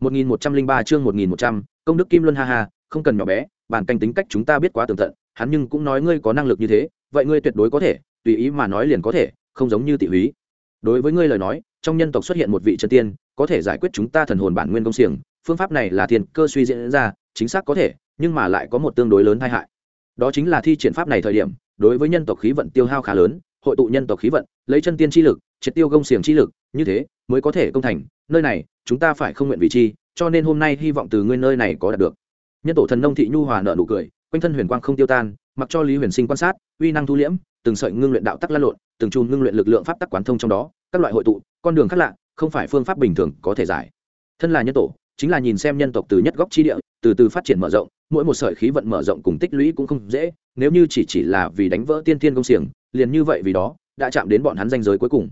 1103 chương 1100, công đức kim luân ha ha, không cần nhỏ bé, bản canh tính cách chúng ta biết quá tường tận, hắn nhưng cũng nói ngươi có năng lực như thế, vậy ngươi tuyệt đối có thể, tùy ý mà nói liền có thể, không giống như tỷ húy. Đối với ngươi lời nói, trong nhân tộc xuất hiện một vị chân tiên, có thể giải quyết chúng ta thần hồn bản nguyên công xiềng, phương pháp này là tiền cơ suy diễn ra, chính xác có thể, nhưng mà lại có một tương đối lớn tai hại. Đó chính là thi triển pháp này thời điểm, đối với nhân tộc khí vận tiêu hao khá lớn, hội tụ nhân tộc khí vận, lấy chân tiên chi lực, triệt tiêu công xiềng chi lực, như thế mới có thể công thành, nơi này, chúng ta phải không nguyện vị chi, cho nên hôm nay hy vọng từ ngươi nơi này có đạt được. Nhân tổ thần nông thị nhu hòa nợ nụ cười quanh thân huyền quang không tiêu tan mặc cho lý huyền sinh quan sát uy năng thu liễm từng sợi ngưng luyện đạo tắc lăn lộn từng chùm ngưng luyện lực lượng pháp tắc quán thông trong đó các loại hội tụ con đường khác lạ không phải phương pháp bình thường có thể giải. Thân là nhân tổ chính là nhìn xem nhân tộc từ nhất góc chi địa từ từ phát triển mở rộng mỗi một sợi khí vận mở rộng cùng tích lũy cũng không dễ nếu như chỉ chỉ là vì đánh vỡ tiên tiên công xiềng liền như vậy vì đó đã chạm đến bọn hắn danh giới cuối cùng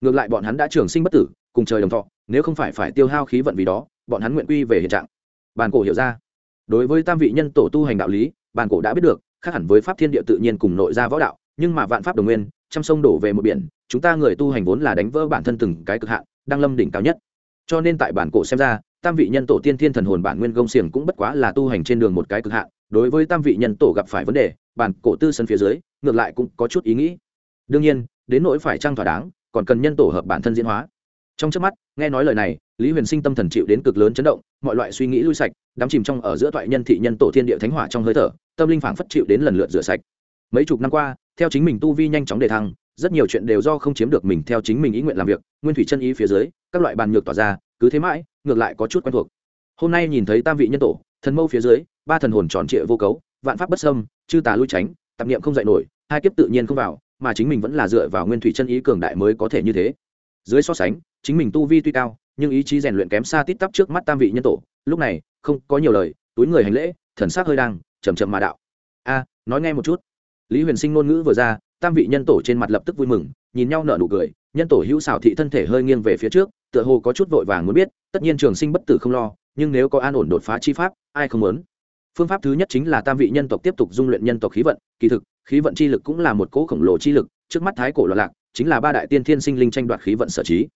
ngược lại bọn hắn đã trường sinh bất tử, cùng trời đồng thọ, nếu không phải phải tiêu hao khí vận vì đó, bọn hắn nguyện quy về hiện trạng. Bàn cổ hiểu ra. Đối với tam vị nhân tổ tu hành đạo lý bàn cổ đã biết được, khác hẳn với pháp thiên địa tự nhiên cùng nội gia võ đạo, nhưng mà vạn pháp đồng nguyên, trăm sông đổ về một biển, chúng ta người tu hành vốn là đánh vỡ bản thân từng cái cực hạn, đang lâm đỉnh cao nhất. Cho nên tại bản cổ xem ra, tam vị nhân tổ tiên thiên thần hồn bản nguyên gông xiềng cũng bất quá là tu hành trên đường một cái cực hạn, đối với tam vị nhân tổ gặp phải vấn đề, bản cổ tư sân phía dưới, ngược lại cũng có chút ý nghĩ. Đương nhiên, đến nỗi phải trăng thỏa đáng còn cần nhân tổ hợp bản thân diễn hóa. Trong trước mắt, nghe nói lời này, lý huyền sinh tâm thần chịu đến cực lớn chấn động, mọi loại suy nghĩ lui sạch, đắm chìm trong ở giữa thoại nhân thị nhân tổ thiên địa thánh hỏa trong hơi thở, tâm linh phảng phất chịu đến lần lượt rửa sạch. Mấy chục năm qua, theo chính mình tu vi nhanh chóng đề thăng, rất nhiều chuyện đều do không chiếm được mình theo chính mình ý nguyện làm việc, nguyên thủy chân ý phía dưới, các loại bàn nhược tỏa ra, cứ thế mãi, ngược lại có chút quen thuộc. Hôm nay nhìn thấy tam vị nhân tổ, thần mâu phía dưới, ba thần hồn tròn trịa vô cấu, vạn pháp bất sâm chư tà lui tránh, tạp niệm không dạy nổi, hai kiếp tự nhiên không vào mà chính mình vẫn là dựa vào nguyên thủy chân ý cường đại mới có thể như thế. Dưới so sánh, chính mình tu vi tuy cao, nhưng ý chí rèn luyện kém xa tít tắp trước mắt tam vị nhân tổ, lúc này, không có nhiều lời, túi người hành lễ, thần sắc hơi đang chầm chậm mà đạo. A, nói nghe một chút. Lý huyền sinh ngôn ngữ vừa ra, tam vị nhân tổ trên mặt lập tức vui mừng, nhìn nhau nở nụ cười, nhân tổ hữu xảo thị thân thể hơi nghiêng về phía trước, tựa hồ có chút vội vàng muốn biết, tất nhiên trường sinh bất tử không lo, nhưng nếu có an ổn đột phá chi pháp, ai không muốn? Phương pháp thứ nhất chính là tam vị nhân tộc tiếp tục dung luyện nhân tộc khí vận, kỳ thực, khí vận chi lực cũng là một cỗ khổng lồ chi lực, trước mắt thái cổ loạn lạc, chính là ba đại tiên thiên sinh linh tranh đoạt khí vận sở trí.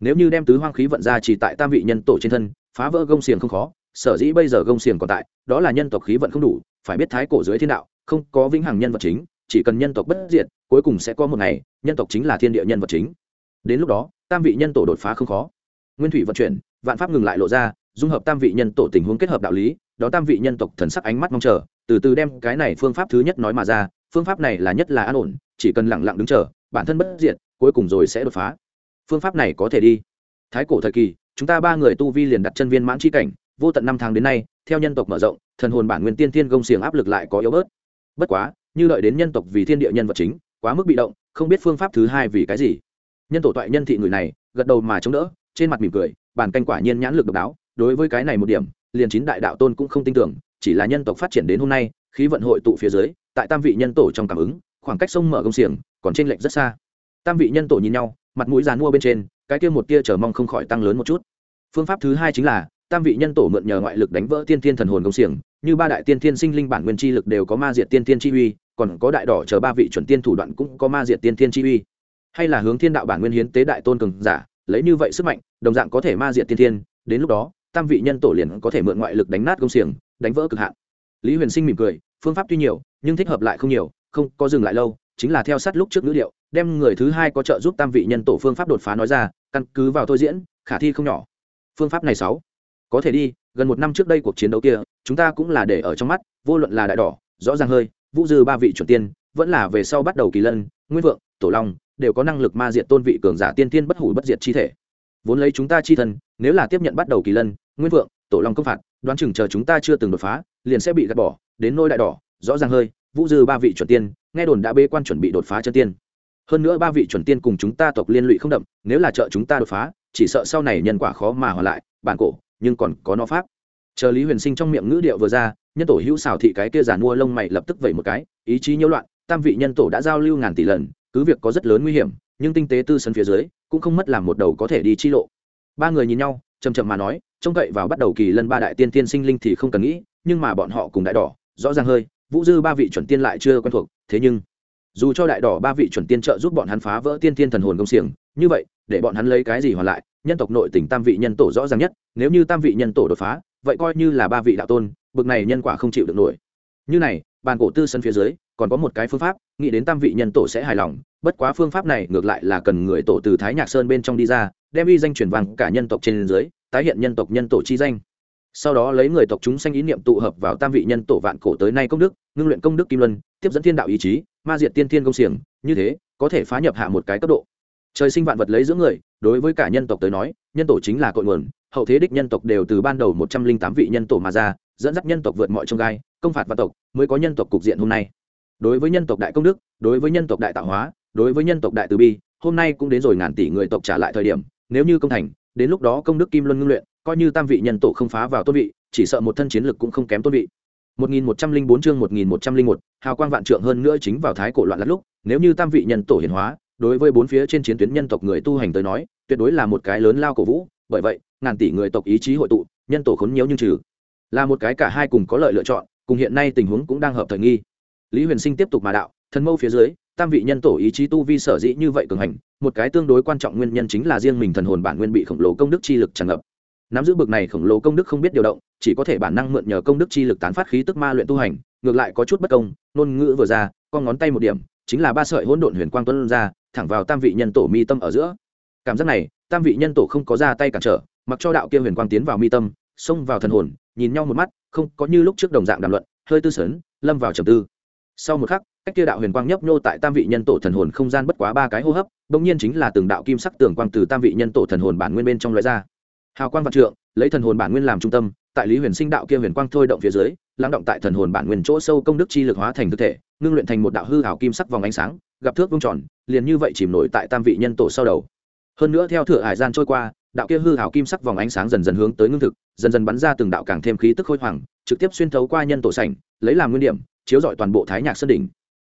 Nếu như đem tứ hoang khí vận ra chỉ tại tam vị nhân tổ trên thân, phá vỡ gông xiềng không khó, sở dĩ bây giờ gông xiềng còn tại, đó là nhân tộc khí vận không đủ, phải biết thái cổ dưới thiên đạo, không có vĩnh hằng nhân vật chính, chỉ cần nhân tộc bất diệt, cuối cùng sẽ có một ngày, nhân tộc chính là thiên địa nhân vật chính. Đến lúc đó, tam vị nhân tổ đột phá không khó. Nguyên thủy vận chuyển, vạn pháp ngừng lại lộ ra, dung hợp tam vị nhân tổ tình huống kết hợp đạo lý đó tam vị nhân tộc thần sắc ánh mắt mong chờ, từ từ đem cái này phương pháp thứ nhất nói mà ra, phương pháp này là nhất là an ổn, chỉ cần lặng lặng đứng chờ, bản thân bất diệt, cuối cùng rồi sẽ đột phá. Phương pháp này có thể đi. Thái cổ thời kỳ, chúng ta ba người tu vi liền đặt chân viên mãn c h i cảnh, vô tận năm tháng đến nay, theo nhân tộc mở rộng, thần hồn bản nguyên tiên thiên gông xiềng áp lực lại có yếu bớt. Bất quá, như đợi đến nhân tộc vì thiên địa nhân vật chính, quá mức bị động, không biết phương pháp thứ hai vì cái gì. Nhân tổ toại nhân thị người này, gật đầu mà chống đỡ, trên mặt mỉm cười bản canh quả nhiên nhãn lực độc đáo đối với cái này một điểm, liền chín đại đạo tôn cũng không tin tưởng, chỉ là nhân tộc phát triển đến hôm nay, khí vận hội tụ phía dưới, tại tam vị nhân tổ trong cảm ứng, khoảng cách sông mở công xiềng, còn trên lệnh rất xa. Tam vị nhân tổ nhìn nhau, mặt mũi dàn mua bên trên, cái kia một tia chờ mong không khỏi tăng lớn một chút. Phương pháp thứ hai chính là, tam vị nhân tổ mượn nhờ ngoại lực đánh vỡ tiên thiên thần hồn công xiềng, như ba đại tiên thiên sinh linh bản nguyên chi lực đều có ma diệt tiên thiên chi uy, còn có đại đỏ chờ ba vị chuẩn tiên thủ đoạn cũng có ma diệt tiên thiên chi uy. Hay là hướng thiên đạo bản nguyên hiến tế đại tôn cường giả, lấy như vậy sức mạnh, đồng dạng có thể ma diệt tiên thiên, đến lúc đó tam vị nhân tổ liền có thể mượn ngoại lực đánh nát công xiềng, đánh vỡ cực hạn. Lý huyền sinh mỉm cười, phương pháp tuy nhiều, nhưng thích hợp lại không nhiều, không có dừng lại lâu, chính là theo sát lúc trước ngữ liệu, đem người thứ hai có trợ giúp tam vị nhân tổ phương pháp đột phá nói ra, căn cứ vào thôi diễn, khả thi không nhỏ. Phương pháp này sáu, có thể đi, gần một năm trước đây cuộc chiến đấu kia, chúng ta cũng là để ở trong mắt, vô luận là đại đỏ, rõ ràng hơi, vũ dư ba vị chuẩn tiên, vẫn là về sau bắt đầu kỳ lân, nguyên vượng, tổ long, đều có năng lực ma diệt tôn vị cường giả tiên tiên bất hủ bất diệt chi thể vốn lấy chúng ta chi thân, nếu là tiếp nhận bắt đầu kỳ lân, nguyên vượng, tổ long công phạt, đoán chừng chờ chúng ta chưa từng đột phá, liền sẽ bị gạt bỏ, đến nôi đại đỏ, rõ ràng hơi, vũ dư ba vị chuẩn tiên, nghe đồn đã bê quan chuẩn bị đột phá chân tiên. Hơn nữa ba vị chuẩn tiên cùng chúng ta tộc liên lụy không đậm, nếu là trợ chúng ta đột phá, chỉ sợ sau này nhân quả khó mà hoàn lại, bản cổ, nhưng còn có nó pháp. Chờ lý huyền sinh trong miệng ngữ điệu vừa ra, nhân tổ hữu xào thị cái kia giàn mua lông mày lập tức vẩy một cái, ý chí nhiễu loạn, tam vị nhân tổ đã giao lưu ngàn tỷ lần cứ việc có rất lớn nguy hiểm, nhưng tinh tế tư sân phía dưới, cũng không mất làm một đầu có thể đi chi lộ. Ba người nhìn nhau chầm chậm mà nói, trông cậy vào bắt đầu kỳ lân ba đại tiên tiên sinh linh thì không cần nghĩ, nhưng mà bọn họ cùng đại đỏ, rõ ràng hơi, vũ dư ba vị chuẩn tiên lại chưa quen thuộc, thế nhưng, dù cho đại đỏ ba vị chuẩn tiên trợ giúp bọn hắn phá vỡ tiên tiên thần hồn công xiềng, như vậy, để bọn hắn lấy cái gì hoàn lại, nhân tộc nội tỉnh tam vị nhân tổ rõ ràng nhất, nếu như tam vị nhân tổ đột phá, vậy coi như là ba vị đạo tôn, bực này nhân quả không chịu được nổi. Như này, bàn cổ tư sân phía dưới còn có một cái phương pháp, nghĩ đến tam vị nhân tổ sẽ hài lòng, bất quá phương pháp này ngược lại là cần người tổ từ thái nhạc sơn bên trong đi ra, đem uy danh truyền vang cả nhân tộc trên dưới, tái hiện nhân tộc nhân tổ chi danh. Sau đó lấy người tộc chúng sanh ý niệm tụ hợp vào tam vị nhân tổ vạn cổ tới nay công đức, ngưng luyện công đức kim luân, tiếp dẫn thiên đạo ý chí, ma diệt tiên thiên công xiềng, như thế, có thể phá nhập hạ một cái cấp độ. Trời sinh vạn vật lấy giữa người, đối với cả nhân tộc tới nói, nhân tổ chính là cội nguồn, hậu thế đích nhân tộc đều từ ban đầu một trăm linh tám vị nhân tổ mà ra, dẫn dắt nhân tộc vượt mọi trông gai, công phạt vạn tộc, mới có nhân tộc cục diện hôm nay đối với nhân tộc đại công đức đối với nhân tộc đại tạo hóa đối với nhân tộc đại từ bi hôm nay cũng đến rồi ngàn tỷ người tộc trả lại thời điểm nếu như công thành đến lúc đó công đức kim luân ngưng luyện coi như tam vị nhân tổ không phá vào tôn vị chỉ sợ một thân chiến lực cũng không kém tôn vị 1104 chương 1101, hào quang vạn trượng hơn nữa chính vào thái cổ loạn lát lúc, nếu như tam vị nhân tổ hiển hóa, đối với bốn phía trên chiến tuyến nhân tộc người tu hành tới nói, tuyệt đối là một cái lớn lao cổ vũ, bởi vậy, ngàn tỷ người tộc ý chí hội tụ, nhân tổ khốn nhiễu nhưng trừ, là một cái cả hai cùng có lợi lựa chọn, cùng hiện nay tình huống cũng đang hợp thời nghi. Lý Huyền Sinh tiếp tục mà đạo, thần mâu phía dưới, tam vị nhân tổ ý chí tu vi sở dĩ như vậy cường hành, một cái tương đối quan trọng nguyên nhân chính là riêng mình thần hồn bản nguyên bị khổng lồ công đức chi lực tràn ngập. Nắm giữ bực này khổng lồ công đức không biết điều động chỉ có thể bản năng mượn nhờ công đức chi lực tán phát khí tức ma luyện tu hành ngược lại có chút bất công ngôn ngữ vừa ra con ngón tay một điểm chính là ba sợi hỗn độn huyền quang tuân ra thẳng vào tam vị nhân tổ mi tâm ở giữa. Cảm giác này tam vị nhân tổ không có ra tay cản trở mặc cho đạo kia huyền quang tiến vào mi tâm xông vào thần hồn nhìn nhau một mắt không có như lúc trước đồng dạng đàm luận hơi tư sớn lâm vào trầm tư sau một khắc, cách kia đạo huyền quang nhấp nhô tại tam vị nhân tổ thần hồn không gian bất quá ba cái hô hấp, bỗng nhiên chính là từng đạo kim sắc tường quang từ tam vị nhân tổ thần hồn bản nguyên bên trong loại ra. Hào quang vạn trượng, lấy thần hồn bản nguyên làm trung tâm, tại lý huyền sinh đạo kia huyền quang thôi động phía dưới, lắng động tại thần hồn bản nguyên chỗ sâu công đức chi lực hóa thành thực thể, ngưng luyện thành một đạo hư hảo kim sắc vòng ánh sáng, gặp thước vung tròn, liền như vậy chìm nổi tại tam vị nhân tổ sau đầu. Hơn nữa theo thửa hải gian trôi qua, đạo kia hư hảo kim sắc vòng ánh sáng dần dần hướng tới ngưng thực, dần dần bắn ra từng đạo càng thêm khí tức khôi hoàng trực tiếp xuyên thấu qua nhân tổ sảnh, lấy làm nguyên điểm chiếu rọi toàn bộ thái nhạc sơn đỉnh.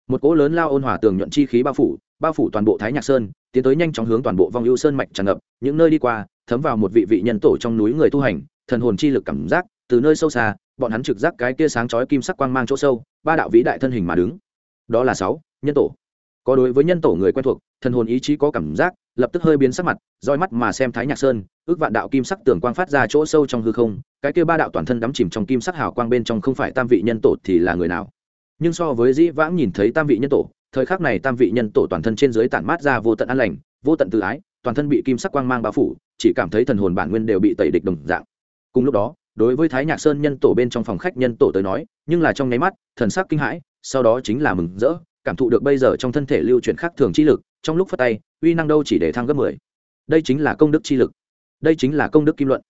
Một cỗ lớn lao ôn hòa tường nhuận chi khí bao phủ bao phủ toàn bộ thái nhạc sơn, tiến tới nhanh chóng hướng toàn bộ vong ưu sơn mạch tràn ngập, những nơi đi qua, thấm vào một vị vị nhân tổ trong núi người tu hành, thần hồn chi lực cảm giác, từ nơi sâu xa, bọn hắn trực giác cái kia sáng chói kim sắc quang mang chỗ sâu, ba đạo vĩ đại thân hình mà đứng. Đó là sáu, nhân tổ. Có đối với nhân tổ người quen thuộc, thần hồn ý chí có cảm giác, lập tức hơi biến sắc mặt, roi mắt mà xem thái nhạc sơn, ước vạn đạo kim sắc tường quang phát ra chỗ sâu trong hư không, cái kia ba đạo toàn thân đắm chìm trong kim sắc hào quang bên trong không phải tam vị nhân tổ thì là người nào? Nhưng so với dĩ vãng nhìn thấy tam vị nhân tổ, thời khắc này tam vị nhân tổ toàn thân trên dưới tản mát ra vô tận an lành, vô tận tự ái, toàn thân bị kim sắc quang mang bao phủ, chỉ cảm thấy thần hồn bản nguyên đều bị tẩy địch đồng dạng. Cùng lúc đó, đối với thái nhạc sơn nhân tổ bên trong phòng khách nhân tổ tới nói, nhưng là trong nháy mắt, thần sắc kinh hãi, sau đó chính là mừng rỡ, cảm thụ được bây giờ trong thân thể lưu chuyển khác thường chi lực, trong lúc phát tay, uy năng đâu chỉ để thăng gấp mười. Đây chính là công đức chi lực. Đây chính là công đức kim luận.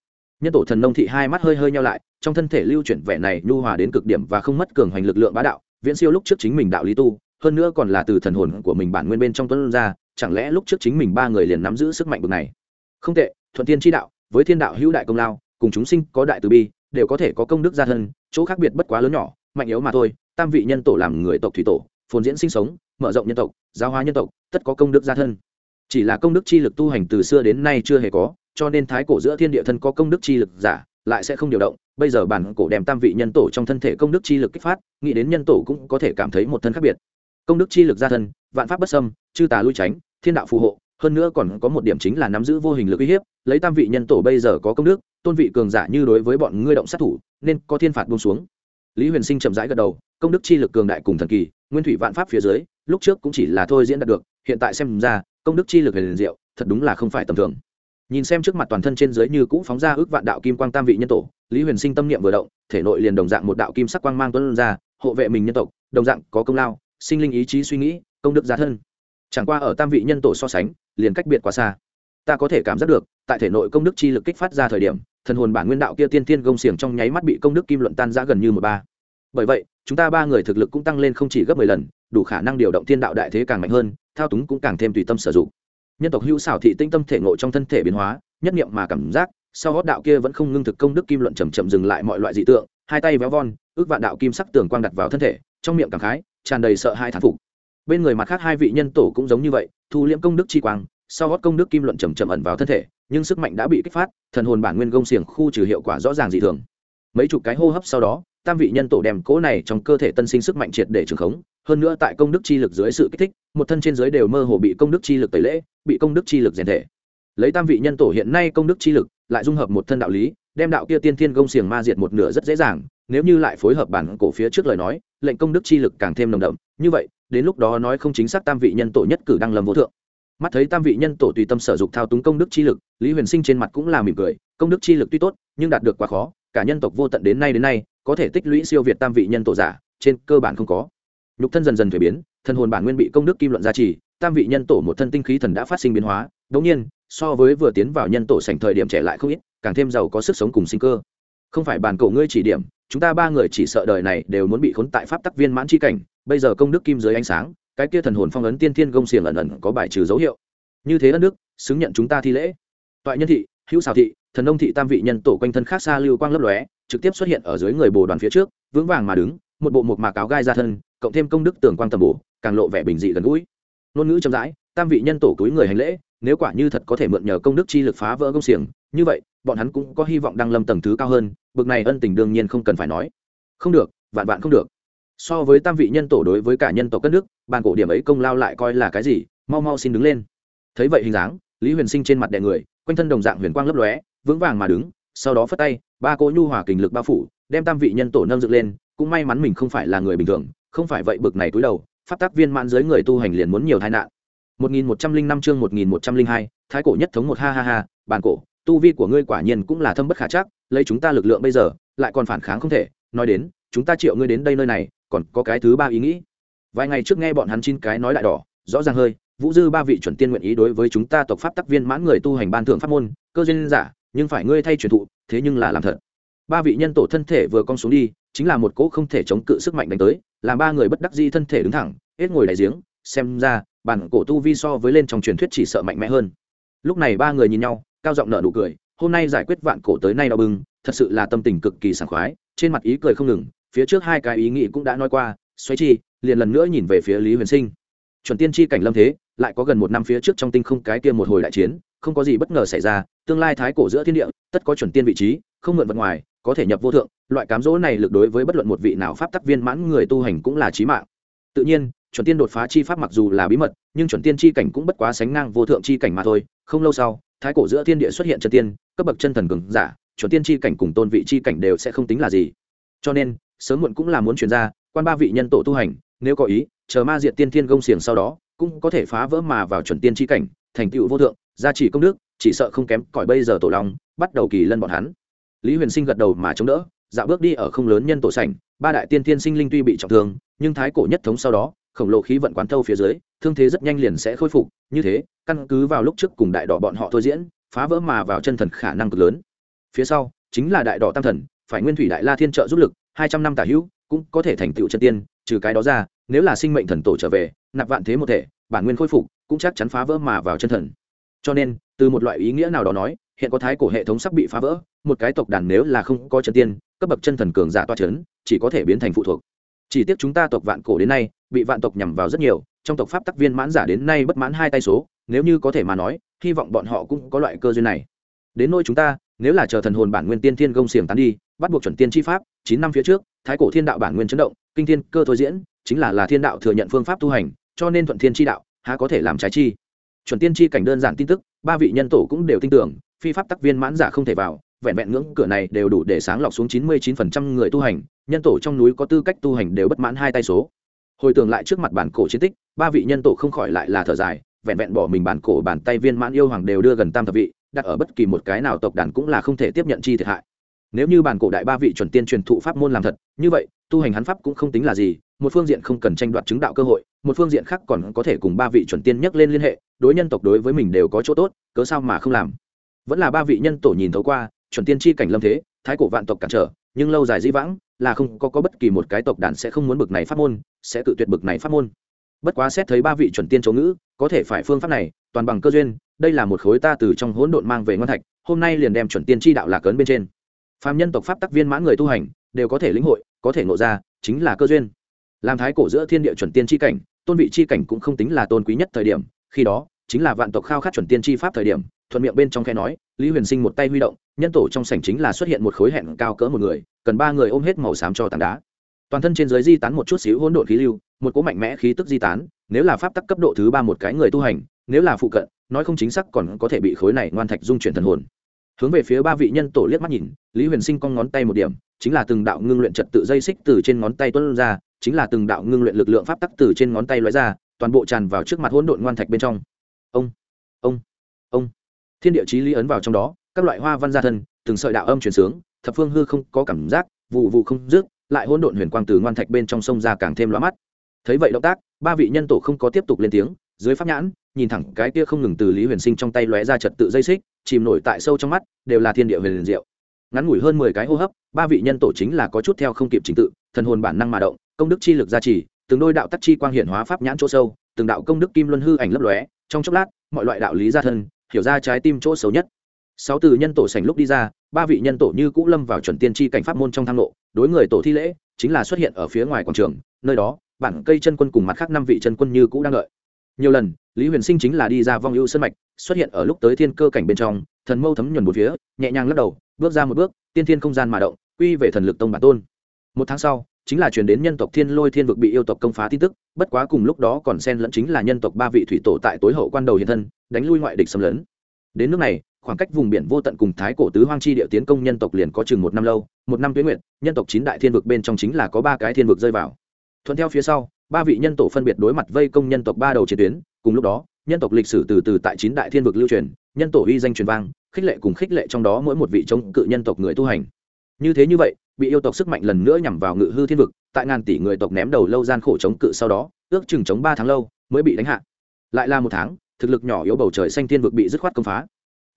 Nhân tổ thần nông thị hai mắt hơi hơi nhau lại, trong thân thể lưu chuyển vẻ này nhu hòa đến cực điểm và không mất cường hoành lực lượng bá đạo viễn siêu lúc trước chính mình đạo lý tu, hơn nữa còn là từ thần hồn của mình bản nguyên bên trong tuấn ra, chẳng lẽ lúc trước chính mình ba người liền nắm giữ sức mạnh bực này? Không tệ, thuận tiên tri đạo, với thiên đạo hữu đại công lao, cùng chúng sinh có đại từ bi, đều có thể có công đức gia thân, chỗ khác biệt bất quá lớn nhỏ, mạnh yếu mà thôi, tam vị nhân tổ làm người tộc thủy tổ, phồn diễn sinh sống, mở rộng nhân tộc, giáo hóa nhân tộc, tất có công đức gia thân. Chỉ là công đức chi lực tu hành từ xưa đến nay chưa hề có, cho nên thái cổ giữa thiên địa thân có công đức chi lực giả, lại sẽ không điều động bây giờ bản cổ đem tam vị nhân tổ trong thân thể công đức chi lực kích phát, nghĩ đến nhân tổ cũng có thể cảm thấy một thân khác biệt. Công đức chi lực gia thân, vạn pháp bất xâm, chư tà lui tránh, thiên đạo phù hộ, hơn nữa còn có một điểm chính là nắm giữ vô hình lực uy hiếp, lấy tam vị nhân tổ bây giờ có công đức, tôn vị cường giả như đối với bọn ngươi động sát thủ, nên có thiên phạt buông xuống. Lý huyền sinh chậm rãi gật đầu, công đức chi lực cường đại cùng thần kỳ, nguyên thủy vạn pháp phía dưới, lúc trước cũng chỉ là thôi diễn đạt được, hiện tại xem ra, công đức chi lực huyền diệu, thật đúng là không phải tầm thường. Nhìn xem trước mặt toàn thân trên dưới như cũ phóng ra ước vạn đạo kim quang tam vị nhân tổ lý huyền sinh tâm niệm vừa động, thể nội liền đồng dạng một đạo kim sắc quang mang tuân ra, hộ vệ mình nhân tộc, đồng dạng có công lao, sinh linh ý chí suy nghĩ, công đức giá thân. Chẳng qua ở tam vị nhân tổ so sánh, liền cách biệt quá xa. Ta có thể cảm giác được, tại thể nội công đức chi lực kích phát ra thời điểm, thần hồn bản nguyên đạo kia tiên tiên gông xiềng trong nháy mắt bị công đức kim luận tan ra gần như một ba. Bởi vậy, chúng ta ba người thực lực cũng tăng lên không chỉ gấp mười lần, đủ khả năng điều động thiên đạo đại thế càng mạnh hơn, thao túng cũng càng thêm tùy tâm sử dụng. Nhân tộc hữu xảo thị tinh tâm thể ngộ trong thân thể biến hóa, nhất niệm mà cảm giác sau hót đạo kia vẫn không ngưng thực công đức kim luận chầm chậm dừng lại mọi loại dị tượng, hai tay véo von, ước vạn đạo kim sắc tường quang đặt vào thân thể, trong miệng cảm khái, tràn đầy sợ hai thán phục. Bên người mặt khác hai vị nhân tổ cũng giống như vậy, thu liễm công đức chi quang, sau gót công đức kim luận chầm chậm ẩn vào thân thể, nhưng sức mạnh đã bị kích phát, thần hồn bản nguyên gông xiềng khu trừ hiệu quả rõ ràng dị thường. Mấy chục cái hô hấp sau đó, tam vị nhân tổ đem cố này trong cơ thể tân sinh sức mạnh triệt để trường khống, hơn nữa tại công đức chi lực dưới sự kích thích, một thân trên dưới đều mơ hồ bị công đức chi lực tẩy lễ, bị công đức chi lực rèn thể lấy tam vị nhân tổ hiện nay công đức chi lực, lại dung hợp một thân đạo lý, đem đạo kia tiên thiên công xiềng ma diệt một nửa rất dễ dàng, nếu như lại phối hợp bản cổ phía trước lời nói, lệnh công đức chi lực càng thêm nồng đậm. Như vậy, đến lúc đó nói không chính xác tam vị nhân tổ nhất cử đăng lầm vô thượng. Mắt thấy tam vị nhân tổ tùy tâm sở dục thao túng công đức chi lực, lý huyền sinh trên mặt cũng là mỉm cười, công đức chi lực tuy tốt, nhưng đạt được quá khó, cả nhân tộc vô tận đến nay đến nay, có thể tích lũy siêu việt tam vị nhân tổ giả, trên cơ bản không có. Nhục thân dần dần thuế biến, thân hồn bản nguyên bị công đức kim luận gia trì, tam vị nhân tổ một thân tinh khí thần đã phát sinh biến hóa đống nhiên so với vừa tiến vào nhân tổ sảnh thời điểm trẻ lại không ít, càng thêm giàu có sức sống cùng sinh cơ. Không phải bàn cổ ngươi chỉ điểm, chúng ta ba người chỉ sợ đời này đều muốn bị khốn tại pháp tắc viên mãn chi cảnh, bây giờ công đức kim dưới ánh sáng, cái kia thần hồn phong ấn tiên thiên gông xiềng ẩn ẩn có bài trừ dấu hiệu. Như thế đất nước xứng nhận chúng ta thi lễ. Toại nhân thị, hữu xào thị, thần nông thị tam vị nhân tổ quanh thân khác xa lưu quang lấp lóe, trực tiếp xuất hiện ở dưới người bồ đoàn phía trước, vững vàng mà đứng, một bộ một mạc áo gai ra thân, cộng thêm công đức tưởng quang tầm bổ, càng lộ vẻ bình dị gần gũi. Ngôn ngữ chậm rãi tam vị nhân tổ túi người hành lễ, nếu quả như thật có thể mượn nhờ công đức chi lực phá vỡ công xiềng, như vậy, bọn hắn cũng có hy vọng đăng lâm tầng thứ cao hơn, bực này ân tình đương nhiên không cần phải nói. Không được, vạn vạn không được. So với tam vị nhân tổ đối với cả nhân tổ cất nước bàn cổ điểm ấy công lao lại coi là cái gì, mau mau xin đứng lên. Thấy vậy hình dáng, lý huyền sinh trên mặt đè người, quanh thân đồng dạng huyền quang lấp lóe, vững vàng mà đứng, sau đó phất tay, ba cỗ nhu hòa kình lực bao phủ, đem tam vị nhân tổ nâng dựng lên, cũng may mắn mình không phải là người bình thường, không phải vậy bực này túi đầu phát tác viên mãn dưới người tu hành liền muốn nhiều tai nạn. 1105 chương 1102, thái cổ nhất thống một ha ha ha bản cổ tu vi của ngươi quả nhiên cũng là thâm bất khả chắc lấy chúng ta lực lượng bây giờ lại còn phản kháng không thể. Nói đến chúng ta triệu ngươi đến đây nơi này còn có cái thứ ba ý nghĩ. Vài ngày trước nghe bọn hắn chín cái nói đại đỏ rõ ràng hơi vũ dư ba vị chuẩn tiên nguyện ý đối với chúng ta tộc pháp tắc viên mãn người tu hành ban thượng pháp môn cơ duyên giả nhưng phải ngươi thay truyền thụ thế nhưng là làm thật. Ba vị nhân tổ thân thể vừa cong xuống đi chính là một cỗ không thể chống cự sức mạnh đánh tới làm ba người bất đắc di thân thể đứng thẳng hết ngồi đại giếng xem ra, bản cổ tu vi so với lên trong truyền thuyết chỉ sợ mạnh mẽ hơn. Lúc này ba người nhìn nhau, cao giọng nở nụ cười, hôm nay giải quyết vạn cổ tới nay đau bừng, thật sự là tâm tình cực kỳ sảng khoái, trên mặt ý cười không ngừng, phía trước hai cái ý nghĩ cũng đã nói qua xoáy chi, liền lần nữa nhìn về phía lý huyền sinh. Chuẩn tiên chi cảnh lâm thế, lại có gần một năm phía trước trong tinh không cái kia một hồi đại chiến, không có gì bất ngờ xảy ra, tương lai thái cổ giữa thiên địa, tất có chuẩn tiên vị trí, không mượn vật ngoài, có thể nhập vô thượng, loại cám dỗ này lực đối với bất luận một vị nào pháp tắc viên mãn người tu hành cũng là trí mạng. Tự nhiên chuẩn tiên đột phá chi pháp mặc dù là bí mật, nhưng chuẩn tiên chi cảnh cũng bất quá sánh ngang vô thượng chi cảnh mà thôi. Không lâu sau, thái cổ giữa thiên địa xuất hiện chân tiên, cấp bậc chân thần cường giả, chuẩn tiên chi cảnh cùng tôn vị chi cảnh đều sẽ không tính là gì. Cho nên, sớm muộn cũng là muốn chuyển ra, quan ba vị nhân tổ tu hành, nếu có ý, chờ ma diệt tiên thiên gông xiềng sau đó, cũng có thể phá vỡ mà vào chuẩn tiên chi cảnh, thành tựu vô thượng, gia trì công đức, chỉ sợ không kém cỏi bây giờ tổ long, bắt đầu kỳ lân bọn hắn. Lý huyền sinh gật đầu mà chống đỡ, dạo bước đi ở không lớn nhân tổ sảnh, ba đại tiên thiên sinh linh tuy bị trọng thương, nhưng thái cổ nhất thống sau đó khổng lồ khí vận quán thâu phía dưới, thương thế rất nhanh liền sẽ khôi phục. Như thế, căn cứ vào lúc trước cùng đại đỏ bọn họ thôi diễn, phá vỡ mà vào chân thần khả năng cực lớn. Phía sau, chính là đại đỏ tam thần, phải nguyên thủy đại la thiên trợ giúp lực, hai trăm năm tả hữu, cũng có thể thành tựu chân tiên, trừ cái đó ra, nếu là sinh mệnh thần tổ trở về, nạp vạn thế một thể, bản nguyên khôi phục, cũng chắc chắn phá vỡ mà vào chân thần. Cho nên, từ một loại ý nghĩa nào đó nói, hiện có thái cổ hệ thống sắp bị phá vỡ, một cái tộc đàn nếu là không có chân tiên, cấp bậc chân thần cường giả toa c h ấ n chỉ có thể biến thành phụ thuộc. Chỉ tiếc chúng ta tộc vạn cổ đến nay bị vạn tộc nhằm vào rất nhiều, trong tộc pháp tắc viên mãn giả đến nay bất mãn hai tay số, nếu như có thể mà nói, hy vọng bọn họ cũng có loại cơ duyên này. Đến nôi chúng ta, nếu là chờ thần hồn bản nguyên tiên thiên gông xiềng tán đi, bắt buộc chuẩn tiên chi pháp, chín năm phía trước, thái cổ thiên đạo bản nguyên chấn động, kinh thiên cơ thôi diễn, chính là là thiên đạo thừa nhận phương pháp tu hành, cho nên thuận thiên chi đạo, há có thể làm trái chi? Chuẩn tiên chi cảnh đơn giản tin tức, ba vị nhân tổ cũng đều tin tưởng, phi pháp tắc viên mãn giả không thể vào, vẹn vẹn ngưỡng cửa này đều đủ để sáng lọc xuống chín mươi chín phần trăm người tu hành, nhân tổ trong núi có tư cách tu hành đều bất mãn hai tay số hồi tưởng lại trước mặt bản cổ chiến tích, ba vị nhân tổ không khỏi lại là thở dài, vẹn vẹn bỏ mình bản cổ bàn tay viên mãn yêu hoàng đều đưa gần tam thập vị, đặt ở bất kỳ một cái nào tộc đàn cũng là không thể tiếp nhận chi thiệt hại. Nếu như bản cổ đại ba vị chuẩn tiên truyền thụ pháp môn làm thật, như vậy, tu hành hắn pháp cũng không tính là gì, một phương diện không cần tranh đoạt chứng đạo cơ hội, một phương diện khác còn có thể cùng ba vị chuẩn tiên nhắc lên liên hệ, đối nhân tộc đối với mình đều có chỗ tốt, cớ sao mà không làm? Vẫn là ba vị nhân tổ nhìn thấu qua, chuẩn tiên chi cảnh lâm thế, thái cổ vạn tộc cản trở, nhưng lâu dài dĩ vãng là không có, có bất kỳ một cái tộc đàn sẽ không muốn bực này pháp môn sẽ tự tuyệt bực này pháp môn. Bất quá xét thấy ba vị chuẩn tiên chỗ ngữ có thể phải phương pháp này toàn bằng cơ duyên đây là một khối ta từ trong hỗn độn mang về ngon thạch hôm nay liền đem chuẩn tiên chi đạo lạc ấn bên trên. Phạm nhân tộc pháp tắc viên mãn người tu hành đều có thể lĩnh hội có thể ngộ ra chính là cơ duyên. Làm thái cổ giữa thiên địa chuẩn tiên tri cảnh tôn vị tri cảnh cũng không tính là tôn quý nhất thời điểm khi đó chính là vạn tộc khao khát chuẩn tiên tri pháp thời điểm thuận miệng bên trong khe nói lý huyền sinh một tay huy động nhân tổ trong sảnh chính là xuất hiện một khối hẹn cao cỡ một người cần ba người ôm hết màu xám cho tảng đá. Toàn thân trên giới di tán một chút xíu hỗn độn khí lưu, một cỗ mạnh mẽ khí tức di tán, nếu là pháp tắc cấp độ thứ ba một cái người tu hành, nếu là phụ cận, nói không chính xác còn có thể bị khối này ngoan thạch dung chuyển thần hồn. Hướng về phía ba vị nhân tổ liếc mắt nhìn, lý huyền sinh cong ngón tay một điểm, chính là từng đạo ngưng luyện trật tự dây xích từ trên ngón tay tuân ra, chính là từng đạo ngưng luyện lực lượng pháp tắc từ trên ngón tay lóe ra, toàn bộ tràn vào trước mặt hỗn độn ngoan thạch bên trong. Ông ông ông. Thiên địa chí lý ấn vào trong đó, các loại hoa văn gia thân, từng sợi đạo âm truyền sướng thập phương hư không có cảm giác vụ vụ không rước, lại hỗn độn huyền quang từ ngoan thạch bên trong sông ra càng thêm loa mắt. Thấy vậy động tác ba vị nhân tổ không có tiếp tục lên tiếng dưới pháp nhãn nhìn thẳng cái kia không ngừng từ lý huyền sinh trong tay lóe ra trật tự dây xích chìm nổi tại sâu trong mắt đều là thiên địa huyền liền diệu. Ngắn ngủi hơn mười cái hô hấp ba vị nhân tổ chính là có chút theo không kịp trình tự thần hồn bản năng mà động công đức chi lực gia trì từng đôi đạo tắc chi quang hiển hóa pháp nhãn chỗ sâu từng đạo công đức kim luân hư ảnh lấp lóe trong chốc lát mọi loại đạo lý gia thân hiểu ra trái tim chỗ xấu nhất sáu từ nhân tổ sành lúc đi ra, ba vị nhân tổ như cũ lâm vào chuẩn tiên tri cảnh pháp môn trong thang lộ, đối người tổ thi lễ, chính là xuất hiện ở phía ngoài quảng trường, nơi đó, bản cây chân quân cùng mặt khác năm vị chân quân như cũ đang đợi. Nhiều lần, lý huyền sinh chính là đi ra vong ưu sân mạch, xuất hiện ở lúc tới thiên cơ cảnh bên trong, thần mâu thấm nhuần một phía, nhẹ nhàng lắc đầu, bước ra một bước, tiên thiên không gian mà động, quy về thần lực tông bản tôn. Một tháng sau, chính là chuyển đến nhân tộc thiên lôi thiên vực bị yêu tộc công phá tin tức, bất quá cùng lúc đó còn xen lẫn chính là nhân tộc ba vị thủy tổ tại tối hậu quan đầu hiện thân, đánh lui ngoại địch xâm lấn. Đến nước này khoảng cách vùng biển vô tận cùng thái cổ tứ hoang chi địa tiến công nhân tộc liền có chừng một năm lâu, một năm tuyến nguyện nhân tộc chín đại thiên vực bên trong chính là có ba cái thiên vực rơi vào. Thuận theo phía sau, ba vị nhân tổ phân biệt đối mặt vây công nhân tộc ba đầu chiến tuyến, cùng lúc đó, nhân tộc lịch sử từ từ tại chín đại thiên vực lưu truyền, nhân tổ uy danh truyền vang, khích lệ cùng khích lệ trong đó mỗi một vị chống cự nhân tộc người tu hành. Như thế như vậy, bị yêu tộc sức mạnh lần nữa nhằm vào ngự hư thiên vực, tại ngàn tỷ người tộc ném đầu lâu gian khổ chống cự sau đó, ước chừng chống ba tháng lâu mới bị đánh hạ. Lại là một tháng, thực lực nhỏ yếu bầu trời xanh thiên vực bị dứt khoát công phá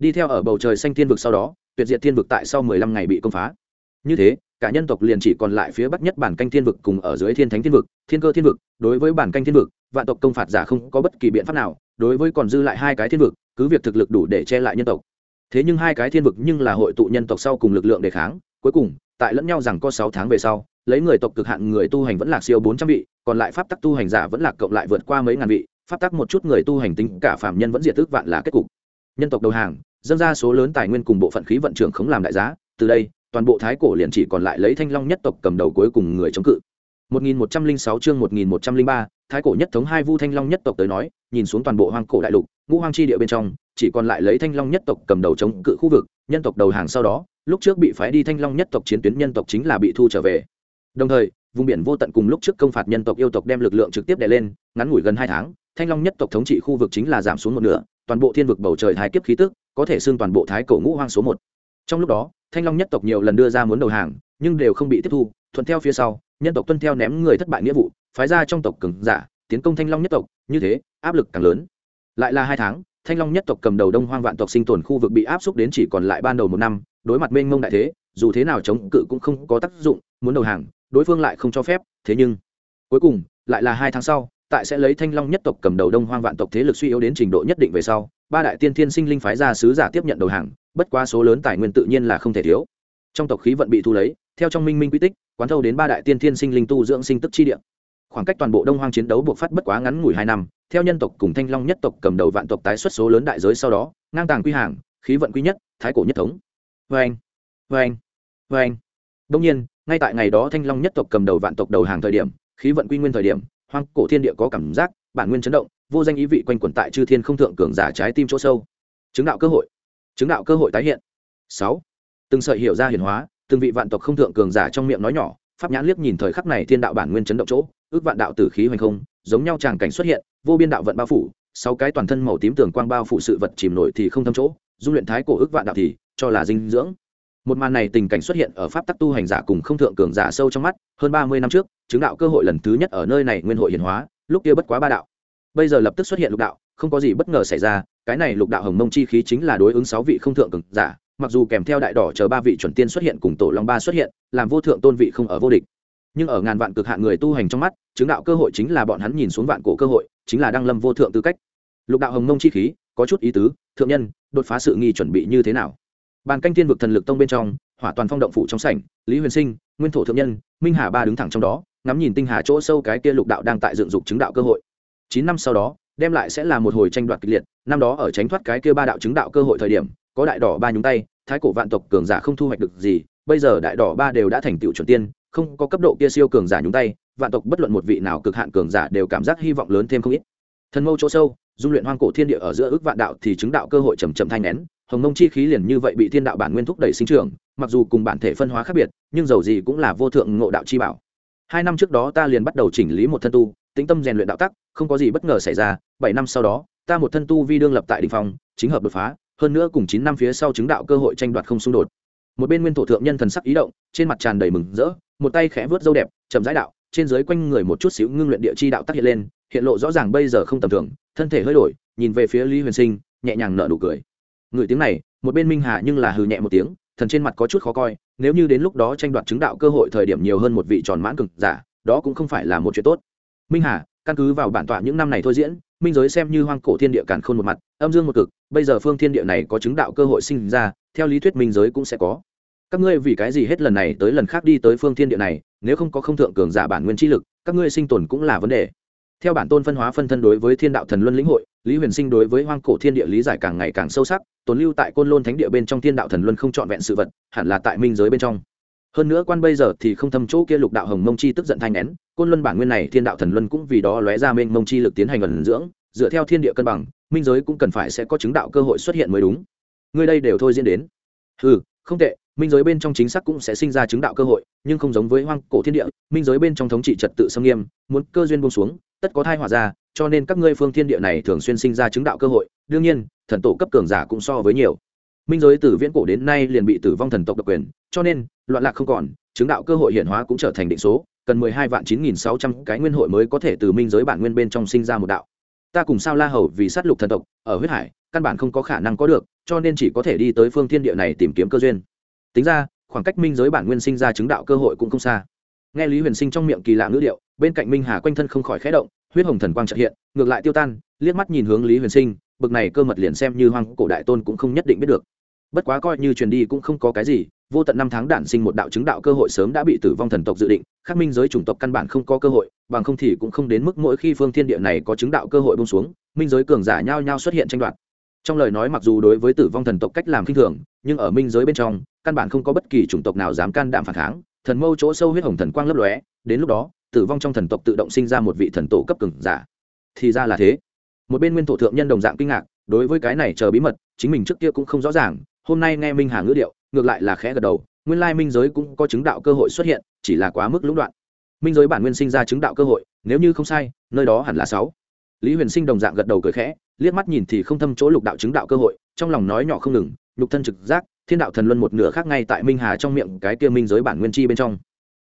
đi theo ở bầu trời xanh thiên vực sau đó, tuyệt diệt thiên vực tại sau mười lăm ngày bị công phá. Như thế, cả nhân tộc liền chỉ còn lại phía bắc nhất bản canh thiên vực cùng ở dưới thiên thánh thiên vực, thiên cơ thiên vực. Đối với bản canh thiên vực, vạn tộc công phạt giả không có bất kỳ biện pháp nào, đối với còn dư lại hai cái thiên vực, cứ việc thực lực đủ để che lại nhân tộc. Thế nhưng hai cái thiên vực nhưng là hội tụ nhân tộc sau cùng lực lượng đề kháng. Cuối cùng, tại lẫn nhau rằng có sáu tháng về sau, lấy người tộc cực hạn người tu hành vẫn là siêu bốn trăm vị, còn lại pháp tắc tu hành giả vẫn là cộng lại vượt qua mấy ngàn vị, pháp tắc một chút người tu hành tính cả phạm nhân vẫn diệt tức vạn là kết cục. Nhân tộc đầu hàng dâng ra số lớn tài nguyên cùng bộ phận khí vận trưởng khống làm đại giá từ đây toàn bộ thái cổ liền chỉ còn lại lấy thanh long nhất tộc cầm đầu cuối cùng người chống cự. 1106 chương 1103, thái cổ nhất thống hai vu thanh long nhất tộc tới nói nhìn xuống toàn bộ hoang cổ đại lục ngũ hoang chi địa bên trong chỉ còn lại lấy thanh long nhất tộc cầm đầu chống cự khu vực nhân tộc đầu hàng sau đó lúc trước bị phái đi thanh long nhất tộc chiến tuyến nhân tộc chính là bị thu trở về. Đồng thời vùng biển vô tận cùng lúc trước công phạt nhân tộc yêu tộc đem lực lượng trực tiếp đè lên ngắn ngủi gần hai tháng thanh long nhất tộc thống trị khu vực chính là giảm xuống một nửa toàn bộ thiên vực bầu trời thái kiếp khí tức, có thể xưng toàn bộ thái cổ ngũ hoang số một. Trong lúc đó, thanh long nhất tộc nhiều lần đưa ra muốn đầu hàng, nhưng đều không bị tiếp thu, thuận theo phía sau, nhân tộc tuân theo ném người thất bại nghĩa vụ, phái ra trong tộc cường giả, tiến công thanh long nhất tộc, như thế, áp lực càng lớn. Lại là hai tháng, thanh long nhất tộc cầm đầu đông hoang vạn tộc sinh tồn khu vực bị áp xúc đến chỉ còn lại ban đầu một năm, đối mặt mênh mông đại thế, dù thế nào chống cự cũng không có tác dụng, muốn đầu hàng, đối phương lại không cho phép, thế nhưng, cuối cùng, lại là hai tháng sau tại sẽ lấy thanh long nhất tộc cầm đầu đông hoang vạn tộc thế lực suy yếu đến trình độ nhất định về sau, ba đại tiên thiên sinh linh phái ra sứ giả tiếp nhận đầu hàng, bất qua số lớn tài nguyên tự nhiên là không thể thiếu. Trong tộc khí vận bị thu lấy, theo trong minh minh quy tích, quán thâu đến ba đại tiên thiên sinh linh tu dưỡng sinh tức chi địa. Khoảng cách toàn bộ đông hoang chiến đấu buộc phát bất quá ngắn ngủi hai năm, theo nhân tộc cùng thanh long nhất tộc cầm đầu vạn tộc tái xuất số lớn đại giới sau đó, ngang tàng quy hàng, khí vận quy nhất, thái cổ nhất thống. Vê anh vê anh vê anh đông nhiên, ngay tại ngày đó thanh long nhất tộc cầm đầu vạn tộc đầu hàng thời điểm, khí vận quy nguyên thời điểm hoang cổ thiên địa có cảm giác, bản nguyên chấn động, vô danh ý vị quanh quẩn tại chư thiên không thượng cường giả trái tim chỗ sâu. Chứng đạo cơ hội. Chứng đạo cơ hội tái hiện. Sáu. Từng sợi hiểu ra hiển hóa, từng vị vạn tộc không thượng cường giả trong miệng nói nhỏ, pháp nhãn liếc nhìn thời khắc này thiên đạo bản nguyên chấn động chỗ, ước vạn đạo tử khí hoành không, giống nhau tràng cảnh xuất hiện, vô biên đạo vận bao phủ, sáu cái toàn thân màu tím tường quang bao phủ sự vật chìm nổi thì không thâm chỗ, dung luyện thái cổ ước vạn đạo thì cho là dinh dưỡng một màn này tình cảnh xuất hiện ở pháp tắc tu hành giả cùng không thượng cường giả sâu trong mắt, hơn ba mươi năm trước, chứng đạo cơ hội lần thứ nhất ở nơi này nguyên hội hiển hóa, lúc kia bất quá ba đạo. Bây giờ lập tức xuất hiện lục đạo, không có gì bất ngờ xảy ra, cái này lục đạo hồng mông chi khí chính là đối ứng sáu vị không thượng cường giả, mặc dù kèm theo đại đỏ chờ ba vị chuẩn tiên xuất hiện cùng tổ long ba xuất hiện, làm vô thượng tôn vị không ở vô địch. Nhưng ở ngàn vạn cực hạn người tu hành trong mắt, chứng đạo cơ hội chính là bọn hắn nhìn xuống vạn cổ cơ hội, chính là đăng lâm vô thượng tư cách. Lục đạo hồng mông chi khí, có chút ý tứ, thượng nhân, đột phá sự nghi chuẩn bị như thế nào? Bàn canh tiên vực thần lực tông bên trong, hỏa toàn phong động phủ trong sảnh, lý huyền sinh, nguyên thổ thượng nhân, minh hà ba đứng thẳng trong đó, ngắm nhìn tinh hà chỗ sâu cái kia lục đạo đang tại dựng dục chứng đạo cơ hội. Chín năm sau đó, đem lại sẽ là một hồi tranh đoạt kịch liệt, năm đó ở tránh thoát cái kia ba đạo chứng đạo cơ hội thời điểm, có đại đỏ ba nhúng tay, thái cổ vạn tộc cường giả không thu hoạch được gì, bây giờ đại đỏ ba đều đã thành tựu chuẩn tiên, không có cấp độ kia siêu cường giả nhúng tay, vạn tộc bất luận một vị nào cực hạn cường giả đều cảm giác hy vọng lớn thêm không ít. Thần mâu chỗ sâu, dung luyện hoang cổ thiên địa ở giữa ước vạn đạo thì chứng đạo cơ hội chầm chậm thanh nén hồng mông chi khí liền như vậy bị thiên đạo bản nguyên thúc đẩy sinh trưởng, mặc dù cùng bản thể phân hóa khác biệt, nhưng dầu gì cũng là vô thượng ngộ đạo chi bảo. Hai năm trước đó ta liền bắt đầu chỉnh lý một thân tu, tĩnh tâm rèn luyện đạo tắc, không có gì bất ngờ xảy ra, bảy năm sau đó, ta một thân tu vi đương lập tại đình phong, chính hợp đột phá, hơn nữa cùng chín năm phía sau chứng đạo cơ hội tranh đoạt không xung đột. Một bên nguyên thổ thượng nhân thần sắc ý động, trên mặt tràn đầy mừng rỡ, một tay khẽ vớt dâu đẹp, chậm rãi đạo, trên dưới quanh người một chút xíu ngưng luyện địa chi đạo tác hiện lên, hiện lộ rõ ràng bây giờ không tầm thường, thân thể hơi đổi, nhìn về phía lý huyền sinh, nhẹ nhàng nở nụ cười người tiếng này, một bên minh hà nhưng là hừ nhẹ một tiếng, thần trên mặt có chút khó coi, nếu như đến lúc đó tranh đoạt chứng đạo cơ hội thời điểm nhiều hơn một vị tròn mãn cực giả, đó cũng không phải là một chuyện tốt. Minh hà, căn cứ vào bản tọa những năm này thôi diễn, minh giới xem như hoang cổ thiên địa càn khôn một mặt, âm dương một cực, bây giờ phương thiên địa này có chứng đạo cơ hội sinh ra, theo lý thuyết minh giới cũng sẽ có. Các ngươi vì cái gì hết lần này tới lần khác đi tới phương thiên địa này, nếu không có không thượng cường giả bản nguyên chi lực, các ngươi sinh tồn cũng là vấn đề. Theo bản tôn phân hóa phân thân đối với thiên đạo thần luân lĩnh hội, lý huyền sinh đối với hoang cổ thiên địa lý giải càng ngày càng sâu sắc tồn lưu tại côn lôn thánh địa bên trong thiên đạo thần luân không trọn vẹn sự vật, hẳn là tại minh giới bên trong. Hơn nữa quan bây giờ thì không thâm chỗ kia lục đạo hồng mông chi tức giận thanh nén, côn luân bản nguyên này thiên đạo thần luân cũng vì đó lóe ra mênh mông chi lực tiến hành ẩn dưỡng, dựa theo thiên địa cân bằng, minh giới cũng cần phải sẽ có chứng đạo cơ hội xuất hiện mới đúng. Người đây đều thôi diễn đến. Ừ không tệ minh giới bên trong chính xác cũng sẽ sinh ra chứng đạo cơ hội, nhưng không giống với hoang cổ thiên địa, minh giới bên trong thống trị trật tự xâm nghiêm, muốn cơ duyên buông xuống, tất có thai hỏa ra, cho nên các ngươi phương thiên địa này thường xuyên sinh ra chứng đạo cơ hội, đương nhiên, thần tổ cấp cường giả cũng so với nhiều. Minh giới từ viễn cổ đến nay liền bị tử vong thần tộc độc quyền, cho nên, loạn lạc không còn, chứng đạo cơ hội hiện hóa cũng trở thành định số, cần mười hai vạn chín nghìn sáu trăm cái nguyên hội mới có thể từ minh giới bản nguyên bên trong sinh ra một đạo. Ta cùng sao la hầu vì sát lục thần tộc, ở huyết hải, căn bản không có khả năng có được, cho nên chỉ có thể đi tới phương thiên địa này tìm kiếm cơ duyên tính ra, khoảng cách minh giới bản nguyên sinh ra chứng đạo cơ hội cũng không xa. Nghe lý huyền sinh trong miệng kỳ lạ ngữ điệu, bên cạnh minh hà quanh thân không khỏi khẽ động, huyết hồng thần quang trợ hiện, ngược lại tiêu tan, liếc mắt nhìn hướng lý huyền sinh, bực này cơ mật liền xem như hoang cổ đại tôn cũng không nhất định biết được. Bất quá coi như truyền đi cũng không có cái gì, vô tận năm tháng đản sinh một đạo chứng đạo cơ hội sớm đã bị tử vong thần tộc dự định khắc minh giới chủng tộc căn bản không có cơ hội, bằng không thì cũng không đến mức mỗi khi phương thiên địa này có chứng đạo cơ hội bông xuống, minh giới cường giả nhao nhao xuất hiện tranh đoạt trong lời nói mặc dù đối với tử vong thần tộc cách làm khinh thường, nhưng ở minh giới bên trong, căn bản không có bất kỳ chủng tộc nào dám can đảm phản kháng, thần mâu chỗ sâu huyết hồng thần quang lấp lóe, đến lúc đó, tử vong trong thần tộc tự động sinh ra một vị thần tổ cấp cường giả. Thì ra là thế. Một bên nguyên thổ thượng nhân đồng dạng kinh ngạc, đối với cái này chờ bí mật, chính mình trước kia cũng không rõ ràng, hôm nay nghe minh hà ngữ điệu, ngược lại là khẽ gật đầu, nguyên lai minh giới cũng có chứng đạo cơ hội xuất hiện, chỉ là quá mức lũng đoạn. Minh giới bản nguyên sinh ra chứng đạo cơ hội, nếu như không sai, nơi đó hẳn là sáu. Lý huyền sinh đồng dạng gật đầu cười khẽ liếc mắt nhìn thì không thâm chỗ lục đạo chứng đạo cơ hội trong lòng nói nhỏ không ngừng lục thân trực giác thiên đạo thần luân một nửa khác ngay tại minh hà trong miệng cái kia minh giới bản nguyên chi bên trong.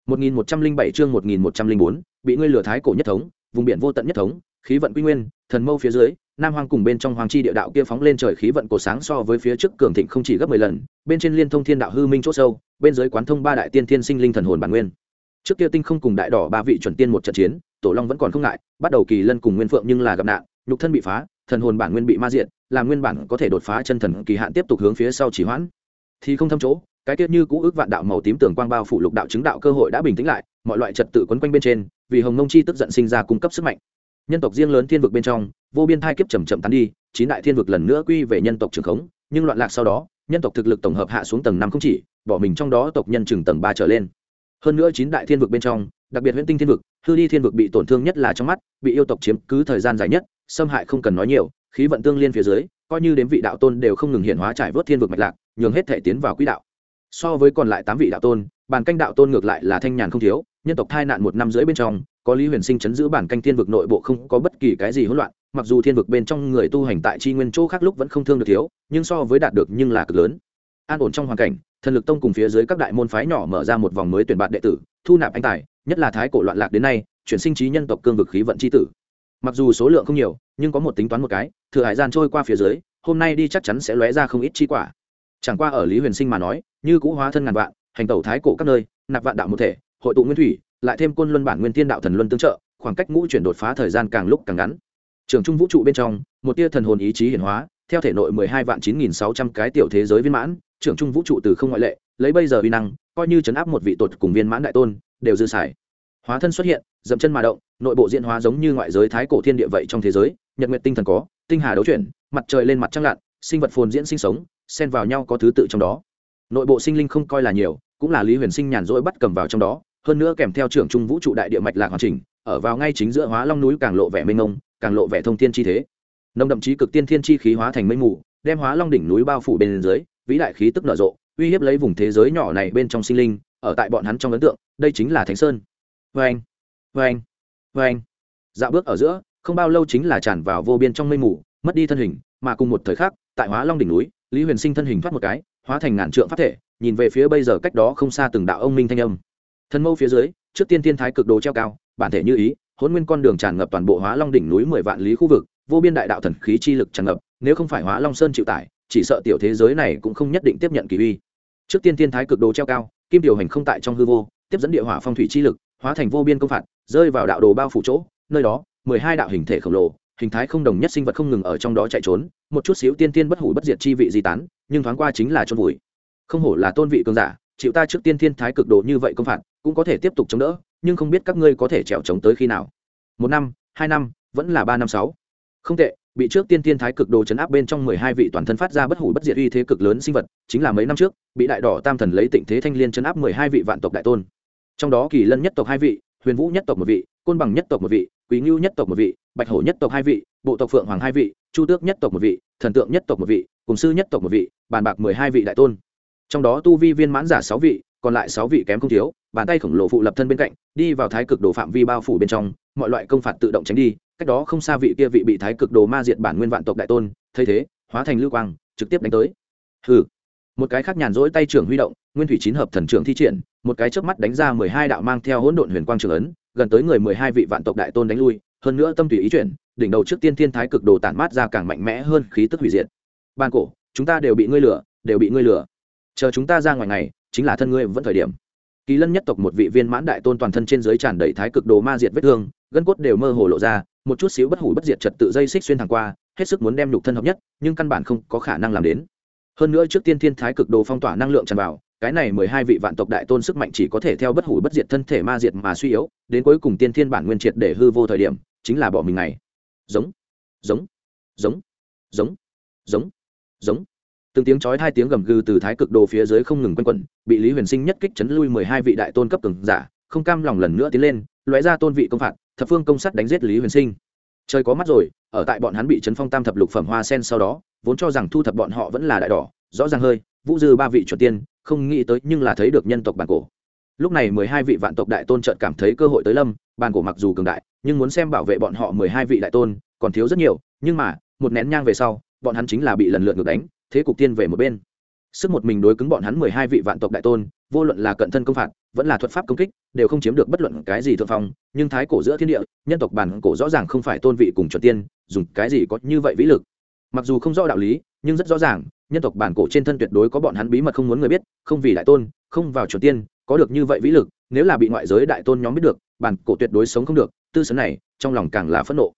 1107 chương 1104, bị ngươi lừa thái cổ nhất thống vùng biển vô tận nhất thống khí vận quy nguyên thần mâu phía dưới nam hoang cùng bên trong hoàng chi địa đạo kia phóng lên trời khí vận cổ sáng so với phía trước cường thịnh không chỉ gấp mười lần bên trên liên thông thiên đạo hư minh chỗ sâu bên dưới quán thông ba đại tiên thiên sinh linh thần hồn bản nguyên. Trước kia tinh không cùng đại đỏ ba vị chuẩn tiên một trận chiến tổ long vẫn còn không ngại bắt đầu kỳ lân cùng nguyên phượng nhưng là gặp nạn nhục thân bị phá, thần hồn bản nguyên bị ma diện làm nguyên bản có thể đột phá chân thần kỳ hạn tiếp tục hướng phía sau chỉ hoãn. Thì không thâm chỗ, cái tiết như cũ ước vạn đạo màu tím tường quang bao phủ lục đạo chứng đạo cơ hội đã bình tĩnh lại, mọi loại trật tự quấn quanh bên trên, vì hồng nông chi tức giận sinh ra cung cấp sức mạnh. Nhân tộc riêng lớn thiên vực bên trong, vô biên thai kiếp chầm chậm tán đi, chín đại thiên vực lần nữa quy về nhân tộc trường khống, nhưng loạn lạc sau đó, nhân tộc thực lực tổng hợp hạ xuống tầng năm không chỉ, bỏ mình trong đó tộc nhân chừng tầng ba trở lên. Hơn nữa chín đại thiên vực bên trong, đặc biệt huyễn tinh thiên vực, hư đi thiên vực bị tổn thương nhất là trong mắt, bị yêu tộc chiếm cứ thời gian dài nhất xâm hại không cần nói nhiều, khí vận tương liên phía dưới, coi như đến vị đạo tôn đều không ngừng hiện hóa trải vớt thiên vực mạch lạc, nhường hết thể tiến vào quỹ đạo. So với còn lại tám vị đạo tôn bàn canh đạo tôn ngược lại là thanh nhàn không thiếu, nhân tộc thai nạn một năm rưỡi bên trong, có lý huyền sinh chấn giữ bản canh thiên vực nội bộ không có bất kỳ cái gì hỗn loạn, mặc dù thiên vực bên trong người tu hành tại tri nguyên chỗ khác lúc vẫn không thương được thiếu, nhưng so với đạt được nhưng là cực lớn. An ổn trong hoàn cảnh, thần lực tông cùng phía dưới các đại môn phái nhỏ mở ra một vòng mới tuyển bạn đệ tử, thu nạp anh tài, nhất là thái cổ loạn lạc đến nay, chuyển sinh trí nhân tộc cương vực khí vận c h i tử mặc dù số lượng không nhiều, nhưng có một tính toán một cái, thừa hải gian trôi qua phía dưới, hôm nay đi chắc chắn sẽ lóe ra không ít chi quả. Chẳng qua ở lý huyền sinh mà nói, như cũ hóa thân ngàn vạn, hành tẩu thái cổ các nơi, nạp vạn đạo một thể, hội tụ nguyên thủy, lại thêm quân luân bản nguyên thiên đạo thần luân tương trợ, khoảng cách ngũ chuyển đột phá thời gian càng lúc càng ngắn. Trường trung vũ trụ bên trong, một tia thần hồn ý chí hiển hóa, theo thể nội mười hai vạn chín nghìn sáu trăm cái tiểu thế giới viên mãn trưởng trung vũ trụ từ không ngoại lệ, lấy bây giờ uy năng, coi như chấn áp một vị tột cùng viên mãn đại tôn, đều dư xài. Hóa thân xuất hiện, dậm chân mà động nội bộ diễn hóa giống như ngoại giới thái cổ thiên địa vậy trong thế giới, nhật nguyệt tinh thần có, tinh hà đấu chuyển, mặt trời lên mặt trăng lặn, sinh vật phồn diễn sinh sống, xen vào nhau có thứ tự trong đó. Nội bộ sinh linh không coi là nhiều, cũng là lý huyền sinh nhàn rỗi bắt cầm vào trong đó, hơn nữa kèm theo trưởng trung vũ trụ đại địa mạch lạc hoàn chỉnh, ở vào ngay chính giữa hóa long núi càng lộ vẻ mênh mông, càng lộ vẻ thông thiên chi thế. Nông đậm chí cực tiên thiên chi khí hóa thành mây mù, đem hóa long đỉnh núi bao phủ bên dưới, vĩ đại khí tức nở rộ, uy hiếp lấy vùng thế giới nhỏ này bên trong sinh linh, ở tại bọn hắn trong ấn tượng, đây chính là thánh sơn. Vê anh vê anh vê anh, dạo bước ở giữa, không bao lâu chính là tràn vào vô biên trong mây mù, mất đi thân hình, mà cùng một thời khắc, tại hóa long đỉnh núi, lý huyền sinh thân hình thoát một cái, hóa thành ngàn trượng pháp thể, nhìn về phía bây giờ cách đó không xa từng đạo ông minh thanh âm. Thân mâu phía dưới, trước tiên thiên thái cực đồ treo cao, bản thể như ý hôn nguyên con đường tràn ngập toàn bộ hóa long đỉnh núi mười vạn lý khu vực, vô biên đại đạo thần khí chi lực tràn ngập, nếu không phải hóa long sơn chịu tải, chỉ sợ tiểu thế giới này cũng không nhất định tiếp nhận kỳ uy. Trước tiên thiên thái cực đồ treo cao, kim điều hành không tại trong hư vô, tiếp dẫn địa hỏa phong thủy chi lực hóa thành vô biên công phạt, rơi vào đạo đồ bao phủ chỗ, nơi đó, mười hai đạo hình thể khổng lồ, hình thái không đồng nhất sinh vật không ngừng ở trong đó chạy trốn, một chút xíu tiên tiên bất hủ bất diệt chi vị di tán, nhưng thoáng qua chính là trôn vùi. Không hổ là tôn vị cường giả, chịu ta trước tiên thiên thái cực độ như vậy công phạt, cũng có thể tiếp tục chống đỡ, nhưng không biết các ngươi có thể trèo chống tới khi nào. Một năm, hai năm, vẫn là ba năm sáu. Không tệ, bị trước tiên tiên thái cực đồ chấn áp bên trong mười hai vị toàn thân phát ra bất hủ bất diệt uy thế cực lớn sinh vật, chính là mấy năm trước, bị đại đỏ tam thần lấy tịnh thế thanh liên chấn áp mười hai vị vạn tộc đại tôn trong đó kỳ lân nhất tộc hai vị, huyền vũ nhất tộc một vị, côn bằng nhất tộc một vị, quý ngưu nhất tộc một vị, bạch hổ nhất tộc hai vị, bộ tộc phượng hoàng hai vị, chu tước nhất tộc một vị, thần tượng nhất tộc một vị, cùng sư nhất tộc một vị, bàn bạc mười hai vị đại tôn. Trong đó tu vi viên mãn giả sáu vị, còn lại sáu vị kém không thiếu, bàn tay khổng lồ phụ lập thân bên cạnh, đi vào thái cực đồ phạm vi bao phủ bên trong, mọi loại công phạt tự động tránh đi, cách đó không xa vị kia vị bị thái cực đồ ma diệt bản nguyên vạn tộc đại tôn thay thế, hóa thành lưu quang, trực tiếp đánh tới. Hừ một cái khác nhàn rỗi tay trưởng huy động, nguyên thủy chín hợp thần trưởng thi triển, một cái trước mắt đánh ra mười hai đạo mang theo hỗn độn huyền quang trường ấn, gần tới người mười hai vị vạn tộc đại tôn đánh lui, hơn nữa tâm tùy ý chuyển, đỉnh đầu trước tiên thiên thái cực đồ tản mát ra càng mạnh mẽ hơn khí tức hủy diệt. Ban cổ, chúng ta đều bị ngươi lửa đều bị ngươi lửa chờ chúng ta ra ngoài này chính là thân ngươi vẫn thời điểm. Kỳ lân nhất tộc một vị viên mãn đại tôn toàn thân trên dưới tràn đầy thái cực đồ ma diệt vết thương, gân cốt đều mơ hồ lộ ra, một chút xíu bất hủ bất diệt trật tự dây xích xuyên thẳng qua, hết sức muốn đem nhục thân hợp nhất, nhưng căn bản không có khả năng làm đến hơn nữa trước tiên thiên thái cực đồ phong tỏa năng lượng tràn vào, cái này mười hai vị vạn tộc đại tôn sức mạnh chỉ có thể theo bất hủ bất diệt thân thể ma diệt mà suy yếu, đến cuối cùng tiên thiên bản nguyên triệt để hư vô thời điểm, chính là bỏ mình này. Giống giống giống giống giống giống. Từng tiếng chói hai tiếng gầm gừ từ thái cực đồ phía dưới không ngừng quanh quẩn, bị lý huyền sinh nhất kích chấn lui mười hai vị đại tôn cấp cường giả, không cam lòng lần nữa tiến lên, lóe ra tôn vị công phạt, thập phương công sắt đánh giết lý huyền sinh trời có mắt rồi, ở tại bọn hắn bị chấn phong tam thập lục phẩm hoa sen sau đó, vốn cho rằng thu thập bọn họ vẫn là đại đỏ, rõ ràng hơi, vũ dư ba vị chuẩn tiên, không nghĩ tới nhưng là thấy được nhân tộc bản cổ. Lúc này mười hai vị vạn tộc đại tôn trợt cảm thấy cơ hội tới lâm, bản cổ mặc dù cường đại, nhưng muốn xem bảo vệ bọn họ mười hai vị đại tôn, còn thiếu rất nhiều, nhưng mà, một nén nhang về sau, bọn hắn chính là bị lần lượt ngược đánh, thế cục tiên về một bên. Sức một mình đối cứng bọn hắn mười hai vị vạn tộc đại tôn vô luận là cận thân công phạt, vẫn là thuật pháp công kích, đều không chiếm được bất luận cái gì thượng phong, nhưng thái cổ giữa thiên địa, nhân tộc bản cổ rõ ràng không phải tôn vị cùng chuẩn tiên, dùng cái gì có như vậy vĩ lực. Mặc dù không rõ đạo lý, nhưng rất rõ ràng, nhân tộc bản cổ trên thân tuyệt đối có bọn hắn bí mật không muốn người biết, không vì đại tôn, không vào chuẩn tiên, có được như vậy vĩ lực, nếu là bị ngoại giới đại tôn nhóm biết được, bản cổ tuyệt đối sống không được, tư sấn này, trong lòng càng là phẫn nộ.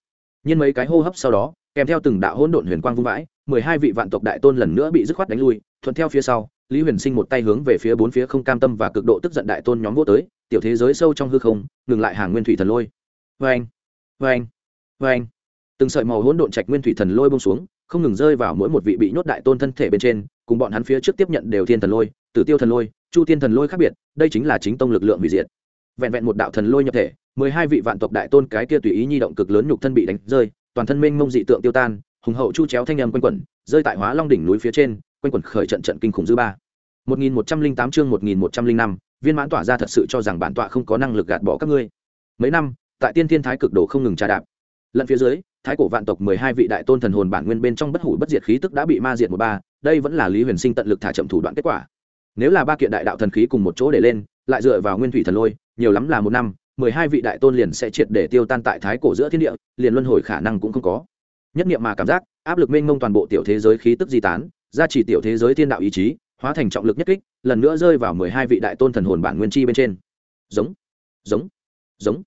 Nhưng mấy cái hô hấp sau đó, kèm theo từng đạo hỗn độn huyền quang vung vãi, mười hai vị vạn tộc đại tôn lần nữa bị dứt khoát đánh lui, thuận theo phía sau lý huyền sinh một tay hướng về phía bốn phía không cam tâm và cực độ tức giận đại tôn nhóm vô tới, tiểu thế giới sâu trong hư không, ngừng lại hàng nguyên thủy thần lôi. Vê anh vê anh vê anh từng sợi màu hỗn độn trạch nguyên thủy thần lôi bông xuống, không ngừng rơi vào mỗi một vị bị nhốt đại tôn thân thể bên trên, cùng bọn hắn phía trước tiếp nhận đều thiên thần lôi, tử tiêu thần lôi, chu tiên thần lôi khác biệt, đây chính là chính tông lực lượng hủy diệt. Vẹn vẹn một đạo thần lôi nhập thể, mười hai vị vạn tộc đại tôn cái kia tùy ý nhi động cực lớn nhục thân bị đánh rơi, toàn thân minh mông dị tượng tiêu tan, hùng hậu chu chéo thanh âm quanh quẩn, rơi tại hóa long đỉnh núi phía trên quanh quẩn khởi trận trận kinh khủng dư ba. Một nghìn một trăm linh tám chương một nghìn một trăm linh năm, viên mãn tỏa ra thật sự cho rằng bản tọa không có năng lực gạt bỏ các ngươi. Mấy năm, tại tiên thiên thái cực đồ không ngừng tra đạp. Lẫn phía dưới, thái cổ vạn tộc mười hai vị đại tôn thần hồn bản nguyên bên trong bất hủ bất diệt khí tức đã bị ma diệt một ba, đây vẫn là lý huyền sinh tận lực thả chậm thủ đoạn kết quả. Nếu là ba kiện đại đạo thần khí cùng một chỗ để lên, lại dựa vào nguyên thủy thần lôi, nhiều lắm là một năm, mười hai vị đại tôn liền sẽ triệt để tiêu tan tại thái cổ giữa thiên địa, liền luân hồi khả năng cũng không có. Nhất niệm mà cảm giác, áp lực mênh mông toàn bộ tiểu thế giới khí tức di tán gia trì tiểu thế giới thiên đạo ý chí, hóa thành trọng lực nhất kích, lần nữa rơi vào mười hai vị đại tôn thần hồn bản nguyên chi bên trên. Giống giống giống.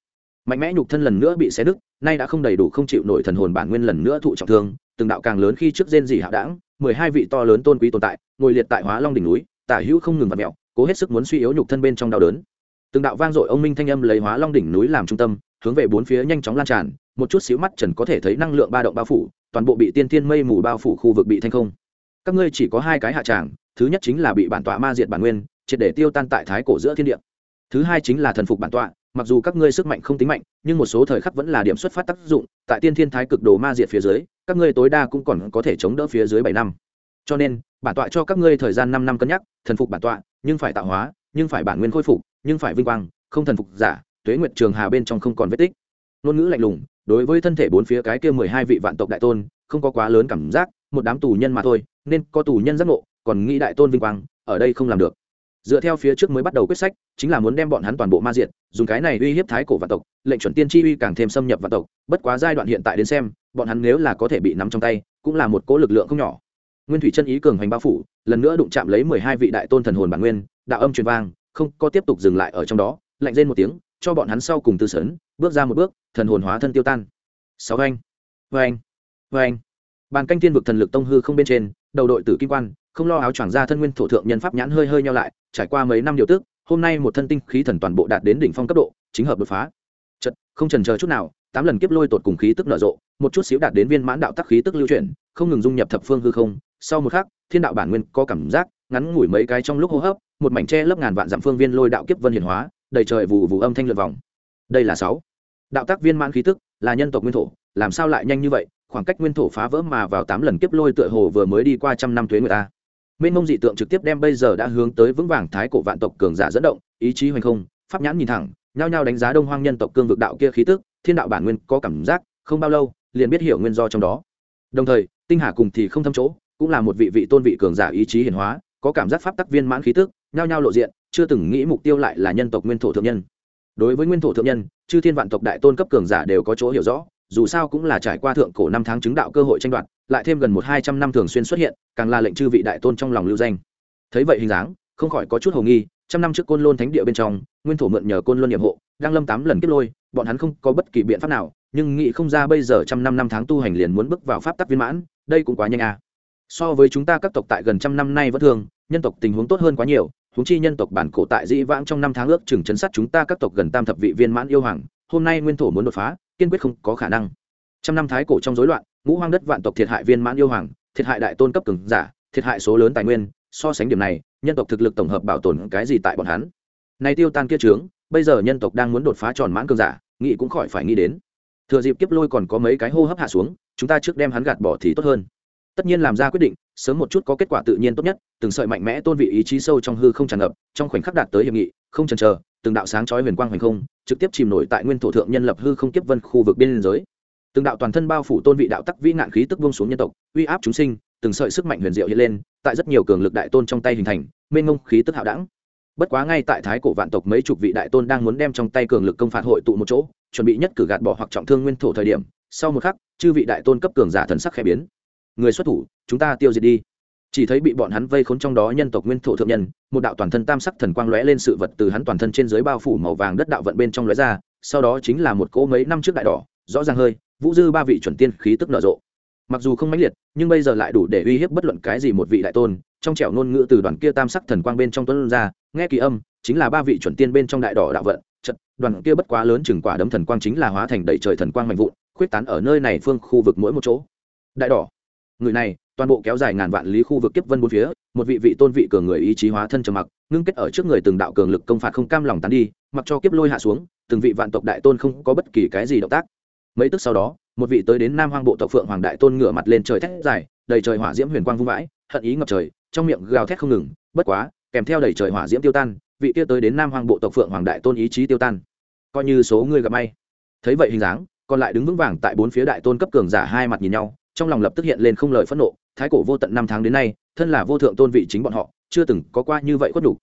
Mạnh mẽ nhục thân lần nữa bị xé đứt, nay đã không đầy đủ không chịu nổi thần hồn bản nguyên lần nữa thụ trọng thương, từng đạo càng lớn khi trước rên dỉ hạo đảng mười hai vị to lớn tôn quý tồn tại, ngồi liệt tại hóa long đỉnh núi, tả hữu không ngừng vặt mẹo cố hết sức muốn suy yếu nhục thân bên trong đau đớn. Từng đạo vang dội ông minh thanh âm lấy hóa long đỉnh núi làm trung tâm, hướng về bốn phía nhanh chóng lan tràn, một chút xíu mắt trần có thể thấy năng lượng ba động bao phủ, toàn bộ bị tiên thiên mây mù bao phủ khu vực bị thanh không các ngươi chỉ có hai cái hạ tràng, thứ nhất chính là bị bản tọa ma diệt bản nguyên, triệt để tiêu tan tại thái cổ giữa thiên địa. Thứ hai chính là thần phục bản tọa, mặc dù các ngươi sức mạnh không tính mạnh, nhưng một số thời khắc vẫn là điểm xuất phát tác dụng, tại tiên thiên thái cực đồ ma diệt phía dưới, các ngươi tối đa cũng còn có thể chống đỡ phía dưới bảy năm. Cho nên, bản tọa cho các ngươi thời gian năm năm cân nhắc, thần phục bản tọa, nhưng phải tạo hóa, nhưng phải bản nguyên khôi phục, nhưng phải vinh quang, không thần phục giả, tuế nguyệt trường hà bên trong không còn vết tích. Ngôn ngữ lạnh lùng, đối với thân thể bốn phía cái kia mười hai vị vạn tộc đại tôn, không có quá lớn cảm giác, một đám tù nhân mà thôi nên có tù nhân giác ngộ, còn nghĩ đại tôn vinh quang, ở đây không làm được. Dựa theo phía trước mới bắt đầu quyết sách, chính là muốn đem bọn hắn toàn bộ ma diện dùng cái này uy hiếp thái cổ vạn tộc, lệnh chuẩn tiên chi uy càng thêm xâm nhập vạn tộc, bất quá giai đoạn hiện tại đến xem, bọn hắn nếu là có thể bị nắm trong tay, cũng là một cỗ lực lượng không nhỏ. Nguyên thủy chân ý cường hành bao phủ, lần nữa đụng chạm lấy mười hai vị đại tôn thần hồn bản nguyên, đạo âm truyền vang, không có tiếp tục dừng lại ở trong đó, lạnh lên một tiếng, cho bọn hắn sau cùng tư sớn bước ra một bước, thần hồn hóa thân tiêu tan. Sáu anh vê anh vê anh bàn canh thiên vực thần lực tông hư không bên trên đầu đội tử kim quan, không lo áo choàng ra thân nguyên thổ thượng nhân pháp nhãn hơi hơi nhau lại, trải qua mấy năm điều tức, hôm nay một thân tinh khí thần toàn bộ đạt đến đỉnh phong cấp độ, chính hợp đột phá. Chật không trần chờ chút nào, tám lần kiếp lôi tột cùng khí tức nở rộ, một chút xíu đạt đến viên mãn đạo tắc khí tức lưu chuyển, không ngừng dung nhập thập phương hư không. Sau một khắc, thiên đạo bản nguyên có cảm giác, ngắn ngủi mấy cái trong lúc hô hấp, một mảnh tre lấp ngàn vạn dặm phương viên lôi đạo kiếp vân hiển hóa, đầy trời vụ vụ âm thanh lượt vòng. Đây là sáu. Đạo tác viên mãn khí tức, là nhân tộc nguyên thổ, làm sao lại nhanh như vậy? Khoảng cách nguyên thổ phá vỡ mà vào tám lần kiếp lôi tựa hồ vừa mới đi qua trăm năm thuế người ta mênh mông dị tượng trực tiếp đem bây giờ đã hướng tới vững vàng thái cổ vạn tộc cường giả dẫn động, ý chí hoành không, pháp nhãn nhìn thẳng, nhao nhao đánh giá đông hoang nhân tộc cương vực đạo kia khí tức, thiên đạo bản nguyên có cảm giác, không bao lâu, liền biết hiểu nguyên do trong đó. Đồng thời, tinh hà cùng thì không thâm chỗ, cũng là một vị vị tôn vị cường giả ý chí hiển hóa, có cảm giác pháp tắc viên mãn khí tức, nhao nhao lộ diện, chưa từng nghĩ mục tiêu lại là nhân tộc nguyên thổ thượng nhân. Đối với nguyên thổ thượng nhân, chư thiên vạn tộc đại tôn cấp cường giả đều có chỗ hiểu rõ dù sao cũng là trải qua thượng cổ năm tháng chứng đạo cơ hội tranh đoạt, lại thêm gần một hai trăm năm thường xuyên xuất hiện, càng là lệnh chư vị đại tôn trong lòng lưu danh. Thấy vậy hình dáng, không khỏi có chút hồ nghi, trăm năm trước côn lôn thánh địa bên trong, nguyên thủ mượn nhờ côn lôn nhiệm hộ đang lâm tám lần kết lôi, bọn hắn không có bất kỳ biện pháp nào, nhưng nghĩ không ra bây giờ trăm năm năm tháng tu hành liền muốn bước vào pháp tắc viên mãn, đây cũng quá nhanh à so với chúng ta các tộc tại gần trăm năm nay vẫn thường, nhân tộc tình huống tốt hơn quá nhiều, huống chi nhân tộc bản cổ tại dĩ vãng trong năm tháng ước chừng chấn sát chúng ta các tộc gần tam thập vị viên mãn yêu hoàng, hôm nay nguyên thổ muốn đột phá kiên quyết không có khả năng. Trăm năm thái cổ trong rối loạn, ngũ hoang đất vạn tộc thiệt hại viên mãn yêu hoàng, thiệt hại đại tôn cấp cường giả, thiệt hại số lớn tài nguyên, so sánh điểm này, nhân tộc thực lực tổng hợp bảo tồn cái gì tại bọn hắn? Này tiêu tan kia trướng, bây giờ nhân tộc đang muốn đột phá tròn mãn cường giả, nghĩ cũng khỏi phải nghĩ đến. Thừa dịp kiếp lôi còn có mấy cái hô hấp hạ xuống, chúng ta trước đem hắn gạt bỏ thì tốt hơn. Tất nhiên làm ra quyết định, sớm một chút có kết quả tự nhiên tốt nhất, từng sợi mạnh mẽ tôn vị ý chí sâu trong hư không tràn ngập, trong khoảnh khắc đạt tới hiệp nghị, không chần chờ, từng đạo sáng chói huyền quang hoành không trực tiếp chìm nổi tại nguyên thổ thượng nhân lập hư không kiếp vân khu vực biên giới. Từng đạo toàn thân bao phủ tôn vị đạo tắc vĩ nạn khí tức buông xuống nhân tộc, uy áp chúng sinh, từng sợi sức mạnh huyền diệu hiện lên, tại rất nhiều cường lực đại tôn trong tay hình thành, mênh ngông khí tức hạo đẳng. Bất quá ngay tại thái cổ vạn tộc mấy chục vị đại tôn đang muốn đem trong tay cường lực công phạt hội tụ một chỗ, chuẩn bị nhất cử gạt bỏ hoặc trọng thương nguyên thổ thời điểm, sau một khắc, chư vị đại tôn cấp cường giả thần sắc khẽ biến. Người xuất thủ, chúng ta tiêu diệt đi chỉ thấy bị bọn hắn vây khốn trong đó nhân tộc nguyên thổ thượng nhân, một đạo toàn thân tam sắc thần quang lóe lên sự vật từ hắn toàn thân trên dưới bao phủ màu vàng đất đạo vận bên trong lóe ra, sau đó chính là một cỗ mấy năm trước đại đỏ, rõ ràng hơi, vũ dư ba vị chuẩn tiên khí tức nở rộ. Mặc dù không mãnh liệt, nhưng bây giờ lại đủ để uy hiếp bất luận cái gì một vị đại tôn, trong trẻo ngôn ngữ từ đoàn kia tam sắc thần quang bên trong tuấn ra, nghe kỳ âm, chính là ba vị chuẩn tiên bên trong đại đỏ đạo vận trận đoàn kia bất quá lớn chừng quả đấm thần quang chính là hóa thành đầy trời thần quang mạnh vụn, khuyết tán ở nơi này phương khu vực mỗi một chỗ. Đại đỏ, người này toàn bộ kéo dài ngàn vạn lý khu vực kiếp vân bốn phía, một vị vị tôn vị cường người ý chí hóa thân trầm mặc, ngưng kết ở trước người từng đạo cường lực công phạt không cam lòng tán đi, mặc cho kiếp lôi hạ xuống, từng vị vạn tộc đại tôn không có bất kỳ cái gì động tác. Mấy tức sau đó, một vị tới đến nam hoang bộ tộc phượng hoàng đại tôn ngửa mặt lên trời thét dài, đầy trời hỏa diễm huyền quang vung vãi, hận ý ngập trời, trong miệng gào thét không ngừng, bất quá, kèm theo đầy trời hỏa diễm tiêu tan, vị kia tới đến nam hoang bộ tộc phượng hoàng đại tôn ý chí tiêu tan. Coi như số người gặp may. Thấy vậy hình dáng, còn lại đứng vững vàng tại bốn phía đại tôn cấp cường giả hai mặt nhìn nhau, trong lòng lập tức hiện lên không lời phẫn nộ thái cổ vô tận năm tháng đến nay, thân là vô thượng tôn vị chính bọn họ, chưa từng có qua như vậy khuất đủ.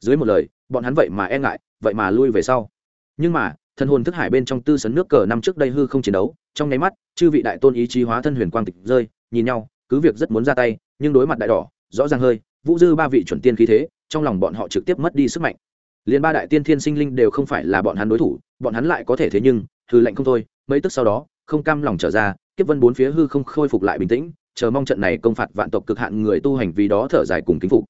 Dưới một lời, bọn hắn vậy mà e ngại, vậy mà lui về sau. Nhưng mà, thần hồn thức hải bên trong tư sấn nước cờ năm trước đây hư không chiến đấu, trong nháy mắt, chư vị đại tôn ý chí hóa thân huyền quang tịch rơi, nhìn nhau, cứ việc rất muốn ra tay, nhưng đối mặt đại đỏ, rõ ràng hơi, vũ dư ba vị chuẩn tiên khí thế, trong lòng bọn họ trực tiếp mất đi sức mạnh. Liền ba đại tiên thiên sinh linh đều không phải là bọn hắn đối thủ, bọn hắn lại có thể thế nhưng, hư lệnh không thôi, mấy tức sau đó, không cam lòng trở ra, kiếp vân bốn phía hư không khôi phục lại bình tĩnh chờ mong trận này công phạt vạn tộc cực hạn người tu hành vì đó thở dài cùng kính phục.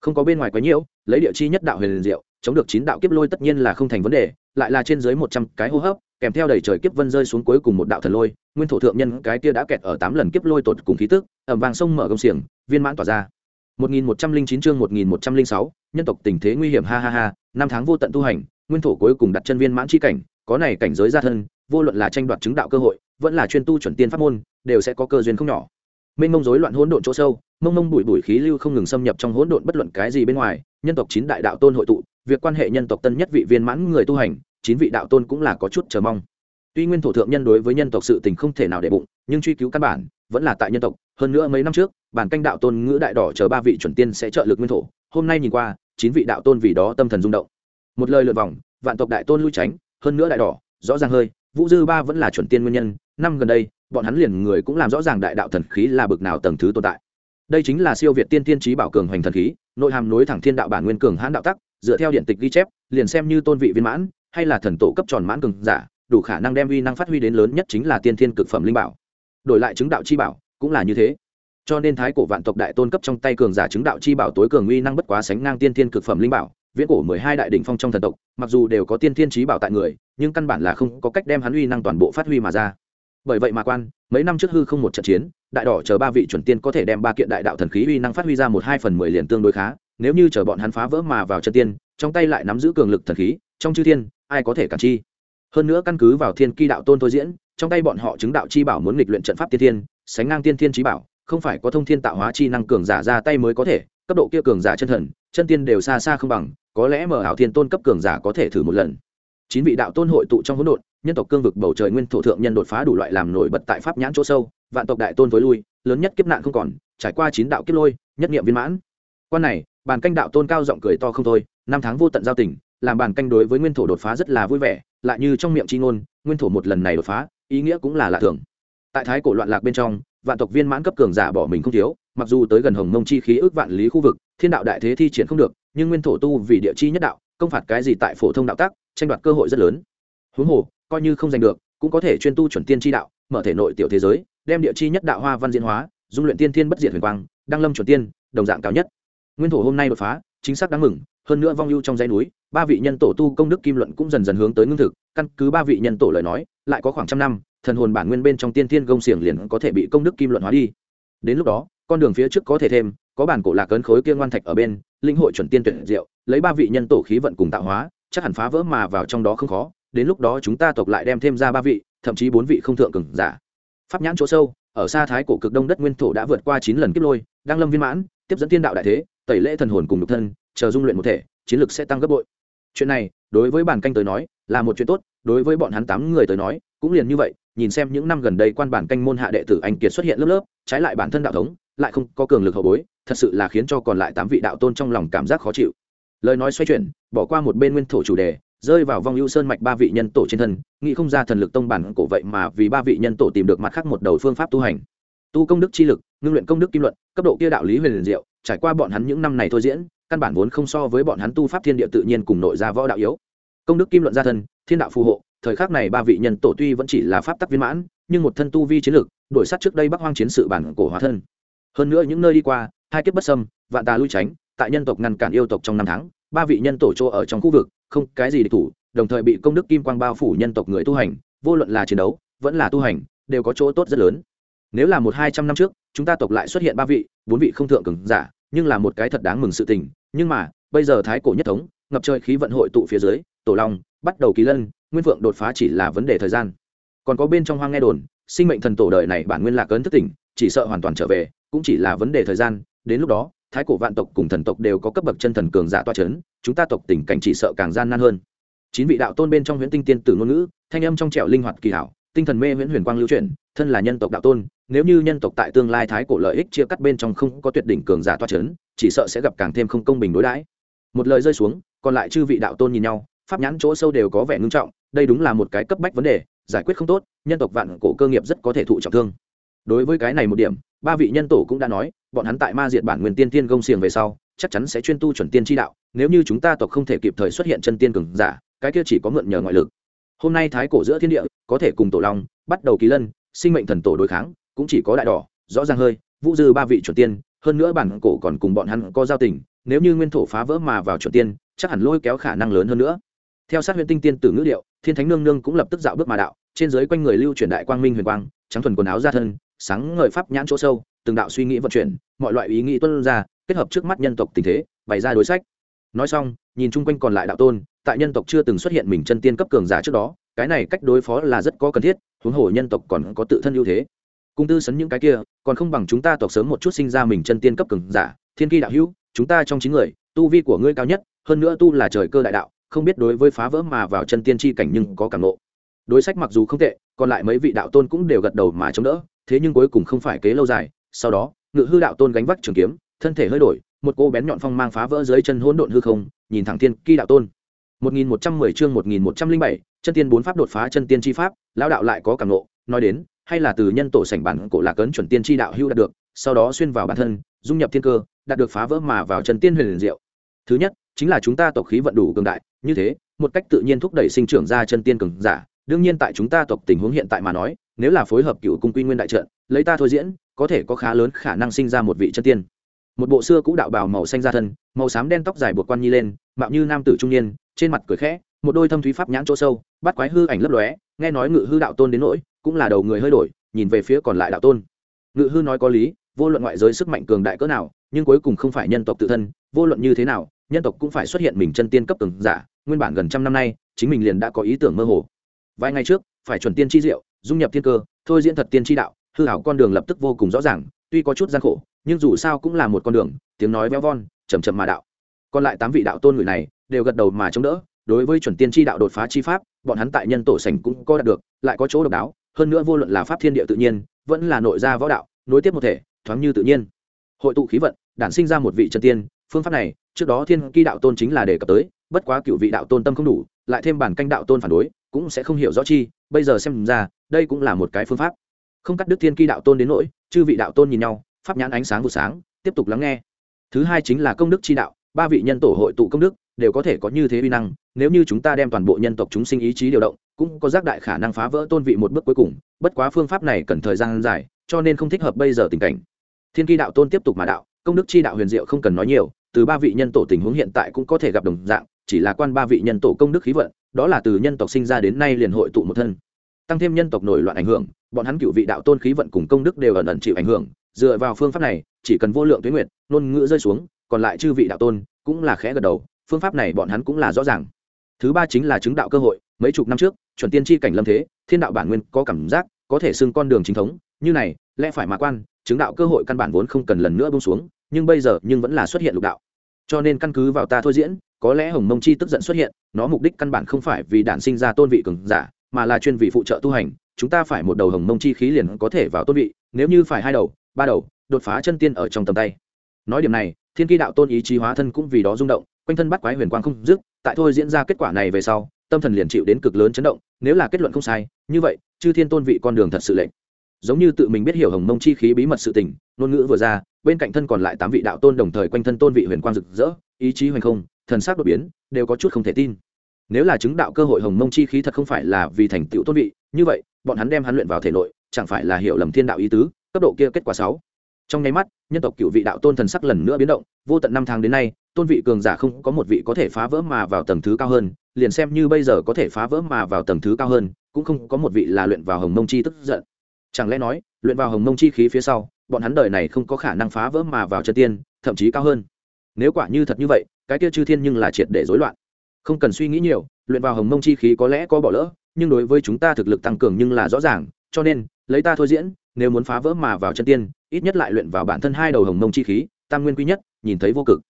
Không có bên ngoài quá nhiễu, lấy địa chi nhất đạo huyền diệu, chống được chín đạo kiếp lôi tất nhiên là không thành vấn đề, lại là trên dưới một trăm cái hô hấp, kèm theo đầy trời kiếp vân rơi xuống cuối cùng một đạo thần lôi, nguyên thổ thượng nhân cái kia đã kẹt ở tám lần kiếp lôi tột cùng khí tức ẩm vàng sông mở công xiềng, viên mãn tỏa ra. Một nghìn một trăm linh chín chương một nghìn một trăm linh sáu, nhân tộc tình thế nguy hiểm, ha ha ha, năm tháng vô tận tu hành, nguyên thổ cuối cùng đặt chân viên mãn chi cảnh, có này cảnh giới gia thân, vô luận là tranh đoạt chứng đạo cơ hội, vẫn là chuyên tu chuẩn tiên pháp môn, đều sẽ có cơ duyên không nhỏ mênh mông rối loạn hỗn độn chỗ sâu, mông mông bụi bụi khí lưu không ngừng xâm nhập trong hỗn độn bất luận cái gì bên ngoài, nhân tộc chín đại đạo tôn hội tụ, việc quan hệ nhân tộc tân nhất vị viên mãn người tu hành, chín vị đạo tôn cũng là có chút chờ mong. Tuy nguyên thổ thượng nhân đối với nhân tộc sự tình không thể nào để bụng, nhưng truy cứu căn bản vẫn là tại nhân tộc. Hơn nữa mấy năm trước, bản canh đạo tôn ngữ đại đỏ chờ ba vị chuẩn tiên sẽ trợ lực nguyên thổ, hôm nay nhìn qua, chín vị đạo tôn vì đó tâm thần rung động. Một lời lượt vòng, vạn tộc đại tôn lui tránh, hơn nữa đại đỏ, rõ ràng hơi, vũ dư ba vẫn là chuẩn tiên nguyên nhân, năm gần đây bọn hắn liền người cũng làm rõ ràng đại đạo thần khí là bực nào tầng thứ tồn tại. Đây chính là siêu việt tiên tiên trí bảo cường hoành thần khí, nội hàm nối thẳng thiên đạo bản nguyên cường hãn đạo tắc, dựa theo điện tịch ghi chép, liền xem như tôn vị viên mãn, hay là thần tổ cấp tròn mãn cường giả, đủ khả năng đem uy năng phát huy đến lớn nhất chính là tiên thiên cực phẩm linh bảo. Đổi lại chứng đạo chi bảo, cũng là như thế. Cho nên thái cổ vạn tộc đại tôn cấp trong tay cường giả chứng đạo chi bảo tối cường uy năng bất quá sánh ngang tiên thiên cực phẩm linh bảo, viễn cổ mười hai đại đỉnh phong trong thần tộc, mặc dù đều có tiên thiên trí bảo tại người, nhưng căn bản là không có cách đem hắn uy năng toàn bộ phát huy mà ra bởi vậy mà quan, mấy năm trước hư không một trận chiến, đại đỏ chờ ba vị chuẩn tiên có thể đem ba kiện đại đạo thần khí uy năng phát huy ra một hai phần mười liền tương đối khá, nếu như chờ bọn hắn phá vỡ mà vào chân tiên, trong tay lại nắm giữ cường lực thần khí, trong chư thiên, ai có thể cản chi? Hơn nữa căn cứ vào thiên kỳ đạo tôn thôi diễn, trong tay bọn họ chứng đạo chi bảo muốn nghịch luyện trận pháp tiên thiên, sánh ngang tiên thiên trí bảo, không phải có thông thiên tạo hóa chi năng cường giả ra tay mới có thể, cấp độ kia cường giả chân thần, chân tiên đều xa xa không bằng, có lẽ mở ảo thiên tôn cấp cường giả có thể thử một lần. Chín vị đạo tôn hội tụ trong hỗn độn nhân tộc cương vực bầu trời nguyên thổ thượng nhân đột phá đủ loại làm nổi bật tại pháp nhãn chỗ sâu, vạn tộc đại tôn với lui, lớn nhất kiếp nạn không còn, trải qua chín đạo kiếp lôi, nhất nghiệm viên mãn. Quan này, bàn canh đạo tôn cao giọng cười to không thôi, năm tháng vô tận giao tình, làm bàn canh đối với nguyên thổ đột phá rất là vui vẻ, lại như trong miệng c h i ngôn, nguyên thổ một lần này đột phá, ý nghĩa cũng là lạ thường. Tại thái cổ loạn lạc bên trong, vạn tộc viên mãn cấp cường giả bỏ mình không thiếu, mặc dù tới gần hồng mông chi khí ước vạn lý khu vực, thiên đạo đại thế thi triển không được, nhưng nguyên thổ tu vì địa chi nhất đạo, công phạt cái gì tại phổ thông đạo tác tranh đoạt cơ hội rất lớn. Huống hồ coi như không giành được, cũng có thể chuyên tu chuẩn tiên tri đạo, mở thể nội tiểu thế giới, đem địa chi nhất đạo hoa văn diễn hóa, dung luyện tiên thiên bất diệt huyền quang, đăng lâm chuẩn tiên, đồng dạng cao nhất. Nguyên thổ hôm nay đột phá, chính xác đáng mừng, hơn nữa vong ưu trong dãy núi, ba vị nhân tổ tu công đức kim luận cũng dần dần hướng tới ngưng thực, căn cứ ba vị nhân tổ lời nói, lại có khoảng trăm năm, thần hồn bản nguyên bên trong tiên thiên gông xiềng liền có thể bị công đức kim luận hóa đi. Đến lúc đó, con đường phía trước có thể thêm, có bản cổ lạc cấn khối kia ngoan thạch ở bên, linh hội chuẩn tiên tuyển diệu, lấy ba vị nhân tổ khí vận cùng tạo hóa, chắc hẳn phá vỡ mà vào trong đó không khó đến lúc đó chúng ta tộc lại đem thêm ra ba vị, thậm chí bốn vị không thượng cường giả. Pháp nhãn chỗ sâu, ở xa thái cổ cực đông đất nguyên thổ đã vượt qua chín lần kiếp lôi, đang lâm viên mãn, tiếp dẫn tiên đạo đại thế, tẩy lễ thần hồn cùng nhục thân, chờ dung luyện một thể, chiến lược sẽ tăng gấp bội. Chuyện này, đối với bản canh tới nói, là một chuyện tốt, đối với bọn hắn tám người tới nói, cũng liền như vậy, nhìn xem những năm gần đây quan bản canh môn hạ đệ tử anh kiệt xuất hiện lớp lớp, trái lại bản thân đạo thống, lại không có cường lực hậu bối, thật sự là khiến cho còn lại tám vị đạo tôn trong lòng cảm giác khó chịu. Lời nói xoay chuyển, bỏ qua một bên nguyên thổ chủ đề rơi vào vong ưu sơn mạch ba vị nhân tổ trên thân, nghĩ không ra thần lực tông bản cổ vậy mà vì ba vị nhân tổ tìm được mặt khác một đầu phương pháp tu hành. Tu công đức chi lực, ngưng luyện công đức kim luận, cấp độ kia đạo lý huyền liền diệu, trải qua bọn hắn những năm này thôi diễn, căn bản vốn không so với bọn hắn tu pháp thiên địa tự nhiên cùng nội gia võ đạo yếu. Công đức kim luận gia thân, thiên đạo phù hộ, thời khắc này ba vị nhân tổ tuy vẫn chỉ là pháp tắc viên mãn, nhưng một thân tu vi chiến lực đổi sát trước đây bắc hoang chiến sự bản cổ hóa thân. Hơn nữa những nơi đi qua, hai kiếp bất sâm vạn tà lui tránh, tại nhân tộc ngăn cản yêu tộc trong năm tháng, ba vị nhân tổ chỗ ở trong khu vực không cái gì địch thủ, đồng thời bị công đức kim quang bao phủ nhân tộc người tu hành, vô luận là chiến đấu, vẫn là tu hành, đều có chỗ tốt rất lớn. Nếu là một hai trăm năm trước, chúng ta tộc lại xuất hiện ba vị, bốn vị không thượng cường giả, nhưng là một cái thật đáng mừng sự tình. Nhưng mà, bây giờ thái cổ nhất thống, ngập trời khí vận hội tụ phía dưới, tổ long, bắt đầu ký lân, nguyên vượng đột phá chỉ là vấn đề thời gian. Còn có bên trong hoang nghe đồn, sinh mệnh thần tổ đời này bản nguyên lạc ấn thức tỉnh, chỉ sợ hoàn toàn trở về, cũng chỉ là vấn đề thời gian, đến lúc đó thái cổ vạn tộc cùng thần tộc đều có cấp bậc chân thần cường giả toa c h ấ n chúng ta tộc tình cảnh chỉ sợ càng gian nan hơn. Chín vị đạo tôn bên trong huyễn tinh tiên tử ngôn ngữ, thanh âm trong trẻo linh hoạt kỳ hảo, tinh thần mê huyễn huyền quang lưu truyền thân là nhân tộc đạo tôn, nếu như nhân tộc tại tương lai thái cổ lợi ích chia cắt bên trong không có tuyệt đỉnh cường giả toa c h ấ n chỉ sợ sẽ gặp càng thêm không công bình đối đãi. Một lời rơi xuống, còn lại chư vị đạo tôn nhìn nhau, pháp nhãn chỗ sâu đều có vẻ ngưng trọng, đây đúng là một cái cấp bách vấn đề, giải quyết không tốt, nhân tộc vạn cổ cơ nghiệp rất có thể thụ trọng thương đối với cái này một điểm, ba vị nhân tổ cũng đã nói, bọn hắn tại ma diệt bản nguyên tiên tiên gông xiềng về sau, chắc chắn sẽ chuyên tu chuẩn tiên tri đạo, nếu như chúng ta tộc không thể kịp thời xuất hiện chân tiên cường giả, cái kia chỉ có mượn nhờ ngoại lực. Hôm nay thái cổ giữa thiên địa, có thể cùng tổ long, bắt đầu ký lân, sinh mệnh thần tổ đối kháng, cũng chỉ có đại đỏ, rõ ràng hơi, vũ dư ba vị chuẩn tiên, hơn nữa bản cổ còn cùng bọn hắn có giao tình, nếu như nguyên thổ phá vỡ mà vào chuẩn tiên, chắc hẳn lôi kéo khả năng lớn hơn nữa. Theo sát huyện tinh tiên tử ngữ điệu, thiên thánh nương nương cũng lập tức dạo bước mà đạo, trên giới quanh người lưu chuyển đại quang minh huyền quang, trắng thuần quần áo ra thân sáng ngời pháp nhãn chỗ sâu, từng đạo suy nghĩ vận chuyển, mọi loại ý nghĩ tuân ra, kết hợp trước mắt nhân tộc tình thế, bày ra đối sách. Nói xong, nhìn chung quanh còn lại đạo tôn, tại nhân tộc chưa từng xuất hiện mình chân tiên cấp cường giả trước đó, cái này cách đối phó là rất có cần thiết, huống hồ nhân tộc còn có tự thân ưu thế. Cung tư sấn những cái kia, còn không bằng chúng ta tộc sớm một chút sinh ra mình chân tiên cấp cường giả, thiên kỳ đạo hữu, chúng ta trong chín người, tu vi của ngươi cao nhất, hơn nữa tu là trời cơ đại đạo, không biết đối với phá vỡ mà vào chân tiên tri cảnh nhưng có cảm nộ đối sách mặc dù không tệ, còn lại mấy vị đạo tôn cũng đều gật đầu mà chống đỡ thế nhưng cuối cùng không phải kế lâu dài sau đó ngự hư đạo tôn gánh vác trường kiếm thân thể hơi đổi một cô bén nhọn phong mang phá vỡ dưới chân hỗn độn hư không nhìn thẳng thiên kỳ đạo tôn. 1110 chương 1107, chân tiên bốn pháp đột phá chân tiên chi pháp lão đạo lại có cảm nộ nói đến hay là từ nhân tổ sảnh bản cổ lạc cấn chuẩn tiên chi đạo hưu đạt được sau đó xuyên vào bản thân dung nhập thiên cơ đạt được phá vỡ mà vào chân tiên huyền liền diệu. Thứ nhất chính là chúng ta tộc khí vận đủ cường đại như thế một cách tự nhiên thúc đẩy sinh trưởng ra chân tiên cường giả đương nhiên tại chúng ta tộc tình huống hiện tại mà nói nếu là phối hợp cựu cung quy nguyên đại trận, lấy ta thôi diễn, có thể có khá lớn khả năng sinh ra một vị chân tiên. Một bộ xưa cũ đạo bào màu xanh ra thân, màu xám đen tóc dài buộc quan nhi lên, mạo như nam tử trung niên, trên mặt cười khẽ, một đôi thâm thúy pháp nhãn chỗ sâu, bắt quái hư ảnh lấp lóe, nghe nói ngự hư đạo tôn đến nỗi, cũng là đầu người hơi đổi, nhìn về phía còn lại đạo tôn. Ngự hư nói có lý, vô luận ngoại giới sức mạnh cường đại cỡ nào, nhưng cuối cùng không phải nhân tộc tự thân, vô luận như thế nào, nhân tộc cũng phải xuất hiện mình chân tiên cấp cường giả, nguyên bản gần trăm năm nay, chính mình liền đã có ý tưởng mơ hồ. Vài ngày trước, phải chuẩn tiên chi diệu dung nhập thiên cơ, thôi diễn thật tiên tri đạo, hư hảo con đường lập tức vô cùng rõ ràng, tuy có chút gian khổ, nhưng dù sao cũng là một con đường, tiếng nói véo von chầm chậm mà đạo. Còn lại tám vị đạo tôn người này đều gật đầu mà chống đỡ, đối với chuẩn tiên tri đạo đột phá chi pháp, bọn hắn tại nhân tổ sành cũng có đạt được, lại có chỗ độc đáo, hơn nữa vô luận là pháp thiên địa tự nhiên, vẫn là nội gia võ đạo, nối tiếp một thể, thoáng như tự nhiên. Hội tụ khí vận, đản sinh ra một vị chân tiên, phương pháp này, trước đó thiên kỳ đạo tôn chính là đề cập tới, bất quá cựu vị đạo tôn tâm không đủ, lại thêm bản canh đạo tôn phản đối cũng sẽ không hiểu rõ chi, bây giờ xem ra, đây cũng là một cái phương pháp. Không cắt Đức thiên kỳ đạo tôn đến nỗi, chư vị đạo tôn nhìn nhau, pháp nhãn ánh sáng vụ sáng, tiếp tục lắng nghe. Thứ hai chính là công đức chi đạo, ba vị nhân tổ hội tụ công đức, đều có thể có như thế uy năng, nếu như chúng ta đem toàn bộ nhân tộc chúng sinh ý chí điều động, cũng có giác đại khả năng phá vỡ tôn vị một bước cuối cùng, bất quá phương pháp này cần thời gian dài, cho nên không thích hợp bây giờ tình cảnh. Thiên kỳ đạo tôn tiếp tục mà đạo, công đức chi đạo huyền diệu không cần nói nhiều, từ ba vị nhân tổ tình huống hiện tại cũng có thể gặp đồng dạng, chỉ là quan ba vị nhân tổ công đức khí vận đó là từ nhân tộc sinh ra đến nay liền hội tụ một thân. Tăng thêm nhân tộc nổi loạn ảnh hưởng, bọn hắn cựu vị đạo tôn khí vận cùng công đức đều ẩn ẩn chịu ảnh hưởng, dựa vào phương pháp này, chỉ cần vô lượng tuyến nguyệt, ngôn ngữ rơi xuống, còn lại chư vị đạo tôn cũng là khẽ gật đầu, phương pháp này bọn hắn cũng là rõ ràng. Thứ ba chính là chứng đạo cơ hội, mấy chục năm trước, chuẩn tiên tri cảnh lâm thế, thiên đạo bản nguyên có cảm giác, có thể xưng con đường chính thống, như này, lẽ phải mà quan, chứng đạo cơ hội căn bản vốn không cần lần nữa bông xuống, nhưng bây giờ nhưng vẫn là xuất hiện lục đạo. Cho nên căn cứ vào ta thôi diễn có lẽ hồng mông chi tức giận xuất hiện, nó mục đích căn bản không phải vì đản sinh ra tôn vị cường giả, mà là chuyên vị phụ trợ tu hành, chúng ta phải một đầu hồng mông chi khí liền có thể vào tôn vị, nếu như phải hai đầu, ba đầu, đột phá chân tiên ở trong tầm tay. Nói điểm này, thiên kỳ đạo tôn ý chí hóa thân cũng vì đó rung động, quanh thân bắt quái huyền quang không dứt, tại thôi diễn ra kết quả này về sau, tâm thần liền chịu đến cực lớn chấn động, nếu là kết luận không sai, như vậy, chư thiên tôn vị con đường thật sự lệnh giống như tự mình biết hiểu hồng mông chi khí bí mật sự tình, ngôn ngữ vừa ra, bên cạnh thân còn lại tám vị đạo tôn đồng thời quanh thân tôn vị huyền quang rực rỡ, ý chí hoành không thần sắc đột biến, đều có chút không thể tin. Nếu là chứng đạo cơ hội hồng mông chi khí thật không phải là vì thành tựu tôn vị, như vậy, bọn hắn đem hắn luyện vào thể nội, chẳng phải là hiểu lầm thiên đạo ý tứ, cấp độ kia kết quả sáu. Trong nháy mắt, nhân tộc cựu vị đạo tôn thần sắc lần nữa biến động, vô tận năm tháng đến nay, tôn vị cường giả không có một vị có thể phá vỡ mà vào tầng thứ cao hơn, liền xem như bây giờ có thể phá vỡ mà vào tầng thứ cao hơn, cũng không có một vị là luyện vào hồng mông chi tức giận. Chẳng lẽ nói, luyện vào hồng mông chi khí phía sau, bọn hắn đời này không có khả năng phá vỡ mà vào chân tiên, thậm chí cao hơn? Nếu quả như thật như vậy, cái kia chư thiên nhưng là triệt để rối loạn. Không cần suy nghĩ nhiều, luyện vào hồng mông chi khí có lẽ có bỏ lỡ, nhưng đối với chúng ta thực lực tăng cường nhưng là rõ ràng, cho nên, lấy ta thôi diễn, nếu muốn phá vỡ mà vào chân tiên, ít nhất lại luyện vào bản thân hai đầu hồng mông chi khí, tam nguyên quý nhất, nhìn thấy vô cực.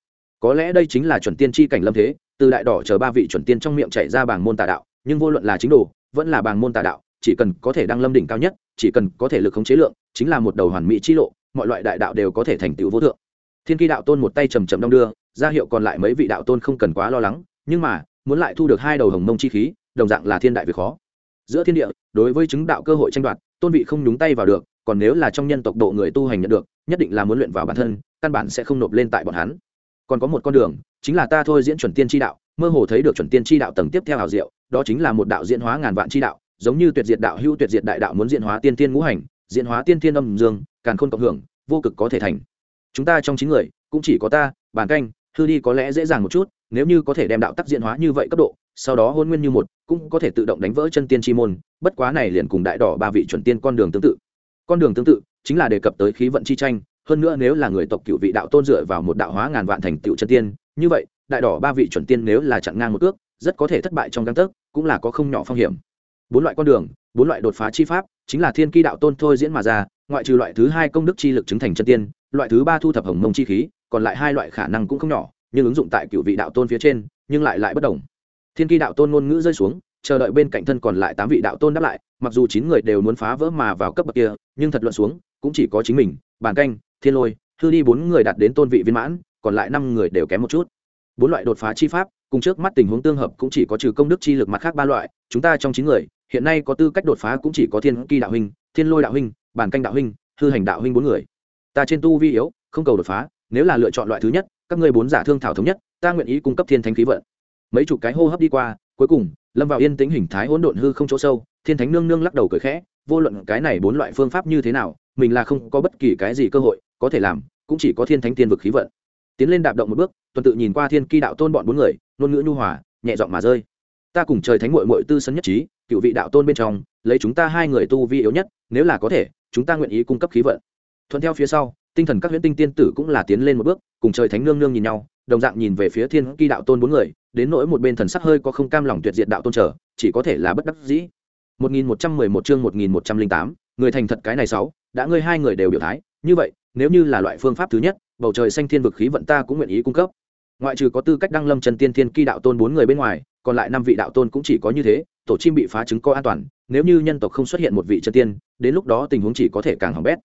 Có lẽ đây chính là chuẩn tiên chi cảnh lâm thế, từ đại đỏ chờ ba vị chuẩn tiên trong miệng chạy ra bảng môn tà đạo, nhưng vô luận là chính đồ, vẫn là bảng môn tà đạo, chỉ cần có thể đăng lâm đỉnh cao nhất, chỉ cần có thể lực khống chế lượng, chính là một đầu hoàn mỹ chi lộ, mọi loại đại đạo đều có thể thành tựu vô thượng thiên kỳ đạo tôn một tay trầm trầm đong đưa, ra hiệu còn lại mấy vị đạo tôn không cần quá lo lắng, nhưng mà, muốn lại thu được hai đầu hồng mông chi khí, đồng dạng là thiên đại việc khó. Giữa thiên địa, đối với chứng đạo cơ hội tranh đoạt, tôn vị không nhúng tay vào được, còn nếu là trong nhân tộc độ người tu hành nhận được, nhất định là muốn luyện vào bản thân, căn bản sẽ không nộp lên tại bọn hắn. Còn có một con đường, chính là ta thôi diễn chuẩn tiên tri đạo, mơ hồ thấy được chuẩn tiên tri đạo tầng tiếp theo hào diệu, đó chính là một đạo diễn hóa ngàn vạn tri đạo, giống như tuyệt diệt đạo hưu tuyệt diệt đại đạo muốn diễn hóa tiên tiên ngũ hành, diễn hóa tiên tiên âm dương, càn khôn cộng hưởng, vô cực có thể thành chúng ta trong chín người, cũng chỉ có ta, bàn canh, hư đi có lẽ dễ dàng một chút, nếu như có thể đem đạo tắc diễn hóa như vậy cấp độ, sau đó hôn nguyên như một, cũng có thể tự động đánh vỡ chân tiên chi môn, bất quá này liền cùng đại đỏ ba vị chuẩn tiên con đường tương tự. Con đường tương tự, chính là đề cập tới khí vận chi tranh, hơn nữa nếu là người tộc cựu vị đạo tôn dựa vào một đạo hóa ngàn vạn thành tựu chân tiên, như vậy, đại đỏ ba vị chuẩn tiên nếu là chặn ngang một ước rất có thể thất bại trong găng tấc, cũng là có không nhỏ phong hiểm. Bốn loại con đường bốn loại đột phá chi pháp, chính là thiên ki đạo tôn thôi diễn mà ra, ngoại trừ loại thứ hai công đức chi lực chứng thành chân tiên, loại thứ ba thu thập hồng mông chi khí, còn lại hai loại khả năng cũng không nhỏ, nhưng ứng dụng tại cựu vị đạo tôn phía trên, nhưng lại lại bất đồng. Thiên ki đạo tôn ngôn ngữ rơi xuống, chờ đợi bên cạnh thân còn lại tám vị đạo tôn đáp lại, mặc dù chín người đều muốn phá vỡ mà vào cấp bậc kia, nhưng thật luận xuống, cũng chỉ có chính mình, bàn canh, thiên lôi thư đi bốn người đạt đến tôn vị viên mãn, còn lại năm người đều kém một chút. Bốn loại đột phá chi pháp, cùng trước mắt tình huống tương hợp cũng chỉ có trừ công đức chi lực mặt khác ba loại, chúng ta trong chín người hiện nay có tư cách đột phá cũng chỉ có thiên kỳ đạo huynh, thiên lôi đạo huynh, bản canh đạo huynh, hư hành đạo huynh bốn người. Ta trên tu vi yếu, không cầu đột phá, nếu là lựa chọn loại thứ nhất, các ngươi bốn giả thương thảo thống nhất, ta nguyện ý cung cấp thiên thánh khí vận. Mấy chục cái hô hấp đi qua, cuối cùng, lâm vào yên tĩnh hình thái hỗn độn hư không chỗ sâu, thiên thánh nương nương lắc đầu cười khẽ, vô luận cái này bốn loại phương pháp như thế nào, mình là không có bất kỳ cái gì cơ hội, có thể làm, cũng chỉ có thiên thánh tiên vực khí vận. Tiến lên đạp động một bước, tuần tự nhìn qua thiên ki đạo tôn bọn bốn người, ngôn ngữ nhu hòa, nhẹ giọng mà rơi ta cùng trời thánh mội mội tư sân nhất trí cựu vị đạo tôn bên trong lấy chúng ta hai người tu vi yếu nhất nếu là có thể chúng ta nguyện ý cung cấp khí vận. Thuận theo phía sau tinh thần các huyễn tinh tiên tử cũng là tiến lên một bước cùng trời thánh nương nương nhìn nhau đồng dạng nhìn về phía thiên kỳ đạo tôn bốn người đến nỗi một bên thần sắc hơi có không cam lòng tuyệt diệt đạo tôn trở chỉ có thể là bất đắc dĩ. 1111 chương 1108, người thành thật cái này sáu đã ngươi hai người đều biểu thái như vậy nếu như là loại phương pháp thứ nhất bầu trời xanh thiên vực khí vận ta cũng nguyện ý cung cấp ngoại trừ có tư cách đăng lâm chân tiên thiên ki đạo tôn bốn người bên ngoài, còn lại năm vị đạo tôn cũng chỉ có như thế, tổ chim bị phá chứng co an toàn, nếu như nhân tộc không xuất hiện một vị chân tiên, đến lúc đó tình huống chỉ có thể càng hỏng bét.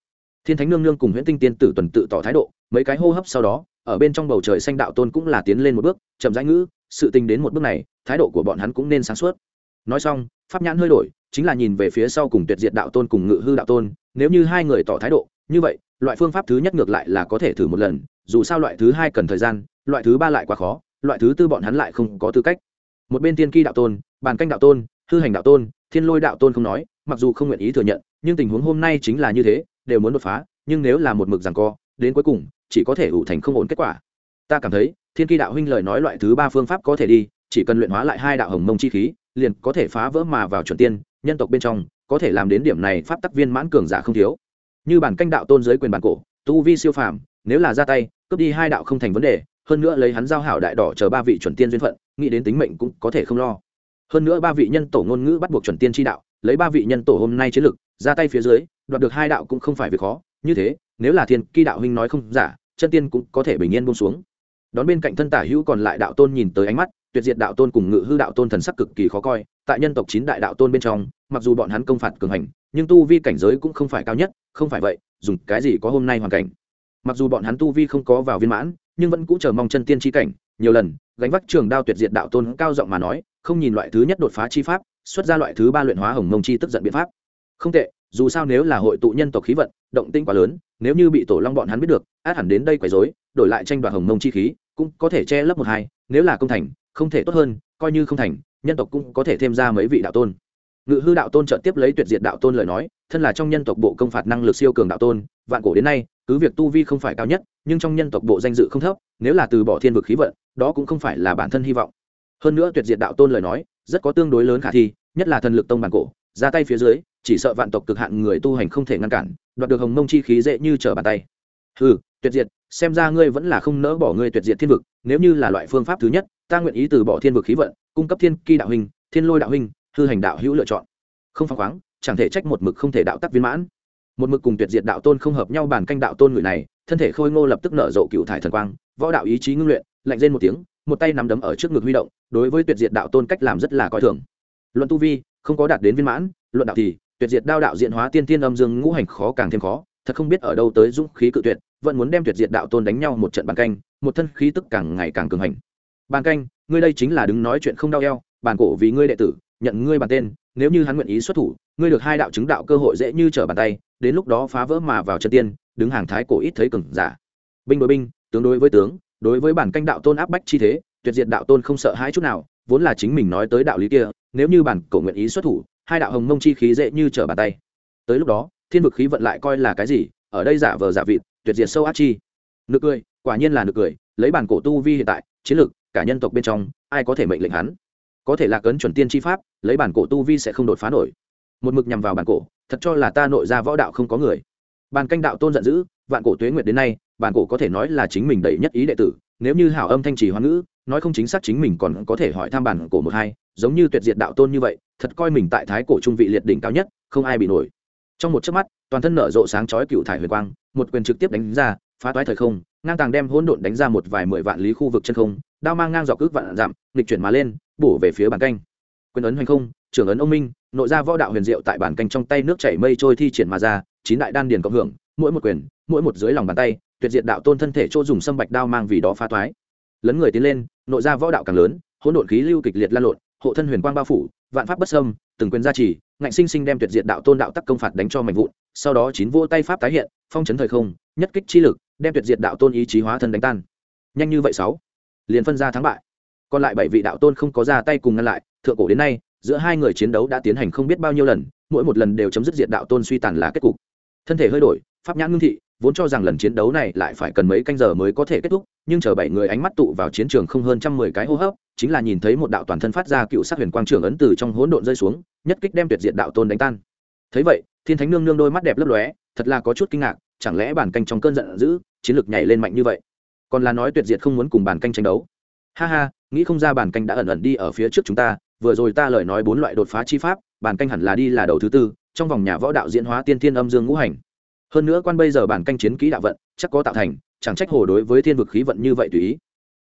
Thiên thánh nương nương cùng huyễn tinh tiên tử tuần tự tỏ thái độ, mấy cái hô hấp sau đó, ở bên trong bầu trời xanh đạo tôn cũng là tiến lên một bước, chậm rãi ngữ, sự tình đến một bước này, thái độ của bọn hắn cũng nên sáng suốt. Nói xong, pháp nhãn hơi đổi, chính là nhìn về phía sau cùng tuyệt diệt đạo tôn cùng ngự hư đạo tôn, nếu như hai người tỏ thái độ, như vậy, loại phương pháp thứ nhất ngược lại là có thể thử một lần, dù sao loại thứ hai cần thời gian loại thứ ba lại quá khó, loại thứ tư bọn hắn lại không có tư cách. Một bên tiên ki đạo tôn, bàn canh đạo tôn, hư hành đạo tôn, thiên lôi đạo tôn không nói, mặc dù không nguyện ý thừa nhận, nhưng tình huống hôm nay chính là như thế, đều muốn đột phá, nhưng nếu là một mực rằng co, đến cuối cùng, chỉ có thể ủ thành không ổn kết quả. Ta cảm thấy, thiên ki đạo huynh lời nói loại thứ ba phương pháp có thể đi, chỉ cần luyện hóa lại hai đạo hồng mông chi khí, liền có thể phá vỡ mà vào chuẩn tiên, nhân tộc bên trong, có thể làm đến điểm này pháp tắc viên mãn cường giả không thiếu. Như bản canh đạo tôn giới quyền bản cổ, tu vi siêu phàm, nếu là ra tay, cướp đi hai đạo không thành vấn đề hơn nữa lấy hắn giao hảo đại đỏ chờ ba vị chuẩn tiên duyên phận, nghĩ đến tính mệnh cũng có thể không lo. Hơn nữa ba vị nhân tổ ngôn ngữ bắt buộc chuẩn tiên tri đạo, lấy ba vị nhân tổ hôm nay chiến lực, ra tay phía dưới, đoạt được hai đạo cũng không phải việc khó. Như thế, nếu là thiên kỳ đạo huynh nói không giả, chân tiên cũng có thể bình yên buông xuống. Đón bên cạnh thân tả hữu còn lại đạo tôn nhìn tới ánh mắt, tuyệt diệt đạo tôn cùng ngự hư đạo tôn thần sắc cực kỳ khó coi, tại nhân tộc chín đại đạo tôn bên trong, mặc dù bọn hắn công phạt cường hành, nhưng tu vi cảnh giới cũng không phải cao nhất, không phải vậy, dùng cái gì có hôm nay hoàn cảnh. Mặc dù bọn hắn tu vi không có vào viên mãn nhưng vẫn cũ chờ mong chân tiên tri cảnh. Nhiều lần, gánh vác trường đao tuyệt diệt đạo tôn cao giọng mà nói, không nhìn loại thứ nhất đột phá chi pháp, xuất ra loại thứ ba luyện hóa hồng mông chi tức giận biện pháp. Không tệ, dù sao nếu là hội tụ nhân tộc khí vận, động tinh quá lớn, nếu như bị tổ long bọn hắn biết được, át hẳn đến đây quấy rối, đổi lại tranh đoạt hồng mông chi khí, cũng có thể che lấp một hai, nếu là công thành, không thể tốt hơn, coi như không thành, nhân tộc cũng có thể thêm ra mấy vị đạo tôn. Ngự hư đạo tôn trợ tiếp lấy tuyệt diệt đạo tôn lời nói, thân là trong nhân tộc bộ công phạt năng lực siêu cường đạo tôn, vạn cổ đến nay cứ việc tu vi không phải cao nhất, nhưng trong nhân tộc bộ danh dự không thấp, nếu là từ bỏ thiên vực khí vận, đó cũng không phải là bản thân hy vọng. Hơn nữa tuyệt diệt đạo tôn lời nói, rất có tương đối lớn khả thi, nhất là thần lực tông bản cổ, ra tay phía dưới, chỉ sợ vạn tộc cực hạn người tu hành không thể ngăn cản, đoạt được hồng mông chi khí dễ như trở bàn tay. Ừ tuyệt diệt, xem ra ngươi vẫn là không nỡ bỏ ngươi tuyệt diệt thiên vực, nếu như là loại phương pháp thứ nhất, ta nguyện ý từ bỏ thiên vực khí vận, cung cấp thiên ki đạo hình, thiên lôi đạo hình, hư hành đạo hữu lựa chọn. Không phăng khoáng, chẳng thể trách một mực không thể đạo tắc viên mãn một mực cùng tuyệt diệt đạo tôn không hợp nhau bản canh đạo tôn người này, thân thể khôi ngô lập tức nở rộ cựu thải thần quang, võ đạo ý chí ngưng luyện, lạnh lên một tiếng, một tay nắm đấm ở trước ngực huy động, đối với tuyệt diệt đạo tôn cách làm rất là coi thường. Luận tu vi, không có đạt đến viên mãn, luận đạo thì, tuyệt diệt đao đạo diện hóa tiên tiên âm dương ngũ hành khó càng thêm khó, thật không biết ở đâu tới dũng khí cự tuyệt, vẫn muốn đem tuyệt diệt đạo tôn đánh nhau một trận bàn canh, một thân khí tức càng ngày càng cường hành. Bàn canh, ngươi đây chính là đứng nói chuyện không đau eo, bàn cổ vì ngươi đệ tử nhận ngươi bàn tên, nếu như hắn nguyện ý xuất thủ, ngươi được hai đạo chứng đạo cơ hội dễ như trở bàn tay, đến lúc đó phá vỡ mà vào chân tiên, đứng hàng thái cổ ít thấy cừng giả. Binh đối binh, tướng đối với tướng, đối với bản canh đạo tôn áp bách chi thế, tuyệt diệt đạo tôn không sợ hãi chút nào, vốn là chính mình nói tới đạo lý kia, nếu như bản cổ nguyện ý xuất thủ, hai đạo hồng mông chi khí dễ như trở bàn tay. Tới lúc đó, thiên vực khí vận lại coi là cái gì, ở đây giả vờ giả vịt, tuyệt diệt sâu át chi. Nực cười, quả nhiên là nực cười, lấy bản cổ tu vi hiện tại, chiến lược, cả nhân tộc bên trong, ai có thể mệnh lệnh hắn? Có thể là cấn chuẩn tiên chi pháp, lấy bản cổ tu vi sẽ không đột phá nổi. Một mực nhằm vào bản cổ, thật cho là ta nội ra võ đạo không có người. Bàn canh đạo tôn giận dữ, vạn cổ tuế nguyệt đến nay, bản cổ có thể nói là chính mình đầy nhất ý đệ tử, nếu như hảo âm thanh trì hoa ngữ, nói không chính xác chính mình còn có thể hỏi tham bản cổ một hai, giống như tuyệt diệt đạo tôn như vậy, thật coi mình tại thái cổ trung vị liệt đỉnh cao nhất, không ai bị nổi. Trong một chớp mắt, toàn thân nở rộ sáng chói cựu thải huyền quang, một quyền trực tiếp đánh ra, phá toái thời không, ngang tàng đem hỗn độn đánh ra một vài mười vạn lý khu vực chân không, đao mang ngang dọc ước vạn giảm nghịch chuyển mà lên bổ về phía bàn canh. Quyền ấn hoành không, trưởng ấn ông minh, nội ra võ đạo huyền diệu tại bàn canh trong tay nước chảy mây trôi thi triển mà ra, chín đại đan điền cộng hưởng, mỗi một quyền, mỗi một dưới lòng bàn tay, tuyệt diệt đạo tôn thân thể chỗ dùng sâm bạch đao mang vì đó phá toái. Lấn người tiến lên, nội ra võ đạo càng lớn, hỗn độn khí lưu kịch liệt lan lộn, hộ thân huyền quang bao phủ, vạn pháp bất sâm từng quyền gia trì, ngạnh sinh sinh đem tuyệt diệt đạo tôn đạo tắc công phạt đánh cho mạnh vụn, sau đó chín vô tay pháp tái hiện, phong chấn thời không, nhất kích chi lực, đem tuyệt diệt đạo tôn ý chí hóa thân đánh tan. Nhanh như vậy sáu, liền phân ra thắng bại còn lại bảy vị đạo tôn không có ra tay cùng ngăn lại, thượng cổ đến nay, giữa hai người chiến đấu đã tiến hành không biết bao nhiêu lần, mỗi một lần đều chấm dứt diệt đạo tôn suy tàn là kết cục. Thân thể hơi đổi, pháp nhãn ngưng thị, vốn cho rằng lần chiến đấu này lại phải cần mấy canh giờ mới có thể kết thúc, nhưng chờ bảy người ánh mắt tụ vào chiến trường không hơn trăm mười cái hô hấp, chính là nhìn thấy một đạo toàn thân phát ra cựu sát huyền quang trường ấn từ trong hỗn độn rơi xuống, nhất kích đem tuyệt diệt đạo tôn đánh tan. Thấy vậy, thiên thánh nương nương đôi mắt đẹp lấp lóe, thật là có chút kinh ngạc, chẳng lẽ bản canh trong cơn giận dữ, chiến lược nhảy lên mạnh như vậy? Còn là nói tuyệt diệt không muốn cùng bản canh tranh đấu. Ha ha nghĩ không ra bản canh đã ẩn ẩn đi ở phía trước chúng ta, vừa rồi ta lời nói bốn loại đột phá chi pháp bản canh hẳn là đi là đầu thứ tư, trong vòng nhà võ đạo diễn hóa tiên thiên âm dương ngũ hành. Hơn nữa quan bây giờ bản canh chiến kỹ đạo vận, chắc có tạo thành, chẳng trách hồ đối với thiên vực khí vận như vậy tùy ý.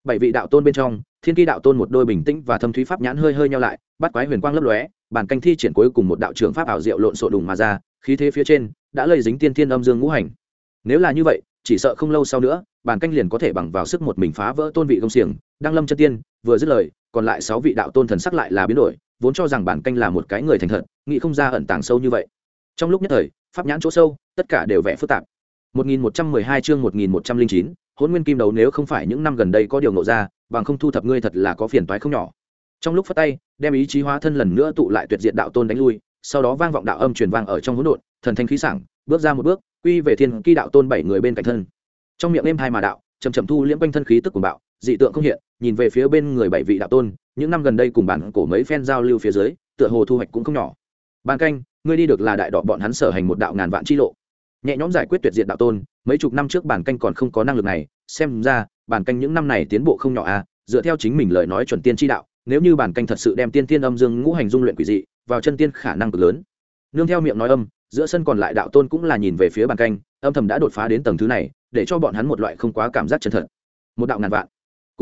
Bảy vị đạo tôn bên trong, thiên kỳ đạo tôn một đôi bình tĩnh và thâm thúy pháp nhãn hơi hơi nhau lại, bắt quái huyền quang lấp lóe bản canh thi triển cuối cùng một đạo trưởng pháp ảo diệu lộn xộn đùng mà ra, khí thế phía trên đã lây dính tiên thiên âm dương ngũ hành. Nếu là như vậy, chỉ sợ không lâu sau nữa bản canh liền có thể bằng vào sức một mình phá vỡ tôn vị công xiềng, đang lâm chân tiên vừa dứt lời còn lại sáu vị đạo tôn thần sắc lại là biến đổi vốn cho rằng bản canh là một cái người thành thật nghĩ không ra ẩn tàng sâu như vậy trong lúc nhất thời pháp nhãn chỗ sâu tất cả đều vẽ phức tạp 1112 chương 1109, Hỗn Nguyên Kim Đấu nếu không phải những năm gần đây có điều ngộ ra, bằng không thu thập ngươi thật là có phiền toái không nhỏ. Trong lúc phát tay, đem ý chí hóa thân lần nữa tụ lại tuyệt diện đạo tôn đánh lui, sau đó vang vọng đạo âm truyền vang ở trong hỗn độn, thần thanh khí sảng, bước ra một bước, quy về thiên kỳ đạo tôn bảy người bên cạnh thân. Trong miệng êm hai mà đạo, chậm chậm thu liễm quanh thân khí tức của bạo, dị tượng không hiện, nhìn về phía bên người bảy vị đạo tôn, những năm gần đây cùng bản cổ mấy phen giao lưu phía dưới, tựa hồ thu hoạch cũng không nhỏ. Ban canh, ngươi đi được là đại đỏ bọn hắn sở hành một đạo ngàn vạn chi lộ. Nhẹ nhõm giải quyết tuyệt diệt đạo tôn mấy chục năm trước bản canh còn không có năng lực này xem ra bản canh những năm này tiến bộ không nhỏ à dựa theo chính mình lời nói chuẩn tiên tri đạo nếu như bản canh thật sự đem tiên tiên âm dương ngũ hành dung luyện quỷ dị vào chân tiên khả năng cực lớn. Nương theo miệng nói âm giữa sân còn lại đạo tôn cũng là nhìn về phía bản canh âm thầm đã đột phá đến tầng thứ này để cho bọn hắn một loại không quá cảm giác chân thật. Một đạo ngàn vạn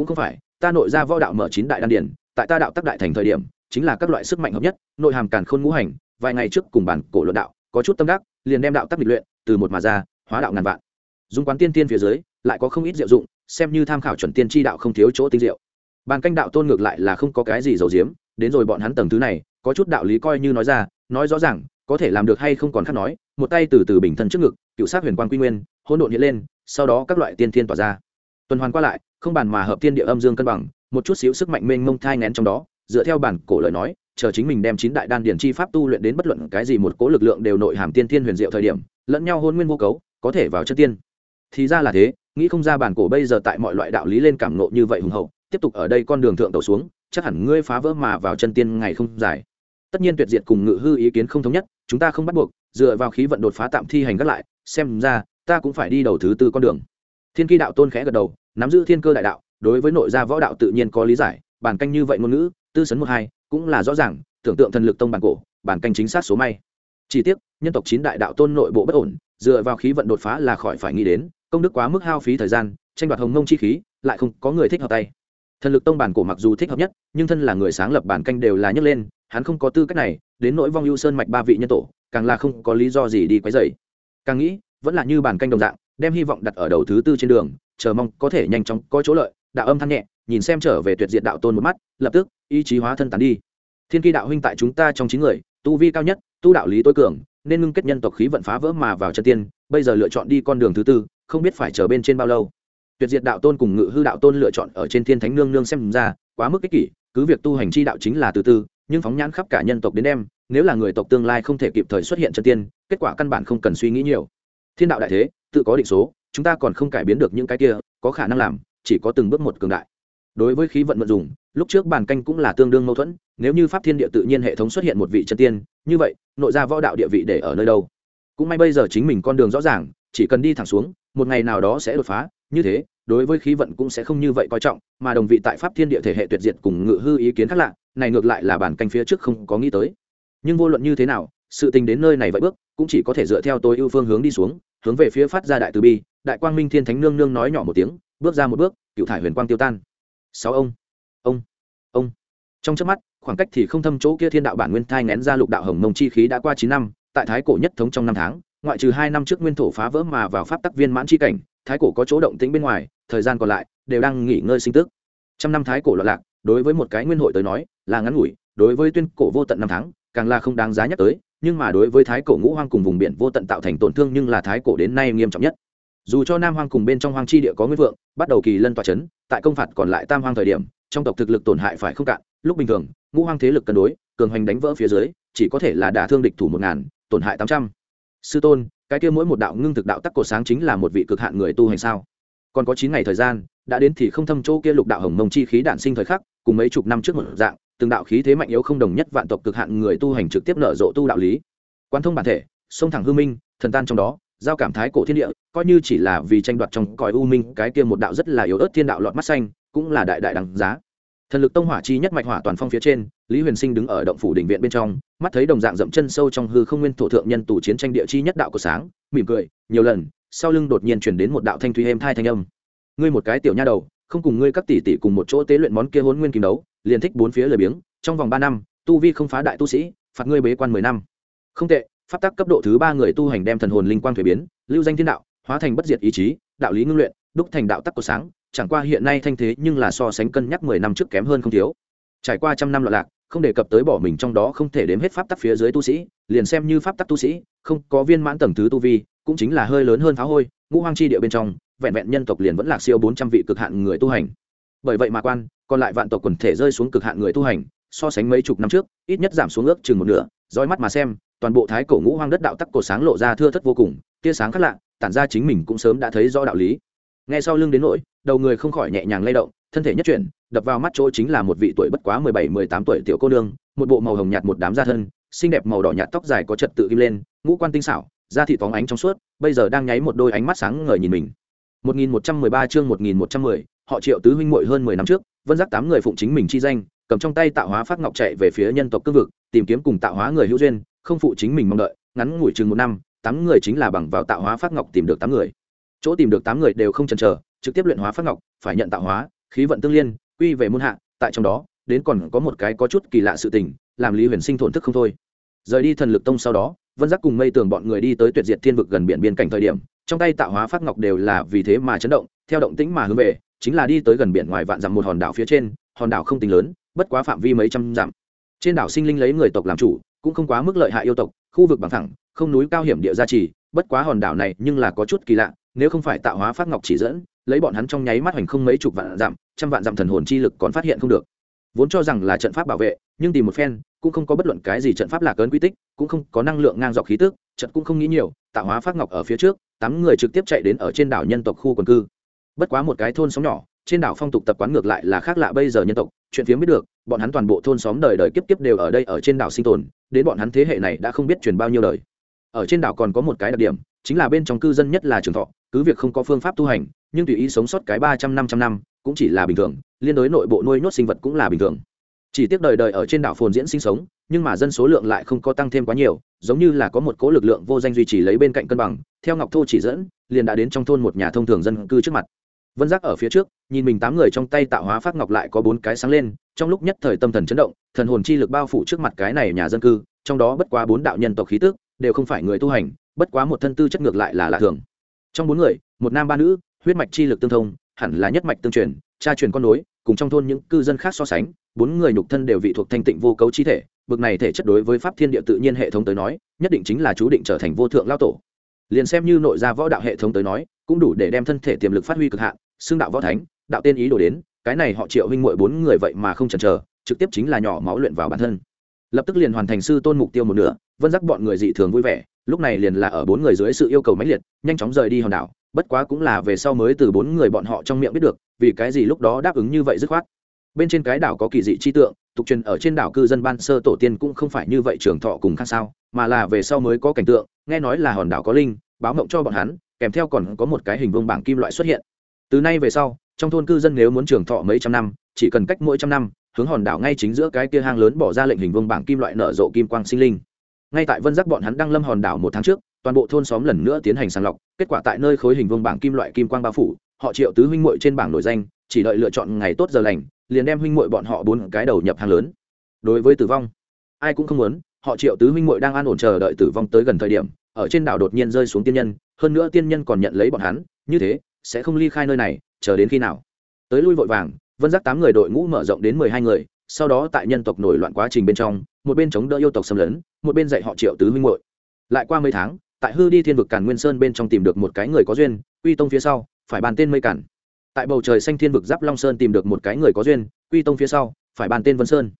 cũng không phải, ta nội ra võ đạo mở chín đại đan điển tại ta đạo tắc đại thành thời điểm, chính là các loại sức mạnh hợp nhất, nội hàm càn khôn ngũ hành, vài ngày trước cùng bản cổ luận đạo, có chút tâm đắc, liền đem đạo tắc lịch luyện, từ một mà ra, hóa đạo ngàn vạn. Dùng quán tiên tiên phía dưới, lại có không ít diệu dụng, xem như tham khảo chuẩn tiên tri đạo không thiếu chỗ tinh diệu. Bàn canh đạo tôn ngược lại là không có cái gì giấu diếm đến rồi bọn hắn tầng thứ này, có chút đạo lý coi như nói ra, nói rõ ràng, có thể làm được hay không còn khác nói, một tay từ từ bình thân trước ngực, cựu sát huyền quan quy nguyên, hỗn độn hiện lên, sau đó các loại tiên thiên tỏa ra. Tuần hoàn qua lại không bàn mà hợp thiên địa âm dương cân bằng, một chút xíu sức mạnh mênh mông thai ngén trong đó, dựa theo bản cổ lời nói, chờ chính mình đem chín đại đan điển chi pháp tu luyện đến bất luận cái gì một cố lực lượng đều nội hàm tiên thiên huyền diệu thời điểm, lẫn nhau hôn nguyên vô cấu, có thể vào chân tiên. Thì ra là thế, nghĩ không ra bản cổ bây giờ tại mọi loại đạo lý lên cảm nộ như vậy hùng hậu, tiếp tục ở đây con đường thượng tàu xuống, chắc hẳn ngươi phá vỡ mà vào chân tiên ngày không dài. Tất nhiên tuyệt diệt cùng ngự hư ý kiến không thống nhất, chúng ta không bắt buộc, dựa vào khí vận đột phá tạm thi hành gác lại, xem ra, ta cũng phải đi đầu thứ tư con đường thiên kỳ đạo tôn khẽ gật đầu, nắm giữ thiên cơ đại đạo, đối với nội gia võ đạo tự nhiên có lý giải, bản canh như vậy ngôn ngữ, tư sấn một hai, cũng là rõ ràng, tưởng tượng thần lực tông bản cổ, bản canh chính xác số may. Chỉ tiếc, nhân tộc chín đại đạo tôn nội bộ bất ổn, dựa vào khí vận đột phá là khỏi phải nghĩ đến, công đức quá mức hao phí thời gian, tranh đoạt hồng mông chi khí, lại không có người thích hợp tay. Thần lực tông bản cổ mặc dù thích hợp nhất, nhưng thân là người sáng lập bản canh đều là nhấc lên, hắn không có tư cách này, đến nỗi vong ưu sơn mạch ba vị nhân tổ, càng là không có lý do gì đi quấy dày càng nghĩ, vẫn là như bản canh đồng dạng đem hy vọng đặt ở đầu thứ tư trên đường, chờ mong có thể nhanh chóng có chỗ lợi, đạo âm than nhẹ, nhìn xem trở về tuyệt diệt đạo tôn một mắt, lập tức, ý chí hóa thân tán đi. Thiên kỳ đạo huynh tại chúng ta trong chín người, tu vi cao nhất, tu đạo lý tối cường, nên ngưng kết nhân tộc khí vận phá vỡ mà vào chân tiên, bây giờ lựa chọn đi con đường thứ tư, không biết phải chờ bên trên bao lâu. Tuyệt diệt đạo tôn cùng ngự hư đạo tôn lựa chọn ở trên thiên thánh nương nương xem ra, quá mức ích kỷ, cứ việc tu hành chi đạo chính là từ tư, nhưng phóng nhãn khắp cả nhân tộc đến đem, nếu là người tộc tương lai không thể kịp thời xuất hiện chân tiên, kết quả căn bản không cần suy nghĩ nhiều. Thiên đạo đại thế tự có định số, chúng ta còn không cải biến được những cái kia, có khả năng làm, chỉ có từng bước một cường đại. Đối với khí vận vận dụng, lúc trước bàn canh cũng là tương đương mâu thuẫn, nếu như pháp thiên địa tự nhiên hệ thống xuất hiện một vị chân tiên, như vậy, nội ra võ đạo địa vị để ở nơi đâu? Cũng may bây giờ chính mình con đường rõ ràng, chỉ cần đi thẳng xuống, một ngày nào đó sẽ đột phá, như thế, đối với khí vận cũng sẽ không như vậy coi trọng, mà đồng vị tại pháp thiên địa thể hệ tuyệt diệt cùng ngự hư ý kiến khác lạ, này ngược lại là bản canh phía trước không có nghĩ tới. Nhưng vô luận như thế nào, sự tình đến nơi này vậy bước, cũng chỉ có thể dựa theo tôi ưu phương hướng đi xuống hướng về phía phát ra đại từ bi, đại quang minh thiên thánh nương nương nói nhỏ một tiếng, bước ra một bước, cựu thải huyền quang tiêu tan. Sáu ông ông ông. Trong trước mắt, khoảng cách thì không thâm chỗ kia thiên đạo bản nguyên thai ngén ra lục đạo hồng mông chi khí đã qua chín năm, tại thái cổ nhất thống trong năm tháng, ngoại trừ hai năm trước nguyên thổ phá vỡ mà vào pháp tắc viên mãn chi cảnh, thái cổ có chỗ động tĩnh bên ngoài, thời gian còn lại đều đang nghỉ ngơi sinh tức. Trăm năm thái cổ loạn lạc, đối với một cái nguyên hội tới nói, là ngắn ngủi, đối với tuyên cổ vô tận năm tháng càng là không đáng giá nhắc tới, nhưng mà đối với thái cổ ngũ hoang cùng vùng biển vô tận tạo thành tổn thương nhưng là thái cổ đến nay nghiêm trọng nhất. Dù cho nam hoang cùng bên trong hoang chi địa có nguyên vượng, bắt đầu kỳ lân tòa c h ấ n tại công phạt còn lại tam hoang thời điểm, trong tộc thực lực tổn hại phải không cạn, lúc bình thường, ngũ hoang thế lực cân đối, cường hoành đánh vỡ phía dưới, chỉ có thể là đả thương địch thủ một ngàn, tổn hại tám trăm. Sư tôn, cái kia mỗi một đạo ngưng thực đạo tắc cổ sáng chính là một vị cực hạn người tu hành sao? Còn có chín ngày thời gian, đã đến thì không thâm chỗ kia lục đạo hồng mông chi khí đạn sinh thời khắc, cùng mấy chục năm trước một dạng từng đạo khí thế mạnh yếu không đồng nhất vạn tộc cực hạn người tu hành trực tiếp nở rộ tu đạo lý. Quan thông bản thể, sông thẳng hư minh, thần tan trong đó, giao cảm thái cổ thiên địa, coi như chỉ là vì tranh đoạt trong cõi u minh, cái kia một đạo rất là yếu ớt thiên đạo lọt mắt xanh, cũng là đại đại đằng giá. Thần lực tông hỏa chi nhất mạch hỏa toàn phong phía trên, lý huyền sinh đứng ở động phủ đỉnh viện bên trong, mắt thấy đồng dạng dậm chân sâu trong hư không nguyên thổ thượng nhân tù chiến tranh địa chi nhất đạo của sáng, mỉm cười, nhiều lần, sau lưng đột nhiên chuyển đến một đạo thanh thúy êm thai thanh âm. Ngươi một cái tiểu nha đầu không cùng ngươi các tỷ tỷ cùng một chỗ tế luyện món kia hôn nguyên kim đấu, liền thích bốn phía lời biếng, trong vòng ba năm, tu vi không phá đại tu sĩ, phạt ngươi bế quan mười năm. Không tệ, pháp tắc cấp độ thứ ba người tu hành đem thần hồn linh quang thuế biến, lưu danh thiên đạo, hóa thành bất diệt ý chí, đạo lý ngưng luyện, đúc thành đạo tắc của sáng, chẳng qua hiện nay thanh thế nhưng là so sánh cân nhắc mười năm trước kém hơn không thiếu. Trải qua trăm năm loạn lạc, không đề cập tới bỏ mình trong đó không thể đếm hết pháp tắc phía dưới tu sĩ, liền xem như pháp tắc tu sĩ, không có viên mãn tầng thứ tu vi, cũng chính là hơi lớn hơn phá hôi, ngũ hoang chi địa bên trong vẹn vẹn nhân tộc liền vẫn lạc siêu bốn trăm vị cực hạn người tu hành. Bởi vậy mà quan, còn lại vạn tộc quần thể rơi xuống cực hạn người tu hành, so sánh mấy chục năm trước, ít nhất giảm xuống ước chừng một nửa, dõi mắt mà xem, toàn bộ thái cổ ngũ hoang đất đạo tắc cổ sáng lộ ra thưa thất vô cùng, tia sáng khác lạ, tản ra chính mình cũng sớm đã thấy rõ đạo lý. Ngay sau lưng đến nỗi, đầu người không khỏi nhẹ nhàng lay động, thân thể nhất chuyển, đập vào mắt chỗ chính là một vị tuổi bất quá mười bảy, mười tám tuổi tiểu cô nương, một bộ màu hồng nhạt một đám da thân, xinh đẹp màu đỏ nhạt tóc dài có trật tự kim lên, ngũ quan tinh xảo, da thị phóng ánh trong suốt, bây giờ đang nháy một đôi ánh mắt sáng ngời nhìn mình. 1113 chương 1110, họ Triệu tứ huynh muội hơn 10 năm trước, Vân Giác tám người phụng chính mình chi danh, cầm trong tay tạo hóa phát ngọc chạy về phía nhân tộc cương vực, tìm kiếm cùng tạo hóa người hữu duyên, không phụ chính mình mong đợi, ngắn ngủi chừng một năm, tám người chính là bằng vào tạo hóa phát ngọc tìm được tám người. Chỗ tìm được tám người đều không chần chờ, trực tiếp luyện hóa phát ngọc, phải nhận tạo hóa, khí vận tương liên, quy về môn hạ, tại trong đó, đến còn có một cái có chút kỳ lạ sự tình, làm Lý Huyền Sinh thổn thức không thôi. Rời đi thần lực tông sau đó, Vân Giác cùng Mây Tường bọn người đi tới Tuyệt Diệt Thiên vực gần biển biên cảnh thời điểm, trong tay tạo hóa phát ngọc đều là vì thế mà chấn động, theo động tĩnh mà hướng về, chính là đi tới gần biển ngoài vạn dặm một hòn đảo phía trên, hòn đảo không tính lớn, bất quá phạm vi mấy trăm dặm. Trên đảo sinh linh lấy người tộc làm chủ, cũng không quá mức lợi hại yêu tộc, khu vực bằng thẳng, không núi cao hiểm địa gia trì, bất quá hòn đảo này nhưng là có chút kỳ lạ, nếu không phải tạo hóa phát ngọc chỉ dẫn, lấy bọn hắn trong nháy mắt hoành không mấy chục vạn dặm, trăm vạn dặm thần hồn chi lực còn phát hiện không được. Vốn cho rằng là trận pháp bảo vệ, nhưng tìm một phen cũng không có bất luận cái gì trận pháp lạc ấn quy tích, cũng không có năng lượng ngang dọc khí tức, trận cũng không nghĩ nhiều, tạo hóa phát ngọc ở phía trước, tám người trực tiếp chạy đến ở trên đảo nhân tộc khu quần cư. Bất quá một cái thôn xóm nhỏ, trên đảo phong tục tập quán ngược lại là khác lạ bây giờ nhân tộc, chuyện phiếm biết được, bọn hắn toàn bộ thôn xóm đời đời kiếp kiếp đều ở đây ở trên đảo sinh tồn, đến bọn hắn thế hệ này đã không biết truyền bao nhiêu đời. Ở trên đảo còn có một cái đặc điểm, chính là bên trong cư dân nhất là trường thọ, cứ việc không có phương pháp tu hành, nhưng tùy ý sống sót cái ba trăm năm trăm năm, cũng chỉ là bình thường, liên đối nội bộ nuôi nhốt sinh vật cũng là bình thường chỉ tiếc đời đời ở trên đảo phồn diễn sinh sống, nhưng mà dân số lượng lại không có tăng thêm quá nhiều, giống như là có một cố lực lượng vô danh duy trì lấy bên cạnh cân bằng, theo ngọc thô chỉ dẫn, liền đã đến trong thôn một nhà thông thường dân cư trước mặt. Vân giác ở phía trước, nhìn mình tám người trong tay tạo hóa phát ngọc lại có bốn cái sáng lên, trong lúc nhất thời tâm thần chấn động, thần hồn chi lực bao phủ trước mặt cái này nhà dân cư, trong đó bất quá bốn đạo nhân tộc khí tức, đều không phải người tu hành, bất quá một thân tư chất ngược lại là lạ thường. Trong bốn người, một nam ba nữ, huyết mạch chi lực tương thông, hẳn là nhất mạch tương truyền, cha truyền con nối, cùng trong thôn những cư dân khác so sánh bốn người nhục thân đều vị thuộc thanh tịnh vô cấu chi thể, bực này thể chất đối với pháp thiên địa tự nhiên hệ thống tới nói, nhất định chính là chú định trở thành vô thượng lao tổ. Liền xem như nội gia võ đạo hệ thống tới nói, cũng đủ để đem thân thể tiềm lực phát huy cực hạn, xưng đạo võ thánh, đạo tên ý đồ đến, cái này họ triệu huynh muội bốn người vậy mà không chần chờ, trực tiếp chính là nhỏ máu luyện vào bản thân. Lập tức liền hoàn thành sư tôn mục tiêu một nửa, vân giác bọn người dị thường vui vẻ, lúc này liền là ở bốn người dưới sự yêu cầu mãnh liệt, nhanh chóng rời đi hòn đảo, bất quá cũng là về sau mới từ bốn người bọn họ trong miệng biết được, vì cái gì lúc đó đáp ứng như vậy dứt khoát bên trên cái đảo có kỳ dị chi tượng, tục truyền ở trên đảo cư dân ban sơ tổ tiên cũng không phải như vậy trường thọ cùng khác sao, mà là về sau mới có cảnh tượng, nghe nói là hòn đảo có linh, báo mộng cho bọn hắn, kèm theo còn có một cái hình vương bảng kim loại xuất hiện. Từ nay về sau, trong thôn cư dân nếu muốn trường thọ mấy trăm năm, chỉ cần cách mỗi trăm năm, hướng hòn đảo ngay chính giữa cái kia hang lớn bỏ ra lệnh hình vương bảng kim loại nở rộ kim quang sinh linh. Ngay tại vân giác bọn hắn đang lâm hòn đảo một tháng trước, toàn bộ thôn xóm lần nữa tiến hành sàng lọc, kết quả tại nơi khối hình vương bảng kim loại kim quang bao phủ, họ triệu tứ huynh muội trên bảng nổi danh chỉ đợi lựa chọn ngày tốt giờ lành, liền đem huynh muội bọn họ bốn cái đầu nhập hàng lớn. Đối với tử vong, ai cũng không muốn, họ triệu tứ huynh muội đang an ổn chờ đợi tử vong tới gần thời điểm, ở trên đảo đột nhiên rơi xuống tiên nhân, hơn nữa tiên nhân còn nhận lấy bọn hắn, như thế, sẽ không ly khai nơi này, chờ đến khi nào? Tới lui vội vàng, vân giác tám người đội ngũ mở rộng đến mười hai người, sau đó tại nhân tộc nổi loạn quá trình bên trong, một bên chống đỡ yêu tộc xâm lấn, một bên dạy họ triệu tứ huynh muội. Lại qua mấy tháng, tại hư đi thiên vực càn nguyên sơn bên trong tìm được một cái người có duyên, uy tông phía sau, phải bàn tên mây cản tại bầu trời xanh thiên vực giáp long sơn tìm được một cái người có duyên, quy tông phía sau, phải bàn tên vân sơn.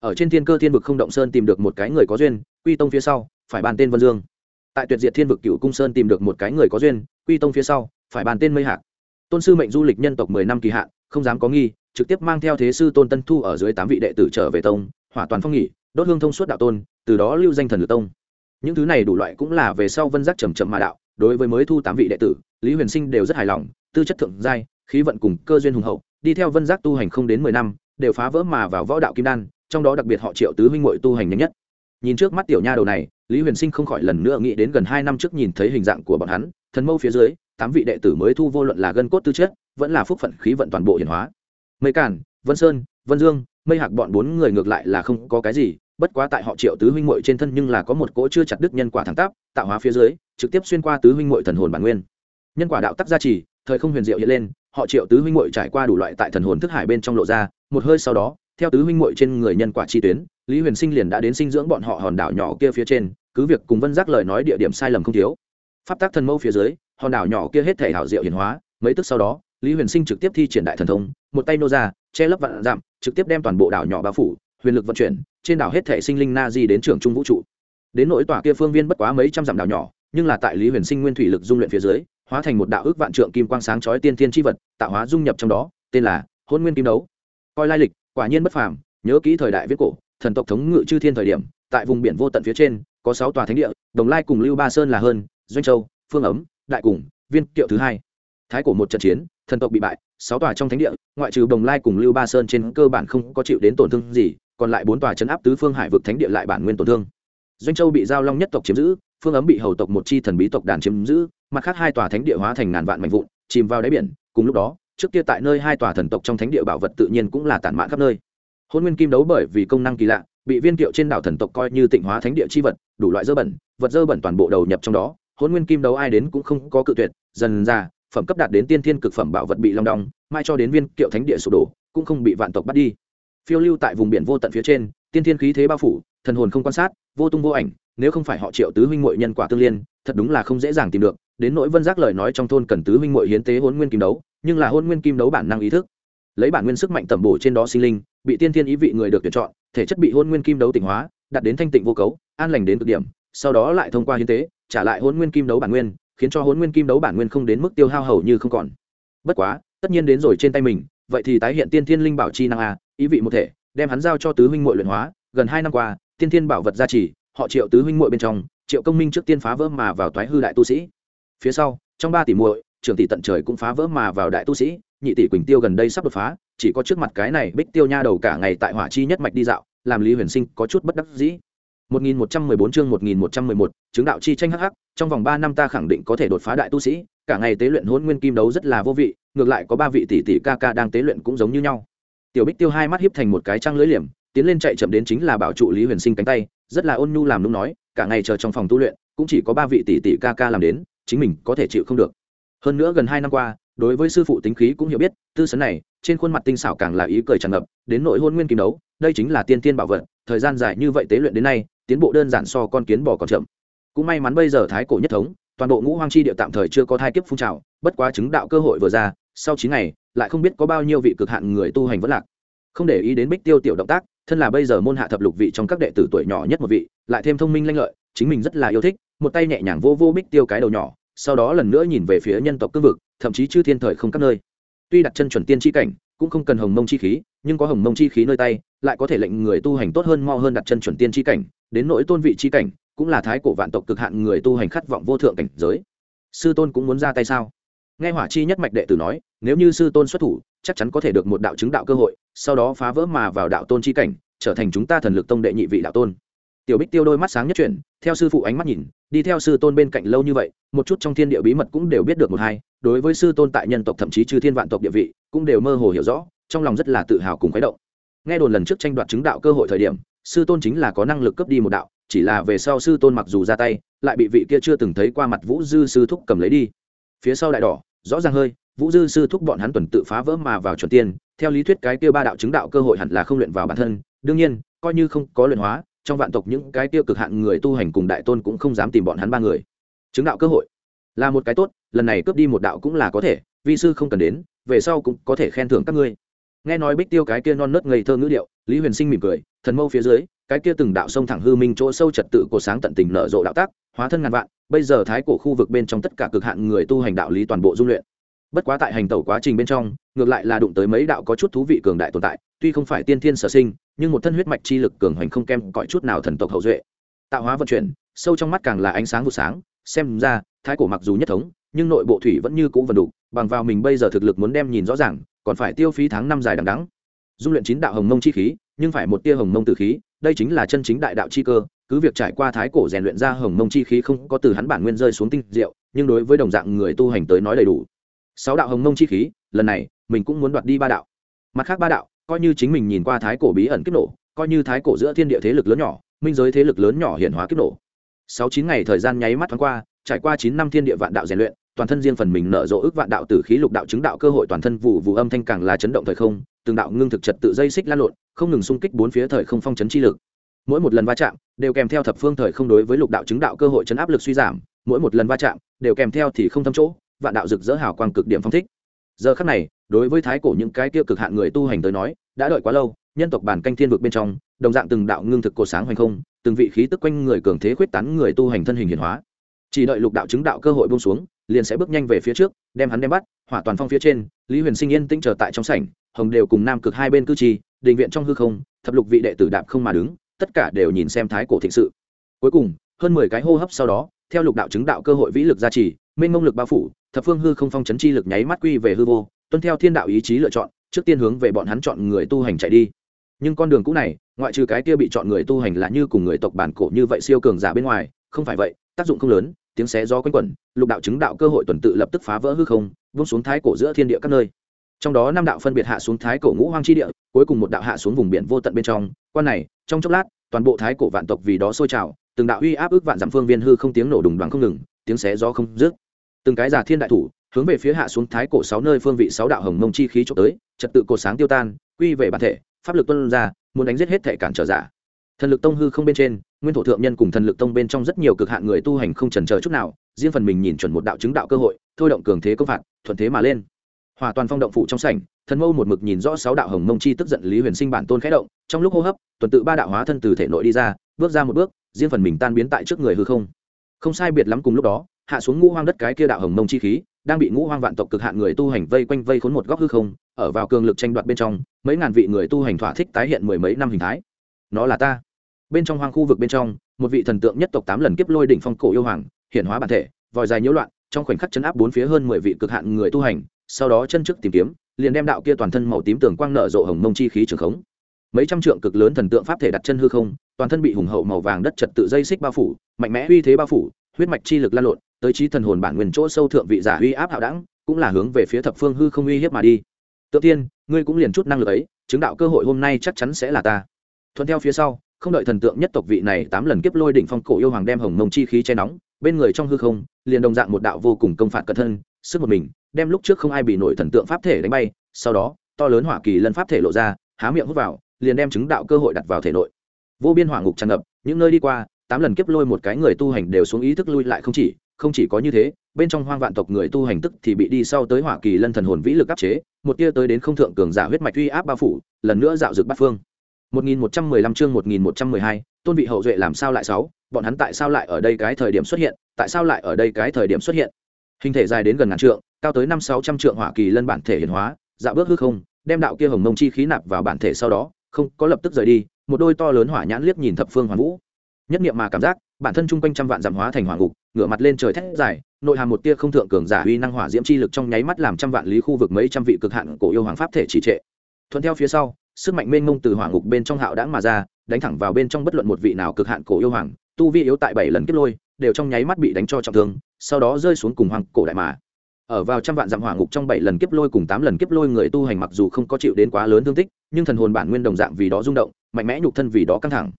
Ở trên thiên cơ thiên vực không động sơn tìm được một cái người có duyên, quy tông phía sau, phải bàn tên vân dương. Tại tuyệt diệt thiên vực cựu cung sơn tìm được một cái người có duyên, quy tông phía sau, phải bàn tên mây hạc. Tôn sư mệnh du lịch nhân tộc mười năm kỳ hạn, không dám có nghi, trực tiếp mang theo thế sư tôn tân thu ở dưới tám vị đệ tử trở về tông, hỏa toàn phong nghỉ, đốt hương thông suốt đạo tôn, từ đó lưu danh thần lực tông. Những thứ này đủ loại cũng là về sau vân giác trầm trầm mà đạo, đối với mới thu tám vị đệ tử, lý huyền sinh đều rất hài lòng, tư chất thượng giai khí vận cùng cơ duyên hùng hậu, đi theo vân giác tu hành không đến mười năm, đều phá vỡ mà vào võ đạo kim đan, trong đó đặc biệt họ triệu tứ huynh muội tu hành nhanh nhất. Nhìn trước mắt tiểu nha đầu này, lý huyền sinh không khỏi lần nữa nghĩ đến gần hai năm trước nhìn thấy hình dạng của bọn hắn, thần mâu phía dưới, tám vị đệ tử mới thu vô luận là gân cốt tư chất, vẫn là phúc phận khí vận toàn bộ hiển hóa. Mây cản vân sơn, vân dương, mây hạc bọn bốn người ngược lại là không có cái gì, bất quá tại họ triệu tứ huynh muội trên thân nhưng là có một cỗ chưa chặt đứt nhân quả thẳng tắp, tạo hóa phía dưới, trực tiếp xuyên qua tứ huynh muội thần hồn bản nguyên. Nhân quả đạo tắc gia trì thời không huyền diệu hiện lên, họ triệu tứ huynh muội trải qua đủ loại tại thần hồn thức hải bên trong lộ ra, một hơi sau đó, theo tứ huynh muội trên người nhân quả chi tuyến, lý huyền sinh liền đã đến sinh dưỡng bọn họ hòn đảo nhỏ kia phía trên, cứ việc cùng vân giác lời nói địa điểm sai lầm không thiếu. Pháp tác thần mâu phía dưới, hòn đảo nhỏ kia hết thể hảo diệu hiển hóa, mấy tức sau đó, lý huyền sinh trực tiếp thi triển đại thần thông, một tay nô ra, che lấp vạn giảm trực tiếp đem toàn bộ đảo nhỏ bao phủ, huyền lực vận chuyển, trên đảo hết thể sinh linh na di đến trường trung vũ trụ. Đến nỗi tòa kia phương viên bất quá mấy trăm dặm đảo nhỏ nhưng là tại lý huyền sinh nguyên thủy lực dung luyện phía dưới, hóa thành một đạo ước vạn trượng kim quang sáng chói tiên thiên tri vật, tạo hóa dung nhập trong đó, tên là hôn nguyên kim đấu. Coi lai lịch, quả nhiên bất phàm, nhớ kỹ thời đại viết cổ, thần tộc thống ngự chư thiên thời điểm, tại vùng biển vô tận phía trên, có sáu tòa thánh địa, đồng lai cùng lưu ba sơn là hơn, doanh châu, phương ấm, đại cùng, viên kiệu thứ hai. Thái cổ một trận chiến, thần tộc bị bại, sáu tòa trong thánh địa, ngoại trừ đồng lai cùng lưu ba sơn trên cơ bản không có chịu đến tổn thương gì, còn lại bốn tòa chấn áp tứ phương hải vực thánh địa lại bản nguyên tổn thương. Doanh châu bị giao long nhất tộc chiếm giữ phương ấm bị hầu tộc một chi thần bí tộc đàn chiếm giữ, mặt khác hai tòa thánh địa hóa thành ngàn vạn mạnh vụn, chìm vào đáy biển. Cùng lúc đó, trước kia tại nơi hai tòa thần tộc trong thánh địa bảo vật tự nhiên cũng là tản mạn khắp nơi. Hôn nguyên kim đấu bởi vì công năng kỳ lạ, bị viên kiệu trên đảo thần tộc coi như tịnh hóa thánh địa chi vật, đủ loại dơ bẩn, vật dơ bẩn toàn bộ đầu nhập trong đó. Hôn nguyên kim đấu ai đến cũng không có cự tuyệt, dần ra, phẩm cấp đạt đến tiên thiên cực phẩm bảo vật bị long đong, mai cho đến viên kiệu thánh địa sụp đổ, cũng không bị vạn tộc bắt đi. Phiêu lưu tại vùng biển vô tận phía trên tiên thiên khí thế bao phủ, thần hồn không quan sát, vô tung vô ảnh, nếu không phải họ triệu tứ huynh muội nhân quả tương liên, thật đúng là không dễ dàng tìm được, đến nỗi vân giác lời nói trong thôn cần tứ huynh muội hiến tế hôn nguyên kim đấu, nhưng là hôn nguyên kim đấu bản năng ý thức, lấy bản nguyên sức mạnh tẩm bổ trên đó sinh linh, bị tiên thiên ý vị người được tuyển chọn, thể chất bị hôn nguyên kim đấu tỉnh hóa, đạt đến thanh tịnh vô cấu, an lành đến cực điểm, sau đó lại thông qua hiến tế, trả lại hôn nguyên kim đấu bản nguyên, khiến cho hôn nguyên kim đấu bản nguyên không đến mức tiêu hao hầu như không còn. Bất quá, tất nhiên đến rồi trên tay mình, vậy thì tái hiện tiên thiên linh bảo chi năng a, ý vị một thể đem hắn giao cho tứ huynh muội luyện hóa gần hai năm qua tiên thiên bảo vật gia trì họ triệu tứ huynh muội bên trong triệu công minh trước tiên phá vỡ mà vào toái hư đại tu sĩ phía sau trong ba tỷ muội trưởng tỷ tận trời cũng phá vỡ mà vào đại tu sĩ nhị tỷ quỳnh tiêu gần đây sắp đột phá chỉ có trước mặt cái này bích tiêu nha đầu cả ngày tại hỏa chi nhất mạch đi dạo làm lý huyền sinh có chút bất đắc dĩ 1114 chương 1111, chứng đạo chi tranh hắc hắc, trong vòng 3 năm ta khẳng định có thể đột phá đại tu sĩ, cả ngày tế luyện hỗn nguyên kim đấu rất là vô vị, ngược lại có ba vị tỷ tỷ ca ca đang tế luyện cũng giống như nhau. Tiểu Bích Tiêu hai mắt híp thành một cái trăng lưỡi liềm, tiến lên chạy chậm đến chính là bảo trụ Lý Huyền Sinh cánh tay, rất là ôn nhu làm nũng nói, cả ngày chờ trong phòng tu luyện, cũng chỉ có ba vị tỷ tỷ ca ca làm đến, chính mình có thể chịu không được. Hơn nữa gần hai năm qua, đối với sư phụ tính khí cũng hiểu biết, tư sấn này, trên khuôn mặt tinh xảo càng là ý cười tràn ngập, đến nội hôn nguyên kim đấu, đây chính là tiên tiên bảo vật, thời gian dài như vậy tế luyện đến nay, tiến bộ đơn giản so con kiến bò còn chậm cũng may mắn bây giờ thái cổ nhất thống toàn bộ ngũ hoang chi địa tạm thời chưa có thai kiếp phun trào bất quá chứng đạo cơ hội vừa ra sau chín ngày, lại không biết có bao nhiêu vị cực hạn người tu hành vẫn lạc. Không để ý đến bích tiêu tiểu động tác, thân là bây giờ môn hạ thập lục vị trong các đệ tử tuổi nhỏ nhất một vị, lại thêm thông minh lanh lợi, chính mình rất là yêu thích, một tay nhẹ nhàng vô vô bích tiêu cái đầu nhỏ, sau đó lần nữa nhìn về phía nhân tộc cương vực, thậm chí chư thiên thời không các nơi. Tuy đặt chân chuẩn tiên chi cảnh, cũng không cần hồng mông chi khí, nhưng có hồng mông chi khí nơi tay, lại có thể lệnh người tu hành tốt hơn mo hơn đặt chân chuẩn tiên chi cảnh, đến nỗi tôn vị chi cảnh, cũng là thái cổ vạn tộc cực hạn người tu hành khát vọng vô thượng cảnh giới. Sư tôn cũng muốn ra tay sao? Nghe hỏa chi nhất mạch đệ tử nói, nếu như sư tôn xuất thủ, chắc chắn có thể được một đạo chứng đạo cơ hội, sau đó phá vỡ mà vào đạo tôn chi cảnh, trở thành chúng ta thần lực tông đệ nhị vị đạo tôn. Tiểu bích tiêu đôi mắt sáng nhất chuyển, theo sư phụ ánh mắt nhìn, đi theo sư tôn bên cạnh lâu như vậy, một chút trong thiên địa bí mật cũng đều biết được một hai, đối với sư tôn tại nhân tộc thậm chí chư thiên vạn tộc địa vị, cũng đều mơ hồ hiểu rõ, trong lòng rất là tự hào cùng khuấy động. Nghe đồn lần trước tranh đoạt chứng đạo cơ hội thời điểm, sư tôn chính là có năng lực cướp đi một đạo, chỉ là về sau sư tôn mặc dù ra tay, lại bị vị kia chưa từng thấy qua mặt vũ dư sư thúc cầm lấy đi. Phía sau đại đỏ rõ ràng hơi, vũ dư sư thúc bọn hắn tuần tự phá vỡ mà vào chuẩn tiên, theo lý thuyết cái kia ba đạo chứng đạo cơ hội hẳn là không luyện vào bản thân. Đương nhiên, coi như không có luyện hóa, trong vạn tộc những cái tiêu cực hạn người tu hành cùng đại tôn cũng không dám tìm bọn hắn ba người. Chứng đạo cơ hội là một cái tốt, lần này cướp đi một đạo cũng là có thể, vi sư không cần đến, về sau cũng có thể khen thưởng các ngươi. Nghe nói bích tiêu cái kia non nớt ngây thơ ngữ điệu, lý huyền sinh mỉm cười, thần mâu phía dưới cái kia từng đạo sông thẳng hư minh chỗ sâu trật tự của sáng tận tình nở rộ đạo tác, hóa thân ngàn vạn, bây giờ thái cổ khu vực bên trong tất cả cực hạn người tu hành đạo lý toàn bộ dung luyện. Bất quá tại hành tẩu quá trình bên trong, ngược lại là đụng tới mấy đạo có chút thú vị cường đại tồn tại, tuy không phải tiên thiên sở sinh, nhưng một thân huyết mạch chi lực cường hoành không kém cõi chút nào thần tộc hậu duệ. Tạo hóa vận chuyển, sâu trong mắt càng là ánh sáng vụ sáng, xem ra, thái cổ mặc dù nhất thống, nhưng nội bộ thủy vẫn như cũ vẫn đủ, bằng vào mình bây giờ thực lực muốn đem nhìn rõ ràng, còn phải tiêu phí tháng năm dài đằng đắng dung luyện chín đạo hồng mông chi khí, nhưng phải một tia hồng mông tử khí đây chính là chân chính đại đạo chi cơ, cứ việc trải qua thái cổ rèn luyện ra hồng mông chi khí không có từ hắn bản nguyên rơi xuống tinh diệu, nhưng đối với đồng dạng người tu hành tới nói đầy đủ. Sáu đạo hồng mông chi khí, lần này, mình cũng muốn đoạt đi ba đạo. Mặt khác ba đạo, coi như chính mình nhìn qua thái cổ bí ẩn kích nổ, coi như thái cổ giữa thiên địa thế lực lớn nhỏ, minh giới thế lực lớn nhỏ hiện hóa kích nổ. Sáu chín ngày thời gian nháy mắt thoáng qua, trải qua chín năm thiên địa vạn đạo rèn luyện, toàn thân riêng phần mình nở rộ ước vạn đạo tử khí lục đạo chứng đạo cơ hội toàn thân vụ vụ âm thanh càng là chấn động thời không, từng đạo ngưng thực trật tự dây xích lan lộn không ngừng xung kích bốn phía thời không phong chấn chi lực. Mỗi một lần va chạm đều kèm theo thập phương thời không đối với lục đạo chứng đạo cơ hội chấn áp lực suy giảm, mỗi một lần va chạm đều kèm theo thì không thâm chỗ, vạn đạo rực rỡ hào quang cực điểm phong thích. Giờ khắc này, đối với thái cổ những cái tiêu cực hạn người tu hành tới nói, đã đợi quá lâu, nhân tộc bản canh thiên vực bên trong, đồng dạng từng đạo ngưng thực cổ sáng hoành không, từng vị khí tức quanh người cường thế khuyết tán người tu hành thân hình hiển hóa. Chỉ đợi lục đạo chứng đạo cơ hội buông xuống, liền sẽ bước nhanh về phía trước, đem hắn đem bắt, hỏa toàn phong phía trên, lý huyền sinh yên tĩnh trở tại trong sảnh, hồng đều cùng nam cực hai bên cư trì đình viện trong hư không, thập lục vị đệ tử đạp không mà đứng, tất cả đều nhìn xem thái cổ thịnh sự. Cuối cùng, hơn mười cái hô hấp sau đó, theo lục đạo chứng đạo cơ hội vĩ lực gia trì, mênh mông lực bao phủ, thập phương hư không phong chấn chi lực nháy mắt quy về hư vô, tuân theo thiên đạo ý chí lựa chọn, trước tiên hướng về bọn hắn chọn người tu hành chạy đi. Nhưng con đường cũ này, ngoại trừ cái kia bị chọn người tu hành là như cùng người tộc bản cổ như vậy siêu cường giả bên ngoài, không phải vậy, tác dụng không lớn, tiếng xé gió quanh quẩn, lục đạo chứng đạo cơ hội tuần tự lập tức phá vỡ hư không vung xuống thái cổ giữa thiên địa các nơi trong đó năm đạo phân biệt hạ xuống thái cổ ngũ hoang chi địa, cuối cùng một đạo hạ xuống vùng biển vô tận bên trong. Quan này, trong chốc lát, toàn bộ thái cổ vạn tộc vì đó sôi trào, từng đạo uy áp ức vạn giảm phương viên hư không tiếng nổ đùng đoán không ngừng, tiếng xé gió không dứt. Từng cái giả thiên đại thủ, hướng về phía hạ xuống thái cổ sáu nơi phương vị sáu đạo hồng mông chi khí trộm tới, trật tự cột sáng tiêu tan, quy về bản thể, pháp lực tuân ra, muốn đánh giết hết thể cản trở giả. Thần lực tông hư không bên trên, nguyên thổ thượng nhân cùng thần lực tông bên trong rất nhiều cực hạn người tu hành không trần chờ chút nào, riêng phần mình nhìn chuẩn một đạo chứng đạo cơ hội, thôi động cường thế công phạt, thuận thế mà lên hòa toàn phong động phụ trong sảnh, thần mâu một mực nhìn rõ sáu đạo hồng mông chi tức giận lý huyền sinh bản tôn khẽ động, trong lúc hô hấp, tuần tự ba đạo hóa thân từ thể nội đi ra, bước ra một bước, riêng phần mình tan biến tại trước người hư không. Không sai biệt lắm cùng lúc đó, hạ xuống ngũ hoang đất cái kia đạo hồng mông chi khí, đang bị ngũ hoang vạn tộc cực hạn người tu hành vây quanh vây khốn một góc hư không, ở vào cường lực tranh đoạt bên trong, mấy ngàn vị người tu hành thỏa thích tái hiện mười mấy năm hình thái. Nó là ta. Bên trong hoang khu vực bên trong, một vị thần tượng nhất tộc tám lần kiếp lôi đỉnh phong cổ yêu hoàng hiện hóa bản thể, vòi dài nhiễu loạn, trong khoảnh khắc chấn áp bốn phía hơn mười vị cực hạn người tu hành sau đó chân trước tìm kiếm, liền đem đạo kia toàn thân màu tím tường quang nở rộ hồng mông chi khí trường khống. Mấy trăm trượng cực lớn thần tượng pháp thể đặt chân hư không, toàn thân bị hùng hậu màu vàng đất trật tự dây xích bao phủ, mạnh mẽ uy thế bao phủ, huyết mạch chi lực lan lộn, tới trí thần hồn bản nguyên chỗ sâu thượng vị giả uy áp hạo đẳng, cũng là hướng về phía thập phương hư không uy hiếp mà đi. Tự tiên, ngươi cũng liền chút năng lực ấy, chứng đạo cơ hội hôm nay chắc chắn sẽ là ta. Thuận theo phía sau, không đợi thần tượng nhất tộc vị này tám lần kiếp lôi đỉnh phong cổ yêu hoàng đem hồng mông chi khí che nóng, bên người trong hư không, liền đồng dạng một đạo vô cùng công phạt cẩn thân sức một mình đem lúc trước không ai bị nổi thần tượng pháp thể đánh bay sau đó to lớn hỏa kỳ lân pháp thể lộ ra há miệng hút vào liền đem chứng đạo cơ hội đặt vào thể nội vô biên hỏa ngục tràn ngập những nơi đi qua tám lần kiếp lôi một cái người tu hành đều xuống ý thức lui lại không chỉ không chỉ có như thế bên trong hoang vạn tộc người tu hành tức thì bị đi sau tới hỏa kỳ lân thần hồn vĩ lực áp chế một tia tới đến không thượng cường giả huyết mạch uy áp bao phủ lần nữa dạo dực bát phương 1115 chương 1112, tôn vị hậu duệ làm sao lại sáu, bọn hắn tại sao lại ở đây cái thời điểm xuất hiện, tại sao lại ở đây cái thời điểm xuất hiện? Hình thể dài đến gần ngàn trượng, cao tới 5 600 trượng hỏa kỳ lân bản thể hiển hóa, dạo bước hư không, đem đạo kia hồng mông chi khí nạp vào bản thể sau đó, không có lập tức rời đi, một đôi to lớn hỏa nhãn liếc nhìn thập phương hoàn vũ. Nhất niệm mà cảm giác, bản thân chung quanh trăm vạn giảm hóa thành hỏa ngục ngửa mặt lên trời thét dài nội hàm một tia không thượng cường giả uy năng hỏa diễm chi lực trong nháy mắt làm trăm vạn lý khu vực mấy trăm vị cực hạn cổ yêu hoàng pháp thể trì trệ thuận theo phía sau sức mạnh mênh mông từ hỏa ngục bên trong hạo đãng mà ra đánh thẳng vào bên trong bất luận một vị nào cực hạn cổ yêu hoàng tu vi yếu tại bảy lần kết lôi đều trong nháy mắt bị đánh cho trọng thương, sau đó rơi xuống cùng hoàng cổ đại mà. Ở vào trăm vạn dặm hỏa ngục trong bảy lần kiếp lôi cùng tám lần kiếp lôi người tu hành mặc dù không có chịu đến quá lớn thương tích, nhưng thần hồn bản nguyên đồng dạng vì đó rung động, mạnh mẽ nhục thân vì đó căng thẳng.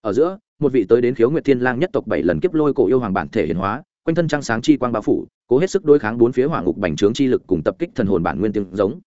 Ở giữa, một vị tới đến khiếu nguyệt thiên lang nhất tộc bảy lần kiếp lôi cổ yêu hoàng bản thể hiển hóa, quanh thân trăng sáng chi quang bao phủ, cố hết sức đối kháng bốn phía hỏa ngục bành trướng chi lực cùng tập kích thần hồn bản nguyên tiếng giống.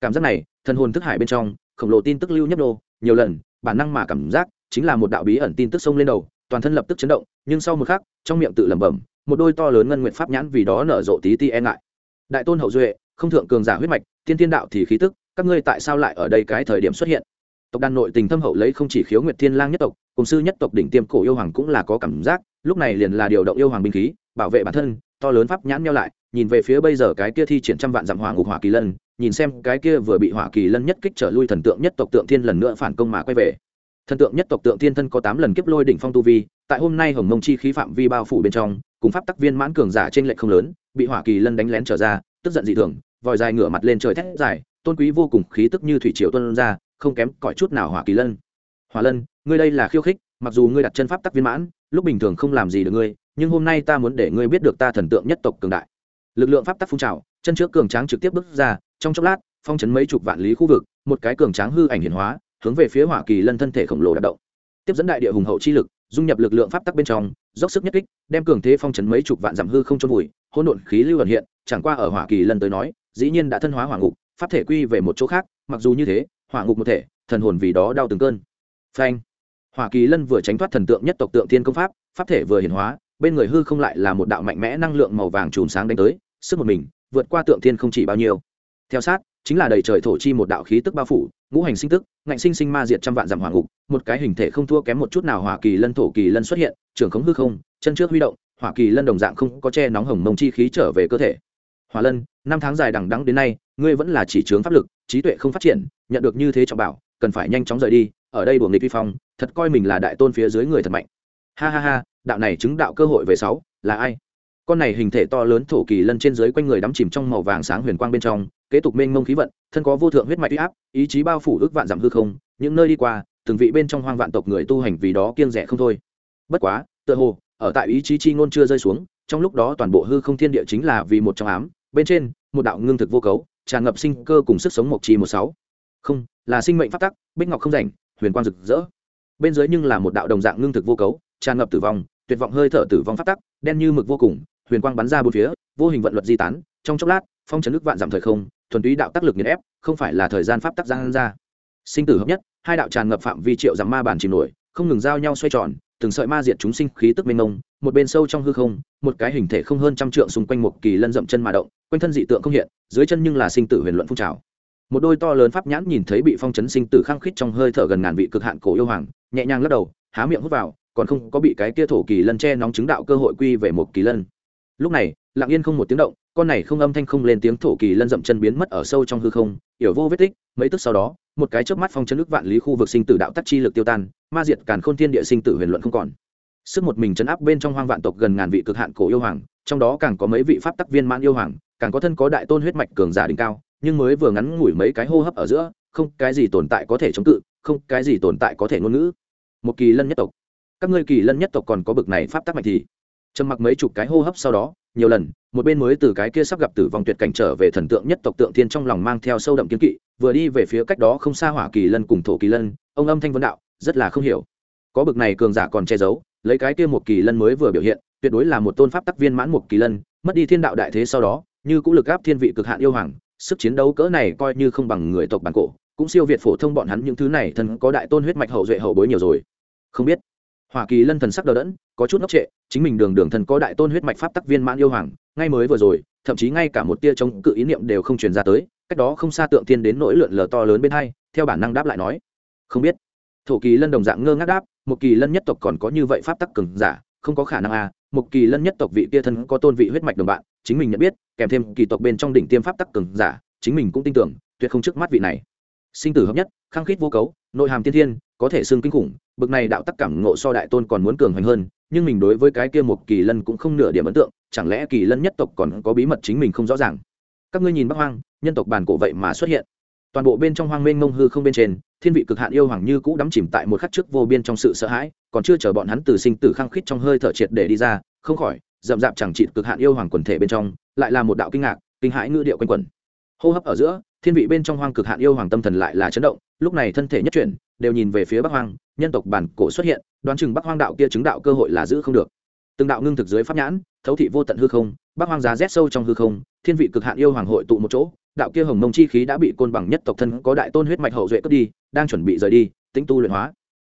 Cảm giác này, thần hồn thức hải bên trong, khổng lồ tin tức lưu nhấp đô nhiều lần, bản năng mà cảm giác, chính là một đạo bí ẩn tin tức xông lên đầu toàn thân lập tức chấn động, nhưng sau một khắc, trong miệng tự lẩm bẩm, một đôi to lớn ngân nguyện pháp nhãn vì đó nở rộ tí ti e ngại. Đại tôn hậu duệ, không thượng cường giả huyết mạch, tiên tiên đạo thì khí tức, các ngươi tại sao lại ở đây cái thời điểm xuất hiện? Tộc đàn nội tình thâm hậu lấy không chỉ khiếu nguyệt thiên lang nhất tộc, cùng sư nhất tộc đỉnh tiêm cổ yêu hoàng cũng là có cảm giác, lúc này liền là điều động yêu hoàng binh khí, bảo vệ bản thân, to lớn pháp nhãn nhau lại, nhìn về phía bây giờ cái kia thi triển trăm vạn dặm hỏa ngục hỏa kỳ lân, nhìn xem cái kia vừa bị hỏa kỳ lân nhất kích trở lui thần tượng nhất tộc tượng thiên lần nữa phản công mà quay về thần tượng nhất tộc tượng thiên thân có tám lần kiếp lôi đỉnh phong tu vi, tại hôm nay hồng mông chi khí phạm vi bao phủ bên trong, cùng pháp tắc viên mãn cường giả trên lệch không lớn, bị hỏa kỳ lân đánh lén trở ra, tức giận dị thường, vòi dài ngửa mặt lên trời thét dài, tôn quý vô cùng khí tức như thủy triều tuân ra, không kém cỏi chút nào hỏa kỳ lân. Hỏa lân, ngươi đây là khiêu khích, mặc dù ngươi đặt chân pháp tắc viên mãn, lúc bình thường không làm gì được ngươi, nhưng hôm nay ta muốn để ngươi biết được ta thần tượng nhất tộc cường đại. Lực lượng pháp tắc phun trào, chân trước cường tráng trực tiếp bước ra, trong chốc lát, phong chấn mấy chục vạn lý khu vực, một cái cường tráng hư ảnh hiển hóa hướng về phía hỏa kỳ lân thân thể khổng lồ đạp động. Tiếp dẫn đại địa hùng hậu chi lực, dung nhập lực lượng pháp tắc bên trong, dốc sức nhất kích, đem cường thế phong trấn mấy chục vạn giảm hư không trôn vùi, hỗn độn khí lưu ẩn hiện, chẳng qua ở hỏa kỳ lân tới nói, dĩ nhiên đã thân hóa hỏa ngục, pháp thể quy về một chỗ khác, mặc dù như thế, hỏa ngục một thể, thần hồn vì đó đau từng cơn. Phanh! Hỏa kỳ lân vừa tránh thoát thần tượng nhất tộc tượng thiên công pháp pháp thể vừa hiển hóa, bên người hư không lại là một đạo mạnh mẽ năng lượng màu vàng chùm sáng đánh tới, sức một mình, vượt qua tượng thiên không chỉ bao nhiêu. Theo sát chính là đầy trời thổ chi một đạo khí tức bao phủ, ngũ hành sinh tức, ngạnh sinh sinh ma diệt trăm vạn dặm hỏa ngục, một cái hình thể không thua kém một chút nào hỏa kỳ lân, thổ kỳ lân xuất hiện, trường khống hư không, chân trước huy động, hỏa kỳ lân đồng dạng không có che nóng hồng mông chi khí trở về cơ thể. Hỏa lân, năm tháng dài đằng đắng đến nay, ngươi vẫn là chỉ trướng pháp lực, trí tuệ không phát triển, nhận được như thế trọng bảo, cần phải nhanh chóng rời đi, ở đây buồng nghịch vi phong, thật coi mình là đại tôn phía dưới người thật mạnh. Ha ha ha, đạo này chứng đạo cơ hội về sáu, là ai? Con này hình thể to lớn thổ kỳ lân trên dưới quanh người đắm chìm trong màu vàng sáng huyền quang bên trong kế tục mênh mông khí vận, thân có vô thượng huyết mạch huy áp, ý chí bao phủ ước vạn giảm hư không, những nơi đi qua, từng vị bên trong hoang vạn tộc người tu hành vì đó kiêng rẻ không thôi. Bất quá, tựa hồ, ở tại ý chí chi ngôn chưa rơi xuống, trong lúc đó toàn bộ hư không thiên địa chính là vì một trong ám, bên trên, một đạo ngưng thực vô cấu, tràn ngập sinh cơ cùng sức sống mộc chi một sáu. Không, là sinh mệnh phát tắc, bích ngọc không rảnh, huyền quang rực rỡ. Bên dưới nhưng là một đạo đồng dạng ngưng thực vô cấu, tràn ngập tử vong, tuyệt vọng hơi thở tử vong phát tắc, đen như mực vô cùng, huyền quang bắn ra bốn phía, vô hình vận luật di tán, trong chốc lát phong trấn nước vạn giảm thời không, thuần túy đạo tác lực nghiền ép, không phải là thời gian pháp tắc giang ra. Sinh tử hợp nhất, hai đạo tràn ngập phạm vi triệu giảm ma bản chìm nổi, không ngừng giao nhau xoay tròn, từng sợi ma diệt chúng sinh khí tức mênh mông, một bên sâu trong hư không, một cái hình thể không hơn trăm trượng xung quanh một kỳ lân dậm chân mà động, quanh thân dị tượng không hiện, dưới chân nhưng là sinh tử huyền luận phun trào. Một đôi to lớn pháp nhãn nhìn thấy bị phong chấn sinh tử khăng khít trong hơi thở gần ngàn vị cực hạn cổ yêu hoàng, nhẹ nhàng lắc đầu, há miệng hút vào, còn không có bị cái kia thổ kỳ lân che nóng chứng đạo cơ hội quy về một kỳ lân lúc này, lặng yên không một tiếng động, con này không âm thanh không lên tiếng thổ kỳ lân dậm chân biến mất ở sâu trong hư không yểu vô vết tích, mấy tức sau đó, một cái chớp mắt phong chân nước vạn lý khu vực sinh tử đạo tắc chi lực tiêu tan, ma diệt càn khôn thiên địa sinh tử huyền luận không còn. Sức một mình chấn áp bên trong hoang vạn tộc gần ngàn vị cực hạn cổ yêu hoàng, trong đó càng có mấy vị pháp tắc viên mãn yêu hoàng, càng có thân có đại tôn huyết mạch cường giả đỉnh cao, nhưng mới vừa ngắn ngủi mấy cái hô hấp ở giữa, không cái gì tồn tại có thể chống cự, không cái gì tồn tại có thể ngôn ngữ. Một kỳ lân nhất tộc. Các ngươi kỳ lân nhất tộc còn có bực này pháp tắc mạnh thì trầm mặc mấy chục cái hô hấp sau đó, nhiều lần, một bên mới từ cái kia sắp gặp tử vong tuyệt cảnh trở về thần tượng nhất tộc tượng thiên trong lòng mang theo sâu đậm kiến kỵ, vừa đi về phía cách đó không xa hỏa kỳ lân cùng thổ kỳ lân, ông âm thanh vấn đạo, rất là không hiểu. Có bực này cường giả còn che giấu, lấy cái kia một kỳ lân mới vừa biểu hiện, tuyệt đối là một tôn pháp tác viên mãn một kỳ lân, mất đi thiên đạo đại thế sau đó, như cũng lực áp thiên vị cực hạn yêu hoàng, sức chiến đấu cỡ này coi như không bằng người tộc bản cổ, cũng siêu việt phổ thông bọn hắn những thứ này thân có đại tôn huyết mạch hậu duệ hậu bối nhiều rồi. Không biết. Hoa kỳ lân thần sắc đờ đẫn có chút ngốc trệ, chính mình đường đường thần có đại tôn huyết mạch pháp tắc viên mãn yêu hoàng, ngay mới vừa rồi, thậm chí ngay cả một tia chống cự ý niệm đều không truyền ra tới, cách đó không xa tượng tiên đến nỗi lượn lờ to lớn bên hai, theo bản năng đáp lại nói, không biết. Thổ kỳ lân đồng dạng ngơ ngác đáp, một kỳ lân nhất tộc còn có như vậy pháp tắc cường giả, không có khả năng à một kỳ lân nhất tộc vị kia thân có tôn vị huyết mạch đồng bạn, chính mình nhận biết, kèm thêm kỳ tộc bên trong đỉnh tiêm pháp tắc cường giả, chính mình cũng tin tưởng, tuyệt không trước mắt vị này. Sinh tử hợp nhất, khăng khít vô cấu, nội hàm tiên thiên, có thể xương kinh khủng, bực này đạo tắc cảm ngộ so đại tôn còn muốn cường hoành hơn nhưng mình đối với cái kia một kỳ lân cũng không nửa điểm ấn tượng, chẳng lẽ kỳ lân nhất tộc còn có bí mật chính mình không rõ ràng? Các ngươi nhìn bắc hoang, nhân tộc bản cổ vậy mà xuất hiện. Toàn bộ bên trong hoang mênh mông hư không bên trên, thiên vị cực hạn yêu hoàng như cũ đắm chìm tại một khắc trước vô biên trong sự sợ hãi, còn chưa chờ bọn hắn từ sinh tử khăng khít trong hơi thở triệt để đi ra, không khỏi, rậm rạp chẳng trị cực hạn yêu hoàng quần thể bên trong, lại là một đạo kinh ngạc, kinh hãi ngữ điệu quanh quẩn. Hô hấp ở giữa, thiên vị bên trong hoang cực hạn yêu hoàng tâm thần lại là chấn động, lúc này thân thể nhất chuyển đều nhìn về phía bắc hoang, nhân tộc bản cổ xuất hiện, đoán chừng bắc hoang đạo kia chứng đạo cơ hội là giữ không được. Từng đạo ngưng thực dưới pháp nhãn, thấu thị vô tận hư không, bắc hoang giá rét sâu trong hư không, thiên vị cực hạn yêu hoàng hội tụ một chỗ, đạo kia hồng mông chi khí đã bị côn bằng nhất tộc thân có đại tôn huyết mạch hậu duệ cướp đi, đang chuẩn bị rời đi tính tu luyện hóa.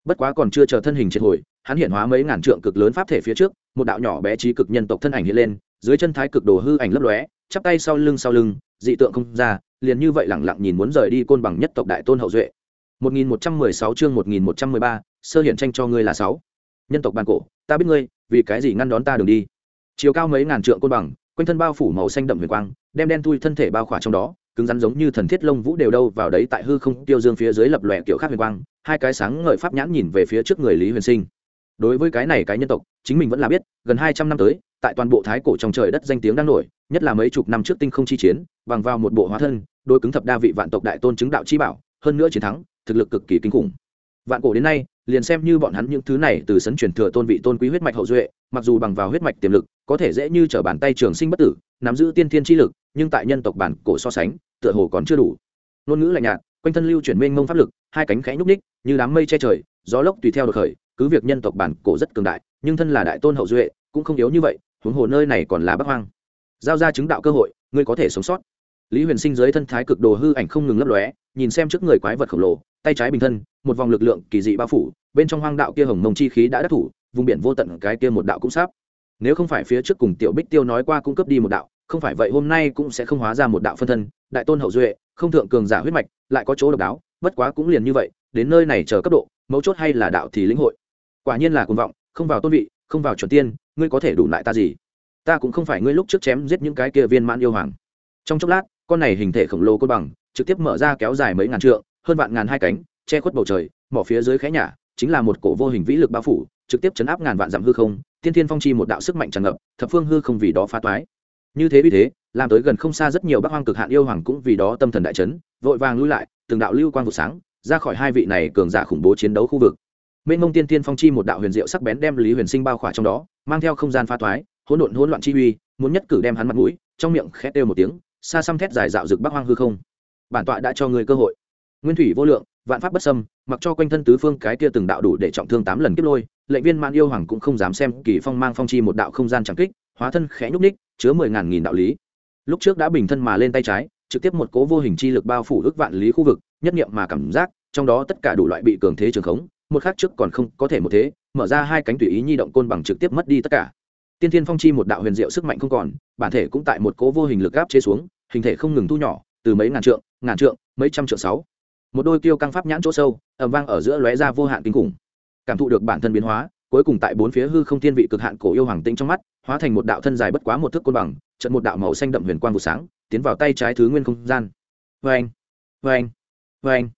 Bất quá còn chưa chờ thân hình triệt hồi, hắn hiện hóa mấy ngàn trượng cực lớn pháp thể phía trước, một đạo nhỏ bé trí cực nhân tộc thân ảnh hiện lên, dưới chân thái cực đồ hư ảnh lấp lóe, chắp tay sau lưng sau lưng, dị tượng không ra, liền như vậy lẳng lặng nhìn muốn rời đi côn bằng nhất tộc đại tôn hậu duệ. 1116 chương 1113, sơ hiện tranh cho ngươi là 6. Nhân tộc bản cổ, ta biết ngươi, vì cái gì ngăn đón ta đường đi? Chiều cao mấy ngàn trượng côn bằng, quanh thân bao phủ màu xanh đậm huyền quang, đem đen thui thân thể bao khỏa trong đó, cứng rắn giống như thần thiết lông vũ đều đâu vào đấy tại hư không tiêu dương phía dưới lập lòe kiểu khác huyền quang, hai cái sáng ngời pháp nhãn nhìn về phía trước người Lý Huyền Sinh. Đối với cái này cái nhân tộc, chính mình vẫn là biết, gần 200 năm tới, tại toàn bộ thái cổ trong trời đất danh tiếng đang nổi, nhất là mấy chục năm trước tinh không chi chiến, bằng vào một bộ hóa thân, đôi cứng thập đa vị vạn tộc đại tôn chứng đạo chi bảo, hơn nữa chiến thắng, thực lực cực kỳ kinh khủng. Vạn cổ đến nay, liền xem như bọn hắn những thứ này từ sấn truyền thừa tôn vị tôn quý huyết mạch hậu duệ, mặc dù bằng vào huyết mạch tiềm lực, có thể dễ như trở bàn tay trường sinh bất tử, nắm giữ tiên thiên chi lực, nhưng tại nhân tộc bản cổ so sánh, tựa hồ còn chưa đủ. Ngôn ngữ lạnh nhạt, quanh thân lưu chuyển mênh mông pháp lực, hai cánh khẽ nhúc ních như đám mây che trời, gió lốc tùy theo được khởi, cứ việc nhân tộc bản cổ rất cường đại, nhưng thân là đại tôn hậu duệ, cũng không yếu như vậy, huống hồ nơi này còn là bắc hoang. Giao ra chứng đạo cơ hội, ngươi có thể sống sót. Lý huyền sinh dưới thân thái cực đồ hư ảnh không ngừng lấp lóe, nhìn xem trước người quái vật khổng lồ tay trái bình thân, một vòng lực lượng kỳ dị bao phủ, bên trong hoang đạo kia hồng mông chi khí đã đắc thủ, vùng biển vô tận cái kia một đạo cũng sắp. Nếu không phải phía trước cùng tiểu bích tiêu nói qua cung cấp đi một đạo, không phải vậy hôm nay cũng sẽ không hóa ra một đạo phân thân, đại tôn hậu duệ, không thượng cường giả huyết mạch, lại có chỗ độc đáo, bất quá cũng liền như vậy, đến nơi này chờ cấp độ, mấu chốt hay là đạo thì lĩnh hội. Quả nhiên là cuồng vọng, không vào tôn vị, không vào chuẩn tiên, ngươi có thể đủ lại ta gì? Ta cũng không phải ngươi lúc trước chém giết những cái kia viên mãn yêu hoàng. Trong chốc lát, con này hình thể khổng lồ côn bằng, trực tiếp mở ra kéo dài mấy ngàn trượng hơn vạn ngàn hai cánh, che khuất bầu trời, mỏ phía dưới khẽ nhả, chính là một cổ vô hình vĩ lực bao phủ, trực tiếp chấn áp ngàn vạn dặm hư không, tiên thiên phong chi một đạo sức mạnh tràn ngập, thập phương hư không vì đó phá toái. Như thế vì thế, làm tới gần không xa rất nhiều bắc hoang cực hạn yêu hoàng cũng vì đó tâm thần đại chấn, vội vàng lui lại, từng đạo lưu quang vụ sáng, ra khỏi hai vị này cường giả khủng bố chiến đấu khu vực. Mênh mông tiên thiên phong chi một đạo huyền diệu sắc bén đem lý huyền sinh bao khỏa trong đó, mang theo không gian phá toái, hỗn độn hỗn loạn chi uy, muốn nhất cử đem hắn mặt mũi, trong miệng khét đều một tiếng, xa xăm thét dài dạo rực bắc hoang hư không. Bản tọa đã cho người cơ hội nguyên thủy vô lượng, vạn pháp bất xâm, mặc cho quanh thân tứ phương cái kia từng đạo đủ để trọng thương tám lần kiếp lôi, lệnh viên man yêu hoàng cũng không dám xem kỳ phong mang phong chi một đạo không gian chẳng kích, hóa thân khẽ nhúc ních chứa mười ngàn nghìn đạo lý. Lúc trước đã bình thân mà lên tay trái, trực tiếp một cố vô hình chi lực bao phủ ước vạn lý khu vực, nhất nghiệm mà cảm giác, trong đó tất cả đủ loại bị cường thế trường khống, một khác trước còn không có thể một thế, mở ra hai cánh tùy ý nhi động côn bằng trực tiếp mất đi tất cả. Tiên thiên phong chi một đạo huyền diệu sức mạnh không còn, bản thể cũng tại một cố vô hình lực gáp chế xuống, hình thể không ngừng thu nhỏ, từ mấy ngàn trượng ngàn trượng, mấy trăm trượng sáu một đôi kiêu căng pháp nhãn chỗ sâu ẩm vang ở giữa lóe ra vô hạn kinh khủng. Cảm thụ được bản thân biến hóa, cuối cùng tại bốn phía hư không thiên vị cực hạn cổ yêu hoàng tĩnh trong mắt, hóa thành một đạo thân dài bất quá một thước côn bằng trận một đạo màu xanh đậm huyền quang vụ sáng, tiến vào tay trái thứ nguyên không gian. Vê anh vê anh vê anh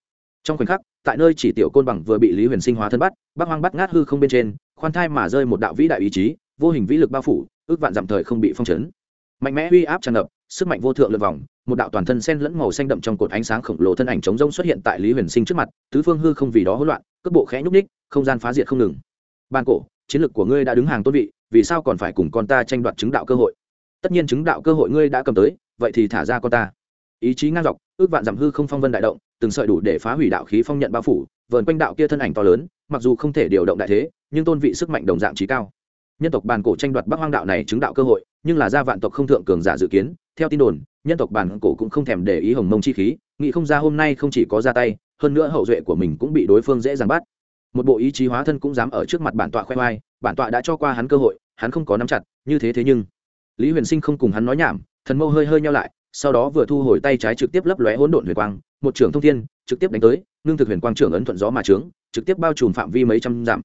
trong khoảnh khắc, tại nơi chỉ tiểu côn bằng vừa bị lý huyền sinh hóa thân bắt, bác hoang bắt ngát hư không bên trên, khoan thai mà rơi một đạo vĩ đại ý chí, vô hình vĩ lực bao phủ, ước vạn dặm thời không bị phong chấn. Mạnh mẽ uy áp tràn ngập, sức mạnh vô thượng lượt vòng một đạo toàn thân sen lẫn màu xanh đậm trong cột ánh sáng khổng lồ thân ảnh chống rông xuất hiện tại lý huyền sinh trước mặt, tứ phương hư không vì đó hỗn loạn, cước bộ khẽ nhúc ních không gian phá diệt không ngừng. Ban cổ, chiến lược của ngươi đã đứng hàng tôn vị, vì sao còn phải cùng con ta tranh đoạt chứng đạo cơ hội? Tất nhiên chứng đạo cơ hội ngươi đã cầm tới, vậy thì thả ra con ta. Ý chí ngang dọc, ước vạn dặm hư không phong vân đại động, từng sợi đủ để phá hủy đạo khí phong nhận bao phủ, vờn quanh đạo kia thân ảnh to lớn, mặc dù không thể điều động đại thế, nhưng tôn vị sức mạnh đồng dạng trí cao. Nhân tộc bàn cổ tranh đoạt bắc hoang đạo này chứng đạo cơ hội, nhưng là gia vạn tộc không thượng cường giả dự kiến, theo tin đồn nhân tộc bản cổ cũng không thèm để ý hồng mông chi khí, nghĩ không ra hôm nay không chỉ có ra tay, hơn nữa hậu duệ của mình cũng bị đối phương dễ dàng bắt. Một bộ ý chí hóa thân cũng dám ở trước mặt bản tọa khoe khoai bản tọa đã cho qua hắn cơ hội, hắn không có nắm chặt, như thế thế nhưng. Lý huyền sinh không cùng hắn nói nhảm, thần mâu hơi hơi nhau lại, sau đó vừa thu hồi tay trái trực tiếp lấp lóe hỗn độn huyền quang, một trưởng thông thiên, trực tiếp đánh tới nương thực huyền quang trưởng ấn thuận gió mà trướng, trực tiếp bao trùm phạm vi mấy trăm dặm.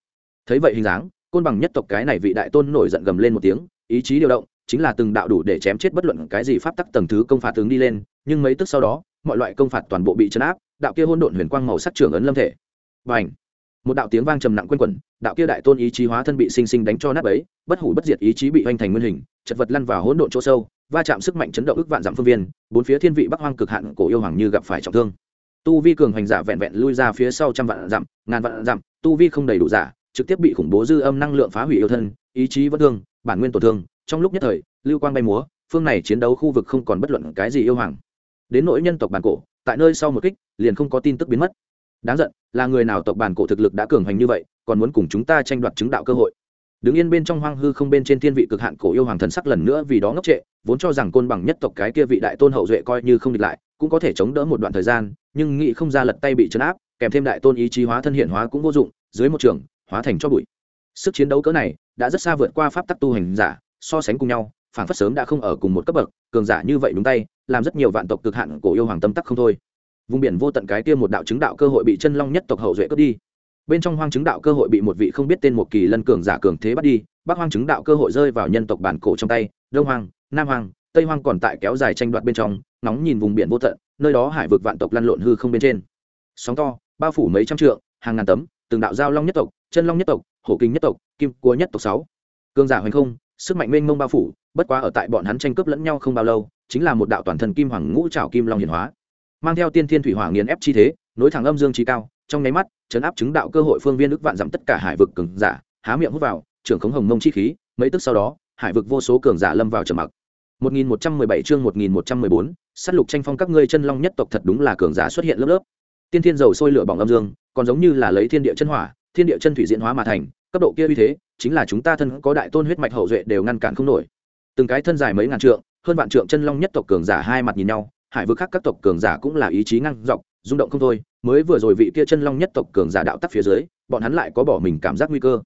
Thấy vậy hình dáng, côn bằng nhất tộc cái này vị đại tôn nổi giận gầm lên một tiếng, ý chí điều động chính là từng đạo đủ để chém chết bất luận cái gì pháp tắc tầng thứ công phạt tướng đi lên, nhưng mấy tức sau đó, mọi loại công phạt toàn bộ bị chấn áp, đạo kia hôn độn huyền quang màu sắc trưởng ấn lâm thể. Và ảnh một đạo tiếng vang trầm nặng quanh quẩn, đạo kia đại tôn ý chí hóa thân bị sinh sinh đánh cho nát ấy bất hủ bất diệt ý chí bị hoành thành nguyên hình, chật vật lăn vào hỗn độn chỗ sâu, va chạm sức mạnh chấn động ức vạn dặm phương viên, bốn phía thiên vị bắc hoang cực hạn cổ yêu hoàng như gặp phải trọng thương. Tu vi cường hành giả vẹn vẹn lui ra phía sau trăm vạn dặm, ngàn vạn dặm, tu vi không đầy đủ giả, trực tiếp bị khủng bố dư âm năng lượng phá hủy yêu thân, ý chí vẫn thương, bản nguyên tổn thương trong lúc nhất thời, lưu quang bay múa, phương này chiến đấu khu vực không còn bất luận cái gì yêu hoàng. Đến nỗi nhân tộc bản cổ, tại nơi sau một kích, liền không có tin tức biến mất. Đáng giận, là người nào tộc bản cổ thực lực đã cường hành như vậy, còn muốn cùng chúng ta tranh đoạt chứng đạo cơ hội. Đứng yên bên trong hoang hư không bên trên thiên vị cực hạn cổ yêu hoàng thần sắc lần nữa vì đó ngốc trệ, vốn cho rằng côn bằng nhất tộc cái kia vị đại tôn hậu duệ coi như không địch lại, cũng có thể chống đỡ một đoạn thời gian, nhưng nghĩ không ra lật tay bị chấn áp, kèm thêm đại tôn ý chí hóa thân hiện hóa cũng vô dụng, dưới một trường, hóa thành cho bụi. Sức chiến đấu cỡ này, đã rất xa vượt qua pháp tắc tu hành giả so sánh cùng nhau phản phất sớm đã không ở cùng một cấp bậc, cường giả như vậy đúng tay, làm rất nhiều vạn tộc cực hạn cổ yêu hoàng tâm tắc không thôi. Vùng biển vô tận cái kia một đạo chứng đạo cơ hội bị chân long nhất tộc hậu duệ cướp đi. Bên trong hoang chứng đạo cơ hội bị một vị không biết tên một kỳ lân cường giả cường thế bắt đi, bắc hoang chứng đạo cơ hội rơi vào nhân tộc bản cổ trong tay, đông hoang, nam hoang, tây hoang còn tại kéo dài tranh đoạt bên trong nóng nhìn vùng biển vô tận, nơi đó hải vực vạn tộc lăn lộn hư không bên trên. Sóng to, bao phủ mấy trăm trượng, hàng ngàn tấm, từng đạo giao long nhất tộc, chân long nhất tộc, hổ kinh nhất tộc, kim cua nhất tộc sáu. Cường giả hoành không sức mạnh mênh mông bao phủ bất quá ở tại bọn hắn tranh cướp lẫn nhau không bao lâu chính là một đạo toàn thần kim hoàng ngũ trảo kim long hiển hóa mang theo tiên thiên thủy hỏa nghiền ép chi thế nối thẳng âm dương trí cao trong nháy mắt chấn áp chứng đạo cơ hội phương viên ức vạn giảm tất cả hải vực cường giả há miệng hút vào trưởng khống hồng mông chi khí mấy tức sau đó hải vực vô số cường giả lâm vào trầm mặc 1117 chương 1114, sát lục tranh phong các ngươi chân long nhất tộc thật đúng là cường giả xuất hiện lớp lớp. Tiên thiên dầu sôi lửa bỏng âm dương, còn giống như là lấy thiên địa chân hỏa, thiên địa chân thủy diễn hóa mà thành, cấp độ kia uy thế, chính là chúng ta thân có đại tôn huyết mạch hậu duệ đều ngăn cản không nổi. Từng cái thân dài mấy ngàn trượng, hơn vạn trượng chân long nhất tộc cường giả hai mặt nhìn nhau, hải vực khác các tộc cường giả cũng là ý chí ngăn dọc, rung động không thôi, mới vừa rồi vị kia chân long nhất tộc cường giả đạo tắc phía dưới, bọn hắn lại có bỏ mình cảm giác nguy cơ.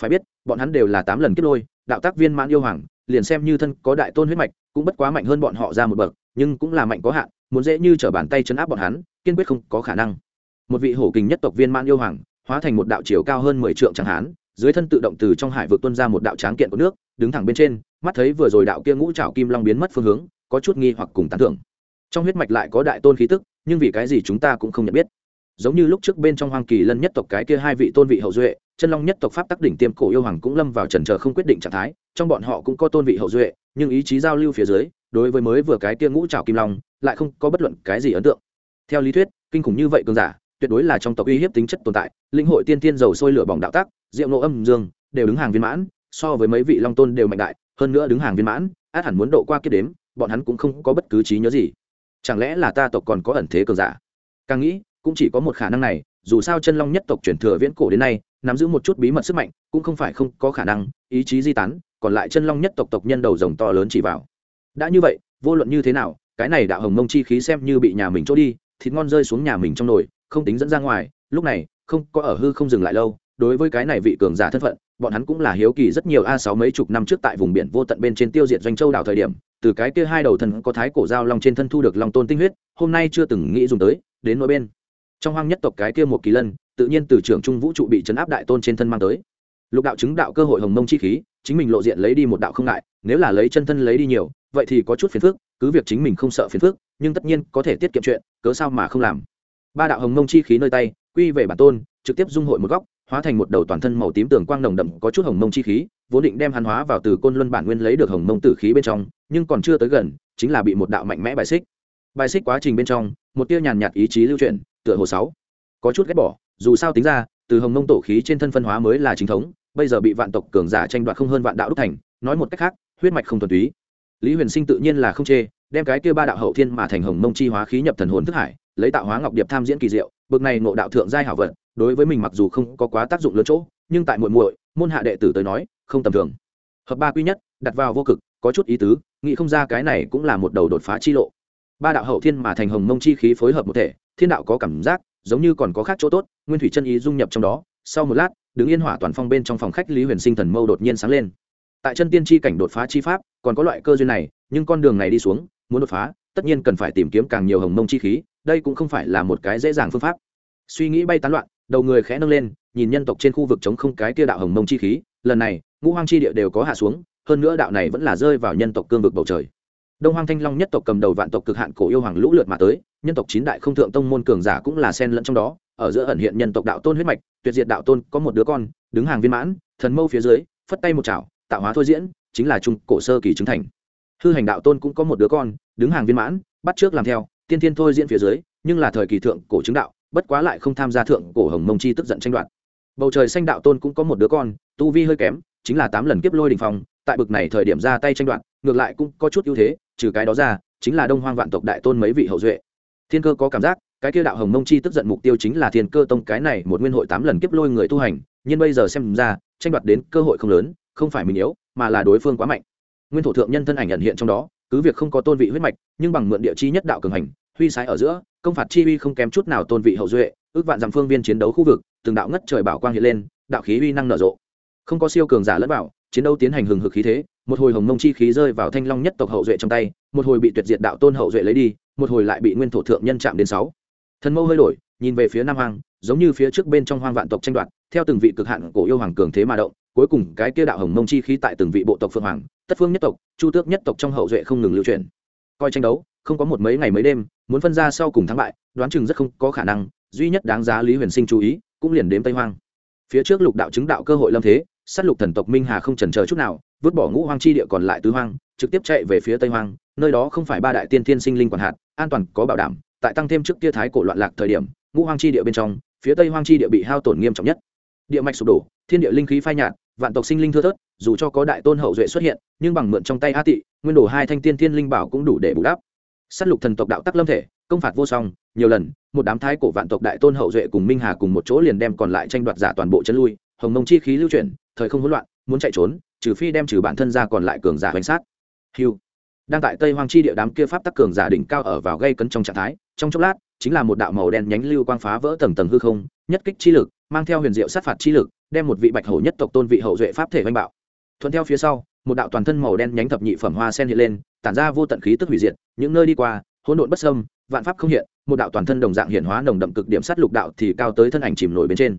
Phải biết, bọn hắn đều là tám lần kết lôi, đạo tác viên mãn yêu hoàng, liền xem như thân có đại tôn huyết mạch cũng bất quá mạnh hơn bọn họ ra một bậc nhưng cũng là mạnh có hạn muốn dễ như t r ở bàn tay chấn áp bọn hắn kiên quyết không có khả năng một vị hổ kình nhất tộc viên mãn yêu hoàng hóa thành một đạo chiều cao hơn mười trượng chẳng hán dưới thân tự động từ trong hải vực tuân ra một đạo tráng kiện của nước, đứng thẳng bên trên, mắt thấy vừa rồi đạo kia ngũ trào kim long biến mất phương hướng, có chút nghi hoặc cùng tán thưởng. Trong huyết mạch lại có đại tôn khí tức, nhưng vì cái gì chúng ta cũng không nhận biết. Giống như lúc trước bên trong hoang kỳ lân nhất tộc cái kia hai vị tôn vị hậu duệ, chân long nhất tộc pháp tắc đỉnh tiêm cổ yêu hoàng cũng lâm vào trần trờ không quyết định trạng thái, trong bọn họ cũng có tôn vị hậu duệ, nhưng ý chí giao lưu phía dưới, đối với mới vừa cái kia ngũ trào kim long, lại không có bất luận cái gì ấn tượng. Theo lý thuyết, kinh khủng như vậy cường giả tuyệt đối là trong tộc uy hiếp tính chất tồn tại linh hội tiên tiên dầu sôi lửa bỏng đạo tắc diệu nộ âm dương, đều đứng hàng viên mãn, so với mấy vị long tôn đều mạnh đại, hơn nữa đứng hàng viên mãn, át hẳn muốn độ qua kiếp đếm, bọn hắn cũng không có bất cứ trí nhớ gì. Chẳng lẽ là ta tộc còn có ẩn thế cường giả? Càng nghĩ, cũng chỉ có một khả năng này, dù sao chân long nhất tộc chuyển thừa viễn cổ đến nay, nắm giữ một chút bí mật sức mạnh, cũng không phải không có khả năng, ý chí di tán, còn lại chân long nhất tộc tộc nhân đầu rồng to lớn chỉ vào. Đã như vậy, vô luận như thế nào, cái này đạo hồng mông chi khí xem như bị nhà mình trôi đi, thịt ngon rơi xuống nhà mình trong nồi không tính dẫn ra ngoài, lúc này, không có ở hư không dừng lại lâu, đối với cái này vị cường giả thân phận, bọn hắn cũng là hiếu kỳ rất nhiều a sáu mấy chục năm trước tại vùng biển vô tận bên trên tiêu diệt doanh châu đảo thời điểm, từ cái kia hai đầu thần có thái cổ dao long trên thân thu được long tôn tinh huyết, hôm nay chưa từng nghĩ dùng tới, đến nỗi bên. Trong hoang nhất tộc cái kia một kỳ lân, tự nhiên từ trưởng trung vũ trụ bị chấn áp đại tôn trên thân mang tới. Lục đạo chứng đạo cơ hội hồng mông chi khí, chính mình lộ diện lấy đi một đạo không ngại, nếu là lấy chân thân lấy đi nhiều, vậy thì có chút phiền phức, cứ việc chính mình không sợ phiền phức, nhưng tất nhiên có thể tiết kiệm chuyện, cớ sao mà không làm? Ba đạo hồng mông chi khí nơi tay, quy về bản tôn, trực tiếp dung hội một góc, hóa thành một đầu toàn thân màu tím tường quang nồng đậm, có chút hồng mông chi khí, vốn định đem hắn hóa vào từ côn luân bản nguyên lấy được hồng mông tử khí bên trong, nhưng còn chưa tới gần, chính là bị một đạo mạnh mẽ bài xích. Bài xích quá trình bên trong, một tia nhàn nhạt ý chí lưu truyền tựa hồ sáu. Có chút ghét bỏ, dù sao tính ra, từ hồng mông tổ khí trên thân phân hóa mới là chính thống, bây giờ bị vạn tộc cường giả tranh đoạt không hơn vạn đạo đúc thành, nói một cách khác, huyết mạch không thuần túy. Lý huyền sinh tự nhiên là không chê, đem cái kia ba đạo hậu thiên mà thành hồng mông chi hóa khí nhập thần hồn thức hải lấy tạo hóa ngọc điệp tham diễn kỳ diệu, bực này ngộ đạo thượng giai hảo vận, đối với mình mặc dù không có quá tác dụng lớn chỗ, nhưng tại muội muội, môn hạ đệ tử tới nói, không tầm thường. Hợp ba quy nhất, đặt vào vô cực, có chút ý tứ, nghĩ không ra cái này cũng là một đầu đột phá chi lộ. Ba đạo hậu thiên mà thành hồng mông chi khí phối hợp một thể, thiên đạo có cảm giác, giống như còn có khác chỗ tốt, nguyên thủy chân ý dung nhập trong đó, sau một lát, đứng yên hỏa toàn phong bên trong phòng khách lý huyền sinh thần mâu đột nhiên sáng lên. Tại chân tiên chi cảnh đột phá chi pháp, còn có loại cơ duyên này, nhưng con đường này đi xuống, muốn đột phá tất nhiên cần phải tìm kiếm càng nhiều hồng mông chi khí, đây cũng không phải là một cái dễ dàng phương pháp. Suy nghĩ bay tán loạn, đầu người khẽ nâng lên, nhìn nhân tộc trên khu vực chống không cái kia đạo hồng mông chi khí, lần này, ngũ hoang chi địa đều có hạ xuống, hơn nữa đạo này vẫn là rơi vào nhân tộc cương vực bầu trời. Đông hoang thanh long nhất tộc cầm đầu vạn tộc cực hạn cổ yêu hoàng lũ lượt mà tới, nhân tộc chín đại không thượng tông môn cường giả cũng là sen lẫn trong đó, ở giữa ẩn hiện nhân tộc đạo tôn huyết mạch, tuyệt diệt đạo tôn, có một đứa con, đứng hàng viên mãn, thần mâu phía dưới, phất tay một chảo, tạo hóa thôi diễn, chính là trung cổ sơ kỳ chứng thành hư hành đạo tôn cũng có một đứa con, đứng hàng viên mãn, bắt trước làm theo, tiên thiên thôi diễn phía dưới, nhưng là thời kỳ thượng cổ chứng đạo, bất quá lại không tham gia thượng cổ hồng mông chi tức giận tranh đoạt. Bầu trời xanh đạo tôn cũng có một đứa con, tu vi hơi kém, chính là tám lần kiếp lôi đình phong, tại bực này thời điểm ra tay tranh đoạt, ngược lại cũng có chút ưu thế, trừ cái đó ra, chính là đông hoang vạn tộc đại tôn mấy vị hậu duệ. Thiên cơ có cảm giác, cái kia đạo hồng mông chi tức giận mục tiêu chính là thiên cơ tông cái này một nguyên hội tám lần kiếp lôi người tu hành, nhưng bây giờ xem ra, tranh đoạt đến cơ hội không lớn, không phải mình yếu, mà là đối phương quá mạnh nguyên thổ thượng nhân thân ảnh nhận hiện trong đó, cứ việc không có tôn vị huyết mạch, nhưng bằng mượn địa chi nhất đạo cường hành, huy sái ở giữa, công phạt chi uy không kém chút nào tôn vị hậu duệ, ước vạn dặm phương viên chiến đấu khu vực, từng đạo ngất trời bảo quang hiện lên, đạo khí uy năng nở rộ. Không có siêu cường giả lẫn vào, chiến đấu tiến hành hừng hực khí thế, một hồi hồng mông chi khí rơi vào thanh long nhất tộc hậu duệ trong tay, một hồi bị tuyệt diệt đạo tôn hậu duệ lấy đi, một hồi lại bị nguyên thổ thượng nhân chạm đến sáu. Thần mâu hơi đổi, nhìn về phía nam hoàng giống như phía trước bên trong hoang vạn tộc tranh đoạt, theo từng vị cực hạn cổ yêu hoàng cường thế mà động cuối cùng cái kia đạo hồng mông chi khí tại từng vị bộ tộc phương hoàng, tất phương nhất tộc, chu tước nhất tộc trong hậu duệ không ngừng lưu truyền. Coi tranh đấu, không có một mấy ngày mấy đêm, muốn phân ra sau cùng thắng bại, đoán chừng rất không có khả năng, duy nhất đáng giá lý huyền sinh chú ý, cũng liền đếm tây hoang. Phía trước lục đạo chứng đạo cơ hội lâm thế, sát lục thần tộc minh hà không chần chờ chút nào, vứt bỏ ngũ hoang chi địa còn lại tứ hoang, trực tiếp chạy về phía tây hoang, nơi đó không phải ba đại tiên thiên sinh linh quản hạt, an toàn, có bảo đảm, tại tăng thêm trước kia thái cổ loạn lạc thời điểm, ngũ hoang chi địa bên trong, phía tây hoang chi địa bị hao tổn nghiêm trọng nhất địa mạch sụp đổ, thiên địa linh khí phai nhạt, vạn tộc sinh linh thưa thớt, dù cho có đại tôn hậu duệ xuất hiện, nhưng bằng mượn trong tay a tị, nguyên đổ hai thanh tiên thiên linh bảo cũng đủ để bù đắp. S á t lục thần tộc đạo tắc lâm thể, công phạt vô song, nhiều lần, một đám thái cổ vạn tộc đại tôn hậu duệ cùng minh hà cùng một chỗ liền đem còn lại tranh đoạt giả toàn bộ chân lui, hồng mông chi khí lưu chuyển, thời không hỗn loạn, muốn chạy trốn, trừ phi đem trừ bản thân ra còn lại cường giả bánh sát. Hiu đang tại tây hoang chi địa đám kia pháp tắc cường giả đỉnh cao ở vào gây cấn trong trạng thái, trong chốc lát, chính là một đạo màu đen nhánh lưu quang phá vỡ tầng tầng hư không nhất kích chi lực, mang theo huyền diệu sát phạt chi lực, đem một vị bạch hổ nhất tộc tôn vị hậu duệ pháp thể oanh bạo. Thuận theo phía sau, một đạo toàn thân màu đen nhánh thập nhị phẩm hoa sen hiện lên, tản ra vô tận khí tức hủy diệt, những nơi đi qua, hỗn độn bất sâm vạn pháp không hiện, một đạo toàn thân đồng dạng hiện hóa nồng đậm cực điểm sát lục đạo thì cao tới thân ảnh chìm nổi bên trên.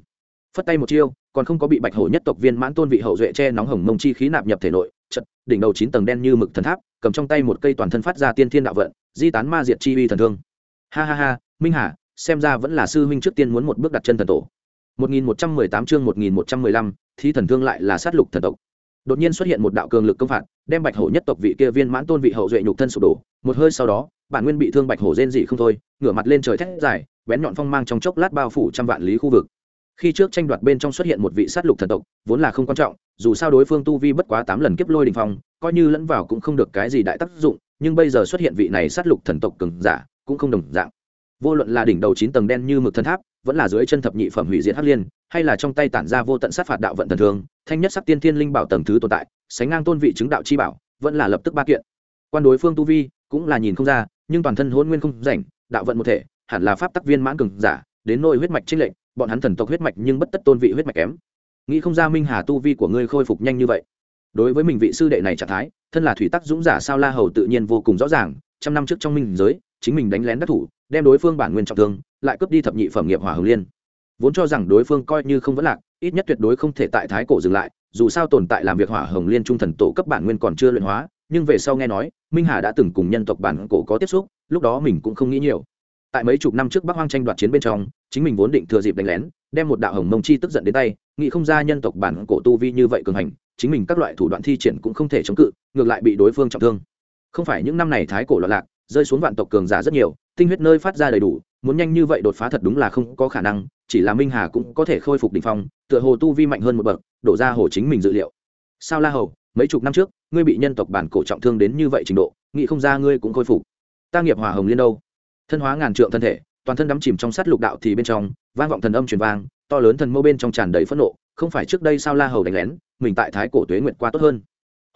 Phất tay một chiêu, còn không có bị bạch hổ nhất tộc viên mãn tôn vị hậu duệ che nóng hồng mông chi khí nạp nhập thể nội, chật, đỉnh đầu chín tầng đen như mực thần tháp, cầm trong tay một cây toàn thân phát ra tiên thiên đạo vận, di tán ma diệt chi uy thần thương. Ha ha ha, minh hà xem ra vẫn là sư huynh trước tiên muốn một bước đặt chân thần tổ. 1118 chương 1115, thi thần thương lại là sát lục thần tộc. Đột nhiên xuất hiện một đạo cường lực công phạt đem bạch hổ nhất tộc vị kia viên mãn tôn vị hậu duệ nhục thân sụp đổ. Một hơi sau đó bản nguyên bị thương bạch hổ rên dị không thôi ngửa mặt lên trời thét dài bén nhọn phong mang trong chốc lát bao phủ trăm vạn lý khu vực. Khi trước tranh đoạt bên trong xuất hiện một vị sát lục thần tộc vốn là không quan trọng dù sao đối phương tu vi bất quá tám lần kiếp lôi đình phong coi như lẫn vào cũng không được cái gì đại tác dụng nhưng bây giờ xuất hiện vị này sát lục thần tộc cường giả cũng không đồng dạng vô luận là đỉnh đầu chín tầng đen như mực thần tháp, vẫn là dưới chân thập nhị phẩm hủy diệt hắc liên, hay là trong tay tản ra vô tận sát phạt đạo vận thần thường, thanh nhất sắc tiên thiên linh bảo tầng thứ tồn tại, sánh ngang tôn vị chứng đạo chi bảo, vẫn là lập tức ba kiện. Quan đối phương tu vi, cũng là nhìn không ra, nhưng toàn thân hôn nguyên không rảnh, đạo vận một thể, hẳn là pháp tắc viên mãn cường giả, đến nôi huyết mạch trinh lệnh bọn hắn thần tộc huyết mạch nhưng bất tất tôn vị huyết mạch kém. Nghĩ không ra minh hà tu vi của ngươi khôi phục nhanh như vậy. Đối với mình vị sư đệ này trạng thái, thân là thủy tắc dũng giả sao la hầu tự nhiên vô cùng rõ ràng trăm năm trước trong minh giới, chính mình đánh lén đắc thủ, đem đối phương bản nguyên trọng thương, lại cướp đi thập nhị phẩm nghiệp hỏa hồng liên. Vốn cho rằng đối phương coi như không vẫn lạc, ít nhất tuyệt đối không thể tại thái cổ dừng lại, dù sao tồn tại làm việc hỏa hồng liên trung thần tổ cấp bản nguyên còn chưa luyện hóa, nhưng về sau nghe nói, minh hà đã từng cùng nhân tộc bản cổ có tiếp xúc, lúc đó mình cũng không nghĩ nhiều. Tại mấy chục năm trước bắc hoang tranh đoạt chiến bên trong, chính mình vốn định thừa dịp đánh lén, đem một đạo hồng mông chi tức giận đến tay, nghĩ không ra nhân tộc bản cổ tu vi như vậy cường hành, chính mình các loại thủ đoạn thi triển cũng không thể chống cự, ngược lại bị đối phương trọng thương không phải những năm này thái cổ loạn lạc, rơi xuống vạn tộc cường giả rất nhiều, tinh huyết nơi phát ra đầy đủ, muốn nhanh như vậy đột phá thật đúng là không có khả năng, chỉ là minh hà cũng có thể khôi phục đ ỉ n h phong, tựa hồ tu vi mạnh hơn một bậc, đổ ra hồ chính mình dự liệu. Sao la hầu, mấy chục năm trước, ngươi bị nhân tộc bản cổ trọng thương đến như vậy trình độ, nghĩ không ra ngươi cũng khôi phục. Ta nghiệp hòa hồng liên đâu? Thân hóa ngàn trượng thân thể, toàn thân đắm chìm trong sát lục đạo thì bên trong, vang vọng thần âm truyền vang, to lớn thần mâu bên trong tràn đầy phẫn nộ, không phải trước đây sao la hầu đánh lén, mình tại thái cổ tuế nguyện qua tốt hơn.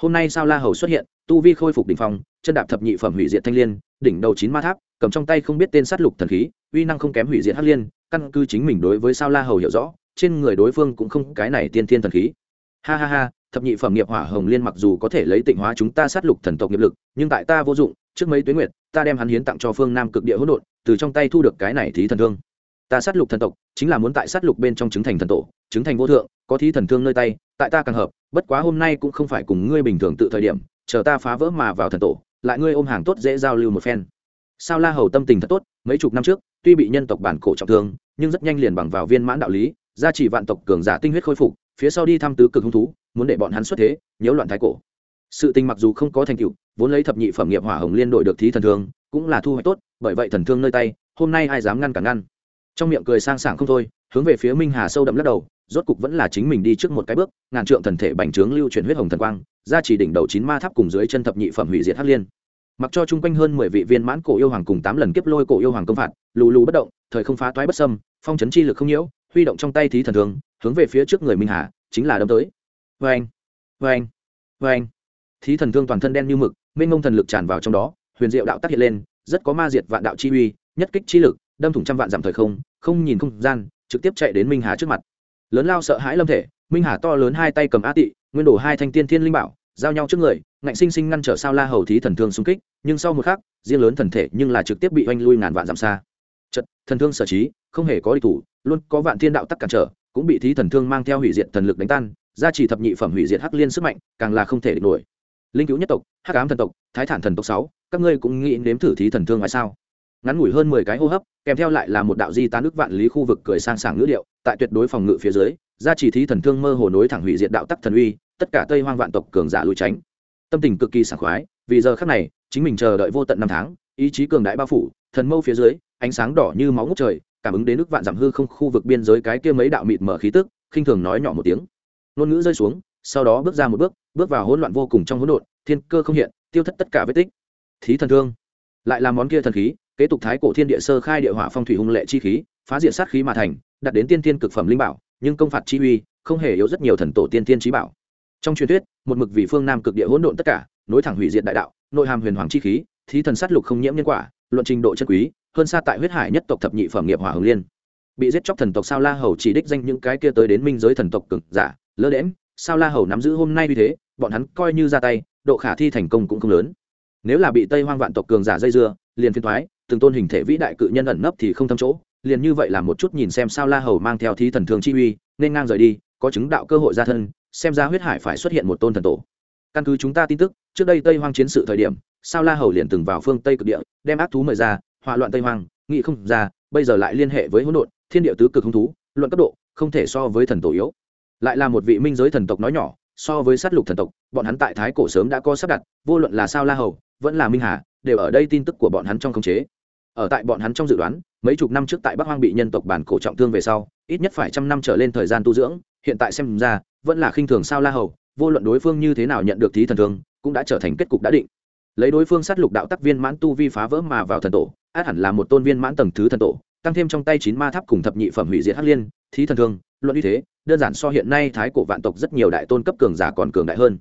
Hôm nay sao la hầu xuất hiện tu vi khôi phục đỉnh phong chân đạp thập nhị phẩm hủy diệt thanh liên, đỉnh đầu chín ma tháp cầm trong tay không biết tên sát lục thần khí uy năng không kém hủy diệt hắc liên căn cứ chính mình đối với sao la hầu hiểu rõ trên người đối phương cũng không cái này tiên thiên thần khí. Ha ha ha thập nhị phẩm nghiệp hỏa hồng liên mặc dù có thể lấy tịnh hóa chúng ta sát lục thần tộc nghiệp lực nhưng tại ta vô dụng trước mấy tuyến nguyệt ta đem hắn hiến tặng cho phương nam cực địa hỗn độn từ trong tay thu được cái này thí thần thương. Ta sát lục thần tộc chính là muốn tại sát lục bên trong chứng thành thần tổ chứng thành vô thượng có thí thần thương nơi tay tại ta càng hợp bất quá hôm nay cũng không phải cùng ngươi bình thường tự thời điểm chờ ta phá vỡ mà vào thần tổ, lại ngươi ôm hàng tốt dễ giao lưu một phen. Sao la hầu tâm tình thật tốt, mấy chục năm trước, tuy bị nhân tộc bản cổ trọng thương, nhưng rất nhanh liền bằng vào viên mãn đạo lý, gia trì vạn tộc cường giả tinh huyết khôi phục, phía sau đi thăm tứ cực hung thú, muốn để bọn hắn xuất thế, nhiễu loạn thái cổ. Sự tình mặc dù không có thành tựu, vốn lấy thập nhị phẩm nghiệp hỏa hồng liên đội được thí thần thương, cũng là thu hoạch tốt, bởi vậy thần thương nơi tay, hôm nay ai dám ngăn cản ngăn. Trong miệng cười sang sảng không thôi, hướng về phía minh hà sâu đậm lắc đầu, rốt cục vẫn là chính mình đi trước một cái bước, ngàn trượng thần thể bành trướng lưu chuyển huyết hồng thần quang ra chỉ đỉnh đầu chín ma tháp cùng dưới chân thập nhị phẩm hủy diệt hắc liên. Mặc cho chung quanh hơn mười vị viên mãn cổ yêu hoàng cùng tám lần kiếp lôi cổ yêu hoàng công phạt, lù lù bất động, thời không phá toái bất sâm phong chấn chi lực không nhiễu, huy động trong tay thí thần thường hướng về phía trước người minh hà, chính là đâm tới. Vê anh vê anh vê anh thí thần thương toàn thân đen như mực, mênh mông thần lực tràn vào trong đó, huyền diệu đạo tác hiện lên, rất có ma diệt vạn đạo chi uy, nhất kích chi lực, đâm thủng trăm vạn dặm thời không không nhìn không gian, trực tiếp chạy đến minh hà trước mặt. Lớn lao sợ hãi lâm thể, minh hà to lớn hai tay cầm á tị nguyên đổ hai thanh tiên thiên linh bảo, giao nhau trước người, ngạnh sinh sinh ngăn trở sao la hầu thí thần thương xung kích, nhưng sau một khắc, riêng lớn thần thể nhưng là trực tiếp bị oanh lui ngàn vạn dặm xa. Chật, thần thương sở trí, không hề có địch thủ, luôn có vạn thiên đạo tắc cản trở, cũng bị thí thần thương mang theo hủy diệt thần lực đánh tan, gia trì thập nhị phẩm hủy diệt hắc liên sức mạnh, càng là không thể địch nổi. Linh cứu nhất tộc, hắc ám thần tộc, thái thản thần tộc sáu, các ngươi cũng nghĩ nếm thử thí thần thương ngoài sao? Ngắn ngủi hơn mười cái hô hấp, kèm theo lại là một đạo di tán nước vạn lý khu vực cười sang sảng ngữ điệu, tại tuyệt đối phòng ngự phía dưới gia trì thí thần thương mơ hồ nối thẳng hủy diệt đạo tắc thần uy, tất cả tây hoang vạn tộc cường giả lùi tránh. Tâm tình cực kỳ sảng khoái, vì giờ khắc này, chính mình chờ đợi vô tận năm tháng, ý chí cường đại bao phủ, thần mâu phía dưới, ánh sáng đỏ như máu ngút trời, cảm ứng đến nước vạn giảm hư không khu vực biên giới cái kia mấy đạo mịt mở khí tức, khinh thường nói nhỏ một tiếng. Ngôn ngữ rơi xuống, sau đó bước ra một bước bước vào hỗn loạn vô cùng trong hỗn độn, thiên cơ không hiện, tiêu thất tất cả vết tích. Thí thần thương. Lại là món kia thần khí, kế tục thái cổ thiên địa sơ khai địa hỏa phong thủy hung lệ chi khí, phá diện sát khí mà thành, đặt đến tiên thiên cực phẩm linh bảo nhưng công phạt chi uy không hề yếu rất nhiều thần tổ tiên tiên trí bảo. Trong truyền thuyết, một mực vì phương nam cực địa hỗn độn tất cả, nối thẳng hủy diệt đại đạo, nội hàm huyền hoàng chi khí, thí thần sát lục không nhiễm nhân quả, luận trình độ chân quý, hơn xa tại huyết hải nhất tộc thập nhị phẩm nghiệp hỏa hồng liên. Bị giết chóc thần tộc sao la hầu chỉ đích danh những cái kia tới đến minh giới thần tộc cực giả, lơ đễm sao la hầu nắm giữ hôm nay như thế, bọn hắn coi như ra tay, độ khả thi thành công cũng không lớn. Nếu là bị tây hoang vạn tộc cường giả dây dưa, liền phiên thoái từng tôn hình thể vĩ đại cự nhân ẩn nấp thì không thâm chỗ liền như vậy là một chút nhìn xem sao la hầu mang theo thí thần thường chi uy, nên ngang rời đi, có chứng đạo cơ hội ra thân, xem ra huyết hải phải xuất hiện một tôn thần tổ. Căn cứ chúng ta tin tức, trước đây tây hoang chiến sự thời điểm, sao la hầu liền từng vào phương tây cực địa, đem ác thú mời ra, hỏa loạn tây hoang nghị không ra, bây giờ lại liên hệ với hỗn độn, thiên địa tứ cực hung thú, luận cấp độ, không thể so với thần tổ yếu. Lại là một vị minh giới thần tộc nói nhỏ, so với sát lục thần tộc, bọn hắn tại thái cổ sớm đã có sắp đặt, vô luận là sao la hầu, vẫn là minh hà, đều ở đây tin tức của bọn hắn trong khống chế ở tại bọn hắn trong dự đoán, mấy chục năm trước tại bắc hoang bị nhân tộc bản cổ trọng thương về sau, ít nhất phải trăm năm trở lên thời gian tu dưỡng, hiện tại xem ra, vẫn là khinh thường sao la hầu, vô luận đối phương như thế nào nhận được thí thần thương, cũng đã trở thành kết cục đã định. Lấy đối phương sát lục đạo tắc viên mãn tu vi phá vỡ mà vào thần tổ, át hẳn là một tôn viên mãn tầng thứ thần tổ, tăng thêm trong tay chín ma tháp cùng thập nhị phẩm hủy diệt hắc liên, thí thần thương, luận như thế, đơn giản so hiện nay thái cổ vạn tộc rất nhiều đại tôn cấp cường giả còn cường đại hơn.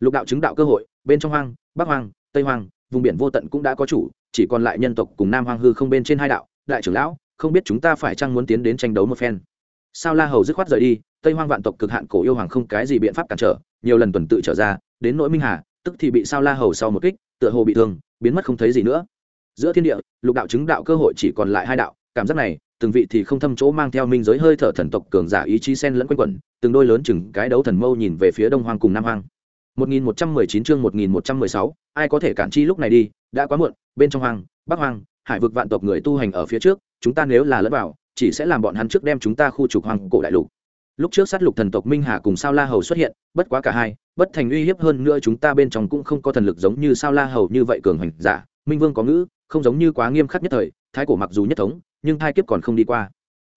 Lục đạo chứng đạo cơ hội, bên trong hoang, bắc hoang, tây hoang, vùng biển vô tận cũng đã có chủ chỉ còn lại nhân tộc cùng nam hoang hư không bên trên hai đạo đại trưởng lão không biết chúng ta phải chăng muốn tiến đến tranh đấu một phen. Sao la hầu dứt khoát rời đi tây hoang vạn tộc cực hạn cổ yêu hoàng không cái gì biện pháp cản trở nhiều lần tuần tự trở ra đến nỗi minh hà tức thì bị sao la hầu sau một kích tựa hồ bị thương biến mất không thấy gì nữa. Giữa thiên địa lục đạo chứng đạo cơ hội chỉ còn lại hai đạo cảm giác này từng vị thì không thâm chỗ mang theo minh giới hơi thở thần tộc cường giả ý chí sen lẫn quanh quẩn từng đôi lớn chừng cái đấu thần mâu nhìn về phía đông hoang cùng nam hoang. 1119 chương 1116, ai có thể cản chi lúc này đi đã quá muộn, bên trong hoang, bắc hoang, hải vực vạn tộc người tu hành ở phía trước, chúng ta nếu là lẫn vào, chỉ sẽ làm bọn hắn trước đem chúng ta khu trục hoang cổ đại lục. Lúc trước sát lục thần tộc minh hà cùng sao la hầu xuất hiện, bất quá cả hai, bất thành uy hiếp hơn nữa chúng ta bên trong cũng không có thần lực giống như sao la hầu như vậy cường hành giả. Minh vương có ngữ, không giống như quá nghiêm khắc nhất thời, thái cổ mặc dù nhất thống, nhưng thai kiếp còn không đi qua.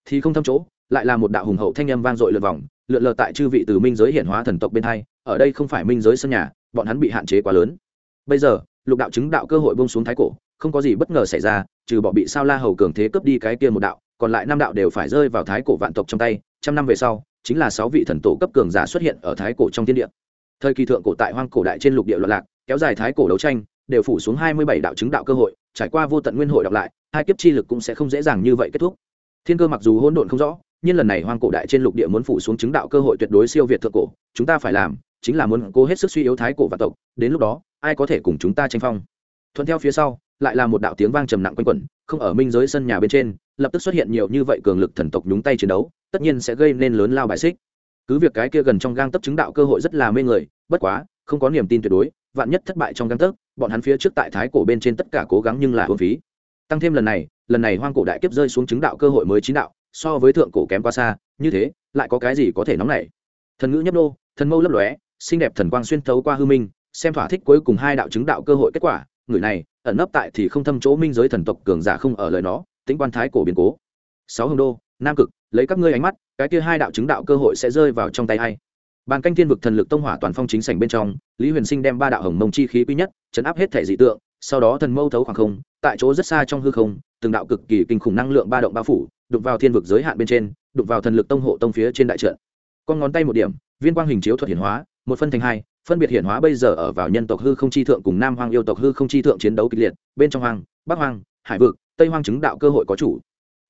Thì không thâm chỗ, lại là một đạo hùng hậu thanh âm vang dội lượn vòng, lượn lờ tại chư vị từ minh giới hiển hóa thần tộc bên hai, ở đây không phải minh giới sân nhà, bọn hắn bị hạn chế quá lớn. Bây giờ lục đạo chứng đạo cơ hội bông xuống thái cổ, không có gì bất ngờ xảy ra, trừ bỏ bị sao la hầu cường thế cướp đi cái kia một đạo, còn lại năm đạo đều phải rơi vào thái cổ vạn tộc trong tay, trăm năm về sau, chính là sáu vị thần tổ cấp cường giả xuất hiện ở thái cổ trong thiên địa. Thời kỳ thượng cổ tại hoang cổ đại trên lục địa loạn lạc, kéo dài thái cổ đấu tranh, đều phủ xuống hai mươi bảy đạo chứng đạo cơ hội, trải qua vô tận nguyên hội đọc lại, hai kiếp chi lực cũng sẽ không dễ dàng như vậy kết thúc. Thiên cơ mặc dù hỗn độn không rõ, nhưng lần này hoang cổ đại trên lục địa muốn phủ xuống chứng đạo cơ hội tuyệt đối siêu việt thượng cổ, chúng ta phải làm, chính là muốn cố hết sức suy yếu thái cổ và tộc, đến lúc đó ai có thể cùng chúng ta tranh phong? Thuận theo phía sau, lại là một đạo tiếng vang trầm nặng quanh quẩn, không ở minh giới sân nhà bên trên, lập tức xuất hiện nhiều như vậy cường lực thần tộc nhúng tay chiến đấu, tất nhiên sẽ gây nên lớn lao bại xích. Cứ việc cái kia gần trong gang tấp chứng đạo cơ hội rất là mê người, bất quá, không có niềm tin tuyệt đối, vạn nhất thất bại trong gang tấc, bọn hắn phía trước tại thái cổ bên trên tất cả cố gắng nhưng là hưởng phí. Tăng thêm lần này lần này hoang cổ đại kiếp rơi xuống chứng đạo cơ hội mới chín đạo, so với thượng cổ kém quá xa, như thế, lại có cái gì có thể nóng nảy? Thần ngữ nhấp nô, thần mâu lấp lóe, xinh đẹp thần quang xuyên thấu qua hư minh xem thỏa thích cuối cùng hai đạo chứng đạo cơ hội kết quả, người này, ẩn nấp tại thì không thâm chỗ minh giới thần tộc cường giả không ở lời nó, tính quan thái cổ biến cố. Sáu hồng đô, nam cực, lấy các ngươi ánh mắt, cái kia hai đạo chứng đạo cơ hội sẽ rơi vào trong tay hay bàn canh thiên vực thần lực tông hỏa toàn phong chính sảnh bên trong, lý huyền sinh đem ba đạo hồng mông chi khí quý nhất, chấn áp hết thể dị tượng, sau đó thần mâu thấu khoảng không, tại chỗ rất xa trong hư không, từng đạo cực kỳ kinh khủng năng lượng ba động bao phủ đục vào thiên vực giới hạn bên trên đục vào thần lực tông hộ tông phía trên đại trận. Con ngón tay một điểm, viên quang hình chiếu thuật hiển hóa, một phân thành hai phân biệt hiển hóa bây giờ ở vào nhân tộc hư không chi thượng cùng nam hoang yêu tộc hư không chi thượng chiến đấu kịch liệt, bên trong hoang, bắc hoang, hải vực, tây hoang chứng đạo cơ hội có chủ.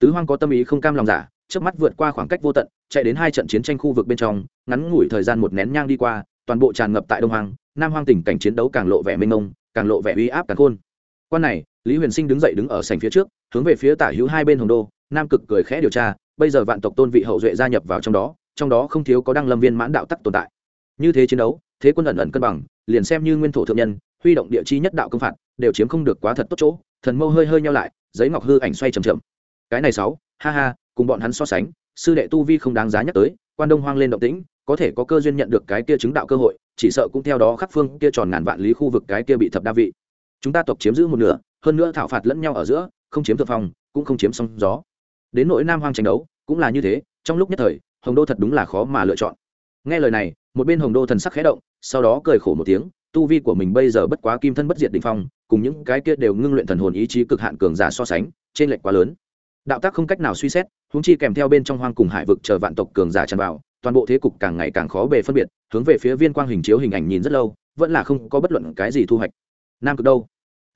Tứ hoang có tâm ý không cam lòng giả trước mắt vượt qua khoảng cách vô tận, chạy đến hai trận chiến tranh khu vực bên trong, ngắn ngủi thời gian một nén nhang đi qua, toàn bộ tràn ngập tại đông hoang, nam hoang tình cảnh chiến đấu càng lộ vẻ mênh mông, càng lộ vẻ uy áp càng khôn. Quan này, lý huyền sinh đứng dậy đứng ở sành phía trước, hướng về phía tả hữu hai bên hồng đô, nam cực cười khẽ điều tra, bây giờ vạn tộc tôn vị hậu duệ gia nhập vào trong đó trong đó không thiếu có đăng lâm viên mãn đạo tắc tồn tại. Như thế chiến đấu thế quân ẩn ẩn cân bằng, liền xem như nguyên thổ thượng nhân, huy động địa chi nhất đạo công phạt, đều chiếm không được quá thật tốt chỗ, thần mâu hơi hơi nhau lại, giấy ngọc hư ảnh xoay chầm chậm. Cái này sáu, ha ha, cùng bọn hắn so sánh, sư đệ tu vi không đáng giá nhắc tới, quan đông hoang lên động tĩnh, có thể có cơ duyên nhận được cái kia chứng đạo cơ hội, chỉ sợ cũng theo đó khắc phương kia tròn ngàn vạn lý khu vực cái kia bị thập đa vị. Chúng ta tộc chiếm giữ một nửa, hơn nữa thảo phạt lẫn nhau ở giữa, không chiếm thượng phòng cũng không chiếm song gió. Đến nội nam hoang tranh đấu, cũng là như thế, trong lúc nhất thời, hồng đô thật đúng là khó mà lựa chọn. Nghe lời này một bên hồng đô thần sắc khẽ động, sau đó cười khổ một tiếng, tu vi của mình bây giờ bất quá kim thân bất diệt đ ỉ n h phong, cùng những cái kia đều ngưng luyện thần hồn ý chí cực hạn cường giả so sánh trên lệch quá lớn. Đạo tác không cách nào suy xét húng chi kèm theo bên trong hoang cùng hải vực chờ vạn tộc cường giả tràn vào, toàn bộ thế cục càng ngày càng khó bề phân biệt, hướng về phía viên quang hình chiếu hình ảnh nhìn rất lâu, vẫn là không có bất luận cái gì thu hoạch. Nam cực đâu?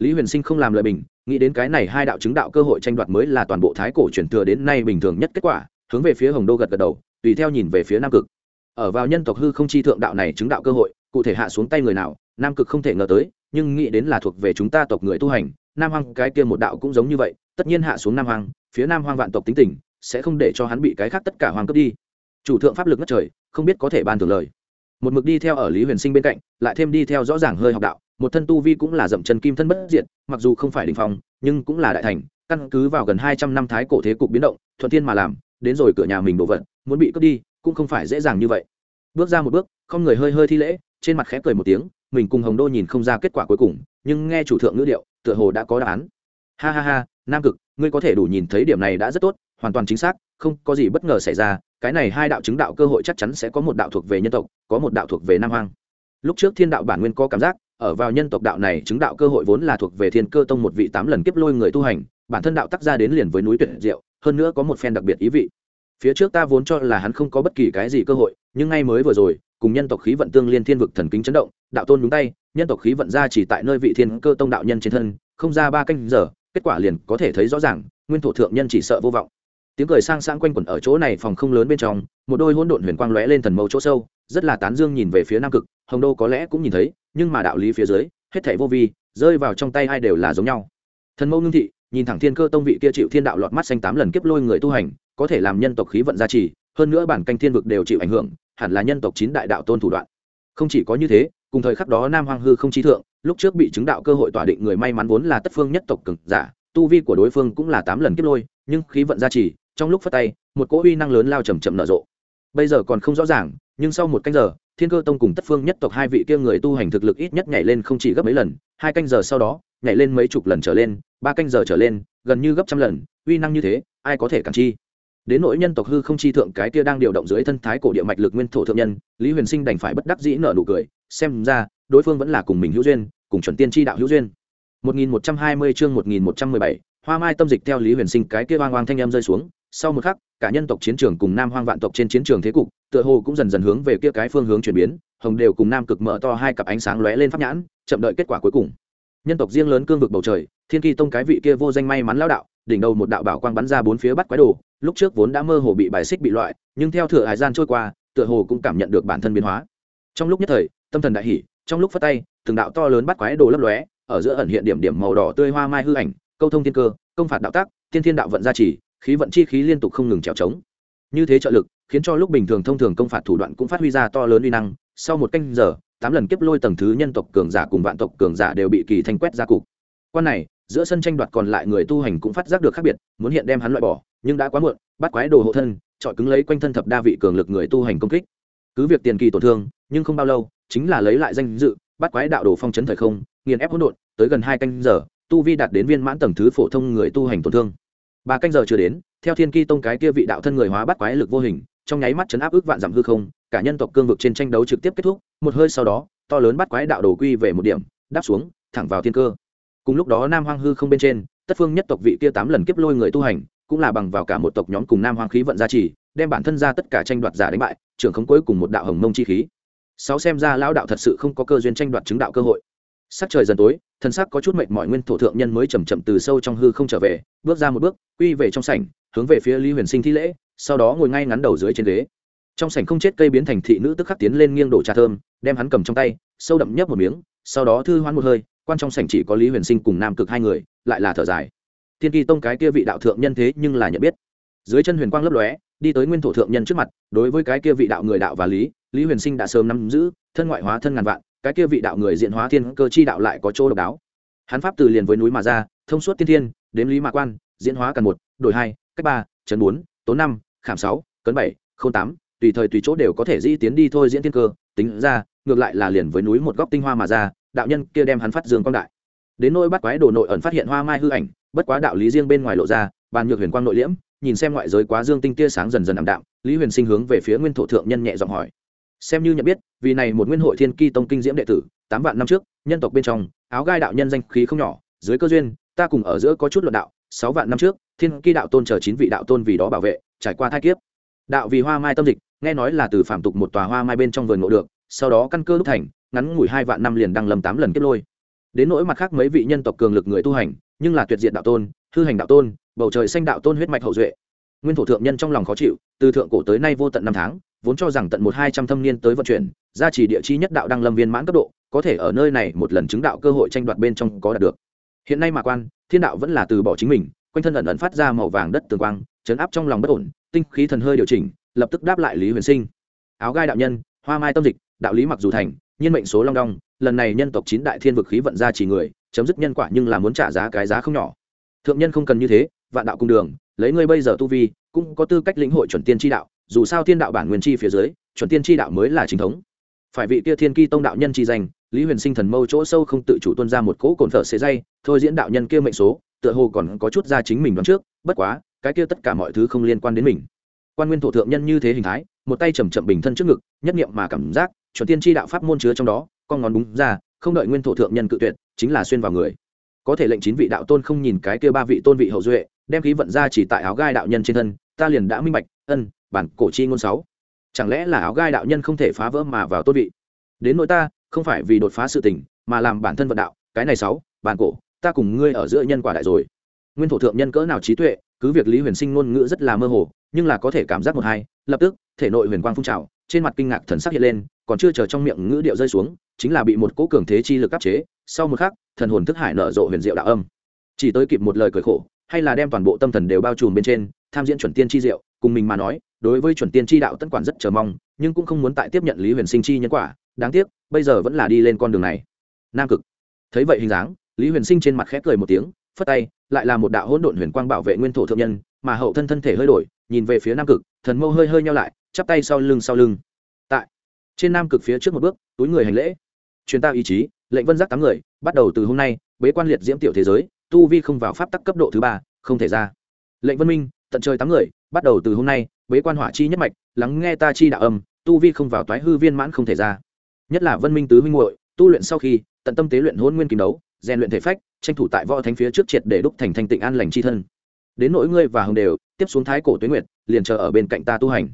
Lý huyền sinh không làm lời bình, nghĩ đến cái này hai đạo chứng đạo cơ hội tranh đoạt mới là toàn bộ thái cổ truyền thừa đến nay bình thường nhất kết quả, hướng về phía hồng đô gật gật đầu, tùy theo nhìn về phía nam cực ở vào nhân tộc hư không chi thượng đạo này chứng đạo cơ hội, cụ thể hạ xuống tay người nào, nam cực không thể ngờ tới, nhưng nghĩ đến là thuộc về chúng ta tộc người tu hành, nam hoang cái kia một đạo cũng giống như vậy, tất nhiên hạ xuống nam hoang, phía nam hoang vạn tộc tính tình, sẽ không để cho hắn bị cái khác tất cả hoang cướp đi. Chủ thượng pháp lực ngất trời, không biết có thể ban thưởng lời. Một mực đi theo ở lý huyền sinh bên cạnh, lại thêm đi theo rõ ràng hơi học đạo, một thân tu vi cũng là dậm chân kim thân bất diệt, mặc dù không phải đình phong, nhưng cũng là đại thành, căn cứ vào gần hai trăm năm thái cổ thế cục biến động, thuận thiên mà làm, đến rồi cửa nhà mình đổ vật muốn bị cướp đi cũng không phải dễ dàng như vậy. Bước ra một bước, không người hơi hơi thi lễ, trên mặt khẽ cười một tiếng, mình cùng hồng đô nhìn không ra kết quả cuối cùng, nhưng nghe chủ thượng ngữ điệu, tựa hồ đã có đáp án. Ha ha ha, nam cực, ngươi có thể đủ nhìn thấy điểm này đã rất tốt, hoàn toàn chính xác, không có gì bất ngờ xảy ra, cái này hai đạo chứng đạo cơ hội chắc chắn sẽ có một đạo thuộc về nhân tộc, có một đạo thuộc về nam hoang. Lúc trước thiên đạo bản nguyên có cảm giác, ở vào nhân tộc đạo này chứng đạo cơ hội vốn là thuộc về thiên cơ tông một vị tám lần kiếp lôi người tu hành, bản thân đạo tác ra đến liền với núi tuyệt diệu, hơn nữa có một phen đặc biệt ý vị phía trước ta vốn cho là hắn không có bất kỳ cái gì cơ hội, nhưng ngay mới vừa rồi, cùng nhân tộc khí vận tương liên thiên vực thần kính chấn động, đạo tôn nhúng tay, nhân tộc khí vận ra chỉ tại nơi vị thiên cơ tông đạo nhân trên thân, không ra ba canh giờ, kết quả liền có thể thấy rõ ràng, nguyên thổ thượng nhân chỉ sợ vô vọng. Tiếng cười sang sang quanh quẩn ở chỗ này phòng không lớn bên trong, một đôi hỗn độn huyền quang lóe lên thần mâu chỗ sâu, rất là tán dương nhìn về phía nam cực, hồng đô có lẽ cũng nhìn thấy, nhưng mà đạo lý phía dưới, hết thảy vô vi, rơi vào trong tay ai đều là giống nhau. Thần mâu ngưng thị, nhìn thẳng thiên cơ tông vị kia chịu thiên đạo lọt mắt xanh tám lần kiếp lôi người tu hành có thể làm nhân tộc khí vận gia trì, hơn nữa bản canh thiên vực đều chịu ảnh hưởng, hẳn là nhân tộc chín đại đạo tôn thủ đoạn. Không chỉ có như thế, cùng thời khắc đó nam hoàng hư không trí thượng, lúc trước bị chứng đạo cơ hội tỏa định người may mắn vốn là tất phương nhất tộc cực giả, tu vi của đối phương cũng là tám lần kiếp lôi, nhưng khí vận gia trì, trong lúc phát tay, một cỗ uy năng lớn lao chầm chậm nở rộ. Bây giờ còn không rõ ràng, nhưng sau một canh giờ, thiên cơ tông cùng tất phương nhất tộc hai vị kia người tu hành thực lực ít nhất nhảy lên không chỉ gấp mấy lần, hai canh giờ sau đó, nhảy lên mấy chục lần trở lên, ba canh giờ trở lên, gần như gấp trăm lần, uy năng như thế, ai có thể cản chi? Đến nỗi nhân tộc hư không chi thượng cái kia đang điều động dưới thân thái cổ địa mạch lực nguyên thổ thượng nhân lý huyền sinh đành phải bất đắc dĩ nở nụ cười xem ra đối phương vẫn là cùng mình hữu duyên cùng chuẩn tiên tri đạo hữu duyên. 1120 chương 1117, hoa mai tâm dịch theo lý huyền sinh cái kia oang oang thanh em rơi xuống sau một khắc cả nhân tộc chiến trường cùng nam hoang vạn tộc trên chiến trường thế cục tựa hồ cũng dần dần hướng về kia cái phương hướng chuyển biến hồng đều cùng nam cực mở to hai cặp ánh sáng lóe lên pháp nhãn chậm đợi kết quả cuối cùng. Nhân tộc riêng lớn cương vực bầu trời thiên kỳ tông cái vị kia vô danh may mắn lao đạo đỉnh đầu một đạo bảo quang bắn ra bốn phía bắt quái đồ lúc trước vốn đã mơ hồ bị bài xích bị loại nhưng theo thừa hải gian trôi qua tựa hồ cũng cảm nhận được bản thân biến hóa. Trong lúc nhất thời tâm thần đại hỉ, trong lúc phát tay từng đạo to lớn bắt quái đồ lấp lóe ở giữa ẩn hiện điểm điểm màu đỏ tươi hoa mai hư ảnh câu thông thiên cơ công phạt đạo tác tiên thiên đạo vận gia trì khí vận chi khí liên tục không ngừng trèo trống. Như thế trợ lực khiến cho lúc bình thường thông thường công phạt thủ đoạn cũng phát huy ra to lớn uy năng sau một canh giờ tám lần kiếp lôi tầng thứ nhân tộc cường giả cùng vạn tộc cường giả đều bị kỳ thanh quét ra cục. Quan này giữa sân tranh đoạt còn lại người tu hành cũng phát giác được khác biệt muốn hiện đem hắn loại bỏ nhưng đã quá muộn, bắt quái đồ hộ thân, chọi cứng lấy quanh thân thập đa vị cường lực người tu hành công kích. Cứ việc tiền kỳ tổn thương, nhưng không bao lâu, chính là lấy lại danh dự, bắt quái đạo đồ phong chấn thời không, nghiền ép hỗn độn, tới gần hai canh giờ, tu vi đạt đến viên mãn tầng thứ phổ thông người tu hành tổn thương. Ba canh giờ chưa đến, theo thiên ki tông cái kia vị đạo thân người hóa bắt quái lực vô hình, trong nháy mắt chấn áp ước vạn dặm hư không, cả nhân tộc cương vực trên tranh đấu trực tiếp kết thúc, một hơi sau đó, to lớn bắt quái đạo đồ quy về một điểm, đáp xuống, thẳng vào thiên cơ. Cùng lúc đó nam hoang hư không bên trên, tất phương nhất tộc vị kia tám lần kiếp lôi người tu hành cũng là bằng vào cả một tộc nhóm cùng nam hoang khí vận gia trì, đem bản thân ra tất cả tranh đoạt giả đánh bại, trưởng không cuối cùng một đạo hồng mông chi khí. Sáu xem ra lão đạo thật sự không có cơ duyên tranh đoạt chứng đạo cơ hội. Sắc trời dần tối, thân sắc có chút mệt mỏi nguyên thổ thượng nhân mới chầm chậm từ sâu trong hư không trở về, bước ra một bước, quy về trong sảnh, hướng về phía lý huyền sinh thi lễ, sau đó ngồi ngay ngắn đầu dưới trên ghế. Trong sảnh không chết cây biến thành thị nữ tức khắc tiến lên nghiêng đổ trà thơm, đem hắn cầm trong tay, sâu đậm nhấp một miếng, sau đó thư hoán một hơi, quan trong sảnh chỉ có lý huyền sinh cùng nam cực hai người, lại là thở dài thiên kỳ tông cái kia vị đạo thượng nhân thế nhưng là nhận biết. Dưới chân huyền quang lấp lóe, đi tới nguyên thổ thượng nhân trước mặt, đối với cái kia vị đạo người đạo và lý lý huyền sinh đã sớm nắm giữ, thân ngoại hóa thân ngàn vạn, cái kia vị đạo người diện hóa thiên cơ chi đạo lại có chỗ độc đáo. Hắn pháp từ liền với núi mà ra, thông suốt tiên thiên, đến lý mạ quan, diễn hóa cần một, đổi hai, cách ba, chấn bốn, tốn năm, khảm sáu, cấn bảy không tám, tùy thời tùy chỗ đều có thể di tiến đi thôi diễn thiên cơ, tính ra, ngược lại là liền với núi một góc tinh hoa mà ra, đạo nhân kia đem hắn phát dương quang đại. Đến nỗi bắt quái đồ nội ẩn phát hiện hoa mai hư ảnh bất quá đạo lý riêng bên ngoài lộ ra, bàn nhược huyền quang nội liễm, nhìn xem ngoại giới quá dương tinh tia sáng dần dần ảm đạm, lý huyền sinh hướng về phía nguyên thổ thượng nhân nhẹ giọng hỏi. Xem như nhận biết, vì này một nguyên hội thiên ki tông kinh diễm đệ tử, tám vạn năm trước, nhân tộc bên trong, áo gai đạo nhân danh khí không nhỏ, dưới cơ duyên, ta cùng ở giữa có chút luận đạo, sáu vạn năm trước, thiên ki đạo tôn chờ chín vị đạo tôn vì đó bảo vệ, trải qua thai kiếp. Đạo vì hoa mai tâm dịch, nghe nói là từ phạm tục một tòa hoa mai bên trong vườn ngộ được, sau đó căn cơ đúc thành, ngắn ngủi hai vạn năm liền đăng lầm tám lần kiếp lôi. Đến nỗi mặt khác mấy vị nhân tộc cường lực người tu hành nhưng là tuyệt diệt đạo tôn, hư hành đạo tôn, bầu trời xanh đạo tôn huyết mạch hậu duệ. Nguyên thổ thượng nhân trong lòng khó chịu, từ thượng cổ tới nay vô tận năm tháng, vốn cho rằng tận một hai trăm thâm niên tới vận chuyển, gia trì địa chi nhất đạo đăng lâm viên mãn cấp độ, có thể ở nơi này một lần chứng đạo cơ hội tranh đoạt bên trong có đạt được. Hiện nay mà quan, thiên đạo vẫn là từ bỏ chính mình, quanh thân ẩn ẩn phát ra màu vàng đất tường quang, chấn áp trong lòng bất ổn, tinh khí thần hơi điều chỉnh, lập tức đáp lại lý huyền sinh. Áo gai đạo nhân, hoa mai tâm dịch, đạo lý mặc dù thành, nhiên mệnh số long đong, lần này nhân tộc chín đại thiên vực khí vận ra chỉ người chấm dứt nhân quả nhưng là muốn trả giá cái giá không nhỏ. Thượng nhân không cần như thế, vạn đạo cung đường, lấy ngươi bây giờ tu vi, cũng có tư cách lĩnh hội chuẩn tiên tri đạo, dù sao thiên đạo bản nguyên chi phía dưới, chuẩn tiên tri đạo mới là chính thống. Phải vị kia thiên ki tông đạo nhân chi danh, lý huyền sinh thần mâu chỗ sâu không tự chủ tuân ra một cỗ cồn thở xế dây, thôi diễn đạo nhân kia mệnh số, tựa hồ còn có chút ra chính mình đoán trước, bất quá, cái kia tất cả mọi thứ không liên quan đến mình. Quan nguyên thổ thượng nhân như thế hình thái, một tay chầm chậm bình thân trước ngực, nhất nghiệm mà cảm giác, chuẩn tiên tri đạo pháp môn chứa trong đó, con ngón búng ra, không đợi nguyên thổ thượng nhân cự tuyệt chính là xuyên vào người. Có thể lệnh chín vị đạo tôn không nhìn cái kia ba vị tôn vị hậu duệ, đem khí vận ra chỉ tại áo gai đạo nhân trên thân, ta liền đã minh bạch, ân, bản cổ chi ngôn sáu. Chẳng lẽ là áo gai đạo nhân không thể phá vỡ mà vào tôn vị? Đến nỗi ta, không phải vì đột phá sự tình, mà làm bản thân vận đạo, cái này sáu, bản cổ, ta cùng ngươi ở giữa nhân quả đại rồi. Nguyên thổ thượng nhân cỡ nào trí tuệ, cứ việc lý huyền sinh ngôn ngữ rất là mơ hồ, nhưng là có thể cảm giác một hai, lập tức, thể nội huyền quang phun trào, trên mặt kinh ngạc thần sắc hiện lên còn chưa chờ trong miệng ngữ điệu rơi xuống, chính là bị một cỗ cường thế chi lực áp chế, sau một khắc, thần hồn thức hải nở rộ huyền diệu đạo âm. Chỉ tới kịp một lời cười khổ, hay là đem toàn bộ tâm thần đều bao trùm bên trên, tham diễn chuẩn tiên chi diệu, cùng mình mà nói, đối với chuẩn tiên chi đạo tất quản rất chờ mong, nhưng cũng không muốn tại tiếp nhận lý huyền sinh chi nhân quả, đáng tiếc, bây giờ vẫn là đi lên con đường này. Nam cực. Thấy vậy hình dáng, lý huyền sinh trên mặt khẽ cười một tiếng, phất tay, lại là một đạo hỗn độn huyền quang bảo vệ nguyên thổ thượng nhân, mà hậu thân thân thể hơi đổi, nhìn về phía nam cực, thần mâu hơi hơi nhau lại, chắp tay sau lưng sau lưng trên nam cực phía trước một bước, túi người hành lễ. Chuyên ta ý chí, lệnh vân giác tám người, bắt đầu từ hôm nay, bế quan liệt diễm tiểu thế giới, tu vi không vào pháp tắc cấp độ thứ ba, không thể ra. Lệnh vân minh, tận trời tám người, bắt đầu từ hôm nay, bế quan hỏa chi nhất mạch, lắng nghe ta chi đạo âm, tu vi không vào toái hư viên mãn không thể ra. Nhất là vân minh tứ minh muội, tu luyện sau khi, tận tâm tế luyện hôn nguyên kim đấu, rèn luyện thể phách, tranh thủ tại võ thánh phía trước triệt để đúc thành thành tịnh an lành chi thân. Đến nỗi ngươi và hồng đều, tiếp xuống thái cổ tuyến nguyệt, liền chờ ở bên cạnh ta tu hành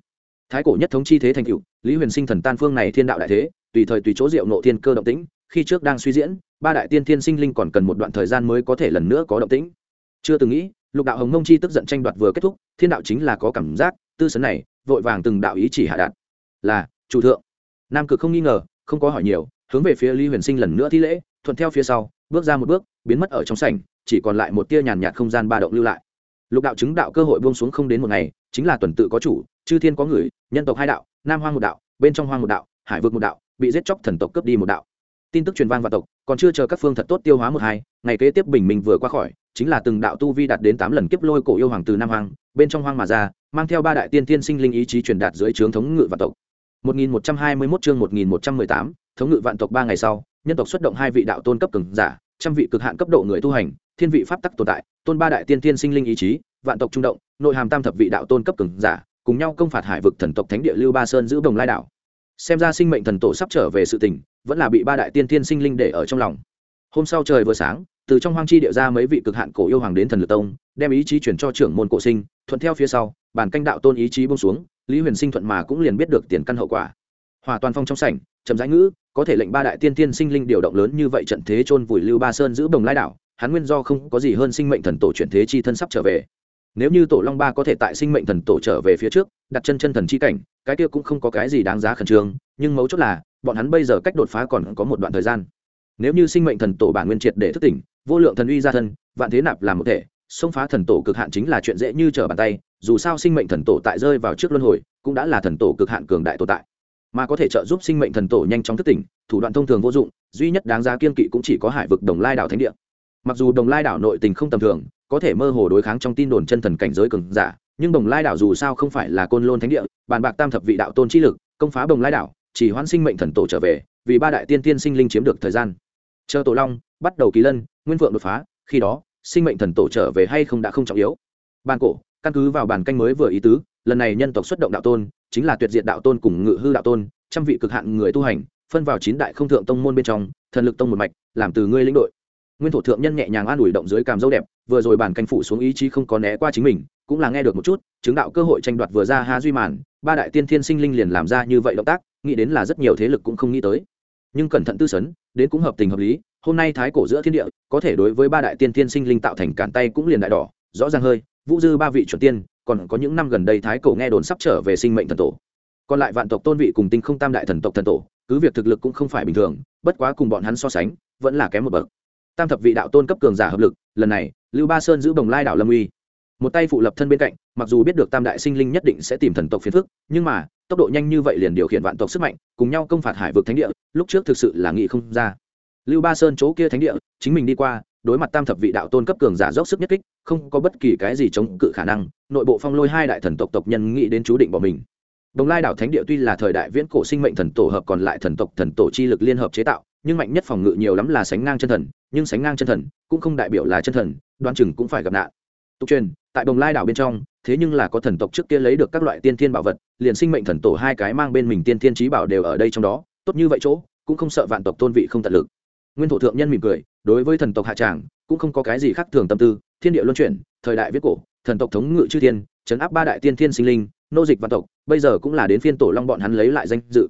thái cổ nhất thống chi thế thành cựu lý huyền sinh thần tan phương này thiên đạo đại thế, tùy thời tùy chỗ diệu nộ thiên cơ động tĩnh, khi trước đang suy diễn, ba đại tiên thiên sinh linh còn cần một đoạn thời gian mới có thể lần nữa có động tĩnh. Chưa từng nghĩ, lục đạo hồng mông chi tức giận tranh đoạt vừa kết thúc, thiên đạo chính là có cảm giác, tư sấn này, vội vàng từng đạo ý chỉ hạ đạt. Là, chủ thượng. Nam cực không nghi ngờ, không có hỏi nhiều, hướng về phía lý huyền sinh lần nữa thi lễ, thuận theo phía sau, bước ra một bước, biến mất ở trong sảnh, chỉ còn lại một tia nhàn nhạt không gian ba động lưu lại. Lục đạo chứng đạo cơ hội buông xuống không đến một ngày, chính là tuần tự có chủ chư thiên có người nhân tộc hai đạo nam hoang một đạo bên trong hoang một đạo hải vực một đạo bị giết chóc thần tộc cướp đi một đạo. Tin tức truyền vang vạn tộc còn chưa chờ các phương thật tốt tiêu hóa một hai ngày kế tiếp bình minh vừa qua khỏi chính là từng đạo tu vi đạt đến tám lần kiếp lôi cổ yêu hoàng từ nam hoàng bên trong hoang mà ra mang theo ba đại tiên thiên sinh linh ý chí truyền đạt dưới trướng thống ngự vạn tộc. 1121 chương 1118, thống ngự vạn tộc ba ngày sau nhân tộc xuất động hai vị đạo tôn cấp cường giả trăm vị cực hạn cấp độ người tu hành thiên vị pháp tắc tồn tại tôn ba đại tiên tiên sinh linh ý chí vạn tộc trung động nội hàm tam thập vị đạo tôn cấp cường giả cùng nhau công phạt hải vực thần tộc thánh địa lưu ba sơn giữ đồng lai đảo. Xem ra sinh mệnh thần tổ sắp trở về sự tình, vẫn là bị ba đại tiên thiên sinh linh để ở trong lòng. Hôm sau trời vừa sáng, từ trong hoang chi địa ra mấy vị cực hạn cổ yêu hoàng đến thần lực tông, đem ý chí chuyển cho trưởng môn cổ sinh, thuận theo phía sau bản canh đạo tôn ý chí bông xuống, lý huyền sinh thuận mà cũng liền biết được tiền căn hậu quả. Hòa toàn phong trong sảnh trầm rãi ngữ, có thể lệnh ba đại tiên tiên sinh linh điều động lớn như vậy trận thế chôn vùi lưu ba sơn giữ bồng lai đảo, hắn nguyên do không có gì hơn sinh mệnh thần tổ chuyển thế chi thân sắp trở về nếu như tổ long ba có thể tại sinh mệnh thần tổ trở về phía trước, đặt chân chân thần chi cảnh, cái kia cũng không có cái gì đáng giá khẩn trương, nhưng mấu chốt là, bọn hắn bây giờ cách đột phá còn có một đoạn thời gian. Nếu như sinh mệnh thần tổ bản nguyên triệt để thức tỉnh, vô lượng thần uy ra thân, vạn thế nạp làm một thể, xông phá thần tổ cực hạn chính là chuyện dễ như trở bàn tay, dù sao sinh mệnh thần tổ tại rơi vào trước luân hồi, cũng đã là thần tổ cực hạn cường đại tồn tại. Mà có thể trợ giúp sinh mệnh thần tổ nhanh chóng thức tỉnh, thủ đoạn thông thường vô dụng, duy nhất đáng giá kiên kỵ cũng chỉ có hải vực đồng lai đảo thánh địa. Mặc dù đồng lai đảo nội tình không tầm thường có thể mơ hồ đối kháng trong tin đồn chân thần cảnh giới cường giả, nhưng đồng lai đảo dù sao không phải là côn lôn thánh địa, bàn bạc tam thập vị đạo tôn chi lực, công phá đồng lai đảo chỉ hoãn sinh mệnh thần tổ trở về, vì ba đại tiên tiên sinh linh chiếm được thời gian. Chờ tổ long, bắt đầu kỳ lân, nguyên vượng đột phá, khi đó, sinh mệnh thần tổ trở về hay không đã không trọng yếu. Ban cổ, căn cứ vào bản canh mới vừa ý tứ, lần này nhân tộc xuất động đạo tôn, chính là tuyệt diệt đạo tôn cùng ngự hư đạo tôn, trăm vị cực hạn người tu hành, phân vào chín đại không thượng tông môn bên trong, thần lực tông một mạch, làm từ ngươi lĩnh đội nguyên thổ thượng nhân nhẹ nhàng an ủi động dưới càm dâu đẹp, vừa rồi bản canh phủ xuống ý chí không có né qua chính mình, cũng là nghe được một chút, chứng đạo cơ hội tranh đoạt vừa ra ha duy màn, ba đại tiên thiên sinh linh liền làm ra như vậy động tác, nghĩ đến là rất nhiều thế lực cũng không nghĩ tới. Nhưng cẩn thận tư sấn, đến cũng hợp tình hợp lý, hôm nay thái cổ giữa thiên địa, có thể đối với ba đại tiên thiên sinh linh tạo thành cản tay cũng liền đại đỏ, rõ ràng hơi, vũ dư ba vị chuẩn tiên, còn có những năm gần đây thái cổ nghe đồn sắp trở về sinh mệnh thần tổ. Còn lại vạn tộc tôn vị cùng tinh không tam đại thần tộc thần tổ, cứ việc thực lực cũng không phải bình thường, bất quá cùng bọn hắn so sánh, vẫn là kém một bậc tam thập vị đạo tôn cấp cường giả hợp lực, lần này, lưu ba sơn giữ bồng lai đảo lâm uy. Một tay phụ lập thân bên cạnh, mặc dù biết được tam đại sinh linh nhất định sẽ tìm thần tộc phiền phức, nhưng mà, tốc độ nhanh như vậy liền điều khiển vạn tộc sức mạnh, cùng nhau công phạt hải vực thánh địa, lúc trước thực sự là nghĩ không ra. Lưu ba sơn chỗ kia thánh địa, chính mình đi qua, đối mặt tam thập vị đạo tôn cấp cường giả dốc sức nhất kích, không có bất kỳ cái gì chống cự khả năng, nội bộ phong lôi hai đại thần tộc tộc nhân nghĩ đến chú định bỏ mình. Đồng lai đảo thánh địa tuy là thời đại viễn cổ sinh mệnh thần tổ hợp, còn lại thần tộc thần tổ chi lực liên hợp chế tạo nhưng mạnh nhất phòng ngự nhiều lắm là sánh ngang chân thần, nhưng sánh ngang chân thần cũng không đại biểu là chân thần đoan chừng cũng phải gặp nạn. Tục truyền, tại đồng lai đảo bên trong, thế nhưng là có thần tộc trước kia lấy được các loại tiên thiên bảo vật, liền sinh mệnh thần tổ hai cái mang bên mình tiên thiên trí bảo đều ở đây trong đó, tốt như vậy chỗ, cũng không sợ vạn tộc tôn vị không tận lực. Nguyên thổ thượng nhân mỉm cười, đối với thần tộc hạ tràng, cũng không có cái gì khác thường tâm tư, thiên địa luân chuyển, thời đại viết cổ, thần tộc thống ngự chư thiên, chấn áp ba đại tiên thiên sinh linh, nô dịch vạn tộc, bây giờ cũng là đến phiên tổ long bọn hắn lấy lại danh dự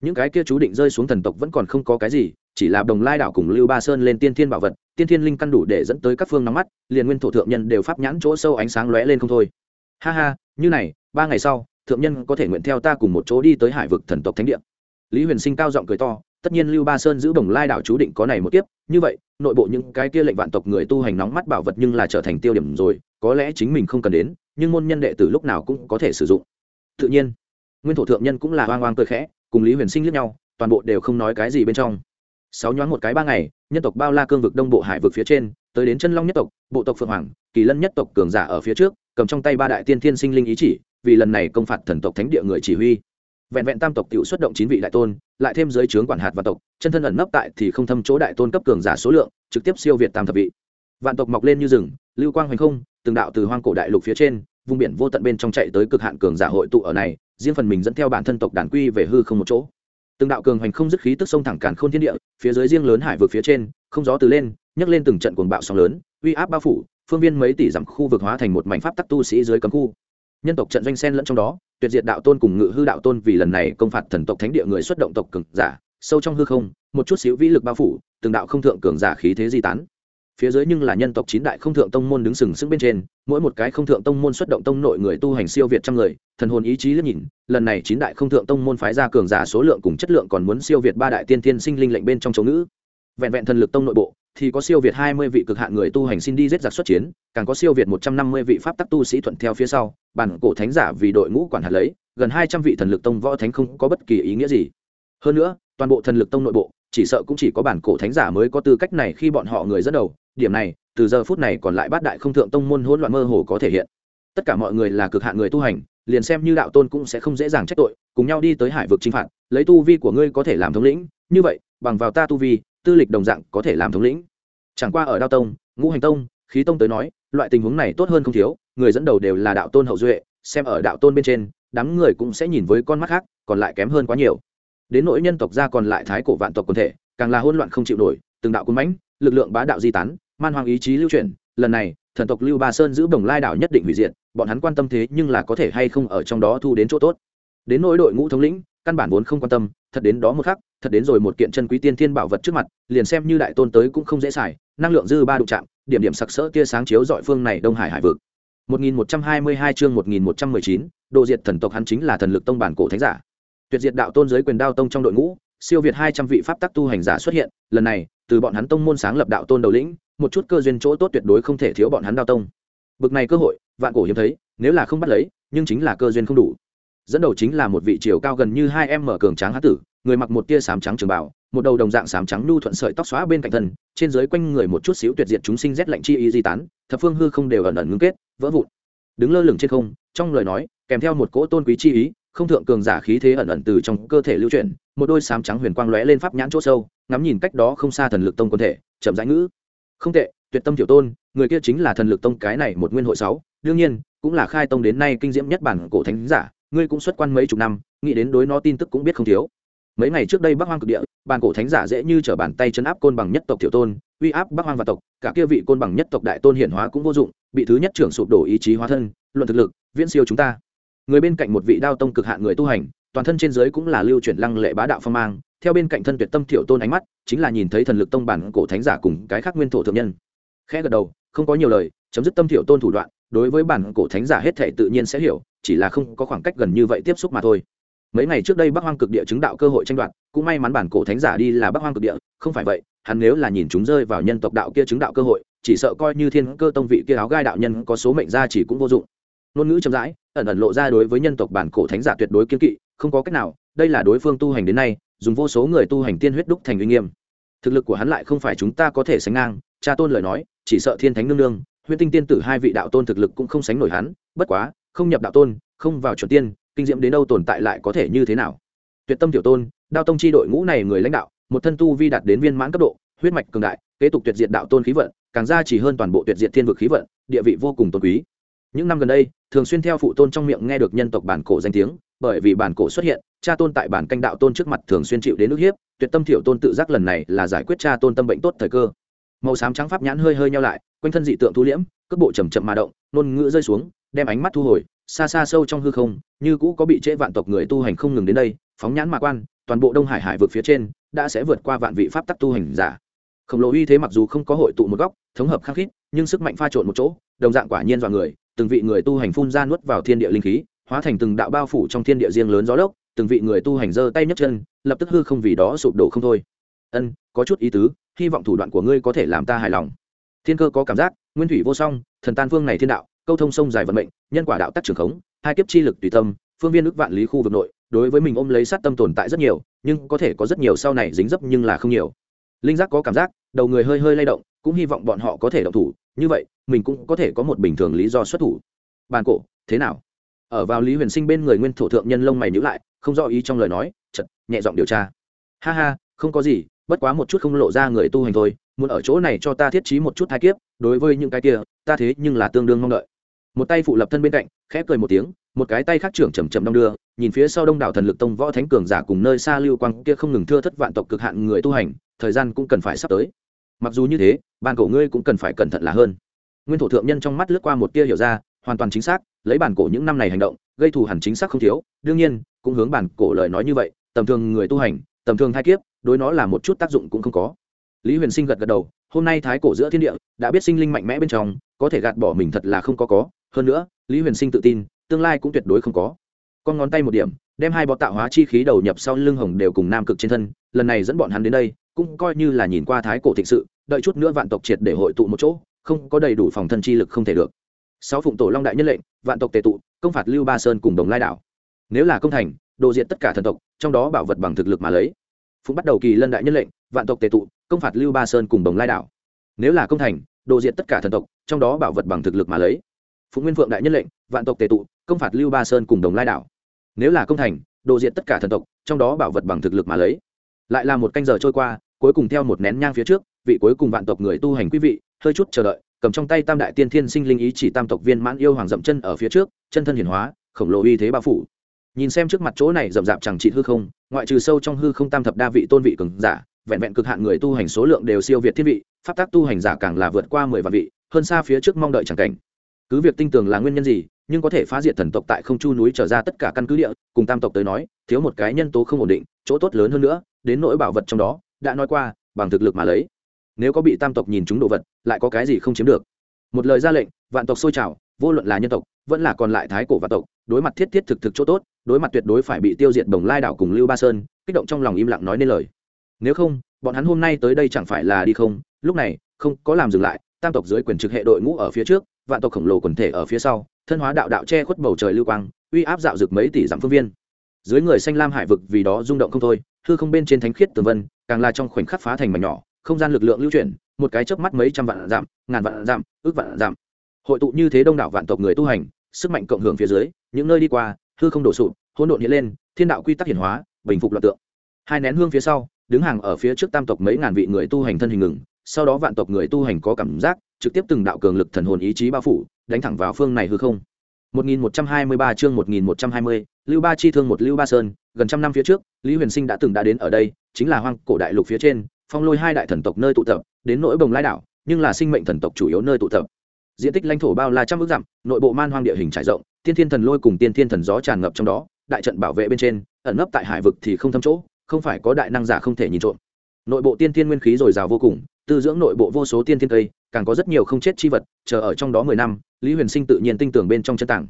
những cái kia chú định rơi xuống thần tộc vẫn còn không có cái gì, chỉ là đồng lai đảo cùng lưu ba sơn lên tiên thiên bảo vật, tiên thiên linh căn đủ để dẫn tới các phương nắm mắt, liền nguyên thổ thượng nhân đều pháp nhãn chỗ sâu ánh sáng lóe lên không thôi. Ha ha, như này, ba ngày sau, thượng nhân có thể nguyện theo ta cùng một chỗ đi tới hải vực thần tộc thánh địa. Lý huyền sinh cao giọng cười to, tất nhiên lưu ba sơn giữ đồng lai đảo chú định có này một kiếp, như vậy, nội bộ những cái kia lệnh vạn tộc người tu hành nóng mắt bảo vật nhưng là trở thành tiêu điểm rồi, có lẽ chính mình không cần đến, nhưng môn nhân đệ tử lúc nào cũng có thể sử dụng. Tự nhiên, nguyên thổ thượng nhân cũng là oang oang cười khẽ cùng lý huyền sinh liếc nhau, toàn bộ đều không nói cái gì bên trong. Sáu nhoáng một cái ba ngày, nhân tộc bao la cương vực đông bộ hải vực phía trên, tới đến chân long nhất tộc, bộ tộc phượng hoàng, kỳ lân nhất tộc cường giả ở phía trước, cầm trong tay ba đại tiên thiên sinh linh ý chỉ, vì lần này công phạt thần tộc thánh địa người chỉ huy. Vẹn vẹn tam tộc t xuất động chín vị đại tôn, lại thêm giới trướng quản hạt và tộc, chân thân ẩn nấp tại thì không thâm chỗ đại tôn cấp cường giả số lượng, trực tiếp siêu việt tam thập vị. Vạn tộc mọc lên như rừng, lưu quang hoành không, từng đạo từ hoang cổ đại lục phía trên vùng biển vô tận bên trong chạy tới cực hạn cường giả hội tụ ở này, riêng phần mình dẫn theo bản thân tộc đàn quy về hư không một chỗ. Từng đạo cường hoành không dứt khí tức sông thẳng càn khôn thiên địa, phía dưới riêng lớn hải vực phía trên, không gió từ lên, nhấc lên từng trận cuồng bạo sóng lớn, uy áp bao phủ, phương viên mấy tỷ dặm khu vực hóa thành một mảnh pháp tắc tu sĩ dưới cấm khu. Nhân tộc trận doanh sen lẫn trong đó, tuyệt diệt đạo tôn cùng ngự hư đạo tôn vì lần này công phạt thần tộc thánh địa người xuất động tộc cường giả, sâu trong hư không, một chút xíu vĩ lực bao phủ, từng đạo không thượng cường giả khí thế di tán phía dưới nhưng là nhân tộc chín đại không thượng tông môn đứng sừng sững bên trên, mỗi một cái không thượng tông môn xuất động tông nội người tu hành siêu việt trăm người, thần hồn ý chí liếc nhìn, lần này chín đại không thượng tông môn phái ra cường giả số lượng cùng chất lượng còn muốn siêu việt ba đại tiên tiên sinh linh lệnh bên trong châu ngữ. Vẹn vẹn thần lực tông nội bộ, thì có siêu việt hai mươi vị cực hạn người tu hành xin đi giết giặc xuất chiến, càng có siêu việt một trăm năm mươi vị pháp tắc tu sĩ thuận theo phía sau, bản cổ thánh giả vì đội ngũ quản hạt lấy, gần hai trăm vị thần lực tông võ thánh không có bất kỳ ý nghĩa gì. Hơn nữa, toàn bộ thần lực tông nội bộ, chỉ sợ cũng chỉ có bản cổ thánh giả mới có tư cách này khi bọn họ người dẫn đầu điểm này, từ giờ phút này còn lại bát đại không thượng tông môn hỗn loạn mơ hồ có thể hiện. Tất cả mọi người là cực hạn người tu hành, liền xem như đạo tôn cũng sẽ không dễ dàng trách tội, cùng nhau đi tới hải vực chinh phạt, lấy tu vi của ngươi có thể làm thống lĩnh. Như vậy, bằng vào ta tu vi, tư lịch đồng dạng có thể làm thống lĩnh. Chẳng qua ở đao tông, ngũ hành tông, khí tông tới nói, loại tình huống này tốt hơn không thiếu, người dẫn đầu đều là đạo tôn hậu duệ, xem ở đạo tôn bên trên, đám người cũng sẽ nhìn với con mắt khác, còn lại kém hơn quá nhiều. Đến nỗi nhân tộc gia còn lại thái cổ vạn tộc quần thể, càng là hỗn loạn không chịu nổi, từng đạo cuốn mãnh, lực lượng bá đạo di tán man hoang ý chí lưu chuyển lần này thần tộc lưu ba sơn giữ bồng lai đảo nhất định hủy diệt bọn hắn quan tâm thế nhưng là có thể hay không ở trong đó thu đến chỗ tốt. Đến nỗi đội ngũ thống lĩnh căn bản vốn không quan tâm thật đến đó một khắc thật đến rồi một kiện chân quý tiên thiên bảo vật trước mặt liền xem như đại tôn tới cũng không dễ xài năng lượng dư ba đụng chạm điểm điểm sặc sỡ tia sáng chiếu dọi phương này đông hải hải vực. 1122 chương 1119, độ diệt thần tộc hắn chính là thần lực tông bản cổ thánh giả. Tuyệt diệt đạo tôn giới quyền đao tông trong đội ngũ siêu việt 200 vị pháp tắc tu hành giả xuất hiện lần này từ bọn hắn tông môn sáng lập đạo tôn đầu lĩnh một chút cơ duyên chỗ tốt tuyệt đối không thể thiếu bọn hắn đao tông. Bực này cơ hội, vạn cổ hiếm thấy, nếu là không bắt lấy, nhưng chính là cơ duyên không đủ. Dẫn đầu chính là một vị chiều cao gần như hai em mở cường tráng hán tử, người mặc một tia sám trắng trường bảo một đầu đồng dạng sám trắng nhu thuận sợi tóc xóa bên cạnh thân, trên dưới quanh người một chút xíu tuyệt diệt chúng sinh rét lạnh chi ý di tán, thập phương hư không đều ẩn ẩn ngưng kết, vỡ vụn. Đứng lơ lửng trên không, trong lời nói, kèm theo một cỗ tôn quý chi ý, không thượng cường giả khí thế ẩn ẩn từ trong cơ thể lưu chuyển, một đôi sám trắng huyền quang lóe lên pháp nhãn chỗ sâu, ngắm nhìn cách đó không xa thần lực tông quân thể, chậm rãi ngữ không tệ, tuyệt tâm tiểu tôn, người kia chính là thần lực tông cái này một nguyên hội sáu. Đương nhiên, cũng là khai tông đến nay kinh diễm nhất bản cổ thánh giả, ngươi cũng xuất quan mấy chục năm, nghĩ đến đối nó tin tức cũng biết không thiếu. Mấy ngày trước đây bắc hoang cực địa, bản cổ thánh giả dễ như trở bàn tay chấn áp côn bằng nhất tộc tiểu tôn, uy áp bắc hoang và tộc, cả kia vị côn bằng nhất tộc đại tôn hiển hóa cũng vô dụng, bị thứ nhất trưởng sụp đổ ý chí hóa thân, luận thực lực, viễn siêu chúng ta. Người bên cạnh một vị đao tông cực hạn người tu hành toàn thân trên dưới cũng là lưu chuyển lăng lệ bá đạo phong mang, theo bên cạnh thân tuyệt tâm thiểu tôn ánh mắt, chính là nhìn thấy thần lực tông bản cổ thánh giả cùng cái khác nguyên thổ thượng nhân. Khẽ gật đầu, không có nhiều lời, chấm dứt tâm thiểu tôn thủ đoạn, đối với bản cổ thánh giả hết thể tự nhiên sẽ hiểu, chỉ là không có khoảng cách gần như vậy tiếp xúc mà thôi. Mấy ngày trước đây bắc hoang cực địa chứng đạo cơ hội tranh đoạt, cũng may mắn bản cổ thánh giả đi là bắc hoang cực địa, không phải vậy, hắn nếu là nhìn chúng rơi vào nhân tộc đạo kia chứng đạo cơ hội, chỉ sợ coi như thiên cơ tông vị kia áo gai đạo nhân có số mệnh ra chỉ cũng vô dụng. Ngôn ngữ chậm rãi, ẩn ẩn lộ ra đối với nhân tộc bản cổ thánh giả tuyệt đối kiên kỵ không có cách nào, đây là đối phương tu hành đến nay, dùng vô số người tu hành tiên huyết đúc thành uy nghiêm. Thực lực của hắn lại không phải chúng ta có thể sánh ngang, cha tôn lời nói, chỉ sợ thiên thánh nương nương, huyễn tinh tiên tử hai vị đạo tôn thực lực cũng không sánh nổi hắn, bất quá, không nhập đạo tôn, không vào chuẩn tiên, kinh diễm đến đâu tồn tại lại có thể như thế nào? Tuyệt tâm tiểu tôn, đao tông chi đội ngũ này người lãnh đạo, một thân tu vi đạt đến viên mãn cấp độ, huyết mạch cường đại, kế tục tuyệt diệt đạo tôn khí vận, càng ra chỉ hơn toàn bộ tuyệt diệt thiên vực khí vận, địa vị vô cùng tôn quý. Những năm gần đây, thường xuyên theo phụ tôn trong miệng nghe được nhân tộc bản cổ danh tiếng bởi vì bản cổ xuất hiện, cha tôn tại bản canh đạo tôn trước mặt thường xuyên chịu đến nước hiếp, tuyệt tâm thiểu tôn tự giác lần này là giải quyết cha tôn tâm bệnh tốt thời cơ. Màu xám trắng pháp nhãn hơi hơi nhau lại, quanh thân dị tượng thu liễm, cước bộ chầm chậm mà động nôn ngữ rơi xuống, đem ánh mắt thu hồi, xa xa sâu trong hư không, như cũ có bị trễ vạn tộc người tu hành không ngừng đến đây, phóng nhãn mạ quan, toàn bộ đông hải hải vực phía trên đã sẽ vượt qua vạn vị pháp tắc tu hành giả. Khổng lồ uy thế mặc dù không có hội tụ một góc, thống hợp khắc khít, nhưng sức mạnh pha trộn một chỗ, đồng dạng quả nhiên dọa người, từng vị người tu hành phun ra nuốt vào thiên địa linh khí hóa thành từng đạo bao phủ trong thiên địa riêng lớn gió lốc, từng vị người tu hành giơ tay nhấc chân, lập tức hư không vì đó sụp đổ không thôi. Ân, có chút ý tứ, hy vọng thủ đoạn của ngươi có thể làm ta hài lòng. Thiên cơ có cảm giác, nguyên thủy vô song, thần tan phương này thiên đạo, câu thông sông dài vận mệnh, nhân quả đạo tắc trường khống, hai kiếp chi lực tùy tâm, phương viên ước vạn lý khu vực nội, đối với mình ôm lấy sát tâm tồn tại rất nhiều, nhưng có thể có rất nhiều sau này dính dấp nhưng là không nhiều. Linh giác có cảm giác, đầu người hơi hơi lay động, cũng hy vọng bọn họ có thể động thủ, như vậy, mình cũng có thể có một bình thường lý do xuất thủ. Bàn cổ, thế nào? Ở vào lý huyền sinh bên người nguyên thổ thượng nhân lông mày nhữ lại, không rõ ý trong lời nói chật nhẹ giọng điều tra. Ha ha, không có gì, bất quá một chút không lộ ra người tu hành thôi, muốn ở chỗ này cho ta thiết trí một chút thai kiếp, đối với những cái kia, ta thế nhưng là tương đương mong đợi. Một tay phụ lập thân bên cạnh, khẽ cười một tiếng, một cái tay khác trưởng chầm chầm đong đưa, nhìn phía sau đông đảo thần lực tông võ thánh cường giả cùng nơi xa lưu quang kia không ngừng thưa thất vạn tộc cực hạn người tu hành, thời gian cũng cần phải sắp tới. Mặc dù như thế bàn cổ ngươi cũng cần phải cẩn thận là hơn. Nguyên thủ thượng nhân trong mắt lướt qua một tia hiểu ra hoàn toàn chính xác, lấy bản cổ những năm này hành động, gây thù hẳn chính xác không thiếu. Đương nhiên, cũng hướng bản cổ lời nói như vậy, tầm thường người tu hành, tầm thường thai kiếp, đối nó là một chút tác dụng cũng không có. Lý huyền sinh gật gật đầu, hôm nay thái cổ giữa thiên địa, đã biết sinh linh mạnh mẽ bên trong, có thể gạt bỏ mình thật là không có có. Hơn nữa, lý huyền sinh tự tin, tương lai cũng tuyệt đối không có. Con ngón tay một điểm, đem hai bọ tạo hóa chi khí đầu nhập sau lưng hồng đều cùng nam cực trên thân, lần này dẫn bọn hắn đến đây, cũng coi như là nhìn qua thái cổ thịnh sự, đợi chút nữa vạn tộc triệt để hội tụ một chỗ, không có đầy đủ phòng thân chi lực không thể được sáu phụng tổ long đại nhân lệnh, vạn tộc tề tụ, công phạt lưu ba sơn cùng đồng lai đảo. Nếu là công thành, đồ diện tất cả thần tộc, trong đó bảo vật bằng thực lực mà lấy. Phụng bắt đầu kỳ lân đại nhân lệnh, vạn tộc tề tụ, công phạt lưu ba sơn cùng đồng lai đảo. Nếu là công thành, đồ diệt tất cả thần tộc, trong đó bảo vật bằng thực lực mà lấy. Phụng nguyên phượng đại nhân lệnh, vạn tộc tề tụ, công phạt lưu ba sơn cùng đồng lai đảo. Nếu là công thành, đồ diệt tất cả thần tộc, trong đó bảo vật bằng thực lực mà lấy. Lại là một canh giờ trôi qua, cuối cùng theo một nén nhang phía trước, vị cuối cùng vạn tộc người tu hành quý vị, hơi chút chờ đợi cầm trong tay tam đại tiên thiên sinh linh ý chỉ tam tộc viên mãn yêu hoàng dậm chân ở phía trước, chân thân hiển hóa, khổng lồ uy thế bao phủ. Nhìn xem trước mặt chỗ này rậm rạp chẳng trị hư không, ngoại trừ sâu trong hư không tam thập đa vị tôn vị cường giả, vẹn vẹn cực hạn người tu hành số lượng đều siêu việt thiên vị, pháp tác tu hành giả càng là vượt qua mười vạn vị, hơn xa phía trước mong đợi chẳng cảnh. Cứ việc tinh tường là nguyên nhân gì, nhưng có thể phá diệt thần tộc tại không chu núi trở ra tất cả căn cứ địa, cùng tam tộc tới nói, thiếu một cái nhân tố không ổn định, chỗ tốt lớn hơn nữa, đến nỗi bảo vật trong đó, đã nói qua, bằng thực lực mà lấy nếu có bị tam tộc nhìn chúng đồ vật, lại có cái gì không chiếm được. Một lời ra lệnh, vạn tộc sôi trào, vô luận là nhân tộc, vẫn là còn lại thái cổ vạn tộc, đối mặt thiết thiết thực thực chỗ tốt, đối mặt tuyệt đối phải bị tiêu diệt bồng lai đảo cùng lưu ba sơn, kích động trong lòng im lặng nói nên lời. Nếu không, bọn hắn hôm nay tới đây chẳng phải là đi không? Lúc này, không, có làm dừng lại, tam tộc dưới quyền trực hệ đội ngũ ở phía trước, vạn tộc khổng lồ quần thể ở phía sau, thân hóa đạo đạo che khuất bầu trời lưu quang, uy áp dạo rực mấy tỷ dặm phương viên. Dưới người xanh lam hải vực vì đó rung động không thôi, hư không bên trên thánh khiết tường vân, càng là trong khoảnh khắc phá thành mảnh nhỏ không gian lực lượng lưu chuyển một cái chớp mắt mấy trăm vạn giảm, ngàn vạn giảm, ước vạn giảm. hội tụ như thế đông đảo vạn tộc người tu hành sức mạnh cộng hưởng phía dưới những nơi đi qua hư không đổ sụp hỗn độn hiện lên thiên đạo quy tắc hiển hóa bình phục loạn tượng hai nén hương phía sau đứng hàng ở phía trước tam tộc mấy ngàn vị người tu hành thân hình ngừng sau đó vạn tộc người tu hành có cảm giác trực tiếp từng đạo cường lực thần hồn ý chí bao phủ đánh thẳng vào phương này hư không 1123 chương 1120, Lưu Ba chi thương một Lưu Ba Sơn, gần trăm năm phía trước, Lý Huyền Sinh đã từng đã đến ở đây, chính là hoang cổ đại lục phía trên, phong lôi hai đại thần tộc nơi tụ tập, đến nỗi bồng lai đảo, nhưng là sinh mệnh thần tộc chủ yếu nơi tụ tập. Diện tích lãnh thổ bao la trăm ước dặm, nội bộ man hoang địa hình trải rộng, tiên thiên thần lôi cùng tiên thiên thần gió tràn ngập trong đó, đại trận bảo vệ bên trên, ẩn nấp tại hải vực thì không thâm chỗ, không phải có đại năng giả không thể nhìn trộm. Nội bộ tiên thiên nguyên khí dồi dào vô cùng, tư dưỡng nội bộ vô số tiên thiên cây, càng có rất nhiều không chết chi vật, chờ ở trong đó mười năm, Lý Huyền Sinh tự nhiên tinh tưởng bên trong chân tảng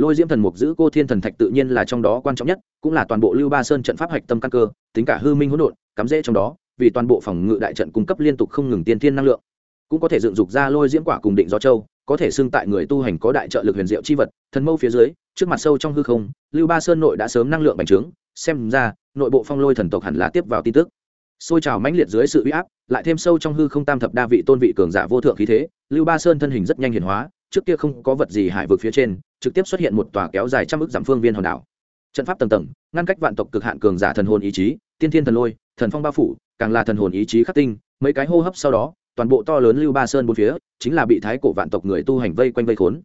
lôi diễm thần mục giữ cô thiên thần thạch tự nhiên là trong đó quan trọng nhất cũng là toàn bộ lưu ba sơn trận pháp hạch tâm căn cơ tính cả hư minh hỗn độn cắm rễ trong đó vì toàn bộ phòng ngự đại trận cung cấp liên tục không ngừng tiên thiên năng lượng. Cũng có thể dựng dục ra lôi diễm quả cùng định do châu, có thể xưng tại người tu hành có đại trợ lực huyền diệu chi vật, thần mâu phía dưới, trước mặt sâu trong hư không, lưu ba sơn nội đã sớm năng lượng bành trướng, xem ra, nội bộ phong lôi thần tộc hẳn là tiếp vào tin tức. Xôi trào mãnh liệt dưới sự uy áp, lại thêm sâu trong hư không tam thập đa vị tôn vị cường giả vô thượng khí thế, lưu ba sơn thân hình rất nhanh hiển hóa, trước kia không có vật gì hải vực phía trên, trực tiếp xuất hiện một tòa kéo dài trăm ước dặm phương viên hòn đảo. Trận pháp tầng tầng, ngăn cách vạn tộc cực hạn cường giả thần hồn ý chí, tiên thiên thần lôi, thần phong ba phủ càng là thần hồn ý chí khắc tinh mấy cái hô hấp sau đó toàn bộ to lớn lưu ba sơn bốn phía chính là bị thái cổ vạn tộc người tu hành vây quanh vây khốn.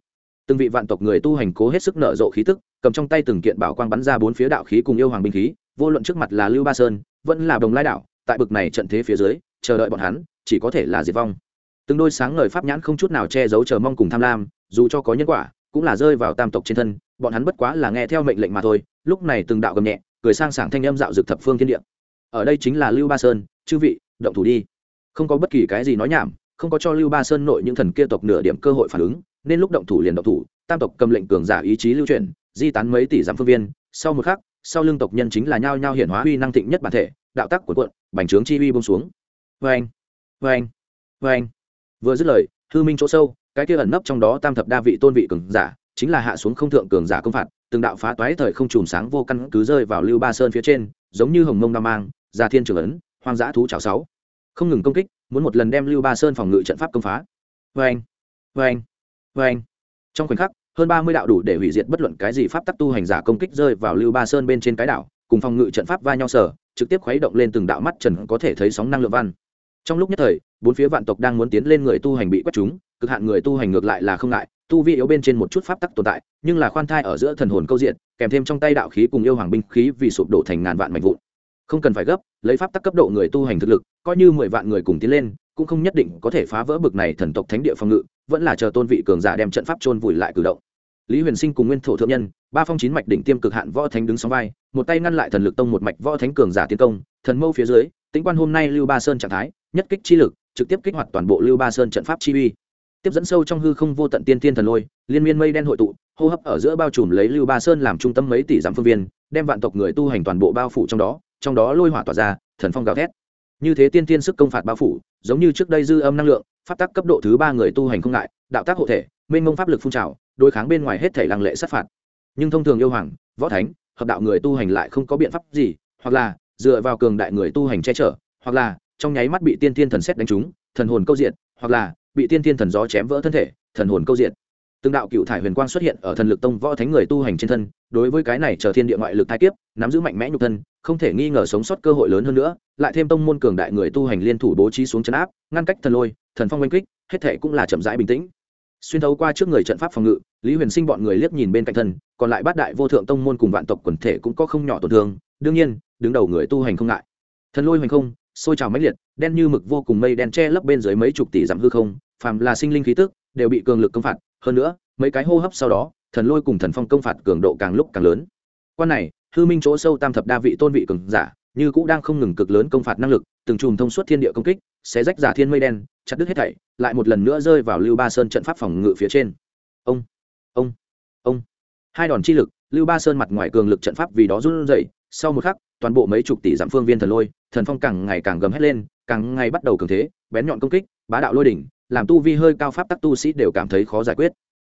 Từng vị vạn tộc người tu hành cố hết sức nở rộ khí tức cầm trong tay từng kiện bảo quang bắn ra bốn phía đạo khí cùng yêu hoàng binh khí vô luận trước mặt là lưu ba sơn vẫn là đồng lai đạo, tại bực này trận thế phía dưới chờ đợi bọn hắn chỉ có thể là diệt vong. Từng đôi sáng ngời pháp nhãn không chút nào che giấu chờ mong cùng tham lam dù cho có nhân quả cũng là rơi vào tam tộc trên thân bọn hắn bất quá là nghe theo mệnh lệnh mà thôi lúc này từng đạo gầm nhẹ cười sang sảng thanh âm dạo dực thập phương thiên địa ở đây chính là lưu ba sơn, chư vị, động thủ đi. Không có bất kỳ cái gì nói nhảm, không có cho lưu ba sơn nội những thần kia tộc nửa điểm cơ hội phản ứng, nên lúc động thủ liền động thủ, tam tộc cầm lệnh cường giả ý chí lưu truyền, di tán mấy tỷ giám phương viên, sau một khắc, sau lưng tộc nhân chính là nhao nhao hiển hóa uy năng thịnh nhất bản thể, đạo tắc của quận bành trướng chi uy bông xuống. Vê anh vê anh vê anh vừa dứt lời, hư minh chỗ sâu, cái kia ẩn nấp trong đó tam thập đa vị tôn vị cường giả, chính là hạ xuống không thượng cường giả công phạt, từng đạo phá toái thời không chùm sáng vô căn cứ rơi vào lưu ba sơn phía trên, giống như hồng mông nam mang gia thiên trường ấn, hoang dã thú chảo sáu. Không ngừng công kích, muốn một lần đem lưu ba sơn phòng ngự trận pháp công phá. Vê anh vê anh vê anh trong khoảnh khắc, hơn ba mươi đạo đủ để hủy diệt bất luận cái gì pháp tắc tu hành giả công kích rơi vào lưu ba sơn bên trên cái đảo, cùng phòng ngự trận pháp va nhau sở, trực tiếp khuấy động lên từng đạo mắt trần có thể thấy sóng năng lượng văn. Trong lúc nhất thời, bốn phía vạn tộc đang muốn tiến lên người tu hành bị quét chúng, cực hạn người tu hành ngược lại là không ngại, tu vi yếu bên trên một chút pháp tắc tồn tại, nhưng là khoan thai ở giữa thần hồn câu diện, kèm thêm trong tay đạo khí cùng yêu hoàng binh khí vì sụp đổ thành ngàn vạn mảnh vụn không cần phải gấp, lấy pháp tắc cấp độ người tu hành thực lực, coi như mười vạn người cùng tiến lên, cũng không nhất định có thể phá vỡ bực này thần tộc thánh địa phòng ngự, vẫn là chờ tôn vị cường giả đem trận pháp chôn vùi lại cử động. Lý huyền sinh cùng nguyên thổ thượng nhân, ba phong chín mạch đỉnh tiêm cực hạn võ thánh đứng sóng vai, một tay ngăn lại thần lực tông một mạch võ thánh cường giả tiến công, thần mâu phía dưới tính quan hôm nay lưu ba sơn trạng thái, nhất kích chi lực, trực tiếp kích hoạt toàn bộ lưu ba sơn trận pháp chi uy. Tiếp dẫn sâu trong hư không vô tận tiên thiên thần lôi, liên miên mây đen hội tụ, hô hấp ở giữa bao trùm lấy lưu ba sơn làm trung tâm mấy tỷ dặm phương viên, đem vạn tộc người tu hành toàn bộ bao phủ trong đó trong đó lôi hỏa tỏa ra, thần phong gào thét. Như thế tiên tiên sức công phạt bao phủ, giống như trước đây dư âm năng lượng, pháp tắc cấp độ thứ ba người tu hành không ngại, đạo tác hộ thể, mênh mông pháp lực phun trào, đối kháng bên ngoài hết thể lăng lệ sát phạt. Nhưng thông thường yêu hoàng, võ thánh, hợp đạo người tu hành lại không có biện pháp gì, hoặc là dựa vào cường đại người tu hành che chở, hoặc là trong nháy mắt bị tiên tiên thần xét đánh trúng, thần hồn câu diện hoặc là bị tiên thiên thần gió chém vỡ thân thể, thần hồn câu diện từng đạo cựu thải huyền quang xuất hiện ở thần lực tông võ thánh người tu hành trên thân, đối với cái này chờ thiên địa ngoại lực thai kiếp, nắm giữ mạnh mẽ nhục thân, không thể nghi ngờ sống sót cơ hội lớn hơn nữa, lại thêm tông môn cường đại người tu hành liên thủ bố trí xuống chấn áp, ngăn cách thần lôi, thần phong oanh kích, hết thể cũng là chậm rãi bình tĩnh. Xuyên thấu qua trước người trận pháp phòng ngự, lý huyền sinh bọn người liếc nhìn bên cạnh thân, còn lại bát đại vô thượng tông môn cùng vạn tộc quần thể cũng có không nhỏ tổn thương, đương nhiên, đứng đầu người tu hành không ngại. Thần lôi hoành không, sôi trào mãnh liệt, đen như mực vô cùng mây đen che lấp bên dưới mấy chục tỷ dặm hư không, phàm là sinh linh khí tức, đều bị cường lực công phạt hơn nữa, mấy cái hô hấp sau đó, thần lôi cùng thần phong công phạt cường độ càng lúc càng lớn. Quan này, hư minh chỗ sâu tam thập đa vị tôn vị cường giả, như cũng đang không ngừng cực lớn công phạt năng lực, từng chùm thông suốt thiên địa công kích sẽ rách giả thiên mây đen, chặt đứt hết thảy, lại một lần nữa rơi vào lưu ba sơn trận pháp phòng ngự phía trên. Ông ông ông. Hai đòn chi lực, lưu ba sơn mặt ngoài cường lực trận pháp vì đó run rẩy, sau một khắc, toàn bộ mấy chục tỷ giảm phương viên thần lôi, thần phong càng ngày càng gầm hết lên, càng ngày bắt đầu cường thế, bén nhọn công kích, bá đạo lôi đỉnh làm tu vi hơi cao pháp tắc tu sĩ đều cảm thấy khó giải quyết.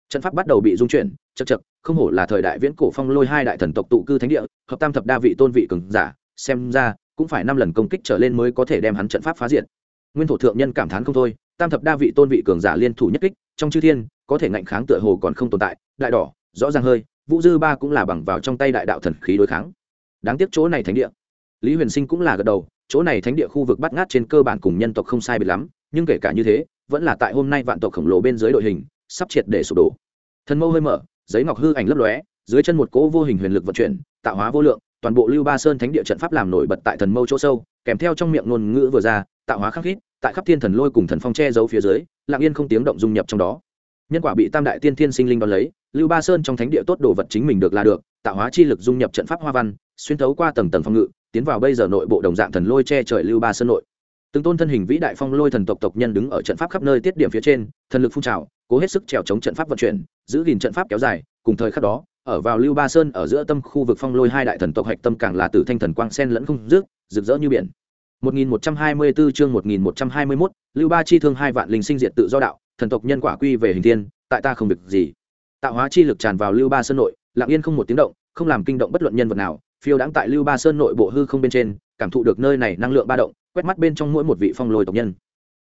Trận pháp bắt đầu bị dung chuyển chật chật không hổ là thời đại viễn cổ phong lôi hai đại thần tộc tụ cư thánh địa, hợp tam thập đa vị tôn vị cường giả, xem ra, cũng phải năm lần công kích trở lên mới có thể đem hắn trận pháp phá diện nguyên thổ thượng nhân cảm thán không thôi, tam thập đa vị tôn vị cường giả liên thủ nhất kích, trong chư thiên, có thể ngạnh kháng tựa hồ còn không tồn tại, đại đỏ, rõ ràng hơi, vũ dư ba cũng là bằng vào trong tay đại đạo thần khí đối kháng. Đáng tiếc chỗ này thánh địa. Lý huyền sinh cũng là gật đầu, chỗ này thánh địa khu vực bắt ngát trên cơ bản cùng nhân tộc không sai biệt lắm nhưng kể cả như thế, vẫn là tại hôm nay vạn tộc khổng lồ bên dưới đội hình, sắp triệt để sụp đổ. Thần mâu hơi mở, giấy ngọc hư ảnh lấp lóe, dưới chân một cỗ vô hình huyền lực vận chuyển, tạo hóa vô lượng, toàn bộ lưu ba sơn thánh địa trận pháp làm nổi bật tại thần mâu chỗ sâu, kèm theo trong miệng ngôn ngữ vừa ra, tạo hóa khắc khít, tại khắp thiên thần lôi cùng thần phong che giấu phía dưới, lặng yên không tiếng động dung nhập trong đó. Nhân quả bị tam đại tiên thiên sinh linh đón lấy, lưu ba sơn trong thánh địa tốt đồ vật chính mình được là được, tạo hóa chi lực dung nhập trận pháp hoa văn, xuyên thấu qua tầng tầng phong ngự, tiến vào bây giờ nội bộ đồng dạng thần lôi che trời lưu ba sơn nội từng tôn thân hình vĩ đại phong lôi thần tộc tộc nhân đứng ở trận pháp khắp nơi tiết điểm phía trên thần lực phun trào cố hết sức trèo chống trận pháp vận chuyển giữ gìn trận pháp kéo dài cùng thời khắc đó ở vào lưu ba sơn ở giữa tâm khu vực phong lôi hai đại thần tộc hạch tâm càng là tử thanh thần quang sen lẫn không rước rực rỡ như biển 1124 chương 1121, Lưu Ba chi thương hai vạn linh sinh diệt tự do đạo, thần tộc nhân quả quy về hình thiên, tại ta không việc gì. Tạo hóa chi lực tràn vào Lưu Ba sơn nội, lặng yên không một tiếng động, không làm kinh động bất luận nhân vật nào, phiêu đãng tại Lưu Ba sơn nội bộ hư không bên trên, cảm thụ được nơi này năng lượng ba động, quét mắt bên trong mỗi một vị phong lôi tộc nhân.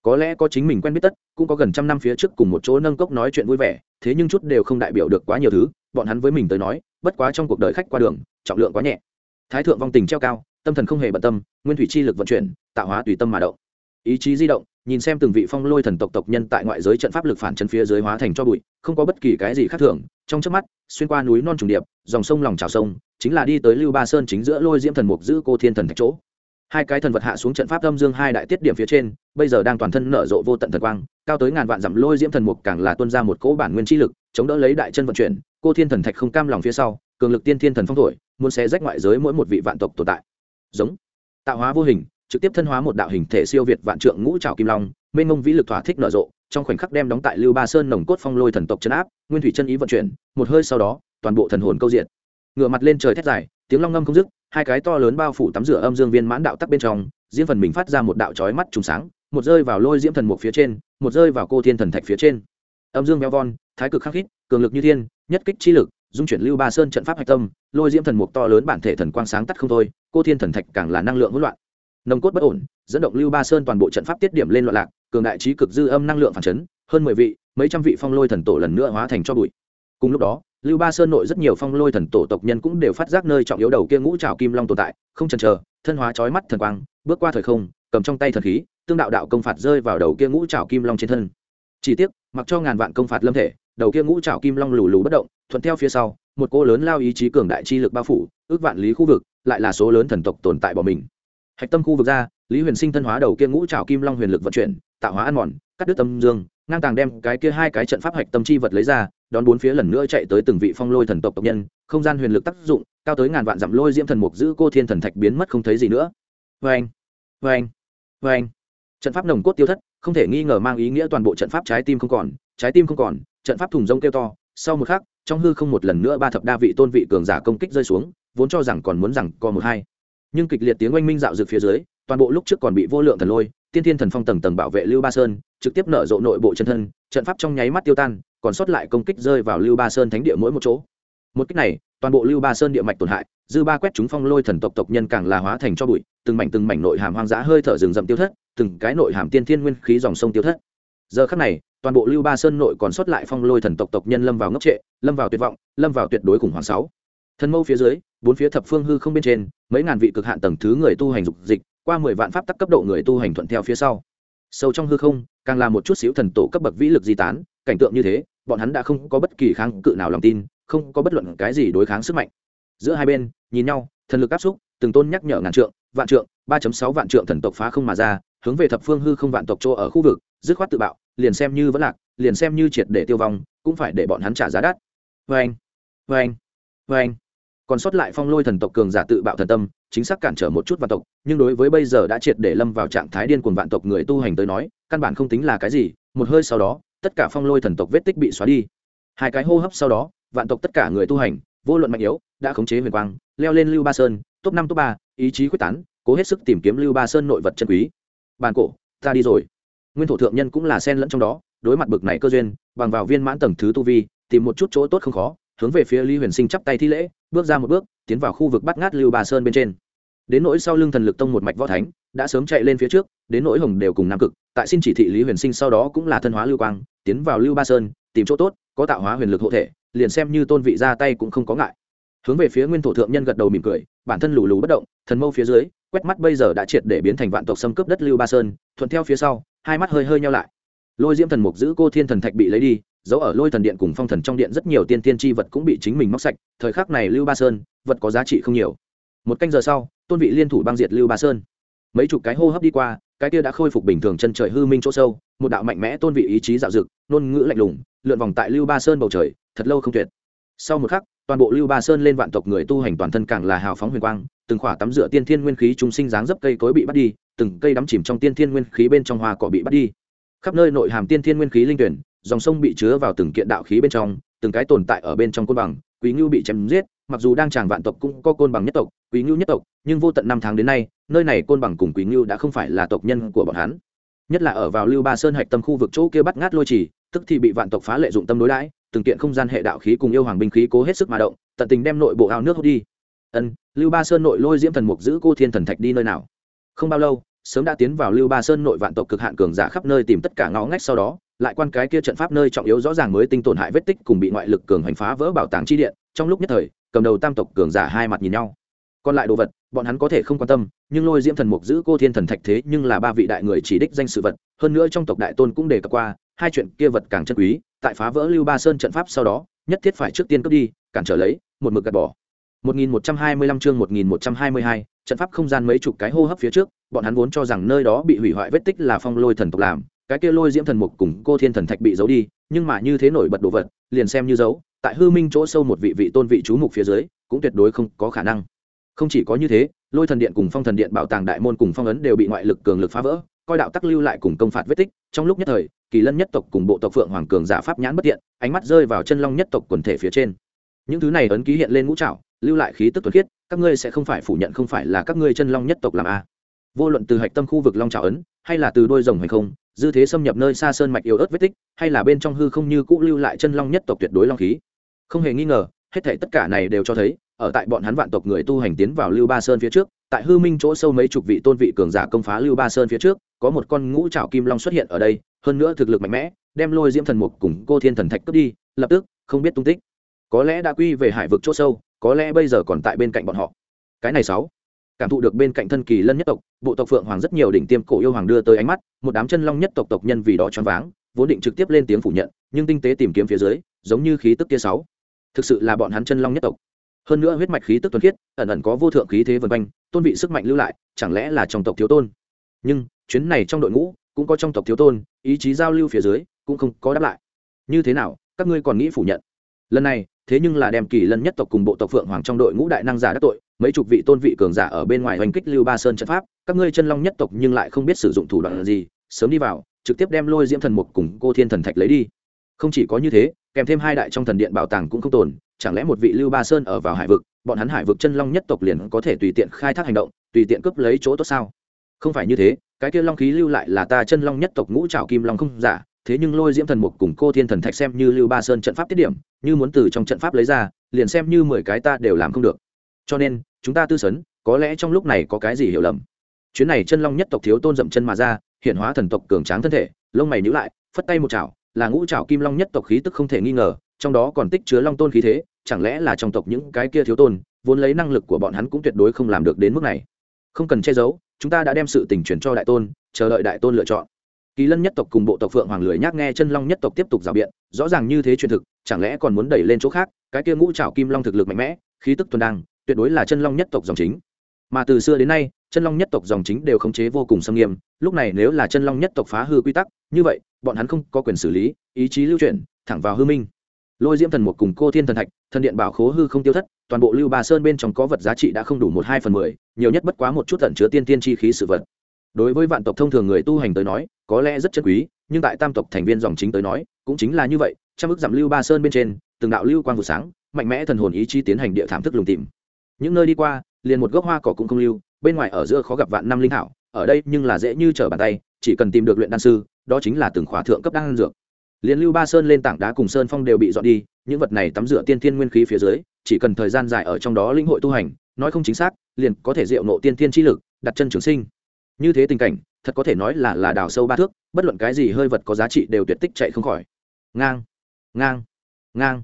Có lẽ có chính mình quen biết tất, cũng có gần trăm năm phía trước cùng một chỗ nâng cốc nói chuyện vui vẻ, thế nhưng chút đều không đại biểu được quá nhiều thứ, bọn hắn với mình tới nói, bất quá trong cuộc đời khách qua đường, trọng lượng quá nhẹ. Thái thượng vong tình treo cao, tâm thần không hề bận tâm nguyên thủy chi lực vận chuyển tạo hóa tùy tâm mà động ý chí di động nhìn xem từng vị phong lôi thần tộc tộc nhân tại ngoại giới trận pháp lực phản chân phía dưới hóa thành cho bụi không có bất kỳ cái gì khác thường trong trước mắt xuyên qua núi non trùng điệp dòng sông lòng trào sông chính là đi tới lưu ba sơn chính giữa lôi diễm thần mục giữ cô thiên thần thạch chỗ hai cái thần vật hạ xuống trận pháp âm dương hai đại tiết điểm phía trên, bây giờ đang toàn thân nở rộ vô tận thần quang, cao tới ngàn vạn dặm lôi diễm thần mục càng là tuân ra một cỗ bản nguyên chi lực, chống đỡ lấy đại chân vận chuyển, cô thiên thần thạch không cam lòng phía sau, cường lực tiên thiên thần phong thổi, muốn xé rách ngoại giới mỗi một vị vạn tộc tồn tại. Giống. Tạo hóa vô hình, trực tiếp thân hóa một đạo hình thể siêu việt vạn trượng ngũ trào kim long, mênh mông vĩ lực thỏa thích nở rộ, trong khoảnh khắc đem đóng tại lưu ba sơn nồng cốt phong lôi thần tộc chấn áp, nguyên thủy chân ý vận chuyển, một hơi sau đó, toàn bộ thần hồn câu diện ngựa mặt lên trời thét dài, tiếng long ngâm không dứt, hai cái to lớn bao phủ tắm rửa âm dương viên mãn đạo tắc bên trong diễn phần mình phát ra một đạo chói mắt trùng sáng, một rơi vào lôi diễm thần mục phía trên, một rơi vào cô thiên thần thạch phía trên. Âm dương veo von, thái cực khắc khít, cường lực như thiên, nhất kích chi lực, dung chuyển lưu ba sơn trận pháp hạch tâm, lôi diễm thần mục to lớn bản thể thần quang sáng tắt không thôi, cô thiên thần thạch càng là năng lượng hỗn loạn. Nồng cốt bất ổn, dẫn động lưu ba sơn toàn bộ trận pháp tiết điểm lên loạn lạc, cường đại trí cực dư âm năng lượng phản chấn, hơn mười vị, mấy trăm vị phong lôi thần tổ lần nữa hóa thành cho bụi. Cùng lúc đó lưu ba sơn nội rất nhiều phong lôi thần tổ tộc nhân cũng đều phát giác nơi trọng yếu đầu kia ngũ trào kim long tồn tại, không chần chờ, thân hóa trói mắt thần quang, bước qua thời không, cầm trong tay thần khí, tương đạo đạo công phạt rơi vào đầu kia ngũ trào kim long trên thân. Chỉ tiếc, mặc cho ngàn vạn công phạt lâm thể, đầu kia ngũ trào kim long lù lù bất động, thuận theo phía sau, một cô lớn lao ý chí cường đại chi lực bao phủ, ước vạn lý khu vực, lại là số lớn thần tộc tồn tại bỏ mình. Hạch tâm khu vực ra, lý huyền sinh thân hóa đầu kia ngũ trào kim long huyền lực vận chuyển, tạo hóa ăn mòn, cắt đứt tâm dương ngang tàng đem cái kia hai cái trận pháp hạch tâm chi vật lấy ra, đón bốn phía lần nữa chạy tới từng vị phong lôi thần tộc tộc nhân, không gian huyền lực tác dụng, cao tới ngàn vạn dặm lôi diễm thần mục giữ cô thiên thần thạch biến mất không thấy gì nữa. Vê anh vê anh vê anh trận pháp nồng cốt tiêu thất, không thể nghi ngờ mang ý nghĩa toàn bộ trận pháp trái tim không còn, trái tim không còn, trận pháp thùng rông kêu to. Sau một khắc, trong hư không một lần nữa ba thập đa vị tôn vị cường giả công kích rơi xuống, vốn cho rằng còn muốn rằng co một hai. Nhưng kịch liệt tiếng oanh minh dạo dực phía dưới, toàn bộ lúc trước còn bị vô lượng thần lôi tiên thiên thần phong tầng tầng bảo vệ lưu ba sơn, trực tiếp nở rộ nội bộ chân thân, trận pháp trong nháy mắt tiêu tan, còn sót lại công kích rơi vào lưu ba sơn thánh địa mỗi một chỗ. Một cách này, toàn bộ lưu ba sơn địa mạch tổn hại, dư ba quét chúng phong lôi thần tộc tộc nhân càng là hóa thành cho bụi, từng mảnh từng mảnh nội hàm hoang dã hơi thở rừng rậm tiêu thất, từng cái nội hàm tiên thiên nguyên khí dòng sông tiêu thất. Giờ khắc này, toàn bộ lưu ba sơn nội còn sót lại phong lôi thần tộc tộc nhân lâm vào ngốc trệ, lâm vào tuyệt vọng, lâm vào tuyệt đối khủng hoảng sáu. Thần mâu phía dưới, bốn phía thập phương hư không bên trên, mấy ngàn vị cực hạn tầng thứ người tu hành dục dịch qua mười vạn pháp tắc cấp độ người tu hành thuận theo phía sau. Sâu trong hư không, càng là một chút xíu thần tổ cấp bậc vĩ lực di tán, cảnh tượng như thế, bọn hắn đã không có bất kỳ kháng cự nào lòng tin, không có bất luận cái gì đối kháng sức mạnh. Giữa hai bên, nhìn nhau, thần lực áp xúc, từng tôn nhắc nhở ngàn trượng, vạn trượng, ba sáu vạn trượng thần tộc phá không mà ra, hướng về thập phương hư không vạn tộc chỗ ở khu vực, dứt khoát tự bạo, liền xem như vẫn lạc, liền xem như triệt để tiêu vong, cũng phải để bọn hắn trả giá đắt. Vê anh vê anh vê anh còn sót lại phong lôi thần tộc cường giả tự bạo thần tâm, chính xác cản trở một chút vạn tộc, nhưng đối với bây giờ đã triệt để lâm vào trạng thái điên cuồng vạn tộc người tu hành tới nói, căn bản không tính là cái gì, một hơi sau đó, tất cả phong lôi thần tộc vết tích bị xóa đi. Hai cái hô hấp sau đó, vạn tộc tất cả người tu hành, vô luận mạnh yếu, đã khống chế huyền quang, leo lên lưu ba sơn, top năm, top ba, ý chí quyết tán, cố hết sức tìm kiếm lưu ba sơn nội vật chân quý. Bàn cổ, ta đi rồi. Nguyên thổ thượng nhân cũng là sen lẫn trong đó, đối mặt bực này cơ duyên, bằng vào viên mãn tầng thứ tu vi, tìm một chút chỗ tốt không khó hướng về phía lý huyền sinh chắp tay thi lễ, bước ra một bước, tiến vào khu vực bắt ngát lưu ba sơn bên trên. Đến nỗi sau lưng thần lực tông một mạch võ thánh, đã sớm chạy lên phía trước, đến nỗi hồng đều cùng nam cực, tại xin chỉ thị lý huyền sinh sau đó cũng là thân hóa lưu quang, tiến vào lưu ba sơn, tìm chỗ tốt, có tạo hóa huyền lực hộ thể, liền xem như tôn vị ra tay cũng không có ngại. Hướng về phía nguyên thổ thượng nhân gật đầu mỉm cười, bản thân lù lù bất động, thần mâu phía dưới, quét mắt bây giờ đã triệt để biến thành vạn tộc xâm cướp đất lưu ba sơn, thuận theo phía sau, hai mắt hơi hơi nhau lại. Lôi diễm thần mục giữ cô thiên thần thạch bị lấy đi giấu ở lôi thần điện cùng phong thần trong điện rất nhiều tiên tiên tri vật cũng bị chính mình móc sạch, thời khắc này lưu ba sơn, vật có giá trị không nhiều. Một canh giờ sau, tôn vị liên thủ băng diệt lưu ba sơn. Mấy chục cái hô hấp đi qua, cái kia đã khôi phục bình thường chân trời hư minh chỗ sâu, một đạo mạnh mẽ tôn vị ý chí dạo dực nôn ngữ lạnh lùng, lượn vòng tại lưu ba sơn bầu trời, thật lâu không tuyệt. Sau một khắc, toàn bộ lưu ba sơn lên vạn tộc người tu hành toàn thân càng là hào phóng huyền quang, từng khỏa tắm rửa tiên thiên nguyên khí chúng sinh dáng dấp cây cối bị bắt đi, từng cây đắm chìm trong tiên thiên nguyên khí bên trong hoa cỏ bị bắt đi. Khắp nơi nội hàm tiên thiên nguyên khí linh tuyển dòng sông bị chứa vào từng kiện đạo khí bên trong, từng cái tồn tại ở bên trong côn bằng, quý ngưu bị chém giết, mặc dù đang tràng vạn tộc cũng có côn bằng nhất tộc, quý ngưu nhất tộc, nhưng vô tận năm tháng đến nay, nơi này côn bằng cùng quý ngưu đã không phải là tộc nhân của bọn hắn. Nhất là ở vào lưu ba sơn hạch tâm khu vực chỗ kia bắt ngát lôi trì, tức thì bị vạn tộc phá lệ dụng tâm đối đãi, từng kiện không gian hệ đạo khí cùng yêu hoàng binh khí cố hết sức mà động, tận tình đem nội bộ ao nước hút đi. Ân, lưu ba sơn nội lôi diễm thần mục giữ cô thiên thần thạch đi nơi nào? Không bao lâu, sớm đã tiến vào lưu ba sơn nội vạn tộc cực hạn cường giả khắp nơi tìm tất cả ngõ ngách sau đó lại quan cái kia trận pháp nơi trọng yếu rõ ràng mới tinh tổn hại vết tích cùng bị ngoại lực cường hành phá vỡ bảo tàng chi điện trong lúc nhất thời cầm đầu tam tộc cường giả hai mặt nhìn nhau. Còn lại đồ vật bọn hắn có thể không quan tâm nhưng lôi diễm thần mục giữ cô thiên thần thạch thế nhưng là ba vị đại người chỉ đích danh sự vật hơn nữa trong tộc đại tôn cũng đề cập qua hai chuyện kia vật càng chân quý tại phá vỡ lưu ba sơn trận pháp sau đó nhất thiết phải trước tiên cướp đi cản trở lấy một mực gạt bỏ. 1125 chương 1122, trận pháp không gian mấy chục cái hô hấp phía trước, bọn hắn vốn cho rằng nơi đó bị hủy hoại vết tích là phong lôi thần tộc làm, cái kia lôi diễm thần mục cùng cô thiên thần thạch bị giấu đi, nhưng mà như thế nổi bật đồ vật, liền xem như giấu, tại hư minh chỗ sâu một vị vị tôn vị chú mục phía dưới, cũng tuyệt đối không có khả năng. Không chỉ có như thế, lôi thần điện cùng phong thần điện bảo tàng đại môn cùng phong ấn đều bị ngoại lực cường lực phá vỡ, coi đạo tắc lưu lại cùng công phạt vết tích, trong lúc nhất thời, kỳ lân nhất tộc cùng bộ tộc phượng hoàng cường giả pháp nhãn bất tiện, ánh mắt rơi vào chân long nhất tộc quần thể phía trên. Những thứ này ấn ký hiện lên ngũ trảo, lưu lại khí tức thuần khiết các ngươi sẽ không phải phủ nhận không phải là các ngươi chân long nhất tộc làm a vô luận từ hạch tâm khu vực long trào ấn hay là từ đôi rồng hay không dư thế xâm nhập nơi xa sơn mạch yếu ớt vết tích, hay là bên trong hư không như cũ lưu lại chân long nhất tộc tuyệt đối long khí. Không hề nghi ngờ, hết thể tất cả này đều cho thấy, ở tại bọn hắn vạn tộc người tu hành tiến vào lưu ba sơn phía trước, tại hư minh chỗ sâu mấy chục vị tôn vị cường giả công phá lưu ba sơn phía trước, có một con ngũ trảo kim long xuất hiện ở đây, hơn nữa thực lực mạnh mẽ, đem lôi diễm thần mục cùng cô thiên thần thạch cướp đi, lập tức, không biết tung tích. Có lẽ đã quy về hải vực chỗ sâu, có lẽ bây giờ còn tại bên cạnh bọn họ. Cái này sáu cảm thụ được bên cạnh thân kỳ lân nhất tộc, bộ tộc phượng hoàng rất nhiều đỉnh tiêm cổ yêu hoàng đưa tới ánh mắt, một đám chân long nhất tộc tộc nhân vì đó choáng váng, vốn định trực tiếp lên tiếng phủ nhận, nhưng tinh tế tìm kiếm phía dưới, giống như khí tức kia sáu. Thực sự là bọn hắn chân long nhất tộc. Hơn nữa huyết mạch khí tức tuấn khiết, ẩn ẩn có vô thượng khí thế vân quanh, tôn vị sức mạnh lưu lại, chẳng lẽ là trong tộc thiếu tôn? Nhưng, chuyến này trong đội ngũ, cũng có trong tộc thiếu tôn, ý chí giao lưu phía dưới, cũng không có đáp lại. Như thế nào, các ngươi còn nghĩ phủ nhận? Lần này, thế nhưng là đem kỳ lân nhất tộc cùng bộ tộc phượng hoàng trong đội ngũ đại năng giả đắc tội mấy chục vị tôn vị cường giả ở bên ngoài hoành kích lưu ba sơn trận pháp, các ngươi chân long nhất tộc nhưng lại không biết sử dụng thủ đoạn gì, sớm đi vào, trực tiếp đem lôi diễm thần mục cùng cô thiên thần thạch lấy đi. Không chỉ có như thế, kèm thêm hai đại trong thần điện bảo tàng cũng không tồn, chẳng lẽ một vị lưu ba sơn ở vào hải vực, bọn hắn hải vực chân long nhất tộc liền có thể tùy tiện khai thác hành động, tùy tiện cướp lấy chỗ tốt sao? Không phải như thế, cái kia long khí lưu lại là ta chân long nhất tộc ngũ trảo kim long không giả, thế nhưng lôi diễm thần mục cùng cô thiên thần thạch xem như lưu ba sơn trận pháp tiết điểm, như muốn từ trong trận pháp lấy ra, liền xem như mười cái ta đều làm không được cho nên, chúng ta tư sấn, có lẽ trong lúc này có cái gì hiểu lầm. Chuyến này chân long nhất tộc thiếu tôn dậm chân mà ra, hiện hóa thần tộc cường tráng thân thể, lông mày nhữ lại, phất tay một chảo, là ngũ chảo kim long nhất tộc khí tức không thể nghi ngờ, trong đó còn tích chứa long tôn khí thế, chẳng lẽ là trong tộc những cái kia thiếu tôn, vốn lấy năng lực của bọn hắn cũng tuyệt đối không làm được đến mức này. Không cần che giấu, chúng ta đã đem sự tình chuyển cho đại tôn, chờ đợi đại tôn lựa chọn. Kỳ lân nhất tộc cùng bộ tộc phượng hoàng lười nhác nghe chân long nhất tộc tiếp tục rào biện, rõ ràng như thế truyền thực, chẳng lẽ còn muốn đẩy lên chỗ khác, cái kia ngũ trảo kim long thực lực mạnh mẽ, khí tức tuần đăng tuyệt đối là chân long nhất tộc dòng chính. Mà từ xưa đến nay, chân long nhất tộc dòng chính đều khống chế vô cùng xâm nghiêm, lúc này nếu là chân long nhất tộc phá hư quy tắc, như vậy, bọn hắn không có quyền xử lý, ý chí lưu chuyển, thẳng vào hư minh. Lôi diễm thần một cùng cô thiên thần thạch, thần điện bảo khố hư không tiêu thất, toàn bộ lưu ba sơn bên trong có vật giá trị đã không đủ một hai phần mười, nhiều nhất bất quá một chút tận chứa tiên tiên chi khí sự vật. Đối với vạn tộc thông thường người tu hành tới nói, có lẽ rất chân quý, nhưng tại tam tộc thành viên dòng chính tới nói, cũng chính là như vậy trong ước giảm lưu ba sơn bên trên, từng đạo lưu quang vụ sáng, mạnh mẽ thần hồn ý chí tiến hành địa thảm thức lùng tìm những nơi đi qua, liền một gốc hoa cỏ cũng không lưu, bên ngoài ở giữa khó gặp vạn năm linh thảo, ở đây nhưng là dễ như trở bàn tay, chỉ cần tìm được luyện đan sư, đó chính là từng khóa thượng cấp đan dược. Liền lưu ba sơn lên tảng đá cùng sơn phong đều bị dọn đi, những vật này tắm rửa tiên thiên nguyên khí phía dưới, chỉ cần thời gian dài ở trong đó linh hội tu hành, nói không chính xác, liền có thể diệu nộ tiên thiên chi lực, đặt chân trường sinh. Như thế tình cảnh, thật có thể nói là là đào sâu ba thước, bất luận cái gì hơi vật có giá trị đều tuyệt tích chạy không khỏi. Ngang ngang ngang.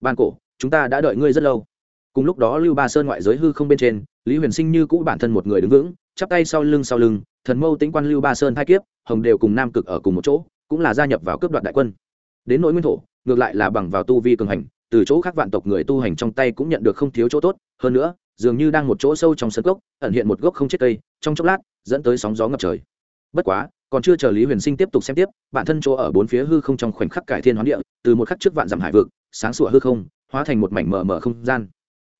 Ban cổ, chúng ta đã đợi ngươi rất lâu cùng lúc đó lưu ba sơn ngoại giới hư không bên trên, lý huyền sinh như cũ bản thân một người đứng vững, chắp tay sau lưng sau lưng, thần mâu tĩnh quan lưu ba sơn thai kiếp, hồng đều cùng nam cực ở cùng một chỗ, cũng là gia nhập vào cướp đoạt đại quân. Đến nỗi nguyên thổ, ngược lại là bằng vào tu vi cường hành, từ chỗ khác vạn tộc người tu hành trong tay cũng nhận được không thiếu chỗ tốt. Hơn nữa, dường như đang một chỗ sâu trong sân gốc ẩn hiện một gốc không chết cây, trong chốc lát, dẫn tới sóng gió ngập trời. Bất quá, còn chưa chờ lý huyền sinh tiếp tục xem tiếp, bản thân chỗ ở bốn phía hư không trong khoảnh khắc cải thiên hoán địa, từ một khắc trước vạn dặm hải vực, sáng sủa hư không, hóa thành một mảnh mờ mờ không gian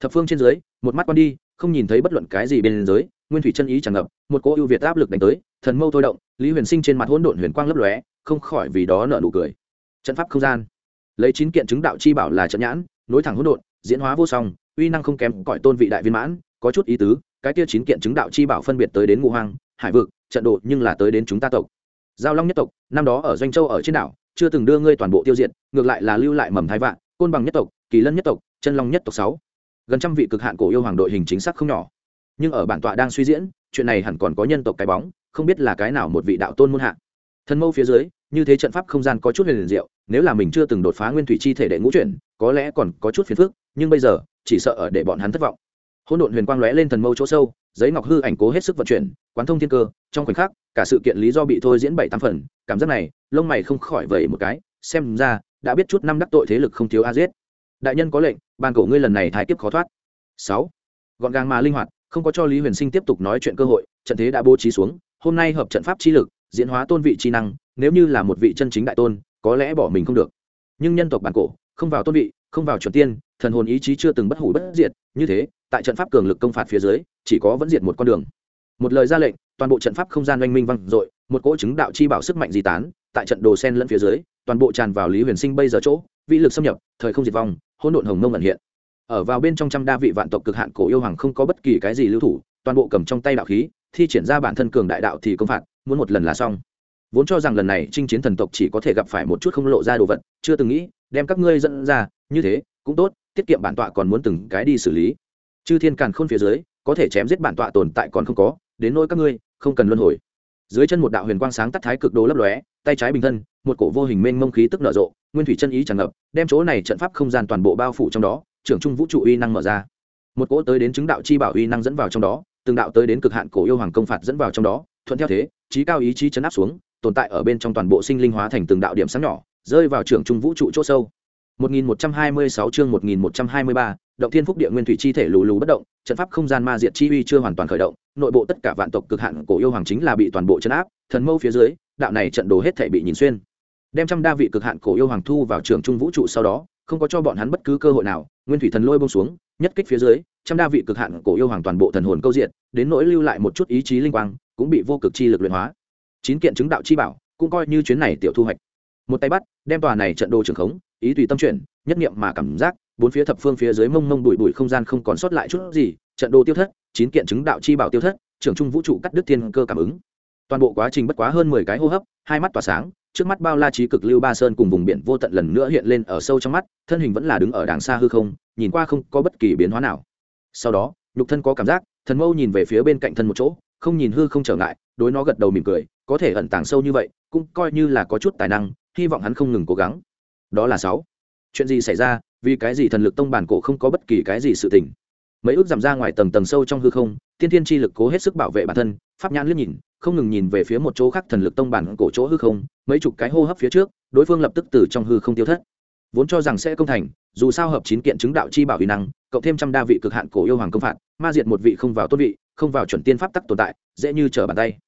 thập phương trên dưới, một mắt quan đi, không nhìn thấy bất luận cái gì bên dưới, nguyên thủy chân ý tràn ngập, một cỗ ưu việt áp lực đánh tới, thần mâu thôi động, lý huyền sinh trên mặt hỗn độn huyền quang lấp lóe, không khỏi vì đó nợ nụ cười. Trận pháp không gian. Lấy chín kiện chứng đạo chi bảo là trận nhãn, nối thẳng hỗn độn, diễn hóa vô song, uy năng không kém cõi tôn vị đại viên mãn, có chút ý tứ, cái tiêu chín kiện chứng đạo chi bảo phân biệt tới đến ngũ hoang, hải vực, trận độ nhưng là tới đến chúng ta tộc. Giao long nhất tộc, năm đó ở doanh châu ở trên đảo, chưa từng đưa ngươi toàn bộ tiêu diệt, ngược lại là lưu lại mầm thái vạn, côn bằng nhất tộc, kỳ lân nhất tộc, chân long nhất tộc sáu gần trăm vị cực hạn cổ yêu hoàng đội hình chính xác không nhỏ. Nhưng ở bản tọa đang suy diễn, chuyện này hẳn còn có nhân tộc cái bóng, không biết là cái nào một vị đạo tôn muôn hạ. Thân mâu phía dưới, như thế trận pháp không gian có chút huyền diệu, nếu là mình chưa từng đột phá nguyên thủy chi thể đệ ngũ chuyển, có lẽ còn có chút phiền phức, nhưng bây giờ, chỉ sợ ở để bọn hắn thất vọng. Hỗn độn huyền quang lóe lên thần mâu chỗ sâu, giấy ngọc hư ảnh cố hết sức vận chuyển, quán thông thiên cơ, trong khoảnh khắc, cả sự kiện lý do bị thôi diễn bảy tám phần, cảm giác này, lông mày không khỏi vẩy một cái, xem ra, đã biết chút năm đắc tội thế lực không thiếu a giết đại nhân có lệnh ban cổ ngươi lần này thái kiếp khó thoát. Sáu, gọn gàng mà linh hoạt, không có cho lý huyền sinh tiếp tục nói chuyện cơ hội, trận thế đã bố trí xuống, hôm nay hợp trận pháp chi lực, diễn hóa tôn vị chi năng, nếu như là một vị chân chính đại tôn, có lẽ bỏ mình không được. Nhưng nhân tộc bản cổ, không vào tôn vị, không vào chuẩn tiên, thần hồn ý chí chưa từng bất hủ bất diệt, như thế, tại trận pháp cường lực công phạt phía dưới, chỉ có vẫn diệt một con đường. Một lời ra lệnh, toàn bộ trận pháp không gian oanh minh văng dội, một cỗ chứng đạo chi bảo sức mạnh di tán, tại trận đồ sen lẫn phía dưới, toàn bộ tràn vào lý huyền sinh bây giờ chỗ vĩ lực xâm nhập, thời không diệt vong, hỗn độn hồng mông ẩn hiện. Ở vào bên trong trăm đa vị vạn tộc cực hạn cổ yêu hoàng không có bất kỳ cái gì lưu thủ, toàn bộ cầm trong tay đạo khí, thi triển ra bản thân cường đại đạo thì công phạt, muốn một lần là xong. Vốn cho rằng lần này chinh chiến thần tộc chỉ có thể gặp phải một chút không lộ ra đồ vật, chưa từng nghĩ, đem các ngươi dẫn ra, như thế, cũng tốt, tiết kiệm bản tọa còn muốn từng cái đi xử lý. Chư thiên càn khôn phía dưới, có thể chém giết bản tọa tồn tại còn không có, đến nỗi các ngươi, không cần luân hồi. Dưới chân một đạo huyền quang sáng tắt thái cực đồ lấp lóe, tay trái bình thân, một cổ vô hình mênh mông khí tức nở rộ nguyên thủy chân ý tràn ngập đem chỗ này trận pháp không gian toàn bộ bao phủ trong đó trưởng trung vũ trụ uy năng mở ra. Một cỗ tới đến chứng đạo chi bảo uy năng dẫn vào trong đó từng đạo tới đến cực hạn cổ yêu hoàng công phạt dẫn vào trong đó thuận theo thế trí cao ý chí chấn áp xuống tồn tại ở bên trong toàn bộ sinh linh hóa thành từng đạo điểm sáng nhỏ rơi vào trưởng trung vũ trụ chỗ sâu. 1126 chương 1123, động thiên phúc địa nguyên thủy chi thể lù lù bất động trận pháp không gian ma diệt chi uy chưa hoàn toàn khởi động nội bộ tất cả vạn tộc cực hạn cổ yêu hoàng chính là bị toàn bộ chấn áp thần mâu phía dưới đạo này trận đồ hết thảy bị nhìn xuyên đem trăm đa vị cực hạn cổ yêu hoàng thu vào trường trung vũ trụ sau đó, không có cho bọn hắn bất cứ cơ hội nào, nguyên thủy thần lôi bông xuống, nhất kích phía dưới, trăm đa vị cực hạn cổ yêu hoàng toàn bộ thần hồn câu diện, đến nỗi lưu lại một chút ý chí linh quang, cũng bị vô cực chi lực luyện hóa. Chín kiện chứng đạo chi bảo, cũng coi như chuyến này tiểu thu hoạch. Một tay bắt, đem tòa này trận đồ trường khống, ý tùy tâm chuyển, nhất niệm mà cảm giác, bốn phía thập phương phía dưới mông mông bụi bụi không gian không còn sót lại chút gì, trận đồ tiêu thất, chín kiện chứng đạo chi bảo tiêu thất trưởng trung vũ trụ cắt đứt thiên cơ cảm ứng. Toàn bộ quá trình bất quá hơn mười cái hô hấp, hai mắt tỏa sáng trước mắt bao la trí cực lưu ba sơn cùng vùng biển vô tận lần nữa hiện lên ở sâu trong mắt, thân hình vẫn là đứng ở đàng xa hư không, nhìn qua không có bất kỳ biến hóa nào. Sau đó, nhục thân có cảm giác, thần mâu nhìn về phía bên cạnh thân một chỗ, không nhìn hư không trở ngại, đối nó gật đầu mỉm cười, có thể ẩn tàng sâu như vậy, cũng coi như là có chút tài năng, hy vọng hắn không ngừng cố gắng. Đó là sáu. Chuyện gì xảy ra, vì cái gì thần lực tông bản cổ không có bất kỳ cái gì sự tình? Mấy ước giảm ra ngoài tầng tầng sâu trong hư không, tiên thiên chi lực cố hết sức bảo vệ bản thân, pháp nhãn liếc nhìn không ngừng nhìn về phía một chỗ khác thần lực tông bản cổ chỗ hư không, mấy chục cái hô hấp phía trước, đối phương lập tức từ trong hư không tiêu thất. Vốn cho rằng sẽ công thành, dù sao hợp chín kiện chứng đạo chi bảo uy năng, cộng thêm trăm đa vị cực hạn cổ yêu hoàng công phạt, ma diệt một vị không vào tốt vị, không vào chuẩn tiên pháp tắc tồn tại, dễ như trở bàn tay.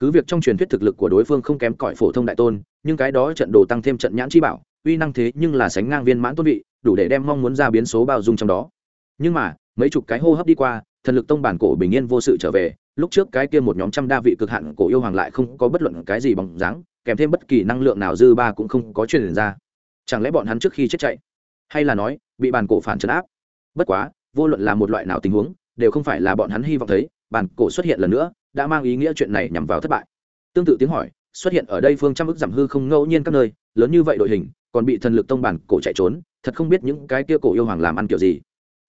Cứ việc trong truyền thuyết thực lực của đối phương không kém cỏi phổ thông đại tôn, nhưng cái đó trận đồ tăng thêm trận nhãn chi bảo, uy năng thế nhưng là sánh ngang viên mãn tốt vị, đủ để đem mong muốn ra biến số bao dung trong đó. Nhưng mà, mấy chục cái hô hấp đi qua thần lực tông bản cổ bình yên vô sự trở về, lúc trước cái kia một nhóm trăm đa vị cực hạn cổ yêu hoàng lại không có bất luận cái gì bằng dáng, kèm thêm bất kỳ năng lượng nào dư ba cũng không có truyền ra. Chẳng lẽ bọn hắn trước khi chết chạy? Hay là nói, bị bản cổ phản trấn áp? Bất quá, vô luận là một loại nào tình huống, đều không phải là bọn hắn hy vọng thấy, bản cổ xuất hiện lần nữa, đã mang ý nghĩa chuyện này nhằm vào thất bại. Tương tự tiếng hỏi, xuất hiện ở đây phương trăm ức giảm hư không ngẫu nhiên các nơi, lớn như vậy đội hình, còn bị thần lực tông bản cổ chạy trốn, thật không biết những cái kia cổ yêu hoàng làm ăn kiểu gì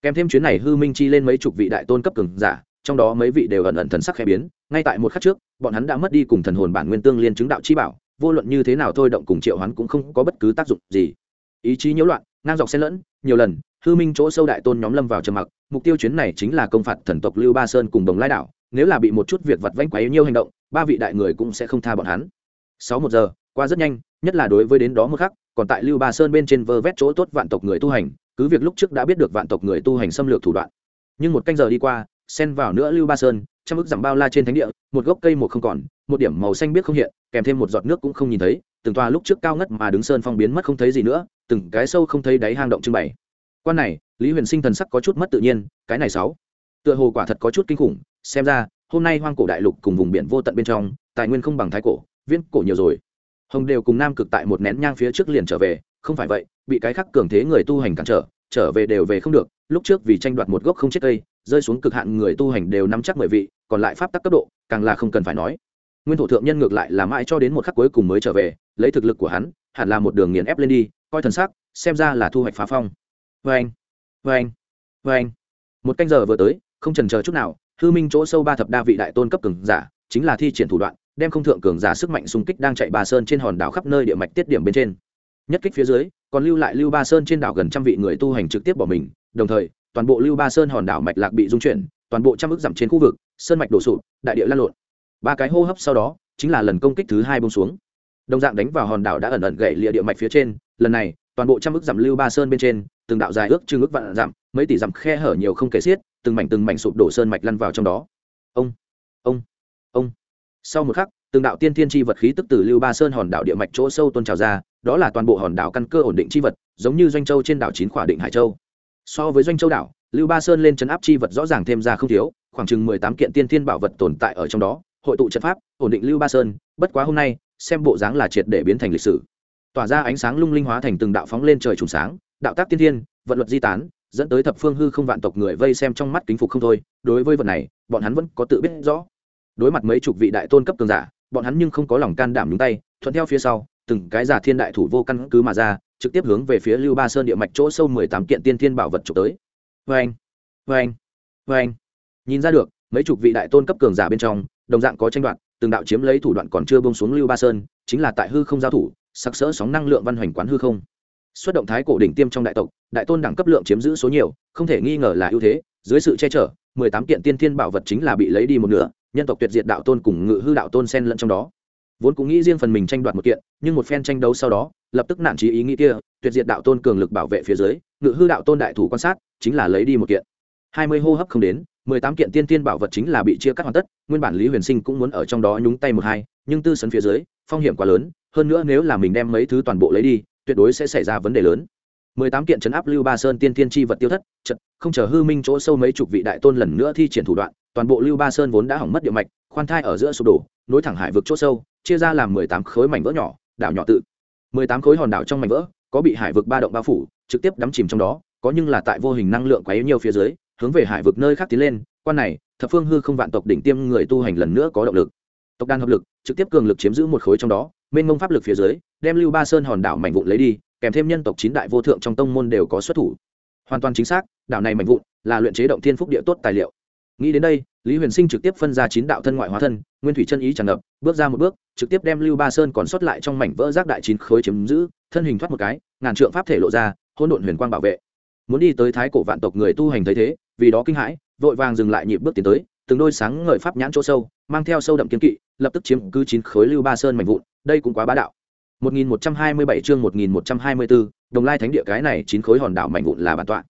kèm thêm chuyến này hư minh chi lên mấy chục vị đại tôn cấp cường giả, trong đó mấy vị đều ẩn ẩn thần sắc khẽ biến, ngay tại một khắc trước, bọn hắn đã mất đi cùng thần hồn bản nguyên tương liên chứng đạo chi bảo, vô luận như thế nào thôi động cùng triệu hắn cũng không có bất cứ tác dụng gì. Ý chí nhiễu loạn, ngang dọc xen lẫn, nhiều lần, hư minh chỗ sâu đại tôn nhóm lâm vào trầm mặc, mục tiêu chuyến này chính là công phạt thần tộc lưu ba sơn cùng đồng lai đảo, nếu là bị một chút việc vặt vãnh quá yếu nhiêu hành động, ba vị đại người cũng sẽ không tha bọn hắn. Sáu một giờ, qua rất nhanh, nhất là đối với đến đó một khắc, còn tại lưu ba sơn bên trên vơ vét chỗ tốt vạn tộc người tu hành cứ việc lúc trước đã biết được vạn tộc người tu hành xâm lược thủ đoạn, nhưng một canh giờ đi qua, xen vào nữa lưu ba sơn, trăm ức giảm bao la trên thánh địa, một gốc cây một không còn, một điểm màu xanh biết không hiện, kèm thêm một giọt nước cũng không nhìn thấy, từng toa lúc trước cao ngất mà đứng sơn phong biến mất không thấy gì nữa, từng cái sâu không thấy đáy hang động trưng bày. Quan này, lý huyền sinh thần sắc có chút mất tự nhiên, cái này sáu. Tựa hồ quả thật có chút kinh khủng, xem ra, hôm nay hoang cổ đại lục cùng vùng biển vô tận bên trong, tài nguyên không bằng thái cổ, viễn cổ nhiều rồi. Hồng đều cùng nam cực tại một nén nhang phía trước liền trở về không phải vậy, bị cái khắc cường thế người tu hành cản trở trở về đều về không được, lúc trước vì tranh đoạt một gốc không chết cây, rơi xuống cực hạn người tu hành đều nắm chắc mười vị, còn lại pháp tắc cấp độ, càng là không cần phải nói. Nguyên thổ thượng nhân ngược lại là mãi cho đến một khắc cuối cùng mới trở về, lấy thực lực của hắn, hẳn là một đường nghiền ép lên đi, coi thần sắc, xem ra là thu hoạch phá phong. Vê anh vê anh vê anh một canh giờ vừa tới, không trần chờ chút nào, hư minh chỗ sâu ba thập đa vị đại tôn cấp cường giả, chính là thi triển thủ đoạn, đem không thượng cường giả sức mạnh xung kích đang chạy bà sơn trên hòn đảo khắp nơi địa mạch tiết điểm bên trên nhất kích phía dưới, còn lưu lại lưu ba sơn trên đảo gần trăm vị người tu hành trực tiếp bỏ mình. Đồng thời, toàn bộ lưu ba sơn hòn đảo mạch lạc bị dung chuyển, toàn bộ trăm ước giảm trên khu vực, sơn mạch đổ sụp, đại địa lan lộn. Ba cái hô hấp sau đó, chính là lần công kích thứ hai bông xuống. Đồng dạng đánh vào hòn đảo đã ẩn ẩn gậy lịa địa mạch phía trên, lần này, toàn bộ trăm ước giảm lưu ba sơn bên trên, từng đạo dài ước chừng ước vạn dặm, mấy tỷ dặm khe hở nhiều không kể xiết, từng mảnh từng mảnh sụp đổ sơn mạch lăn vào trong đó. Ông ông ông. Sau một khắc từng đạo tiên thiên chi vật khí tức từ lưu ba sơn hòn đảo địa mạch chỗ sâu tôn trào ra, đó là toàn bộ hòn đảo căn cơ ổn định chi vật, giống như doanh châu trên đảo chín khỏa định hải châu. So với doanh châu đảo, lưu ba sơn lên chấn áp chi vật rõ ràng thêm ra không thiếu, khoảng chừng mười tám kiện tiên thiên bảo vật tồn tại ở trong đó, hội tụ trận pháp, ổn định lưu ba sơn, bất quá hôm nay, xem bộ dáng là triệt để biến thành lịch sử. Tỏa ra ánh sáng lung linh hóa thành từng đạo phóng lên trời trùng sáng, đạo tác tiên thiên, vận luật di tán, dẫn tới thập phương hư không vạn tộc người vây xem trong mắt kính phục không thôi. Đối với vật này, bọn hắn vẫn có tự biết rõ. Đối mặt mấy chục vị đại tôn cấp cường giả bọn hắn nhưng không có lòng can đảm nhúng tay, thuận theo phía sau, từng cái giả thiên đại thủ vô căn cứ mà ra, trực tiếp hướng về phía lưu ba sơn địa mạch chỗ sâu mười tám kiện tiên thiên bảo vật trục tới. Vê anh vê anh vê anh nhìn ra được, mấy chục vị đại tôn cấp cường giả bên trong, đồng dạng có tranh đoạt, từng đạo chiếm lấy thủ đoạn còn chưa bông xuống lưu ba sơn, chính là tại hư không giao thủ, sặc sỡ sóng năng lượng văn hoành quán hư không. Xuất động thái cổ đỉnh tiêm trong đại tộc, đại tôn đẳng cấp lượng chiếm giữ số nhiều, không thể nghi ngờ là ưu thế, dưới sự che chở, mười tám kiện tiên thiên bảo vật chính là bị lấy đi một nửa nhân tộc tuyệt diệt đạo tôn cùng ngự hư đạo tôn xen lẫn trong đó. Vốn cũng nghĩ riêng phần mình tranh đoạt một kiện, nhưng một phen tranh đấu sau đó, lập tức nản trí ý nghĩ kia, tuyệt diệt đạo tôn cường lực bảo vệ phía dưới, ngự hư đạo tôn đại thủ quan sát, chính là lấy đi một kiện. Hai mươi hô hấp không đến, mười tám kiện tiên tiên bảo vật chính là bị chia cắt hoàn tất, nguyên bản lý huyền sinh cũng muốn ở trong đó nhúng tay một hai, nhưng tư sấn phía dưới, phong hiểm quá lớn, hơn nữa nếu là mình đem mấy thứ toàn bộ lấy đi, tuyệt đối sẽ xảy ra vấn đề lớn. Mười tám kiện chấn áp lưu ba sơn tiên tiên chi vật tiêu thất, chật, không chờ hư minh chỗ sâu mấy chục vị đại tôn lần nữa thi triển thủ đoạn toàn bộ lưu ba sơn vốn đã hỏng mất địa mạch, khoan thai ở giữa sụp đổ, nối thẳng hải vực chỗ sâu, chia ra làm mười tám khối mảnh vỡ nhỏ, đảo nhỏ tự. mười tám khối hòn đảo trong mảnh vỡ, có bị hải vực ba động bao phủ, trực tiếp đắm chìm trong đó, có nhưng là tại vô hình năng lượng quá nhiều phía dưới, hướng về hải vực nơi khác tiến lên, quan này, thập phương hư không vạn tộc đỉnh tiêm người tu hành lần nữa có động lực. Tộc đan hợp lực, trực tiếp cường lực chiếm giữ một khối trong đó, mênh mông pháp lực phía dưới, đem lưu ba sơn hòn đảo mảnh vụn lấy đi, kèm thêm nhân tộc chín đại vô thượng trong tông môn đều có xuất thủ. Hoàn toàn chính xác, đảo này mảnh vụn là luyện chế động thiên phúc địa tốt tài liệu nghĩ đến đây lý huyền sinh trực tiếp phân ra chín đạo thân ngoại hóa thân nguyên thủy chân ý tràn ngập bước ra một bước trực tiếp đem lưu ba sơn còn sót lại trong mảnh vỡ rác đại chín khối chiếm giữ thân hình thoát một cái ngàn trượng pháp thể lộ ra hỗn độn huyền quang bảo vệ muốn đi tới thái cổ vạn tộc người tu hành thấy thế vì đó kinh hãi vội vàng dừng lại nhịp bước tiến tới từng đôi sáng ngời pháp nhãn chỗ sâu mang theo sâu đậm kiến kỵ lập tức chiếm cứ chín khối lưu ba sơn mảnh vụn đây cũng quá bá đạo 1127 chương 1124, Đồng Lai Thánh địa cái này chín khối hòn đảo mảnh vụn là bản tọa.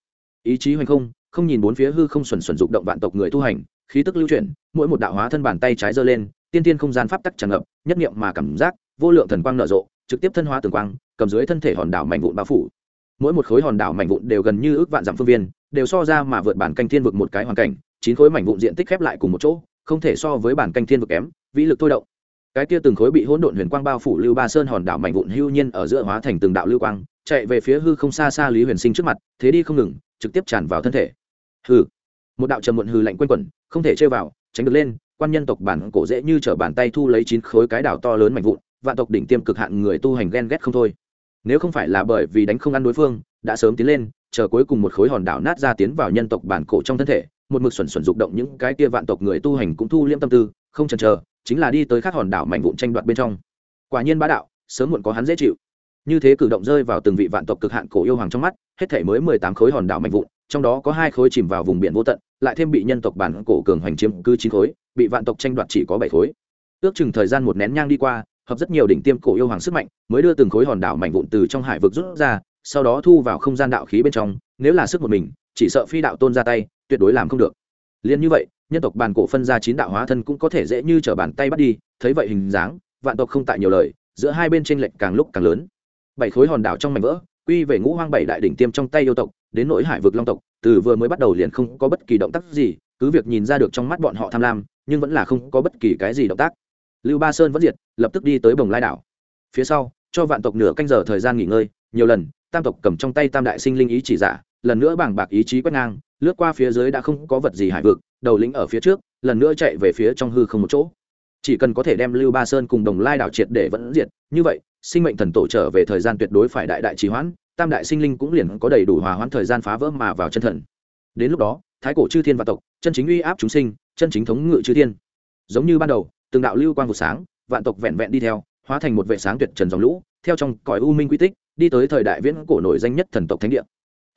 Ý chí hoành không, không nhìn bốn phía hư không xuẩn xuẩn dục động vạn tộc người tu hành, khí tức lưu chuyển, mỗi một đạo hóa thân bàn tay trái giơ lên, tiên tiên không gian pháp tắc tràn ngập, nhất niệm mà cảm giác, vô lượng thần quang nở rộ, trực tiếp thân hóa tường quang, cầm dưới thân thể hòn đảo mảnh vụn bao phủ. Mỗi một khối hòn đảo mảnh vụn đều gần như ước vạn dặm phương viên, đều so ra mà vượt bản canh thiên vực một cái hoàn cảnh, chín khối mảnh vụn diện tích khép lại cùng một chỗ, không thể so với bản canh thiên vực kém, vĩ lực thôi động cái kia từng khối bị hỗn độn huyền quang bao phủ lưu ba sơn hòn đảo mảnh vụn hưu nhiên ở giữa hóa thành từng đạo lưu quang chạy về phía hư không xa xa lý huyền sinh trước mặt thế đi không ngừng trực tiếp tràn vào thân thể hừ. Một đạo trầm muộn hừ lạnh quanh quẩn, không thể chơi vào, tránh được lên, quan nhân tộc bản cổ dễ như trở bàn tay thu lấy chín khối cái đảo to lớn mạnh vụn, vạn tộc đỉnh tiêm cực hạn người tu hành ghen ghét không thôi. Nếu không phải là bởi vì đánh không ăn đối phương, đã sớm tiến lên, chờ cuối cùng một khối hòn đảo nát ra tiến vào nhân tộc bản cổ trong thân thể, một mực xuẩn xuẩn dục động những cái kia vạn tộc người tu hành cũng thu liễm tâm tư, không chần chờ, chính là đi tới các hòn đảo mạnh vụn tranh đoạt bên trong. Quả nhiên bá đạo, sớm muộn có hắn dễ chịu. Như thế cử động rơi vào từng vị vạn tộc cực hạn cổ yêu hoàng trong mắt, hết thể mới mười tám khối hòn đảo mạnh vụn trong đó có hai khối chìm vào vùng biển vô tận, lại thêm bị nhân tộc bản cổ cường hoành chiếm cứ chín khối, bị vạn tộc tranh đoạt chỉ có bảy khối. Ước chừng thời gian một nén nhang đi qua, hợp rất nhiều đỉnh tiêm cổ yêu hoàng sức mạnh mới đưa từng khối hòn đảo mảnh vụn từ trong hải vực rút ra, sau đó thu vào không gian đạo khí bên trong, nếu là sức một mình, chỉ sợ phi đạo tôn ra tay, tuyệt đối làm không được. Liền như vậy, nhân tộc bản cổ phân ra chín đạo hóa thân cũng có thể dễ như t r ở bàn tay bắt đi, thấy vậy hình dáng, vạn tộc không tại nhiều lời, giữa hai bên t r ê n lệch càng lúc càng lớn. Bảy khối hòn đảo trong mảnh vỡ, quy về ngũ hoang bảy đại đỉnh tiêm trong tay yêu tộc đến nỗi hải vực long tộc, từ vừa mới bắt đầu liền không có bất kỳ động tác gì, cứ việc nhìn ra được trong mắt bọn họ tham lam, nhưng vẫn là không có bất kỳ cái gì động tác. Lưu ba sơn vẫn diệt, lập tức đi tới bồng lai đảo. Phía sau, cho vạn tộc nửa canh giờ thời gian nghỉ ngơi, nhiều lần, tam tộc cầm trong tay tam đại sinh linh ý chỉ giả, lần nữa bảng bạc ý chí quét ngang, lướt qua phía dưới đã không có vật gì hải vực, đầu lĩnh ở phía trước, lần nữa chạy về phía trong hư không một chỗ. Chỉ cần có thể đem lưu ba sơn cùng đồng lai đảo triệt để vẫn diệt, như vậy, sinh mệnh thần tổ trở về thời gian tuyệt đối phải đại đại trì hoãn tam đại sinh linh cũng liền có đầy đủ hòa hoãn thời gian phá vỡ mà vào chân thần. Đến lúc đó, thái cổ chư thiên và tộc, chân chính uy áp chúng sinh, chân chính thống ngự chư thiên. Giống như ban đầu, từng đạo lưu quang vụ sáng, vạn tộc vẹn vẹn đi theo, hóa thành một vệ sáng tuyệt trần dòng lũ, theo trong cõi u minh quy tích, đi tới thời đại viễn cổ nổi danh nhất thần tộc thánh địa.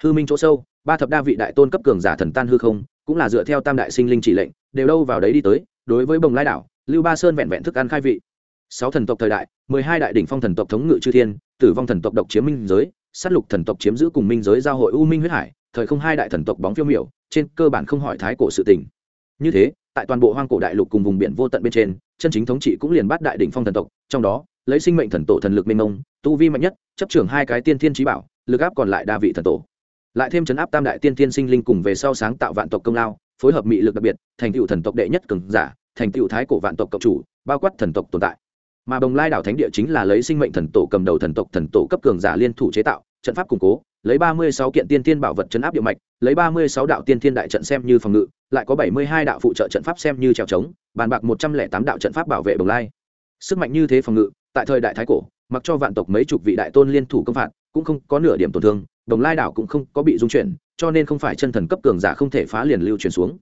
Hư minh chỗ sâu, ba thập đa vị đại tôn cấp cường giả thần tan hư không, cũng là dựa theo tam đại sinh linh chỉ lệnh, đều đâu vào đấy đi tới, đối với bồng lai đảo, lưu ba sơn vẹn vẹn thức ăn khai vị. Sáu thần tộc thời đại, mười hai đại đỉnh phong thần tộc thống ngự chư thiên, tử vong thần tộc độc chiếm minh giới Sát lục thần tộc chiếm giữ cùng minh giới giao hội u minh huyết hải, thời không hai đại thần tộc bóng phiêu miểu, trên cơ bản không hỏi thái cổ sự tình. Như thế, tại toàn bộ hoang cổ đại lục cùng vùng biển vô tận bên trên, chân chính thống trị cũng liền bắt đại đỉnh phong thần tộc, trong đó, lấy sinh mệnh thần tổ thần lực mênh mông, tu vi mạnh nhất, chấp trưởng hai cái tiên thiên trí bảo, lực áp còn lại đa vị thần tổ. Lại thêm chấn áp tam đại tiên thiên sinh linh cùng về sau sáng tạo vạn tộc công lao, phối hợp mị lực đặc biệt, thành tựu thần tộc đệ nhất cường giả, thành tựu thái cổ vạn tộc cộng chủ, bao quát thần tộc tồn tại mà bồng lai đảo thánh địa chính là lấy sinh mệnh thần tổ cầm đầu thần tộc, thần tổ cấp cường giả liên thủ chế tạo, trận pháp củng cố, lấy ba mươi sáu kiện tiên tiên bảo vật chấn áp địa mạch, lấy ba mươi sáu đạo tiên tiên đại trận xem như phòng ngự, lại có bảy mươi hai đạo phụ trợ trận pháp xem như trèo trống, bàn bạc một trăm lẻ tám đạo trận pháp bảo vệ bồng lai. Sức mạnh như thế phòng ngự, tại thời đại thái cổ, mặc cho vạn tộc mấy chục vị đại tôn liên thủ công phạt, cũng không có nửa điểm tổn thương đồng lai đảo cũng không có bị dung chuyển, cho nên không phải chân thần cấp cường giả không thể phá liền lưu chuyển xuống.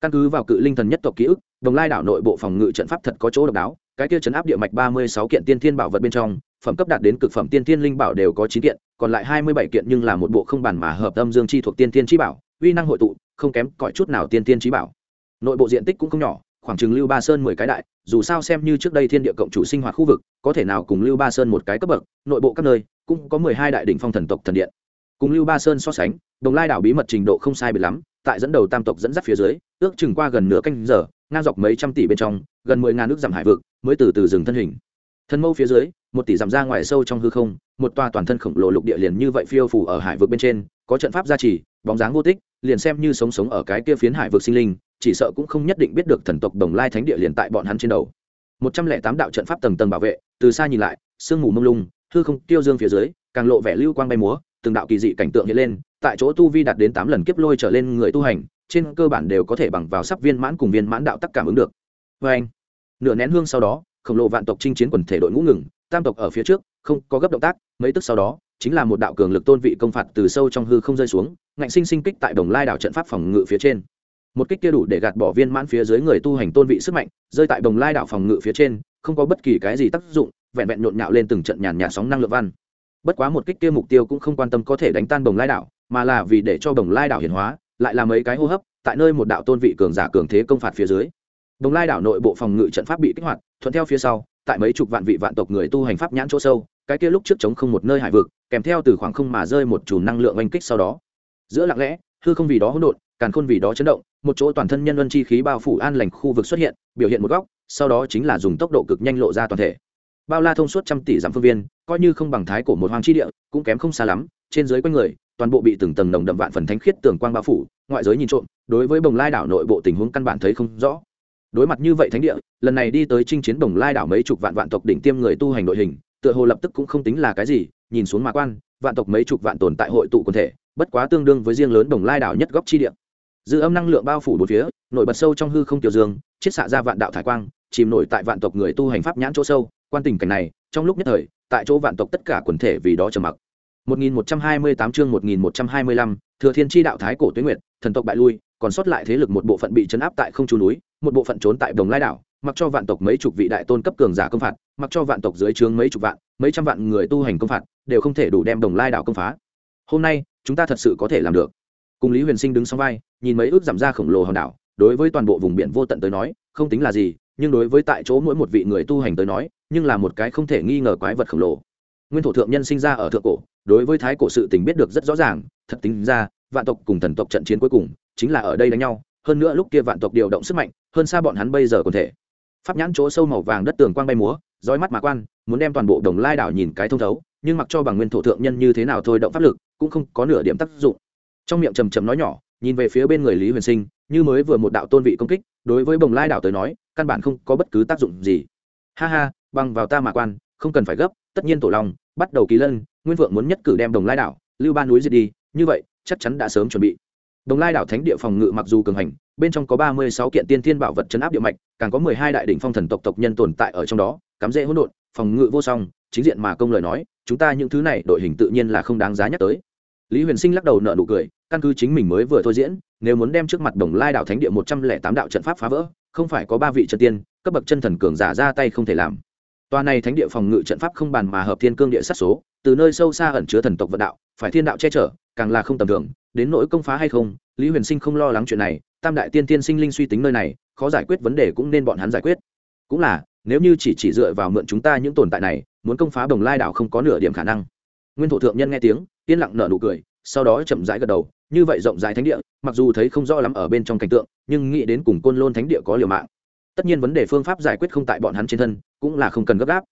Căn cứ vào cự linh thần nhất tộc ký ức đồng lai đảo nội bộ phòng ngự trận pháp thật có chỗ độc đáo cái kia chấn áp địa mạch ba mươi sáu kiện tiên thiên bảo vật bên trong, phẩm cấp đạt đến cực phẩm tiên thiên linh bảo đều có chín kiện, còn lại hai mươi bảy kiện nhưng là một bộ không bản mà hợp âm dương chi thuộc tiên thiên trí bảo, uy năng hội tụ, không kém cỏi chút nào tiên thiên trí bảo. Nội bộ diện tích cũng không nhỏ, khoảng chừng lưu ba sơn mười cái đại, dù sao xem như trước đây thiên địa cộng chủ sinh hoạt khu vực, có thể nào cùng lưu ba sơn một cái cấp bậc, nội bộ các nơi cũng có mười hai đại đ ỉ n h phong thần tộc thần điện. Cùng lưu ba sơn so sánh, đồng lai đảo bí mật trình độ không sai biệt lắm, tại dẫn đầu tam tộc dẫn dắt phía dưới, ước chừng qua gần nửa canh giờ ngang dọc mấy trăm tỷ bên trong, gần mười ngàn nước giảm hải vực mới từ từ dừng thân hình. Thân mâu phía dưới, một tỷ giảm ra ngoài sâu trong hư không, một toa toàn thân khổng lồ lục địa liền như vậy phiêu phủ ở hải vực bên trên, có trận pháp gia trì, bóng dáng vô tích, liền xem như sống sống ở cái kia phiến hải vực sinh linh, chỉ sợ cũng không nhất định biết được thần tộc đồng lai thánh địa liền tại bọn hắn trên đầu. Một trăm lẻ tám đạo trận pháp tầng tầng bảo vệ, từ xa nhìn lại, sương mù mông lung, hư không tiêu dương phía dưới, càng lộ vẻ lưu quang bay múa, từng đạo kỳ dị cảnh tượng hiện lên, tại chỗ tu vi đạt đến tám lần kiếp lôi trở lên người tu hành trên cơ bản đều có thể bằng vào sắp viên mãn cùng viên mãn đạo tắc cảm ứng được. Vê anh, nửa nén hương sau đó, khổng lồ vạn tộc chinh chiến quần thể đội ngũ ngừng, tam tộc ở phía trước, không có gấp động tác, mấy tức sau đó, chính là một đạo cường lực tôn vị công phạt từ sâu trong hư không rơi xuống, ngạnh sinh sinh kích tại đồng lai đảo trận pháp phòng ngự phía trên. Một kích kia đủ để gạt bỏ viên mãn phía dưới người tu hành tôn vị sức mạnh, rơi tại đồng lai đảo phòng ngự phía trên, không có bất kỳ cái gì tác dụng, vẹn vẹn nhộn nhạo lên từng trận nhàn nhạt sóng năng lượng văn. Bất quá một kích kia mục tiêu cũng không quan tâm có thể đánh tan đồng lai đảo, mà là vì để cho đồng lai đảo hiển hóa lại là mấy cái hô hấp, tại nơi một đạo tôn vị cường giả cường thế công phạt phía dưới. Đồng lai đảo nội bộ phòng ngự trận pháp bị kích hoạt, thuận theo phía sau, tại mấy chục vạn vị vạn tộc người tu hành pháp nhãn chỗ sâu, cái kia lúc trước chống không một nơi hải vực, kèm theo từ khoảng không mà rơi một chùm năng lượng oanh kích sau đó. Giữa lặng lẽ, hư không vì đó hỗn độn, càn khôn vì đó chấn động, một chỗ toàn thân nhân luân chi khí bao phủ an lành khu vực xuất hiện, biểu hiện một góc, sau đó chính là dùng tốc độ cực nhanh lộ ra toàn thể. Bao la thông suốt trăm tỷ dặm phương viên coi như không bằng thái cổ một hoàng chi địa, cũng kém không xa lắm, trên dưới quanh người, toàn bộ bị từng tầng nồng đậm vạn phần thánh khiết tường quang bao phủ, ngoại giới nhìn trộm, đối với bồng lai đảo nội bộ tình huống căn bản thấy không rõ. Đối mặt như vậy thánh địa, lần này đi tới chinh chiến bồng lai đảo mấy chục vạn vạn tộc đỉnh tiêm người tu hành đội hình, tựa hồ lập tức cũng không tính là cái gì, nhìn xuống mà quan, vạn tộc mấy chục vạn tồn tại hội tụ quần thể, bất quá tương đương với riêng lớn bồng lai đảo nhất góc chi địa. Dư âm năng lượng bao phủ bốn phía, nổi bật sâu trong hư không tiểu dương, chiết xạ ra vạn đạo thải quang, chìm nổi tại vạn tộc người tu hành pháp nhãn chỗ sâu. Quan tình cảnh này, trong lúc nhất thời tại chỗ vạn tộc tất cả quần thể vì đó trầm mặc 1128 chương 1125, Thừa Thiên chi đạo thái cổ tuyết nguyệt, thần tộc bại lui, còn sót lại thế lực một bộ phận bị chấn áp tại không chu núi, một bộ phận trốn tại Đồng Lai đảo, mặc cho vạn tộc mấy chục vị đại tôn cấp cường giả công phạt, mặc cho vạn tộc dưới trướng mấy chục vạn, mấy trăm vạn người tu hành công phạt, đều không thể đủ đem Đồng Lai đảo công phá. Hôm nay, chúng ta thật sự có thể làm được. Cùng Lý Huyền Sinh đứng song vai, nhìn mấy ước giảm ra khổng lồ hòn đảo, đối với toàn bộ vùng biển vô tận tới nói, không tính là gì, nhưng đối với tại chỗ mỗi một vị người tu hành tới nói, nhưng là một cái không thể nghi ngờ quái vật khổng lồ. Nguyên thổ thượng nhân sinh ra ở thượng cổ, đối với thái cổ sự tình biết được rất rõ ràng, thật tính ra, vạn tộc cùng thần tộc trận chiến cuối cùng, chính là ở đây đánh nhau, hơn nữa lúc kia vạn tộc điều động sức mạnh, hơn xa bọn hắn bây giờ còn thể. Pháp nhãn chỗ sâu màu vàng đất tường quang bay múa, dõi mắt mà quan, muốn đem toàn bộ Đồng Lai đảo nhìn cái thông thấu, nhưng mặc cho bằng nguyên thổ thượng nhân như thế nào thôi động pháp lực, cũng không có nửa điểm tác dụng. Trong miệng trầm trầm nói nhỏ, nhìn về phía bên người Lý Huyền Sinh, như mới vừa một đạo tôn vị công kích, đối với Bồng Lai đảo tới nói, căn bản không có bất cứ tác dụng gì. Ha ha, bằng vào ta mà quan, không cần phải gấp, tất nhiên tổ lòng, bắt đầu kỳ lân, Nguyên Vượng muốn nhất cử đem Đồng Lai đảo, Lưu Ba núi diệt đi, như vậy, chắc chắn đã sớm chuẩn bị. Đồng Lai đảo thánh địa phòng ngự mặc dù cường hành, bên trong có ba mươi sáu kiện tiên thiên bảo vật trấn áp địa mạch, càng có mười hai đại đỉnh phong thần tộc tộc nhân tồn tại ở trong đó, cắm rễ hỗn độn, phòng ngự vô song, chính diện mà công lời nói, chúng ta những thứ này đội hình tự nhiên là không đáng giá nhắc tới. Lý Huyền Sinh lắc đầu nở nụ cười, căn cứ chính mình mới vừa thôi diễn, nếu muốn đem trước mặt Đồng Lai đảo thánh địa một trăm lẻ tám đạo trận pháp phá vỡ, không phải có ba vị chân tiên, cấp bậc chân thần cường giả ra tay không thể làm. Toa này thánh địa phòng ngự trận pháp không bàn mà hợp thiên cương địa sát số, từ nơi sâu xa ẩn chứa thần tộc vận đạo, phải thiên đạo che chở, càng là không tầm thường, đến nỗi công phá hay không, Lý Huyền Sinh không lo lắng chuyện này, Tam đại tiên tiên sinh linh suy tính nơi này, khó giải quyết vấn đề cũng nên bọn hắn giải quyết. Cũng là, nếu như chỉ chỉ dựa vào mượn chúng ta những tồn tại này, muốn công phá Đồng Lai đảo không có nửa điểm khả năng. Nguyên thủ thượng nhân nghe tiếng, yên lặng nở nụ cười, sau đó chậm rãi gật đầu, như vậy rộng rãi thánh địa, mặc dù thấy không rõ lắm ở bên trong cảnh tượng, nhưng nghĩ đến cùng Côn Lôn thánh địa có liều mạng. Tất nhiên vấn đề phương pháp giải quyết không tại bọn hắn trên thân, cũng là không cần gấp gáp.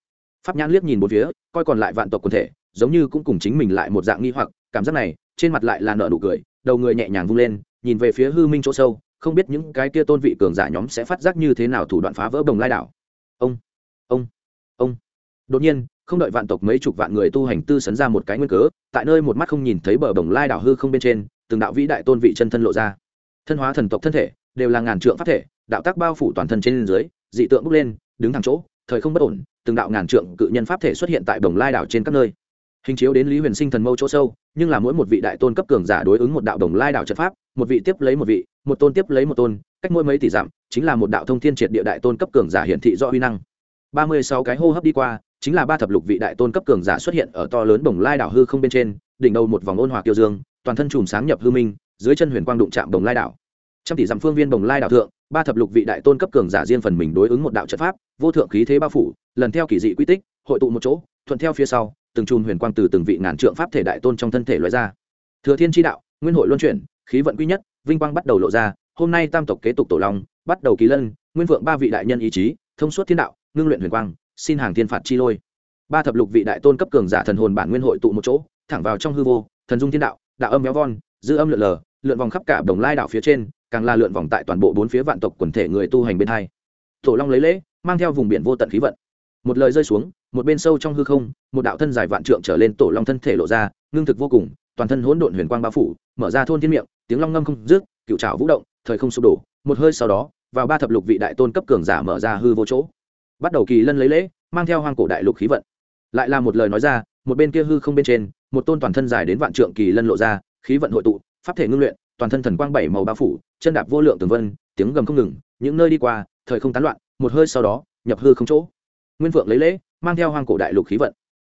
Pháp nhãn liếc nhìn một phía, coi còn lại vạn tộc quần thể, giống như cũng cùng chính mình lại một dạng nghi hoặc, cảm giác này, trên mặt lại là nở nụ cười, đầu người nhẹ nhàng vung lên, nhìn về phía hư minh chỗ sâu, không biết những cái kia tôn vị cường giả nhóm sẽ phát giác như thế nào thủ đoạn phá vỡ đồng lai đảo. Ông, ông, ông. Đột nhiên, không đợi vạn tộc mấy chục vạn người tu hành tư sấn ra một cái nguyên cớ, tại nơi một mắt không nhìn thấy bờ đồng lai đảo hư không bên trên, từng đạo vĩ đại tôn vị chân thân lộ ra. Thân hóa thần tộc thân thể, đều là ngàn trượng pháp thể, đạo tác bao phủ toàn thân trên dưới, dị tượng bốc lên, đứng thẳng chỗ, thời không bất ổn, từng đạo ngàn trượng cự nhân pháp thể xuất hiện tại đồng lai đảo trên các nơi hình chiếu đến lý huyền sinh thần mâu chỗ sâu nhưng là mỗi một vị đại tôn cấp cường giả đối ứng một đạo đồng lai đảo trận pháp một vị tiếp lấy một vị một tôn tiếp lấy một tôn cách mỗi mấy tỷ dặm chính là một đạo thông thiên triệt địa đại tôn cấp cường giả hiển thị do huy năng ba mươi sáu cái hô hấp đi qua chính là ba thập lục vị đại tôn cấp cường giả xuất hiện ở to lớn đồng lai đảo hư không bên trên, đỉnh đầu một vòng ôn hòa kiêu dương, toàn thân chùm sáng nhập hư minh, dưới chân huyền quang đụng chạm đồng lai đảo. Trăm tỷ dặm phương viên đồng lai đảo thượng, ba thập lục vị đại tôn cấp cường giả riêng phần mình đối ứng một đạo trận pháp, vô thượng khí thế bao phủ, lần theo kỳ dị quy tích, hội tụ một chỗ, thuận theo phía sau, từng chùm huyền quang từ từng vị ngàn trượng pháp thể đại tôn trong thân thể loại ra. Thừa thiên tri đạo, nguyên hội luân chuyển, khí vận quy nhất, vinh quang bắt đầu lộ ra, hôm nay tam tộc kế tục tổ long, bắt đầu ký lân, nguyên vượng ba vị đại nhân ý chí, thông suốt thiên đạo, ngưng luyện huyền quang xin hàng thiên phạt chi lôi. Ba thập lục vị đại tôn cấp cường giả thần hồn bản nguyên hội tụ một chỗ, thẳng vào trong hư vô, thần dung thiên đạo đạo âm méo von, dư âm lượn lờ, lượn vòng khắp cả đồng lai đảo phía trên, càng là lượn vòng tại toàn bộ bốn phía vạn tộc quần thể người tu hành bên hai. Tổ long lấy lễ, mang theo vùng biển vô tận khí vận. Một lời rơi xuống, một bên sâu trong hư không, một đạo thân dài vạn trượng trở lên tổ long thân thể lộ ra, ngưng thực vô cùng, toàn thân hỗn độn huyền quang bao phủ, mở ra thôn thiên miệng, tiếng long ngâm không dứt, cựu trào vũ động, thời không sụp đổ. Một hơi sau đó, vào ba thập lục vị đại tôn cấp cường giả mở ra hư vô chỗ bắt đầu kỳ lân lấy lễ, mang theo hoang cổ đại lục khí vận. Lại là một lời nói ra, một bên kia hư không bên trên, một tôn toàn thân dài đến vạn trượng kỳ lân lộ ra, khí vận hội tụ, pháp thể ngưng luyện, toàn thân thần quang bảy màu bao phủ, chân đạp vô lượng tường vân, tiếng gầm không ngừng, những nơi đi qua, thời không tán loạn, một hơi sau đó, nhập hư không chỗ. Nguyên vượng lấy lễ, mang theo hoang cổ đại lục khí vận.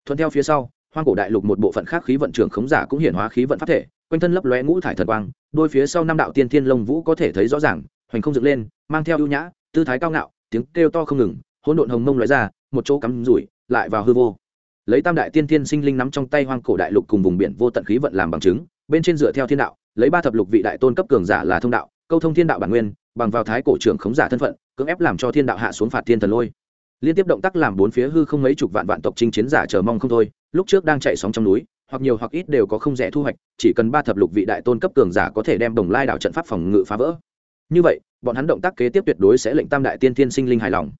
Thuận theo phía sau, hoang cổ đại lục một bộ phận khác khí vận trưởng khống giả cũng hiển hóa khí vận pháp thể, quanh thân lấp lóe ngũ thải thần quang, đôi phía sau năm đạo tiên thiên lông vũ có thể thấy rõ ràng, hoành không dựng lên, mang theo ưu nhã, tư thái cao ngạo, tiếng kêu to không ngừng hỗn độn hồng mông lóe ra, một chỗ cắm rủi, lại vào hư vô. Lấy tam đại tiên thiên sinh linh nắm trong tay hoang cổ đại lục cùng vùng biển vô tận khí vận làm bằng chứng, bên trên dựa theo thiên đạo, lấy ba thập lục vị đại tôn cấp cường giả là thông đạo, câu thông thiên đạo bản nguyên, bằng vào thái cổ trưởng khống giả thân phận, cưỡng ép làm cho thiên đạo hạ xuống phạt thiên thần lôi. Liên tiếp động tác làm bốn phía hư không mấy chục vạn vạn tộc chinh chiến giả chờ mong không thôi, lúc trước đang chạy sóng trong núi, hoặc nhiều hoặc ít đều có không rẻ thu hoạch, chỉ cần ba thập lục vị đại tôn cấp cường giả có thể đem đồng lai đảo trận pháp phòng ngự phá vỡ. Như vậy, bọn hắn động tác kế tiếp tuyệt đối sẽ lệnh tam đại tiên thiên sinh linh hài lòng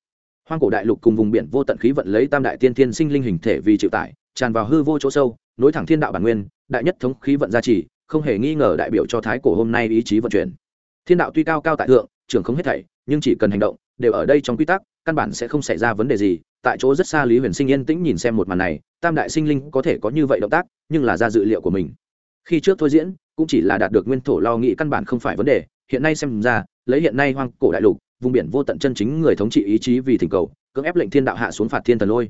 hoang cổ đại lục cùng vùng biển vô tận khí vận lấy tam đại tiên thiên sinh linh hình thể vì chịu tải, tràn vào hư vô chỗ sâu, nối thẳng thiên đạo bản nguyên, đại nhất thống khí vận gia trì, không hề nghi ngờ đại biểu cho thái cổ hôm nay ý chí vận chuyển. Thiên đạo tuy cao cao tại thượng, trưởng không hết thảy, nhưng chỉ cần hành động, đều ở đây trong quy tắc, căn bản sẽ không xảy ra vấn đề gì. Tại chỗ rất xa lý huyền sinh yên tĩnh nhìn xem một màn này, tam đại sinh linh có thể có như vậy động tác, nhưng là ra dự liệu của mình. Khi trước thôi diễn, cũng chỉ là đạt được nguyên thổ lo nghĩ căn bản không phải vấn đề. Hiện nay xem ra, lấy hiện nay hoang cổ đại lục vùng biển vô tận chân chính người thống trị ý chí vì thỉnh cầu cưỡng ép lệnh thiên đạo hạ xuống phạt thiên thần lôi.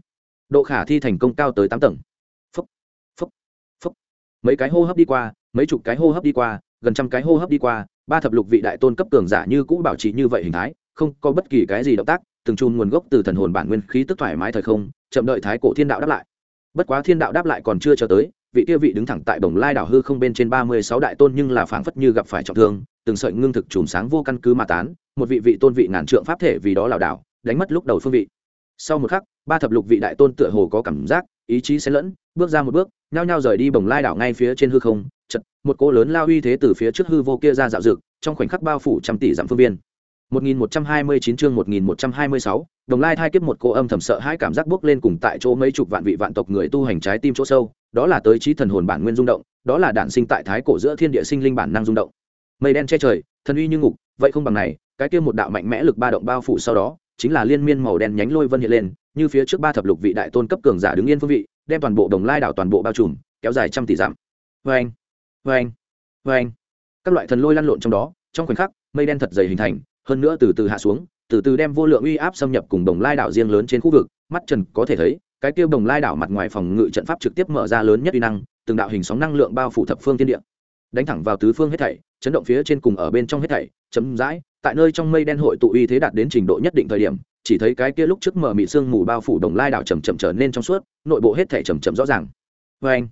Độ khả thi thành công cao tới tám tầng. Phúc, phúc, phúc. mấy cái hô hấp đi qua mấy chục cái hô hấp đi qua gần trăm cái hô hấp đi qua ba thập lục vị đại tôn cấp cường giả như cũ bảo trì như vậy hình thái không có bất kỳ cái gì động tác từng chùm nguồn gốc từ thần hồn bản nguyên khí tức thoải mái thời không chậm đợi thái cổ thiên đạo đáp lại. Bất quá thiên đạo đáp lại còn chưa cho tới vị kia vị đứng thẳng tại bồng lai đảo hư không bên trên ba mươi sáu đại tôn nhưng là phảng phất như gặp phải trọng thương từng sợi ngưng thực chùm sáng vô căn cứ mà tán một vị vị tôn vị ngàn trượng pháp thể vì đó lảo đảo đánh mất lúc đầu phương vị sau một khắc ba thập lục vị đại tôn tựa hồ có cảm giác ý chí xen lẫn bước ra một bước nhao nhao rời đi bồng lai đảo ngay phía trên hư không chật một cỗ lớn lao uy thế từ phía trước hư vô kia ra dạo dực trong khoảnh khắc bao phủ trăm tỷ dặm phương viên 1129 chương 1126, đồng lai thai kiếp một cô âm thầm sợ hãi cảm giác bước lên cùng tại chỗ mấy chục vạn vị vạn tộc người tu hành trái tim chỗ sâu, đó là tới trí thần hồn bản nguyên rung động, đó là đản sinh tại thái cổ giữa thiên địa sinh linh bản năng rung động. Mây đen che trời, thần uy như ngục, vậy không bằng này, cái kia một đạo mạnh mẽ lực ba động bao phủ sau đó, chính là liên miên màu đen nhánh lôi vân hiện lên, như phía trước ba thập lục vị đại tôn cấp cường giả đứng yên phương vị, đem toàn bộ đồng lai đảo toàn bộ bao trùm, kéo dài trăm tỷ dặm. Oeng, oeng, oeng. Các loại thần lôi lăn lộn trong đó, trong khoảnh khắc, mây đen thật dày hình thành, hơn nữa từ từ hạ xuống từ từ đem vô lượng uy áp xâm nhập cùng đồng lai đảo riêng lớn trên khu vực mắt trần có thể thấy cái tiêu đồng lai đảo mặt ngoài phòng ngự trận pháp trực tiếp mở ra lớn nhất uy năng từng đạo hình sóng năng lượng bao phủ thập phương thiên địa đánh thẳng vào tứ phương hết thảy, chấn động phía trên cùng ở bên trong hết thảy, chấm dãi, tại nơi trong mây đen hội tụ uy thế đạt đến trình độ nhất định thời điểm, chỉ thấy cái kia lúc trước mở mị sương mù bao phủ đồng lai đảo chầm chậm trở nên trong suốt, nội bộ hết thảy chầm chậm rõ ràng. Vê anh,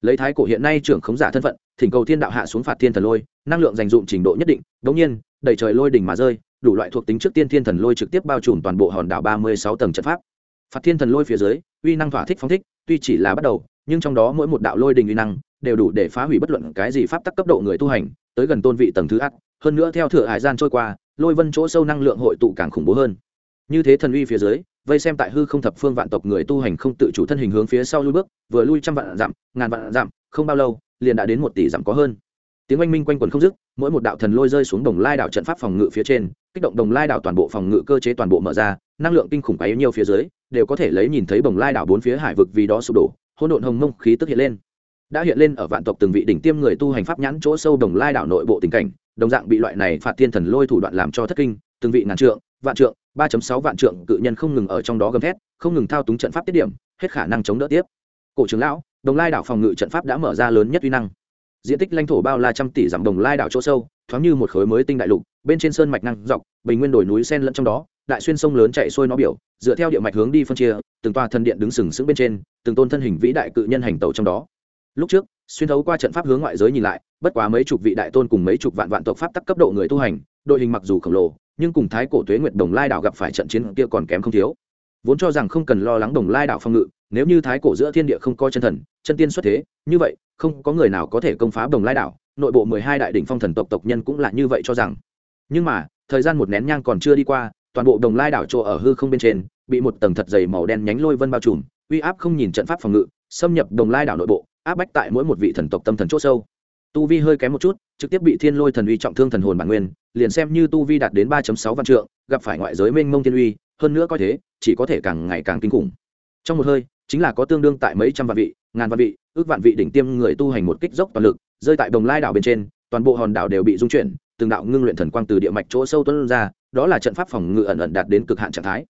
lấy thái cổ hiện nay trưởng khống giả thân phận, thỉnh cầu thiên đạo hạ xuống phạt thiên thần lôi, năng lượng dành dụng trình độ nhất định, đống nhiên đẩy trời lôi đỉnh mà rơi, đủ loại thuộc tính trước tiên thiên thần lôi trực tiếp bao trùm toàn bộ hòn đảo ba mươi sáu tầng trận pháp. Phạt thiên thần lôi phía dưới, uy năng thỏa thích phóng thích, tuy chỉ là bắt đầu, nhưng trong đó mỗi một đạo lôi đình uy năng đều đủ để phá hủy bất luận cái gì pháp tắc cấp độ người tu hành, tới gần tôn vị tầng thứ ác. Hơn nữa theo thừa hải gian trôi qua, lôi vân chỗ sâu năng lượng hội tụ càng khủng bố hơn. Như thế thần uy phía dưới, vây xem tại hư không thập phương vạn tộc người tu hành không tự chủ thân hình hướng phía sau lui bước, vừa lui trăm vạn dặm, ngàn vạn dặm, không bao lâu, liền đã đến một tỷ dặm có hơn. Tiếng oanh minh quanh quần không dứt, mỗi một đạo thần lôi rơi xuống đồng lai đảo trận pháp phòng ngự phía trên, kích động đồng lai đảo toàn bộ phòng ngự cơ chế toàn bộ mở ra, năng lượng kinh khủng bấy nhiêu phía dưới, đều có thể lấy nhìn thấy đồng lai đảo bốn phía hải vực vì đó sụp đổ, hỗn độn hồng mông khí tức hiện lên đã hiện lên ở vạn tộc từng vị đỉnh tiêm người tu hành pháp nhãn chỗ sâu đồng lai đảo nội bộ tình cảnh, đồng dạng bị loại này phạt thiên thần lôi thủ đoạn làm cho thất kinh, từng vị ngàn trượng, vạn trượng, ba sáu vạn trượng cự nhân không ngừng ở trong đó gầm thét, không ngừng thao túng trận pháp tiết điểm, hết khả năng chống đỡ tiếp. Cổ trưởng lão, đồng lai đảo phòng ngự trận pháp đã mở ra lớn nhất uy năng. Diện tích lãnh thổ bao la trăm tỷ dặm đồng lai đảo chỗ sâu, thoáng như một khối mới tinh đại lục, bên trên sơn mạch năng dọc, bình nguyên đồi núi sen lẫn trong đó, đại xuyên sông lớn chạy xuôi nó biểu, dựa theo địa mạch hướng đi phân chia, từng tòa thân điện đứng sừng sững bên trên, từng tôn thân hình vĩ đại cự nhân hành tàu trong đó lúc trước, xuyên thấu qua trận pháp hướng ngoại giới nhìn lại, bất quá mấy chục vị đại tôn cùng mấy chục vạn vạn tộc pháp tắc cấp độ người tu hành, đội hình mặc dù khổng lồ, nhưng cùng thái cổ tuế nguyệt đồng lai đảo gặp phải trận chiến kia còn kém không thiếu. Vốn cho rằng không cần lo lắng đồng lai đảo phong ngự, nếu như thái cổ giữa thiên địa không coi chân thần, chân tiên xuất thế, như vậy, không có người nào có thể công phá đồng lai đảo, nội bộ mười hai đại đ ỉ n h phong thần tộc tộc nhân cũng là như vậy cho rằng. Nhưng mà, thời gian một nén nhang còn chưa đi qua, toàn bộ đồng lai đảo chỗ ở hư không bên trên, bị một tầng thật dày màu đen nhánh lôi vân bao trùm, uy áp không nhìn trận pháp phòng ngự, xâm nhập đồng lai đảo nội bộ áp bách tại mỗi một vị thần tộc tâm thần c h ỗ sâu. Tu vi hơi kém một chút, trực tiếp bị thiên lôi thần uy trọng thương thần hồn bản nguyên, liền xem như tu vi đạt đến ba sáu văn trượng, gặp phải ngoại giới mênh mông thiên uy, hơn nữa coi thế, chỉ có thể càng ngày càng kinh khủng. Trong một hơi, chính là có tương đương tại mấy trăm vạn vị, ngàn vạn vị, ước vạn vị đỉnh tiêm người tu hành một kích dốc toàn lực, rơi tại đồng lai đảo bên trên, toàn bộ hòn đảo đều bị dung chuyển, từng đạo ngưng luyện thần quang từ địa mạch chỗ sâu tuân ra, đó là trận pháp phòng ngự ẩn ẩn đạt đến cực hạn trạng thái.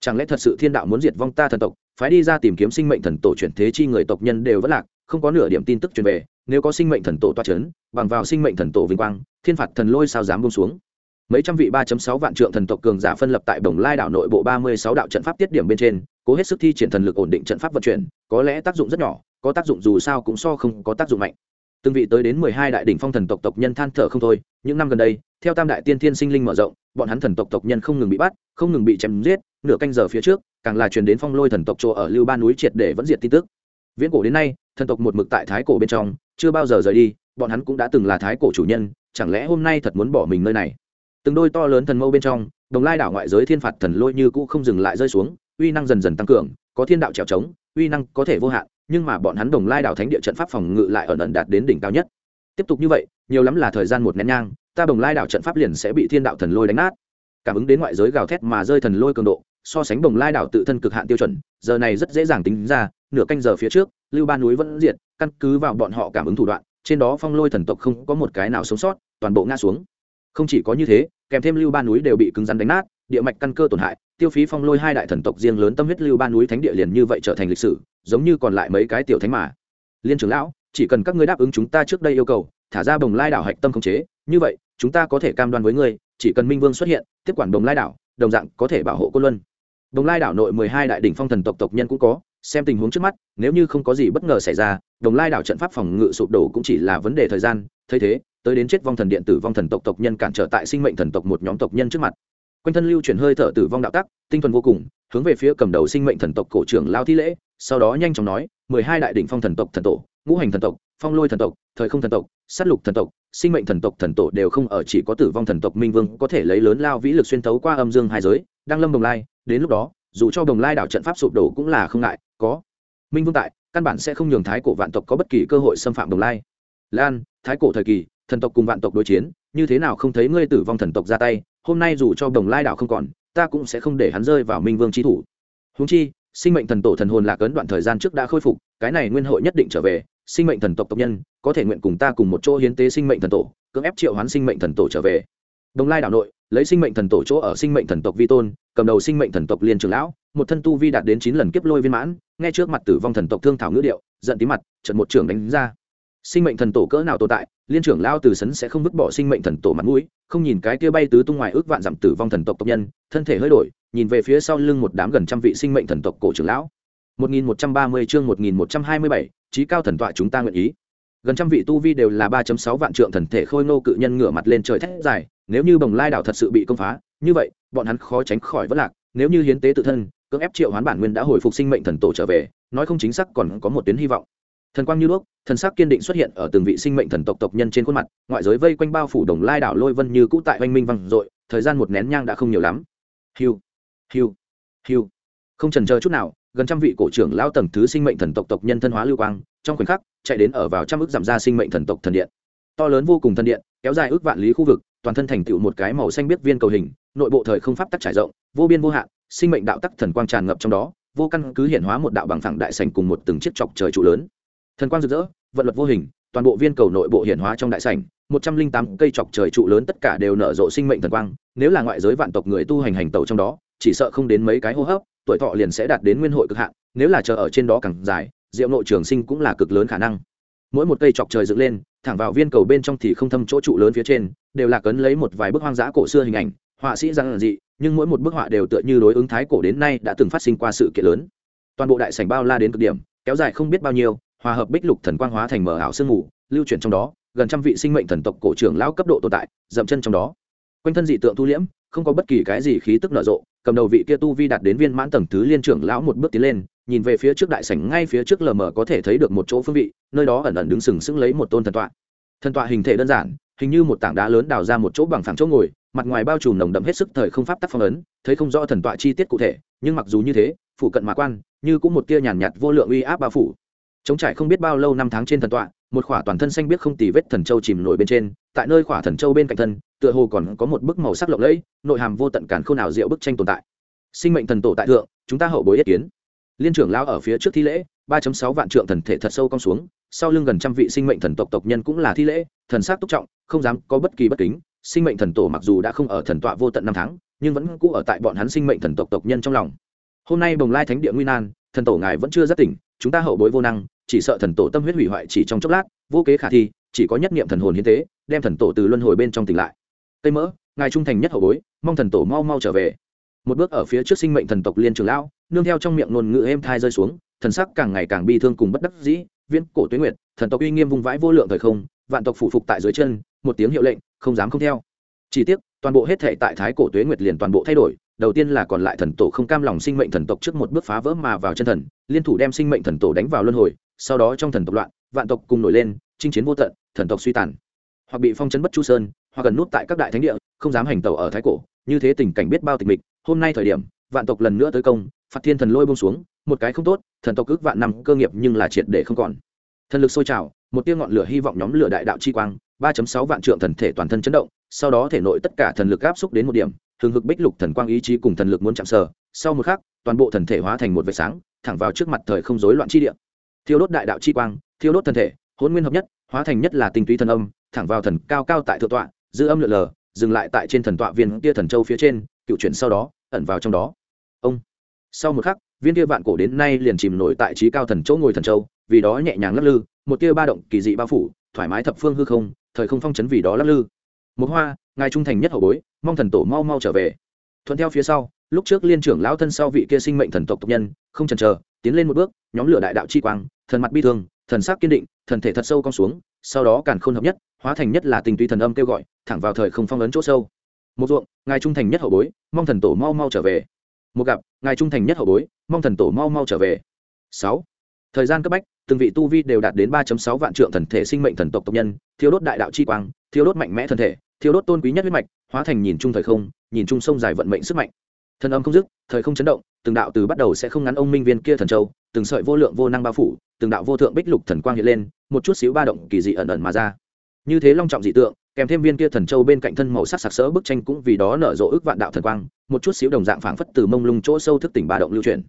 Chẳng lẽ thật sự thiên đạo muốn diệt vong ta thần tộc, phái đi ra tìm kiếm sinh mệnh thần tổ chuyển thế chi người tộc nhân đều vẫn lạc không có nửa điểm tin tức truyền về, nếu có sinh mệnh thần tổ toa c h ấ n bằng vào sinh mệnh thần tổ vinh quang, thiên phạt thần lôi sao dám bông xuống. Mấy trăm vị ba sáu vạn trượng thần tộc cường giả phân lập tại đồng lai đảo nội bộ ba mươi sáu đạo trận pháp tiết điểm bên trên, cố hết sức thi triển thần lực ổn định trận pháp vận chuyển, có lẽ tác dụng rất nhỏ, có tác dụng dù sao cũng so không có tác dụng mạnh. Từng vị tới đến mười hai đại đ ỉ n h phong thần tộc tộc nhân than thở không thôi, những năm gần đây, theo tam đại tiên thiên sinh linh mở rộng, bọn hắn thần tộc tộc nhân không ngừng bị bắt, không ngừng bị chém giết, nửa canh giờ phía trước, càng là truyền đến phong lôi thần tộc chỗ ở lưu ba núi triệt để vẫn diệt tin tức. Viễn cổ đến nay thần tộc một mực tại thái cổ bên trong, chưa bao giờ rời đi, bọn hắn cũng đã từng là thái cổ chủ nhân, chẳng lẽ hôm nay thật muốn bỏ mình nơi này? Từng đôi to lớn thần mâu bên trong, đồng lai đảo ngoại giới thiên phạt thần lôi như cũ không dừng lại rơi xuống, uy năng dần dần tăng cường, có thiên đạo trèo trống, uy năng có thể vô hạn, nhưng mà bọn hắn đồng lai đảo thánh địa trận pháp phòng ngự lại ẩn ẩn đạt đến đỉnh cao nhất. Tiếp tục như vậy, nhiều lắm là thời gian một nén nhang, ta đồng lai đảo trận pháp liền sẽ bị thiên đạo thần lôi đánh nát. Cảm ứng đến ngoại giới gào thét mà rơi thần lôi cường độ, so sánh đồng lai đảo tự thân cực hạn tiêu chuẩn, giờ này rất dễ dàng tính ra nửa canh giờ phía trước, lưu ba núi vẫn diệt, căn cứ vào bọn họ cảm ứng thủ đoạn, trên đó phong lôi thần tộc không có một cái nào sống sót, toàn bộ ngã xuống. Không chỉ có như thế, kèm thêm lưu ba núi đều bị cứng rắn đánh nát, địa mạch căn cơ tổn hại, tiêu phí phong lôi hai đại thần tộc riêng lớn tâm huyết lưu ba núi thánh địa liền như vậy trở thành lịch sử, giống như còn lại mấy cái tiểu thánh mà. Liên trưởng lão, chỉ cần các ngươi đáp ứng chúng ta trước đây yêu cầu, thả ra bồng lai đảo hạch tâm khống chế, như vậy, chúng ta có thể cam đoan với ngươi, chỉ cần minh vương xuất hiện, tiếp quản bồng lai đảo, đồng dạng có thể bảo hộ cô luân. Bồng lai đảo nội mười hai đại đỉnh phong thần tộc tộc nhân cũng có xem tình huống trước mắt, nếu như không có gì bất ngờ xảy ra, đồng lai đảo trận pháp phòng ngự sụp đổ cũng chỉ là vấn đề thời gian. Thấy thế, tới đến chết vong thần điện tử vong thần tộc tộc nhân cản trở tại sinh mệnh thần tộc một nhóm tộc nhân trước mặt. Quanh thân lưu chuyển hơi thở tử vong đạo tắc, tinh thuần vô cùng, hướng về phía cầm đầu sinh mệnh thần tộc cổ trưởng lao thi lễ, sau đó nhanh chóng nói, mười hai đại đỉnh phong thần tộc thần tổ, ngũ hành thần tộc, phong lôi thần tộc, thời không thần tộc s á t lục thần tộc, sinh mệnh thần tộc thần tổ đều không ở, chỉ có tử vong thần tộc minh vương có thể lấy lớn lao vĩ lực xuyên tấu qua âm dương hai giới, đang lâm đồng lai, đến lúc đó dù cho đồng lai đảo trận pháp sụp đổ cũng là không ngại, có. Minh vương tại, căn bản sẽ không nhường thái cổ vạn tộc có bất kỳ cơ hội xâm phạm đồng lai. Lan, thái cổ thời kỳ, thần tộc cùng vạn tộc đối chiến, như thế nào không thấy ngươi tử vong thần tộc ra tay, hôm nay dù cho đồng lai đảo không còn, ta cũng sẽ không để hắn rơi vào minh vương trí thủ. Húng chi, sinh mệnh thần tổ thần hồn lạc ấn đoạn thời gian trước đã khôi phục, cái này nguyên hội nhất định trở về, sinh mệnh thần tộc tộc nhân, có thể nguyện cùng ta cùng một chỗ hiến tế sinh mệnh thần tổ, cưỡng ép triệu hoán sinh mệnh thần tổ trở về. Đồng lai đảo nội lấy sinh mệnh thần tổ chỗ ở sinh mệnh thần tộc vi tôn cầm đầu sinh mệnh thần tộc liên trường lão một thân tu vi đạt đến chín lần kiếp lôi viên mãn nghe trước mặt tử vong thần tộc thương thảo ngữ điệu giận tí mặt trận một trường đánh ra. Sinh mệnh thần tổ cỡ nào tồn tại liên trưởng lao từ sấn sẽ không vứt bỏ sinh mệnh thần tổ mặt mũi không nhìn cái kia bay tứ tung ngoài ước vạn dặm tử vong thần tộc tộc nhân thân thể hơi đổi nhìn về phía sau lưng một đám gần trăm vị sinh mệnh thần tộc cổ trưởng lão. 1130 chương 1127, trí cao thần tọa chúng ta nguyện ý. Gần trăm vị tu vi đều là 3.6 vạn trượng thần thể khôi nô cự nhân ngửa mặt lên trời thét dài nếu như bồng lai đảo thật sự bị công phá, như vậy, bọn hắn khó tránh khỏi vất lạc. Nếu như hiến tế tự thân, cưỡng ép triệu hoán bản nguyên đã hồi phục sinh mệnh thần tổ trở về, nói không chính xác còn có một tuyến hy vọng. Thần quang như đuốc, thần sắc kiên định xuất hiện ở từng vị sinh mệnh thần tộc tộc nhân trên khuôn mặt, ngoại giới vây quanh bao phủ đồng lai đảo lôi vân như cũ tại oanh minh văng dội, thời gian một nén nhang đã không nhiều lắm. Hiu hiu hiu. Không trần chờ chút nào, gần trăm vị cổ trưởng lao tầng thứ sinh mệnh thần tộc tộc nhân thân hóa lưu quang, trong khoảnh khắc, chạy đến ở vào trăm ước giảm ra sinh mệnh thần tộc thần điện. To lớn vô cùng thần điện, kéo dài ước vạn lý khu vực toàn thân thành tựu một cái màu xanh biết viên cầu hình, nội bộ thời không pháp tắc trải rộng, vô biên vô hạn, sinh mệnh đạo tắc thần quang tràn ngập trong đó, vô căn cứ hiện hóa một đạo bằng phẳng đại sành cùng một từng chiếc chọc trời trụ lớn. Thần quang rực rỡ, vận luật vô hình, toàn bộ viên cầu nội bộ hiện hóa trong đại sảnh, một trăm linh tám cây chọc trời trụ lớn tất cả đều nở rộ sinh mệnh thần quang, nếu là ngoại giới vạn tộc người tu hành hành tẩu trong đó, chỉ sợ không đến mấy cái hô hấp, tuổi thọ liền sẽ đạt đến nguyên hội cực hạn, nếu là chờ ở trên đó càng dài, diệu nội trường sinh cũng là cực lớn khả năng. Mỗi một cây chọc trời dựng lên, thẳng vào viên cầu bên trong thì không thâm chỗ trụ lớn phía trên đều là cấn lấy một vài bức hoang dã cổ xưa hình ảnh, họa sĩ giang dị nhưng mỗi một bức họa đều tựa như đối ứng thái cổ đến nay đã từng phát sinh qua sự kiện lớn. Toàn bộ đại sảnh bao la đến cực điểm, kéo dài không biết bao nhiêu, hòa hợp bích lục thần quang hóa thành mở ảo sương mù, lưu chuyển trong đó, gần trăm vị sinh mệnh thần tộc cổ trưởng lão cấp độ tồn tại, dậm chân trong đó. Quanh thân dị tượng tu liễm, không có bất kỳ cái gì khí tức nở rộ, cầm đầu vị kia tu vi đạt đến viên mãn tầng thứ liên trưởng lão một bước tiến lên, nhìn về phía trước đại sảnh, ngay phía trước lờ mờ có thể thấy được một chỗ phương vị, nơi đó ẩn ẩn đứng sừng sững lấy một tôn thần tọa thần tọa hình thể đơn giản hình như một tảng đá lớn đào ra một chỗ bằng phẳng chỗ ngồi mặt ngoài bao trùm nồng đậm hết sức thời không pháp tắc phong ấn thấy không rõ thần tọa chi tiết cụ thể nhưng mặc dù như thế phủ cận mạ quan như cũng một tia nhàn nhạt, nhạt vô lượng uy áp bao phủ. Chống trải không biết bao lâu năm tháng trên thần tọa một khỏa toàn thân xanh biết không tì vết thần châu chìm nổi bên trên tại nơi khỏa thần châu bên cạnh thân tựa hồ còn có một bức màu sắc lộng lẫy nội hàm vô tận cản khôn ảo diệu bức tranh tồn tại. Sinh mệnh thần tổ tại thượng chúng ta hậu bối yết kiến. Liên trưởng lao ở phía trước thi lễ ba sáu vạn trượng thần thể thật sâu cong xuống sau lưng gần trăm vị sinh mệnh thần tộc tộc nhân cũng là thi lễ, thần sắc túc trọng, không dám có bất kỳ bất kính. Sinh mệnh thần tổ mặc dù đã không ở thần tọa vô tận năm tháng, nhưng vẫn cũ ở tại bọn hắn sinh mệnh thần tộc tộc nhân trong lòng. Hôm nay bồng lai thánh địa nguy nan, thần tổ ngài vẫn chưa rất tỉnh, chúng ta hậu bối vô năng, chỉ sợ thần tổ tâm huyết hủy hoại chỉ trong chốc lát, vô kế khả thi, chỉ có nhất niệm thần hồn hiến tế, đem thần tổ từ luân hồi bên trong tỉnh lại. Tây mỡ, ngài trung thành nhất hậu bối, mong thần tổ mau mau trở về. Một bước ở phía trước sinh mệnh thần tộc liên trường lão, nương theo trong miệng ngôn ngữ êm thai rơi xuống, thần sắc càng ngày càng bi thương cùng bất đắc dĩ viễn cổ tuyến nguyệt, thần tộc uy nghiêm vùng vãi vô lượng thời không, vạn tộc phủ phục tại dưới chân, một tiếng hiệu lệnh, không dám không theo. Chỉ tiếc, toàn bộ hết thể tại thái cổ tuế nguyệt liền toàn bộ thay đổi, đầu tiên là còn lại thần tổ không cam lòng sinh mệnh thần tộc trước một bước phá vỡ mà vào chân thần, liên thủ đem sinh mệnh thần tổ đánh vào luân hồi, sau đó trong thần tộc loạn, vạn tộc cùng nổi lên, chinh chiến vô tận, thần tộc suy tàn. Hoặc bị phong chấn bất chu sơn, hoặc gần nút tại các đại thánh địa, không dám hành tẩu ở thái cổ, như thế tình cảnh biết bao tịch mịch, hôm nay thời điểm, vạn tộc lần nữa tới công phạt thiên thần lôi bông xuống một cái không tốt, thần tộc ước vạn năm cơ nghiệp nhưng là triệt để không còn. Thần lực sôi trào, một tia ngọn lửa hy vọng nhóm lửa đại đạo chi quang, ba sáu vạn trượng thần thể toàn thân chấn động, sau đó thể nội tất cả thần lực áp xúc đến một điểm thường hực bích lục thần quang ý chí cùng thần lực muốn chạm sờ, sau một khắc, toàn bộ thần thể hóa thành một vệt sáng, thẳng vào trước mặt thời không rối loạn chi địa. Thiêu đốt đại đạo chi quang, thiêu đốt thần thể hôn nguyên hợp nhất, hóa thành nhất là tinh túy thần âm, thẳng vào thần cao cao tại thượng tọa giữ âm lượn lờ, dừng lại tại trên thần tọa viên tia thần châu phía trên, cựu chuyển sau đó, ẩn vào trong đó. Ông. Sau một khắc viên kia vạn cổ đến nay liền chìm nổi tại trí cao thần chỗ ngồi thần châu, vì đó nhẹ nhàng lắc lư, một tia ba động kỳ dị bao phủ, thoải mái thập phương hư không, thời không phong chấn vì đó lắc lư. Một hoa, ngài trung thành nhất hậu bối, mong thần tổ mau mau trở về. Thuận theo phía sau, lúc trước liên trưởng lão thân sau vị kia sinh mệnh thần tộc tộc nhân, không chần chờ, tiến lên một bước, nhóm lửa đại đạo chi quang, thần mặt bi thương, thần sắc kiên định, thần thể thật sâu cong xuống, sau đó càn khôn hợp nhất, hóa thành nhất là tình tùy thần âm kêu gọi, thẳng vào thời không phong ấn chỗ sâu. Một ruộng, ngài trung thành nhất hậu bối, mong thần tổ mau mau trở về. Một gặp ngài trung thành nhất hậu bối, mong thần tổ mau mau trở về. Sáu. Thời gian cấp bách, từng vị tu vi đều đạt đến ba sáu vạn trượng thần thể sinh mệnh thần tộc tộc nhân thiếu đốt đại đạo chi quang thiếu đốt mạnh mẽ thần thể thiếu đốt tôn quý nhất huyết mạch, hóa thành nhìn chung thời không, nhìn chung sông dài vận mệnh sức mạnh. Thần âm không dứt, thời không chấn động, từng đạo từ bắt đầu sẽ không ngắn ông minh viên kia thần châu, từng sợi vô lượng vô năng bao phủ, từng đạo vô thượng bích lục thần quang hiện lên, một chút xíu ba động kỳ dị ẩn ẩn mà ra. Như thế long trọng dị tượng kèm thêm viên kia thần châu bên cạnh thân màu sắc sặc sỡ bức tranh cũng vì đó nở rộ ước vạn đạo thần quang, một chút xíu đồng dạng phảng phất từ mông lung chỗ sâu thức tỉnh bà động lưu chuyển.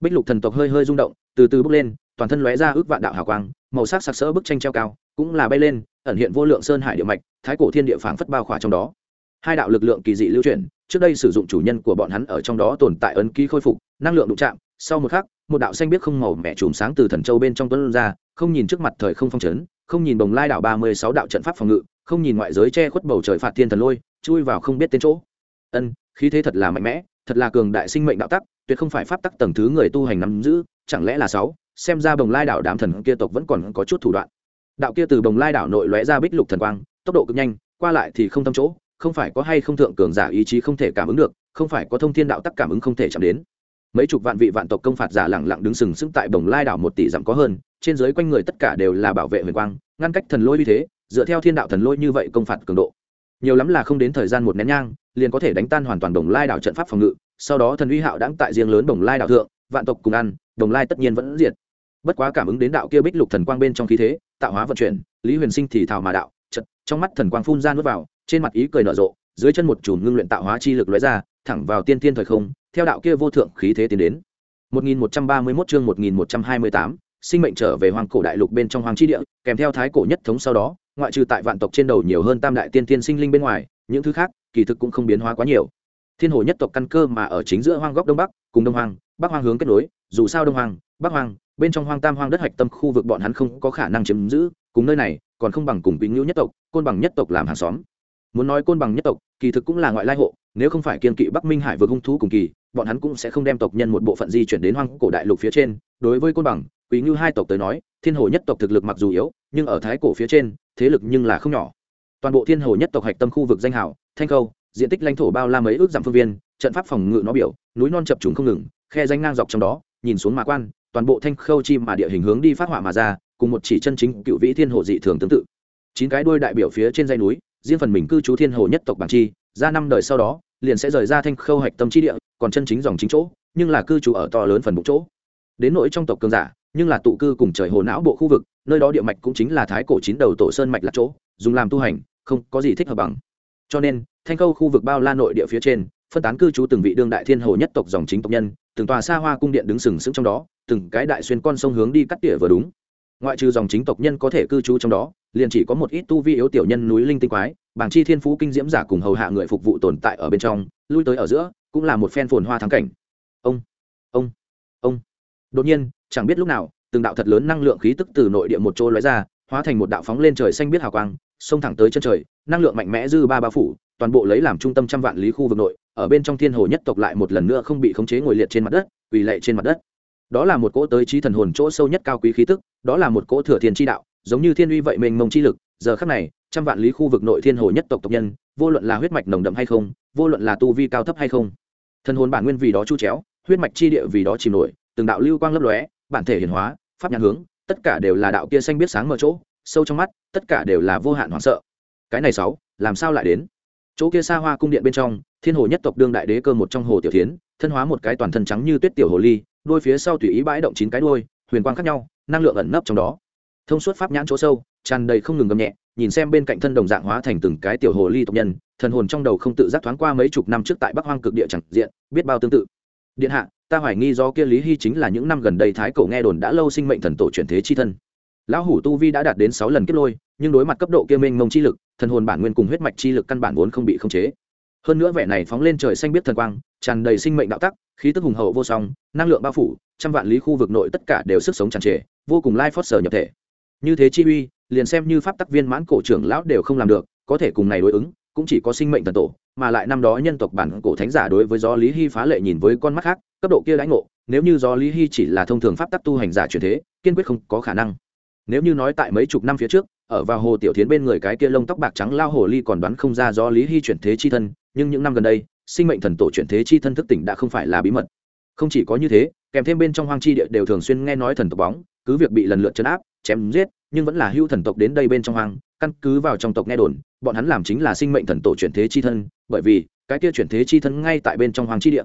Bích lục thần tộc hơi hơi rung động, từ từ bước lên, toàn thân lóe ra ước vạn đạo hào quang, màu sắc sặc sỡ bức tranh treo cao, cũng là bay lên, ẩn hiện vô lượng sơn hải địa mạch, thái cổ thiên địa phảng phất bao khỏa trong đó. Hai đạo lực lượng kỳ dị lưu chuyển, trước đây sử dụng chủ nhân của bọn hắn ở trong đó tồn tại ấn ký khôi phục, năng lượng đụng chạm, sau một khắc, một đạo xanh biết không màu mẹ chùm sáng từ thần châu bên trong tuấn ra, không nhìn trước mặt thời không phong trấn không nhìn bồng lai đạo ba mươi sáu đạo trận pháp phòng ngự không nhìn ngoại giới che khuất bầu trời phạt thiên thần lôi, chui vào không biết tên chỗ. Ân, khí thế thật là mạnh mẽ, thật là cường đại sinh mệnh đạo tắc, tuyệt không phải pháp tắc tầng thứ người tu hành nắm giữ, chẳng lẽ là sáu? Xem ra bồng lai đảo đám thần kia tộc vẫn còn có chút thủ đoạn. Đạo kia từ bồng lai đảo nội lóe ra bích lục thần quang, tốc độ cực nhanh, qua lại thì không tâm chỗ, không phải có hay không thượng cường giả ý chí không thể cảm ứng được, không phải có thông thiên đạo tắc cảm ứng không thể chạm đến. Mấy chục vạn vị vạn tộc công phạt giả lẳng lặng đứng sừng sững tại bồng lai đảo một tỷ dặm có hơn, trên dưới quanh người tất cả đều là bảo vệ huyền quang, ngăn cách thần lôi như thế dựa theo thiên đạo thần lôi như vậy công phạt cường độ. Nhiều lắm là không đến thời gian một nén nhang liền có thể đánh tan hoàn toàn đồng lai đảo trận pháp phòng ngự sau đó thần uy hạo đãng tại riêng lớn đồng lai đảo thượng vạn tộc cùng ăn đồng lai tất nhiên vẫn diệt. Bất quá cảm ứng đến đạo kia bích lục thần quang bên trong khí thế tạo hóa vận chuyển lý huyền sinh thì thảo mà đạo chật trong mắt thần quang phun ra nuốt vào trên mặt ý cười nở rộ dưới chân một chùm ngưng luyện tạo hóa chi lực lóe ra thẳng vào tiên tiên thời không theo đạo kia vô thượng khí thế tiến đến. 1131 chương 1128, sinh mệnh trở về hoàng cổ đại lục bên trong hoàng chi địa kèm theo thái cổ nhất thống sau đó ngoại trừ tại vạn tộc trên đầu nhiều hơn tam đại tiên tiên sinh linh bên ngoài những thứ khác kỳ thực cũng không biến hóa quá nhiều. Thiên hồ nhất tộc căn cơ mà ở chính giữa hoang góc đông bắc cùng đông hoàng bắc hoang hướng kết nối dù sao đông hoàng bắc hoàng, bên trong hoang tam hoang đất hạch tâm khu vực bọn hắn không có khả năng chiếm giữ cùng nơi này còn không bằng cùng quý ngưu nhất tộc côn bằng nhất tộc làm hàng xóm. Muốn nói côn bằng nhất tộc kỳ thực cũng là ngoại lai hộ nếu không phải kiên kỵ bắc minh hải vượt hung thú cùng kỳ bọn hắn cũng sẽ không đem tộc nhân một bộ phận di chuyển đến hoang cổ đại lục phía trên. Đối với côn bằng quý ngưu hai tộc tới nói, thiên hồ nhất tộc thực lực mặc dù yếu, nhưng ở thái cổ phía trên, thế lực nhưng là không nhỏ. Toàn bộ thiên hồ nhất tộc hạch tâm khu vực danh hảo thanh khâu, diện tích lãnh thổ bao la mấy ước dặm phương viên, trận pháp phòng ngự nó biểu, núi non chập trùng không ngừng, khe danh ngang dọc trong đó, nhìn xuống mà quan, toàn bộ thanh khâu chi mà địa hình hướng đi phát họa mà ra, cùng một chỉ chân chính cựu vĩ thiên hồ dị thường tương tự. Chín cái đuôi đại biểu phía trên dây núi, riêng phần mình cư trú thiên hồ nhất tộc bản chi, ra năm đời sau đó, liền sẽ rời ra thanh khâu hạch tâm chi địa, còn chân chính dòng chính chỗ, nhưng là cư trú ở to lớn phần bụng chỗ. Đến nỗi trong tộc cường giả nhưng là tụ cư cùng trời hồ não bộ khu vực, nơi đó địa mạch cũng chính là thái cổ chín đầu tổ sơn mạch là chỗ, dùng làm tu hành, không có gì thích hợp bằng. Cho nên, thanh khâu khu vực bao la nội địa phía trên, phân tán cư trú từng vị đương đại thiên hồ nhất tộc dòng chính tộc nhân, từng tòa xa hoa cung điện đứng sừng sững trong đó, từng cái đại xuyên con sông hướng đi cắt tỉa vừa đúng. Ngoại trừ dòng chính tộc nhân có thể cư trú trong đó, liền chỉ có một ít tu vi yếu tiểu nhân núi linh tinh quái bảng chi thiên phú kinh diễm giả cùng hầu hạ người phục vụ tồn tại ở bên trong, lui tới ở giữa, cũng là một phen phồn hoa thắng cảnh. Ông ông ông. Đột nhiên chẳng biết lúc nào, từng đạo thật lớn năng lượng khí tức từ nội địa một chỗ lóe ra, hóa thành một đạo phóng lên trời xanh biết hào quang, xông thẳng tới chân trời, năng lượng mạnh mẽ dư ba ba phủ, toàn bộ lấy làm trung tâm trăm vạn lý khu vực nội, ở bên trong thiên hồ nhất tộc lại một lần nữa không bị khống chế ngồi liệt trên mặt đất, quỳ lệ trên mặt đất. Đó là một cỗ tới trí thần hồn chỗ sâu nhất cao quý khí tức, đó là một cỗ thừa thiên chi đạo, giống như thiên uy vậy mênh mông chi lực, giờ khắc này, trăm vạn lý khu vực nội thiên hồ nhất tộc tộc nhân, vô luận là huyết mạch nồng đậm hay không, vô luận là tu vi cao thấp hay không, thần hồn bản nguyên vì đó chu chéo, huyết mạch chi địa vì đó chìm nổi, từng đạo lưu quang lấp lóe bản thể hiển hóa, pháp nhãn hướng, tất cả đều là đạo kia xanh biết sáng mở chỗ, sâu trong mắt, tất cả đều là vô hạn hoảng sợ. Cái này sáu, làm sao lại đến? Chỗ kia xa hoa cung điện bên trong, thiên hồ nhất tộc đương đại đế cơ một trong hồ tiểu thiến, thân hóa một cái toàn thân trắng như tuyết tiểu hồ ly, đôi phía sau tùy ý bãi động chín cái đuôi, huyền quang khác nhau, năng lượng ẩn nấp trong đó. Thông suốt pháp nhãn chỗ sâu, tràn đầy không ngừng gầm nhẹ, nhìn xem bên cạnh thân đồng dạng hóa thành từng cái tiểu hồ ly tộc nhân, thần hồn trong đầu không tự giác thoáng qua mấy chục năm trước tại bắc hoang cực địa chẳng diện, biết bao tương tự. Điện hạ ta hoài nghi do kia lý hy chính là những năm gần đây thái cổ nghe đồn đã lâu sinh mệnh thần tổ chuyển thế chi thân. Lão hủ tu vi đã đạt đến sáu lần kết lôi, nhưng đối mặt cấp độ kia mênh mông chi lực, thần hồn bản nguyên cùng huyết mạch chi lực căn bản vốn không bị khống chế. Hơn nữa vẻ này phóng lên trời xanh biết thần quang, tràn đầy sinh mệnh đạo tắc, khí tức hùng hậu vô song, năng lượng bao phủ, trăm vạn lý khu vực nội tất cả đều sức sống tràn trề, vô cùng lai phót sở nhập thể. Như thế chi uy, liền xem như pháp tắc viên mãn cổ trưởng lão đều không làm được, có thể cùng này đối ứng, cũng chỉ có sinh mệnh thần tổ mà lại năm đó nhân tộc bản cổ thánh giả đối với do lý hy phá lệ nhìn với con mắt khác, cấp độ kia lãnh ngộ, nếu như do lý hy chỉ là thông thường pháp tắc tu hành giả truyền thế, kiên quyết không có khả năng. Nếu như nói tại mấy chục năm phía trước, ở vào hồ tiểu thiến bên người cái kia lông tóc bạc trắng lao hồ ly còn đoán không ra do lý hy chuyển thế chi thân, nhưng những năm gần đây, sinh mệnh thần tổ chuyển thế chi thân thức tỉnh đã không phải là bí mật. Không chỉ có như thế, kèm thêm bên trong hoang chi địa đều thường xuyên nghe nói thần tộc bóng, cứ việc bị lần lượt chấn áp, chém giết, nhưng vẫn là hưu thần tộc đến đây bên trong hoang căn cứ vào trong tộc nghe đồn, bọn hắn làm chính là sinh mệnh thần tổ chuyển thế chi thân, bởi vì, cái kia chuyển thế chi thân ngay tại bên trong hoàng chi địa.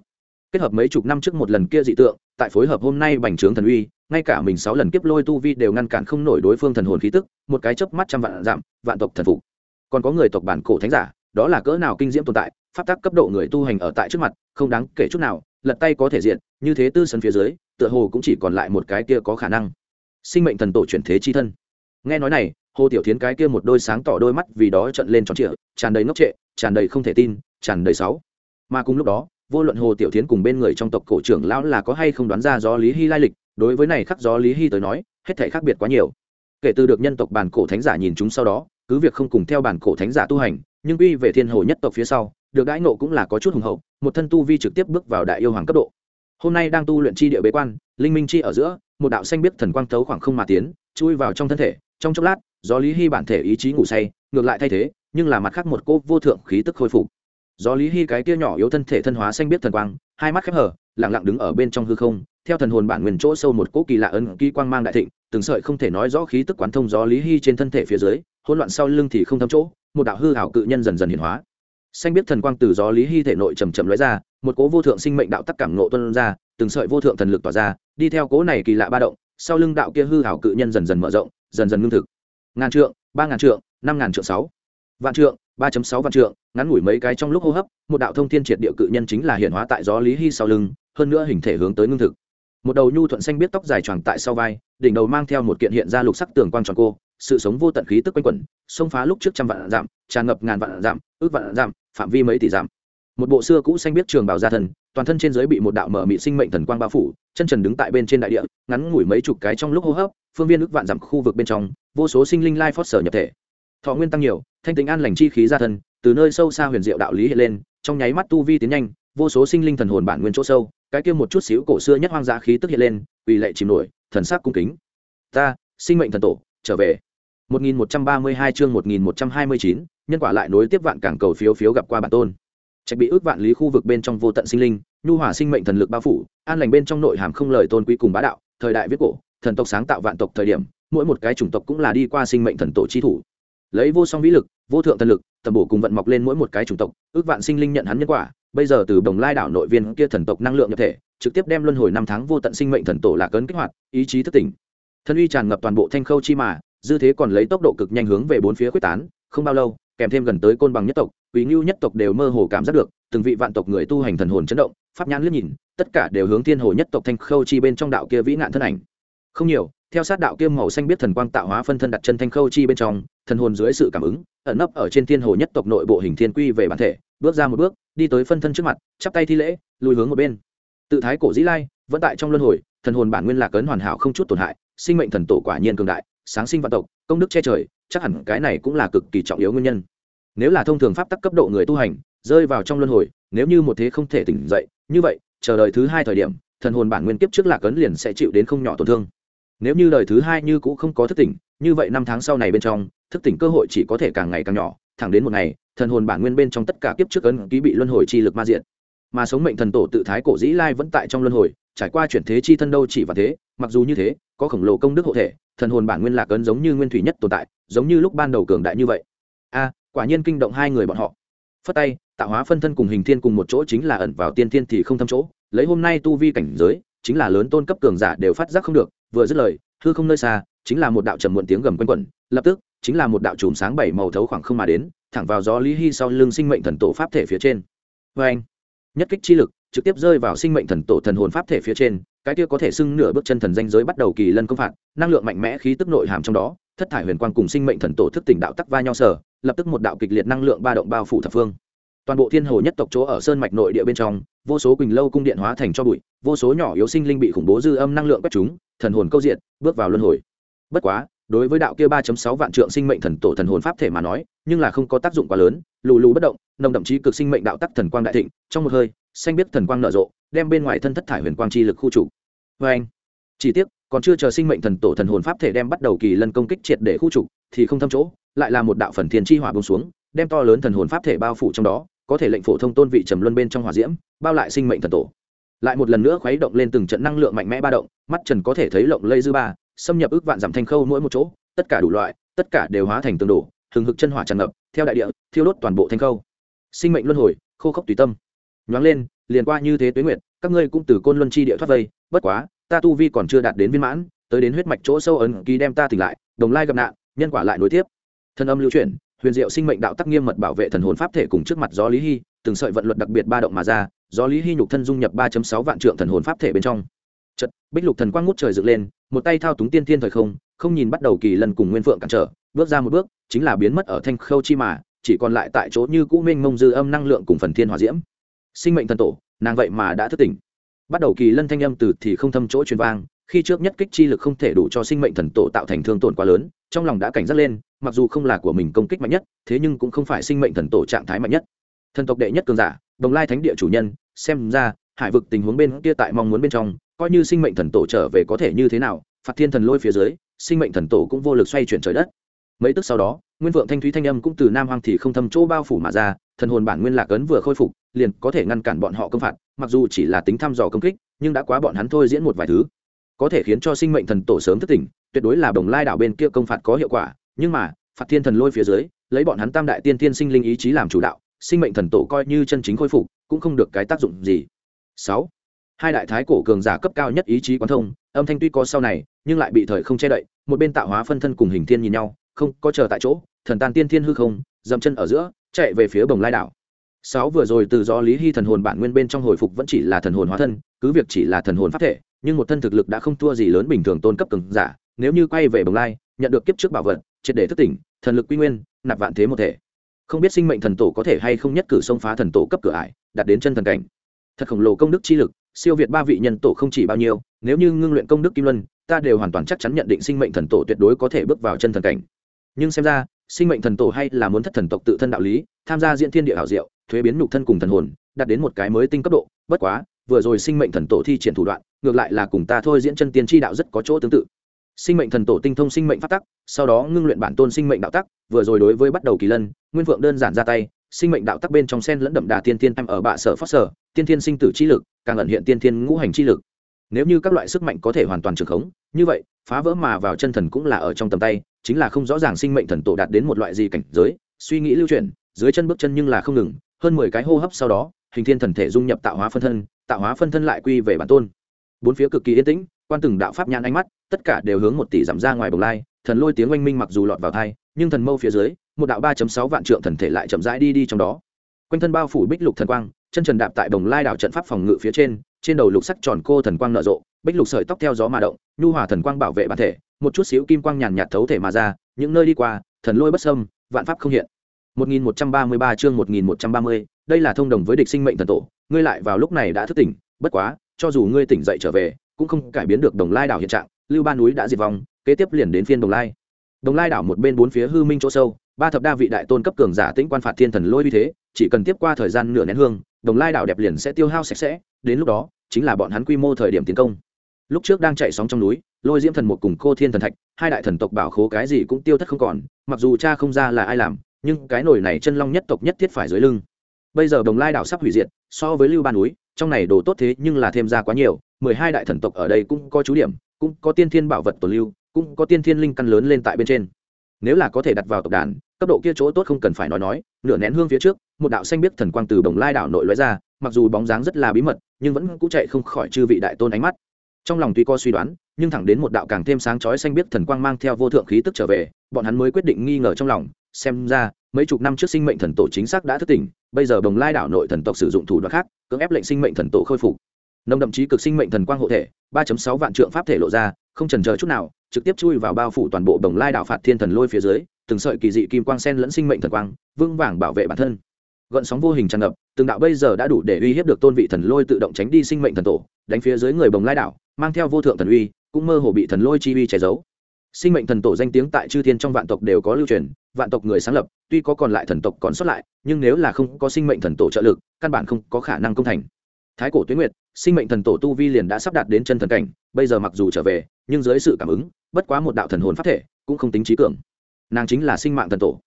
Kết hợp mấy chục năm trước một lần kia dị tượng, tại phối hợp hôm nay bành trướng thần uy, ngay cả mình sáu lần kiếp lôi tu vi đều ngăn cản không nổi đối phương thần hồn khí tức, một cái chớp mắt trăm vạn giảm vạn tộc thần phục. Còn có người tộc bản cổ thánh giả, đó là cỡ nào kinh diễm tồn tại, pháp tắc cấp độ người tu hành ở tại trước mặt, không đáng kể chút nào, lật tay có thể diện như thế tư sân phía dưới, tựa hồ cũng chỉ còn lại một cái kia có khả năng. Sinh mệnh thần tổ chuyển thế chi thân. Nghe nói này hồ tiểu thiến cái kia một đôi sáng tỏ đôi mắt vì đó trận lên tròn trịa, tràn đầy ngốc trệ, tràn đầy không thể tin, tràn đầy sáu mà cùng lúc đó, vô luận hồ tiểu thiến cùng bên người trong tộc cổ trưởng lão là có hay không đoán ra do lý hy lai lịch, đối với này khắc gió lý hy tới nói, hết thể khác biệt quá nhiều. Kể từ được nhân tộc bản cổ thánh giả nhìn chúng sau đó, cứ việc không cùng theo bản cổ thánh giả tu hành, nhưng uy về thiên hồ nhất tộc phía sau, được đãi nộ cũng là có chút hùng hậu, một thân tu vi trực tiếp bước vào đại yêu hoàng cấp độ. Hôm nay đang tu luyện chi địa bế quan, linh minh chi ở giữa, một đạo xanh biết thần quang tấu khoảng không mà tiến, chui vào trong thân thể, trong chốc lát do lý hy bản thể ý chí ngủ say, ngược lại thay thế, nhưng là mặt khác một cô vô thượng khí tức khôi phục. Do lý hy cái kia nhỏ yếu thân thể thân hóa xanh biết thần quang, hai mắt khép hở lẳng lặng đứng ở bên trong hư không, theo thần hồn bản nguyên chỗ sâu một cỗ kỳ lạ ấn ký quang mang đại thịnh, từng sợi không thể nói rõ khí tức quán thông gió lý hy trên thân thể phía dưới, hỗn loạn sau lưng thì không thấm chỗ, một đạo hư hảo cự nhân dần dần hiển hóa. Xanh biết thần quang từ gió lý hy thể nội chầm chậm lóe ra, một cỗ vô thượng sinh mệnh đạo tắc cảm nộ tuân ra, từng sợi vô thượng thần lực tỏa ra, đi theo cỗ này kỳ lạ ba động, sau lưng đạo kia hư hảo cự nhân dần dần mở rộng, dần dần ngưng thực ngàn trượng, ba ngàn trượng, năm ngàn trượng, sáu vạn trượng, ba sáu vạn trượng, ngắn ngủi mấy cái trong lúc hô hấp, một đạo thông thiên triệt địa cự nhân chính là hiện hóa tại gió lý hy sau lưng, hơn nữa hình thể hướng tới ngưng thực. Một đầu nhu thuận xanh biết tóc dài tròn tại sau vai, đỉnh đầu mang theo một kiện hiện ra lục sắc tường quang tròn cô, sự sống vô tận khí tức quanh quẩn, xông phá lúc trước trăm vạn giảm tràn ngập ngàn vạn giảm ước vạn giảm phạm vi mấy tỷ giảm một bộ xưa cũ xanh biết trường bảo gia thần toàn thân trên giới bị một đạo mở mị sinh mệnh thần quang bao phủ chân trần đứng tại bên trên đại địa ngắn ngủi mấy chục cái trong lúc hô hấp phương viên ước vạn dặm khu vực bên trong vô số sinh linh lai phót sở nhập thể. Thọ nguyên tăng nhiều thanh tính an lành chi khí ra thân từ nơi sâu xa huyền diệu đạo lý hiện lên trong nháy mắt tu vi tiến nhanh vô số sinh linh thần hồn bản nguyên chỗ sâu cái kia một chút xíu cổ xưa nhất hoang dã khí tức hiện lên ủy lệ chìm nổi thần sắc cung kính. Ta sinh mệnh thần tổ trở về. 1132 chương 1129, nhân quả lại nối tiếp vạn cảng cầu phiếu phiếu gặp qua bản tôn. Trạch bị ước vạn lý khu vực bên trong vô tận sinh linh nhu hòa sinh mệnh thần lực bao phủ, an lành bên trong nội hàm không lời tôn quý cùng bá đạo, thời đại viết cổ, thần tộc sáng tạo vạn tộc thời điểm, mỗi một cái chủng tộc cũng là đi qua sinh mệnh thần tổ chi thủ. Lấy vô song vĩ lực, vô thượng thần lực, tầm bổ cùng vận mọc lên mỗi một cái chủng tộc, ước vạn sinh linh nhận hắn nhân quả, bây giờ từ đồng lai đảo nội viên kia thần tộc năng lượng nhập thể, trực tiếp đem luân hồi năm tháng vô tận sinh mệnh thần tổ lạc ấn kích hoạt, ý chí thức tỉnh. Thân uy tràn ngập toàn bộ thanh khâu chi mà, dư thế còn lấy tốc độ cực nhanh hướng về bốn phía quyết tán, không bao lâu, kèm thêm gần tới côn bằng nhất tộc quý ngưu nhất tộc đều mơ hồ cảm giác được, từng vị vạn tộc người tu hành thần hồn chấn động pháp nhãn liếc nhìn, tất cả đều hướng thiên hồ nhất tộc thanh khâu chi bên trong đạo kia vĩ nạn thân ảnh. Không nhiều, theo sát đạo kia màu xanh biết thần quang tạo hóa phân thân đặt chân thanh khâu chi bên trong, thần hồn dưới sự cảm ứng, ẩn nấp ở trên thiên hồ nhất tộc nội bộ hình thiên quy về bản thể, bước ra một bước, đi tới phân thân trước mặt, chắp tay thi lễ, lùi hướng một bên. Tự thái cổ dĩ lai, vẫn tại trong luân hồi, thần hồn bản nguyên lạc ấn hoàn hảo không chút tổn hại, sinh mệnh thần tổ quả nhiên cường đại, sáng sinh vạn tộc, công đức che trời, chắc hẳn cái này cũng là cực kỳ trọng yếu nguyên nhân. Nếu là thông thường pháp tắc cấp độ người tu hành rơi vào trong luân hồi, nếu như một thế không thể tỉnh dậy, như vậy, chờ đợi thứ hai thời điểm, thần hồn bản nguyên kiếp trước lạc ấn liền sẽ chịu đến không nhỏ tổn thương. Nếu như đời thứ hai như cũ không có thức tỉnh, như vậy năm tháng sau này bên trong, thức tỉnh cơ hội chỉ có thể càng ngày càng nhỏ, thẳng đến một ngày, thần hồn bản nguyên bên trong tất cả kiếp trước ấn ký bị luân hồi chi lực ma diện mà sống mệnh thần tổ tự thái cổ dĩ lai vẫn tại trong luân hồi, trải qua chuyển thế chi thân đâu chỉ và thế, mặc dù như thế, có khổng lồ công đức hộ thể, thần hồn bản nguyên lạc ấn giống như nguyên thủy nhất tồn tại, giống như lúc ban đầu cường đại như vậy. A, quả nhiên kinh động hai người bọn họ phất tay, tạo hóa phân thân cùng hình thiên cùng một chỗ chính là ẩn vào tiên thiên thì không thâm chỗ. Lấy hôm nay tu vi cảnh giới, chính là lớn tôn cấp cường giả đều phát giác không được, vừa dứt lời, hư không nơi xa, chính là một đạo trầm muộn tiếng gầm quanh quẩn, lập tức, chính là một đạo chùm sáng bảy màu thấu khoảng không mà đến, thẳng vào gió lý hy sau lưng sinh mệnh thần tổ pháp thể phía trên. Vê anh. Nhất kích chi lực, trực tiếp rơi vào sinh mệnh thần tổ thần hồn pháp thể phía trên, cái kia có thể xưng nửa bước chân thần danh giới bắt đầu kỳ lân công phạt, năng lượng mạnh mẽ khí tức nội hàm trong đó, thất thải huyền quang cùng sinh mệnh thần tổ thức tỉnh đạo tắc va nhau sở lập tức một đạo kịch liệt năng lượng ba động bao phủ thập phương. Toàn bộ thiên hồ nhất tộc chỗ ở sơn mạch nội địa bên trong, vô số quỳnh lâu cung điện hóa thành cho bụi, vô số nhỏ yếu sinh linh bị khủng bố dư âm năng lượng quét chúng, thần hồn câu diện, bước vào luân hồi. Bất quá, đối với đạo kia ba sáu vạn trượng sinh mệnh thần tổ thần hồn pháp thể mà nói, nhưng là không có tác dụng quá lớn, lù lù bất động, nồng đậm chí cực sinh mệnh đạo tắc thần quang đại thịnh, trong một hơi, xanh biết thần quang nở rộ, đem bên ngoài thân thất thải huyền quang chi lực khu chủ vê anh, chỉ tiếc, còn chưa chờ sinh mệnh thần tổ thần hồn pháp thể đem bắt đầu kỳ lân công kích triệt để khu trục, thì không thâm chỗ lại là một đạo phần thiên chi hỏa bông xuống, đem to lớn thần hồn pháp thể bao phủ trong đó, có thể lệnh phổ thông tôn vị trầm luân bên trong hỏa diễm, bao lại sinh mệnh thần tổ. Lại một lần nữa khuấy động lên từng trận năng lượng mạnh mẽ ba động, mắt trần có thể thấy lộng lây dư ba, xâm nhập ước vạn giảm thanh khâu mỗi một chỗ, tất cả đủ loại, tất cả đều hóa thành tương đổ, hừng hực chân hỏa tràn ngập, theo đại địa, thiêu đốt toàn bộ thanh khâu. Sinh mệnh luân hồi, khô khốc tùy tâm. Nhoáng lên, liền qua như thế tuế nguyệt, các ngươi cũng từ côn luân chi địa thoát vây, bất quá, ta tu vi còn chưa đạt đến viên mãn, tới đến huyết mạch chỗ sâu ấn ký đem ta tỉnh lại, đồng lai gặp nạn, nhân quả lại nối tiếp thân âm lưu chuyển, huyền diệu sinh mệnh đạo tắc nghiêm mật bảo vệ thần hồn pháp thể cùng trước mặt gió lý hy, từng sợi vận luật đặc biệt ba động mà ra, gió lý hy nhục thân dung nhập ba sáu vạn trượng thần hồn pháp thể bên trong. Chật bích lục thần quang ngút trời dựng lên, một tay thao túng tiên thiên thời không không nhìn bắt đầu kỳ lần cùng nguyên phượng cản trở, bước ra một bước, chính là biến mất ở thanh khâu chi mà, chỉ còn lại tại chỗ như cũ minh mông dư âm năng lượng cùng phần thiên hòa diễm. Sinh mệnh thần tổ, nàng vậy mà đã thức tỉnh. Bắt đầu kỳ lân thanh âm từ thì không thâm chỗ truyền vang, khi trước nhất kích chi lực không thể đủ cho sinh mệnh thần tổ tạo thành thương tổn quá lớn, trong lòng đã cảnh giác lên mặc dù không là của mình công kích mạnh nhất, thế nhưng cũng không phải sinh mệnh thần tổ trạng thái mạnh nhất. Thần tộc đệ nhất cường giả, đồng lai thánh địa chủ nhân, xem ra, hải vực tình huống bên kia tại mong muốn bên trong, coi như sinh mệnh thần tổ trở về có thể như thế nào, phạt thiên thần lôi phía dưới, sinh mệnh thần tổ cũng vô lực xoay chuyển trời đất. Mấy tức sau đó, nguyên vượng thanh thúy thanh âm cũng từ nam hoang thì không thâm chỗ bao phủ mà ra, thần hồn bản nguyên lạc ấn vừa khôi phục, liền có thể ngăn cản bọn họ công phạt, mặc dù chỉ là tính thăm dò công kích, nhưng đã quá bọn hắn thôi diễn một vài thứ. Có thể khiến cho sinh mệnh thần tổ sớm thức tỉnh, tuyệt đối là đồng lai đảo bên kia công phạt có hiệu quả nhưng mà, phạt thiên thần lôi phía dưới, lấy bọn hắn tam đại tiên tiên sinh linh ý chí làm chủ đạo, sinh mệnh thần tổ coi như chân chính khôi phục, cũng không được cái tác dụng gì. Sáu. Hai đại thái cổ cường giả cấp cao nhất ý chí quán thông, âm thanh tuy có sau này, nhưng lại bị thời không che đậy, một bên tạo hóa phân thân cùng hình thiên nhìn nhau, không có chờ tại chỗ, thần tàn tiên thiên hư không, dậm chân ở giữa, chạy về phía bồng lai đảo. Sáu vừa rồi từ do lý hy thần hồn bản nguyên bên trong hồi phục vẫn chỉ là thần hồn hóa thân, cứ việc chỉ là thần hồn pháp thể, nhưng một thân thực lực đã không thua gì lớn bình thường tôn cấp cường giả, nếu như quay về bồng lai, nhận được kiếp trước bảo vật triệt để thức tỉnh, thần lực quy nguyên, nạp vạn thế một thể. Không biết sinh mệnh thần tổ có thể hay không nhất cử xông phá thần tổ cấp cửa ải, đạt đến chân thần cảnh. Thật khổng lồ công đức chi lực, siêu việt ba vị nhân tổ không chỉ bao nhiêu, nếu như ngưng luyện công đức kim luân, ta đều hoàn toàn chắc chắn nhận định sinh mệnh thần tổ tuyệt đối có thể bước vào chân thần cảnh. Nhưng xem ra, sinh mệnh thần tổ hay là muốn thất thần tộc tự thân đạo lý, tham gia diễn thiên địa hảo diệu, thuế biến nhục thân cùng thần hồn, đạt đến một cái mới tinh cấp độ. Bất quá, vừa rồi sinh mệnh thần tổ thi triển thủ đoạn, ngược lại là cùng ta thôi diễn chân tiên tri đạo rất có chỗ tương tự sinh mệnh thần tổ tinh thông sinh mệnh pháp tắc, sau đó ngưng luyện bản tôn sinh mệnh đạo tắc, vừa rồi đối với bắt đầu kỳ lân, nguyên vượng đơn giản ra tay, sinh mệnh đạo tắc bên trong sen lẫn đậm đà tiên tiên em ở bạ sở phát sở, tiên tiên sinh tử chi lực, càng ẩn hiện tiên tiên ngũ hành chi lực. Nếu như các loại sức mạnh có thể hoàn toàn trường khống, như vậy, phá vỡ mà vào chân thần cũng là ở trong tầm tay, chính là không rõ ràng sinh mệnh thần tổ đạt đến một loại gì cảnh giới, suy nghĩ lưu chuyển, dưới chân bước chân nhưng là không ngừng, hơn mười cái hô hấp sau đó, hình thiên thần thể dung nhập tạo hóa phân thân, tạo hóa phân thân lại quy về bản tôn. Bốn phía cực kỳ yên tĩnh, quan từng đạo pháp nhãn ánh mắt tất cả đều hướng một tỷ giảm ra ngoài bồng lai thần lôi tiếng oanh minh mặc dù lọt vào thai nhưng thần mâu phía dưới một đạo ba sáu vạn trượng thần thể lại chậm rãi đi đi trong đó. Quanh thân bao phủ bích lục thần quang chân trần đạp tại bồng lai đảo trận pháp phòng ngự phía trên trên đầu lục sắc tròn cô thần quang nở rộ bích lục sợi tóc theo gió mà động nhu hòa thần quang bảo vệ bản thể một chút xíu kim quang nhàn nhạt thấu thể mà ra những nơi đi qua thần lôi bất sâm vạn pháp không hiện. 1133 chương 1130, đây là thông đồng với địch sinh mệnh thần tổ ngươi lại vào lúc này đã thức tỉnh bất quá cho dù ngươi tỉnh dậy trở về cũng không cải biến được đồng lai đảo hiện trạng lưu ba núi đã diệt vong, kế tiếp liền đến phiên đồng lai. Đồng lai đảo một bên bốn phía hư minh chỗ sâu, ba thập đa vị đại tôn cấp cường giả tĩnh quan phạt thiên thần lôi uy thế, chỉ cần tiếp qua thời gian nửa nén hương, đồng lai đảo đẹp liền sẽ tiêu hao sạch sẽ, đến lúc đó, chính là bọn hắn quy mô thời điểm tiến công. Lúc trước đang chạy sóng trong núi, lôi diễm thần một cùng cô thiên thần thạch, hai đại thần tộc bảo khố cái gì cũng tiêu thất không còn, mặc dù cha không ra là ai làm, nhưng cái nồi này chân long nhất tộc nhất thiết phải dưới lưng. Bây giờ đồng lai đảo sắp hủy diệt, so với lưu ba núi, trong này đồ tốt thế nhưng là thêm ra quá nhiều, mười hai đại thần tộc ở đây cũng có chú điểm cũng có tiên thiên bảo vật tồn lưu, cũng có tiên thiên linh căn lớn lên tại bên trên. Nếu là có thể đặt vào tộc đàn, cấp độ kia chỗ tốt không cần phải nói nói, nửa nén hương phía trước, một đạo xanh biết thần quang từ đồng lai đảo nội lóe ra, mặc dù bóng dáng rất là bí mật, nhưng vẫn cũng chạy không khỏi chư vị đại tôn ánh mắt. Trong lòng tuy có suy đoán, nhưng thẳng đến một đạo càng thêm sáng chói xanh biết thần quang mang theo vô thượng khí tức trở về, bọn hắn mới quyết định nghi ngờ trong lòng, xem ra, mấy chục năm trước sinh mệnh thần tổ chính xác đã thức tỉnh, bây giờ đồng lai đảo nội thần tộc sử dụng thủ đoạn khác, cưỡng ép lệnh sinh mệnh thần tổ khôi phục nồng đậm chí cực sinh mệnh thần quang hộ thể, ba sáu vạn trượng pháp thể lộ ra, không trần chờ chút nào, trực tiếp chui vào bao phủ toàn bộ đồng lai đảo phạt thiên thần lôi phía dưới, từng sợi kỳ dị kim quang sen lẫn sinh mệnh thần quang, vững vàng bảo vệ bản thân. Gợn sóng vô hình tràn ngập, từng đạo bây giờ đã đủ để uy hiếp được tôn vị thần lôi tự động tránh đi sinh mệnh thần tổ, đánh phía dưới người bồng lai đảo mang theo vô thượng thần uy, cũng mơ hồ bị thần lôi chi uy che giấu. Sinh mệnh thần tổ danh tiếng tại chư thiên trong vạn tộc đều có lưu truyền, vạn tộc người sáng lập, tuy có còn lại thần tộc còn sót lại, nhưng nếu là không có sinh mệnh thần tổ trợ lực, căn bản không có khả năng công thành thái cổ tuyến nguyệt, sinh mệnh thần tổ tu vi liền đã sắp đạt đến chân thần cảnh, bây giờ mặc dù trở về, nhưng dưới sự cảm ứng, bất quá một đạo thần hồn pháp thể, cũng không tính trí cường. Nàng chính là sinh mạng thần tổ.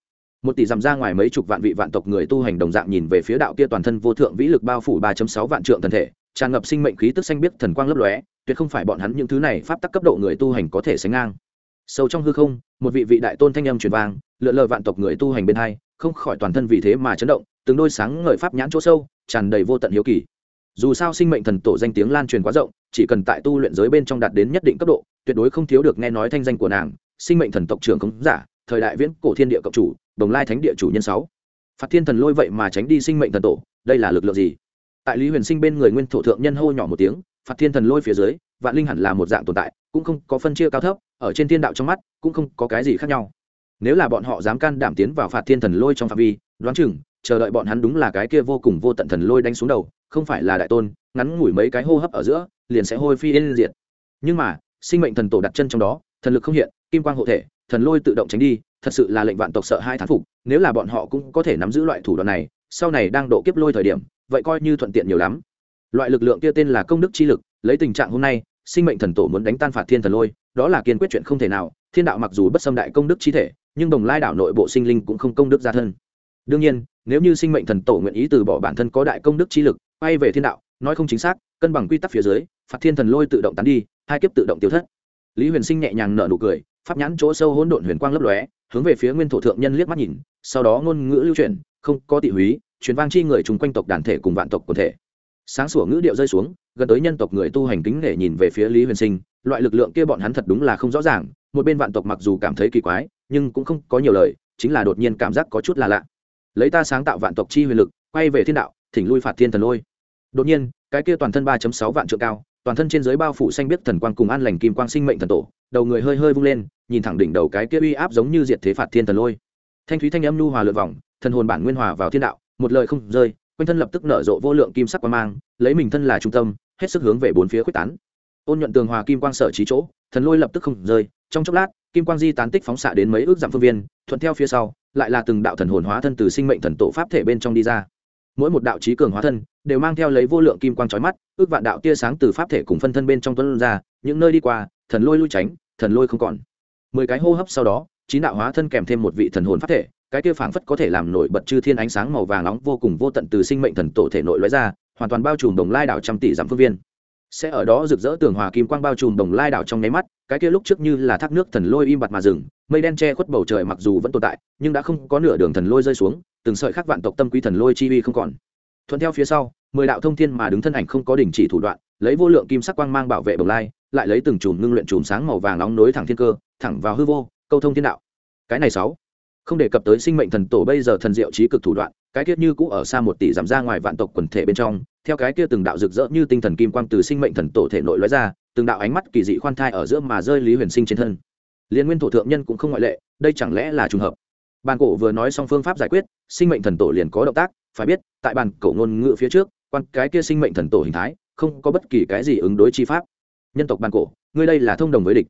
Một tỷ dằm ra ngoài mấy chục vạn vị vạn tộc người tu hành đồng dạng nhìn về phía đạo kia toàn thân vô thượng vĩ lực bao phủ ba sáu vạn trượng thần thể, tràn ngập sinh mệnh khí tức xanh biết thần quang lấp lóe, tuyệt không phải bọn hắn những thứ này pháp tắc cấp độ người tu hành có thể sánh ngang. Sâu trong hư không, một vị vị đại tôn thanh âm truyền vang, lượn lờ vạn tộc người tu hành bên hai, không khỏi toàn thân vì thế mà chấn động, từng đôi sáng ngời pháp nhãn chỗ sâu, tràn đầy vô tận hiếu kỳ dù sao sinh mệnh thần tổ danh tiếng lan truyền quá rộng, chỉ cần tại tu luyện giới bên trong đạt đến nhất định cấp độ, tuyệt đối không thiếu được nghe nói thanh danh của nàng, sinh mệnh thần tộc trưởng khống giả, thời đại viễn cổ thiên địa cộng chủ, đồng lai thánh địa chủ nhân sáu. Phạt thiên thần lôi vậy mà tránh đi sinh mệnh thần tổ, đây là lực lượng gì? Tại lý huyền sinh bên người nguyên thổ thượng nhân hô nhỏ một tiếng, phạt thiên thần lôi phía dưới, vạn linh hẳn là một dạng tồn tại, cũng không có phân chia cao thấp, ở trên thiên đạo trong mắt, cũng không có cái gì khác nhau. Nếu là bọn họ dám can đảm tiến vào phạt thiên thần lôi trong phạm vi, đoán chừng chờ đợi bọn hắn đúng là cái kia vô cùng vô tận thần lôi đánh xuống đầu, không phải là đại tôn, ngắn ngủi mấy cái hô hấp ở giữa, liền sẽ hôi phi yên diệt. Nhưng mà, sinh mệnh thần tổ đặt chân trong đó, thần lực không hiện, kim quang hộ thể, thần lôi tự động tránh đi, thật sự là lệnh vạn tộc sợ hai thán phục, nếu là bọn họ cũng có thể nắm giữ loại thủ đoạn này, sau này đang độ kiếp lôi thời điểm, vậy coi như thuận tiện nhiều lắm. Loại lực lượng kia tên là công đức chi lực, lấy tình trạng hôm nay, sinh mệnh thần tổ muốn đánh tan phạt thiên thần lôi, đó là kiên quyết chuyện không thể nào, thiên đạo mặc dù bất xâm đại công đức chi thể, nhưng đồng lai đảo nội bộ sinh linh cũng không công đức gia thân đương nhiên, nếu như sinh mệnh thần tổ nguyện ý từ bỏ bản thân có đại công đức chi lực bay về thiên đạo, nói không chính xác, cân bằng quy tắc phía dưới phạt thiên thần lôi tự động tán đi, hai kiếp tự động tiêu thất. Lý huyền sinh nhẹ nhàng nở nụ cười, pháp nhãn chỗ sâu hỗn độn huyền quang lấp lóe, hướng về phía nguyên thổ thượng nhân liếc mắt nhìn, sau đó ngôn ngữ lưu truyền, không có tị húy, truyền vang chi người chung quanh tộc đàn thể cùng vạn tộc quần thể. Sáng sủa ngữ điệu rơi xuống, gần tới nhân tộc người tu hành kính để nhìn về phía lý huyền sinh, loại lực lượng kia bọn hắn thật đúng là không rõ ràng, một bên vạn tộc mặc dù cảm thấy kỳ quái, nhưng cũng không có nhiều lời, chính là đột nhiên cảm giác có chút là lạ lấy ta sáng tạo vạn tộc chi huyền lực, quay về thiên đạo, thỉnh lui phạt thiên thần lôi. Đột nhiên, cái kia toàn thân ba sáu vạn trượng cao, toàn thân trên dưới bao phủ xanh biết thần quang cùng an lành kim quang sinh mệnh thần tổ, đầu người hơi hơi vung lên, nhìn thẳng đỉnh đầu cái kia uy áp giống như diệt thế phạt thiên thần lôi. Thanh thúy thanh âm nhu hòa lượt vòng, thần hồn bản nguyên hòa vào thiên đạo, một lời không rơi, quanh thân lập tức nở rộ vô lượng kim sắc quang mang, lấy mình thân là trung tâm, hết sức hướng về bốn phía quyết tán. Ôn nhuận tường hòa kim quang sở trí chỗ, thần lôi lập tức không rơi, trong chốc lát kim quang di tán tích phóng xạ đến mấy ước dặm phương viên, thuận theo phía sau, lại là từng đạo thần hồn hóa thân từ sinh mệnh thần tổ pháp thể bên trong đi ra. Mỗi một đạo trí cường hóa thân, đều mang theo lấy vô lượng kim quang trói mắt, ước vạn đạo tia sáng từ pháp thể cùng phân thân bên trong tuấn ra, những nơi đi qua, thần lôi lui tránh, thần lôi không còn. Mười cái hô hấp sau đó, chín đạo hóa thân kèm thêm một vị thần hồn pháp thể, cái kia phảng phất có thể làm nổi bật chư thiên ánh sáng màu vàng nóng vô cùng vô tận từ sinh mệnh thần tổ thể nội lóe ra, hoàn toàn bao trùm đồng lai đảo trăm tỷ dặm phương viên sẽ ở đó rực rỡ tường hòa kim quang bao trùm đồng lai đảo trong nháy mắt, cái kia lúc trước như là thác nước thần lôi im bặt mà rừng mây đen che khuất bầu trời mặc dù vẫn tồn tại, nhưng đã không có nửa đường thần lôi rơi xuống, từng sợi khắc vạn tộc tâm quý thần lôi chi uy không còn. Thuận theo phía sau, mười đạo thông thiên mà đứng thân ảnh không có đình chỉ thủ đoạn, lấy vô lượng kim sắc quang mang bảo vệ đồng lai, lại lấy từng chùm ngưng luyện chùm sáng màu vàng nóng nối thẳng thiên cơ, thẳng vào hư vô, câu thông thiên đạo. Cái này sáu, không đề cập tới sinh mệnh thần tổ bây giờ thần diệu trí cực thủ đoạn, cái tiết như cũ ở xa một tỷ giảm ra ngoài vạn tộc quần thể bên trong theo cái kia từng đạo rực rỡ như tinh thần kim quang từ sinh mệnh thần tổ thể nội lóe ra, từng đạo ánh mắt kỳ dị khoan thai ở giữa mà rơi lý huyền sinh trên thân. Liên nguyên thổ thượng nhân cũng không ngoại lệ, đây chẳng lẽ là trùng hợp? Bàn cổ vừa nói xong phương pháp giải quyết, sinh mệnh thần tổ liền có động tác, phải biết, tại bàn cổ ngôn ngữ phía trước, quan cái kia sinh mệnh thần tổ hình thái, không có bất kỳ cái gì ứng đối chi pháp. Nhân tộc bàn cổ, ngươi đây là thông đồng với địch.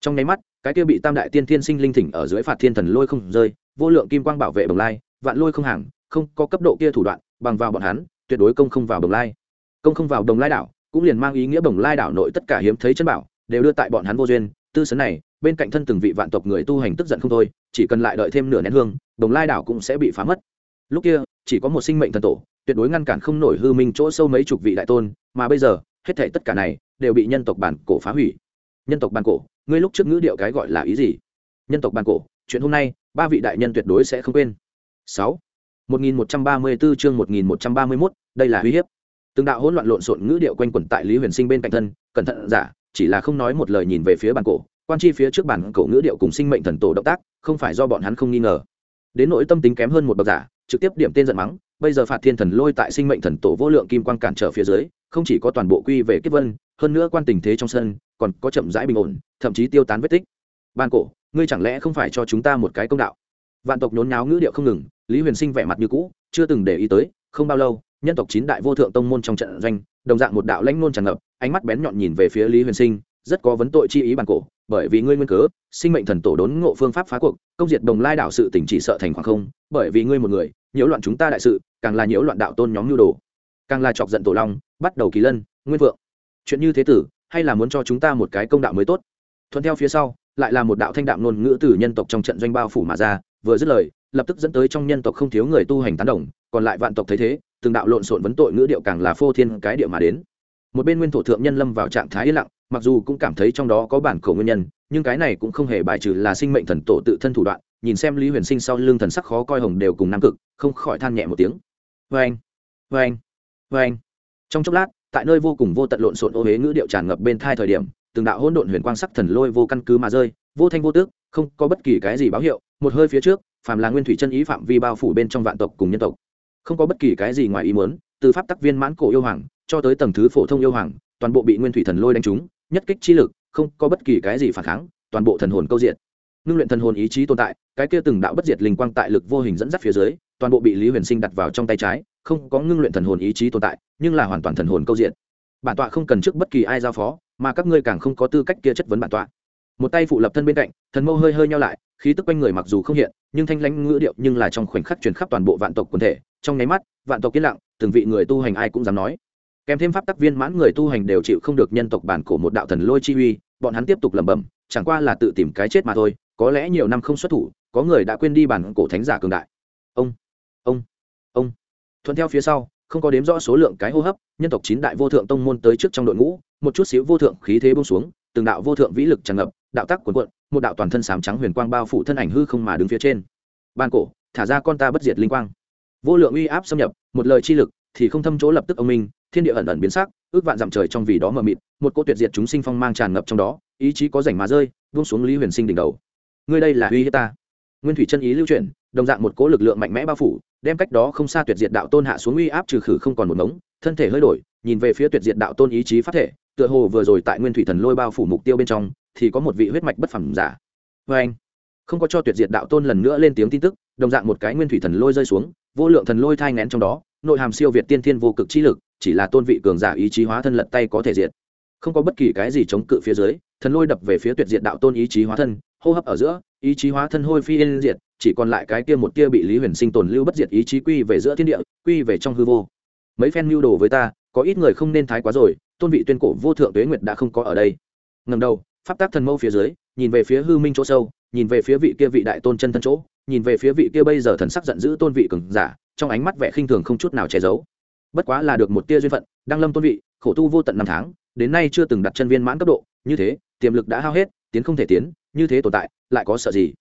Trong nháy mắt, cái kia bị tam đại tiên thiên sinh linh thỉnh ở dưới phạt thiên thần lôi không rơi, vô lượng kim quang bảo vệ bồng lai, vạn lôi không hàng, không có cấp độ kia thủ đoạn, bằng vào bọn hắn tuyệt đối công không vào đồng lai. Công không vào đồng lai đảo, cũng liền mang ý nghĩa đồng lai đảo nội tất cả hiếm thấy chân bảo, đều đưa tại bọn hắn vô duyên. Tư sấn này, bên cạnh thân từng vị vạn tộc người tu hành tức giận không thôi, chỉ cần lại đợi thêm nửa nén hương, đồng lai đảo cũng sẽ bị phá mất. Lúc kia, chỉ có một sinh mệnh thần tổ, tuyệt đối ngăn cản không nổi hư minh chỗ sâu mấy chục vị đại tôn, mà bây giờ, hết thể tất cả này, đều bị nhân tộc bản cổ phá hủy. Nhân tộc bản cổ, ngươi lúc trước ngữ điệu cái gọi là ý gì? Nhân tộc bản cổ, chuyện hôm nay, ba vị đại nhân tuyệt đối sẽ không quên. Sáu. 1134 chương 1131, đây là uy hiếp. Từng đạo hỗn loạn lộn xộn ngữ điệu quanh quẩn tại Lý Huyền Sinh bên cạnh thân, cẩn thận giả, chỉ là không nói một lời nhìn về phía bàn cổ, quan chi phía trước bàn cổ ngữ điệu cùng sinh mệnh thần tổ động tác, không phải do bọn hắn không nghi ngờ. Đến nỗi tâm tính kém hơn một bậc giả, trực tiếp điểm tên giận mắng, bây giờ phạt thiên thần lôi tại sinh mệnh thần tổ vô lượng kim quang cản trở phía dưới, không chỉ có toàn bộ quy về kết vân, hơn nữa quan tình thế trong sân, còn có chậm rãi bình ổn, thậm chí tiêu tán vết tích. Bàn cổ, ngươi chẳng lẽ không phải cho chúng ta một cái công đạo? Vạn tộc nhốn nháo ngữ điệu không ngừng, Lý Huyền Sinh vẻ mặt như cũ, chưa từng để ý tới, không bao lâu, nhân tộc chín đại vô thượng tông môn trong trận doanh, đồng dạng một đạo lãnh nôn tràn ngập, ánh mắt bén nhọn nhìn về phía Lý Huyền Sinh, rất có vấn tội chi ý bản cổ, bởi vì ngươi nguyên cớ, sinh mệnh thần tổ đốn ngộ phương pháp phá cuộc, công diệt đồng lai đạo sự tỉnh chỉ sợ thành khoảng không, bởi vì ngươi một người, nhiễu loạn chúng ta đại sự, càng là nhiễu loạn đạo tôn nhóm nhu đồ, càng là chọc giận tổ long, bắt đầu kỳ lân, nguyên vượng. Chuyện như thế tử, hay là muốn cho chúng ta một cái công đạo mới tốt. Thuận theo phía sau, lại là một đạo thanh đạm ngôn ngữ từ nhân tộc trong trận doanh bao phủ mà ra, vừa dứt lời, lập tức dẫn tới trong nhân tộc không thiếu người tu hành tán đồng còn lại vạn tộc thấy thế từng đạo lộn xộn vấn tội ngữ điệu càng là phô thiên cái điệu mà đến. Một bên nguyên thổ thượng nhân lâm vào trạng thái yên lặng mặc dù cũng cảm thấy trong đó có bản khổ nguyên nhân nhưng cái này cũng không hề bài trừ là sinh mệnh thần tổ tự thân thủ đoạn nhìn xem lý huyền sinh sau lưng thần sắc khó coi hồng đều cùng nam cực không khỏi than nhẹ một tiếng. Vê anh vê anh vê anh trong chốc lát tại nơi vô cùng vô tận lộn xộn ô huế ngữ điệu tràn ngập bên thai thời điểm từng đạo hỗn độn huyền quang sắc thần lôi vô căn cứ mà rơi vô thanh vô tước không có bất kỳ cái gì báo hiệu một hơi phía trước phàm là nguyên thủy chân ý phạm vi bao phủ bên trong vạn tộc cùng nhân tộc. Không có bất kỳ cái gì ngoài ý muốn, từ pháp tắc viên mãn cổ yêu hoàng, cho tới tầng thứ phổ thông yêu hoàng, toàn bộ bị nguyên thủy thần lôi đánh trúng, nhất kích chi lực, không có bất kỳ cái gì phản kháng, toàn bộ thần hồn câu diện ngưng luyện thần hồn ý chí tồn tại, cái kia từng đạo bất diệt linh quang tại lực vô hình dẫn dắt phía dưới, toàn bộ bị lý huyền sinh đặt vào trong tay trái, không có ngưng luyện thần hồn ý chí tồn tại, nhưng là hoàn toàn thần hồn câu diện bản tọa không cần trước bất kỳ ai giao phó, mà các ngươi càng không có tư cách kia chất vấn bản tọa một tay phụ lập thân bên cạnh, thần mâu hơi hơi nhau lại, khí tức quanh người mặc dù không hiện, nhưng thanh lãnh ngữ điệu nhưng là trong khoảnh khắc truyền khắp toàn bộ vạn tộc quần thể. Trong nháy mắt, vạn tộc yên lặng, từng vị người tu hành ai cũng dám nói. Kèm thêm pháp tắc viên mãn người tu hành đều chịu không được nhân tộc bản cổ một đạo thần lôi chi uy, bọn hắn tiếp tục lẩm bẩm, chẳng qua là tự tìm cái chết mà thôi, có lẽ nhiều năm không xuất thủ, có người đã quên đi bản cổ thánh giả cường đại. Ông ông ông. Thuận theo phía sau, không có đếm rõ số lượng cái hô hấp, nhân tộc chín đại vô thượng tông môn tới trước trong đội ngũ, một chút xíu vô thượng khí thế bông xuống, từng đạo vô thượng vĩ lực tràn ngập đạo tắc cuộn cuộn, một đạo toàn thân sám trắng huyền quang bao phủ thân ảnh hư không mà đứng phía trên. Ban cổ, thả ra con ta bất diệt linh quang. Vô lượng uy áp xâm nhập, một lời chi lực thì không thâm chỗ lập tức ông minh, thiên địa ẩn ẩn biến sắc, ước vạn dặm trời trong vì đó mờ mịt, một cô tuyệt diệt chúng sinh phong mang tràn ngập trong đó, ý chí có rảnh mà rơi, buông xuống lý huyền sinh đỉnh đầu. Ngươi đây là uy hiếp ta. Nguyên thủy chân ý lưu chuyển, đồng dạng một cỗ lực lượng mạnh mẽ bao phủ, đem cách đó không xa tuyệt diệt đạo tôn hạ xuống uy áp trừ khử không còn một mống thân thể hơi đổi, nhìn về phía tuyệt diệt đạo tôn ý chí phát thể, tựa hồ vừa rồi tại nguyên thủy thần lôi bao phủ mục tiêu bên trong thì có một vị huyết mạch bất phẩm giả. Vê anh, không có cho tuyệt diệt đạo tôn lần nữa lên tiếng tin tức, đồng dạng một cái nguyên thủy thần lôi rơi xuống, vô lượng thần lôi thai ngén trong đó, nội hàm siêu việt tiên thiên vô cực chi lực, chỉ là tôn vị cường giả ý chí hóa thân lật tay có thể diệt. Không có bất kỳ cái gì chống cự phía dưới, thần lôi đập về phía tuyệt diệt đạo tôn ý chí hóa thân, hô hấp ở giữa, ý chí hóa thân hôi phi yên diệt, chỉ còn lại cái kia một kia bị lý huyền sinh tồn lưu bất diệt ý chí quy về giữa thiên địa, quy về trong hư vô. Mấy phen mưu đồ với ta, có ít người không nên thái quá rồi, tôn vị tuyên cổ vô thượng tuế nguyệt đã không có ở đây. Ngầm đầu pháp tác thần mâu phía dưới, nhìn về phía hư minh chỗ sâu, nhìn về phía vị kia vị đại tôn chân thân chỗ, nhìn về phía vị kia bây giờ thần sắc giận dữ tôn vị cường giả, trong ánh mắt vẻ khinh thường không chút nào che giấu. Bất quá là được một tia duyên phận, đăng lâm tôn vị, khổ tu vô tận năm tháng, đến nay chưa từng đặt chân viên mãn cấp độ, như thế, tiềm lực đã hao hết, tiến không thể tiến, như thế tồn tại, lại có sợ gì?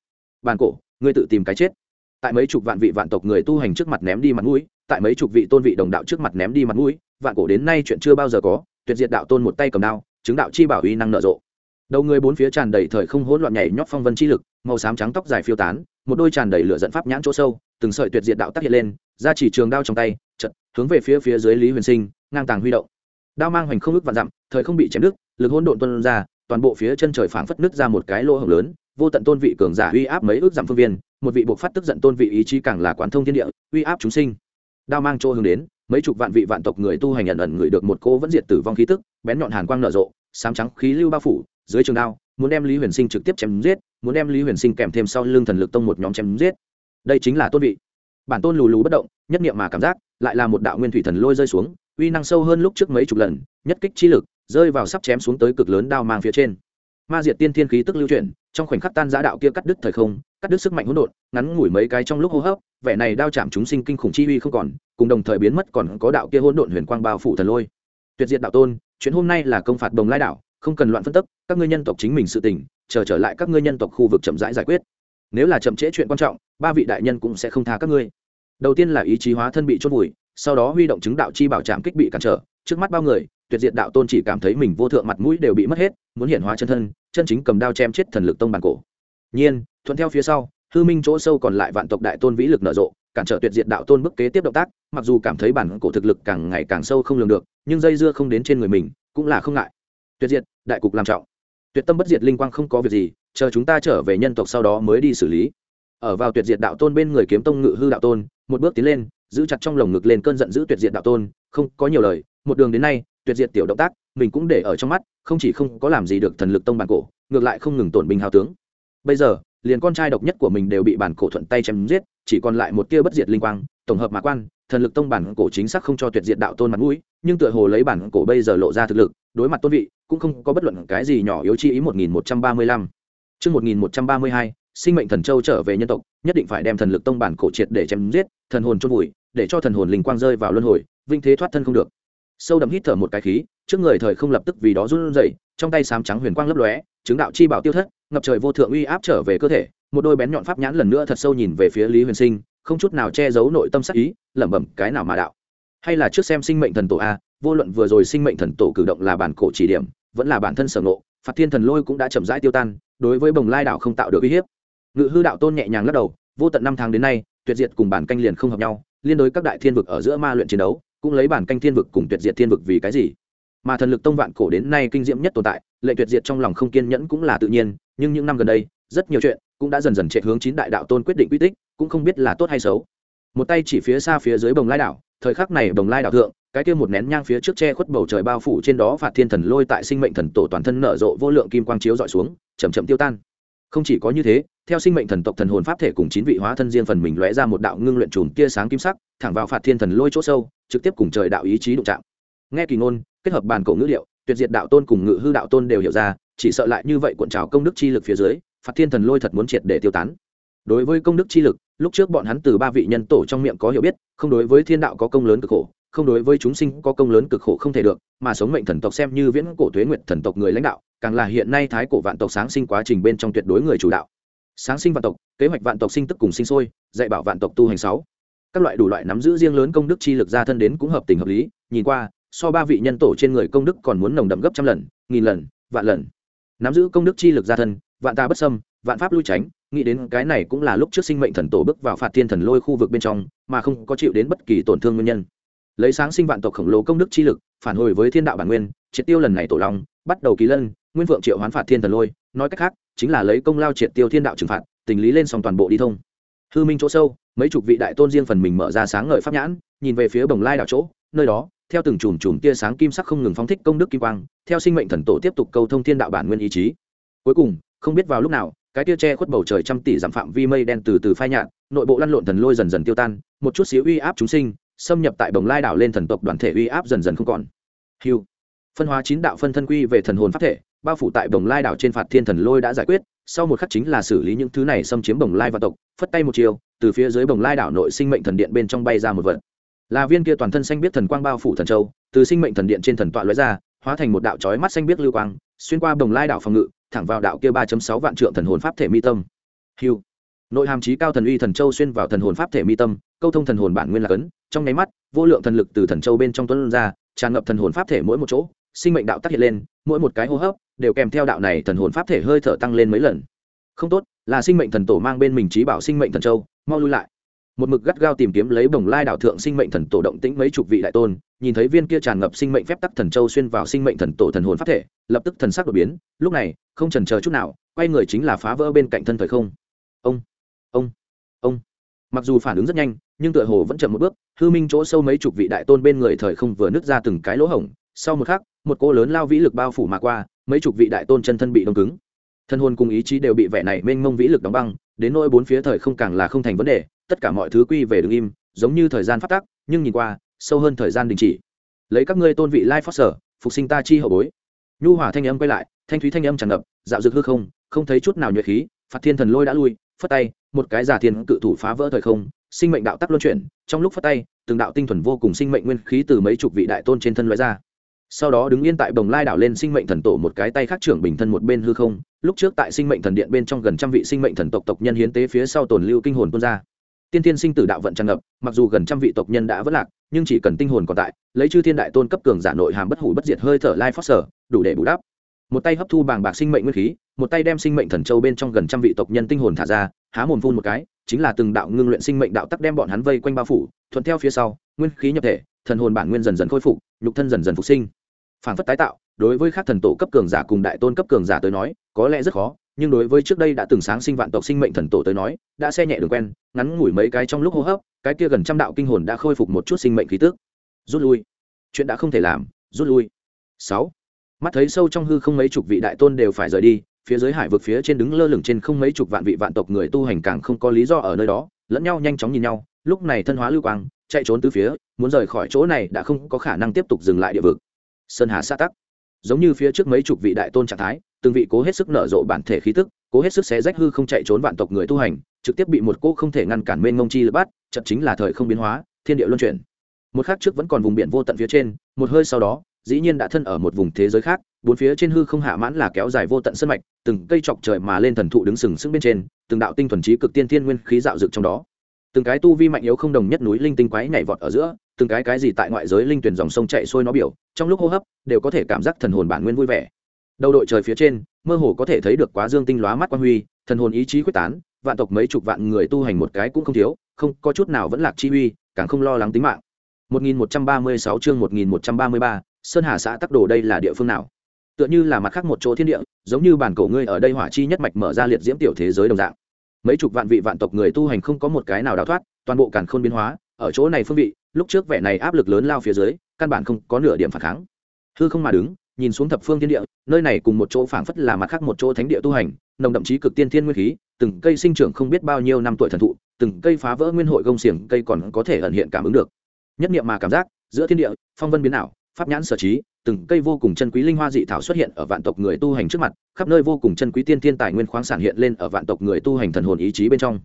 Bàn cổ, ngươi tự tìm cái chết. Tại mấy chục vạn vị vạn tộc người tu hành trước mặt ném đi mặt mũi, tại mấy chục vị tôn vị đồng đạo trước mặt ném đi mặt mũi, vạn cổ đến nay chuyện chưa bao giờ có, tuyệt diệt đạo tôn một tay cầm đao, chứng đạo chi bảo uy năng nở rộ đầu người bốn phía tràn đầy thời không hỗn loạn nhảy nhót phong vân chi lực, màu xám trắng tóc dài phiêu tán, một đôi tràn đầy lửa dẫn pháp nhãn chỗ sâu, từng sợi tuyệt diệt đạo tác hiện lên, ra chỉ trường đao trong tay, chật, hướng về phía phía dưới lý huyền sinh, ngang tàng huy động. Đao mang hoành không ước vạn dặm, thời không bị chém đứt, lực hỗn độn tuân ra, toàn bộ phía chân trời phảng phất nứt ra một cái lỗ hổng lớn, vô tận tôn vị cường giả uy áp mấy ước giảm phương viên, một vị buộc phát tức giận tôn vị ý chí càng là quán thông thiên địa, uy áp chúng sinh. Đao mang chỗ hướng đến, mấy chục vạn vị vạn tộc người tu hành ẩn ẩn người được một cô vẫn diệt tử vong khí tức, bén nhọn hàn quang nở rộ sám trắng khí lưu bao phủ dưới trường đao, muốn đem lý huyền sinh trực tiếp chém giết, muốn đem lý huyền sinh kèm thêm sau lưng thần lực tông một nhóm chém giết. Đây chính là tôn vị. Bản tôn lù lù bất động, nhất niệm mà cảm giác, lại là một đạo nguyên thủy thần lôi rơi xuống, uy năng sâu hơn lúc trước mấy chục lần, nhất kích chi lực, rơi vào sắp chém xuống tới cực lớn đao mang phía trên. Ma diệt tiên thiên khí tức lưu chuyển, trong khoảnh khắc tan giã đạo kia cắt đứt thời không, cắt đứt sức mạnh hỗn độn, ngắn ngủi mấy cái trong lúc hô hấp, vẻ này đao chạm chúng sinh kinh khủng chi uy không còn, cùng đồng thời biến mất còn có đạo kia hỗn độn huyền quang bao phủ thần lôi. Tuyệt diệt đạo tôn, chuyện hôm nay là công phạt đồng lai đảo không cần loạn phân tức, các ngươi nhân tộc chính mình sự tình, chờ trở lại các ngươi nhân tộc khu vực chậm rãi giải quyết. Nếu là chậm trễ chuyện quan trọng, ba vị đại nhân cũng sẽ không tha các ngươi. Đầu tiên là ý chí hóa thân bị chốt vùi, sau đó huy động chứng đạo chi bảo trạm kích bị cản trở, trước mắt bao người, tuyệt diệt đạo tôn chỉ cảm thấy mình vô thượng mặt mũi đều bị mất hết, muốn hiện hóa chân thân, chân chính cầm đao chém chết thần lực tông bản cổ. Nhiên, thuận theo phía sau, hư minh chỗ sâu còn lại vạn tộc đại tôn vĩ lực nở rộ, cản trở tuyệt diệt đạo tôn bức kế tiếp động tác, mặc dù cảm thấy bản cổ thực lực càng ngày càng sâu không lường được, nhưng dây dưa không đến trên người mình, cũng là không ngại tuyệt diệt, đại cục làm trọng. Tuyệt tâm bất diệt linh quang không có việc gì, chờ chúng ta trở về nhân tộc sau đó mới đi xử lý. Ở vào tuyệt diệt đạo tôn bên người kiếm tông ngự hư đạo tôn, một bước tiến lên, giữ chặt trong lồng ngực lên cơn giận giữ tuyệt diệt đạo tôn, không có nhiều lời, một đường đến nay, tuyệt diệt tiểu động tác, mình cũng để ở trong mắt, không chỉ không có làm gì được thần lực tông bản cổ, ngược lại không ngừng tổn binh hào tướng. Bây giờ, liền con trai độc nhất của mình đều bị bản cổ thuận tay chém giết, chỉ còn lại một tia bất diệt linh quang, tổng hợp mà quan, thần lực tông bản cổ chính xác không cho tuyệt diệt đạo tôn mặt mũi, nhưng tựa hồ lấy bản cổ bây giờ lộ ra thực lực đối mặt tôn vị, cũng không có bất luận cái gì nhỏ yếu chi ý một nghìn một trăm ba mươi lăm. Chương một nghìn một trăm ba mươi hai, sinh mệnh thần châu trở về nhân tộc, nhất định phải đem thần lực tông bản cổ triệt để chém giết, thần hồn chôn vùi, để cho thần hồn linh quang rơi vào luân hồi, vinh thế thoát thân không được. Sâu đậm hít thở một cái khí, trước người thời không lập tức vì đó run rẩy, trong tay sám trắng huyền quang lấp lóe, chứng đạo chi bảo tiêu thất, ngập trời vô thượng uy áp trở về cơ thể, một đôi bén nhọn pháp nhãn lần nữa thật sâu nhìn về phía lý huyền sinh, không chút nào che giấu nội tâm sắc ý, lẩm bẩm cái nào mà đạo. Hay là trước xem sinh mệnh thần tổ a vô luận vừa rồi sinh mệnh thần tổ cử động là bản cổ chỉ điểm, vẫn là bản thân sở ngộ, phạt thiên thần lôi cũng đã chậm rãi tiêu tan, đối với bồng lai đảo không tạo được uy hiếp. Ngự hư đạo tôn nhẹ nhàng lắc đầu, vô tận năm tháng đến nay, tuyệt diệt cùng bản canh liền không hợp nhau, liên đối các đại thiên vực ở giữa ma luyện chiến đấu, cũng lấy bản canh thiên vực cùng tuyệt diệt thiên vực vì cái gì. Mà thần lực tông vạn cổ đến nay kinh diễm nhất tồn tại lệ tuyệt diệt trong lòng không kiên nhẫn cũng là tự nhiên, nhưng những năm gần đây, rất nhiều chuyện cũng đã dần dần chạy hướng chín đại đạo tôn quyết định quy tích, cũng không biết là tốt hay xấu. Một tay chỉ phía xa phía dưới bồng lai đảo, thời khắc này bồng lai đảo thượng cái kia một nén nhang phía trước che khuất bầu trời bao phủ trên đó phạt thiên thần lôi tại sinh mệnh thần tổ toàn thân nở rộ vô lượng kim quang chiếu dọi xuống chầm chậm tiêu tan. Không chỉ có như thế, theo sinh mệnh thần tộc thần hồn pháp thể cùng chín vị hóa thân riêng phần mình lóe ra một đạo ngưng luyện chùm tia sáng kim sắc, thẳng vào phạt thiên thần lôi chỗ sâu, trực tiếp cùng trời đạo ý chí đụng chạm. Nghe kỳ ngôn, kết hợp bàn cổ ngữ liệu tuyệt diệt đạo tôn cùng ngự hư đạo tôn đều hiểu ra, chỉ sợ lại như vậy cuộn trào công đức chi lực phía dưới, phạt thiên thần lôi thật muốn triệt để tiêu tán. Đối với công đức chi lực, lúc trước bọn hắn từ ba vị nhân tổ trong miệng có hiểu biết, không đối với thiên đạo có công lớn cực khổ không đối với chúng sinh có công lớn cực khổ không thể được, mà sống mệnh thần tộc xem như viễn cổ tuế nguyệt thần tộc người lãnh đạo, càng là hiện nay thái cổ vạn tộc sáng sinh quá trình bên trong tuyệt đối người chủ đạo. Sáng sinh vạn tộc, kế hoạch vạn tộc sinh tức cùng sinh sôi, dạy bảo vạn tộc tu hành sáu. Các loại đủ loại nắm giữ riêng lớn công đức chi lực ra thân đến cũng hợp tình hợp lý, nhìn qua, so ba vị nhân tổ trên người công đức còn muốn nồng đậm gấp trăm lần, nghìn lần, vạn lần. Nắm giữ công đức chi lực ra thân, vạn ta bất xâm, vạn pháp lui tránh, nghĩ đến cái này cũng là lúc trước sinh mệnh thần tổ bước vào phạt thiên thần lôi khu vực bên trong, mà không có chịu đến bất kỳ tổn thương nguyên nhân lấy sáng sinh vạn tộc khổng lồ công đức chi lực, phản hồi với thiên đạo bản nguyên, triệt tiêu lần này tổ long, bắt đầu kỳ lân, nguyên vượng triệu hoán phạt thiên thần lôi, nói cách khác, chính là lấy công lao triệt tiêu thiên đạo trừng phạt, tình lý lên xong toàn bộ đi thông. Hư minh chỗ sâu, mấy chục vị đại tôn riêng phần mình mở ra sáng ngời pháp nhãn, nhìn về phía bồng lai đảo chỗ, nơi đó, theo từng chùm chùm tia sáng kim sắc không ngừng phóng thích công đức kim quang, theo sinh mệnh thần tổ tiếp tục câu thông thiên đạo bản nguyên ý chí. Cuối cùng, không biết vào lúc nào, cái tia che khuất bầu trời trăm tỷ giảm phạm vi mây đen từ từ phai nhạt, nội bộ lăn lộn thần lôi dần dần tiêu tan, một chút xíu uy áp chúng sinh xâm nhập tại bồng lai đảo lên thần tộc đoàn thể uy áp dần dần không còn. Hiu phân hóa chín đạo phân thân quy về thần hồn pháp thể, bao phủ tại bồng lai đảo trên phạt thiên thần lôi đã giải quyết, sau một khắc chính là xử lý những thứ này xâm chiếm bồng lai và tộc, phất tay một chiều, từ phía dưới bồng lai đảo nội sinh mệnh thần điện bên trong bay ra một vật. Là viên kia toàn thân xanh biết thần quang bao phủ thần châu, từ sinh mệnh thần điện trên thần tọa lóe ra, hóa thành một đạo chói mắt xanh biết lưu quang, xuyên qua bồng lai đảo phòng ngự, thẳng vào đạo kia ba sáu vạn trượng thần hồn pháp thể mi tâm. Hiu nội hàm trí cao thần uy thần châu xuyên vào thần hồn pháp thể mi tâm, câu thông thần hồn bản nguyên là cấn trong nháy mắt, vô lượng thần lực từ thần châu bên trong tuấn ra, tràn ngập thần hồn pháp thể mỗi một chỗ, sinh mệnh đạo tác hiện lên, mỗi một cái hô hấp đều kèm theo đạo này thần hồn pháp thể hơi thở tăng lên mấy lần. Không tốt, là sinh mệnh thần tổ mang bên mình trí bảo sinh mệnh thần châu, mau lui lại. Một mực gắt gao tìm kiếm lấy bồng lai đảo thượng sinh mệnh thần tổ động tĩnh mấy chục vị đại tôn, nhìn thấy viên kia tràn ngập sinh mệnh phép tắc thần châu xuyên vào sinh mệnh thần tổ thần hồn pháp thể, lập tức thần sắc đột biến, lúc này, không trần chờ chút nào, quay người chính là phá vỡ bên cạnh thân thời không. Ông ông ông. Mặc dù phản ứng rất nhanh nhưng tựa hồ vẫn chậm một bước, hư minh chỗ sâu mấy chục vị đại tôn bên người thời không vừa nứt ra từng cái lỗ hổng, sau một khắc, một cô lớn lao vĩ lực bao phủ mà qua, mấy chục vị đại tôn chân thân bị đông cứng. Thân hồn cùng ý chí đều bị vẻ này mênh mông vĩ lực đóng băng, đến nỗi bốn phía thời không càng là không thành vấn đề, tất cả mọi thứ quy về đứng im, giống như thời gian phát tác nhưng nhìn qua, sâu hơn thời gian đình chỉ. Lấy các ngươi tôn vị lai phát sở, phục sinh ta chi hậu bối. Nhu hỏa thanh âm quay lại, thanh thúy thanh âm tràn ngập, dạo dực hư không không thấy chút nào nhuệ khí phạt thiên thần lôi đã lui phất tay, một cái giả thiên cự thủ phá vỡ thời không, sinh mệnh đạo tắc luân chuyển, trong lúc phất tay, từng đạo tinh thuần vô cùng sinh mệnh nguyên khí từ mấy chục vị đại tôn trên thân loại ra. Sau đó đứng yên tại bồng lai đảo lên sinh mệnh thần tổ một cái tay khác trưởng bình thân một bên hư không, lúc trước tại sinh mệnh thần điện bên trong gần trăm vị sinh mệnh thần tộc tộc nhân hiến tế phía sau tồn lưu kinh hồn tuôn ra. Tiên tiên sinh tử đạo vận tràn ngập, mặc dù gần trăm vị tộc nhân đã vất lạc, nhưng chỉ cần tinh hồn còn tại, lấy chư thiên đại tôn cấp cường giả nội hàm bất hủ bất diệt hơi thở lai phát sở, đủ để bù đắp một tay hấp thu bàng bạc sinh mệnh nguyên khí, một tay đem sinh mệnh thần châu bên trong gần trăm vị tộc nhân tinh hồn thả ra, há mồm phun một cái, chính là từng đạo ngưng luyện sinh mệnh đạo tắc đem bọn hắn vây quanh bao phủ, thuận theo phía sau, nguyên khí nhập thể, thần hồn bản nguyên dần dần khôi phục, nhục thân dần dần phục sinh. Phản phất tái tạo, đối với các thần tổ cấp cường giả cùng đại tôn cấp cường giả tới nói, có lẽ rất khó, nhưng đối với trước đây đã từng sáng sinh vạn tộc sinh mệnh thần tổ tới nói, đã xe nhẹ đường quen, ngắn ngủi mấy cái trong lúc hô hấp, cái kia gần trăm đạo kinh hồn đã khôi phục một chút sinh mệnh khí tức. Rút lui. Chuyện đã không thể làm, rút lui. Sáu mắt thấy sâu trong hư không mấy chục vị đại tôn đều phải rời đi, phía dưới hải vực phía trên đứng lơ lửng trên không mấy chục vạn vị vạn tộc người tu hành càng không có lý do ở nơi đó, lẫn nhau nhanh chóng nhìn nhau, lúc này thân hóa lưu quang, chạy trốn từ phía, muốn rời khỏi chỗ này đã không có khả năng tiếp tục dừng lại địa vực. Sơn hà sa tắc. Giống như phía trước mấy chục vị đại tôn trạng thái, từng vị cố hết sức nở rộ bản thể khí tức, cố hết sức xé rách hư không chạy trốn vạn tộc người tu hành, trực tiếp bị một cô không thể ngăn cản mênh ngông chi lập bắt chậm chính là thời không biến hóa, thiên địa luân chuyển. Một khác trước vẫn còn vùng biển vô tận phía trên, một hơi sau đó dĩ nhiên đã thân ở một vùng thế giới khác bốn phía trên hư không hạ mãn là kéo dài vô tận sân mạch từng cây chọc trời mà lên thần thụ đứng sừng sững bên trên từng đạo tinh thuần trí cực tiên thiên nguyên khí dạo dực trong đó. Từng cái tu vi mạnh yếu không đồng nhất núi linh tinh quái nhảy vọt ở giữa từng cái cái gì tại ngoại giới linh tuyển dòng sông chạy xuôi nó biểu trong lúc hô hấp đều có thể cảm giác thần hồn bản nguyên vui vẻ. Đầu đội trời phía trên mơ hồ có thể thấy được quá dương tinh lóa mắt quan huy thần hồn ý chí quyết tán vạn tộc mấy chục vạn người tu hành một cái cũng không thiếu không có chút nào vẫn lạc chi uy càng không lo lắng tính mạng. 1136 chương 1133, Sơn Hà xã Tắc Đồ đây là địa phương nào? Tựa như là mặt khác một chỗ thiên địa, giống như bản cổ ngươi ở đây hỏa chi nhất mạch mở ra liệt diễm tiểu thế giới đồng dạng. Mấy chục vạn vị vạn tộc người tu hành không có một cái nào đào thoát, toàn bộ càn khôn biến hóa, ở chỗ này phương vị, lúc trước vẻ này áp lực lớn lao phía dưới, căn bản không có nửa điểm phản kháng. Hư không mà đứng, nhìn xuống thập phương thiên địa, nơi này cùng một chỗ phảng phất là mặt khác một chỗ thánh địa tu hành, nồng đậm chí cực tiên thiên nguyên khí, từng cây sinh trưởng không biết bao nhiêu năm tuổi thần thụ, từng cây phá vỡ nguyên hội gông xiềng cây còn có thể ẩn hiện cảm ứng được nhất niệm mà cảm giác giữa thiên địa phong vân biến ảo pháp nhãn sở trí, từng cây vô cùng chân quý linh hoa dị thảo xuất hiện ở vạn tộc người tu hành trước mặt, khắp nơi vô cùng chân quý tiên thiên tài nguyên khoáng sản hiện lên ở vạn tộc người tu hành thần hồn ý chí bên trong.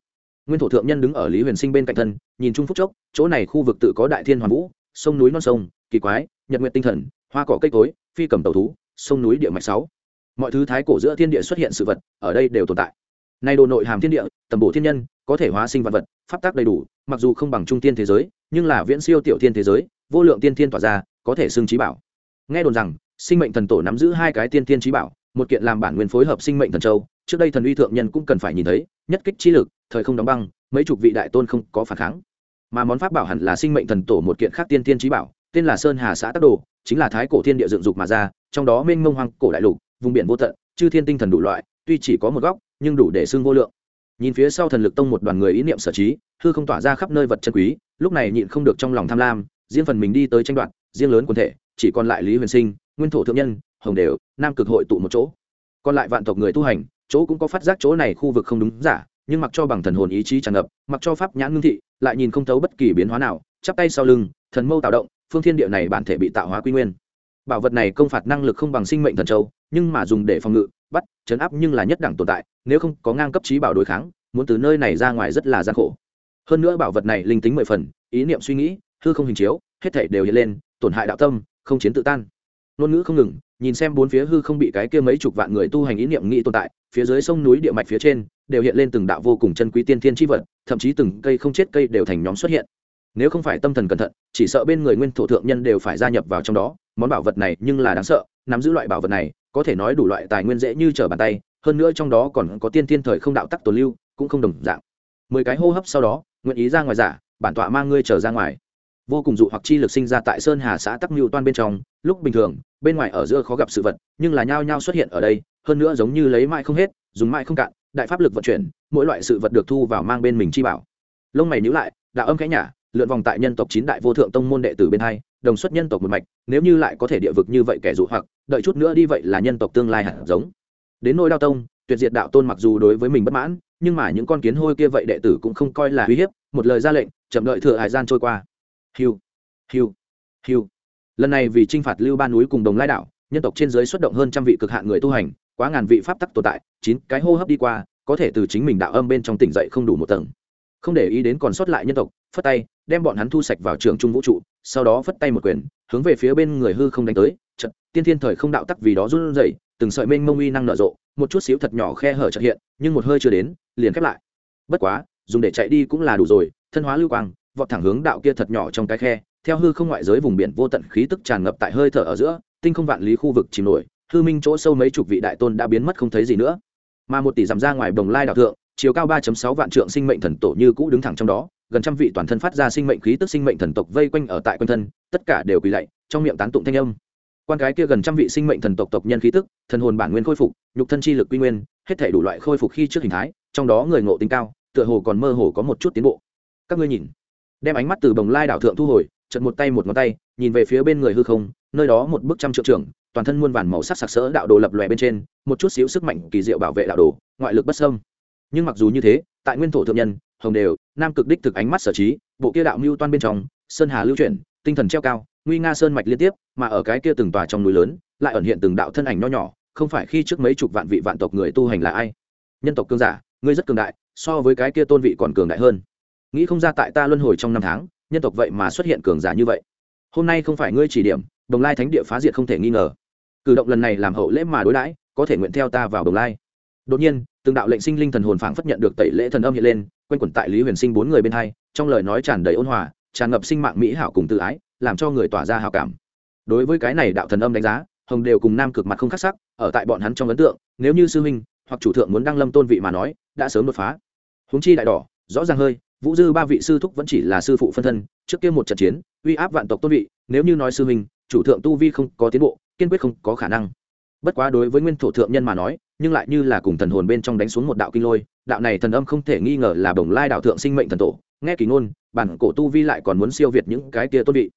Nguyên thổ thượng nhân đứng ở lý huyền sinh bên cạnh thân, nhìn chung phúc chốc, chỗ này khu vực tự có đại thiên hoàn vũ, sông núi non sông, kỳ quái, nhật nguyện tinh thần, hoa cỏ cây cối, phi cầm tàu thú, sông núi địa mạch sáu. Mọi thứ thái cổ giữa thiên địa xuất hiện sự vật, ở đây đều tồn tại. Nay đồ nội hàm thiên địa, tầm bổ thiên nhân, có thể hóa sinh vật vật, pháp tác đầy đủ, mặc dù không bằng trung tiên thế giới, nhưng là viễn siêu tiểu thiên thế giới vô lượng tiên thiên tỏa ra, có thể xưng trí bảo. Nghe đồn rằng, sinh mệnh thần tổ nắm giữ hai cái tiên thiên trí bảo, một kiện làm bản nguyên phối hợp sinh mệnh thần châu, trước đây thần uy thượng nhân cũng cần phải nhìn thấy, nhất kích trí lực, thời không đóng băng, mấy chục vị đại tôn không có phản kháng. Mà món pháp bảo hẳn là sinh mệnh thần tổ một kiện khác tiên thiên trí bảo, tên là sơn hà xã tắc đồ, chính là thái cổ thiên địa dựng dục mà ra, trong đó mênh mông hoang cổ đại lục, vùng biển vô tận, chư thiên tinh thần đủ loại, tuy chỉ có một góc, nhưng đủ để xưng vô lượng. Nhìn phía sau thần lực tông một đoàn người ý niệm sở trí, hư không tỏa ra khắp nơi vật chân quý, lúc này nhịn không được trong lòng tham lam riêng phần mình đi tới tranh đoạt, riêng lớn quần thể, chỉ còn lại lý huyền sinh, nguyên thổ thượng nhân, hồng đều, nam cực hội tụ một chỗ. Còn lại vạn tộc người tu hành, chỗ cũng có phát giác chỗ này khu vực không đúng giả, nhưng mặc cho bằng thần hồn ý chí tràn ngập, mặc cho pháp nhãn ngưng thị, lại nhìn không thấu bất kỳ biến hóa nào, chắp tay sau lưng, thần mâu tạo động, phương thiên địa này bản thể bị tạo hóa quy nguyên. Bảo vật này công phạt năng lực không bằng sinh mệnh thần châu, nhưng mà dùng để phòng ngự, bắt, chấn áp nhưng là nhất đẳng tồn tại, nếu không có ngang cấp trí bảo đối kháng, muốn từ nơi này ra ngoài rất là gian khổ. Hơn nữa bảo vật này linh tính mười phần, ý niệm suy nghĩ hư không hình chiếu, hết thảy đều hiện lên, tổn hại đạo tâm, không chiến tự tan. Ngôn ngữ không ngừng, nhìn xem bốn phía hư không bị cái kia mấy chục vạn người tu hành ý niệm nghĩ tồn tại, phía dưới sông núi địa mạch phía trên, đều hiện lên từng đạo vô cùng chân quý tiên thiên chi vật, thậm chí từng cây không chết cây đều thành nhóm xuất hiện. Nếu không phải tâm thần cẩn thận, chỉ sợ bên người nguyên thổ thượng nhân đều phải gia nhập vào trong đó, món bảo vật này nhưng là đáng sợ, nắm giữ loại bảo vật này, có thể nói đủ loại tài nguyên dễ như trở bàn tay, hơn nữa trong đó còn có tiên thiên thời không đạo tắc tồn lưu, cũng không đồng dạng. Mười cái hô hấp sau đó, nguyện ý ra ngoài giả, bản tọa mang ngươi trở ra ngoài vô cùng dụ hoặc chi lực sinh ra tại sơn hà xã tắc mưu toan bên trong, lúc bình thường, bên ngoài ở giữa khó gặp sự vật, nhưng là nhao nhao xuất hiện ở đây, hơn nữa giống như lấy mãi không hết, dùng mãi không cạn, đại pháp lực vận chuyển, mỗi loại sự vật được thu vào mang bên mình chi bảo. Lông mày nhữ lại, đạo âm khẽ nhả, lượn vòng tại nhân tộc chín đại vô thượng tông môn đệ tử bên hai, đồng xuất nhân tộc một mạch, nếu như lại có thể địa vực như vậy kẻ dụ hoặc, đợi chút nữa đi vậy là nhân tộc tương lai hẳn giống. Đến nôi đao tông, tuyệt diệt đạo tôn mặc dù đối với mình bất mãn, nhưng mà những con kiến hôi kia vậy đệ tử cũng không coi là uy hiếp, một lời ra lệnh, chậm đợi thừa hải gian trôi qua hiu hiu hiu. Lần này vì t r i n h phạt lưu ba núi cùng đồng lai đảo, nhân tộc trên giới xuất động hơn trăm vị cực hạn người tu hành, quá ngàn vị pháp tắc tồn tại, chín cái hô hấp đi qua, có thể từ chính mình đạo âm bên trong tỉnh dậy không đủ một tầng. Không để ý đến còn sót lại nhân tộc, phất tay, đem bọn hắn thu sạch vào trường trung vũ trụ, sau đó phất tay một quyền, hướng về phía bên người hư không đánh tới trận tiên thiên thời không đạo tắc vì đó run rẩy, từng sợi mênh mông uy năng nở rộ, một chút xíu thật nhỏ khe hở chợt hiện, nhưng một hơi chưa đến, liền khép lại. Bất quá, dùng để chạy đi cũng là đủ rồi, thân hóa lưu quang vọt thẳng hướng đạo kia thật nhỏ trong cái khe, theo hư không ngoại giới vùng biển vô tận khí tức tràn ngập tại hơi thở ở giữa, tinh không vạn lý khu vực chìm nổi, hư minh chỗ sâu mấy chục vị đại tôn đã biến mất không thấy gì nữa. Mà một tỷ dặm ra ngoài đồng lai đạo thượng, chiều cao 3 sáu vạn trượng sinh mệnh thần tổ như cũ đứng thẳng trong đó, gần trăm vị toàn thân phát ra sinh mệnh khí tức sinh mệnh thần tộc vây quanh ở tại quanh thân, tất cả đều quỳ lạy, trong miệng tán tụng thanh âm. Quan cái kia gần trăm vị sinh mệnh thần tộc tộc nhân khí tức, thần hồn bản nguyên khôi phục, nhục thân chi lực quy nguyên, hết thể đủ loại khôi phục khi trước hình thái, trong đó người ngộ tính cao, tựa hồ còn mơ hồ có một chút tiến bộ. Các ngươi nhìn đem ánh mắt từ bồng lai đảo thượng thu hồi chật một tay một ngón tay, nhìn về phía bên người hư không, nơi đó một bức trăm trượng trưởng, toàn thân muôn vàn màu sắc sặc sỡ đạo đồ lập lòe bên trên, một chút xíu sức mạnh kỳ diệu bảo vệ đạo đồ, ngoại lực bất sâm nhưng mặc dù như thế, tại nguyên thổ thượng nhân, hồng đều, nam cực đích thực ánh mắt sở trí, bộ kia đạo mưu toan bên trong, sơn hà lưu chuyển, tinh thần treo cao, nguy nga sơn mạch liên tiếp, mà ở cái kia từng tòa trong núi lớn, lại ẩn hiện từng đạo thân ảnh nho nhỏ, không phải khi trước mấy chục vạn vị vạn tộc người tu hành là ai. Nhân tộc cương giả, ngươi rất cường đại, so với cái kia tôn vị còn cường đại hơn nghĩ không ra tại ta luân hồi trong năm tháng, nhân tộc vậy mà xuất hiện cường giả như vậy. Hôm nay không phải ngươi chỉ điểm, đồng lai thánh địa phá diệt không thể nghi ngờ. Cử động lần này làm hậu lễ mà đối đãi, có thể nguyện theo ta vào đồng lai. Đột nhiên, từng đạo lệnh sinh linh thần hồn phảng phất nhận được tẩy lễ thần âm hiện lên, quanh quẩn tại lý huyền sinh bốn người bên hai, trong lời nói tràn đầy ôn hòa, tràn ngập sinh mạng mỹ hảo cùng tự ái, làm cho người tỏa ra hào cảm. Đối với cái này đạo thần âm đánh giá, hồng đều cùng nam cực mặt không khắc sắc, ở tại bọn hắn trong ấn tượng, nếu như sư huynh hoặc chủ thượng muốn đăng lâm tôn vị mà nói, đã sớm đột phá. Huống chi đại đỏ, rõ ràng hơi vũ dư ba vị sư thúc vẫn chỉ là sư phụ phân thân, trước kia một trận chiến, uy áp vạn tộc tôn vị, nếu như nói sư huynh, chủ thượng tu vi không có tiến bộ, kiên quyết không có khả năng. Bất quá đối với nguyên thổ thượng nhân mà nói, nhưng lại như là cùng thần hồn bên trong đánh xuống một đạo kinh lôi, đạo này thần âm không thể nghi ngờ là bồng lai đạo thượng sinh mệnh thần tổ, nghe kỳ ngôn, bản cổ tu vi lại còn muốn siêu việt những cái kia tôn vị.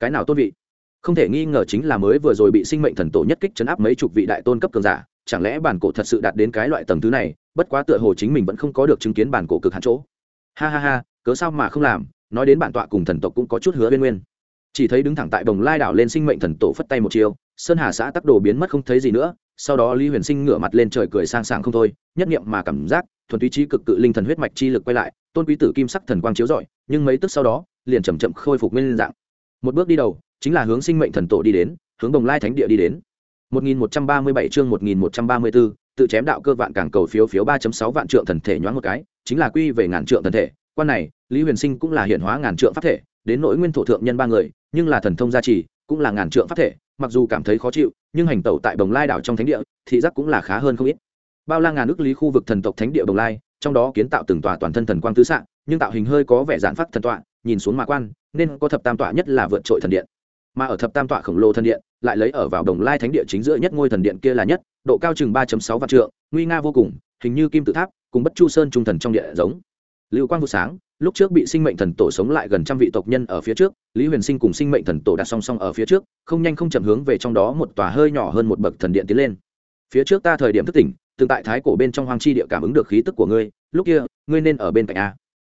Cái nào tôn vị? Không thể nghi ngờ chính là mới vừa rồi bị sinh mệnh thần tổ nhất kích chấn áp mấy chục vị đại tôn cấp cường giả, chẳng lẽ bản cổ thật sự đạt đến cái loại tầng thứ này, bất quá tựa hồ chính mình vẫn không có được chứng kiến bản cổ cực hạn chỗ ha ha ha cớ sao mà không làm nói đến bản tọa cùng thần tộc cũng có chút hứa bên nguyên. Chỉ thấy đứng thẳng tại đồng lai đảo lên sinh mệnh thần tổ phất tay một chiều sơn hà xã tắc đồ biến mất không thấy gì nữa sau đó lý huyền sinh ngửa mặt lên trời cười sang sảng không thôi nhất nghiệm mà cảm giác thuần túy trí cực cự linh thần huyết mạch chi lực quay lại tôn quý tử kim sắc thần quang chiếu rọi nhưng mấy tức sau đó liền chầm chậm khôi phục nguyên dạng. Một bước đi đầu chính là hướng sinh mệnh thần tổ đi đến hướng đồng lai thánh địa đi đến. 1137 chương 1134, tự chém đạo cơ vạn càng cầu phiếu phiếu 3.6 vạn trượng thần thể nhoáng một cái chính là quy về ngàn trượng thần thể, quan này, lý huyền sinh cũng là hiện hóa ngàn trượng pháp thể, đến nỗi nguyên thổ thượng nhân ba người, nhưng là thần thông gia trì, cũng là ngàn trượng pháp thể, mặc dù cảm thấy khó chịu, nhưng hành tẩu tại bồng lai đảo trong thánh địa, thị giác cũng là khá hơn không ít. Bao la ngàn ước lý khu vực thần tộc thánh địa bồng lai, trong đó kiến tạo từng tòa toàn thân thần quang tứ xạ nhưng tạo hình hơi có vẻ giản phát thần tọa, nhìn xuống mạ quan, nên có thập tam tọa nhất là vượt trội thần điện. Mà ở thập tam tọa khổng lồ thần điện, lại lấy ở vào đồng lai thánh địa chính giữa nhất ngôi thần điện kia là nhất, độ cao chừng ba sáu vạn trượng, nguy nga vô cùng, hình như kim tự tháp cùng bất chu sơn trung thần trong địa giống. Lưu quang vụ sáng, lúc trước bị sinh mệnh thần tổ sống lại gần trăm vị tộc nhân ở phía trước, lý huyền sinh cùng sinh mệnh thần tổ đặt song song ở phía trước, không nhanh không chậm hướng về trong đó một tòa hơi nhỏ hơn một bậc thần điện tiến lên. Phía trước ta thời điểm thức tỉnh, tương tại thái cổ bên trong hoang chi địa cảm ứng được khí tức của ngươi, lúc kia, ngươi nên ở bên cạnh a.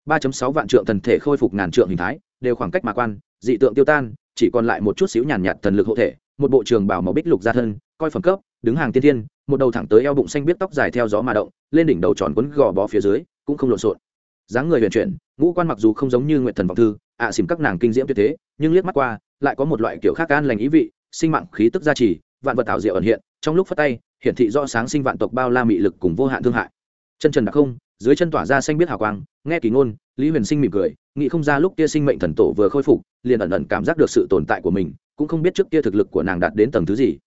ba sáu vạn trượng thần thể khôi phục ngàn trượng hình thái, đều khoảng cách mà quan, dị tượng tiêu tan, chỉ còn lại một chút xíu nhàn nhạt thần lực hộ thể, một bộ trường bảo màu bích lục ra thân, coi phẩm cấp, đứng hàng tiên thiên một đầu thẳng tới eo bụng xanh biết tóc dài theo gió mà động, lên đỉnh đầu tròn quấn gò bó phía dưới, cũng không lộn xộn. Dáng người huyền chuyển, ngũ quan mặc dù không giống như nguyện thần vọng thư, ạ à xìm các nàng kinh diễm tuyệt thế, nhưng liếc mắt qua, lại có một loại kiểu khác an lành ý vị, sinh mạng khí tức gia trì, vạn vật tạo diệu ẩn hiện, trong lúc phát tay, hiển thị do sáng sinh vạn tộc bao la mị lực cùng vô hạn thương hại. Chân trần đặc không, dưới chân tỏa ra xanh biết hào quang, nghe kỳ ngôn, lý huyền sinh mỉm cười, nghĩ không ra lúc kia sinh mệnh thần tổ vừa khôi phục, liền ẩn ẩn cảm giác được sự tồn tại của mình, cũng không biết trước kia thực lực của nàng đạt đến tầng thứ gì.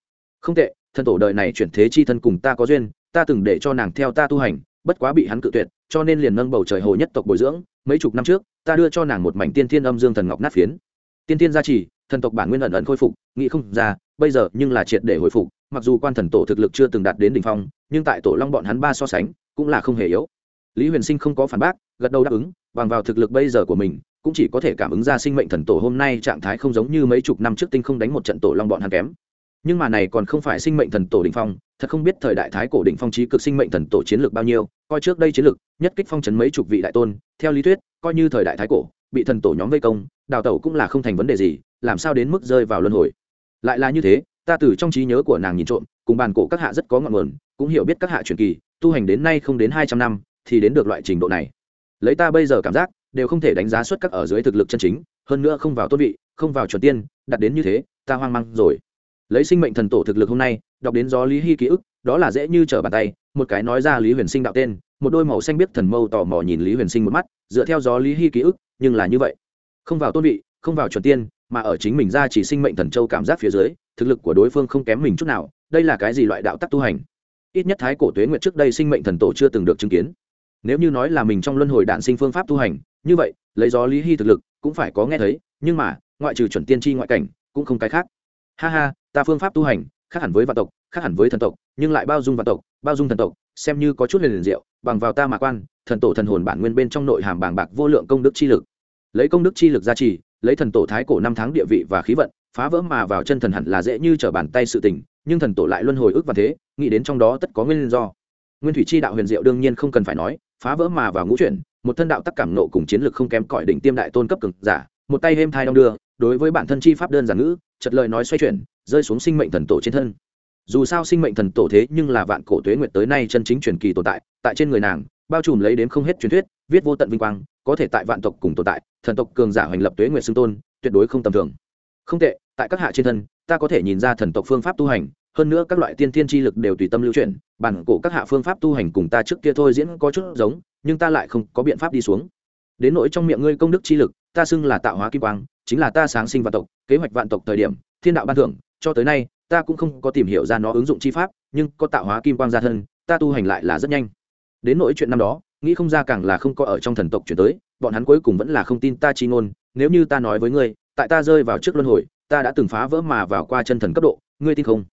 Không tệ thần tổ đời này chuyển thế chi thân cùng ta có duyên, ta từng để cho nàng theo ta tu hành, bất quá bị hắn cự tuyệt, cho nên liền nâng bầu trời hồ nhất tộc bồi dưỡng, mấy chục năm trước, ta đưa cho nàng một mảnh tiên thiên âm dương thần ngọc nát phiến. Tiên thiên gia trì, thần tộc bản nguyên ẩn ẩn khôi phục, nghĩ không ra, bây giờ nhưng là triệt để hồi phục, mặc dù quan thần tổ thực lực chưa từng đạt đến đ ỉ n h phong, nhưng tại tổ long bọn hắn ba so sánh, cũng là không hề yếu. Lý huyền sinh không có phản bác, gật đầu đáp ứng, bằng vào thực lực bây giờ của mình, cũng chỉ có thể cảm ứng ra sinh mệnh thần tổ hôm nay trạng thái không giống như mấy chục năm trước tinh không đánh một trận tổ long bọn hắn kém nhưng mà này còn không phải sinh mệnh thần tổ đỉnh phong, thật không biết thời đại thái cổ đỉnh phong trí cực sinh mệnh thần tổ chiến lược bao nhiêu, coi trước đây chiến lược, nhất kích phong trấn mấy chục vị đại tôn, theo lý thuyết, coi như thời đại thái cổ, bị thần tổ nhóm vây công, đào tẩu cũng là không thành vấn đề gì, làm sao đến mức rơi vào luân hồi. Lại là như thế, ta từ trong trí nhớ của nàng nhìn trộm, cùng bàn cổ các hạ rất có ngọn nguồn, cũng hiểu biết các hạ truyền kỳ, tu hành đến nay không đến hai trăm năm, thì đến được loại trình độ này. Lấy ta bây giờ cảm giác, đều không thể đánh giá xuất các ở dưới thực lực chân chính, hơn nữa không vào tốt vị, không vào chuẩn tiên, đặt đến như thế, ta hoang mang rồi lấy sinh mệnh thần tổ thực lực hôm nay, đọc đến gió lý hy ký ức, đó là dễ như trở bàn tay, một cái nói ra lý huyền sinh đạo tên, một đôi màu xanh biết thần mâu tò mò nhìn lý huyền sinh một mắt, dựa theo gió lý hy ký ức, nhưng là như vậy. Không vào tôn vị, không vào chuẩn tiên, mà ở chính mình ra chỉ sinh mệnh thần châu cảm giác phía dưới, thực lực của đối phương không kém mình chút nào, đây là cái gì loại đạo tắc tu hành? Ít nhất thái cổ tuế nguyện trước đây sinh mệnh thần tổ chưa từng được chứng kiến. Nếu như nói là mình trong luân hồi đạn sinh phương pháp tu hành, như vậy, lấy gió lý hy thực lực, cũng phải có nghe thấy, nhưng mà, ngoại trừ chuẩn tiên tri ngoại cảnh, cũng không cái khác. Ha ha ta phương pháp tu hành, khác hẳn với vạn tộc, khác hẳn với thần tộc, nhưng lại bao dung vạn tộc, bao dung thần tộc, xem như có chút liền liền diệu, bằng vào ta mà quan, thần tổ thần hồn bản nguyên bên trong nội hàm bàng bạc vô lượng công đức chi lực. Lấy công đức chi lực gia trì, lấy thần tổ thái cổ năm tháng địa vị và khí vận, phá vỡ mà vào chân thần hẳn là dễ như trở bàn tay sự tình, nhưng thần tổ lại luân hồi ước và thế, nghĩ đến trong đó tất có nguyên do. Nguyên thủy chi đạo huyền diệu đương nhiên không cần phải nói, phá vỡ mà vào ngũ chuyển, một thân đạo tắc cảm nộ cùng chiến lực không kém cỏi đỉnh tiêm đại tôn cấp cực giả, một tay hêm thai đong đưa, đối với bản thân chi pháp đơn giản ngữ chật lời nói xoay chuyển rơi xuống sinh mệnh thần tổ trên thân. Dù sao sinh mệnh thần tổ thế nhưng là vạn cổ tuế nguyệt tới nay chân chính truyền kỳ tồn tại tại trên người nàng, bao trùm lấy đến không hết truyền thuyết, viết vô tận vinh quang, có thể tại vạn tộc cùng tồn tại, thần tộc cường giả hoành lập tuế nguyệt xưng tôn, tuyệt đối không tầm thường. Không tệ, tại các hạ trên thân, ta có thể nhìn ra thần tộc phương pháp tu hành, hơn nữa các loại tiên thiên chi lực đều tùy tâm lưu chuyển, bản cổ các hạ phương pháp tu hành cùng ta trước kia thôi diễn có chút giống, nhưng ta lại không có biện pháp đi xuống. Đến nỗi trong miệng ngươi công đức chi lực, ta xưng là tạo hóa kim quang, chính là ta sáng sinh vạn tộc, kế hoạch vạn tộc thời điểm, thiên đạo ban thưởng cho tới nay, ta cũng không có tìm hiểu ra nó ứng dụng chi pháp, nhưng có tạo hóa kim quang gia thân, ta tu hành lại là rất nhanh. Đến nỗi chuyện năm đó, nghĩ không ra càng là không có ở trong thần tộc chuyển tới, bọn hắn cuối cùng vẫn là không tin ta chi ngôn, nếu như ta nói với ngươi, tại ta rơi vào trước luân hồi, ta đã từng phá vỡ mà vào qua chân thần cấp độ, ngươi tin không?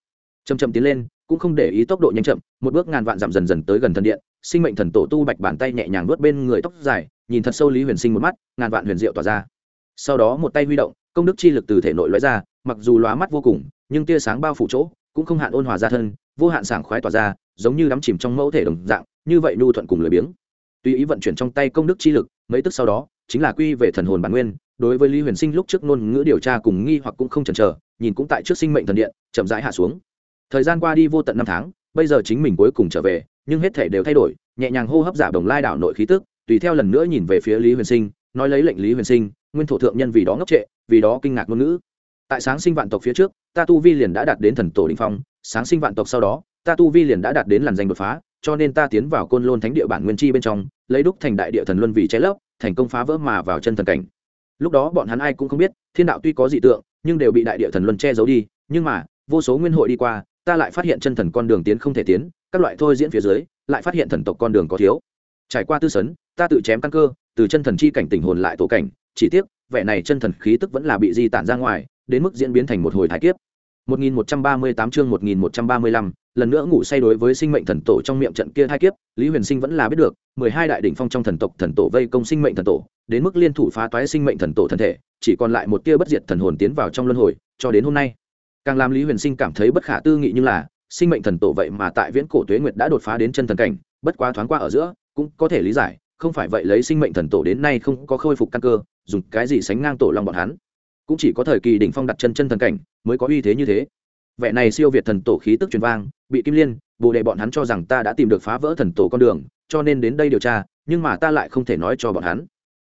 Chầm chậm tiến lên, cũng không để ý tốc độ nhanh chậm, một bước ngàn vạn dặm dần dần tới gần thần điện, sinh mệnh thần tổ tu bạch bàn tay nhẹ nhàng vớt bên người tóc dài, nhìn thật sâu lý huyền sinh một mắt, ngàn vạn huyền diệu tỏa ra. Sau đó một tay huy động công đức chi lực từ thể nội lóe ra, mặc dù lóa mắt vô cùng, nhưng tia sáng bao phủ chỗ, cũng không hạn ôn hòa ra thân, vô hạn sảng khoái tỏa ra, giống như đắm chìm trong mẫu thể đồng dạng, như vậy nhu thuận cùng lười biếng. Tùy ý vận chuyển trong tay công đức chi lực, mấy tức sau đó, chính là quy về thần hồn bản nguyên, đối với lý huyền sinh lúc trước ngôn ngữ điều tra cùng nghi hoặc cũng không chần chờ, nhìn cũng tại trước sinh mệnh thần điện, chậm rãi hạ xuống. Thời gian qua đi vô tận năm tháng, bây giờ chính mình cuối cùng trở về, nhưng hết thể đều thay đổi, nhẹ nhàng hô hấp giả đồng lai đảo nội khí tức, tùy theo lần nữa nhìn về phía lý huyền sinh, nói lấy lệnh lý huyền sinh nguyên thổ thượng nhân vì đó ngốc trệ, vì đó kinh ngạc ngôn ngữ. Tại sáng sinh vạn tộc phía trước, ta tu vi liền đã đạt đến thần tổ đình phong, sáng sinh vạn tộc sau đó, ta tu vi liền đã đạt đến làn danh đột phá, cho nên ta tiến vào côn lôn thánh địa bản nguyên chi bên trong, lấy đúc thành đại địa thần luân vì che lấp, thành công phá vỡ mà vào chân thần cảnh. Lúc đó bọn hắn ai cũng không biết, thiên đạo tuy có dị tượng, nhưng đều bị đại địa thần luân che giấu đi, nhưng mà, vô số nguyên hội đi qua, ta lại phát hiện chân thần con đường tiến không thể tiến, các loại thôi diễn phía dưới, lại phát hiện thần tộc con đường có thiếu. Trải qua tư sấn, ta tự chém căn cơ, từ chân thần chi cảnh tình hồn lại tổ cảnh chỉ tiếc vẻ này chân thần khí tức vẫn là bị di tản ra ngoài đến mức diễn biến thành một hồi thái kiếp 1138 chương 1135, lần nữa ngủ say đối với sinh mệnh thần tổ trong miệng trận kia hai kiếp, Lý Huyền Sinh vẫn là biết được, 12 đại đỉnh phong trong thần tộc thần tổ vây công sinh mệnh thần tổ, đến mức liên thủ phá toái sinh mệnh thần tổ thân thể, chỉ còn lại một tia bất diệt thần hồn tiến vào trong luân hồi, cho đến hôm nay. Càng làm Lý Huyền Sinh cảm thấy bất khả tư nghị như là, sinh mệnh thần tổ vậy mà tại viễn cổ tuế nguyệt đã đột phá đến chân thần cảnh, bất quá thoáng qua ở giữa, cũng có thể lý giải, không phải vậy lấy sinh mệnh thần tổ đến nay không có khôi phục căn cơ, dùng cái gì sánh ngang tổ long bọn hắn. Cũng chỉ có thời kỳ đỉnh phong đặt chân chân thần cảnh mới có uy thế như thế. Vẻ này siêu việt thần tổ khí tức truyền vang, bị kim liên, bồ đề bọn hắn cho rằng ta đã tìm được phá vỡ thần tổ con đường, cho nên đến đây điều tra, nhưng mà ta lại không thể nói cho bọn hắn.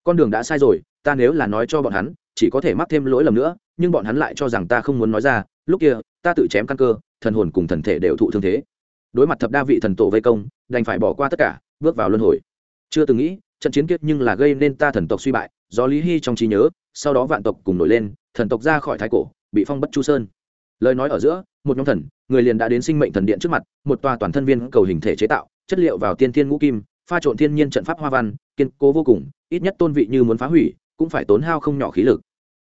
Con đường đã sai rồi, ta nếu là nói cho bọn hắn, chỉ có thể mắc thêm lỗi lầm nữa, nhưng bọn hắn lại cho rằng ta không muốn nói ra, lúc kia, ta tự chém căn cơ, thần hồn cùng thần thể đều thụ thương thế. Đối mặt thập đa vị thần tổ vây công, đành phải bỏ qua tất cả, bước vào luân hồi. Chưa từng nghĩ, trận chiến kiếp nhưng là gây nên ta thần tộc suy bại do lý hy trong trí nhớ, sau đó vạn tộc cùng nổi lên, thần tộc ra khỏi thái cổ, bị phong bất chu sơn. Lời nói ở giữa, một nhóm thần, người liền đã đến sinh mệnh thần điện trước mặt, một tòa toàn thân viên cầu hình thể chế tạo, chất liệu vào tiên thiên ngũ kim, pha trộn thiên nhiên trận pháp hoa văn, kiên cố vô cùng, ít nhất tôn vị như muốn phá hủy, cũng phải tốn hao không nhỏ khí lực.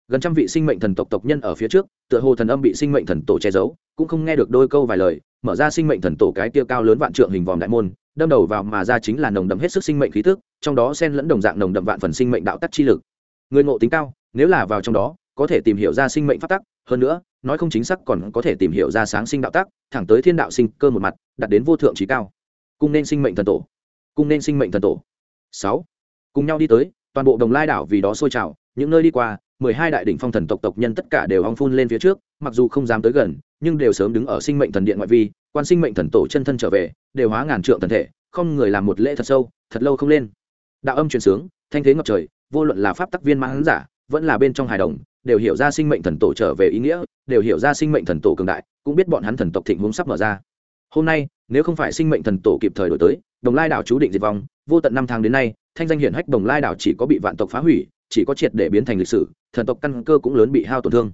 Gần trăm vị sinh mệnh thần tộc tộc nhân ở phía trước, tựa hồ thần âm bị sinh mệnh thần tổ che giấu, cũng không nghe được đôi câu vài lời, mở ra sinh mệnh thần tổ cái tiêu cao lớn vạn trượng hình vòm đại môn đâm đầu vào mà ra chính là nồng đậm hết sức sinh mệnh khí tức, trong đó xen lẫn đồng dạng nồng đậm vạn phần sinh mệnh đạo tắc chi lực. Người ngộ tính cao, nếu là vào trong đó, có thể tìm hiểu ra sinh mệnh phát tắc, hơn nữa, nói không chính xác còn có thể tìm hiểu ra sáng sinh đạo tắc, thẳng tới thiên đạo sinh cơ một mặt, đạt đến vô thượng trí cao. Cung nên sinh mệnh thần tổ. Cung nên sinh mệnh thần tổ. Sáu. Cùng nhau đi tới, toàn bộ đồng lai đảo vì đó sôi trào, những nơi đi qua, mười hai đại đỉnh phong thần tộc tộc nhân tất cả đều ong phun lên phía trước, mặc dù không dám tới gần nhưng đều sớm đứng ở sinh mệnh thần điện ngoại vi, quan sinh mệnh thần tổ chân thân trở về, đều hóa ngàn trượng thần thể, không người làm một lễ thật sâu, thật lâu không lên. Đạo âm truyền sướng, thanh thế ngập trời, vô luận là pháp tắc viên mãn giả, vẫn là bên trong hài đồng, đều hiểu ra sinh mệnh thần tổ trở về ý nghĩa, đều hiểu ra sinh mệnh thần tổ cường đại, cũng biết bọn hắn thần tộc thịnh vốn sắp mở ra. Hôm nay, nếu không phải sinh mệnh thần tổ kịp thời đổi tới, đồng lai đảo chú định diệt vong, vô tận năm tháng đến nay, thanh danh hiển hách đồng lai đảo chỉ có bị vạn tộc phá hủy, chỉ có triệt để biến thành lịch sử, thần tộc căn cơ cũng lớn bị hao tổn thương.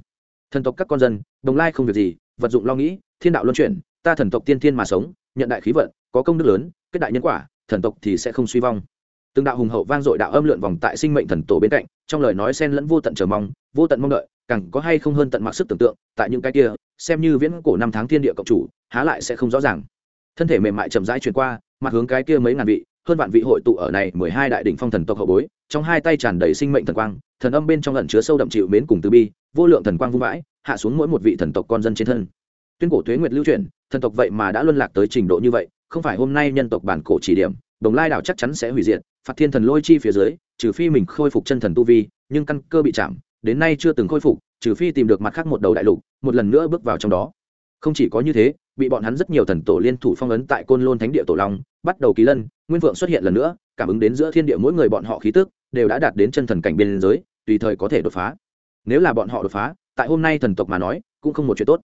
Thần tộc các con dân, đồng lai không việc gì vật dụng lo nghĩ, thiên đạo luân chuyển, ta thần tộc tiên thiên mà sống, nhận đại khí vận, có công đức lớn, kết đại nhân quả, thần tộc thì sẽ không suy vong. Từng đạo hùng hậu vang dội đạo âm lượn vòng tại sinh mệnh thần tổ bên cạnh, trong lời nói xen lẫn vô tận chờ mong, vô tận mong đợi, càng có hay không hơn tận mặc sức tưởng tượng, tại những cái kia, xem như viễn cổ năm tháng thiên địa cộng chủ, há lại sẽ không rõ ràng. Thân thể mềm mại chậm rãi chuyển qua, mặt hướng cái kia mấy ngàn vị, hơn vạn vị hội tụ ở này mười hai đại đỉnh phong thần tộc hậu bối, trong hai tay tràn đầy sinh mệnh thần quang, thần âm bên trong ẩn chứa sâu đậm chịu mến cùng từ bi, vô lượng thần quang vung vãi hạ xuống mỗi một vị thần tộc con dân trên thân. Tuyên cổ thuế nguyệt lưu truyền, thần tộc vậy mà đã luân lạc tới trình độ như vậy, không phải hôm nay nhân tộc bản cổ chỉ điểm, đồng lai đảo chắc chắn sẽ hủy diệt, phạt thiên thần lôi chi phía dưới, trừ phi mình khôi phục chân thần tu vi, nhưng căn cơ bị chạm, đến nay chưa từng khôi phục, trừ phi tìm được mặt khác một đầu đại lục, một lần nữa bước vào trong đó. Không chỉ có như thế, bị bọn hắn rất nhiều thần tổ liên thủ phong ấn tại côn lôn thánh địa tổ long, bắt đầu ký lân, nguyên vượng xuất hiện lần nữa, cảm ứng đến giữa thiên địa mỗi người bọn họ khí tức, đều đã đạt đến chân thần cảnh biên giới tùy thời có thể đột phá. Nếu là bọn họ đột phá tại hôm nay thần tộc mà nói, cũng không một chuyện tốt.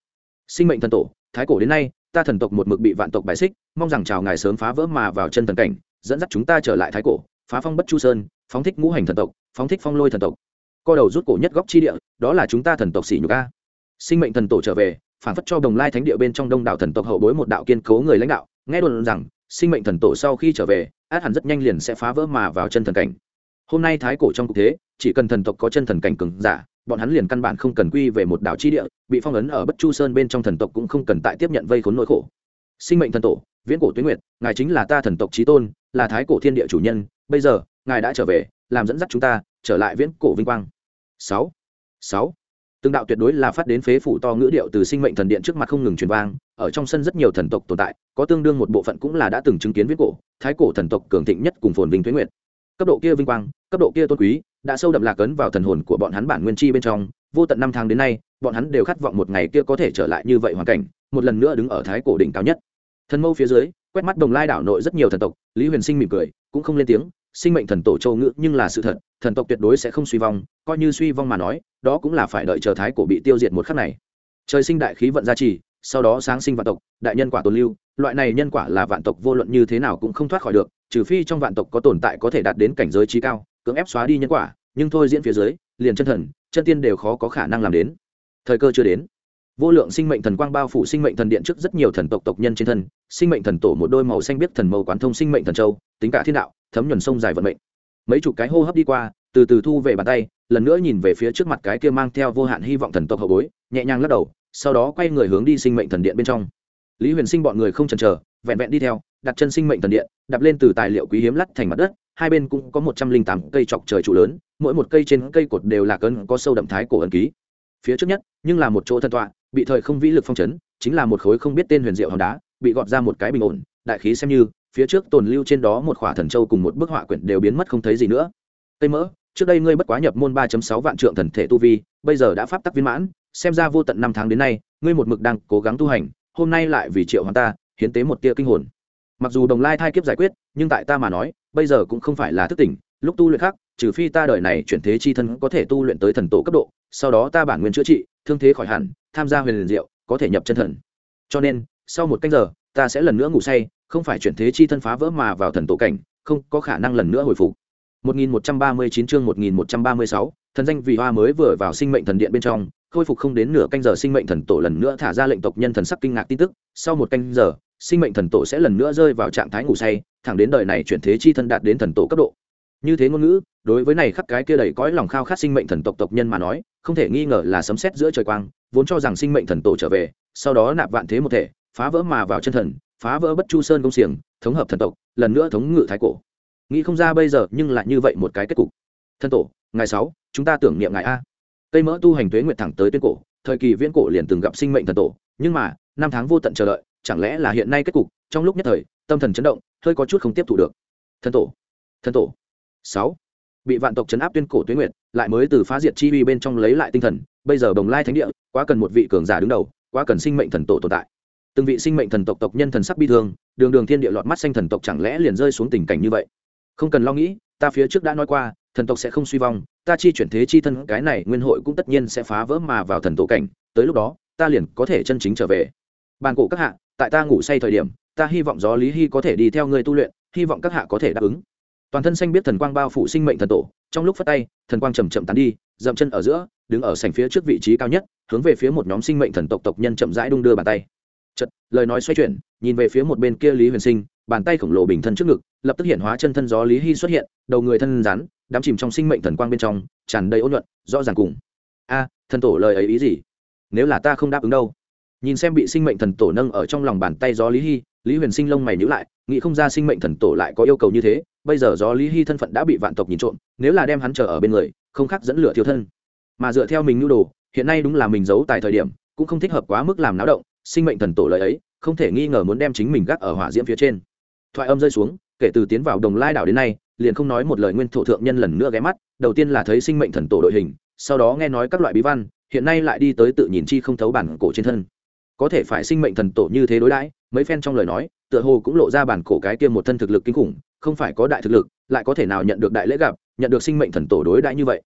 Sinh mệnh thần tổ, thái cổ đến nay, ta thần tộc một mực bị vạn tộc bài xích, mong rằng chào ngài sớm phá vỡ mà vào chân thần cảnh, dẫn dắt chúng ta trở lại thái cổ, phá phong bất chu sơn, phóng thích ngũ hành thần tộc, phóng thích phong lôi thần tộc. Co đầu rút cổ nhất góc chi địa, đó là chúng ta thần tộc xỉ nhục a. Sinh mệnh thần tổ trở về, phản phất cho đồng lai thánh địa bên trong đông đảo thần tộc hậu bối một đạo kiên cố người lãnh đạo, nghe đồn rằng, sinh mệnh thần tổ sau khi trở về, át hẳn rất nhanh liền sẽ phá vỡ mà vào chân thần cảnh. Hôm nay thái cổ trong cục thế, chỉ cần thần tộc có chân thần cảnh cứng giả bọn hắn liền căn bản không cần quy về một đảo chi địa, bị phong ấn ở bất chu sơn bên trong thần tộc cũng không cần tại tiếp nhận vây khốn nỗi khổ. Sinh mệnh thần tổ, viễn cổ tuyến nguyệt, ngài chính là ta thần tộc trí tôn, là thái cổ thiên địa chủ nhân, bây giờ, ngài đã trở về, làm dẫn dắt chúng ta, trở lại viễn cổ vinh quang. Sáu sáu. Từng đạo tuyệt đối là phát đến phế phủ to ngữ điệu từ sinh mệnh thần điện trước mặt không ngừng truyền vang, ở trong sân rất nhiều thần tộc tồn tại, có tương đương một bộ phận cũng là đã từng chứng kiến viễn cổ, thái cổ thần tộc cường thịnh nhất cùng phồn vinh tuyến nguyệt. Cấp độ kia vinh quang, cấp độ kia tôn quý đã sâu đậm lạc ấn vào thần hồn của bọn hắn bản nguyên chi bên trong, vô tận năm tháng đến nay, bọn hắn đều khát vọng một ngày kia có thể trở lại như vậy hoàn cảnh, một lần nữa đứng ở thái cổ đỉnh cao nhất. Thần mâu phía dưới, quét mắt đồng lai đảo nội rất nhiều thần tộc, lý huyền sinh mỉm cười, cũng không lên tiếng, sinh mệnh thần tổ châu ngữ nhưng là sự thật, thần tộc tuyệt đối sẽ không suy vong, coi như suy vong mà nói, đó cũng là phải đợi chờ thái cổ bị tiêu diệt một khắc này. Trời sinh đại khí vận gia trì, sau đó sáng sinh vạn tộc, đại nhân quả tồn lưu, loại này nhân quả là vạn tộc vô luận như thế nào cũng không thoát khỏi được, trừ phi trong vạn tộc có tồn tại có thể đạt đến cảnh giới trí cao cưỡng ép xóa đi nhân quả, nhưng thôi diễn phía dưới, liền chân thần, chân tiên đều khó có khả năng làm đến. Thời cơ chưa đến. Vô lượng sinh mệnh thần quang bao phủ sinh mệnh thần điện trước rất nhiều thần tộc tộc nhân trên thân, sinh mệnh thần tổ một đôi màu xanh biết thần màu quán thông sinh mệnh thần châu, tính cả thiên đạo, thấm nhuần sông dài vận mệnh. Mấy chục cái hô hấp đi qua, từ từ thu về bàn tay, lần nữa nhìn về phía trước mặt cái kia mang theo vô hạn hy vọng thần tộc hậu bối, nhẹ nhàng lắc đầu, sau đó quay người hướng đi sinh mệnh thần điện bên trong lý huyền sinh bọn người không chần chờ, vẹn vẹn đi theo, đặt chân sinh mệnh thần điện đập lên từ tài liệu quý hiếm lắt thành mặt đất, hai bên cũng có một trăm linh tám cây chọc trời trụ lớn, mỗi một cây trên cây cột đều là cơn có sâu đậm thái cổ ẩn ký. Phía trước nhất, nhưng là một chỗ thần tọa, bị thời không vĩ lực phong chấn, chính là một khối không biết tên huyền diệu hòn đá, bị gọt ra một cái bình ổn, đại khí xem như, phía trước tồn lưu trên đó một khỏa thần châu cùng một bức họa quyển đều biến mất không thấy gì nữa. Tây mỡ, trước đây ngươi bất quá nhập môn ba sáu vạn trượng thần thể tu vi, bây giờ đã pháp tắc viên mãn, xem ra vô tận năm tháng đến nay, ngươi một mực đang cố gắng tu hành hôm nay lại vì triệu hoàng ta, hiến tế một tia kinh hồn. Mặc dù đồng lai thai kiếp giải quyết, nhưng tại ta mà nói, bây giờ cũng không phải là thức tỉnh, lúc tu luyện khác, trừ phi ta đời này chuyển thế chi thân có thể tu luyện tới thần tổ cấp độ, sau đó ta bản nguyên chữa trị, thương thế khỏi hẳn, tham gia huyền liền diệu, có thể nhập chân thần. Cho nên, sau một canh giờ, ta sẽ lần nữa ngủ say, không phải chuyển thế chi thân phá vỡ mà vào thần tổ cảnh, không có khả năng lần nữa hồi phục. 1139 chương 1136, thần danh vì hoa mới vừa vào sinh mệnh thần điện bên trong khôi phục không đến nửa canh giờ sinh mệnh thần tổ lần nữa thả ra lệnh tộc nhân thần sắc kinh ngạc tin tức. Sau một canh giờ sinh mệnh thần tổ sẽ lần nữa rơi vào trạng thái ngủ say thẳng đến đời này chuyển thế chi thân đạt đến thần tổ cấp độ. Như thế ngôn ngữ đối với này khắc cái kia đầy cõi lòng khao khát sinh mệnh thần tộc tộc nhân mà nói không thể nghi ngờ là sấm sét giữa trời quang vốn cho rằng sinh mệnh thần tổ trở về sau đó nạp vạn thế một thể phá vỡ mà vào chân thần phá vỡ bất chu sơn công xiềng thống hợp thần tộc lần nữa thống ngự thái cổ nghĩ không ra bây giờ nhưng lại như vậy một cái kết cục. Thân tổ ngày sáu, chúng ta tưởng niệm ngài a. Cây mỡ tu hành tuế nguyện thẳng tới tuyên cổ, thời kỳ viễn cổ liền từng gặp sinh mệnh thần tổ, nhưng mà, năm tháng vô tận chờ đợi, chẳng lẽ là hiện nay kết cục? Trong lúc nhất thời, tâm thần chấn động, hơi có chút không tiếp thu được. Thân tổ thân tổ, sáu, bị vạn tộc chấn áp tuyên cổ tuyến nguyệt, lại mới từ phá diệt chi vi bên trong lấy lại tinh thần, bây giờ đồng lai thánh địa, quá cần một vị cường giả đứng đầu, quá cần sinh mệnh thần tổ tồn tại. Từng vị sinh mệnh thần tộc tộc nhân thần sắc bi thương, đường đường thiên địa lọt mắt xanh thần tộc chẳng lẽ liền rơi xuống tình cảnh như vậy? Không cần lo nghĩ, ta phía trước đã nói qua, thần tộc sẽ không suy vong, ta chi chuyển thế chi thân, cái này nguyên hội cũng tất nhiên sẽ phá vỡ mà vào thần tổ cảnh, tới lúc đó, ta liền có thể chân chính trở về. Bàn cổ các hạ, tại ta ngủ say thời điểm, ta hy vọng gió lý hy có thể đi theo người tu luyện, hy vọng các hạ có thể đáp ứng. Toàn thân xanh biết thần quang bao phủ sinh mệnh thần tổ, trong lúc phát tay, thần quang chầm chậm tán đi, dậm chân ở giữa, đứng ở sảnh phía trước vị trí cao nhất, hướng về phía một nhóm sinh mệnh thần tộc tộc nhân chậm rãi đung đưa bàn tay. Chật lời nói xoay chuyển, nhìn về phía một bên kia lý huyền sinh bàn tay khổng lồ bình thân trước ngực, lập tức hiện hóa chân thân gió lý hy xuất hiện, đầu người thân rắn, đắm chìm trong sinh mệnh thần quang bên trong, tràn đầy ôn nhuận, rõ ràng cùng. A, thần tổ lời ấy ý gì? Nếu là ta không đáp ứng đâu. Nhìn xem bị sinh mệnh thần tổ nâng ở trong lòng bàn tay gió lý hy, lý huyền sinh lông mày nhữ lại, nghĩ không ra sinh mệnh thần tổ lại có yêu cầu như thế, bây giờ gió lý hy thân phận đã bị vạn tộc nhìn trộm, nếu là đem hắn chờ ở bên người, không khác dẫn lửa thiếu thân. Mà dựa theo mình nhu đồ, hiện nay đúng là mình giấu tại thời điểm, cũng không thích hợp quá mức làm náo động, sinh mệnh thần tổ lời ấy, không thể nghi ngờ muốn đem chính mình gác ở hỏa diễm phía trên thoại âm rơi xuống, kể từ tiến vào đồng lai đảo đến nay, liền không nói một lời nguyên thổ thượng nhân lần nữa ghé mắt, đầu tiên là thấy sinh mệnh thần tổ đội hình, sau đó nghe nói các loại bí văn, hiện nay lại đi tới tự nhìn chi không thấu bản cổ trên thân. Có thể phải sinh mệnh thần tổ như thế đối đãi, mấy phen trong lời nói, tựa hồ cũng lộ ra bản cổ cái kia một thân thực lực kinh khủng, không phải có đại thực lực, lại có thể nào nhận được đại lễ gặp, nhận được sinh mệnh thần tổ đối đãi như vậy.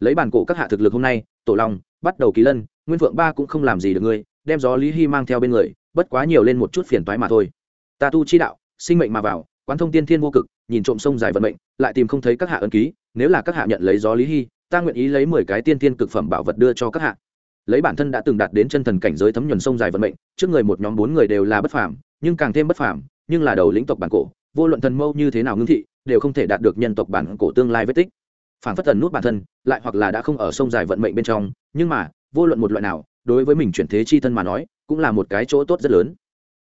Lấy bản cổ các hạ thực lực hôm nay, tổ long, bắt đầu kỳ lân, nguyên vượng ba cũng không làm gì được ngươi, đem gió lý hy mang theo bên người, bất quá nhiều lên một chút phiền toái mà thôi. Ta tu chi đạo sinh mệnh mà vào, quán thông tiên thiên vô cực, nhìn trộm sông dài vận mệnh, lại tìm không thấy các hạ ân ký, nếu là các hạ nhận lấy gió lý hy, ta nguyện ý lấy mười cái tiên thiên cực phẩm bảo vật đưa cho các hạ. Lấy bản thân đã từng đạt đến chân thần cảnh giới thấm nhuần sông dài vận mệnh, trước người một nhóm bốn người đều là bất phàm, nhưng càng thêm bất phàm, nhưng là đầu lĩnh tộc bản cổ, vô luận thần mâu như thế nào ngưng thị, đều không thể đạt được nhân tộc bản cổ tương lai vết tích. Phản phất tần nút bản thân, lại hoặc là đã không ở sông dài vận mệnh bên trong, nhưng mà, vô luận một loại nào, đối với mình chuyển thế chi thân mà nói, cũng là một cái chỗ tốt rất lớn.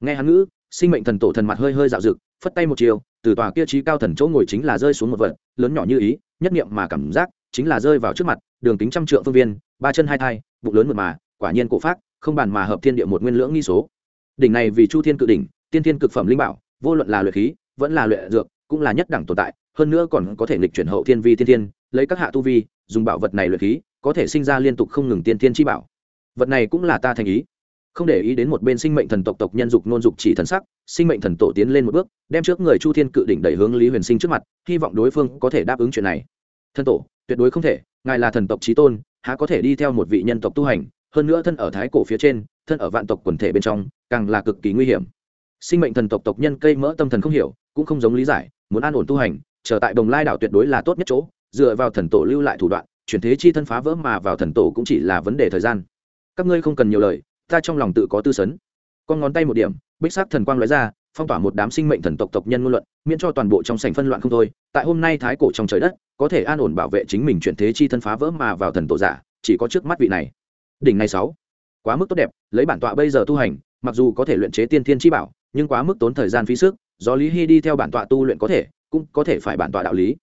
Nghe hắn ngữ sinh mệnh thần tổ thần mặt hơi hơi dạo rực phất tay một chiều, từ tòa kia trí cao thần chỗ ngồi chính là rơi xuống một vật, lớn nhỏ như ý, nhất niệm mà cảm giác chính là rơi vào trước mặt, đường kính trăm trượng phương viên, ba chân hai thai, bụng lớn mượt mà, quả nhiên cổ phát không bàn mà hợp thiên địa một nguyên lưỡng nghi số. Đỉnh này vì chu thiên cự đỉnh, tiên thiên cực phẩm linh bảo, vô luận là luyện khí, vẫn là luyện dược, cũng là nhất đẳng tồn tại, hơn nữa còn có thể nghịch chuyển hậu thiên vi tiên thiên, lấy các hạ tu vi, dùng bảo vật này luyện khí, có thể sinh ra liên tục không ngừng tiên thiên chi bảo. Vật này cũng là ta thành ý không để ý đến một bên sinh mệnh thần tộc tộc nhân dục nôn dục chỉ thần sắc, sinh mệnh thần tổ tiến lên một bước, đem trước người chu thiên cự đỉnh đẩy hướng lý huyền sinh trước mặt, hy vọng đối phương có thể đáp ứng chuyện này. Thần tổ, tuyệt đối không thể, ngài là thần tộc trí tôn, há có thể đi theo một vị nhân tộc tu hành, hơn nữa thân ở thái cổ phía trên, thân ở vạn tộc quần thể bên trong, càng là cực kỳ nguy hiểm. Sinh mệnh thần tộc tộc nhân cây mỡ tâm thần không hiểu, cũng không giống lý giải, muốn an ổn tu hành trở tại đồng lai đảo tuyệt đối là tốt nhất chỗ, dựa vào thần tổ lưu lại thủ đoạn, chuyển thế chi thân phá vỡ mà vào thần tổ cũng chỉ là vấn đề thời gian. Các ngươi không cần nhiều lời ta trong lòng tự có tư sấn. Con ngón tay một điểm, bích sắc thần quang lóe ra, phong tỏa một đám sinh mệnh thần tộc tộc nhân ngôn luận, miễn cho toàn bộ trong sảnh phân loạn không thôi. Tại hôm nay thái cổ trong trời đất, có thể an ổn bảo vệ chính mình chuyển thế chi thân phá vỡ mà vào thần tổ giả, chỉ có trước mắt vị này. Đỉnh này sáu. Quá mức tốt đẹp, lấy bản tọa bây giờ tu hành, mặc dù có thể luyện chế tiên thiên chi bảo, nhưng quá mức tốn thời gian phí sức, do lý hy đi theo bản tọa tu luyện có thể, cũng có thể phải bản tọa đạo lý.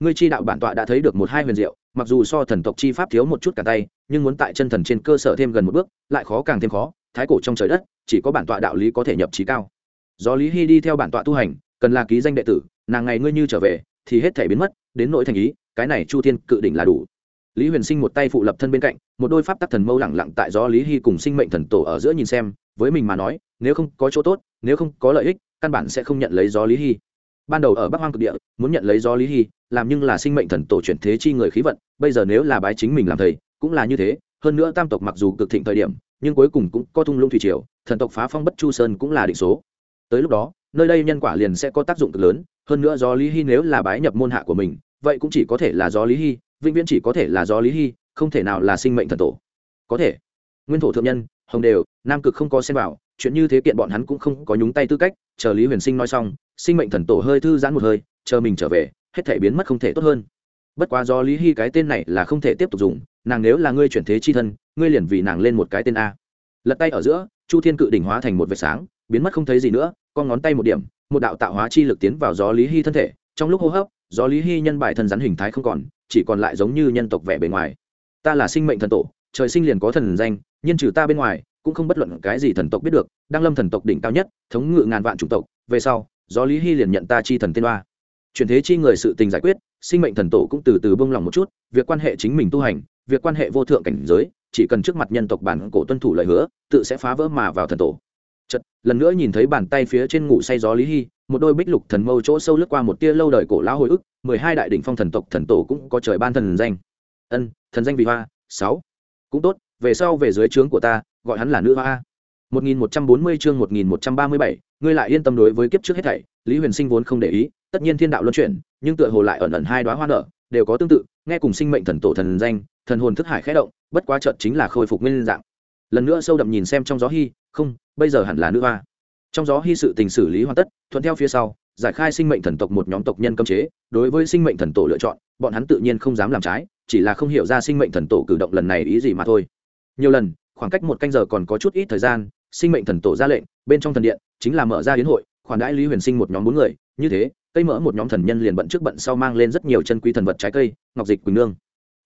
Ngươi chi đạo bản tọa đã thấy được một hai huyền diệu mặc dù so thần tộc chi pháp thiếu một chút cả tay, nhưng muốn tại chân thần trên cơ sở thêm gần một bước, lại khó càng thêm khó, thái cổ trong trời đất, chỉ có bản tọa đạo lý có thể nhập trí cao. Do lý hy đi theo bản tọa tu hành, cần là ký danh đệ tử, nàng ngày ngươi như trở về, thì hết thể biến mất, đến nỗi thành ý, cái này chu thiên cự đỉnh là đủ. Lý huyền sinh một tay phụ lập thân bên cạnh, một đôi pháp tắc thần mâu lẳng lặng tại do lý hy cùng sinh mệnh thần tổ ở giữa nhìn xem, với mình mà nói, nếu không có chỗ tốt, nếu không có lợi ích, căn bản sẽ không nhận lấy Do lý hy ban đầu ở bắc hoang cực địa, muốn nhận lấy do lý hy, làm nhưng là sinh mệnh thần tổ chuyển thế chi người khí vận, bây giờ nếu là bái chính mình làm thầy, cũng là như thế. Hơn nữa tam tộc mặc dù cực thịnh thời điểm, nhưng cuối cùng cũng có thung lũng thủy triều, thần tộc phá phong bất chu sơn cũng là định số. Tới lúc đó, nơi đây nhân quả liền sẽ có tác dụng cực lớn, hơn nữa do lý hy nếu là bái nhập môn hạ của mình, vậy cũng chỉ có thể là do lý hy, vĩnh viễn chỉ có thể là do lý hy, không thể nào là sinh mệnh thần tổ. Có thể. Nguyên thổ thượng nhân, hồng đều, nam cực không có xem vào, chuyện như thế kiện bọn hắn cũng không có nhúng tay tư cách, chờ lý huyền sinh nói xong sinh mệnh thần tổ hơi thư giãn một hơi, chờ mình trở về, hết thể biến mất không thể tốt hơn. Bất quá do lý hy cái tên này là không thể tiếp tục dùng, nàng nếu là ngươi chuyển thế chi thân, ngươi liền vì nàng lên một cái tên a. Lật tay ở giữa, chu thiên cự đỉnh hóa thành một vệt sáng, biến mất không thấy gì nữa, con ngón tay một điểm, một đạo tạo hóa chi lực tiến vào gió lý hy thân thể, trong lúc hô hấp gió lý hy nhân bài thần rắn hình thái không còn, chỉ còn lại giống như nhân tộc vẻ bề ngoài. Ta là sinh mệnh thần tổ, trời sinh liền có thần danh, nhân trừ ta bên ngoài, cũng không bất luận cái gì thần tộc biết được đang lâm thần tộc đỉnh cao nhất, thống ngự ngàn vạn chủng tộc, về sau do lý hy liền nhận ta chi thần tên oa chuyển thế chi người sự tình giải quyết, sinh mệnh thần tổ cũng từ từ bông lòng một chút, việc quan hệ chính mình tu hành, việc quan hệ vô thượng cảnh giới, chỉ cần trước mặt nhân tộc bản cổ tuân thủ lời hứa, tự sẽ phá vỡ mà vào thần tổ. Chật lần nữa nhìn thấy bàn tay phía trên ngủ say gió lý hy, một đôi bích lục thần mâu chỗ sâu lướt qua một tia lâu đời cổ lão hồi ức, mười hai đại đỉnh phong thần tộc thần tổ cũng có trời ban thần danh. Ân, thần danh vị hoa, sáu. Cũng tốt, về sau về dưới trướng của ta, gọi hắn là nữ hoa 1140 chương 1137, ngươi lại yên tâm đối với kiếp trước hết thảy, Lý Huyền Sinh vốn không để ý, tất nhiên thiên đạo luân chuyển, nhưng tựa hồ lại ẩn ẩn hai đóa hoa nở, đều có tương tự, nghe cùng sinh mệnh thần tổ thần danh, thần hồn thức hải khẽ động, bất quá chợt chính là khôi phục nguyên dạng. Lần nữa sâu đậm nhìn xem trong gió hy, không, bây giờ hẳn là nữ hoa. Trong gió hy sự tình xử lý hoàn tất, thuận theo phía sau, giải khai sinh mệnh thần tộc một nhóm tộc nhân cấm chế, đối với sinh mệnh thần tổ lựa chọn, bọn hắn tự nhiên không dám làm trái, chỉ là không hiểu ra sinh mệnh thần tổ cử động lần này ý gì mà thôi. Nhiều lần, khoảng cách một canh giờ còn có chút ít thời gian, sinh mệnh thần tổ ra lệnh bên trong thần điện chính là mở ra hiến hội khoản đãi lý huyền sinh một nhóm bốn người như thế cây mỡ một nhóm thần nhân liền bận trước bận sau mang lên rất nhiều chân quý thần vật trái cây ngọc dịch quỳnh nương.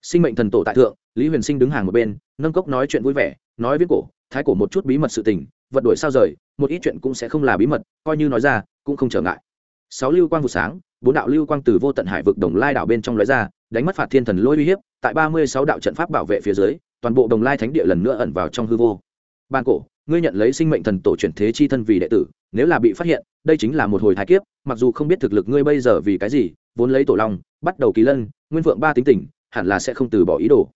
Sinh mệnh thần tổ tại thượng lý huyền sinh đứng hàng một bên nâng cốc nói chuyện vui vẻ nói viết cổ thái cổ một chút bí mật sự tình vật đổi sao rời một ít chuyện cũng sẽ không là bí mật coi như nói ra cũng không trở ngại. Sáu lưu quang vụ sáng bốn đạo lưu quang từ vô tận hải vực đồng lai đảo bên trong lóe ra đánh mất phạt thiên thần lôi uy hiếp tại ba mươi sáu đạo trận pháp bảo vệ phía dưới toàn bộ đồng lai thánh địa lần nữa ẩn vào trong hư vô. Ban cổ, ngươi nhận lấy sinh mệnh thần tổ chuyển thế chi thân vì đệ tử, nếu là bị phát hiện, đây chính là một hồi thái kiếp, mặc dù không biết thực lực ngươi bây giờ vì cái gì, vốn lấy tổ long, bắt đầu kỳ lân, nguyên vượng ba tính tình, hẳn là sẽ không từ bỏ ý đồ.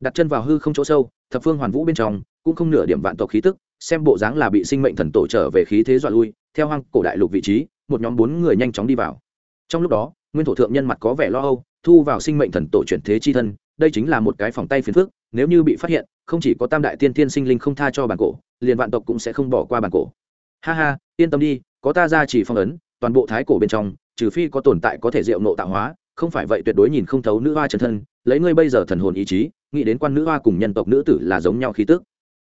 Đặt chân vào hư không chỗ sâu, thập phương hoàn vũ bên trong, cũng không nửa điểm vạn tộc khí tức, xem bộ dáng là bị sinh mệnh thần tổ trở về khí thế dọa lui, theo hoang cổ đại lục vị trí, một nhóm bốn người nhanh chóng đi vào. Trong lúc đó, nguyên thổ thượng nhân mặt có vẻ lo âu, thu vào sinh mệnh thần tổ chuyển thế chi thân đây chính là một cái phòng tay phiền phức, nếu như bị phát hiện, không chỉ có tam đại tiên tiên sinh linh không tha cho bản cổ, liền vạn tộc cũng sẽ không bỏ qua bản cổ. Ha ha, yên tâm đi, có ta ra chỉ phong ấn, toàn bộ thái cổ bên trong, trừ phi có tồn tại có thể diệu nộ tạo hóa, không phải vậy tuyệt đối nhìn không thấu nữ hoa chân thân, lấy ngươi bây giờ thần hồn ý chí, nghĩ đến quan nữ hoa cùng nhân tộc nữ tử là giống nhau khí tức.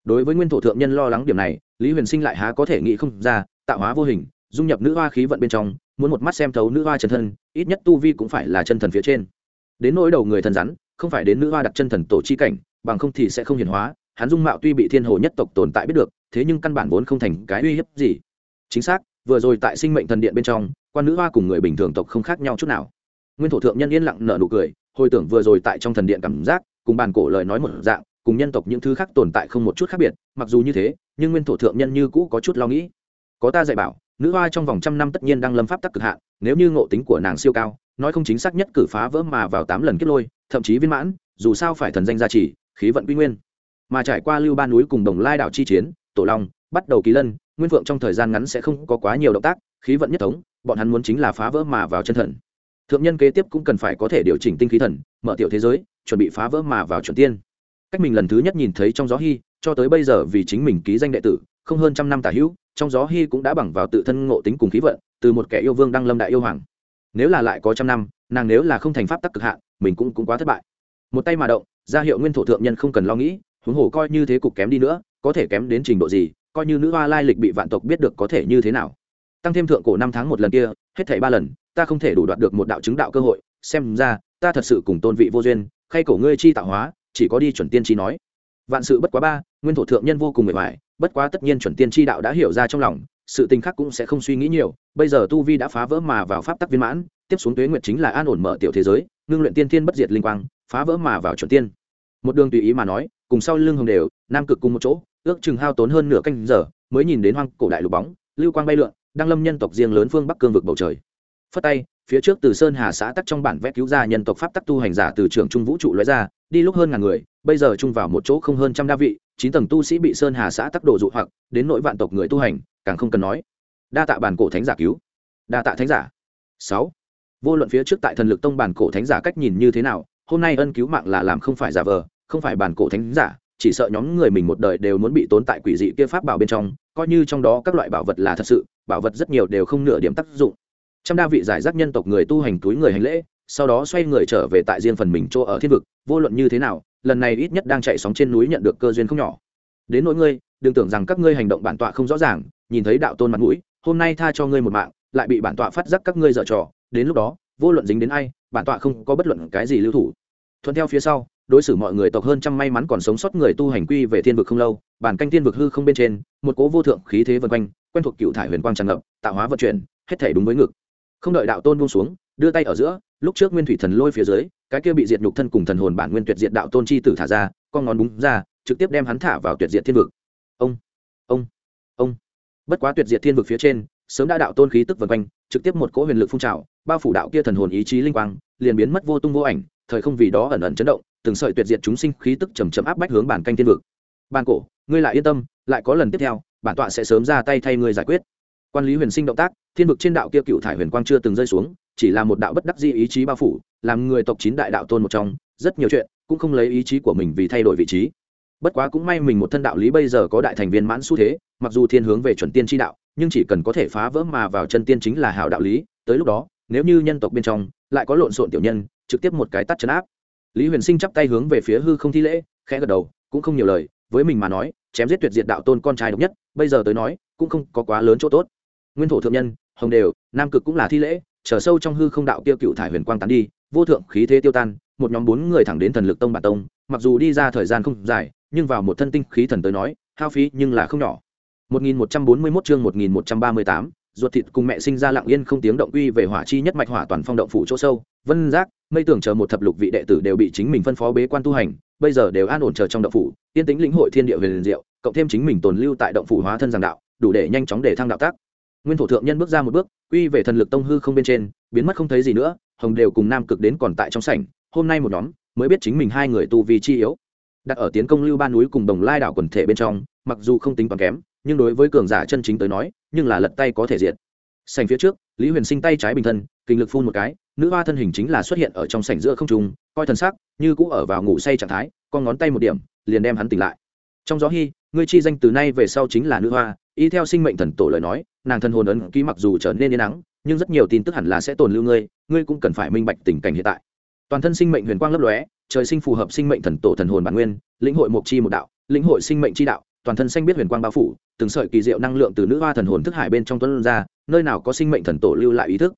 Đối với nguyên thổ thượng nhân lo lắng điểm này, lý huyền sinh lại há có thể nghĩ không ra, tạo hóa vô hình, dung nhập nữ hoa khí vận bên trong, muốn một mắt xem thấu nữ hoa chân thân, ít nhất tu vi cũng phải là chân thần phía trên. Đến nỗi đầu người thần rắn không phải đến nữ hoa đặt chân thần tổ chi cảnh, bằng không thì sẽ không hiển hóa, hắn dung mạo tuy bị thiên hồ nhất tộc tồn tại biết được, thế nhưng căn bản vốn không thành cái uy hiếp gì. Chính xác, vừa rồi tại sinh mệnh thần điện bên trong, quan nữ hoa cùng người bình thường tộc không khác nhau chút nào. Nguyên thổ thượng nhân yên lặng nở nụ cười, hồi tưởng vừa rồi tại trong thần điện cảm giác, cùng bàn cổ lời nói một dạng, cùng nhân tộc những thứ khác tồn tại không một chút khác biệt, mặc dù như thế, nhưng nguyên thổ thượng nhân như cũ có chút lo nghĩ. Có ta dạy bảo nữ hoa trong vòng trăm năm tất nhiên đang lâm pháp tắc cực hạn, nếu như ngộ tính của nàng siêu cao, nói không chính xác nhất cử phá vỡ mà vào tám lần kết lôi, thậm chí viên mãn, dù sao phải thần danh gia trì, khí vận quy nguyên. Mà trải qua lưu ba núi cùng đồng lai đảo chi chiến, tổ long, bắt đầu kỳ lân, nguyên phượng trong thời gian ngắn sẽ không có quá nhiều động tác, khí vận nhất thống, bọn hắn muốn chính là phá vỡ mà vào chân thần. Thượng nhân kế tiếp cũng cần phải có thể điều chỉnh tinh khí thần, mở tiểu thế giới, chuẩn bị phá vỡ mà vào chuẩn tiên. Cách mình lần thứ nhất nhìn thấy trong gió hy cho tới bây giờ vì chính mình ký danh đệ tử, không hơn trăm năm tả hữu trong gió hy cũng đã bằng vào tự thân ngộ tính cùng khí vận, từ một kẻ yêu vương đăng lâm đại yêu hoàng. Nếu là lại có trăm năm, nàng nếu là không thành pháp tắc cực hạn, mình cũng cũng quá thất bại. Một tay mà động, ra hiệu nguyên thổ thượng nhân không cần lo nghĩ, huống hồ coi như thế cục kém đi nữa, có thể kém đến trình độ gì, coi như nữ hoa lai lịch bị vạn tộc biết được có thể như thế nào. Tăng thêm thượng cổ năm tháng một lần kia, hết thảy ba lần, ta không thể đủ đoạt được một đạo chứng đạo cơ hội, xem ra, ta thật sự cùng tôn vị vô duyên, khay cổ ngươi chi tạo hóa, chỉ có đi chuẩn tiên chi nói. Vạn sự bất quá ba, nguyên thổ thượng nhân vô cùng mệt mỏi bất quá tất nhiên chuẩn tiên chi đạo đã hiểu ra trong lòng, sự tình khác cũng sẽ không suy nghĩ nhiều. Bây giờ tu vi đã phá vỡ mà vào pháp tắc viên mãn, tiếp xuống tuế nguyệt chính là an ổn mở tiểu thế giới, ngưng luyện tiên thiên bất diệt linh quang, phá vỡ mà vào chuẩn tiên. Một đường tùy ý mà nói, cùng sau lưng hồng đều, nam cực cùng một chỗ, ước chừng hao tốn hơn nửa canh giờ, mới nhìn đến hoang cổ đại lục bóng, lưu quang bay lượn, đang lâm nhân tộc riêng lớn phương bắc cương vực bầu trời. Phất tay, phía trước từ sơn hà xã tắc trong bản vẽ cứu ra nhân tộc pháp tắc tu hành giả từ trường trung vũ trụ lóe ra, đi lúc hơn ngàn người bây giờ chung vào một chỗ không hơn trăm đa vị, chín tầng tu sĩ bị sơn hà xã tắc đồ dụ hoặc, đến nỗi vạn tộc người tu hành, càng không cần nói. Đa tạ bản cổ thánh giả cứu. Đa tạ thánh giả. Sáu. Vô luận phía trước tại thần lực tông bản cổ thánh giả cách nhìn như thế nào, hôm nay ân cứu mạng là làm không phải giả vờ, không phải bản cổ thánh giả, chỉ sợ nhóm người mình một đời đều muốn bị tốn tại quỷ dị kia pháp bảo bên trong, coi như trong đó các loại bảo vật là thật sự, bảo vật rất nhiều đều không nửa điểm tác dụng. Trăm đa vị giải rác nhân tộc người tu hành túi người hành lễ sau đó xoay người trở về tại riêng phần mình chỗ ở thiên vực, vô luận như thế nào, lần này ít nhất đang chạy sóng trên núi nhận được cơ duyên không nhỏ. Đến nỗi ngươi, đừng tưởng rằng các ngươi hành động bản tọa không rõ ràng, nhìn thấy đạo tôn mặt mũi, hôm nay tha cho ngươi một mạng, lại bị bản tọa phát giác các ngươi dở trò, đến lúc đó, vô luận dính đến ai, bản tọa không có bất luận cái gì lưu thủ. Thuận theo phía sau, đối xử mọi người tộc hơn trăm may mắn còn sống sót người tu hành quy về thiên vực không lâu, bản canh thiên vực hư không bên trên, một cố vô thượng khí thế vân quanh, quen thuộc cựu thải huyền quang tràn ngập, tạo hóa vận chuyển, hết thể đúng với ngực không đợi đạo tôn buông xuống, đưa tay ở giữa, lúc trước nguyên thủy thần lôi phía dưới, cái kia bị diệt nhục thân cùng thần hồn bản nguyên tuyệt diệt đạo tôn chi tử thả ra, con ngón búng ra, trực tiếp đem hắn thả vào tuyệt diệt thiên vực. Ông ông ông. Bất quá tuyệt diệt thiên vực phía trên, sớm đã đạo tôn khí tức vần quanh, trực tiếp một cỗ huyền lực phun trào, bao phủ đạo kia thần hồn ý chí linh quang, liền biến mất vô tung vô ảnh, thời không vì đó ẩn ẩn chấn động, từng sợi tuyệt diệt chúng sinh khí tức chầm chậm áp bách hướng bản canh thiên vực. Ban cổ, ngươi lại yên tâm, lại có lần tiếp theo, bản tọa sẽ sớm ra tay thay ngươi giải quyết quan lý huyền sinh động tác, thiên vực trên đạo kia cựu thải huyền quang chưa từng rơi xuống, chỉ là một đạo bất đắc di ý chí bao phủ, làm người tộc chín đại đạo tôn một trong, rất nhiều chuyện cũng không lấy ý chí của mình vì thay đổi vị trí. Bất quá cũng may mình một thân đạo lý bây giờ có đại thành viên mãn xu thế, mặc dù thiên hướng về chuẩn tiên tri đạo, nhưng chỉ cần có thể phá vỡ mà vào chân tiên chính là hảo đạo lý, tới lúc đó, nếu như nhân tộc bên trong lại có lộn xộn tiểu nhân, trực tiếp một cái tắt chấn áp. Lý huyền sinh chắp tay hướng về phía hư không thi lễ, khẽ gật đầu, cũng không nhiều lời, với mình mà nói, chém giết tuyệt diệt đạo tôn con trai độc nhất, bây giờ tới nói, cũng không có quá lớn chỗ tốt nguyên thổ thượng nhân hồng đều nam cực cũng là thi lễ trở sâu trong hư không đạo kia cựu thải huyền quang tán đi vô thượng khí thế tiêu tan một nhóm bốn người thẳng đến thần lực tông bản tông mặc dù đi ra thời gian không dài nhưng vào một thân tinh khí thần tới nói hao phí nhưng là không nhỏ. 1141 chương 1138, ruột thịt cùng mẹ sinh ra lặng yên không tiếng động uy về hỏa chi nhất mạch hỏa toàn phong động phủ chỗ sâu vân giác mây tưởng chờ một thập lục vị đệ tử đều bị chính mình phân phó bế quan tu hành bây giờ đều an ổn chờ trong động phủ yên tĩnh lĩnh hội thiên địa huyền diệu cộng thêm chính mình tồn lưu tại động phủ hóa thân giảng đạo đủ để nhanh chóng để thăng đạo tác nguyên thổ thượng nhân bước ra một bước uy về thần lực tông hư không bên trên, biến mất không thấy gì nữa, hồng đều cùng nam cực đến còn tại trong sảnh, hôm nay một nhóm, mới biết chính mình hai người tu vì chi yếu. Đặt ở tiến công lưu ba núi cùng đồng lai đảo quần thể bên trong, mặc dù không tính toàn kém, nhưng đối với cường giả chân chính tới nói, nhưng là lật tay có thể diệt. Sảnh phía trước, lý huyền sinh tay trái bình thân, kinh lực phun một cái, nữ hoa thân hình chính là xuất hiện ở trong sảnh giữa không trung, coi thần sắc, như cũ ở vào ngủ say trạng thái, con ngón tay một điểm, liền đem hắn tỉnh lại. Trong gió hy ngươi chi danh từ nay về sau chính là nữ hoa, y theo sinh mệnh thần tổ lời nói nàng thân hồn ấn ký mặc dù trở nên yên nắng, nhưng rất nhiều tin tức hẳn là sẽ tồn lưu ngươi ngươi cũng cần phải minh bạch tình cảnh hiện tại. Toàn thân sinh mệnh huyền quang lấp lóe, trời sinh phù hợp sinh mệnh thần tổ thần hồn bản nguyên, lĩnh hội mộc chi một đạo, lĩnh hội sinh mệnh chi đạo, toàn thân xanh biết huyền quang bao phủ, từng sợi kỳ diệu năng lượng từ nữ hoa thần hồn thức hải bên trong tuấn ra, nơi nào có sinh mệnh thần tổ lưu lại ý thức.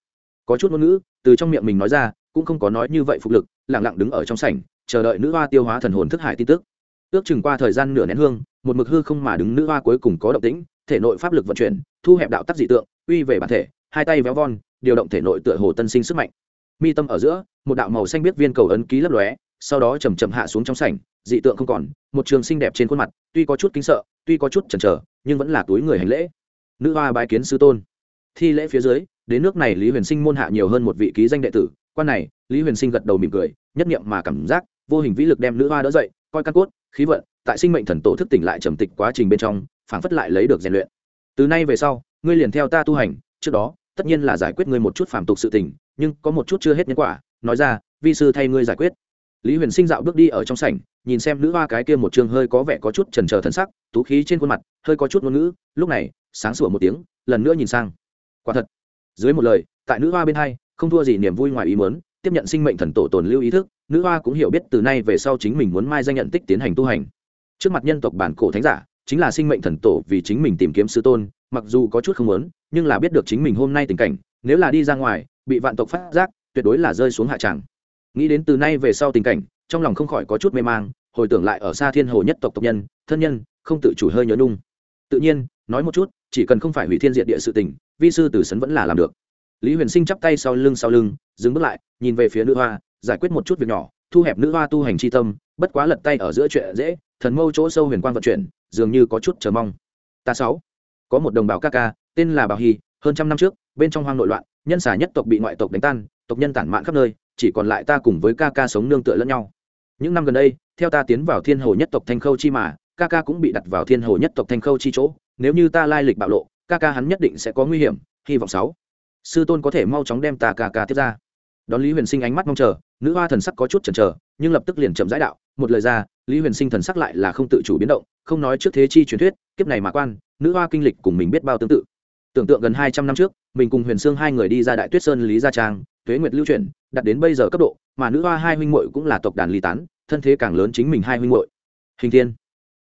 Có chút ngôn ngữ, từ trong miệng mình nói ra, cũng không có nói như vậy phục lực lẳng lặng đứng ở trong sảnh, chờ đợi nữ hoa tiêu hóa thần hồn thức hải tin tức. Ước chừng qua thời gian nửa nén hương, một mực hư không mà đứng nữ hoa cuối cùng có động tĩnh thể nội pháp lực vận chuyển, thu hẹp đạo tắc dị tượng uy về bản thể, hai tay véo von, điều động thể nội tựa hồ tân sinh sức mạnh. Mi tâm ở giữa, một đạo màu xanh biết viên cầu ấn ký lấp lóe, sau đó chầm chậm hạ xuống trong sảnh, dị tượng không còn, một trường xinh đẹp trên khuôn mặt, tuy có chút kính sợ, tuy có chút chần chờ, nhưng vẫn là túi người hành lễ. Nữ hoa bái kiến sư tôn. Thi lễ phía dưới, đến nước này lý huyền sinh môn hạ nhiều hơn một vị ký danh đệ tử. Quan này, lý huyền sinh gật đầu mỉm cười, nhất nghiệm mà cảm giác, vô hình vĩ lực đem nữ hoa đỡ dậy, coi căn cốt, khí vận, tại sinh mệnh thần tổ thức tỉnh lại trầm tịch quá trình bên trong phảng phất lại lấy được rèn luyện. Từ nay về sau, ngươi liền theo ta tu hành, trước đó, tất nhiên là giải quyết ngươi một chút phàm tục sự tình, nhưng có một chút chưa hết nhân quả, nói ra, vi sư thay ngươi giải quyết. Lý huyền sinh dạo bước đi ở trong sảnh, nhìn xem nữ hoa cái kia một trường hơi có vẻ có chút trần trờ thân sắc, tú khí trên khuôn mặt, hơi có chút ngôn ngữ, lúc này, sáng sủa một tiếng, lần nữa nhìn sang. Quả thật, dưới một lời, tại nữ hoa bên hai, không thua gì niềm vui ngoài ý muốn, tiếp nhận sinh mệnh thần tổ tồn lưu ý thức, nữ hoa cũng hiểu biết từ nay về sau chính mình muốn mai danh nhận tích tiến hành tu hành. Trước mặt nhân tộc bản cổ thánh giả chính là sinh mệnh thần tổ vì chính mình tìm kiếm sư tôn, mặc dù có chút không muốn, nhưng là biết được chính mình hôm nay tình cảnh, nếu là đi ra ngoài, bị vạn tộc phát giác, tuyệt đối là rơi xuống hạ tràng. Nghĩ đến từ nay về sau tình cảnh, trong lòng không khỏi có chút mê mang, hồi tưởng lại ở xa thiên hồ nhất tộc tộc nhân, thân nhân, không tự chủ hơi nhớ nung tự nhiên, nói một chút, chỉ cần không phải hủy thiên diện địa sự tình, vi sư tử sấn vẫn là làm được. Lý huyền sinh chắp tay sau lưng sau lưng, dừng bước lại, nhìn về phía nữ hoa, giải quyết một chút việc nhỏ, thu hẹp nữ hoa tu hành c tâm, bất quá lật tay ở giữa chuyện dễ thần mâu chỗ sâu huyền quang vận chuyển, dường như có chút chờ mong. Ta sáu, có một đồng bào ca ca, tên là bảo hy, hơn trăm năm trước, bên trong hoang nội loạn, nhân xà nhất tộc bị ngoại tộc đánh tan, tộc nhân tản mạn khắp nơi, chỉ còn lại ta cùng với ca ca sống nương tựa lẫn nhau. Những năm gần đây, theo ta tiến vào thiên hồ nhất tộc thanh khâu chi mà, ca ca cũng bị đặt vào thiên hồ nhất tộc thanh khâu chi chỗ. Nếu như ta lai lịch bạo lộ, ca ca hắn nhất định sẽ có nguy hiểm, hy vọng sáu. Sư tôn có thể mau chóng đem ta ca ca tiếp ra đón lý huyền sinh ánh mắt mong chờ, nữ hoa thần sắc có chút chần chờ, nhưng lập tức liền chậm rãi đạo, một lời ra, lý huyền sinh thần sắc lại là không tự chủ biến động, không nói trước thế chi truyền thuyết, kiếp này mà quan, nữ hoa kinh lịch cùng mình biết bao tương tự. Tưởng tượng gần hai trăm năm trước, mình cùng huyền sương hai người đi ra đại tuyết sơn lý gia trang, tuế nguyệt lưu chuyển, đặt đến bây giờ cấp độ, mà nữ hoa hai huynh muội cũng là tộc đàn ly tán, thân thế càng lớn chính mình hai huynh muội. Hình thiên,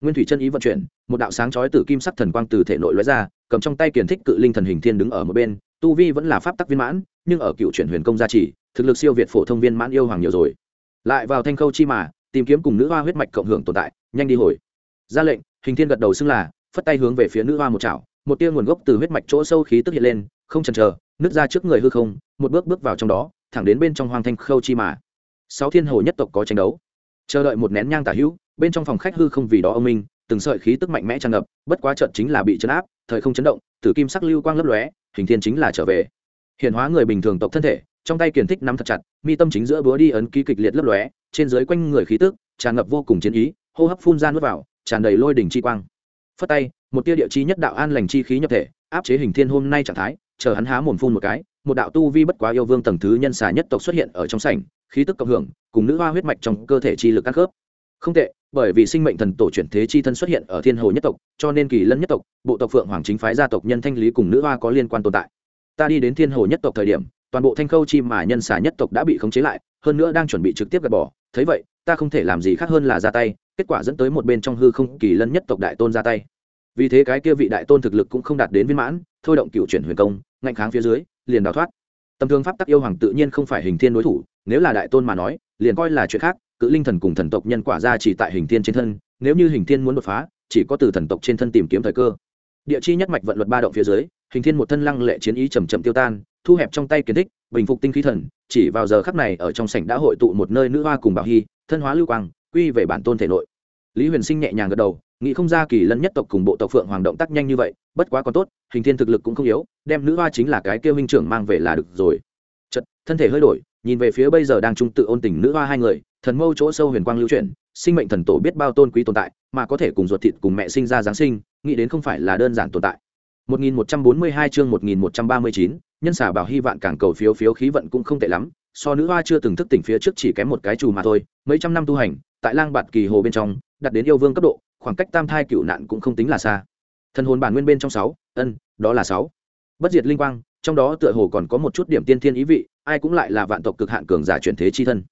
nguyên thủy chân ý vận chuyển, một đạo sáng chói từ kim sắc thần quang từ thể nội lóe ra, cầm trong tay kiển thích cự linh thần hình thiên đứng ở một bên, tu vi vẫn là pháp tắc viên mãn, nhưng ở cựu chuyển huyền công gia trì thực lực siêu việt phổ thông viên mãn yêu hoàng nhiều rồi. Lại vào thanh khâu chi mà, tìm kiếm cùng nữ hoa huyết mạch cộng hưởng tồn tại, nhanh đi hồi. Ra lệnh, hình thiên gật đầu xưng là, phất tay hướng về phía nữ hoa một chảo, một tia nguồn gốc từ huyết mạch chỗ sâu khí tức hiện lên, không chần chờ, nứt ra trước người hư không, một bước bước vào trong đó, thẳng đến bên trong hoang thanh khâu chi mà. Sáu thiên hồ nhất tộc có tranh đấu. Chờ đợi một nén nhang tả hữu, bên trong phòng khách hư không vì đó ông minh, từng sợi khí tức mạnh mẽ tràn ngập, bất quá trận chính là bị chấn áp, thời không chấn động, tử kim sắc lưu quang lấp lóe, hình thiên chính là trở về. Hiện hóa người bình thường tộc thân thể trong tay kiền thích nắm thật chặt, mi tâm chính giữa búa đi ấn ký kịch liệt lấp lóe, trên dưới quanh người khí tức, tràn ngập vô cùng chiến ý, hô hấp phun ra nuốt vào, tràn đầy lôi đỉnh chi quang. Phất tay, một tia địa chi nhất đạo an lành chi khí nhập thể, áp chế hình thiên hôm nay trạng thái, chờ hắn há mồm phun một cái, một đạo tu vi bất quá yêu vương tầng thứ nhân xà nhất tộc xuất hiện ở trong sảnh, khí tức cộng hưởng, cùng nữ hoa huyết mạch trong cơ thể chi lực các khớp. Không tệ, bởi vì sinh mệnh thần tổ chuyển thế chi thân xuất hiện ở thiên hồ nhất tộc, cho nên kỳ lân nhất tộc, bộ tộc phượng hoàng chính phái gia tộc nhân thanh lý cùng nữ hoa có liên quan tồn tại. Ta đi đến thiên hồ nhất tộc thời điểm toàn bộ thanh khâu chi mà nhân xà nhất tộc đã bị khống chế lại, hơn nữa đang chuẩn bị trực tiếp gạt bỏ. Thấy vậy, ta không thể làm gì khác hơn là ra tay, kết quả dẫn tới một bên trong hư không kỳ lân nhất tộc đại tôn ra tay. Vì thế cái kia vị đại tôn thực lực cũng không đạt đến viên mãn, thôi động cựu chuyển huyền công, ngạnh kháng phía dưới, liền đào thoát. Tầm thương pháp tắc yêu hoàng tự nhiên không phải hình thiên đối thủ, nếu là đại tôn mà nói, liền coi là chuyện khác, cự linh thần cùng thần tộc nhân quả ra chỉ tại hình thiên trên thân, nếu như hình thiên muốn đột phá, chỉ có từ thần tộc trên thân tìm kiếm thời cơ. Địa chi nhất mạch vận luật ba động phía dưới, hình thiên một thân lăng lệ chiến ý chầm chậm tiêu tan thu hẹp trong tay kiến thích bình phục tinh khí thần chỉ vào giờ khắc này ở trong sảnh đã hội tụ một nơi nữ hoa cùng bảo hy thân hóa lưu quang quy về bản tôn thể nội. Lý huyền sinh nhẹ nhàng gật đầu nghĩ không ra kỳ lân nhất tộc cùng bộ tộc phượng hoàng động tác nhanh như vậy bất quá còn tốt hình thiên thực lực cũng không yếu đem nữ hoa chính là cái kêu huynh trưởng mang về là được rồi. Chật thân thể hơi đổi nhìn về phía bây giờ đang trung tự ôn tình nữ hoa hai người thần mâu chỗ sâu huyền quang lưu chuyển sinh mệnh thần tổ biết bao tôn quý tồn tại mà có thể cùng ruột thịt cùng mẹ sinh ra giáng sinh nghĩ đến không phải là đơn giản tồn tại. 1142 chương 1139, nhân xả bảo hy vạn càng cầu phiếu phiếu khí vận cũng không tệ lắm, so nữ hoa chưa từng thức tỉnh phía trước chỉ kém một cái trù mà thôi, mấy trăm năm tu hành, tại lang bạt kỳ hồ bên trong, đặt đến yêu vương cấp độ, khoảng cách tam thai cựu nạn cũng không tính là xa. Thần hồn bản nguyên bên trong sáu, ân, đó là sáu. Bất diệt linh quang, trong đó tựa hồ còn có một chút điểm tiên thiên ý vị, ai cũng lại là vạn tộc cực hạn cường giả chuyển thế chi thân.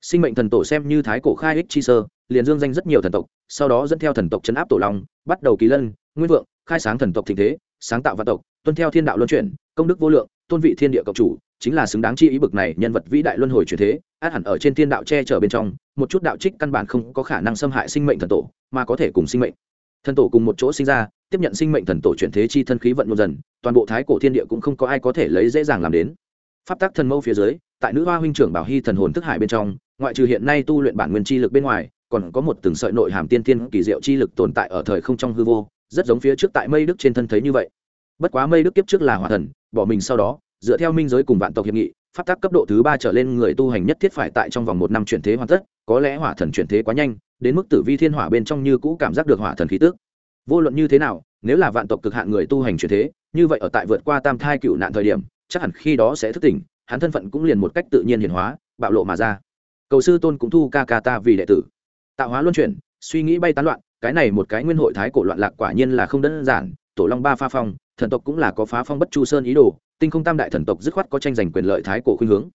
Sinh mệnh thần tổ xem như thái cổ khai ích chi sơ, liền dương danh rất nhiều thần tộc, sau đó dẫn theo thần tộc chấn áp tổ long, bắt đầu kỳ lân, nguyên vượng, khai sáng thần tộc thịnh thế, sáng tạo vạn tộc, tuân theo thiên đạo luân chuyển, công đức vô lượng tôn vị thiên địa cộng chủ, chính là xứng đáng chi ý bực này nhân vật vĩ đại luân hồi chuyển thế, át hẳn ở trên thiên đạo che chở bên trong, một chút đạo trích căn bản không có khả năng xâm hại sinh mệnh thần tổ, mà có thể cùng sinh mệnh. Thần tổ cùng một chỗ sinh ra, tiếp nhận sinh mệnh thần tổ chuyển thế chi thân khí vận một dần, toàn bộ thái cổ thiên địa cũng không có ai có thể lấy dễ dàng làm đến. Pháp tắc thần mâu phía dưới, tại nữ hoa huynh trưởng bảo hy thần hồn thức hải bên trong, ngoại trừ hiện nay tu luyện bản nguyên chi lực bên ngoài, còn có một từng sợi nội hàm tiên tiên kỳ diệu chi lực tồn tại ở thời không trong hư vô, rất giống phía trước tại mây đức trên thân thấy như vậy. Bất quá mây đức kiếp trước là hỏa thần bỏ mình sau đó, dựa theo minh giới cùng vạn tộc hiệp nghị, pháp tắc cấp độ thứ ba trở lên người tu hành nhất thiết phải tại trong vòng một năm chuyển thế hoàn tất, có lẽ hỏa thần chuyển thế quá nhanh, đến mức tử vi thiên hỏa bên trong như cũ cảm giác được hỏa thần khí tức. Vô luận như thế nào, nếu là vạn tộc cực hạn người tu hành chuyển thế, như vậy ở tại vượt qua tam thai cựu nạn thời điểm, chắc hẳn khi đó sẽ thức tỉnh, hắn thân phận cũng liền một cách tự nhiên hiển hóa, bạo lộ mà ra. Cầu sư tôn cũng thu ca ca ta vì đệ tử. Tạo hóa luân chuyển, suy nghĩ bay tán loạn, cái này một cái nguyên hội thái cổ loạn lạc quả nhiên là không đơn giản, tổ long ba pha phong thần tộc cũng là có phá phong bất chu sơn ý đồ, tinh không tam đại thần tộc dứt khoát có tranh giành quyền lợi thái cổ khuynh hướng.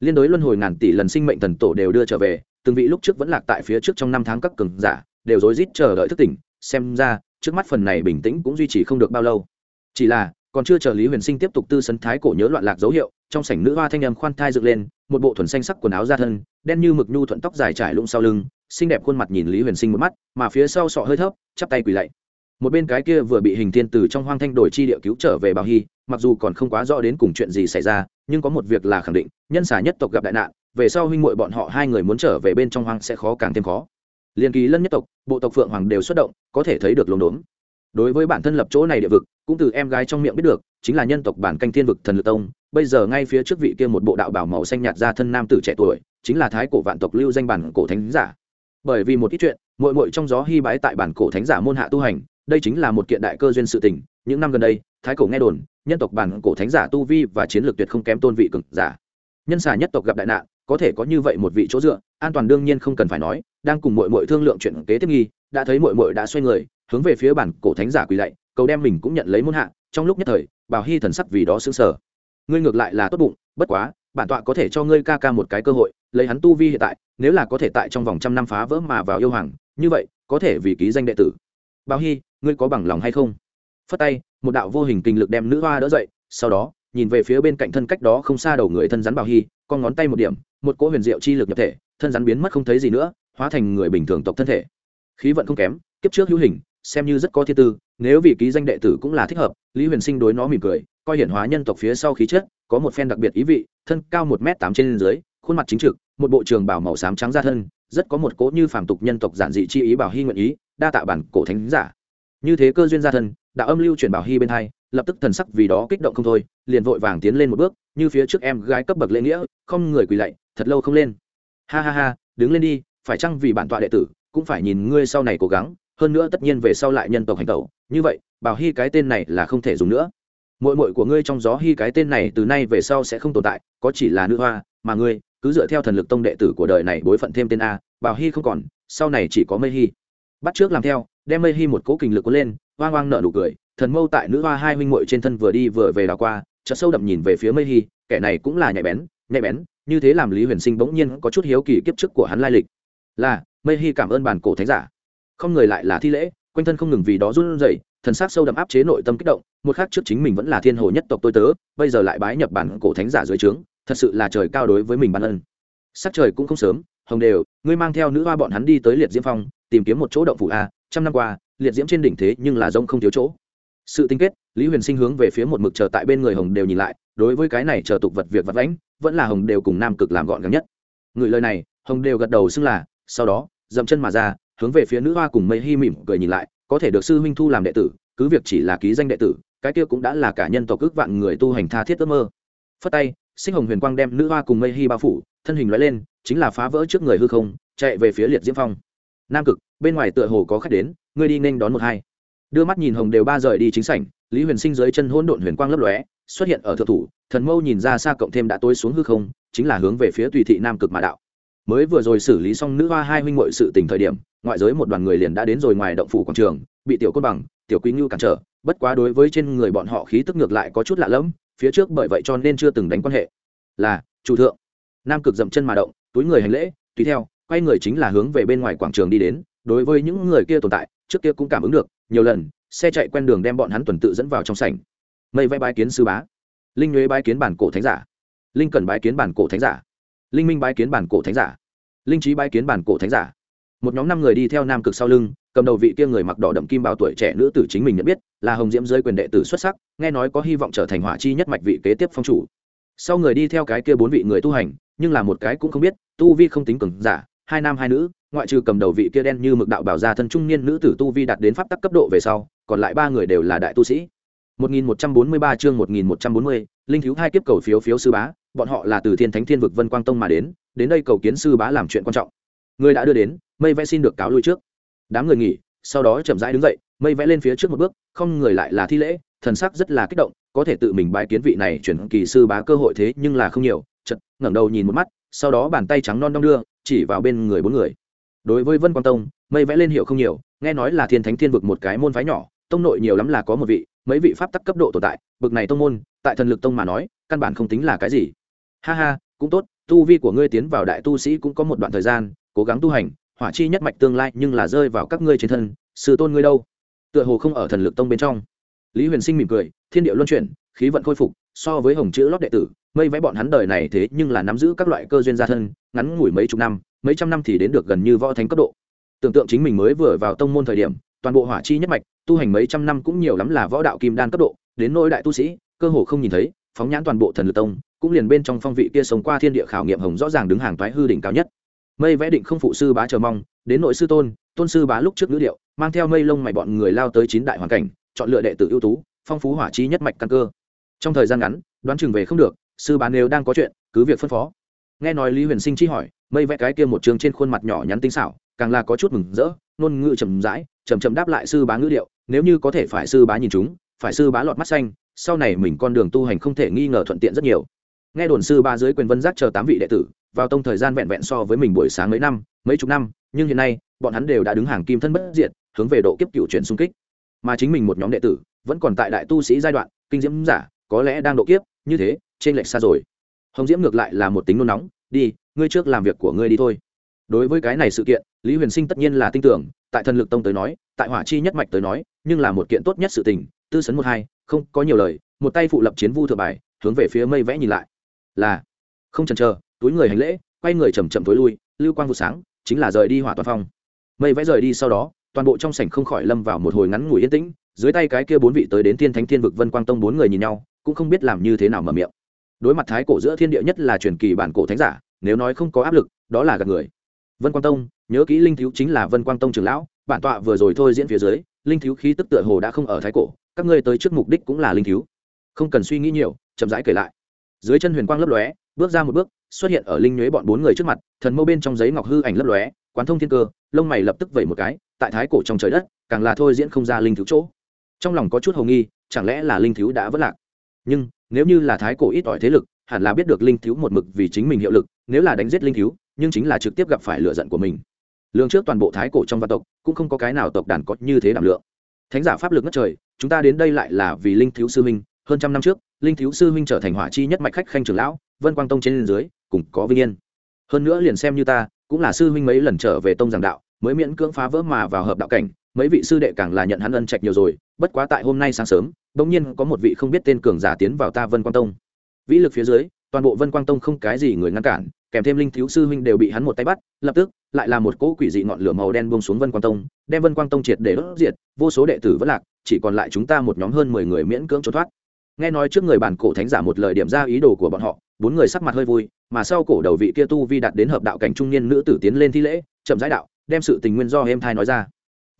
Liên đối luân hồi ngàn tỷ lần sinh mệnh thần tổ đều đưa trở về, từng vị lúc trước vẫn lạc tại phía trước trong năm tháng các cường giả, đều rối rít chờ đợi thức tỉnh, xem ra, trước mắt phần này bình tĩnh cũng duy trì không được bao lâu. Chỉ là, còn chưa chờ lý huyền sinh tiếp tục tư sấn thái cổ nhớ loạn lạc dấu hiệu, trong sảnh nữ hoa thanh âm khoan thai dựng lên, một bộ thuần xanh sắc quần áo ra thân, đen như mực nhu thuận tóc dài trải lung sau lưng, xinh đẹp khuôn mặt nhìn lý huyền sinh một mắt, mà phía sau sọ hơi thấp, chắp tay quỳ lạy một bên cái kia vừa bị hình thiên từ trong hoang thanh đổi chi địa cứu trở về bảo hy, mặc dù còn không quá rõ đến cùng chuyện gì xảy ra, nhưng có một việc là khẳng định, nhân xả nhất tộc gặp đại nạn, về sau huynh muội bọn họ hai người muốn trở về bên trong hoang sẽ khó càng thêm khó. Liên kỳ lân nhất tộc, bộ tộc phượng hoàng đều xuất động, có thể thấy được lồn đốn đối với bản thân lập chỗ này địa vực, cũng từ em gái trong miệng biết được, chính là nhân tộc bản canh thiên vực thần lực tông, bây giờ ngay phía trước vị kia một bộ đạo bảo màu xanh nhạt ra thân nam tử trẻ tuổi, chính là thái cổ vạn tộc lưu danh bản cổ thánh giả. Bởi vì một ít chuyện, muội muội trong gió hy bái tại bản cổ thánh giả môn hạ tu hành đây chính là một kiện đại cơ duyên sự tình, những năm gần đây, thái cổ nghe đồn, nhân tộc bản cổ thánh giả tu vi và chiến lược tuyệt không kém tôn vị cực giả. Nhân xà nhất tộc gặp đại nạn, có thể có như vậy một vị chỗ dựa, an toàn đương nhiên không cần phải nói, đang cùng muội muội thương lượng chuyện kế tiếp nghi, đã thấy muội muội đã xoay người, hướng về phía bản cổ thánh giả quỳ lạy, cầu đem mình cũng nhận lấy môn hạ, trong lúc nhất thời bảo hy thần sắc vì đó xứng sở ngươi ngược lại là tốt bụng, bất quá, bản tọa có thể cho ngươi ca ca một cái cơ hội, lấy hắn tu vi hiện tại, nếu là có thể tại trong vòng trăm năm phá vỡ mà vào yêu hoàng, như vậy, có thể vì ký danh đệ tử bao hy ngươi có bằng lòng hay không? Phất tay, một đạo vô hình kinh lực đem nữ hoa đỡ dậy, sau đó, nhìn về phía bên cạnh thân cách đó không xa đầu người thân rắn bảo hy con ngón tay một điểm, một cỗ huyền diệu chi lực nhập thể, thân rắn biến mất không thấy gì nữa, hóa thành người bình thường tộc thân thể. Khí vận không kém, kiếp trước hữu hình, xem như rất có thiên tư, nếu vị ký danh đệ tử cũng là thích hợp, lý huyền sinh đối nó mỉm cười, coi hiển hóa nhân tộc phía sau khí chất, có một phen đặc biệt ý vị, thân cao một m tám trên dưới, khuôn mặt chính trực, một bộ trường bảo màu xám trắng ra thân, rất có một cỗ như phàm tục nhân tộc giản dị chi ý bảo hy nguyện ý đa tạ bản cổ thánh giả. Như thế cơ duyên gia thân, đạo âm lưu chuyển bảo hy bên hai, lập tức thần sắc vì đó kích động không thôi, liền vội vàng tiến lên một bước, như phía trước em gái cấp bậc lễ nghĩa, không người quỳ lạy, thật lâu không lên. Ha ha ha, đứng lên đi, phải chăng vì bản tọa đệ tử, cũng phải nhìn ngươi sau này cố gắng, hơn nữa tất nhiên về sau lại nhân tộc hành tẩu. Như vậy, bảo hy cái tên này là không thể dùng nữa. Mội mội của ngươi trong gió hy cái tên này từ nay về sau sẽ không tồn tại, có chỉ là nữ hoa, mà ngươi, cứ dựa theo thần lực tông đệ tử của đời này bối phận thêm tên a, bảo hy không còn, sau này chỉ có mây hy bắt trước làm theo đem mây Hi một cố kình lực cuốn lên oang oang nở nụ cười thần mâu tại nữ hoa hai huynh muội trên thân vừa đi vừa về đảo qua chợt sâu đậm nhìn về phía mây Hi, kẻ này cũng là nhạy bén nhạy bén như thế làm lý huyền sinh bỗng nhiên có chút hiếu kỳ kiếp trước của hắn lai lịch. Là mây Hi cảm ơn bản cổ thánh giả. Không người lại là thi lễ quanh thân không ngừng vì đó run rẩy thần sắc sâu đậm áp chế nội tâm kích động một khác trước chính mình vẫn là thiên hồ nhất tộc tôi tớ bây giờ lại bái nhập bản cổ thánh giả dưới trướng thật sự là trời cao đối với mình ban ân. Sắc trời cũng không sớm hồng đều ngươi mang theo nữ hoa bọn hắn đi tới liệt diễm phong tìm kiếm một chỗ động phủ a, trăm năm qua, liệt diễm trên đỉnh thế nhưng là rông không thiếu chỗ. Sự tinh kết, lý huyền sinh hướng về phía một mực chờ tại bên người hồng đều nhìn lại, đối với cái này chờ tục vật việc vật lãnh vẫn là hồng đều cùng nam cực làm gọn gàng nhất. Người lời này, hồng đều gật đầu xưng là, sau đó, dậm chân mà ra, hướng về phía nữ hoa cùng mây hy mỉm cười nhìn lại, có thể được sư huynh thu làm đệ tử, cứ việc chỉ là ký danh đệ tử, cái kia cũng đã là cả nhân tộc ước vạn người tu hành tha thiết ước mơ. Phất tay, sinh hồng huyền quang đem nữ hoa cùng mây hy bao phủ, thân hình loại lên, chính là phá vỡ trước người hư không, chạy về phía liệt diễm phong nam cực, bên ngoài tựa hồ có khách đến, ngươi đi nên đón một hai. Đưa mắt nhìn hồng đều ba rời đi chính sảnh, lý huyền sinh dưới chân hỗn độn huyền quang lấp lóe, xuất hiện ở thượng thủ, thần mâu nhìn ra xa cộng thêm đã tối xuống hư không, chính là hướng về phía tùy thị nam cực mà đạo. Mới vừa rồi xử lý xong nữ hoa hai huynh ngội sự tình thời điểm, ngoại giới một đoàn người liền đã đến rồi ngoài động phủ quảng trường, bị tiểu cốt bằng, tiểu quý ngưu cản trở, bất quá đối với trên người bọn họ khí tức ngược lại có chút lạ lẫm, phía trước bởi vậy cho nên chưa từng đánh quan hệ. Là, chủ thượng. Nam cực dậm chân mà động, túi người hành lễ, tùy theo quay người chính là hướng về bên ngoài quảng trường đi đến, đối với những người kia tồn tại, trước kia cũng cảm ứng được, nhiều lần, xe chạy quen đường đem bọn hắn tuần tự dẫn vào trong sảnh. Mây vay bái kiến sư bá. Linh nhuế bái kiến bản cổ thánh giả. Linh cần bái kiến bản cổ thánh giả. Linh minh bái kiến bản cổ thánh giả. Linh trí bái kiến bản cổ thánh giả. Một nhóm năm người đi theo nam cực sau lưng, cầm đầu vị kia người mặc đỏ đậm kim bảo tuổi trẻ nữ tử chính mình nhận biết, là hồng diễm giới quyền đệ tử xuất sắc, nghe nói có hy vọng trở thành hỏa chi nhất mạch vị kế tiếp phong chủ. Sau người đi theo cái kia bốn vị người tu hành, nhưng là một cái cũng không biết, tu vi không tính cường giả hai nam hai nữ ngoại trừ cầm đầu vị kia đen như mực đạo bảo gia thân trung niên nữ tử tu vi đạt đến pháp tắc cấp độ về sau còn lại ba người đều là đại tu sĩ. 1143 chương 1140, linh thiếu hai kiếp cầu phiếu phiếu sư bá bọn họ là từ thiên thánh thiên vực vân quang tông mà đến đến đây cầu kiến sư bá làm chuyện quan trọng. Người đã đưa đến mây vẽ xin được cáo lui trước. Đám người nghỉ sau đó chậm rãi đứng dậy mây vẽ lên phía trước một bước không người lại là thi lễ thần sắc rất là kích động có thể tự mình bái kiến vị này chuyển kỳ sư bá cơ hội thế nhưng là không nhiều chật ngẩng đầu nhìn một mắt sau đó bàn tay trắng non đong đưa chỉ vào bên người bốn người. Đối với vân quang tông, mây vẽ lên hiệu không nhiều, nghe nói là thiên thánh thiên vực một cái môn phái nhỏ, tông nội nhiều lắm là có một vị, mấy vị pháp tắc cấp độ tồn tại, bực này tông môn, tại thần lực tông mà nói, căn bản không tính là cái gì. Ha ha, cũng tốt, tu vi của ngươi tiến vào đại tu sĩ cũng có một đoạn thời gian, cố gắng tu hành, hỏa chi nhất mạch tương lai nhưng là rơi vào các ngươi trên thân sự tôn ngươi đâu? Tựa hồ không ở thần lực tông bên trong. Lý huyền sinh mỉm cười, thiên địa luân chuyển, khí vận khôi phục, so với hồng chữ lót đệ tử mây vẽ bọn hắn đời này thế nhưng là nắm giữ các loại cơ duyên gia thân, ngắn ngủi mấy chục năm, mấy trăm năm thì đến được gần như võ thánh cấp độ. Tưởng tượng chính mình mới vừa vào tông môn thời điểm, toàn bộ hỏa chi nhất mạch, tu hành mấy trăm năm cũng nhiều lắm là võ đạo kim đan cấp độ, đến nỗi đại tu sĩ, cơ hồ không nhìn thấy, phóng nhãn toàn bộ thần lực tông, cũng liền bên trong phong vị kia sống qua thiên địa khảo nghiệm hồng rõ ràng đứng hàng toái hư đỉnh cao nhất. Mây vẽ định không phụ sư bá chờ mong, đến nội sư tôn tôn sư bá lúc trước ngữ điệu, mang theo mây lông mày bọn người lao tới chín đại hoàn cảnh, chọn lựa đệ tử ưu tú, phong phú hỏa chi nhất mạch căn cơ. Trong thời gian ngắn, đoán chừng về không được sư bá nếu đang có chuyện, cứ việc phân phó. Nghe nói lý huyền sinh chi hỏi, mây vẽ cái kia một trường trên khuôn mặt nhỏ nhắn tinh xảo, càng là có chút mừng rỡ, ngôn ngữ chầm rãi chầm chầm đáp lại sư bá ngữ điệu, nếu như có thể phải sư bá nhìn chúng, phải sư bá lọt mắt xanh, sau này mình con đường tu hành không thể nghi ngờ thuận tiện rất nhiều. Nghe đồn sư ba dưới quyền vân giác chờ tám vị đệ tử, vào tông thời gian vẹn vẹn so với mình buổi sáng mấy năm, mấy chục năm, nhưng hiện nay, bọn hắn đều đã đứng hàng kim thân bất diệt, hướng về độ kiếp cựu chuyển xung kích. Mà chính mình một nhóm đệ tử, vẫn còn tại đại tu sĩ giai đoạn, kinh diễm giả, có lẽ đang độ kiếp, như thế trên lệch xa rồi. Hồng diễm ngược lại là một tính nôn nóng, đi, ngươi trước làm việc của ngươi đi thôi. Đối với cái này sự kiện, lý huyền sinh tất nhiên là tin tưởng, tại thần lực tông tới nói, tại hỏa chi nhất mạch tới nói, nhưng là một kiện tốt nhất sự tình, tư sấn một hai, không có nhiều lời, một tay phụ lập chiến vu thượng bài, hướng về phía mây vẽ nhìn lại. Là, không chần chờ, túi người hành lễ, quay người chầm chậm tối lui, lưu quang vụ sáng, chính là rời đi hỏa toàn phong. Mây vẽ rời đi sau đó, toàn bộ trong sảnh không khỏi lâm vào một hồi ngắn ngủi yên tĩnh, dưới tay cái kia bốn vị tới đến thiên thánh thiên vực vân quang tông bốn người nhìn nhau, cũng không biết làm như thế nào mở miệng đối mặt thái cổ giữa thiên địa nhất là truyền kỳ bản cổ thánh giả, nếu nói không có áp lực, đó là gạt người. Vân quang tông, nhớ kỹ linh thiếu chính là vân quang tông trưởng lão, bản tọa vừa rồi thôi diễn phía dưới, linh thiếu khí tức tựa hồ đã không ở thái cổ, các ngươi tới trước mục đích cũng là linh thiếu. Không cần suy nghĩ nhiều, chậm rãi kể lại. Dưới chân huyền quang lấp lóe, bước ra một bước, xuất hiện ở linh nhuế bọn bốn người trước mặt, thần mâu bên trong giấy ngọc hư ảnh lấp lóe, quán thông thiên cơ, lông mày lập tức vẩy một cái, tại thái cổ trong trời đất, càng là thôi diễn không ra linh thiếu chỗ. Trong lòng có chút hầu nghi, chẳng lẽ là linh thiếu đã vất lạc? Nhưng nếu như là thái cổ ít ỏi thế lực, hẳn là biết được linh thiếu một mực vì chính mình hiệu lực, nếu là đánh giết linh thiếu, nhưng chính là trực tiếp gặp phải lựa giận của mình. Lương trước toàn bộ thái cổ trong văn tộc, cũng không có cái nào tộc đàn có như thế đảm lượng. Thánh giả pháp lực ngất trời, chúng ta đến đây lại là vì linh thiếu sư minh hơn trăm năm trước, linh thiếu sư minh trở thành hỏa chi nhất mạch khách khanh trưởng lão, vân quang tông trên dưới, cùng có vinh yên. Hơn nữa liền xem như ta, cũng là sư huynh mấy lần trở về tông giảng đạo, mới miễn cưỡng phá vỡ mà vào hợp đạo cảnh, mấy vị sư đệ càng là nhận hắn ân trạch nhiều rồi, bất quá tại hôm nay sáng sớm bỗng nhiên có một vị không biết tên cường giả tiến vào ta vân quang tông. Vĩ lực phía dưới, toàn bộ vân quang tông không cái gì người ngăn cản, kèm thêm linh thiếu sư huynh đều bị hắn một tay bắt, lập tức, lại là một cỗ quỷ dị ngọn lửa màu đen buông xuống vân quang tông, đem vân quang tông triệt để đốt diệt, vô số đệ tử vẫn lạc, chỉ còn lại chúng ta một nhóm hơn mười người miễn cưỡng trốn thoát. Nghe nói trước người bản cổ thánh giả một lời điểm ra ý đồ của bọn họ, bốn người sắc mặt hơi vui, mà sau cổ đầu vị kia tu vi đạt đến hợp đạo cảnh trung niên nữ tử tiến lên thi lễ, chậm rãi đạo, đem sự tình nguyên do em thai nói ra.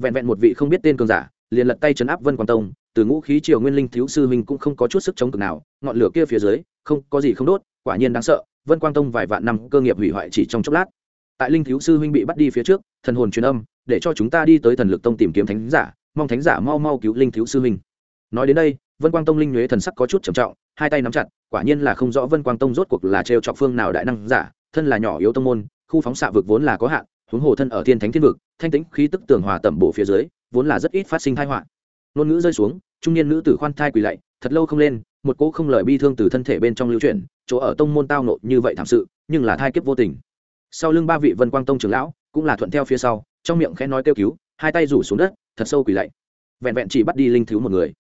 Vẹn vẹn một vị không biết tên cường giả liền lật tay chấn áp vân quang tông, từ ngũ khí triều nguyên linh thiếu sư huynh cũng không có chút sức chống cực nào, ngọn lửa kia phía dưới, không, có gì không đốt, quả nhiên đáng sợ, vân quang tông vài vạn năm cơ nghiệp hủy hoại chỉ trong chốc lát. Tại linh thiếu sư huynh bị bắt đi phía trước, thần hồn truyền âm, để cho chúng ta đi tới thần lực tông tìm kiếm thánh giả, mong thánh giả mau mau cứu linh thiếu sư huynh. Nói đến đây, vân quang tông linh nhuế thần sắc có chút trầm trọng, hai tay nắm chặt, quả nhiên là không rõ vân quang tông rốt cuộc là trêu trọc phương nào đại năng giả, thân là nhỏ yếu tông môn, khu phóng xạ vực vốn là có hạn, huống hồ thân ở thiên thánh thiên vực, thanh tĩnh khí tức tường hòa tẩm bổ phía dưới vốn là rất ít phát sinh thai họa. Ngôn ngữ rơi xuống, trung niên nữ tử khoan thai quỳ lạy, thật lâu không lên, một cỗ không lời bi thương từ thân thể bên trong lưu chuyển, chỗ ở tông môn tao nộ như vậy thảm sự, nhưng là thai kiếp vô tình. Sau lưng ba vị vân quang tông trưởng lão, cũng là thuận theo phía sau, trong miệng khẽ nói kêu cứu, hai tay rủ xuống đất, thật sâu quỳ lạy. Vẹn vẹn chỉ bắt đi linh thiếu một người.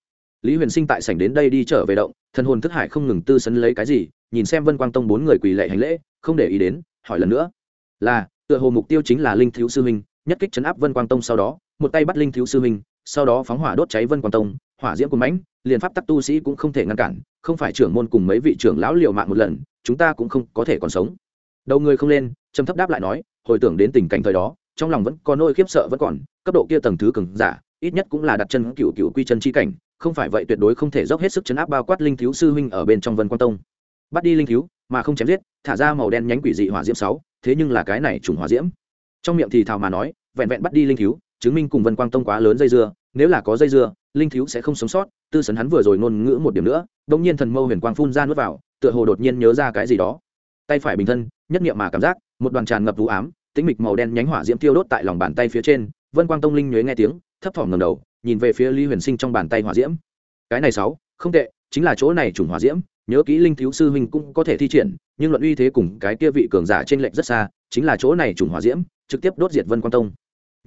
Lý huyền sinh tại sảnh đến đây đi trở về động, thần hồn thức hải không ngừng tư sấn lấy cái gì, nhìn xem vân quang tông bốn người quỳ lệ hành lễ, không để ý đến, hỏi lần nữa. Là, tựa hồ mục tiêu chính là linh thiếu sư huynh, nhất kích chấn áp vân quang tông sau đó một tay bắt linh thiếu sư huynh, sau đó phóng hỏa đốt cháy vân quan tông hỏa diễm của mãnh liền pháp tắc tu sĩ cũng không thể ngăn cản không phải trưởng môn cùng mấy vị trưởng lão liều mạng một lần chúng ta cũng không có thể còn sống. Đầu người không lên trầm thấp đáp lại nói hồi tưởng đến tình cảnh thời đó trong lòng vẫn có nỗi khiếp sợ vẫn còn cấp độ kia tầng thứ cường giả ít nhất cũng là đặt chân cựu cựu quy chân chi cảnh không phải vậy tuyệt đối không thể dốc hết sức chấn áp bao quát linh thiếu sư huynh ở bên trong vân quan tông. Bắt đi linh thiếu mà không chém giết thả ra màu đen nhánh quỷ dị hỏa diễm sáu thế nhưng là cái này trùng hỏa diễm. Trong miệng thì thào mà nói vẹn vẹn bắt đi linh thiếu chứng minh cùng vân quang tông quá lớn dây dưa, nếu là có dây dưa, linh thiếu sẽ không sống sót, tư sấn hắn vừa rồi ngôn ngữ một điểm nữa đông nhiên thần mâu huyền quang phun ra nuốt vào, tựa hồ đột nhiên nhớ ra cái gì đó. Tay phải bình thân, nhất nghiệm mà cảm giác, một đoàn tràn ngập vũ ám, tĩnh mịch màu đen nhánh hỏa diễm tiêu đốt tại lòng bàn tay phía trên, vân quang tông linh nhuế nghe tiếng, thấp thỏm ngầm đầu, nhìn về phía lý huyền sinh trong bàn tay hỏa diễm. Cái này sáu, không tệ, chính là chỗ này trùng hỏa diễm, nhớ kỹ linh thiếu sư huynh cũng có thể thi triển, nhưng luận uy thế cùng cái kia vị cường giả trên lệnh rất xa, chính là chỗ này trùng hỏa diễm, trực tiếp đốt diệt vân quang tông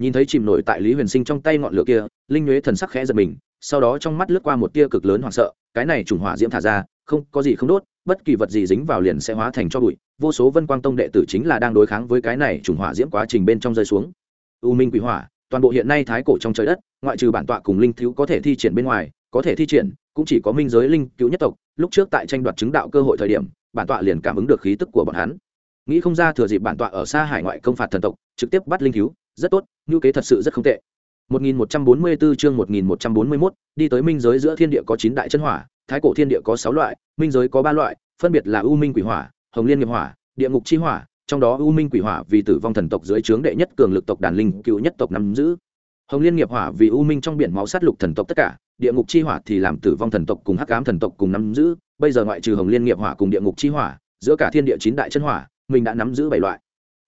nhìn thấy chìm nổi tại lý huyền sinh trong tay ngọn lửa kia, linh nhuế thần sắc khẽ giật mình, sau đó trong mắt lướt qua một tia cực lớn hoảng sợ, cái này trùng hỏa diễm thả ra, không, có gì không đốt, bất kỳ vật gì dính vào liền sẽ hóa thành cho bụi, vô số vân quang tông đệ tử chính là đang đối kháng với cái này trùng hỏa diễm quá trình bên trong rơi xuống. U minh quỷ hỏa, toàn bộ hiện nay thái cổ trong trời đất, ngoại trừ bản tọa cùng linh thiếu có thể thi triển bên ngoài, có thể thi triển, cũng chỉ có minh giới linh cứu nhất tộc, lúc trước tại tranh đoạt chứng đạo cơ hội thời điểm, bản tọa liền cảm ứng được khí tức của bọn hắn. Nghĩ không ra thừa dịp bản tọa ở xa hải ngoại công phạt thần tộc, trực tiếp bắt linh cứu rất tốt ngữ kế thật sự rất không tệ 1144 chương 1141, đi tới minh giới giữa thiên địa có 9 đại chân hỏa, thái cổ thiên địa có 6 loại, minh giới có 3 loại, phân biệt là u minh quỷ hỏa, hồng liên nghiệp hỏa, địa ngục chi hỏa, trong đó u minh quỷ hỏa vì tử vong thần tộc dưới trướng đệ nhất cường lực tộc đàn linh cựu nhất tộc nắm giữ. Hồng liên nghiệp hỏa vì u minh trong biển máu sát lục thần tộc tất cả, địa ngục chi hỏa thì làm tử vong thần tộc cùng hắc ám thần tộc cùng nắm giữ, bây giờ ngoại trừ hồng liên nghiệp hỏa cùng địa ngục chi hỏa, giữa cả thiên địa 9 đại chân hỏa, mình đã nắm giữ 7 loại.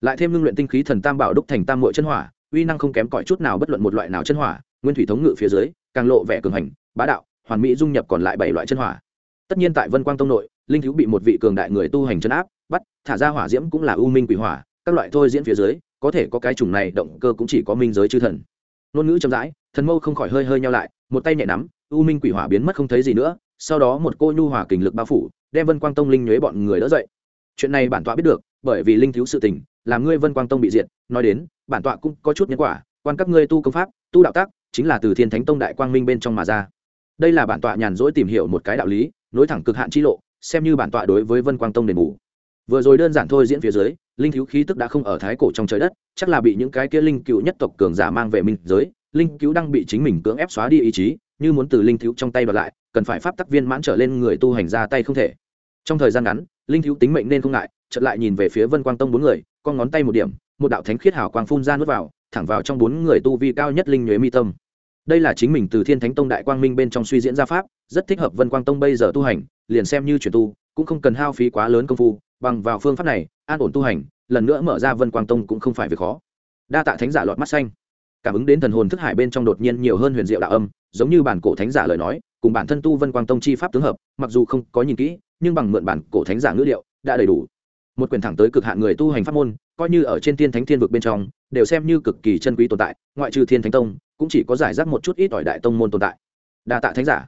Lại thêm ngưng luyện tinh khí thần tam bảo đúc thành tam mội chân hỏa, uy năng không kém cỏi chút nào bất luận một loại nào chân hỏa nguyên thủy thống ngự phía dưới càng lộ vẻ cường hành bá đạo hoàn mỹ dung nhập còn lại bảy loại chân hỏa. Tất nhiên tại vân quang tông nội linh thiếu bị một vị cường đại người tu hành chân áp bắt thả ra hỏa diễm cũng là u minh quỷ hỏa các loại thôi diễn phía dưới có thể có cái chủng này động cơ cũng chỉ có minh giới chư thần. Ngôn ngữ chậm rãi thần mâu không khỏi hơi hơi nhau lại một tay nhẹ nắm u minh quỷ hỏa biến mất không thấy gì nữa sau đó một cô nhu hỏa kình lực bao phủ đem vân quang tông linh nhuế bọn người đỡ dậy. Chuyện này bản tọa biết được bởi vì linh thiếu sự tình làm ngươi vân quang tông bị diệt, nói đến, bản tọa cũng có chút nhân quả, quan các ngươi tu công pháp, tu đạo tác, chính là từ thiên thánh tông đại quang minh bên trong mà ra. Đây là bản tọa nhàn rỗi tìm hiểu một cái đạo lý, nối thẳng cực hạn chi lộ, xem như bản tọa đối với vân quang tông đền bù. Vừa rồi đơn giản thôi diễn phía dưới, linh cứu khí tức đã không ở thái cổ trong trời đất, chắc là bị những cái kia linh cựu nhất tộc cường giả mang về minh giới, linh cứu đang bị chính mình cưỡng ép xóa đi ý chí, như muốn từ linh cứu trong tay đoạt lại, cần phải pháp tắc viên mãn trở lên người tu hành ra tay không thể. Trong thời gian ngắn, linh cứu tính mệnh nên không ngại chợt lại nhìn về phía vân quang tông bốn người, con ngón tay một điểm, một đạo thánh khiết hào quang phun ra nuốt vào, thẳng vào trong bốn người tu vi cao nhất linh nhuế mi tâm. Đây là chính mình từ thiên thánh tông đại quang minh bên trong suy diễn ra pháp, rất thích hợp vân quang tông bây giờ tu hành, liền xem như chuyển tu, cũng không cần hao phí quá lớn công phu, bằng vào phương pháp này, an ổn tu hành, lần nữa mở ra vân quang tông cũng không phải việc khó. Đa tạ thánh giả lọt mắt xanh. Cảm ứng đến thần hồn thức hải bên trong đột nhiên nhiều hơn huyền diệu đạo âm, giống như bản cổ thánh giả lời nói, cùng bản thân tu vân quang tông chi pháp tướng hợp, mặc dù không có nhìn kỹ, nhưng bằng mượn bản cổ thánh giả ngữ điệu đã đầy đủ một quyền thẳng tới cực hạn người tu hành pháp môn, coi như ở trên thiên thánh thiên vực bên trong, đều xem như cực kỳ chân quý tồn tại, ngoại trừ thiên thánh tông, cũng chỉ có giải rác một chút ít ỏi đại tông môn tồn tại. Đa tạ thánh giả.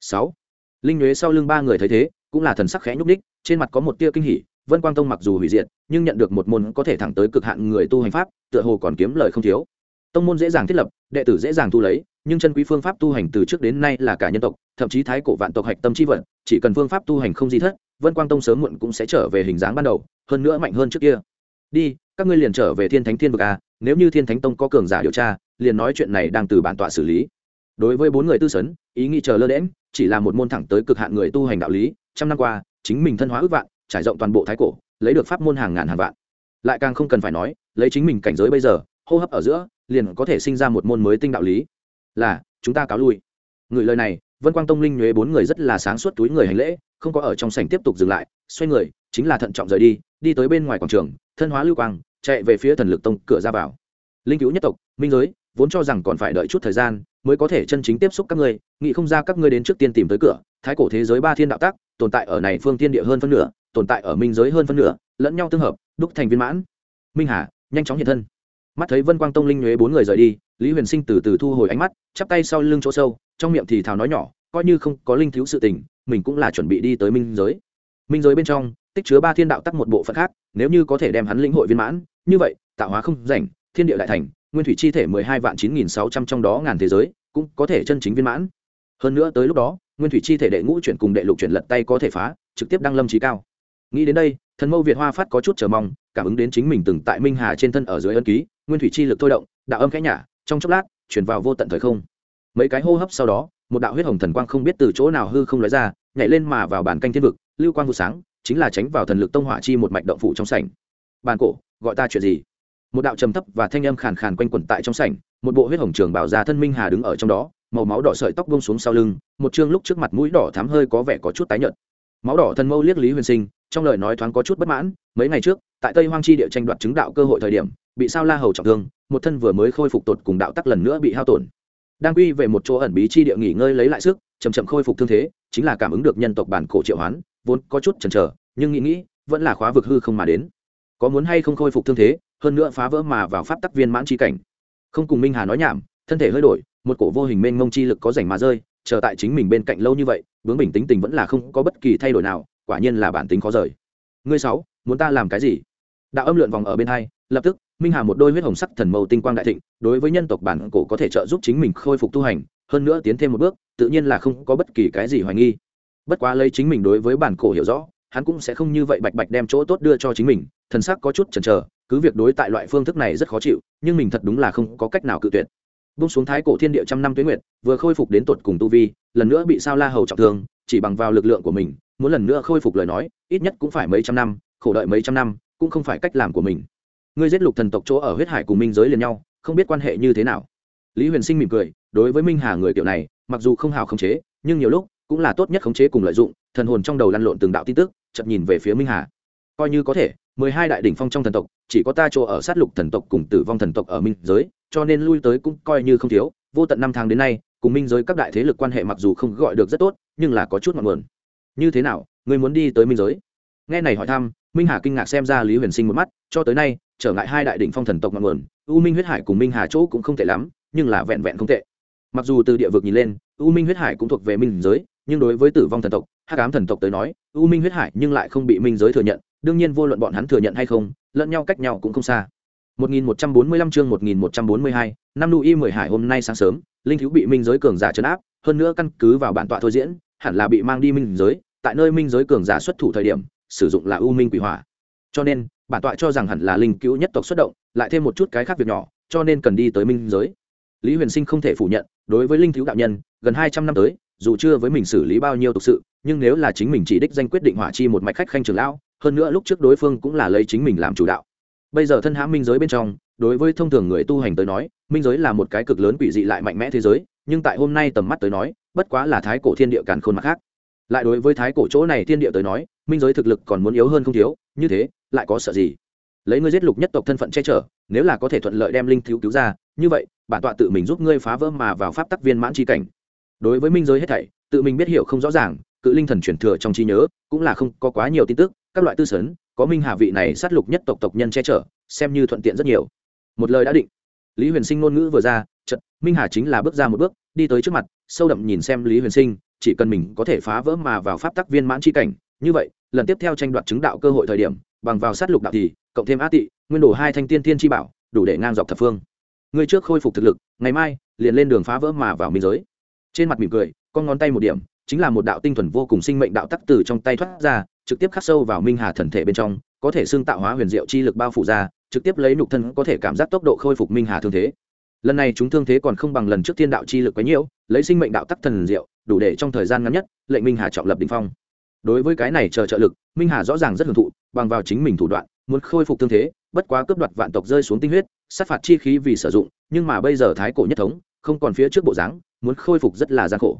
Sáu. Linh nhuế sau lưng ba người thấy thế, cũng là thần sắc khẽ nhúc ních trên mặt có một tia kinh hỉ, vân quang tông mặc dù hủy diệt, nhưng nhận được một môn có thể thẳng tới cực hạn người tu hành pháp, tựa hồ còn kiếm lời không thiếu. Tông môn dễ dàng thiết lập, đệ tử dễ dàng thu lấy, nhưng chân quý phương pháp tu hành từ trước đến nay là cả nhân tộc, thậm chí thái cổ vạn tộc hạch tâm c h i vận, chỉ cần phương pháp tu hành không di thất vân quang tông sớm muộn cũng sẽ trở về hình dáng ban đầu, hơn nữa mạnh hơn trước kia. Đi, các ngươi liền trở về thiên thánh thiên vực à nếu như thiên thánh tông có cường giả điều tra, liền nói chuyện này đang từ bản tọa xử lý. Đối với bốn người tư sấn, ý nghĩ chờ lơ đễm chỉ là một môn thẳng tới cực hạn người tu hành đạo lý, trăm năm qua, chính mình thân hóa ước vạn, trải rộng toàn bộ thái cổ, lấy được pháp môn hàng ngàn hàng vạn. Lại càng không cần phải nói, lấy chính mình cảnh giới bây giờ, hô hấp ở giữa, liền có thể sinh ra một môn mới tinh đạo lý. Là, chúng ta cáo lui. Người lời này vân quang tông linh nhuế bốn người rất là sáng suốt túi người hành lễ, không có ở trong sảnh tiếp tục dừng lại, xoay người, chính là thận trọng rời đi đi tới bên ngoài quảng trường, thân hóa lưu quang, chạy về phía thần lực tông cửa ra vào. Linh cứu nhất tộc, minh giới, vốn cho rằng còn phải đợi chút thời gian mới có thể chân chính tiếp xúc các ngươi, nghĩ không ra các ngươi đến trước tiên tìm tới cửa, thái cổ thế giới ba thiên đạo tác tồn tại ở này phương tiên địa hơn phân nửa, tồn tại ở minh giới hơn phân nửa, lẫn nhau tương hợp, đúc thành viên mãn. Minh hà, nhanh chóng hiện thân. Mắt thấy vân quang tông linh nhuế bốn người rời đi, lý huyền sinh từ từ thu hồi ánh mắt, chắp tay sau lưng chỗ sâu trong miệng thì thào nói nhỏ, coi như không có linh thiếu sự tình, mình cũng là chuẩn bị đi tới minh giới. Minh giới bên trong, tích chứa ba thiên đạo tắc một bộ phận khác, nếu như có thể đem hắn lĩnh hội viên mãn, như vậy, tạo hóa không rảnh, thiên địa đại thành, nguyên thủy chi thể mười hai vạn chín nghìn sáu trăm trong đó ngàn thế giới, cũng có thể chân chính viên mãn. Hơn nữa tới lúc đó, nguyên thủy chi thể đệ ngũ chuyển cùng đệ lục chuyển lật tay có thể phá, trực tiếp đăng lâm trí cao. Nghĩ đến đây, thần mâu việt hoa phát có chút chờ mong, cảm ứng đến chính mình từng tại minh hà trên thân ở dưới ân ký, nguyên thủy chi lực thôi động, đạo âm khẽ nhả, trong chốc lát, chuyển vào vô tận thời không mấy cái hô hấp sau đó, một đạo huyết hồng thần quang không biết từ chỗ nào hư không nói ra, nhảy lên mà vào bản canh thiên vực, lưu quang vụ sáng, chính là tránh vào thần lực tông hỏa chi một mạch động phủ trong sảnh. Bàn cổ, gọi ta chuyện gì? Một đạo trầm thấp và thanh âm khàn khàn quanh quẩn tại trong sảnh, một bộ huyết hồng trường bảo ra thân minh hà đứng ở trong đó, màu máu đỏ sợi tóc bông xuống sau lưng, một chương lúc trước mặt mũi đỏ thám hơi có vẻ có chút tái nhợt. Máu đỏ thân mâu liếc lý huyền sinh, trong lời nói thoáng có chút bất mãn, mấy ngày trước, tại tây hoang chi địa tranh đoạt chứng đạo cơ hội thời điểm, bị sao la hầu trọng thương, một thân vừa mới khôi phục tột cùng đạo tắc lần nữa bị hao tổn đang quy về một chỗ ẩn bí chi địa nghỉ ngơi lấy lại sức chầm chậm khôi phục thương thế, chính là cảm ứng được nhân tộc bản cổ triệu hoán, vốn có chút chần chờ, nhưng nghĩ nghĩ, vẫn là khóa vực hư không mà đến. Có muốn hay không khôi phục thương thế, hơn nữa phá vỡ mà vào pháp tắc viên mãn chi cảnh. Không cùng minh hà nói nhảm, thân thể hơi đổi, một cổ vô hình mênh mông chi lực có rảnh mà rơi, chờ tại chính mình bên cạnh lâu như vậy bướng bình tính tình vẫn là không có bất kỳ thay đổi nào, quả nhiên là bản tính khó rời. Ngươi sáu, muốn ta làm cái gì? Đạo âm lượn vòng ở bên hai, lập tức minh hà một đôi huyết hồng sắc thần mâu tinh quang đại thịnh, đối với nhân tộc bản cổ có thể trợ giúp chính mình khôi phục tu hành, hơn nữa tiến thêm một bước, tự nhiên là không có bất kỳ cái gì hoài nghi. Bất quá lấy chính mình đối với bản cổ hiểu rõ, hắn cũng sẽ không như vậy bạch bạch đem chỗ tốt đưa cho chính mình, thần sắc có chút chần chờ, cứ việc đối tại loại phương thức này rất khó chịu, nhưng mình thật đúng là không có cách nào cự tuyệt. Bung xuống thái cổ thiên địa trăm năm tuyến nguyệt, vừa khôi phục đến tột cùng tu vi, lần nữa bị sao la hầu trọng thương, chỉ bằng vào lực lượng của mình, muốn lần nữa khôi phục lời nói, ít nhất cũng phải mấy trăm năm, khổ đợi mấy trăm năm, cũng không phải cách làm của mình ngươi giết lục thần tộc chỗ ở huyết hải cùng minh giới liền nhau, không biết quan hệ như thế nào. Lý huyền sinh mỉm cười, đối với minh hà người tiểu này, mặc dù không hào khống chế, nhưng nhiều lúc cũng là tốt nhất khống chế cùng lợi dụng, thần hồn trong đầu lăn lộn từng đạo tin tức chậm nhìn về phía minh hà. Coi như có thể, mười hai đại đỉnh phong trong thần tộc, chỉ có ta chỗ ở sát lục thần tộc cùng tử vong thần tộc ở minh giới, cho nên lui tới cũng coi như không thiếu, vô tận năm tháng đến nay, cùng minh giới các đại thế lực quan hệ mặc dù không gọi được rất tốt, nhưng là có chút ngọn nguồn. Như thế nào, ngươi muốn đi tới minh giới? Nghe này hỏi thăm minh hà kinh ngạc xem ra lý huyền sinh một mắt cho tới nay trở ngại hai đại đ ỉ n h phong thần tộc ngọn nguồn u minh huyết hải cùng minh hà chỗ cũng không tệ lắm nhưng là vẹn vẹn không tệ. Mặc dù từ địa vực nhìn lên u minh huyết hải cũng thuộc về minh giới nhưng đối với tử vong thần tộc hắc ám thần tộc tới nói u minh huyết hải nhưng lại không bị minh giới thừa nhận đương nhiên vô luận bọn hắn thừa nhận hay không lẫn nhau cách nhau cũng không xa. 1145 chương 1142, năm nu y 10 hải hôm nay sáng sớm, linh thiếu bị minh giới cường giả trấn áp, hơn nữa căn cứ vào bản tọa thôi diễn, hẳn là bị mang đi minh giới, tại nơi minh giới cường giả xuất thủ thời điểm, sử dụng là u minh quỷ hỏa. Cho nên, bản tọa cho rằng hẳn là linh cứu nhất tộc xuất động, lại thêm một chút cái khác việc nhỏ, cho nên cần đi tới minh giới. Lý Huyền Sinh không thể phủ nhận, đối với linh thiếu đạo nhân, gần 200 năm tới, dù chưa với mình xử lý bao nhiêu tục sự, nhưng nếu là chính mình chỉ đích danh quyết định hỏa chi một mạch khách khanh trường lão, hơn nữa lúc trước đối phương cũng là lấy chính mình làm chủ đạo bây giờ thân hãm minh giới bên trong đối với thông thường người tu hành tới nói minh giới là một cái cực lớn quỷ dị lại mạnh mẽ thế giới nhưng tại hôm nay tầm mắt tới nói bất quá là thái cổ thiên địa càn khôn mặt khác lại đối với thái cổ chỗ này thiên địa tới nói minh giới thực lực còn muốn yếu hơn không thiếu, như thế, lại có sợ gì? Lấy ngươi giết lục nhất tộc thân phận che chở, nếu là có thể thuận lợi đem linh thiếu cứu ra, như vậy, bản tọa tự mình giúp ngươi phá vỡ mà vào pháp tắc viên mãn tri cảnh. Đối với minh giới hết thảy, tự mình biết hiểu không rõ ràng, cự linh thần chuyển thừa trong trí nhớ, cũng là không có quá nhiều tin tức, các loại tư sấn, có minh hà vị này sát lục nhất tộc tộc nhân che chở, xem như thuận tiện rất nhiều. Một lời đã định, lý huyền sinh ngôn ngữ vừa ra trận minh hà chính là bước ra một bước, đi tới trước mặt, sâu đậm nhìn xem lý huyền sinh, chỉ cần mình có thể phá vỡ mà vào pháp tắc viên mãn c cảnh như vậy, lần tiếp theo tranh đoạt chứng đạo cơ hội thời điểm, bằng vào sát lục đạo thì, cộng thêm á tị, nguyên đồ hai thanh tiên tiên chi bảo, đủ để ngang dọc thập phương. Ngươi trước khôi phục thực lực, ngày mai, liền lên đường phá vỡ mà vào minh giới. Trên mặt mỉm cười, con ngón tay một điểm, chính là một đạo tinh thuần vô cùng sinh mệnh đạo tắc từ trong tay thoát ra, trực tiếp khắc sâu vào minh hà thần thể bên trong, có thể xương tạo hóa huyền diệu chi lực bao phủ ra, trực tiếp lấy nục thân có thể cảm giác tốc độ khôi phục minh hà thương thế. Lần này chúng thương thế còn không bằng lần trước thiên đạo chi lực quấy nhiễu lấy sinh mệnh đạo tắc thần diệu, đủ để trong thời gian ngắn nhất, lệnh minh hà trọng lập đình phong đối với cái này chờ trợ lực, minh hà rõ ràng rất hưởng thụ, bằng vào chính mình thủ đoạn, muốn khôi phục tương thế, bất quá cướp đoạt vạn tộc rơi xuống tinh huyết, sát phạt chi khí vì sử dụng, nhưng mà bây giờ thái cổ nhất thống, không còn phía trước bộ dáng, muốn khôi phục rất là gian khổ.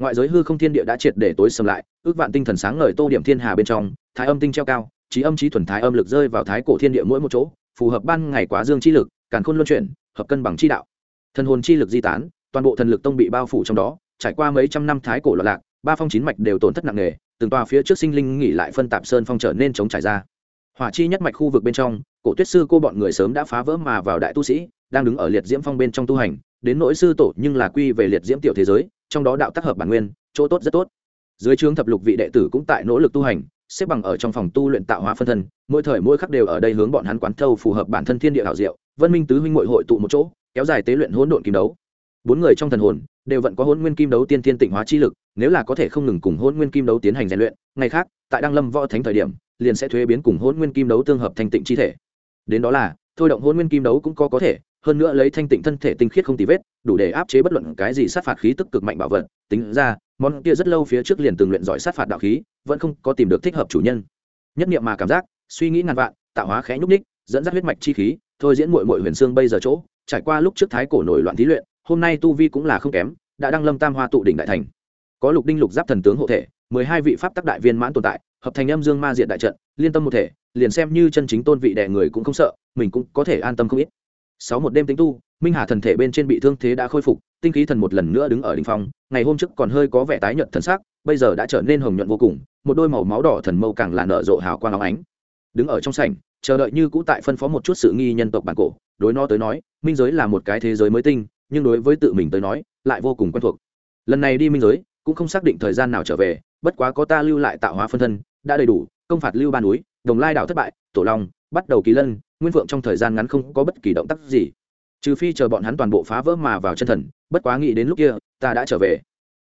Ngoại giới hư không thiên địa đã triệt để tối sầm lại, ước vạn tinh thần sáng ngời tô điểm thiên hà bên trong, thái âm tinh treo cao, trí âm trí thuần thái âm lực rơi vào thái cổ thiên địa mỗi một chỗ, phù hợp ban ngày quá dương chi lực, càn khôn luân chuyển, hợp cân bằng chi đạo. Thần hồn chi lực di tán, toàn bộ thần lực tông bị bao phủ trong đó, trải qua mấy trăm năm thái cổ loạn lạc ba phong chín mạch đều tổn thất nặng nề, từng tòa phía trước sinh linh nghỉ lại phân tạp sơn phong trở nên chống trải ra. Hỏa chi nhất mạch khu vực bên trong, cổ tuyết sư cô bọn người sớm đã phá vỡ mà vào đại tu sĩ, đang đứng ở liệt diễm phong bên trong tu hành, đến nỗi sư tổ nhưng là quy về liệt diễm tiểu thế giới, trong đó đạo tác hợp bản nguyên, chỗ tốt rất tốt. Dưới trướng thập lục vị đệ tử cũng tại nỗ lực tu hành, xếp bằng ở trong phòng tu luyện tạo hóa phân thân, mỗi thời mỗi khắc đều ở đây hướng bọn hắn quán thâu phù hợp bản thân thiên địa hảo diệu. Vân minh tứ huynh hội hội tụ một chỗ, kéo dài tế luyện hỗn độn kim đấu. Bốn người trong thần hồn đều vẫn có hôn nguyên kim đấu tiên thiên tịnh hóa chi lực, nếu là có thể không ngừng cùng hôn nguyên kim đấu tiến hành rèn luyện, ngày khác, tại đăng lâm võ thánh thời điểm, liền sẽ thuế biến cùng hôn nguyên kim đấu tương hợp thành tịnh chi thể. Đến đó là, thôi động hôn nguyên kim đấu cũng có có thể, hơn nữa lấy thanh tịnh thân thể tinh khiết không tì vết, đủ để áp chế bất luận cái gì sát phạt khí tức cực mạnh bảo vật, tính ra, món kia rất lâu phía trước liền từng luyện giỏi sát phạt đạo khí, vẫn không có tìm được thích hợp chủ nhân. Nhất niệm mà cảm giác, suy nghĩ ngàn vạn, tạo hóa khẽ nhúc ních dẫn dắt huyết mạch chi khí, thôi diễn mội mội huyền xương bây giờ chỗ, trải qua lúc trước thái cổ nổi loạn thí luyện hôm nay tu vi cũng là không kém, đã đăng lâm tam hoa tụ đỉnh đại thành. Có lục đinh lục giáp thần tướng hộ thể, mười hai vị pháp tắc đại viên mãn tồn tại, hợp thành âm dương ma diện đại trận, liên tâm một thể, liền xem như chân chính tôn vị đẻ người cũng không sợ, mình cũng có thể an tâm không ít. Sáu một đêm tính tu, minh hà thần thể bên trên bị thương thế đã khôi phục, tinh khí thần một lần nữa đứng ở đ ỉ n h phong, ngày hôm trước còn hơi có vẻ tái nhuận thần sắc, bây giờ đã trở nên hồng nhuận vô cùng, một đôi màu máu đỏ thần mâu càng là nở rộ hào quang óng ánh. Đứng ở trong sảnh, chờ đợi như cũ tại phân phó một chút sự nghi nhân tộc bản cổ, đối nó tới nói, minh giới là một cái thế giới mới tinh nhưng đối với tự mình tới nói, lại vô cùng quen thuộc. Lần này đi minh giới, cũng không xác định thời gian nào trở về, bất quá có ta lưu lại tạo hóa phân thân, đã đầy đủ, công phạt lưu ba núi, đồng lai đảo thất bại, tổ long, bắt đầu kỳ lân, nguyên vượng trong thời gian ngắn không có bất kỳ động tác gì. Trừ phi chờ bọn hắn toàn bộ phá vỡ mà vào chân thần, bất quá nghĩ đến lúc kia, ta đã trở về.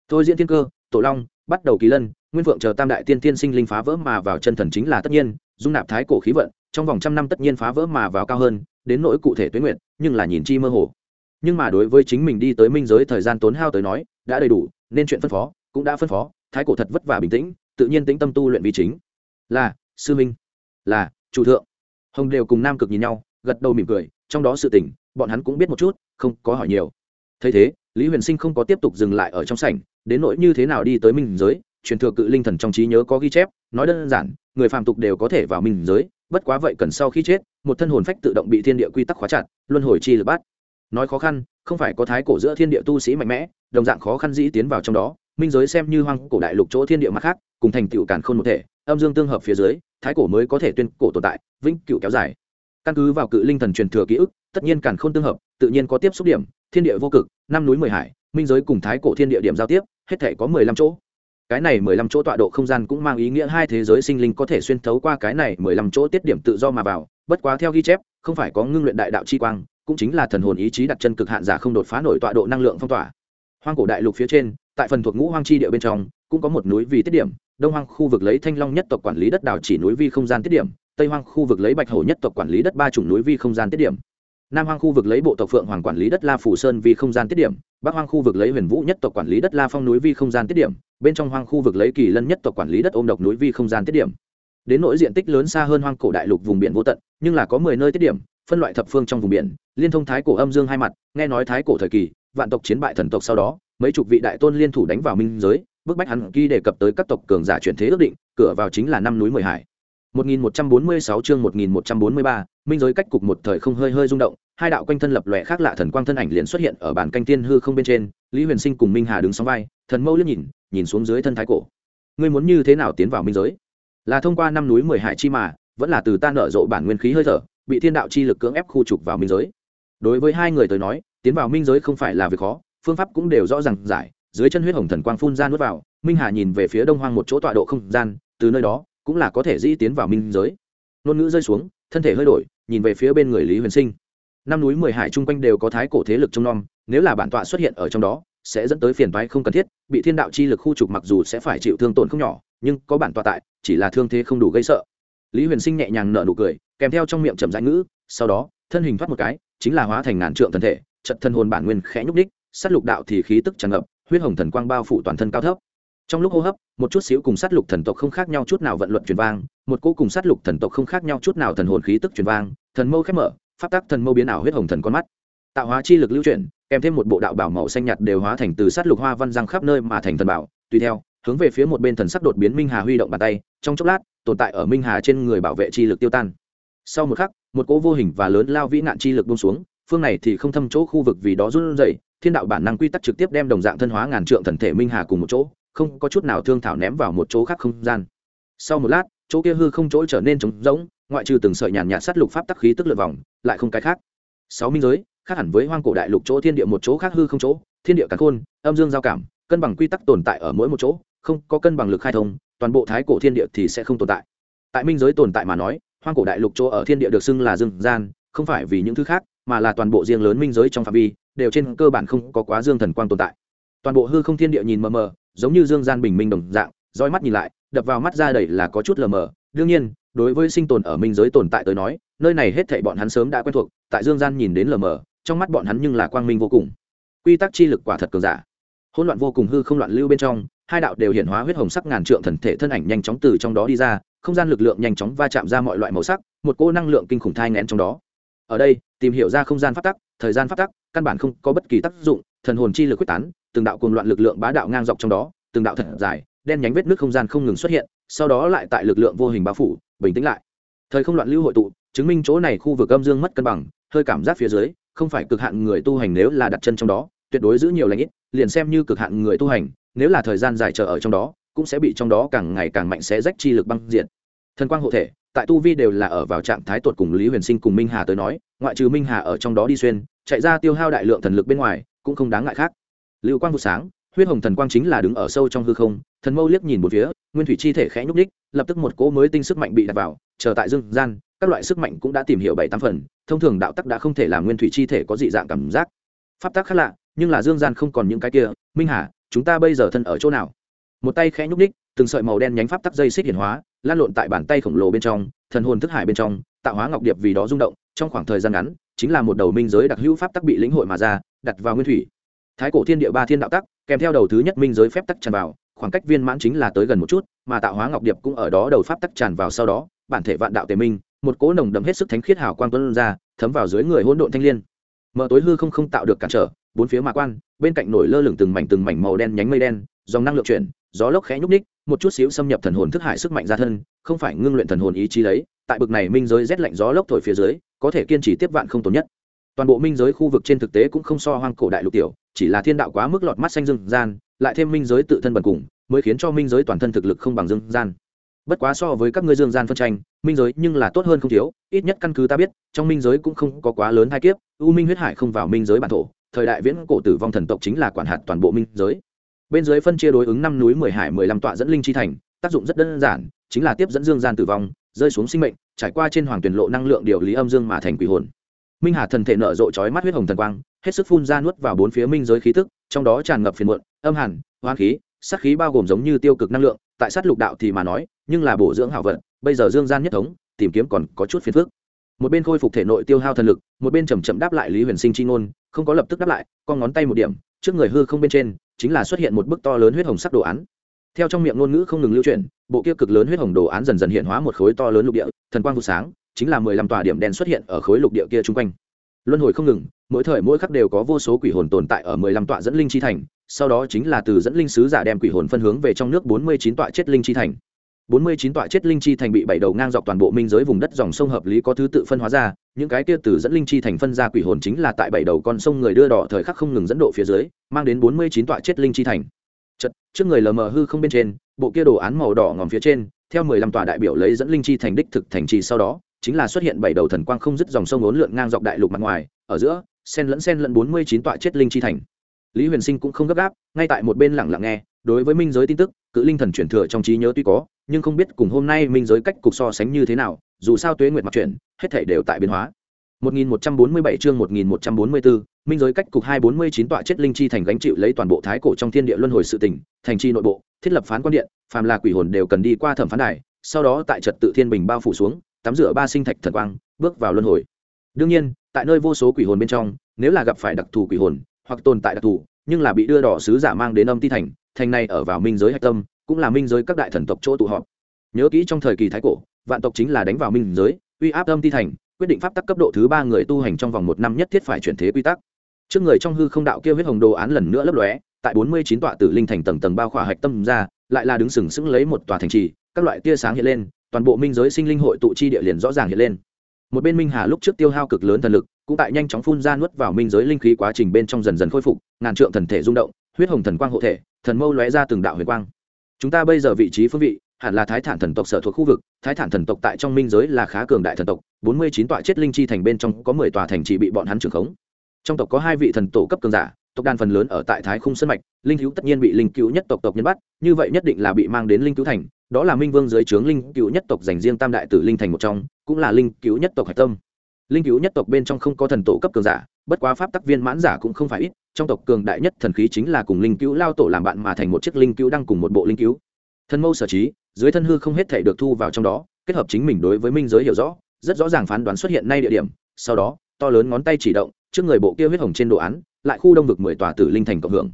Thôi diễn thiên cơ, tổ long, bắt đầu kỳ lân, nguyên vượng chờ tam đại tiên tiên sinh linh phá vỡ mà vào chân thần chính là tất nhiên, dung nạp thái cổ khí vận, trong vòng trăm năm tất nhiên phá vỡ mà vào cao hơn, đến nỗi cụ thể tuyến nguyện, nhưng là nhìn chi mơ hồ nhưng mà đối với chính mình đi tới minh giới thời gian tốn hao tới nói, đã đầy đủ, nên chuyện phân phó, cũng đã phân phó, thái cổ thật vất vả bình tĩnh, tự nhiên tĩnh tâm tu luyện vi chính. Là, sư minh. Là, chủ thượng. Hồng đều cùng nam cực nhìn nhau, gật đầu mỉm cười, trong đó sự tình, bọn hắn cũng biết một chút, không có hỏi nhiều. Thấy thế, lý huyền sinh không có tiếp tục dừng lại ở trong sảnh, đến nỗi như thế nào đi tới minh giới, truyền thừa cự linh thần trong trí nhớ có ghi chép, nói đơn giản, người phàm tục đều có thể vào minh giới, bất quá vậy cần sau khi chết, một thân hồn phách tự động bị thiên địa quy tắc khóa chặt, luân hồi chi lực bát nói khó khăn, không phải có thái cổ giữa thiên địa tu sĩ mạnh mẽ, đồng dạng khó khăn dĩ tiến vào trong đó. Minh giới xem như hoang cổ đại lục chỗ thiên địa mặt khác, cùng thành tựu càn khôn một thể, âm dương tương hợp phía dưới, thái cổ mới có thể tuyên cổ tồn tại, vĩnh cựu kéo dài. Căn cứ vào cự linh thần truyền thừa ký ức, tất nhiên càn khôn tương hợp, tự nhiên có tiếp xúc điểm, thiên địa vô cực, năm núi mười hải, minh giới cùng thái cổ thiên địa điểm giao tiếp, hết thể có mười lăm chỗ. Cái này mười lăm chỗ tọa độ không gian cũng mang ý nghĩa hai thế giới sinh linh có thể xuyên thấu qua cái này mười lăm chỗ tiết điểm tự do mà vào, bất quá theo ghi chép, không phải có ngưng luyện đại đạo chi quang cũng chính là thần hồn ý chí đặt chân cực hạn giả không đột phá nổi tọa độ năng lượng phong tỏa. Hoang cổ đại lục phía trên, tại phần thuộc ngũ hoang chi địa bên trong, cũng có một núi vì tiết điểm, đông hoang khu vực lấy thanh long nhất tộc quản lý đất đảo chỉ núi vi không gian tiết điểm, tây hoang khu vực lấy bạch hổ nhất tộc quản lý đất ba chủng núi vi không gian tiết điểm. Nam hoang khu vực lấy bộ tộc phượng hoàng quản lý đất la phủ sơn vi không gian tiết điểm, bắc hoang khu vực lấy huyền vũ nhất tộc quản lý đất la phong núi vi không gian tiết điểm, bên trong hoang khu vực lấy kỳ lân nhất tộc quản lý đất ôm độc núi vi không gian tiết điểm. Đến nỗi diện tích lớn xa hơn hoang cổ đại lục vùng biển vô tận, nhưng là có mười nơi tiết điểm phân loại thập phương trong vùng biển liên thông thái cổ âm dương hai mặt nghe nói thái cổ thời kỳ vạn tộc chiến bại thần tộc sau đó mấy chục vị đại tôn liên thủ đánh vào minh giới bức bách hắn ghi đề cập tới các tộc cường giả chuyển thế ước định cửa vào chính là năm núi mười hải 1146 chương 1143, minh giới cách cục một thời không hơi hơi rung động, hai đạo quanh thân lập lòe khác lạ thần quang thân ảnh liền xuất hiện ở bản canh tiên hư không bên trên, Lý Huyền Sinh cùng Minh Hà đứng song vai, thần mâu liếc nhìn, nhìn xuống dưới thân thái cổ. Ngươi muốn như thế nào tiến vào minh giới? Là thông qua năm núi mười hải chi mà, vẫn là từ ta nợ rộ bản nguyên khí hơi thở, bị thiên đạo chi lực cưỡng ép khu trục vào minh giới. Đối với hai người tới nói, tiến vào minh giới không phải là việc khó, phương pháp cũng đều rõ ràng giải, dưới chân huyết hồng thần quang phun ra nuốt vào, Minh Hà nhìn về phía đông hoang một chỗ tọa độ không gian, từ nơi đó cũng là có thể dĩ tiến vào minh giới. Ngôn ngữ rơi xuống thân thể hơi đổi nhìn về phía bên người lý huyền sinh. Năm núi mười hải chung quanh đều có thái cổ thế lực trông nom nếu là bản tọa xuất hiện ở trong đó sẽ dẫn tới phiền toái không cần thiết bị thiên đạo chi lực khu trục mặc dù sẽ phải chịu thương tổn không nhỏ nhưng có bản tọa tại chỉ là thương thế không đủ gây sợ. Lý huyền sinh nhẹ nhàng nở nụ cười kèm theo trong miệng chậm rãi ngữ, sau đó, thân hình thoát một cái, chính là hóa thành ngàn trượng thân thể trận thân hồn bản nguyên khẽ nhúc đích sát lục đạo thì khí tức tràn ngập, huyết hồng thần quang bao phủ toàn thân cao thấp. Trong lúc hô hấp, một chút xíu cùng sát lục thần tộc không khác nhau chút nào vận luận truyền vang, một cô cùng sát lục thần tộc không khác nhau chút nào thần hồn khí tức truyền vang, thần mâu khép mở, pháp tác thần mâu biến ảo huyết hồng thần con mắt. Tạo hóa chi lực lưu chuyển, kèm thêm một bộ đạo bảo màu xanh nhạt đều hóa thành từ sát lục hoa văn răng khắp nơi mà thành thần bảo. Tùy theo, hướng về phía một bên thần sắc đột biến minh hà huy động bàn tay, trong chốc lát, tồn tại ở minh hà trên người bảo vệ chi lực tiêu tan sau một khắc, một cỗ vô hình và lớn lao vĩ nạn chi lực bông xuống, phương này thì không thâm chỗ khu vực vì đó run rẩy, thiên đạo bản năng quy tắc trực tiếp đem đồng dạng thân hóa ngàn trượng thần thể minh hà cùng một chỗ, không có chút nào thương thảo ném vào một chỗ khác không gian. Sau một lát, chỗ kia hư không chỗ trở nên trống rỗng, ngoại trừ từng sợi nhàn nhạt sát lục pháp tắc khí tức lượt vòng, lại không cái khác. Sáu minh giới, khác hẳn với hoang cổ đại lục chỗ thiên địa một chỗ khác hư không chỗ, thiên địa cắn khôn, âm dương giao cảm, cân bằng quy tắc tồn tại ở mỗi một chỗ, không có cân bằng lực khai thông, toàn bộ thái cổ thiên địa thì sẽ không tồn tại. Tại minh giới tồn tại mà nói hoang cổ đại lục chỗ ở thiên địa được xưng là dương gian, không phải vì những thứ khác, mà là toàn bộ riêng lớn minh giới trong phạm vi, đều trên cơ bản không có quá dương thần quang tồn tại. Toàn bộ hư không thiên địa nhìn mờ mờ, giống như dương gian bình minh đồng dạng, roi mắt nhìn lại, đập vào mắt ra đầy là có chút lờ mờ. Đương nhiên, đối với sinh tồn ở minh giới tồn tại tới nói, nơi này hết thảy bọn hắn sớm đã quen thuộc, tại dương gian nhìn đến lờ mờ, trong mắt bọn hắn nhưng là quang minh vô cùng. Quy tắc chi lực quả thật cường giả. Hỗn loạn vô cùng hư không loạn lưu bên trong hai đạo đều hiện hóa huyết hồng sắc ngàn trượng thần thể thân ảnh nhanh chóng từ trong đó đi ra, không gian lực lượng nhanh chóng va chạm ra mọi loại màu sắc, một cỗ năng lượng kinh khủng thai ngẽn trong đó. Ở đây, tìm hiểu ra không gian phát tắc, thời gian phát tắc, căn bản không có bất kỳ tác dụng, thần hồn chi lực quyết tán, từng đạo cuồng loạn lực lượng bá đạo ngang dọc trong đó, từng đạo thật dài, đen nhánh vết nước không gian không ngừng xuất hiện, sau đó lại tại lực lượng vô hình bao phủ, bình tĩnh lại. Thời không loạn lưu hội tụ, chứng minh chỗ này khu vực âm dương mất cân bằng, hơi cảm giác phía dưới, không phải cực hạn người tu hành nếu là đặt chân trong đó, tuyệt đối giữ nhiều lãnh ít, liền xem như cực hạn người tu hành nếu là thời gian dài chờ ở trong đó, cũng sẽ bị trong đó càng ngày càng mạnh sẽ rách chi lực băng diện thần quang hộ thể, tại tu vi đều là ở vào trạng thái tuột cùng lý huyền sinh cùng minh hà tới nói, ngoại trừ minh hà ở trong đó đi xuyên, chạy ra tiêu hao đại lượng thần lực bên ngoài, cũng không đáng ngại khác. Lưu quang vụ sáng, huyết hồng thần quang chính là đứng ở sâu trong hư không, thần mâu liếc nhìn một phía, nguyên thủy chi thể khẽ nhúc ních lập tức một cỗ mới tinh sức mạnh bị đặt vào, chờ tại dương gian, các loại sức mạnh cũng đã tìm hiểu bảy tám phần, thông thường đạo tắc đã không thể làm nguyên thủy chi thể có dị dạng cảm giác. Pháp tắc khác lạ, nhưng là dương gian không còn những cái kia, minh hà chúng ta bây giờ thân ở chỗ nào? Một tay khẽ nhúc ních từng sợi màu đen nhánh pháp tắc dây xích hiển hóa, lan lộn tại bàn tay khổng lồ bên trong, thần hồn thức hải bên trong, tạo hóa ngọc điệp vì đó rung động, trong khoảng thời gian ngắn, chính là một đầu minh giới đặc hữu pháp tắc bị lĩnh hội mà ra, đặt vào nguyên thủy. Thái cổ thiên địa ba thiên đạo tắc, kèm theo đầu thứ nhất minh giới phép tắc tràn vào, khoảng cách viên mãn chính là tới gần một chút, mà tạo hóa ngọc điệp cũng ở đó đầu pháp tắc tràn vào sau đó, bản thể vạn đạo tề minh, một cỗ nồng đậm hết sức thánh khiết hào quang tuân ra, thấm vào dưới người hỗn độn thanh liên. Mở tối hư không không tạo được cản trở bốn phía mạ quan, bên cạnh nổi lơ lửng từng mảnh từng mảnh màu đen nhánh mây đen, dòng năng lượng chuyển, gió lốc khẽ nhúc ních một chút xíu xâm nhập thần hồn thức hải sức mạnh ra thân, không phải ngưng luyện thần hồn ý chí lấy tại bực này minh giới rét lạnh gió lốc thổi phía dưới, có thể kiên trì tiếp vạn không tốn nhất. Toàn bộ minh giới khu vực trên thực tế cũng không so hoang cổ đại lục tiểu, chỉ là thiên đạo quá mức lọt mắt xanh dương gian, lại thêm minh giới tự thân bần cùng, mới khiến cho minh giới toàn thân thực lực không bằng dương gian. Bất quá so với các ngươi dương gian phân tranh, minh giới nhưng là tốt hơn không thiếu, ít nhất căn cứ ta biết, trong minh giới cũng không có quá lớn hai kiếp, u minh huyết hải không vào minh giới bản thổ thời đại viễn cổ tử vong thần tộc chính là quản hạt toàn bộ minh giới. Bên dưới phân chia đối ứng năm núi mười hải mười lăm tọa dẫn linh chi thành, tác dụng rất đơn giản, chính là tiếp dẫn dương gian tử vong, rơi xuống sinh mệnh, trải qua trên hoàng tuyển lộ năng lượng điều lý âm dương mà thành quỷ hồn. Minh hà thần thể nở rộ chói mắt huyết hồng thần quang, hết sức phun ra nuốt vào bốn phía minh giới khí tức, trong đó tràn ngập phiền muộn, âm hàn, hoang khí, sát khí bao gồm giống như tiêu cực năng lượng, tại sát lục đạo thì mà nói, nhưng là bổ dưỡng hảo vận bây giờ dương gian nhất thống, tìm kiếm còn có chút phiền phức một bên khôi phục thể nội tiêu hao thần lực, một bên chầm chậm đáp lại lý huyền sinh chi ngôn, không có lập tức đáp lại, con ngón tay một điểm, trước người hư không bên trên, chính là xuất hiện một bức to lớn huyết hồng sắc đồ án. Theo trong miệng ngôn ngữ không ngừng lưu chuyển, bộ kia cực lớn huyết hồng đồ án dần dần hiện hóa một khối to lớn lục địa, thần quang vụ sáng, chính là mười lăm tòa điểm đen xuất hiện ở khối lục địa kia chung quanh. Luân hồi không ngừng, mỗi thời mỗi khắc đều có vô số quỷ hồn tồn tại ở mười lăm tọa dẫn linh chi thành, sau đó chính là từ dẫn linh sứ giả đem quỷ hồn phân hướng về trong nước bốn mươi chín tọa chết linh chi thành bốn mươi chín tọa chết linh chi thành bị bảy đầu ngang dọc toàn bộ minh giới vùng đất dòng sông hợp lý có thứ tự phân hóa ra, những cái kia từ dẫn linh chi thành phân ra quỷ hồn chính là tại bảy đầu con sông người đưa đỏ thời khắc không ngừng dẫn độ phía dưới, mang đến bốn mươi chín tọa chết linh chi thành. Chật trước người lờ mờ hư không bên trên, bộ kia đồ án màu đỏ ngòm phía trên, theo mười lăm tòa đại biểu lấy dẫn linh chi thành đích thực thành trì sau đó, chính là xuất hiện bảy đầu thần quang không dứt dòng sông uốn lượn ngang dọc đại lục mặt ngoài, ở giữa sen lẫn sen lẫn bốn mươi chín tọa chết linh chi thành. Lý huyền sinh cũng không gấp gáp, ngay tại một bên lặng lặng nghe, đối với minh giới tin tức, cự linh thần chuyển thừa trong trí nhớ tuy có nhưng không biết cùng hôm nay minh giới cách cục so sánh như thế nào dù sao tuế nguyệt mặc chuyển hết thể đều tại biến hóa 1147 chương 1144, minh giới cách cục 249 tọa chết linh chi thành gánh chịu lấy toàn bộ thái cổ trong thiên địa luân hồi sự tình, thành chi nội bộ, thiết lập phán quan điện, phàm là quỷ hồn đều cần đi qua thẩm phán đài, sau đó tại trật tự thiên bình bao phủ xuống, tắm rửa ba sinh thạch thần quang, bước vào luân hồi. Đương nhiên, tại nơi vô số quỷ hồn bên trong, nếu là gặp phải đặc thù quỷ hồn, hoặc tồn tại đặc thù, nhưng là bị đưa đỏ sứ giả mang đến âm ti thành, thành này ở vào minh giới hạch tâm, cũng là minh giới các đại thần tộc chỗ tụ họp. Nhớ kỹ trong thời kỳ thái cổ, vạn tộc chính là đánh vào minh giới, uy áp âm ti thành, quyết định pháp tắc cấp độ thứ ba người tu hành trong vòng một năm nhất thiết phải chuyển thế quy tắc. Trước người trong hư không đạo kia huyết hồng đồ án lần nữa lấp lóe tại bốn mươi chín tọa tử linh thành tầng tầng bao khỏa hạch tâm ra lại là đứng sừng sững lấy một tòa thành trì các loại tia sáng hiện lên toàn bộ minh giới sinh linh hội tụ chi địa liền rõ ràng hiện lên. Một bên minh hà lúc trước tiêu hao cực lớn thần lực cũng tại nhanh chóng phun ra nuốt vào minh giới linh khí quá trình bên trong dần dần khôi phục ngàn trượng thần thể rung động huyết hồng thần quang hộ thể thần mâu lóe ra từng đạo huyền quang chúng ta bây giờ vị trí phương vị, hẳn là thái thản thần tộc sở thuộc khu vực, thái thản thần tộc tại trong minh giới là khá cường đại thần tộc, bốn mươi chín tọa chết linh chi thành bên trong có mười tòa thành chỉ bị bọn hắn trưởng khống. Trong tộc có hai vị thần tổ cấp cường giả, tộc đàn phần lớn ở tại thái khung sân mạch, linh cứu tất nhiên bị linh cứu nhất tộc tộc nhân bắt, như vậy nhất định là bị mang đến linh cứu thành, đó là minh vương dưới trướng linh cứu nhất tộc dành riêng tam đại tử linh thành một trong, cũng là linh cứu nhất tộc hạch tâm. Linh cứu nhất tộc bên trong không có thần tổ cấp cường giả bất quá pháp tắc viên mãn giả cũng không phải ít, trong tộc cường đại nhất thần khí chính là cùng linh cứu lao tổ làm bạn mà thành một chiếc linh cứu đang cùng một bộ linh cứu. Thân mâu sở trí, dưới thân hư không hết thể được thu vào trong đó, kết hợp chính mình đối với minh giới hiểu rõ, rất rõ ràng phán đoán xuất hiện nay địa điểm. Sau đó, to lớn ngón tay chỉ động, trước người bộ kia huyết hồng trên đồ án, lại khu đông vực mười tòa tử linh thành cộng hưởng.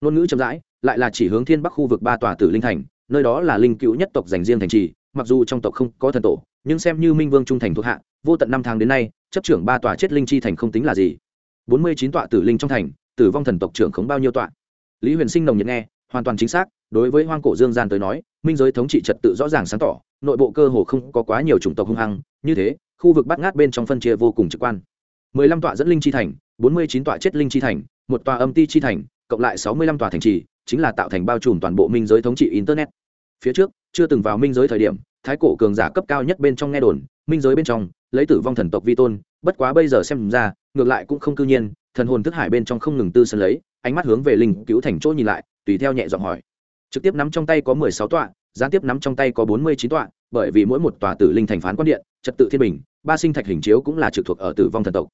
Ngôn ngữ chậm rãi, lại là chỉ hướng thiên bắc khu vực ba tòa tử linh thành, nơi đó là linh cứu nhất tộc dành riêng thành trì, mặc dù trong tộc không có thần tổ, nhưng xem như minh vương trung thành thuộc hạ, vô tận năm tháng đến nay, chấp trưởng ba tòa chết linh chi thành không tính là gì bốn mươi chín tọa tử linh trong thành, tử vong thần tộc trưởng khống bao nhiêu tọa? Lý huyền sinh nồng nhiệt nghe, hoàn toàn chính xác, đối với hoang cổ dương gian tới nói, minh giới thống trị trật tự rõ ràng sáng tỏ, nội bộ cơ hồ không có quá nhiều chủng tộc hung hăng, như thế, khu vực bắt ngát bên trong phân chia vô cùng trực quan. mười lăm tọa dẫn linh chi thành, bốn mươi chín tọa chết linh chi thành, một tòa âm ti chi thành, cộng lại sáu mươi lăm tòa thành trì, chính là tạo thành bao trùm toàn bộ minh giới thống trị internet. Phía trước, chưa từng vào minh giới thời điểm, thái cổ cường giả cấp cao nhất bên trong nghe đồn minh giới bên trong, lấy tử vong thần tộc vi tôn, bất quá bây giờ xem ra, ngược lại cũng không cư nhiên, thần hồn thức hải bên trong không ngừng tư sân lấy, ánh mắt hướng về linh cứu thành chỗ nhìn lại, tùy theo nhẹ giọng hỏi. Trực tiếp nắm trong tay có mười sáu tọa, gián tiếp nắm trong tay có bốn mươi chín tọa, bởi vì mỗi một tòa tử linh thành phán quan điện, trật tự thiên bình, ba sinh thạch hình chiếu cũng là trực thuộc ở tử vong thần tộc.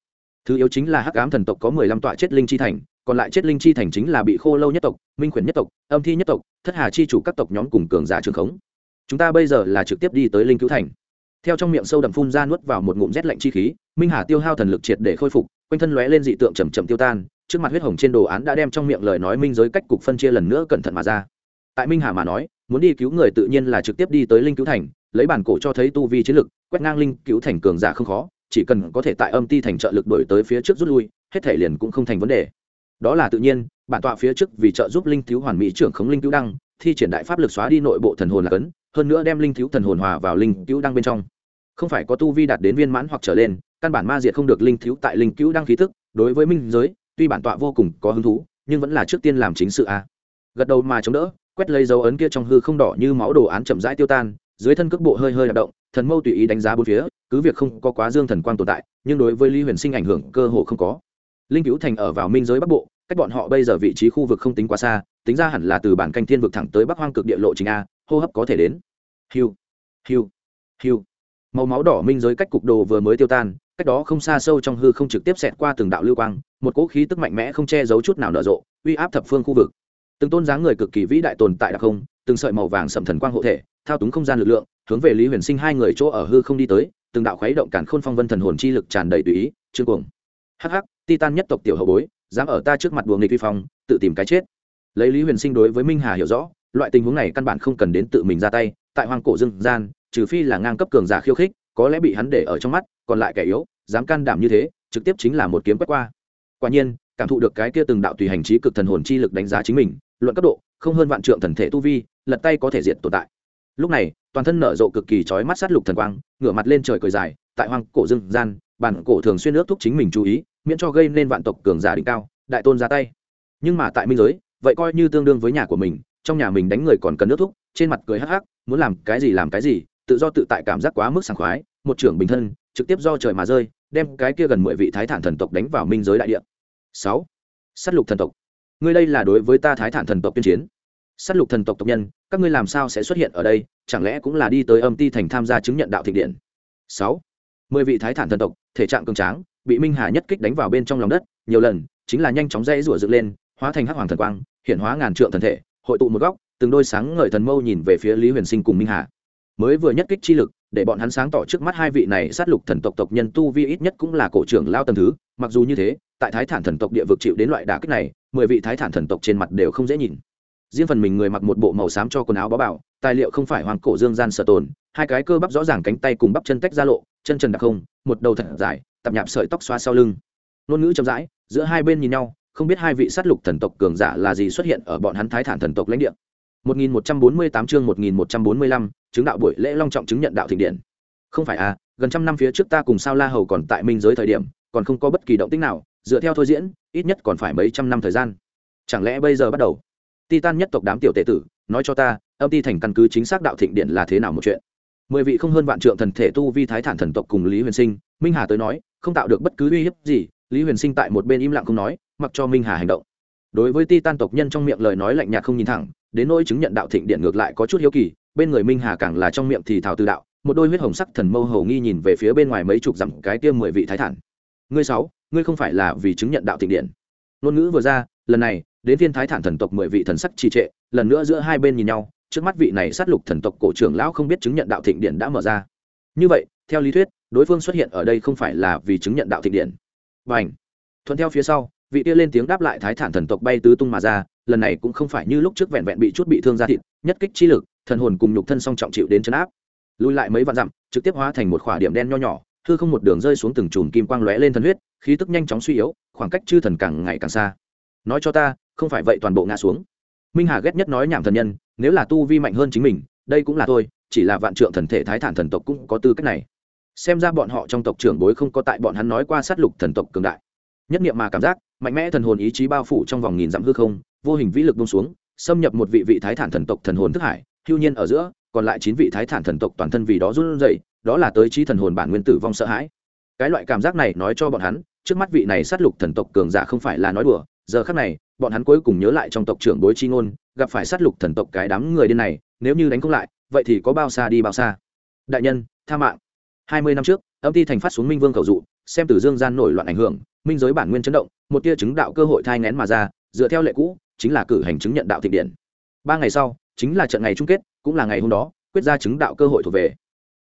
Thứ yếu chính là hắc ám thần tộc có mười lăm tọa chết linh chi thành, còn lại chết linh chi thành chính là bị khô lâu nhất tộc, minh khuyển nhất tộc, âm thi nhất tộc, thất hà chi chủ các tộc nhóm cùng cường giả trường khống. Chúng ta bây giờ là trực tiếp đi tới linh cứu thành theo trong miệng sâu đậm phun ra nuốt vào một ngụm rét lạnh chi khí, minh hà tiêu hao thần lực triệt để khôi phục, quanh thân lóe lên dị tượng chầm chậm tiêu tan, trước mặt huyết hồng trên đồ án đã đem trong miệng lời nói minh giới cách cục phân chia lần nữa cẩn thận mà ra. Tại minh hà mà nói, muốn đi cứu người tự nhiên là trực tiếp đi tới linh cứu thành, lấy bản cổ cho thấy tu vi chiến lực, quét ngang linh cứu thành cường giả không khó, chỉ cần có thể tại âm ti thành trợ lực đổi tới phía trước rút lui, hết thể liền cũng không thành vấn đề. Đó là tự nhiên, bản tọa phía trước vì trợ giúp linh thiếu hoàn mỹ trưởng khống linh cứu đăng, thi triển đại pháp lực xóa đi nội bộ thần hồn là cấn, hơn nữa đem linh thiếu thần hồn hòa vào linh cứu đăng bên trong không phải có tu vi đạt đến viên mãn hoặc trở lên, căn bản ma diệt không được linh thiếu tại linh cứu đang khí thức, đối với minh giới, tuy bản tọa vô cùng có hứng thú, nhưng vẫn là trước tiên làm chính sự a. Gật đầu mà chống đỡ, quét lấy dấu ấn kia trong hư không đỏ như máu đồ án chậm rãi tiêu tan, dưới thân cước bộ hơi hơi đạp động, thần mâu tùy ý đánh giá bốn phía, cứ việc không có quá dương thần quang tồn tại, nhưng đối với lý huyền sinh ảnh hưởng cơ hồ không có. Linh cứu thành ở vào minh giới bắc bộ, cách bọn họ bây giờ vị trí khu vực không tính quá xa, tính ra hẳn là từ bản canh thiên vực thẳng tới bắc hoang cực địa lộ chính a, hô hấp có thể đến. Hiu hiu hiu màu máu đỏ minh giới cách cục đồ vừa mới tiêu tan, cách đó không xa sâu trong hư không trực tiếp xẹt qua từng đạo lưu quang, một cỗ khí tức mạnh mẽ không che giấu chút nào nở rộ, uy áp thập phương khu vực. Từng tôn dáng người cực kỳ vĩ đại tồn tại đặc không, từng sợi màu vàng sầm thần quang hộ thể, thao túng không gian lực lượng, hướng về lý huyền sinh hai người chỗ ở hư không đi tới, từng đạo khuấy động cản khôn phong vân thần hồn chi lực tràn đầy tùy ý chương cuồng. Hắc hắc, titan nhất tộc tiểu hậu bối, dám ở ta trước mặt buồng nghịch vi phong, tự tìm cái chết. Lấy lý huyền sinh đối với minh hà hiểu rõ, loại tình huống này căn bản không cần đến tự mình ra tay, tại hoàng cổ dương gian trừ phi là ngang cấp cường giả khiêu khích, có lẽ bị hắn để ở trong mắt, còn lại kẻ yếu, dám can đảm như thế, trực tiếp chính là một kiếm quét qua. Quả nhiên, cảm thụ được cái kia từng đạo tùy hành trí cực thần hồn chi lực đánh giá chính mình, luận cấp độ, không hơn vạn trượng thần thể tu vi, lật tay có thể diệt tồn tại. Lúc này, toàn thân nở rộ cực kỳ chói mắt sát lục thần quang, ngửa mặt lên trời cười dài, tại hoang cổ dương gian, bản cổ thường xuyên ước thúc chính mình chú ý, miễn cho gây nên vạn tộc cường giả đỉnh cao, đại tôn ra tay. Nhưng mà tại minh giới, vậy coi như tương đương với nhà của mình, trong nhà mình đánh người còn cần nước thúc, trên mặt cười hắc hắc, muốn làm cái gì làm cái gì tự do tự tại cảm giác quá mức sảng khoái, một trưởng bình thân, trực tiếp do trời mà rơi, đem cái kia gần mười vị thái thản thần tộc đánh vào minh giới đại địa. Sáu s á t lục thần tộc. Ngươi đây là đối với ta thái thản thần tộc tuyên chiến. S á t lục thần tộc tộc nhân, các ngươi làm sao sẽ xuất hiện ở đây? Chẳng lẽ cũng là đi tới âm ti thành tham gia chứng nhận đạo thịnh điện? Sáu, mười vị thái thản thần tộc, thể trạng cường tráng, bị minh hà nhất kích đánh vào bên trong lòng đất, nhiều lần, chính là nhanh chóng dãy rủa dựng lên, hóa thành hắc hoàng thần quang, hiện hóa ngàn trượng thần thể, hội tụ một góc, từng đôi sáng ngời thần mâu nhìn về phía lý huyền sinh cùng minh hà mới vừa nhất kích chi lực, để bọn hắn sáng tỏ trước mắt hai vị này sát lục thần tộc tộc nhân tu vi ít nhất cũng là cổ trưởng lao tầm thứ. Mặc dù như thế, tại thái thản thần tộc địa vực chịu đến loại đả kích này, mười vị thái thản thần tộc trên mặt đều không dễ nhìn. Riêng phần mình người mặc một bộ màu xám cho quần áo bó bảo, tài liệu không phải hoàng cổ dương gian sợ tồn, hai cái cơ bắp rõ ràng cánh tay cùng bắp chân tách ra lộ, chân trần đặc không, một đầu thật dài tập nhạp sợi tóc xoa sau lưng. Ngôn ngữ chậm rãi, giữa hai bên nhìn nhau, không biết hai vị sát lục thần tộc cường giả là gì xuất hiện ở bọn hắn thái thản thần tộc lãnh địa. 1148 chương 1145, chứng đạo buổi lễ long trọng chứng nhận đạo thịnh điện. Không phải à, gần trăm năm phía trước ta cùng Sao La Hầu còn tại minh giới thời điểm, còn không có bất kỳ động tĩnh nào, dựa theo thôi diễn, ít nhất còn phải mấy trăm năm thời gian. Chẳng lẽ bây giờ bắt đầu? Titan nhất tộc đám tiểu tệ tử, nói cho ta, âm ti thành căn cứ chính xác đạo thịnh điện là thế nào một chuyện? Mười vị không hơn vạn trượng thần thể tu vi thái thản thần tộc cùng Lý Huyền Sinh, Minh Hà tới nói, không tạo được bất cứ uy hiếp gì, Lý Huyền Sinh tại một bên im lặng không nói, mặc cho Minh Hà hành động. Đối với Titan tộc nhân trong miệng lời nói lạnh nhạt không nhìn thẳng, đến nỗi chứng nhận đạo thịnh điện ngược lại có chút hiếu kỳ, bên người minh hà càng là trong miệng thì thảo từ đạo, một đôi huyết hồng sắc thần mâu hầu nghi nhìn về phía bên ngoài mấy chục dặm cái tiêm mười vị thái thản. Ngươi sáu, ngươi không phải là vì chứng nhận đạo thịnh điện? Ngôn ngữ vừa ra, lần này, đến viên thái thản thần tộc mười vị thần sắc trì trệ, lần nữa giữa hai bên nhìn nhau, trước mắt vị này sát lục thần tộc cổ trưởng lão không biết chứng nhận đạo thịnh điện đã mở ra. Như vậy, theo lý thuyết, đối phương xuất hiện ở đây không phải là vì chứng nhận đạo thịnh điện. Và ảnh thuận theo phía sau, vị kia lên tiếng đáp lại thái thản thần tộc bay tứ tung mà ra, lần này cũng không phải như lúc trước vẹn vẹn bị chút bị thương ra thịt, nhất kích chi lực, thần hồn cùng nhục thân song trọng chịu đến chấn áp. Lùi lại mấy vạn dặm, trực tiếp hóa thành một khỏa điểm đen nho nhỏ thư không một đường rơi xuống từng chùm kim quang lóe lên thần huyết, khí tức nhanh chóng suy yếu, khoảng cách chư thần càng ngày càng xa. Nói cho ta, không phải vậy toàn bộ ngã xuống. Minh hà ghét nhất nói nhảm thần nhân, nếu là tu vi mạnh hơn chính mình, đây cũng là tôi chỉ là vạn trượng thần thể thái thản thần tộc cũng có tư cách này. Xem ra bọn họ trong tộc trưởng bối không có tại bọn hắn nói qua sát lục thần tộc cường đại nhất niệm mà cảm giác, mạnh mẽ thần hồn ý chí bao phủ trong vòng nghìn dặm hư không, vô hình vĩ lực bông xuống, xâm nhập một vị vị thái thản thần tộc thần hồn thức hải, hưu nhiên ở giữa, còn lại chín vị thái thản thần tộc toàn thân vì đó run rẩy, đó là tới trí thần hồn bản nguyên tử vong sợ hãi. Cái loại cảm giác này nói cho bọn hắn, trước mắt vị này sát lục thần tộc cường giả không phải là nói đùa, giờ khắc này, bọn hắn cuối cùng nhớ lại trong tộc trưởng bối chi ngôn, gặp phải sát lục thần tộc cái đám người điên này, nếu như đánh không lại, vậy thì có bao xa đi bao xa. Đại nhân, tha mạng. Hai mươi năm trước, âm ty thành phát xuống minh vương cầu dụ, xem từ dương gian nổi loạn ảnh hưởng minh giới bản nguyên chấn động, một tia chứng đạo cơ hội thai ngén mà ra, dựa theo lệ cũ, chính là cử hành chứng nhận đạo thịnh điện. Ba ngày sau, chính là trận ngày chung kết, cũng là ngày hôm đó, quyết ra chứng đạo cơ hội thuộc về.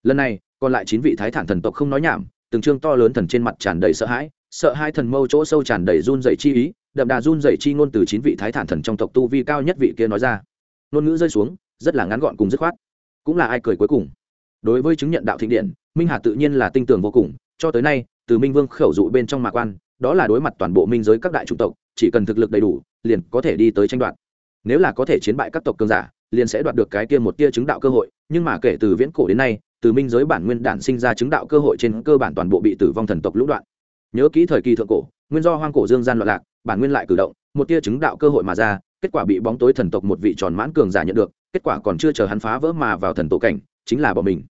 Lần này, còn lại chín vị thái thản thần tộc không nói nhảm, từng chương to lớn thần trên mặt tràn đầy sợ hãi, sợ hai thần mâu chỗ sâu tràn đầy run dày chi ý, đậm đà run dày chi ngôn từ chín vị thái thản thần trong tộc tu vi cao nhất vị kia nói ra. Ngôn ngữ rơi xuống, rất là ngắn gọn cùng dứt khoát. Cũng là ai cười cuối cùng? Đối với chứng nhận đạo thịnh điện, minh hà tự nhiên là tinh tường vô cùng, cho tới nay, từ minh vương khẩu dụ bên trong mạc quan đó là đối mặt toàn bộ minh giới các đại chủng tộc, chỉ cần thực lực đầy đủ, liền có thể đi tới tranh đoạt. Nếu là có thể chiến bại các tộc cường giả, liền sẽ đoạt được cái kia một tia chứng đạo cơ hội, nhưng mà kể từ viễn cổ đến nay, từ minh giới bản nguyên đản sinh ra chứng đạo cơ hội trên cơ bản toàn bộ bị tử vong thần tộc lũng đoạn. Nhớ kỹ thời kỳ thượng cổ, nguyên do hoang cổ dương gian loạn lạc, bản nguyên lại cử động, một tia chứng đạo cơ hội mà ra, kết quả bị bóng tối thần tộc một vị tròn mãn cường giả nhận được, kết quả còn chưa chờ hắn phá vỡ mà vào thần tổ cảnh, chính là bỏ mình.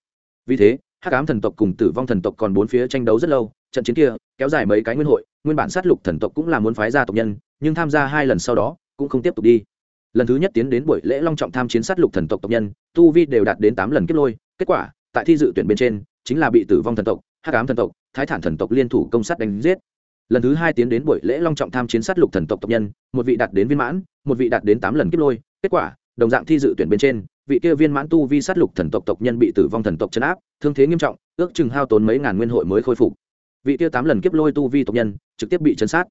Vì thế, hắc ám thần tộc cùng tử vong thần tộc còn bốn phía tranh đấu rất lâu, trận chiến kia kéo dài mấy cái nguyên hội nguyên bản sát lục thần tộc cũng là muốn phái ra tộc nhân, nhưng tham gia hai lần sau đó, cũng không tiếp tục đi. Lần thứ nhất tiến đến buổi lễ long trọng tham chiến sát lục thần tộc tộc nhân, tu vi đều đạt đến tám lần kết lôi. Kết quả, tại thi dự tuyển bên trên, chính là bị tử vong thần tộc, hắc ám thần tộc, thái thản thần tộc liên thủ công sát đánh giết. Lần thứ hai tiến đến buổi lễ long trọng tham chiến sát lục thần tộc tộc nhân, một vị đạt đến viên mãn, một vị đạt đến tám lần kết lôi. Kết quả, đồng dạng thi dự tuyển bên trên, vị kia viên mãn tu vi sát lục thần tộc tộc nhân bị tử vong thần tộc chấn áp, thương thế nghiêm trọng, ước chừng hao tốn mấy ngàn nguyên hội mới khôi phục vị kia tám lần kiếp lôi tu vi tộc nhân, trực tiếp bị chấn sát.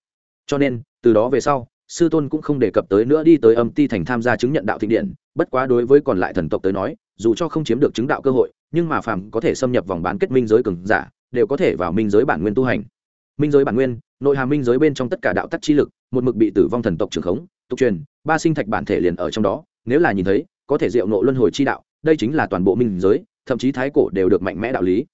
Cho nên, từ đó về sau, sư tôn cũng không đề cập tới nữa đi tới âm ti thành tham gia chứng nhận đạo thịnh điện. Bất quá đối với còn lại thần tộc tới nói, dù cho không chiếm được chứng đạo cơ hội, nhưng mà phàm có thể xâm nhập vòng bán kết minh giới cường giả, đều có thể vào minh giới bản nguyên tu hành. Minh giới bản nguyên, nội hàm minh giới bên trong tất cả đạo tắc chi lực, một mực bị tử vong thần tộc trường khống, tục truyền, ba sinh thạch bản thể liền ở trong đó, nếu là nhìn thấy, có thể diệu nộ luân hồi chi đạo, đây chính là toàn bộ minh giới, thậm chí thái cổ đều được mạnh mẽ đạo lý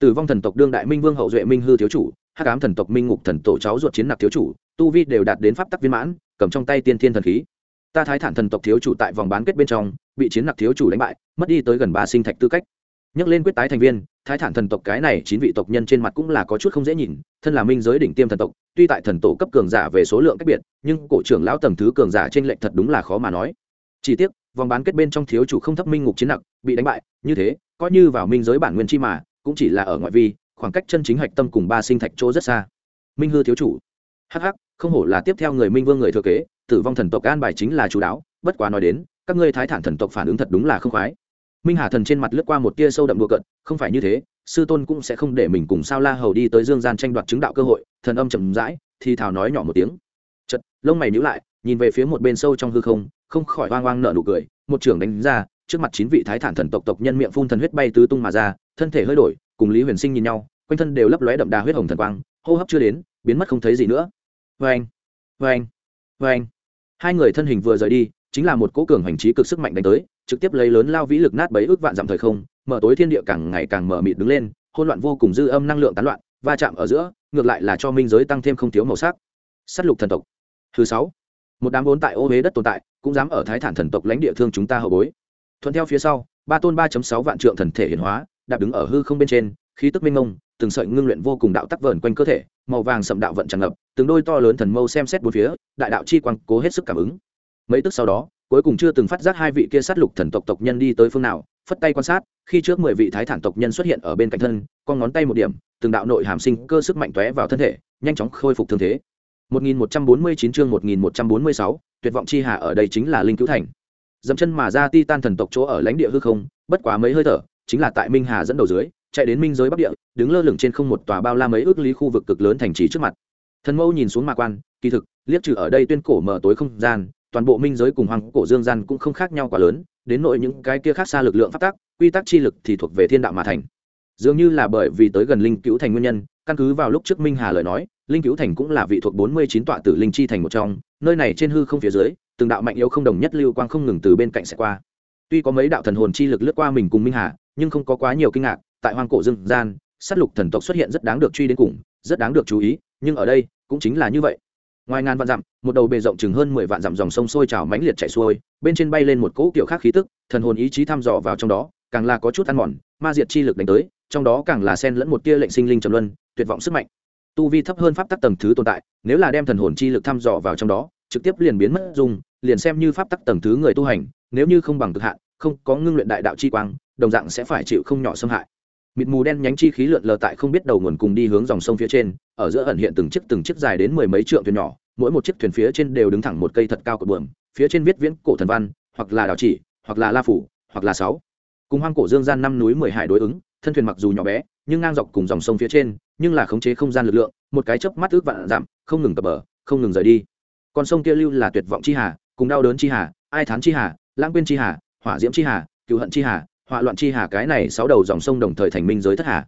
tử vong thần tộc đương đại minh vương hậu duệ minh hư thiếu chủ, hắc ám thần tộc minh ngục thần tổ cháu ruột chiến nạp thiếu chủ, tu vi đều đạt đến pháp tắc viên mãn, cầm trong tay tiên thiên thần khí. Ta thái thản thần tộc thiếu chủ tại vòng bán kết bên trong, bị chiến nạp thiếu chủ đánh bại, mất đi tới gần ba sinh thạch tư cách. Nhắc lên quyết tái thành viên, thái thản thần tộc cái này chín vị tộc nhân trên mặt cũng là có chút không dễ nhìn, thân là minh giới đỉnh tiêm thần tộc, tuy tại thần tổ cấp cường giả về số lượng cách biệt, nhưng cổ trưởng lão tầm thứ cường giả trên lệnh thật đúng là khó mà nói. Chỉ tiếc, vòng bán kết bên trong thiếu chủ không thấp minh ngục chiến nặc, bị đánh bại, như thế, coi như vào minh giới bản nguyên chi mà cũng chỉ là ở ngoại vi, khoảng cách chân chính hạch tâm cùng ba sinh thạch chỗ rất xa. Minh hư thiếu chủ. Hh không hổ là tiếp theo người minh vương người thừa kế, tử vong thần tộc an bài chính là chú đáo, bất quá nói đến, các ngươi thái thản thần tộc phản ứng thật đúng là không khoái. Minh hà thần trên mặt lướt qua một tia sâu đậm đùa cận không phải như thế, sư tôn cũng sẽ không để mình cùng sao la hầu đi tới dương gian tranh đoạt chứng đạo cơ hội, thần âm chậm rãi, thì thào nói nhỏ một tiếng. Chật lông mày nhíu lại, nhìn về phía một bên sâu trong hư không không khỏi hoang hoang nở nụ cười, một trưởng đánh ra trước mặt chín vị thái thản thần tộc tộc nhân miệng phun thần huyết bay tứ tung mà ra, thân thể hơi đổi, cùng lý huyền sinh nhìn nhau, quanh thân đều lấp lóe đậm đà huyết hồng thần quang, hô hấp chưa đến, biến mất không thấy gì nữa. Vê anh vê anh vê anh hai người thân hình vừa rời đi, chính là một cỗ cường hành trí cực sức mạnh đánh tới, trực tiếp lấy lớn lao vĩ lực nát bấy ước vạn dặm thời không, mở tối thiên địa càng ngày càng mở mịt đứng lên hôn loạn vô cùng dư âm năng lượng tán loạn, va chạm ở giữa, ngược lại là cho minh giới tăng thêm không thiếu màu sắc. S á t lục thần tộc. Thứ sáu. Một đám vốn tại ô huế đất tồn tại, cũng dám ở thái thản thần tộc lãnh địa thương chúng ta hậu bối thuận theo phía sau ba tôn ba sáu vạn trượng thần thể hiển hóa đạp đứng ở hư không bên trên khí tức minh ngông từng sợi ngưng luyện vô cùng đạo tắc vờn quanh cơ thể màu vàng sậm đạo vận tràn ngập từng đôi to lớn thần mâu xem xét bốn phía đại đạo chi quang cố hết sức cảm ứng. Mấy tức sau đó cuối cùng chưa từng phát giác hai vị kia sát lục thần tộc tộc nhân đi tới phương nào phất tay quan sát khi trước mười vị thái thản tộc nhân xuất hiện ở bên cạnh thân con ngón tay một điểm từng đạo nội hàm sinh cơ sức mạnh tóe vào thân thể nhanh chóng khôi phục thương thế. 1149 chương 1146, tuyệt vọng chi hà ở đây chính là linh cứu thành dậm chân mà ra ti tan thần tộc chỗ ở lãnh địa hư không, bất quá mấy hơi thở, chính là tại minh hà dẫn đầu dưới, chạy đến minh giới bắc địa, đứng lơ lửng trên không một tòa bao la mấy ước lý khu vực cực lớn thành trì trước mặt. Thần mâu nhìn xuống mạ quan, kỳ thực, liếc trừ ở đây tuyên cổ mở tối không gian, toàn bộ minh giới cùng hoàng cổ dương gian cũng không khác nhau quá lớn, đến nội những cái kia khác xa lực lượng phát tác quy tắc chi lực thì thuộc về thiên đạo mà thành. Dường như là bởi vì tới gần linh cứu thành nguyên nhân, căn cứ vào lúc trước minh hà lời nói, linh cứu thành cũng là vị thuộc bốn mươi chín tọa tử linh chi thành một trong, nơi này trên hư không phía dưới từng đạo mạnh yếu không đồng nhất lưu quang không ngừng từ bên cạnh sẽ qua. Tuy có mấy đạo thần hồn chi lực lướt qua mình cùng minh hà, nhưng không có quá nhiều kinh ngạc, tại hoang cổ dương gian s á t lục thần tộc xuất hiện rất đáng được truy đến cùng, rất đáng được chú ý, nhưng ở đây, cũng chính là như vậy. Ngoài ngàn vạn dặm, một đầu bề rộng chừng hơn mười vạn dặm dòng sông sôi trào mãnh liệt chạy xuôi, bên trên bay lên một cỗ kiểu khác khí tức, thần hồn ý chí thăm dò vào trong đó, càng là có chút ăn mòn, ma diệt chi lực đánh tới, trong đó càng là sen lẫn một tia lệnh sinh linh trầm luân, tuyệt vọng sức mạnh. Tu vi thấp hơn pháp tắc tầng thứ tồn tại, nếu là đem thần hồn chi lực thăm dò vào trong đó, trực tiếp liền biến mất dùng liền xem như pháp tắc tầng thứ người tu hành, nếu như không bằng cực hạn, không có ngưng luyện đại đạo chi quang, đồng dạng sẽ phải chịu không nhỏ xâm hại. Mịt mù đen nhánh chi khí lượn lờ tại không biết đầu nguồn cùng đi hướng dòng sông phía trên, ở giữa ẩn hiện từng chiếc từng chiếc dài đến mười mấy trượng thuyền nhỏ, mỗi một chiếc thuyền phía trên đều đứng thẳng một cây thật cao cột buồm, phía trên viết viễn cổ thần văn, hoặc là đào chỉ, hoặc là la phủ, hoặc là sáu. Cùng hoang cổ dương gian năm núi mười hải đối ứng, thân thuyền mặc dù nhỏ bé, nhưng ngang dọc cùng dòng sông phía trên, nhưng là khống chế không gian lực lượng, một cái chớp mắt ước vạn giảm, không ngừng cập bờ, không ngừng rời đi. Con sông kia lưu là tuyệt vọng chi hà cùng đau đớn chi hà, ai thán chi hà, lãng quên chi hà, hỏa diễm chi hà cựu hận chi hà hỏa loạn chi hà, cái này sáu đầu dòng sông đồng thời thành minh giới thất hà.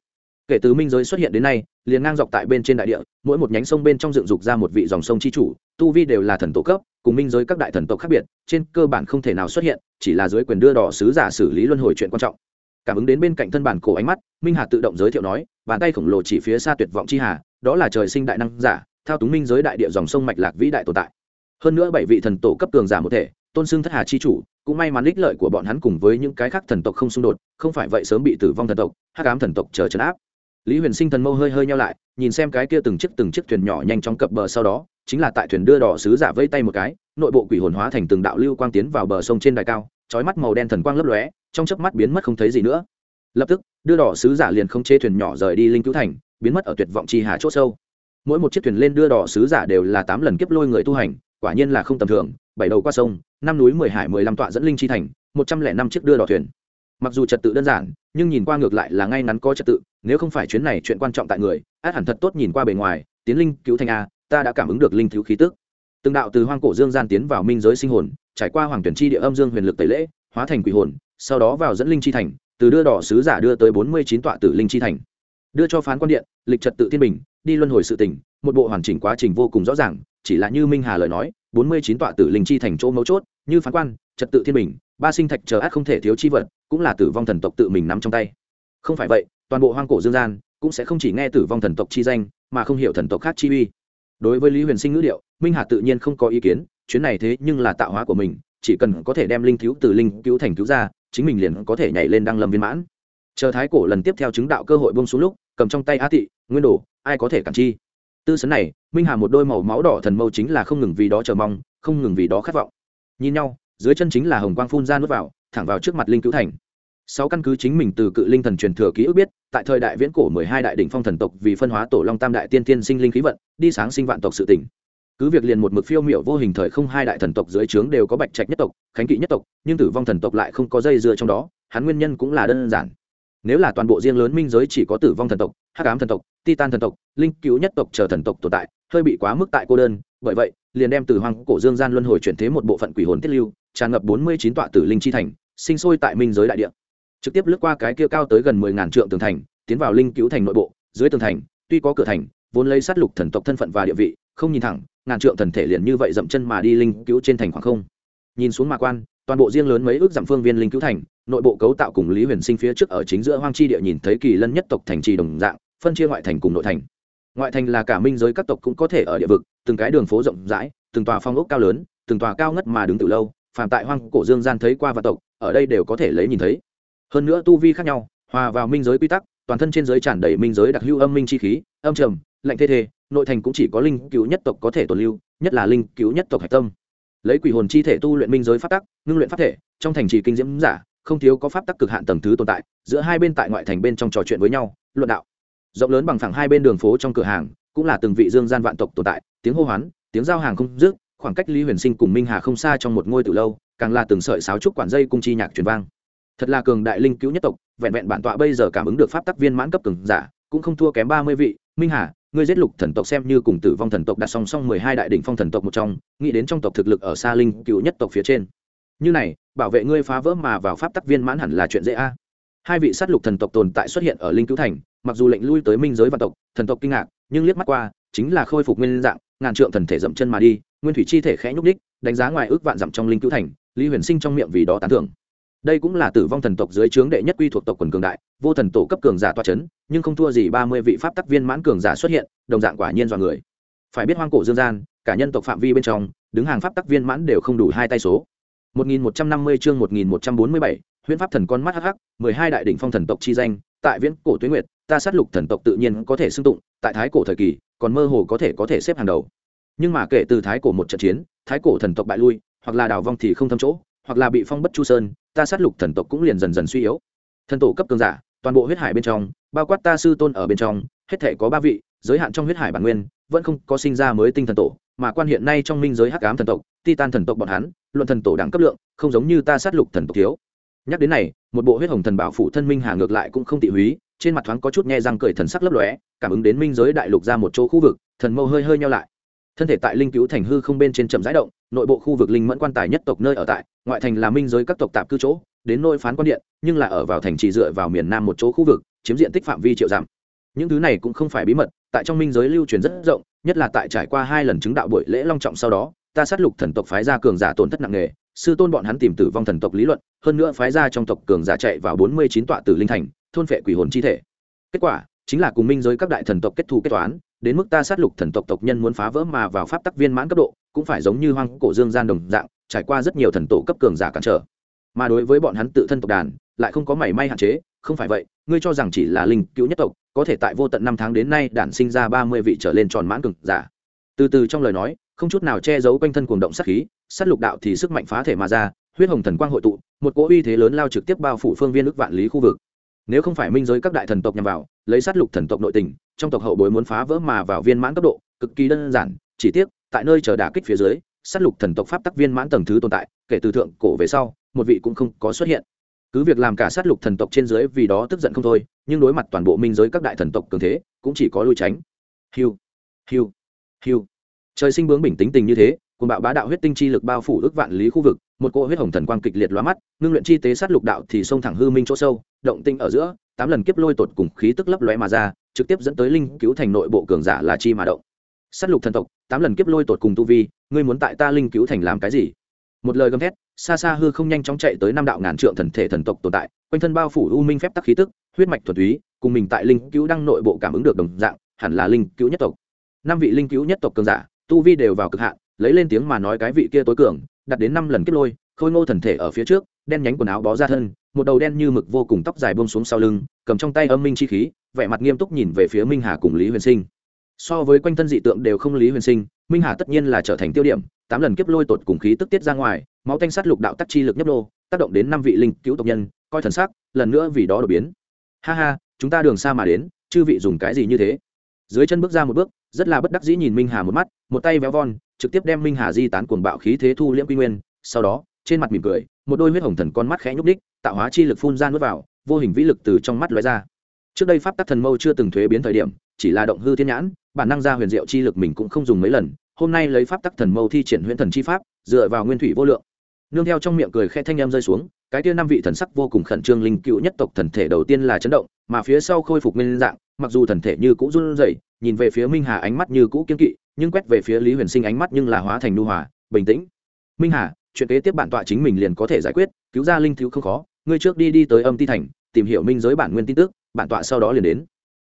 Kể từ minh giới xuất hiện đến nay, liền ngang dọc tại bên trên đại địa, mỗi một nhánh sông bên trong dựng dục ra một vị dòng sông chi chủ, tu vi đều là thần tổ cấp, cùng minh giới các đại thần tộc khác biệt, trên cơ bản không thể nào xuất hiện, chỉ là dưới quyền đưa đỏ sứ giả xử lý luân hồi chuyện quan trọng. Cảm ứng đến bên cạnh thân bản cổ ánh mắt, minh hà tự động giới thiệu nói, bàn tay khổng lồ chỉ phía xa tuyệt vọng chi hà, đó là trời sinh đại năng giả, thao túng minh giới đại địa dòng sông mạch lạc vĩ đại tồn tại hơn nữa bảy vị thần tổ cấp cường giả một thể, tôn xưng thất hà chi chủ, cũng may mắn ích lợi của bọn hắn cùng với những cái khác thần tộc không xung đột, không phải vậy sớm bị tử vong thần tộc, hắc ám thần tộc chờ trấn áp. Lý huyền sinh thần mâu hơi hơi nhau lại, nhìn xem cái kia từng chiếc từng chiếc thuyền nhỏ nhanh chóng cập bờ sau đó, chính là tại thuyền đưa đỏ sứ giả vây tay một cái, nội bộ quỷ hồn hóa thành từng đạo lưu quang tiến vào bờ sông trên đài cao trói mắt màu đen thần quang lấp lóe, trong chớp mắt biến mất không thấy gì nữa. Lập tức, đưa đỏ sứ giả liền không chế thuyền nhỏ rời đi linh cứu thành, biến mất ở tuyệt vọng chi hà c h ỗ sâu. Mỗi một chiếc thuyền lên đưa đỏ sứ giả đều là tám lần kiếp lôi người tu hành quả nhiên là không tầm thường, bảy đầu qua sông, năm núi mười hải mười lăm tọa dẫn linh chi thành, một trăm lẻ năm chiếc đưa đò thuyền. Mặc dù trật tự đơn giản, nhưng nhìn qua ngược lại là ngay ngắn có trật tự, nếu không phải chuyến này chuyện quan trọng tại người, át hẳn thật tốt nhìn qua bề ngoài, tiến linh, cứu thành a, ta đã cảm ứng được linh thiếu khí tức. Từng đạo từ hoang cổ dương gian tiến vào minh giới sinh hồn, trải qua hoàng tuyển chi địa âm dương huyền lực tẩy lễ, hóa thành quỷ hồn, sau đó vào dẫn linh chi thành, từ đưa đỏ sứ giả đưa tới bốn mươi chín tọa tử linh chi thành. Đưa cho phán quan điện, lịch trật tự thiên bình, đi luân hồi sự tỉnh một bộ hoàn chỉnh quá trình vô cùng rõ ràng chỉ là như minh hà lời nói, bốn mươi chín tọa tử linh chi thành chỗ mấu chốt, như phán quan, trật tự thiên bình, ba sinh thạch chờ át không thể thiếu chi vật, cũng là tử vong thần tộc tự mình nắm trong tay. Không phải vậy, toàn bộ hoang cổ dương gian cũng sẽ không chỉ nghe tử vong thần tộc chi danh, mà không hiểu thần tộc khác chi uy. Đối với lý huyền sinh ngữ điệu, minh hà tự nhiên không có ý kiến, chuyến này thế nhưng là tạo hóa của mình, chỉ cần có thể đem linh cứu từ linh cứu thành cứu ra, chính mình liền có thể nhảy lên đăng lâm viên mãn. Chờ thái cổ lần tiếp theo chứng đạo cơ hội bông xuống lúc, cầm trong tay á thị, nguyên đồ, ai có thể cản chi? Tư sấn này, minh hà một đôi màu máu đỏ thần mâu chính là không ngừng vì đó chờ mong, không ngừng vì đó khát vọng. Nhìn nhau, dưới chân chính là hồng quang phun ra nước vào, thẳng vào trước mặt linh cứu thành. Sáu căn cứ chính mình từ cự linh thần truyền thừa ký ức biết, tại thời đại viễn cổ mười hai đại đỉnh phong thần tộc vì phân hóa tổ long tam đại tiên tiên sinh linh khí vận, đi sáng sinh vạn tộc sự tỉnh cứ việc liền một mực phiêu miểu vô hình thời không hai đại thần tộc dưới trướng đều có bạch trạch nhất tộc, khánh kỵ nhất tộc, nhưng tử vong thần tộc lại không có dây dưa trong đó, hắn nguyên nhân cũng là đơn giản nếu là toàn bộ riêng lớn minh giới chỉ có tử vong thần tộc, hắc ám thần tộc, titan thần tộc, linh cứu nhất tộc chờ thần tộc tồn tại, hơi bị quá mức tại cô đơn, bởi vậy, liền đem từ hoàng cổ dương gian luân hồi chuyển thế một bộ phận quỷ hồn tiết lưu, tràn ngập bốn mươi chín tọa tử linh chi thành, sinh sôi tại minh giới đại địa. Trực tiếp lướt qua cái kia cao tới gần mười ngàn trượng tường thành, tiến vào linh cứu thành nội bộ, dưới tường thành, tuy có cửa thành, vốn lấy sát lục thần tộc thân phận và địa vị, không nhìn thẳng, ngàn trượng thần thể liền như vậy dậm chân mà đi linh cứu trên thành khoảng không. Nhìn xuống mà quan, toàn bộ riêng lớn mấy ước dặm phương viên linh cứu thành nội bộ cấu tạo cùng lý huyền sinh phía trước ở chính giữa hoang chi địa nhìn thấy kỳ lân nhất tộc thành trì đồng dạng, phân chia ngoại thành cùng nội thành. Ngoại thành là cả minh giới các tộc cũng có thể ở địa vực, từng cái đường phố rộng rãi, từng tòa phong ốc cao lớn, từng tòa cao ngất mà đứng từ lâu, phàm tại hoang cổ dương gian thấy qua và tộc, ở đây đều có thể lấy nhìn thấy. Hơn nữa tu vi khác nhau, hòa vào minh giới quy tắc, toàn thân trên giới tràn đầy minh giới đặc hữu âm minh chi khí, âm trầm, lạnh thê thê, nội thành cũng chỉ có linh cứu nhất tộc có thể tồn lưu, nhất là linh cứu nhất tộc hạch tâm. Lấy quỷ hồn chi thể tu luyện minh giới phát tắc, ngưng luyện phát thể, trong thành trì kinh diễm giả không thiếu có pháp tắc cực hạn tầng thứ tồn tại, giữa hai bên tại ngoại thành bên trong trò chuyện với nhau, luận đạo. Rộng lớn bằng phẳng hai bên đường phố trong cửa hàng, cũng là từng vị dương gian vạn tộc tồn tại, tiếng hô hoán, tiếng giao hàng không dứt, khoảng cách lý huyền sinh cùng minh hà không xa trong một ngôi từ lâu, càng là từng sợi sáo trúc quản dây cung chi nhạc truyền vang. Thật là cường đại linh cứu nhất tộc, vẹn vẹn bản tọa bây giờ cảm ứng được pháp tắc viên mãn cấp cường giả, cũng không thua kém ba mươi vị. Minh hà, ngươi giết lục thần tộc xem như cùng tử vong thần tộc đặt song song mười hai đại đỉnh phong thần tộc một trong, nghĩ đến trong tộc thực lực ở xa linh cứu nhất tộc phía trên như này, bảo vệ ngươi phá vỡ mà vào pháp tắc viên mãn hẳn là chuyện dễ a. Hai vị sát lục thần tộc tồn tại xuất hiện ở linh cứu thành, mặc dù lệnh lui tới minh giới vạn tộc, thần tộc kinh ngạc, nhưng liếc mắt qua, chính là khôi phục nguyên dạng, ngàn trượng thần thể dậm chân mà đi, nguyên thủy chi thể khẽ nhúc ních đánh giá ngoài ước vạn dặm trong linh cứu thành, lý huyền sinh trong miệng vì đó tán thưởng. Đây cũng là tử vong thần tộc dưới trướng đệ nhất quy thuộc tộc quần cường đại, vô thần tổ cấp cường giả toa c h ấ n nhưng không thua gì ba mươi vị pháp tắc viên mãn cường giả xuất hiện, đồng dạng quả nhiên dọa người. Phải biết hoang cổ dương gian, cả nhân tộc phạm vi bên trong, đứng hàng pháp tắc viên mãn đều không đủ hai tay số. 1150 chương 1147, huyễn pháp thần con mắt hắc hắc, 12 đại đỉnh phong thần tộc chi danh, tại viễn cổ tuyết nguyệt, ta sát lục thần tộc tự nhiên có thể xưng tụng, tại thái cổ thời kỳ, còn mơ hồ có thể có thể xếp hàng đầu. Nhưng mà kể từ thái cổ một trận chiến, thái cổ thần tộc bại lui, hoặc là đào vong thì không thâm chỗ, hoặc là bị phong bất chu sơn, ta sát lục thần tộc cũng liền dần dần suy yếu thần tổ cấp cường giả toàn bộ huyết hải bên trong bao quát ta sư tôn ở bên trong hết thể có ba vị giới hạn trong huyết hải bản nguyên vẫn không có sinh ra mới tinh thần tổ mà quan hiện nay trong minh giới hắc ám thần tộc, titan thần tộc bọn hắn, luận thần tổ đẳng cấp lượng, không giống như ta sát lục thần tộc thiếu. Nhắc đến này, một bộ huyết hồng thần bảo phụ thân minh hà ngược lại cũng không tị húy, trên mặt thoáng có chút nghe răng cười thần sắc lấp lóe, cảm ứng đến minh giới đại lục ra một chỗ khu vực, thần mâu hơi hơi nhau lại. Thân thể tại linh cứu thành hư không bên trên chậm rãi động, nội bộ khu vực linh mẫn quan tài nhất tộc nơi ở tại, ngoại thành là minh giới các tộc tạp cư chỗ, đến nôi phán quan điện, nhưng là ở vào thành trì dựa vào miền nam một chỗ khu vực, chiếm diện tích phạm vi triệu giảm những thứ này cũng không phải bí mật tại trong minh giới lưu truyền rất rộng, nhất là tại trải qua hai lần chứng đạo buổi lễ long trọng sau đó, ta sát lục thần tộc phái ra cường giả tổn thất nặng nề, sư tôn bọn hắn tìm tử vong thần tộc lý luận, hơn nữa phái ra trong tộc cường giả chạy vào bốn mươi chín tọa tử linh thành, thôn phệ quỷ hồn chi thể. Kết quả, chính là cùng minh giới các đại thần tộc kết thù kết toán, đến mức ta sát lục thần tộc tộc nhân muốn phá vỡ mà vào pháp tắc viên mãn cấp độ, cũng phải giống như hoang cổ dương gian đồng dạng, trải qua rất nhiều thần tổ cấp cường giả cản trở. Mà đối với bọn hắn tự thân tộc đàn, lại không có mảy may hạn chế, không phải vậy ngươi cho rằng chỉ là linh cứu nhất tộc, có thể tại vô tận năm tháng đến nay đản sinh ra ba mươi vị trở lên tròn mãn cực giả. Từ từ trong lời nói, không chút nào che giấu quanh thân cuồng động sát khí, sát lục đạo thì sức mạnh phá thể mà ra, huyết hồng thần quang hội tụ, một cỗ uy thế lớn lao trực tiếp bao phủ phương viên ước vạn lý khu vực. Nếu không phải minh giới các đại thần tộc nhằm vào, lấy sát lục thần tộc nội tình, trong tộc hậu bối muốn phá vỡ mà vào viên mãn cấp độ, cực kỳ đơn giản, chỉ tiếc, tại nơi chờ đả kích phía dưới, sát lục thần tộc pháp tắc viên mãn tầng thứ tồn tại, kể từ thượng cổ về sau, một vị cũng không có xuất hiện cứ việc làm cả sát lục thần tộc trên dưới vì đó tức giận không thôi, nhưng đối mặt toàn bộ minh giới các đại thần tộc cường thế, cũng chỉ có lui tránh. Hiu hiu hiu. Trời sinh bướng bình tĩnh tình như thế cùng bạo bá đạo huyết tinh chi lực bao phủ ước vạn lý khu vực, một cỗ huyết hồng thần quang kịch liệt lóa mắt, ngưng luyện chi tế sát lục đạo thì xông thẳng hư minh chỗ sâu, động tinh ở giữa, tám lần kiếp lôi tột cùng khí tức lấp lóe mà ra, trực tiếp dẫn tới linh cứu thành nội bộ cường giả là chi mà động. Sát lục thần tộc, tám lần kiếp lôi tột cùng tu vi, ngươi muốn tại ta linh cứu thành làm cái gì? Một lời gầm thét xa xa hư không nhanh chóng chạy tới năm đạo ngàn trượng thần thể thần tộc tồn tại, quanh thân bao phủ u minh phép tắc khí tức, huyết mạch thuần túy, cùng mình tại linh cứu đăng nội bộ cảm ứng được đồng dạng, hẳn là linh cứu nhất tộc. Năm vị linh cứu nhất tộc cường giả, tu vi đều vào cực hạn, lấy lên tiếng mà nói cái vị kia tối cường, đặt đến năm lần kết lôi, khôi ngô thần thể ở phía trước, đen nhánh quần áo bó ra thân, một đầu đen như mực vô cùng tóc dài bông xuống sau lưng, cầm trong tay âm minh chi khí, vẻ mặt nghiêm túc nhìn về phía minh hà cùng lý huyền sinh. So với quanh thân dị tượng đều không lý huyền sinh, minh hà tất nhiên là trở thành tiêu điểm, tám lần kiếp lôi tột cùng khí tức tiết ra ngoài máu tanh sát lục đạo tắc chi lực nhấp đô, tác động đến năm vị linh cứu tộc nhân, coi thần sắc, lần nữa vì đó đột biến. Ha ha, chúng ta đường xa mà đến, chư vị dùng cái gì như thế? Dưới chân bước ra một bước, rất là bất đắc dĩ nhìn minh hà một mắt, một tay véo von, trực tiếp đem minh hà di tán cuồng bạo khí thế thu liễm quy nguyên, sau đó, trên mặt mỉm cười, một đôi huyết hồng thần con mắt khẽ nhúc đích tạo hóa chi lực phun ra nuốt vào, vô hình vĩ lực từ trong mắt lóe ra. Trước đây pháp tắc thần mâu chưa từng thuế biến thời điểm, chỉ là động hư thiên nhãn, bản năng ra huyền diệu chi lực mình cũng không dùng mấy lần, hôm nay lấy pháp tắc thần mâu thi triển huyền thần chi pháp, dựa vào nguyên thủy vô lượng nương theo trong miệng cười khe thanh em rơi xuống, cái tia năm vị thần sắc vô cùng khẩn trương linh cựu nhất tộc thần thể đầu tiên là chấn động, mà phía sau khôi phục nguyên dạng, mặc dù thần thể như cũ run rẩy, nhìn về phía minh hà ánh mắt như cũ kiên kỵ, nhưng quét về phía lý huyền sinh ánh mắt nhưng là hóa thành nu hòa, bình tĩnh. Minh hà, chuyện kế tiếp bản tọa chính mình liền có thể giải quyết, cứu ra linh thiếu không khó, ngươi trước đi đi tới âm ti thành, tìm hiểu minh giới bản nguyên tin tức, bản tọa sau đó liền đến.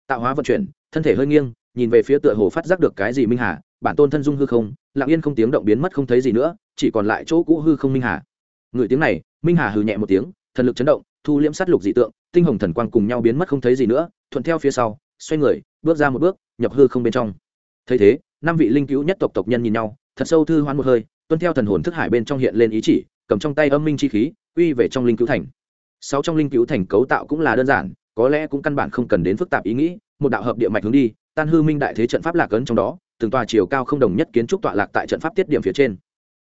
Tạo hóa vận chuyển, thân thể hơi nghiêng, nhìn về phía tựa hồ phát giác được cái gì minh hà bản tôn thân dung hư không, lặng yên không tiếng động biến mất không thấy gì nữa, chỉ còn lại chỗ cũ hư không minh hà. Người tiếng này, minh hà hừ nhẹ một tiếng, thần lực chấn động, thu liễm sát lục dị tượng, tinh hồng thần quang cùng nhau biến mất không thấy gì nữa, thuận theo phía sau, xoay người, bước ra một bước, nhập hư không bên trong. Thấy thế, năm vị linh cứu nhất tộc tộc nhân nhìn nhau, thật sâu thư hoán một hơi, tuân theo thần hồn thức hải bên trong hiện lên ý chỉ, cầm trong tay âm minh chi khí uy về trong linh cứu thành. Sáu trong linh cứu thành cấu tạo cũng là đơn giản, có lẽ cũng căn bản không cần đến phức tạp ý nghĩ, một đạo hợp địa mạch hướng đi, tan hư minh đại thế trận pháp lạc ấn trong đó từng tòa chiều cao không đồng nhất kiến trúc tọa lạc tại trận pháp tiết điểm phía trên.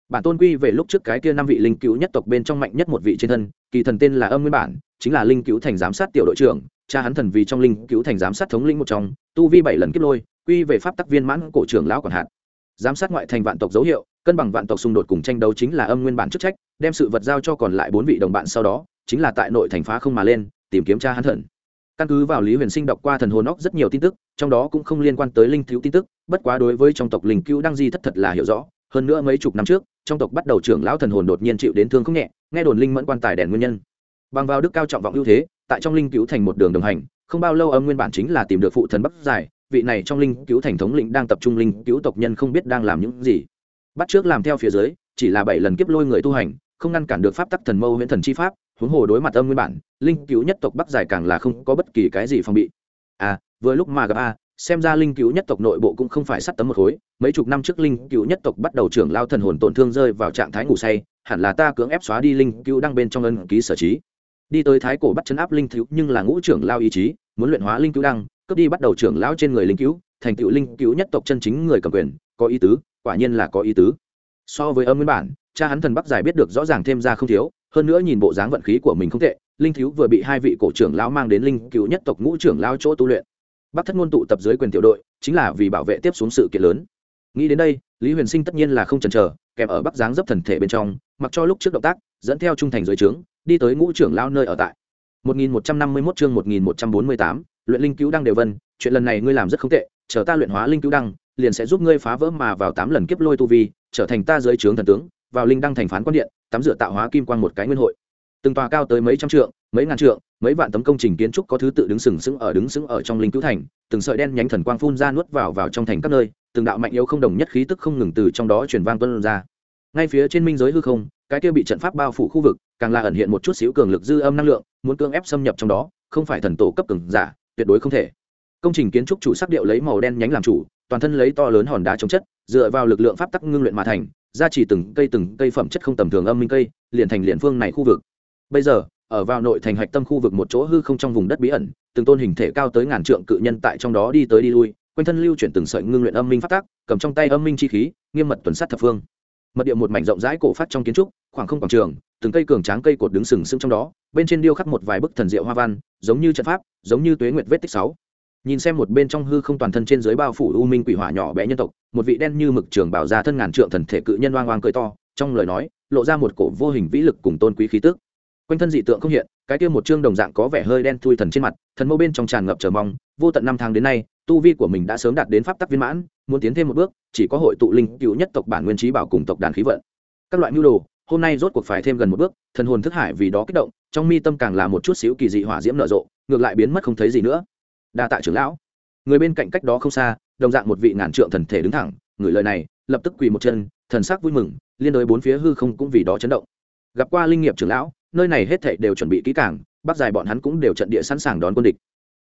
Bản tôn quy về lúc trước cái kia năm vị linh cứu nhất tộc bên trong mạnh nhất một vị trên thân, kỳ thần tên là âm nguyên bản, chính là linh cứu thành giám sát tiểu đội trưởng, cha hắn thần vì trong linh cứu thành giám sát thống linh một trong, tu vi bảy lần kiếp lôi, quy về pháp tắc viên mãn cổ trưởng lão còn hạn giám sát ngoại thành vạn tộc dấu hiệu, cân bằng vạn tộc xung đột cùng tranh đấu chính là âm nguyên bản chức trách, đem sự vật giao cho còn lại bốn vị đồng bạn sau đó, chính là tại nội thành phá không mà lên, tìm kiếm cha hắn thần. Căn cứ vào lý huyền sinh đọc qua thần hồn óc rất nhiều tin tức, trong đó cũng không liên quan tới linh thiếu tin tức bất quá đối với trong tộc linh cứu đang di thất thật là hiểu rõ, hơn nữa mấy chục năm trước, trong tộc bắt đầu trưởng lão thần hồn đột nhiên chịu đến thương không nhẹ, nghe đồn linh mẫn quan tài đèn nguyên nhân. Bằng vào đức cao trọng vọng ưu thế, tại trong linh cứu thành một đường đồng hành, không bao lâu âm nguyên bản chính là tìm được phụ thần bắc giải, vị này trong linh cứu thành thống lĩnh đang tập trung linh cứu tộc nhân không biết đang làm những gì. Bắt trước làm theo phía dưới, chỉ là bảy lần kiếp lôi người tu hành, không ngăn cản được pháp tắc thần mâu huyễn thần chi pháp, huống hồ đối mặt âm nguyên bản, linh cứu nhất tộc bắc giải càng là không có bất kỳ cái gì phòng bị. À vừa lúc mà gặp a xem ra linh cứu nhất tộc nội bộ cũng không phải sắt tấm một khối. Mấy chục năm trước linh cứu nhất tộc bắt đầu trưởng lao thần hồn tổn thương rơi vào trạng thái ngủ say, hẳn là ta cưỡng ép xóa đi linh cứu đang bên trong ân ký sở trí. Đi tới thái cổ bắt chấn áp linh thiếu nhưng là ngũ trưởng lao ý chí, muốn luyện hóa linh cứu đăng, cướp đi bắt đầu trưởng lao trên người linh cứu thành tựu linh cứu nhất tộc chân chính người cầm quyền, có ý tứ, quả nhiên là có ý tứ. So với âm nguyên bản, cha hắn thần bắc giải biết được rõ ràng thêm ra không thiếu, hơn nữa nhìn bộ dáng vận khí của mình không tệ, linh thiếu vừa bị hai vị cổ trưởng lão mang đến linh cứu nhất tộc ngũ trưởng lao chỗ tu luyện bắc thất ngôn tụ tập dưới quyền tiểu đội chính là vì bảo vệ tiếp xuống sự kiện lớn. Nghĩ đến đây lý huyền sinh tất nhiên là không chần chờ kèm ở bắc giáng dấp thần thể bên trong mặc cho lúc trước động tác dẫn theo trung thành dưới trướng đi tới ngũ trưởng lao nơi ở tại. 1151 chương 1148, luyện linh cứu đăng đều vân chuyện lần này ngươi làm rất không tệ chờ ta luyện hóa linh cứu đăng liền sẽ giúp ngươi phá vỡ mà vào tám lần kiếp lôi tu vi trở thành ta dưới trướng thần tướng vào linh đăng thành phán quan điện tắm rửa tạo hóa kim quang một cái nguyên hội. Từng tòa cao tới mấy trăm trượng mấy ngàn trượng, mấy vạn tấm công trình kiến trúc có thứ tự đứng sừng sững ở đứng sững ở trong linh cứu thành, từng sợi đen nhánh thần quang phun ra nuốt vào vào trong thành các nơi, từng đạo mạnh yếu không đồng nhất khí tức không ngừng từ trong đó truyền vang tuân ra. Ngay phía trên minh giới hư không, cái kia bị trận pháp bao phủ khu vực, càng là ẩn hiện một chút xíu cường lực dư âm năng lượng, muốn cưỡng ép xâm nhập trong đó, không phải thần tổ cấp cường giả, tuyệt đối không thể. Công trình kiến trúc chủ sắc điệu lấy màu đen nhánh làm chủ, toàn thân lấy to lớn hòn đá chống chất, dựa vào lực lượng pháp tắc ngưng luyện mà thành ra chỉ từng cây từng cây phẩm chất không tầm thường âm minh cây, liền thành liền phương này khu vực. Bây giờ ở vào nội thành hạch tâm khu vực một chỗ hư không trong vùng đất bí ẩn, từng tôn hình thể cao tới ngàn trượng cự nhân tại trong đó đi tới đi lui, quanh thân lưu chuyển từng sợi ngưng luyện âm minh phát tác, cầm trong tay âm minh chi khí, nghiêm mật tuần sát thập phương. Mật địa một mảnh rộng rãi cổ phát trong kiến trúc, khoảng không quảng trường, từng cây cường tráng cây cột đứng sừng sững trong đó, bên trên điêu khắc một vài bức thần diệu hoa văn, giống như trận pháp, giống như tuế nguyệt vết tích sáu. Nhìn xem một bên trong hư không toàn thân trên dưới bao phủ u minh quỷ hỏa nhỏ bé nhân tộc, một vị đen như mực trường bảo ra thân ngàn trượng thần thể cự nhân oang oang cười to, trong lời nói, lộ ra một cổ vô hình vĩ lực cùng tôn quý khí tức quanh thân dị tượng không hiện, cái kia một chương đồng dạng có vẻ hơi đen thui thần trên mặt, thần mâu bên trong tràn ngập chờ mong, vô tận năm tháng đến nay, tu vi của mình đã sớm đạt đến pháp tắc viên mãn, muốn tiến thêm một bước, chỉ có hội tụ linh cựu nhất tộc bản nguyên trí bảo cùng tộc đàn khí vận. Các loại mưu đồ, hôm nay rốt cuộc phải thêm gần một bước, thần hồn thức hải vì đó kích động, trong mi tâm càng là một chút xíu kỳ dị hỏa diễm nở rộ, ngược lại biến mất không thấy gì nữa. Đa tạ trưởng lão. Người bên cạnh cách đó không xa, đồng dạng một vị ngàn trượng thần thể đứng thẳng, người lời này, lập tức quỳ một chân, thần sắc vui mừng, liên đối bốn phía hư không cũng vì đó chấn động. Gặp qua linh nghiệp trưởng lão nơi này hết thảy đều chuẩn bị kỹ càng bắc dài bọn hắn cũng đều trận địa sẵn sàng đón quân địch.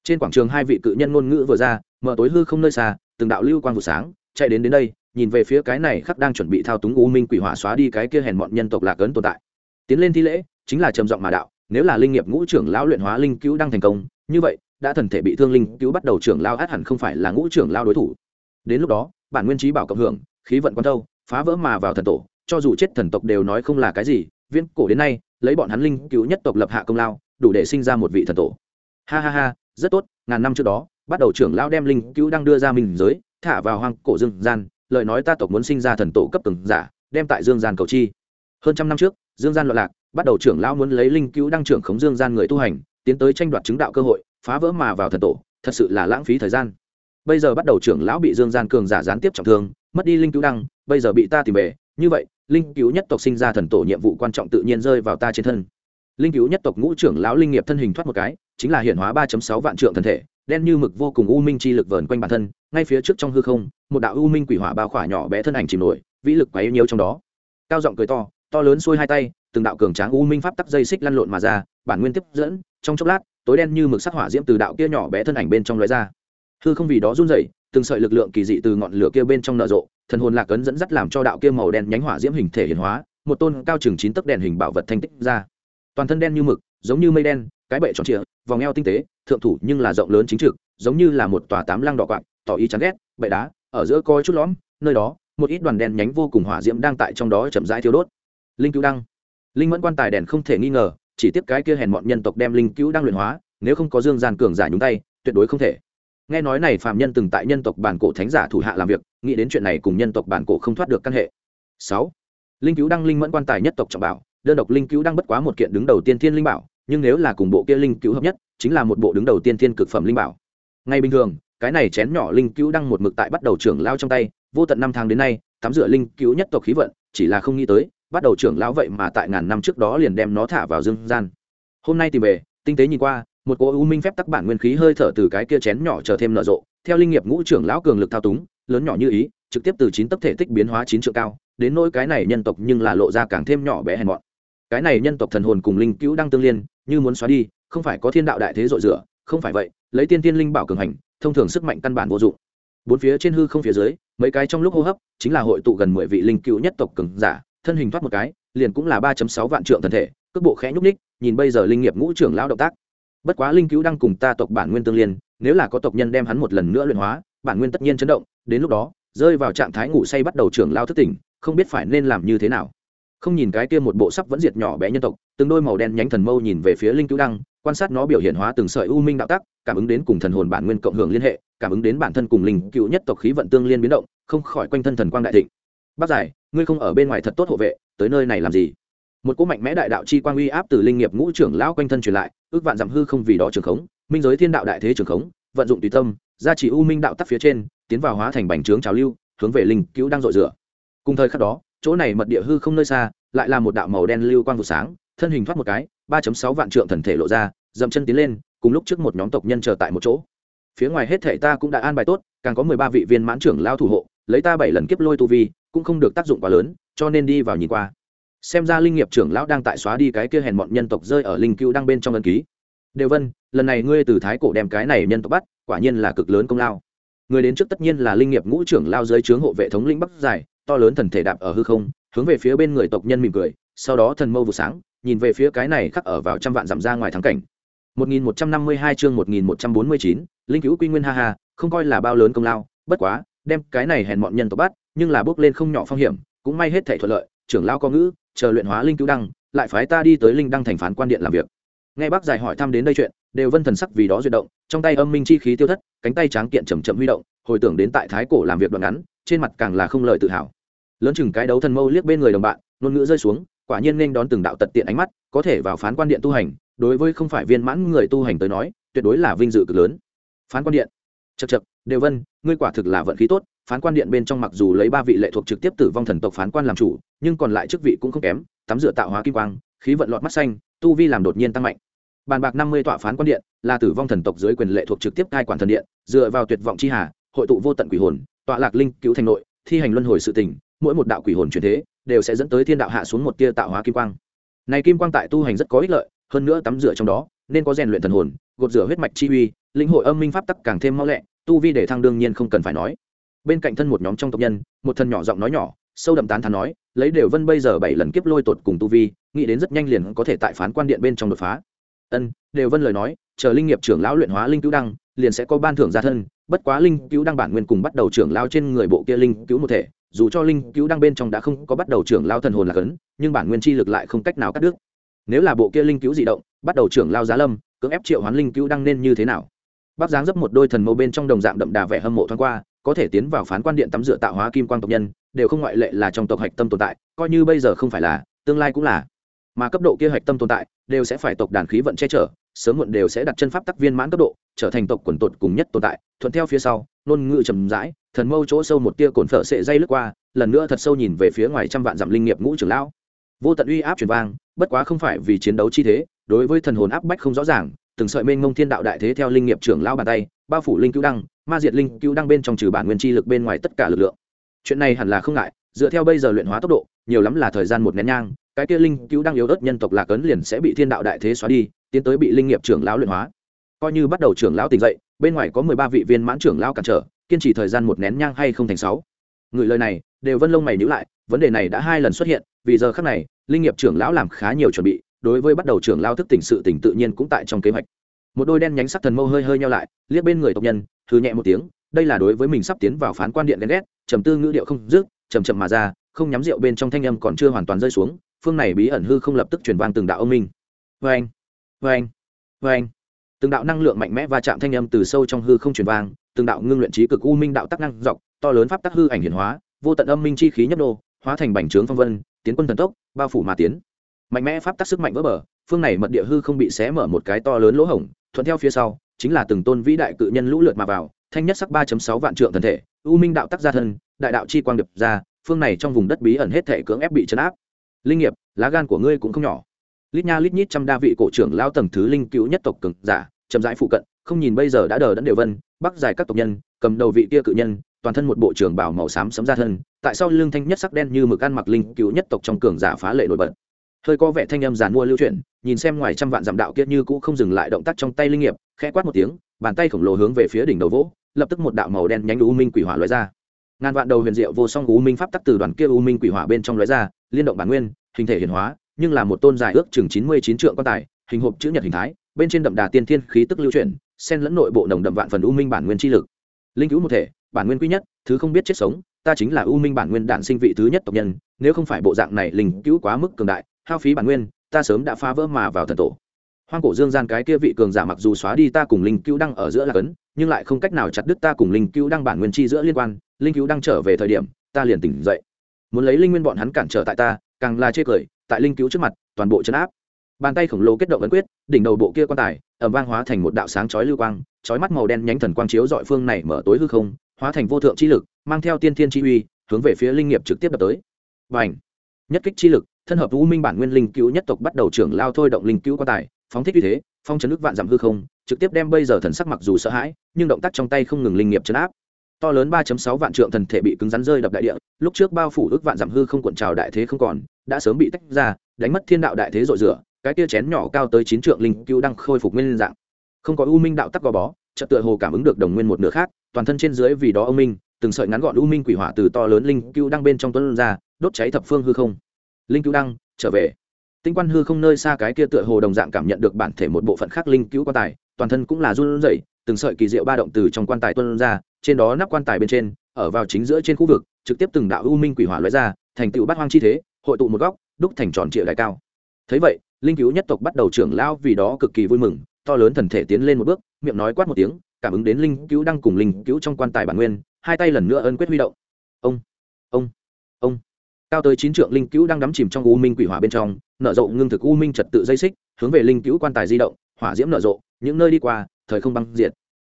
Trên quảng trường hai vị cự nhân ngôn ngữ vừa ra, mở tối hư không nơi xa, từng đạo lưu quang vụ sáng, chạy đến đến đây, nhìn về phía cái này khắc đang chuẩn bị thao túng u minh quỷ hỏa xóa đi cái kia hèn mọn nhân tộc lạc ấn tồn tại. Tiến lên thi lễ, chính là trầm giọng mà đạo, nếu là linh nghiệp ngũ trưởng lão luyện hóa linh cứu đang thành công, như vậy, đã thần thể bị thương linh cứu bắt đầu trưởng lao át hẳn không phải là ngũ trưởng lao đối thủ. Đến lúc đó, bản nguyên trí bảo cộng hưởng, khí vận quan thâu, phá vỡ mà vào thần tổ, cho dù chết thần tộc đều nói không là cái gì, viễn cổ đến nay lấy bọn hắn linh cứu nhất tộc lập hạ công lao, đủ để sinh ra một vị thần tổ. Ha ha ha, rất tốt, ngàn năm trước đó, bắt đầu trưởng lao đem linh cứu đang đưa ra mình giới, thả vào hoang cổ dương gian, lời nói ta tộc muốn sinh ra thần tổ cấp từng giả, đem tại dương gian cầu chi. Hơn trăm năm trước, dương gian loạn lạc, bắt đầu trưởng lao muốn lấy linh cứu đăng trưởng khống dương gian người tu hành, tiến tới tranh đoạt chứng đạo cơ hội, phá vỡ mà vào thần tổ, thật sự là lãng phí thời gian. Bây giờ bắt đầu trưởng lão bị dương gian cường giả gián tiếp trọng thương, mất đi linh cứu đăng, bây giờ bị ta tìm về, như vậy linh cứu nhất tộc sinh ra thần tổ nhiệm vụ quan trọng tự nhiên rơi vào ta trên thân. Linh cứu nhất tộc ngũ trưởng lão linh nghiệp thân hình thoát một cái, chính là hiện hóa ba sáu vạn trượng thần thể, đen như mực vô cùng u minh chi lực vờn quanh bản thân, ngay phía trước trong hư không, một đạo u minh quỷ hỏa bao khỏa nhỏ bé thân ảnh chìm nổi, vĩ lực quá yếu nhiều trong đó. Cao giọng cười to to lớn xuôi hai tay, từng đạo cường tráng u minh pháp tắc dây xích lăn lộn mà ra, bản nguyên tiếp dẫn, trong chốc lát, tối đen như mực sắc hỏa diễm từ đạo kia nhỏ bé thân ảnh bên trong lóe ra hư không vì đó run rẩy, từng sợi lực lượng kỳ dị từ ngọn lửa kia bên trong nở rộ, thần hồn lạc ấn dẫn dắt làm cho đạo kia màu đen nhánh hỏa diễm hình thể hiển hóa, một tôn cao chừng chín tấc đèn hình bảo vật thanh tích ra. Toàn thân đen như mực, giống như mây đen, cái bệ tròn trịa, vòng eo tinh tế, thượng thủ nhưng là rộng lớn chính trực, giống như là một tòa tám lăng đỏ quạng tỏ ý chán ghét, bệ đá, ở giữa coi chút lõm, nơi đó, một ít đoàn đen nhánh vô cùng hỏa diễm đang tại trong đó chậm rãi thiêu đốt. Linh cứu đăng. Linh mẫn quan tài đèn không thể nghi ngờ, chỉ tiếp cái kia hèn mọn nhân tộc đem linh cứu đăng luyện hóa, nếu không có dương gian cường giả nhúng tay, tuyệt đối không thể nghe nói này phạm nhân từng tại nhân tộc bản cổ thánh giả thủ hạ làm việc, nghĩ đến chuyện này cùng nhân tộc bản cổ không thoát được căn hệ. Sáu, linh cứu đăng linh mẫn quan tài nhất tộc trọng bảo, đơn độc linh cứu đăng bất quá một kiện đứng đầu tiên thiên linh bảo, nhưng nếu là cùng bộ kia linh cứu hợp nhất, chính là một bộ đứng đầu tiên thiên cực phẩm linh bảo. Ngay bình thường, cái này chén nhỏ linh cứu đăng một mực tại bắt đầu trưởng lao trong tay, vô tận năm tháng đến nay, tắm rửa linh cứu nhất tộc khí vận, chỉ là không nghĩ tới, bắt đầu trưởng lão vậy mà tại ngàn năm trước đó liền đem nó thả vào dương gian. Hôm nay tìm về, tinh tế nhìn qua một cỗ u minh phép tắc bản nguyên khí hơi thở từ cái kia chén nhỏ trở thêm nở rộ. Theo linh nghiệp ngũ trưởng lão cường lực thao túng, lớn nhỏ như ý, trực tiếp từ chín tấc thể tích biến hóa chín trượng cao, đến nỗi cái này nhân tộc nhưng là lộ ra càng thêm nhỏ bé hèn mọn. Cái này nhân tộc thần hồn cùng linh cứu đang tương liên, như muốn xóa đi, không phải có thiên đạo đại thế dội rửa, không phải vậy, lấy tiên tiên linh bảo cường hành, thông thường sức mạnh căn bản vô dụng. Bốn phía trên hư không phía dưới, mấy cái trong lúc hô hấp, chính là hội tụ gần mười vị linh cứu nhất tộc cường giả, thân hình thoát một cái, liền cũng là ba sáu vạn trượng thần thể, cước bộ khẽ nhúc ních nhìn bây giờ linh nghiệp ngũ trưởng lão động tác bất quá linh cứu đang cùng ta tộc bản nguyên tương liên, nếu là có tộc nhân đem hắn một lần nữa luyện hóa, bản nguyên tất nhiên chấn động, đến lúc đó, rơi vào trạng thái ngủ say bắt đầu trưởng lao thất tỉnh, không biết phải nên làm như thế nào. Không nhìn cái kia một bộ sắp vẫn diệt nhỏ bé nhân tộc, từng đôi màu đen nhánh thần mâu nhìn về phía linh cứu đăng quan sát nó biểu hiện hóa từng sợi u minh đạo tác cảm ứng đến cùng thần hồn bản nguyên cộng hưởng liên hệ, cảm ứng đến bản thân cùng linh cựu nhất tộc khí vận tương liên biến động, không khỏi quanh thân thần quang đại thịnh. Bác giải, ngươi không ở bên ngoài thật tốt hộ vệ, tới nơi này làm gì? Một cỗ mạnh mẽ đại đạo chi quang uy áp từ linh nghiệp ngũ trưởng lão quanh thân truyền lại, ước vạn dặm hư không vì đó trường khống, minh giới thiên đạo đại thế trường khống, vận dụng tùy tâm, gia trì u minh đạo tắc phía trên, tiến vào hóa thành bành trướng trào lưu, hướng về linh cứu đang dội rửa. Cùng thời khắc đó, chỗ này mật địa hư không nơi xa, lại là một đạo màu đen lưu quang vụ sáng, thân hình thoát một cái, ba sáu vạn trượng thần thể lộ ra, dậm chân tiến lên, cùng lúc trước một nhóm tộc nhân chờ tại một chỗ. Phía ngoài hết thể ta cũng đã an bài tốt, càng có mười ba vị viên mãn trưởng lao thủ hộ, lấy ta bảy lần kiếp lôi tu vi, cũng không được tác dụng quá lớn, cho nên đi vào nhìn qua xem ra linh nghiệp trưởng lão đang tại xóa đi cái kia hèn bọn nhân tộc rơi ở linh cưu đang bên trong ân ký. Đều vân lần này ngươi từ thái cổ đem cái này nhân tộc bắt quả nhiên là cực lớn công lao. Người đến trước tất nhiên là linh nghiệp ngũ trưởng lao dưới trướng hộ vệ thống lĩnh bắc dài to lớn thần thể đạp ở hư không hướng về phía bên người tộc nhân mỉm cười sau đó thần mâu vụ sáng nhìn về phía cái này khắc ở vào trăm vạn dặm ra ngoài thắng cảnh. 1152 chương 1149, linh cứu quy nguyên ha ha không coi là bao lớn công lao bất quá đem cái này hèn mọn nhân tộc bắt nhưng là bước lên không nhỏ phong hiểm cũng may hết thể thuận lợi trưởng lao có ngữ chờ luyện hóa linh cứu đăng, lại phái ta đi tới linh đăng thành phán quan điện làm việc. Nghe bác giải hỏi thăm đến đây chuyện, đều vân thần sắc vì đó duyệt động, trong tay âm minh chi khí tiêu thất, cánh tay tráng kiện chậm chậm huy động, hồi tưởng đến tại thái cổ làm việc đoạn ngắn, trên mặt càng là không lời tự hào. Lớn chừng cái đấu thần mâu liếc bên người đồng bạn, ngôn ngữ rơi xuống, quả nhiên nên đón từng đạo tật tiện ánh mắt, có thể vào phán quan điện tu hành, đối với không phải viên mãn người tu hành tới nói, tuyệt đối là vinh dự cực lớn. Phán quan điện. Chật chật đều vân, ngươi quả thực là vận khí tốt phán quan điện bên trong mặc dù lấy ba vị lệ thuộc trực tiếp tử vong thần tộc phán quan làm chủ, nhưng còn lại chức vị cũng không kém, tắm rửa tạo hóa kim quang, khí vận lọt mắt xanh, tu vi làm đột nhiên tăng mạnh. Bàn bạc năm mươi tọa phán quan điện là tử vong thần tộc dưới quyền lệ thuộc trực tiếp cai quản thần điện, dựa vào tuyệt vọng c h i hà, hội tụ vô tận quỷ hồn, tọa lạc linh cứu thành nội, thi hành luân hồi sự tình, mỗi một đạo quỷ hồn truyền thế đều sẽ dẫn tới thiên đạo hạ xuống một tia tạo hóa kim quang. Này kim quang tại tu hành rất có ích lợi, hơn nữa tắm rửa trong đó nên có rèn luyện thần hồn, gột rửa huyết mạch chi uy, linh hội âm minh pháp tắc càng thêm mau lẹ, tu vi để thăng đương nhiên không cần phải nói bên cạnh thân một nhóm trong tộc nhân, một thần nhỏ giọng nói nhỏ, sâu đậm tán thán nói, lấy đều vân bây giờ bảy lần kiếp lôi tột cùng tu vi, nghĩ đến rất nhanh liền có thể tại phán quan điện bên trong đột phá. Ân, đều vân lời nói, chờ linh nghiệp trưởng lão luyện hóa linh cứu đăng, liền sẽ có ban thưởng gia thân, bất quá linh cứu đăng bản nguyên cùng bắt đầu trưởng lao trên người bộ kia linh cứu một thể, dù cho linh cứu đăng bên trong đã không có bắt đầu trưởng lao thần hồn là cấn, nhưng bản nguyên chi lực lại không cách nào cắt đứt. Nếu là bộ kia linh cứu di động, bắt đầu trưởng lao giá lâm, cưỡng ép triệu hoán linh cứu đăng nên như thế nào? Bác giáng dấp một đôi thần mâu bên trong đồng dạng đậm đà vẻ hâm mộ thoáng qua có thể tiến vào phán quan điện tắm rửa tạo hóa kim quang tộc nhân, đều không ngoại lệ là trong tộc hạch tâm tồn tại, coi như bây giờ không phải là, tương lai cũng là. Mà cấp độ kia hạch tâm tồn tại, đều sẽ phải tộc đàn khí vận che chở, sớm muộn đều sẽ đặt chân pháp tắc viên mãn cấp độ, trở thành tộc quần tột cùng nhất tồn tại, thuận theo phía sau nôn ngự trầm rãi, thần mâu chỗ sâu một tia cồn phở sệ dây lướt qua, lần nữa thật sâu nhìn về phía ngoài trăm vạn dặm linh nghiệp ngũ trưởng lão. Vô tận uy áp truyền vang, bất quá không phải vì chiến đấu chi thế, đối với thần hồn áp bách không rõ ràng, từng sợi mênh mông thiên đạo đại thế theo linh nghiệp trưởng lão bàn tay bao phủ linh cứu đăng, ma diệt linh cứu đăng bên trong trừ bản nguyên chi lực bên ngoài tất cả lực lượng. Chuyện này hẳn là không ngại, dựa theo bây giờ luyện hóa tốc độ, nhiều lắm là thời gian một nén nhang, cái kia linh cứu đăng yếu ớt nhân tộc lạc ấn liền sẽ bị thiên đạo đại thế xóa đi, tiến tới bị linh nghiệp trưởng lão luyện hóa. Coi như bắt đầu trưởng lão tỉnh dậy, bên ngoài có mười ba vị viên mãn trưởng lão cản trở, kiên trì thời gian một nén nhang hay không thành sáu. Người lời này, đều vân lông mày nhữ lại, vấn đề này đã hai lần xuất hiện, vì giờ khác này, linh nghiệp trưởng lão làm khá nhiều chuẩn bị, đối với bắt đầu trưởng lão thức tỉnh sự tỉnh tự nhiên cũng tại trong kế hoạch một đôi đen nhánh sắc thần mâu hơi hơi nhau lại, liếc bên người tộc nhân thư nhẹ một tiếng, đây là đối với mình sắp tiến vào phán quan điện ghen ghét, trầm tư ngữ điệu không dứt chầm chậm mà ra, không nhắm rượu bên trong thanh âm còn chưa hoàn toàn rơi xuống, phương này bí ẩn hư không lập tức truyền vang từng đạo ông minh. Vê anh vê anh vê anh từng đạo năng lượng mạnh mẽ va chạm thanh âm từ sâu trong hư không truyền vang, từng đạo ngưng luyện trí cực u minh đạo tắc năng dọc, to lớn pháp tắc hư ảnh hiển hóa, vô tận âm minh chi khí nhấp đô hóa thành bành trướng phong vân, tiến quân thần tốc, bao phủ mà tiến. Mạnh mẽ pháp tắc sức mạnh vỡ bờ phương này mật địa hư không bị xé mở một cái to lớn lỗ hổng, thuận theo phía sau, chính là từng tôn vĩ đại cự nhân lũ lượt mà vào, thanh nhất sắc ba sáu vạn trượng thần thể, u minh đạo tắc gia thân, đại đạo chi quang đập ra, phương này trong vùng đất bí ẩn hết thể cưỡng ép bị chấn áp. Linh nghiệp, lá gan của ngươi cũng không nhỏ. Lít nha lít nhít trăm đa vị cổ trưởng lao tầng thứ linh cứu nhất tộc cường giả, chậm rãi phụ cận, không nhìn bây giờ đã đờ đẫn đều vân, bắc dài các tộc nhân, cầm đầu vị kia cự nhân, toàn thân một bộ trưởng bảo màu xám sấm ra thân, tại sao lưng thanh nhất sắc đen như mực ăn mặc linh cứu nhất tộc trong cường giả phá lệ nổi bật. Hơi có vẻ thanh âm giàn mua lưu chuyển nhìn xem ngoài trăm vạn dặm đạo kia như cũ không dừng lại động tác trong tay linh nghiệp, khẽ quát một tiếng, bàn tay khổng lồ hướng về phía đỉnh đầu vỗ, lập tức một đạo màu đen nhánh u minh quỷ hỏa lóe ra. Ngàn vạn đầu huyền diệu vô song u minh pháp tắc từ đoàn kia u minh quỷ hỏa bên trong lóe ra, liên động bản nguyên, hình thể hiển hóa, nhưng là một tôn dài ước chừng chín mươi chín trượng quan tài, hình hộp chữ nhật hình thái, bên trên đậm đà tiên thiên khí tức lưu chuyển, xen lẫn nội bộ nồng đậm vạn phần u minh bản nguyên chi lực. Linh cứu một thể, bản nguyên quý nhất, thứ không biết chết sống, ta chính là u minh bản nguyên đản sinh vị thứ nhất tộc nhân, nếu không phải bộ dạng này linh cứu quá mức cường đại, hao phí bản nguyên ta sớm đã phá vỡ mà vào thần tổ. Hoang cổ dương gian cái kia vị cường giả mặc dù xóa đi ta cùng linh cứu đăng ở giữa là cấn, nhưng lại không cách nào chặt đứt ta cùng linh cứu đăng bản nguyên chi giữa liên quan, linh cứu đăng trở về thời điểm, ta liền tỉnh dậy. Muốn lấy linh nguyên bọn hắn cản trở tại ta, càng là chê cười, tại linh cứu trước mặt, toàn bộ chấn áp. Bàn tay khổng lồ kết động ấn quyết, đỉnh đầu bộ kia quan tài ẩm vang hóa thành một đạo sáng chói lưu quang, chói mắt màu đen nhánh thần quang chiếu dọi phương này mở tối hư không, hóa thành vô thượng chi lực, mang theo tiên thiên chi uy, hướng về phía linh nghiệp trực tiếp đập tới. Và ảnh nhất kích chi lực, thân hợp u minh bản nguyên linh cứu nhất tộc bắt đầu trưởng lao thôi động linh cứu quan tài, phóng thích như thế, phong trấn nước vạn giảm hư không, trực tiếp đem bây giờ thần sắc mặc dù sợ hãi, nhưng động tác trong tay không ngừng linh nghiệp chấn áp. To lớn 3.6 vạn trượng thần thể bị cứng rắn rơi đập đại địa, lúc trước bao phủ ước vạn giảm hư không cuộn trào đại thế không còn, đã sớm bị tách ra, đánh mất thiên đạo đại thế dội rửa, cái kia chén nhỏ cao tới chín trượng linh cứu đang khôi phục nguyên dạng. Không có u minh đạo tắc gò bó, chợt tựa hồ cảm ứng được đồng nguyên một nửa khác, toàn thân trên dưới vì đó ông minh, từng sợi ngắn gọn u minh quỷ hỏa từ to lớn linh cứu đang bên trong tuấn ra đốt cháy thập phương hư không. Linh cứu đăng, trở về. Tinh quan hư không nơi xa cái kia tựa hồ đồng dạng cảm nhận được bản thể một bộ phận khác linh cứu quan tài, toàn thân cũng là run rẩy, từng sợi kỳ diệu ba động từ trong quan tài tuân ra, trên đó nắp quan tài bên trên, ở vào chính giữa trên khu vực, trực tiếp từng đạo u minh quỷ hỏa lóe ra, thành tựu bát hoang chi thế, hội tụ một góc, đúc thành tròn triệu đại cao. Thấy vậy, linh cứu nhất tộc bắt đầu trưởng lao vì đó cực kỳ vui mừng, to lớn thần thể tiến lên một bước, miệng nói quát một tiếng, cảm ứng đến linh cứu đang cùng linh cứu trong quan tài bản nguyên, hai tay lần nữa ân quyết huy động. Ông ông ông cao tới chín trượng linh cứu đang đắm chìm trong u minh quỷ hỏa bên trong, nở rộ ngưng thực u minh trật tự dây xích, hướng về linh cứu quan tài di động, hỏa diễm nở rộ, những nơi đi qua, thời không băng diệt.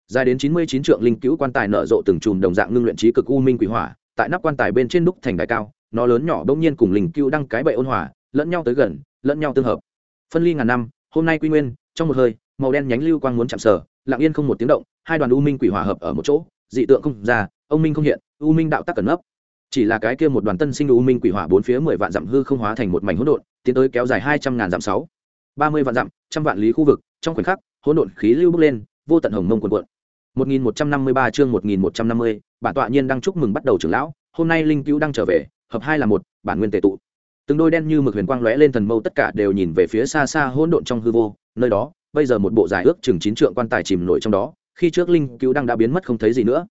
Dài đến chín mươi chín trượng linh cứu quan tài nở rộ từng chùm đồng dạng ngưng luyện trí cực u minh quỷ hỏa, tại nắp quan tài bên trên đúc thành đài cao, nó lớn nhỏ bỗng nhiên cùng linh cứu đăng cái bậy ôn hòa, lẫn nhau tới gần, lẫn nhau tương hợp. Phân ly ngàn năm, hôm nay quy nguyên, trong một hơi, màu đen nhánh lưu quang muốn chạm sở lặng yên không một tiếng động, hai đoàn u minh quỷ hỏa hợp ở một chỗ, dị tượng không ra, ông minh không hiện, u minh đạo tắc cẩn nấp chỉ là cái kia một đoàn tân sinh u minh quỷ hỏa bốn phía mười vạn dặm hư không hóa thành một mảnh hỗn độn tiến tới kéo dài hai trăm ngàn dặm sáu ba mươi vạn dặm trăm vạn lý khu vực trong khoảnh khắc hỗn độn khí lưu bốc lên vô tận hồng mông quần quận 1153 chương 1150, bản tọa nhiên đang chúc mừng bắt đầu trưởng lão, hôm nay linh cứu đang trở về, hợp hai là một, bản nguyên tề tụ. Từng đôi đen như mực huyền quang lóe lên thần mâu tất cả đều nhìn về phía xa xa hỗn độn trong hư vô, nơi đó, bây giờ một bộ dài ước chừng chín trượng quan tài chìm nổi trong đó, khi trước linh cứu đang đã biến mất không thấy gì nữa.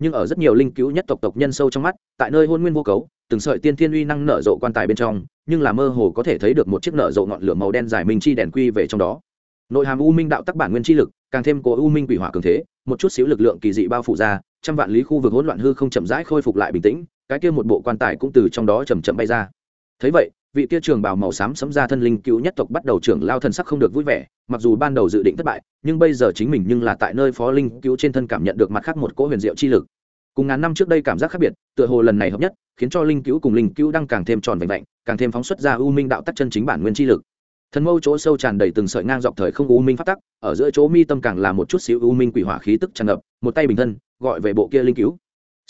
Nhưng ở rất nhiều linh cứu nhất tộc tộc nhân sâu trong mắt, tại nơi hôn nguyên vô cấu, từng sợi tiên thiên uy năng nở rộ quan tài bên trong, nhưng là mơ hồ có thể thấy được một chiếc nở rộ ngọn lửa màu đen dài minh chi đèn quy về trong đó. Nội hàm u minh đạo tắc bản nguyên chi lực, càng thêm cố u minh quỷ hỏa cường thế, một chút xíu lực lượng kỳ dị bao phủ ra trăm vạn lý khu vực hỗn loạn hư không chậm rãi khôi phục lại bình tĩnh cái kia một bộ quan tài cũng từ trong đó chầm chậm bay ra thấy vậy vị kia trường bào màu xám sấm ra thân linh cứu nhất tộc bắt đầu trưởng lao thần sắc không được vui vẻ mặc dù ban đầu dự định thất bại nhưng bây giờ chính mình nhưng là tại nơi phó linh cứu trên thân cảm nhận được mặt khác một cỗ huyền diệu chi lực cùng ngàn năm trước đây cảm giác khác biệt, tựa hồ lần này hợp nhất, khiến cho linh cứu cùng linh cứu đang càng thêm tròn vẹn vẹn, càng thêm phóng xuất ra u minh đạo tắc chân chính bản nguyên chi lực. Thần mâu chỗ sâu tràn đầy từng sợi ngang dọc thời không u minh phát tắc, ở giữa chỗ mi tâm càng là một chút xíu u minh quỷ hỏa khí tức tràn ngập, một tay bình thân, gọi về bộ kia linh cứu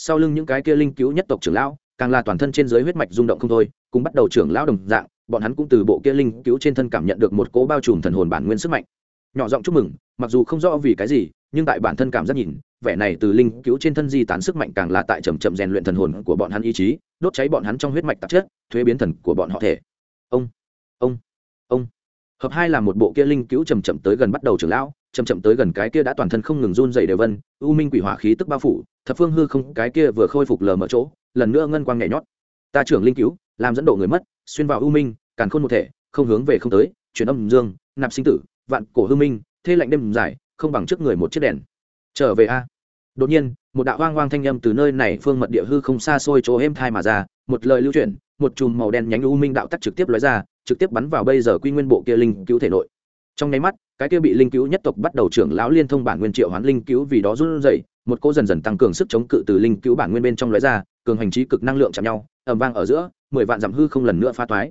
sau lưng những cái kia linh cứu nhất tộc trưởng lão, càng là toàn thân trên dưới huyết mạch rung động không thôi, cùng bắt đầu trưởng lão đồng dạng, bọn hắn cũng từ bộ kia linh cứu trên thân cảm nhận được một cỗ bao trùm thần hồn bản nguyên sức mạnh. Nhỏ giọng chúc mừng, mặc dù không rõ vì cái gì nhưng tại bản thân cảm giác nhìn, vẻ này từ linh cứu trên thân di tán sức mạnh càng là tại chậm chậm rèn luyện thần hồn của bọn hắn ý chí, đốt cháy bọn hắn trong huyết mạch tạp chất, thuế biến thần của bọn họ thể. Ông ông ông. Hợp hai là một bộ kia linh cứu chậm chậm tới gần bắt đầu trưởng lão, chậm chậm tới gần cái kia đã toàn thân không ngừng run dày đều vân, u minh quỷ hỏa khí tức bao phủ, thập phương hư không cái kia vừa khôi phục lờ mở chỗ, lần nữa ngân quang nhẹ nhót. Ta trưởng linh cứu, làm dẫn độ người mất, xuyên vào u minh, càn khôn một thể, không hướng về không tới chuyển âm dương, nạp sinh tử, vạn cổ hư minh, thế lạnh đêm dài không bằng trước người một chiếc đèn. Trở về a. Đột nhiên, một đạo hoang hoang thanh â m từ nơi này phương mật địa hư không xa xôi chỗ êm thai mà ra, một lời lưu chuyển, một chùm màu đen nhánh u minh đạo tắc trực tiếp lóe ra, trực tiếp bắn vào bây giờ quy nguyên bộ kia linh cứu thể nội. Trong nháy mắt, cái kia bị linh cứu nhất tộc bắt đầu trưởng lão liên thông bản nguyên triệu hoán linh cứu vì đó run rẩy, một cô dần dần tăng cường sức chống cự từ linh cứu bản nguyên bên trong lóe ra, cường hành trí cực năng lượng chạm nhau, ầm vang ở giữa, mười vạn dặm hư không lần nữa pha toái.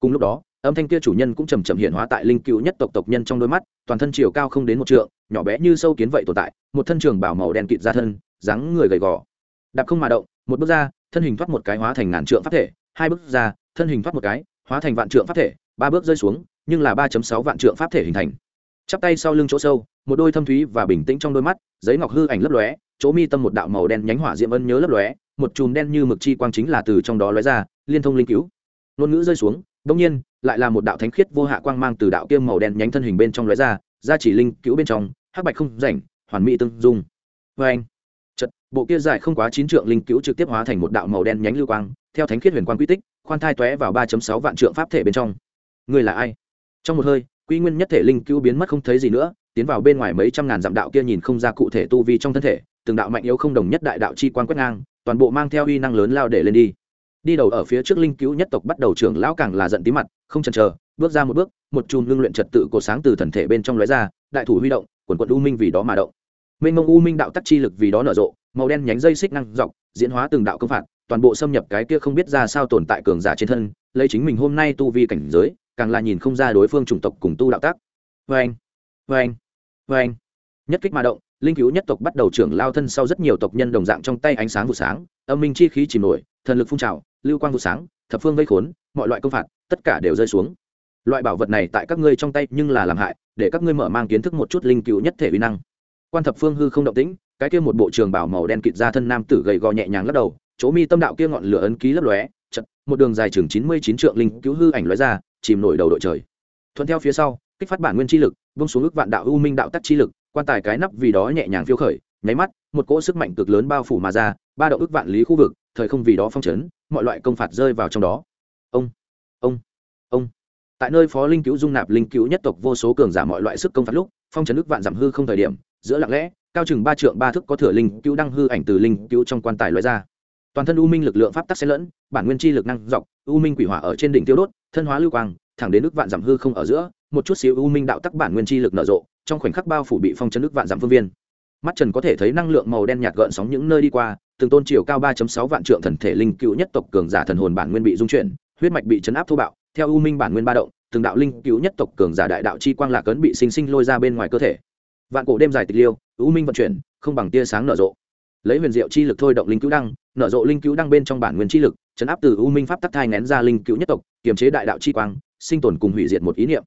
Cùng lúc đó, âm thanh kia chủ nhân cũng chầm chậm hiện hóa tại linh cứu nhất tộc tộc nhân trong đôi mắt, toàn thân chiều cao không đến một trượng nhỏ bé như sâu kiến vậy tồn tại, một thân trường bảo màu đen kịt ra thân, dáng người gầy gò. Đạp không mà động, một bước ra, thân hình thoát một cái hóa thành ngàn trượng pháp thể, hai bước ra, thân hình thoát một cái, hóa thành vạn trượng pháp thể, ba bước rơi xuống, nhưng là ba sáu vạn trượng pháp thể hình thành. Chắp tay sau lưng chỗ sâu, một đôi thâm thúy và bình tĩnh trong đôi mắt, giấy ngọc hư ảnh lấp lóe, chỗ mi tâm một đạo màu đen nhánh hỏa diệm ân nhớ lấp lóe, một chùm đen như mực chi quang chính là từ trong đó lóe ra, liên thông linh cứu. Ngôn ngữ rơi xuống đông nhiên, lại là một đạo thánh khiết vô hạ quang mang từ đạo kiêm màu đen nhánh thân hình bên trong lóe ra ra chỉ linh cứu bên trong, hắc bạch không rảnh, hoàn mỹ tương dung. Vê anh chật bộ kia dài không quá chín trượng linh cứu trực tiếp hóa thành một đạo màu đen nhánh lưu quang, theo thánh khiết huyền quang quy tích, khoan thai tóe vào ba sáu vạn trượng pháp thể bên trong. Người là ai? Trong một hơi, quy nguyên nhất thể linh cứu biến mất không thấy gì nữa, tiến vào bên ngoài mấy trăm ngàn dặm đạo kia nhìn không ra cụ thể tu vi trong thân thể, từng đạo mạnh yếu không đồng nhất đại đạo chi quan quét ngang, toàn bộ mang theo uy năng lớn lao để lên đi. Đi đầu ở phía trước linh cứu nhất tộc bắt đầu trưởng lão càng là giận tí mặt, không chần chờ bước ra một bước, một chùm lương luyện trật tự của sáng từ thần thể bên trong lóe ra, đại thủ huy động, quần quận u minh vì đó mà động. Mênh mông u minh đạo tắc chi lực vì đó nở rộ, màu đen nhánh dây xích năng dọc, diễn hóa từng đạo công phạt, toàn bộ xâm nhập cái kia không biết ra sao tồn tại cường giả trên thân, lấy chính mình hôm nay tu vi cảnh giới, càng là nhìn không ra đối phương chủng tộc cùng tu đạo tác vê anh vê anh vê anh nhất kích mà động, linh cứu nhất tộc bắt đầu trưởng lao thân sau rất nhiều tộc nhân đồng dạng trong tay ánh sáng vụ sáng, âm minh chi khí chìm nổi, thần lực phun trào, lưu quang vụ sáng, thập phương vây khốn, mọi loại công phạt, tất cả đều rơi xuống loại bảo vật này tại các ngươi trong tay nhưng là làm hại, để các ngươi mở mang kiến thức một chút linh cứu nhất thể uy năng. Quan thập phương hư không động tĩnh, cái kia một bộ trường bảo màu đen kịt ra thân nam tử gầy gò nhẹ nhàng lắc đầu, chỗ mi tâm đạo kia ngọn lửa ấn ký lấp lóe, chật, một đường dài chừng chín mươi chín trượng linh cứu hư ảnh lóe ra, chìm nổi đầu đội trời. Thuận theo phía sau, kích phát bản nguyên chi lực bông xuống ước vạn đạo u minh đạo tắc chi lực, quan tài cái nắp vì đó nhẹ nhàng phiêu khởi, nháy mắt, một cỗ sức mạnh cực lớn bao phủ mà ra, ba đạo ước vạn lý khu vực, thời không vì đó phong chấn, mọi loại công phạt rơi vào trong đó. Ông ông ông tại nơi phó linh cứu dung nạp linh cứu nhất tộc vô số cường giả mọi loại sức công phạt lúc, phong trấn ước vạn giảm hư không thời điểm, giữa lặng lẽ, cao chừng ba trượng ba thức có thừa linh cứu đăng hư ảnh từ linh cứu trong quan tài loại ra. Toàn thân u minh lực lượng pháp tắc xen lẫn, bản nguyên chi lực năng dọc, u minh quỷ hỏa ở trên đỉnh tiêu đốt, thân hóa lưu quang, thẳng đến ước vạn giảm hư không ở giữa, một chút xíu u minh đạo tắc bản nguyên chi lực nở rộ, trong khoảnh khắc bao phủ bị phong trấn ước vạn giảm phương viên. Mắt trần có thể thấy năng lượng màu đen nhạt gợn sóng những nơi đi qua, từng tôn chiều cao 3.6 vạn trượng thần thể linh cựu nhất tộc cường giả thần hồn bản nguyên bị dung chuyển, huyết mạch bị chấn áp thô bạo theo u minh bản nguyên ba động, từng đạo linh cứu nhất tộc cường giả đại đạo chi quang lạc cấn bị sinh sinh lôi ra bên ngoài cơ thể. Vạn cổ đêm dài tịch liêu, u minh vận chuyển, không bằng tia sáng nở rộ. Lấy huyền diệu chi lực thôi động linh cứu đăng, nở rộ linh cứu đăng bên trong bản nguyên chi lực, chấn áp từ u minh pháp tắc thai nén ra linh cứu nhất tộc, kiềm chế đại đạo chi quang, sinh tồn cùng hủy diệt một ý niệm.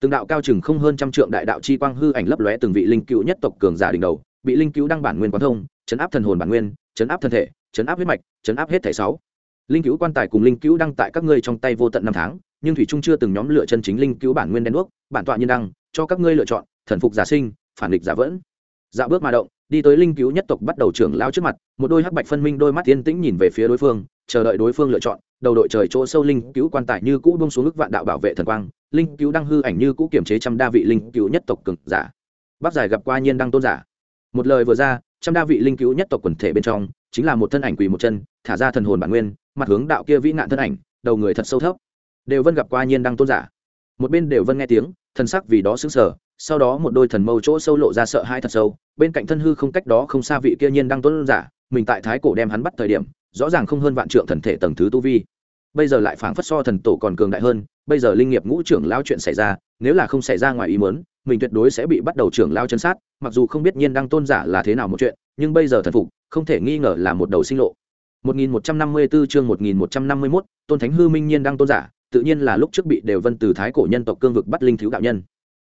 Từng đạo cao chừng không hơn trăm trượng đại đạo chi quang hư ảnh lấp lóe từng vị linh cứu nhất tộc cường giả đỉnh đầu, bị linh cứu đăng bản nguyên quán thông, chấn áp thần hồn bản nguyên, chấn áp thân thể, chấn áp huyết mạch, chấn áp hết thể sáu. Linh cứu quan tài cùng linh cứu đăng tại các ngươi trong tay vô tận năm tháng nhưng thủy trung chưa từng nhóm lựa chân chính linh cứu bản nguyên đen đuốc, bản tọa nhiên đăng, cho các ngươi lựa chọn, thần phục giả sinh, phản địch giả vẫn. Dạo bước mà động, đi tới linh cứu nhất tộc bắt đầu trưởng lao trước mặt, một đôi hắc bạch phân minh đôi mắt tiên tĩnh nhìn về phía đối phương, chờ đợi đối phương lựa chọn, đầu đội trời chỗ sâu linh cứu quan tài như cũ bông xuống ức vạn đạo bảo vệ thần quang, linh cứu đăng hư ảnh như cũ kiểm chế trăm đa vị linh cứu nhất tộc cực giả. Bác giải gặp qua nhiên đăng tôn giả. Một lời vừa ra, trăm đa vị linh cứu nhất tộc quần thể bên trong, chính là một thân ảnh quỳ một chân, thả ra thần hồn bản nguyên, mặt hướng đạo kia vĩ nạn thân ảnh, đầu người thật sâu thấp đều vân gặp qua nhiên đăng tôn giả. Một bên đều vân nghe tiếng thần sắc vì đó xứng sở sau đó một đôi thần mâu chỗ sâu lộ ra sợ hai thật sâu bên cạnh thân hư không cách đó không xa vị kia nhiên đăng tôn giả mình tại thái cổ đem hắn bắt thời điểm rõ ràng không hơn vạn trượng thần thể tầng thứ tu vi. Bây giờ lại phảng phất so thần tổ còn cường đại hơn bây giờ linh nghiệp ngũ trưởng lao chuyện xảy ra nếu là không xảy ra ngoài ý muốn mình tuyệt đối sẽ bị bắt đầu trưởng lao chân sát mặc dù không biết nhiên đăng tôn giả là thế nào một chuyện nhưng bây giờ thần phục không thể nghi ngờ là một đầu sinh lộ. 1154 chương 1151, tôn thánh hư minh nhiên đăng tôn giả tự nhiên là lúc trước bị đều vân từ thái cổ nhân tộc cương vực bắt linh thiếu đạo nhân.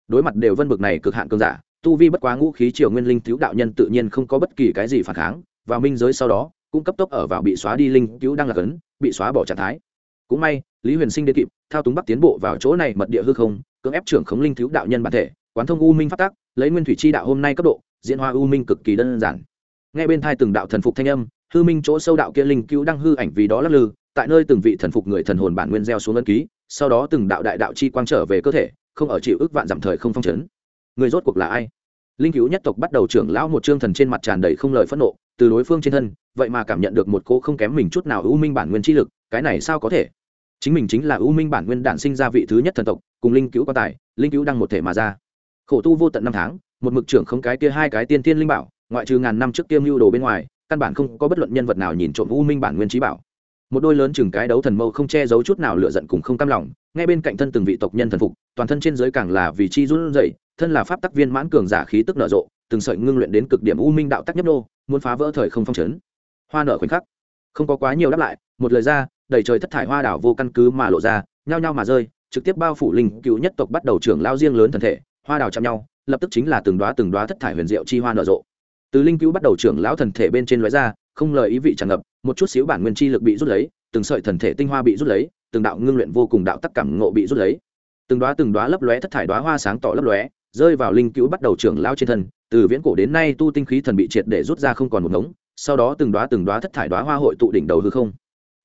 Đối mặt đều vân bực này cực hạn cương giả, tu vi bất quá ngũ khí triều nguyên linh thiếu đạo nhân tự nhiên không có bất kỳ cái gì phản kháng và minh giới sau đó, cũng cấp tốc ở vào bị xóa đi linh cứu đang là cấn, bị xóa bỏ trạng thái. Cũng may, lý huyền sinh đến kịp, thao túng bắc tiến bộ vào chỗ này mật địa hư không, cưỡng ép trưởng khống linh thiếu đạo nhân bản thể, quán thông u minh phát tác lấy nguyên thủy chi đạo hôm nay cấp độ, diễn hoa u minh cực kỳ đơn giản. Ngay bên thai từng đạo thần phục thanh âm, hư minh chỗ sâu đạo kia linh cứu đang hư ảnh vì đó lắc lư tại nơi từng vị thần phục người thần hồn bản nguyên gieo xuống ấn ký, sau đó từng đạo đại đạo chi quang trở về cơ thể, không ở chịu ức vạn giảm thời không phong chấn. Người rốt cuộc là ai? Linh cứu nhất tộc bắt đầu trưởng lão một trương thần trên mặt tràn đầy không lời phẫn nộ, từ đối phương trên thân, vậy mà cảm nhận được một cô không kém mình chút nào ưu minh bản nguyên chi lực, cái này sao có thể? Chính mình chính là ưu minh bản nguyên đản sinh ra vị thứ nhất thần tộc, cùng linh cứu quan tài, linh cứu đăng một thể mà ra. Khổ tu vô tận năm tháng, một mực trưởng không cái kia hai cái tiên tiên linh bảo, ngoại trừ ngàn năm trước kiêm lưu đồ bên ngoài, căn bản không có bất luận nhân vật nào nhìn trộm ưu minh bản nguyên trí bảo một đôi lớn chừng cái đấu thần mâu không che giấu chút nào lựa giận cùng không cam lòng, ngay bên cạnh thân từng vị tộc nhân thần phục, toàn thân trên giới càng là vì chi run dậy thân là pháp tắc viên mãn cường giả khí tức nở rộ, từng sợi ngưng luyện đến cực điểm u minh đạo tắc nhấp nô, muốn phá vỡ thời không phong chấn. Hoa nở khoảnh khắc, không có quá nhiều đáp lại, một lời ra, đầy trời thất thải hoa đảo vô căn cứ mà lộ ra, nhao nhao mà rơi, trực tiếp bao phủ linh cựu nhất tộc bắt đầu trưởng lao riêng lớn thần thể, hoa đào chạm nhau, lập tức chính là từng đoá từng đoá thất thải huyền diệu chi hoa nở rộ. Từ linh cứu bắt đầu trưởng lão thần thể bên trên lóe ra không lời ý vị tràn ngập, một chút xíu bản nguyên chi lực bị rút lấy, từng sợi thần thể tinh hoa bị rút lấy, từng đạo ngưng luyện vô cùng đạo tắc cảm ngộ bị rút lấy. Từng đoá từng đoá lấp lóe thất thải đoá hoa sáng tỏ lấp lóe, rơi vào linh cứu bắt đầu trưởng lao trên thân, từ viễn cổ đến nay tu tinh khí thần bị triệt để rút ra không còn một ngống, sau đó từng đoá từng đoá thất thải đoá hoa hội tụ đỉnh đầu hư không.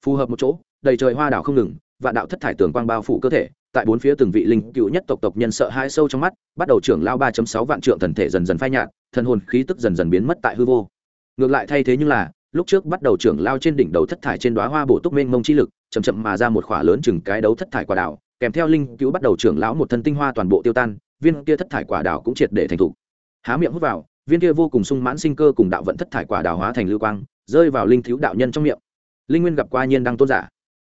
Phù hợp một chỗ, đầy trời hoa đảo không ngừng, vạn đạo thất thải tường quang bao phủ cơ thể, tại bốn phía từng vị linh cựu nhất tộc tộc nhân sợ hai sâu trong mắt, bắt đầu trưởng lao ba sáu vạn trượng thần thể dần dần phai nhạt, thần hồn khí tức dần dần biến mất tại hư vô. Ngược lại thay thế nhưng là lúc trước bắt đầu trưởng lao trên đỉnh đầu thất thải trên đóa hoa bổ túc mênh mông chi lực, chậm chậm mà ra một khỏa lớn chừng cái đấu thất thải quả đảo, kèm theo linh cứu bắt đầu trưởng lão một thân tinh hoa toàn bộ tiêu tan, viên kia thất thải quả đảo cũng triệt để thành thục. Há miệng hút vào, viên kia vô cùng sung mãn sinh cơ cùng đạo vận thất thải quả đảo hóa thành lưu quang, rơi vào linh thiếu đạo nhân trong miệng. Linh nguyên gặp qua nhiên đăng tôn giả.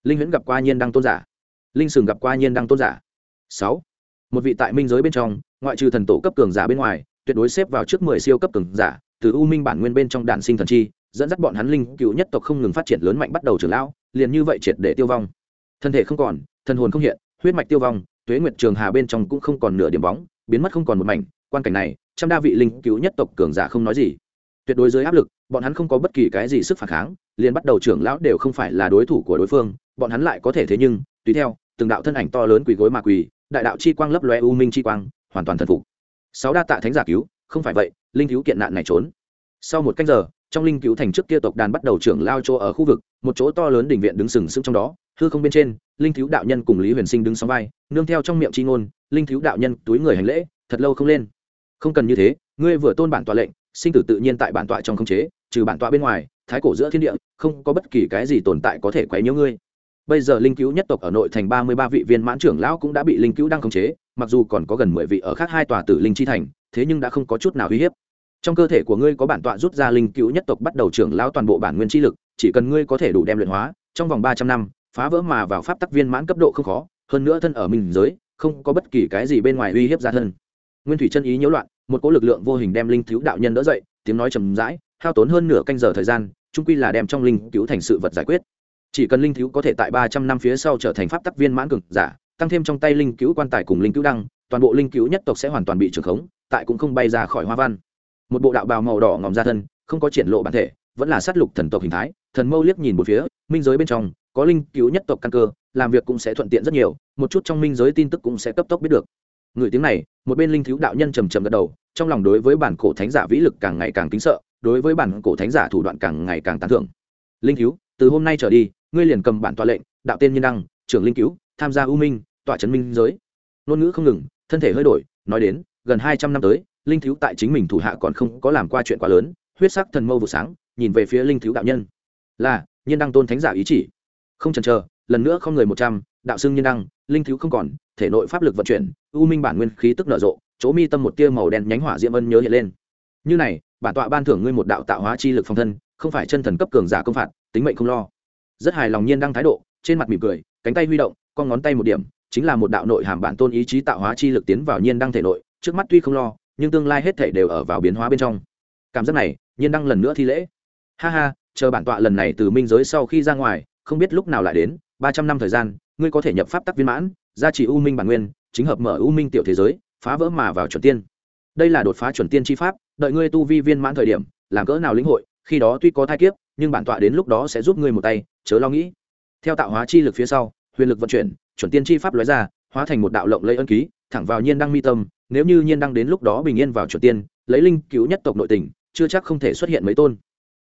Linh huyễn gặp qua nhiên đăng tôn giả. Linh sừng gặp qua nhiên đăng tôn giả. Sáu. Một vị tại minh giới bên trong, ngoại trừ thần tổ cấp cường giả bên ngoài, tuyệt đối xếp vào trước mười siêu cấp cường giả, từ u minh bản nguyên bên trong đạn sinh thần chi dẫn dắt bọn hắn linh cựu nhất tộc không ngừng phát triển lớn mạnh bắt đầu trưởng lão, liền như vậy triệt để tiêu vong. Thân thể không còn, thần hồn không hiện, huyết mạch tiêu vong, tuế nguyệt trường hà bên trong cũng không còn nửa điểm bóng, biến mất không còn một mảnh. Quan cảnh này, trăm đa vị linh cứu nhất tộc cường giả không nói gì. Tuyệt đối dưới áp lực, bọn hắn không có bất kỳ cái gì sức phản kháng, liền bắt đầu trưởng lão đều không phải là đối thủ của đối phương, bọn hắn lại có thể thế nhưng, tùy theo, từng đạo thân ảnh to lớn quỳ gối mà quỳ, đại đạo chi quang lấp loe u minh chi quang, hoàn toàn thần phục. Sáu đa tạ thánh giả cứu, không phải vậy, linh cứu kiện nạn này trốn. Sau một canh giờ trong linh cứu thành trước kia tộc đàn bắt đầu trưởng lao chỗ ở khu vực, một chỗ to lớn đỉnh viện đứng sừng sững trong đó, hư không bên trên, linh cứu đạo nhân cùng lý huyền sinh đứng sóng vai, nương theo trong miệng c h i ngôn, linh cứu đạo nhân túi người hành lễ, thật lâu không lên. Không cần như thế, ngươi vừa tôn bản tọa lệnh, sinh tử tự nhiên tại bản tọa trong không chế, trừ bản tọa bên ngoài, thái cổ giữa thiên địa, không có bất kỳ cái gì tồn tại có thể quấy nhiễu ngươi. Bây giờ linh cứu nhất tộc ở nội thành ba mươi ba vị viên mãn trưởng lão cũng đã bị linh cứu đang khống chế, mặc dù còn có gần mười vị ở khác hai tòa tử linh chi thành, thế nhưng đã không có chút nào uy hiếp trong cơ thể của ngươi có bản tọa rút ra linh cứu nhất tộc bắt đầu trưởng lão toàn bộ bản nguyên chi lực, chỉ cần ngươi có thể đủ đem luyện hóa, trong vòng ba trăm năm, phá vỡ mà vào pháp tắc viên mãn cấp độ không khó, hơn nữa thân ở mình giới, không có bất kỳ cái gì bên ngoài uy hiếp ra thân. Nguyên thủy chân ý nhiễu loạn, một cỗ lực lượng vô hình đem linh cứu đạo nhân đỡ dậy, tiếng nói trầm rãi, hao tốn hơn nửa canh giờ thời gian trung quy là đem trong linh cứu thành sự vật giải quyết. Chỉ cần linh cứu có thể tại ba trăm năm phía sau trở thành pháp tắc viên mãn cực giả, tăng thêm trong tay linh cứu quan tài cùng linh cứu đăng, toàn bộ linh cứu nhất tộc sẽ hoàn toàn bị trưởng khống, tại cũng không bay ra khỏi hoa văn một bộ đạo bào màu đỏ ngòm ra thân, không có triển lộ bản thể, vẫn là sát lục thần tộc hình thái, thần mâu liếc nhìn một phía, minh giới bên trong, có linh cứu nhất tộc căn cơ, làm việc cũng sẽ thuận tiện rất nhiều, một chút trong minh giới tin tức cũng sẽ cấp tốc biết được. Người tiếng này, một bên linh thiếu đạo nhân trầm trầm gật đầu, trong lòng đối với bản cổ thánh giả vĩ lực càng ngày càng kính sợ, đối với bản cổ thánh giả thủ đoạn càng ngày càng tán thưởng. Linh cứu, từ hôm nay trở đi, ngươi liền cầm bản tọa lệnh, đạo tên nhân đăng, trưởng linh cứu, tham gia u minh, tọa trấn minh giới. Ngôn ngữ không ngừng, thân thể hơi đổi, nói đến, gần hai trăm năm tới linh thiếu tại chính mình thủ hạ còn không có làm qua chuyện quá lớn, huyết sắc thần mâu vụ sáng, nhìn về phía linh thiếu đạo nhân. Là nhân đăng tôn thánh giả ý chỉ. Không chần chờ, lần nữa không người một trăm, đạo xưng nhân đăng, linh thiếu không còn, thể nội pháp lực vận chuyển, u minh bản nguyên khí tức nở rộ, chỗ mi tâm một tia màu đen nhánh hỏa diễm ân nhớ hiện lên. Như này, bản tọa ban thưởng ngươi một đạo tạo hóa chi lực phòng thân, không phải chân thần cấp cường giả công phạt, tính mệnh không lo. Rất hài lòng nhiên đăng thái độ, trên mặt mỉm cười, cánh tay huy động, con ngón tay một điểm, chính là một đạo nội hàm bản tôn ý chí tạo hóa chi lực tiến vào nhiên đăng thể nội, trước mắt tuy không lo nhưng tương lai hết thể đều ở vào biến hóa bên trong. Cảm giác này, nhiên đăng lần nữa thi lễ. Ha ha, chờ bản tọa lần này từ minh giới sau khi ra ngoài, không biết lúc nào lại đến, ba trăm năm thời gian, ngươi có thể nhập pháp tắc viên mãn, gia trì u minh bản nguyên, chính hợp mở u minh tiểu thế giới, phá vỡ mà vào chuẩn tiên. Đây là đột phá chuẩn tiên chi pháp, đợi ngươi tu vi viên mãn thời điểm, làm cỡ nào lĩnh hội, khi đó tuy có thai kiếp, nhưng bản tọa đến lúc đó sẽ giúp ngươi một tay, chớ lo nghĩ. Theo tạo hóa chi lực phía sau, huyền lực vận chuyển, chuẩn tiên chi pháp lóe ra, hóa thành một đạo lộng lây ân ký, thẳng vào nhiên đăng mi tâm nếu như nhiên đăng đến lúc đó bình yên vào chuẩn tiên lấy linh cứu nhất tộc nội tình chưa chắc không thể xuất hiện mấy tôn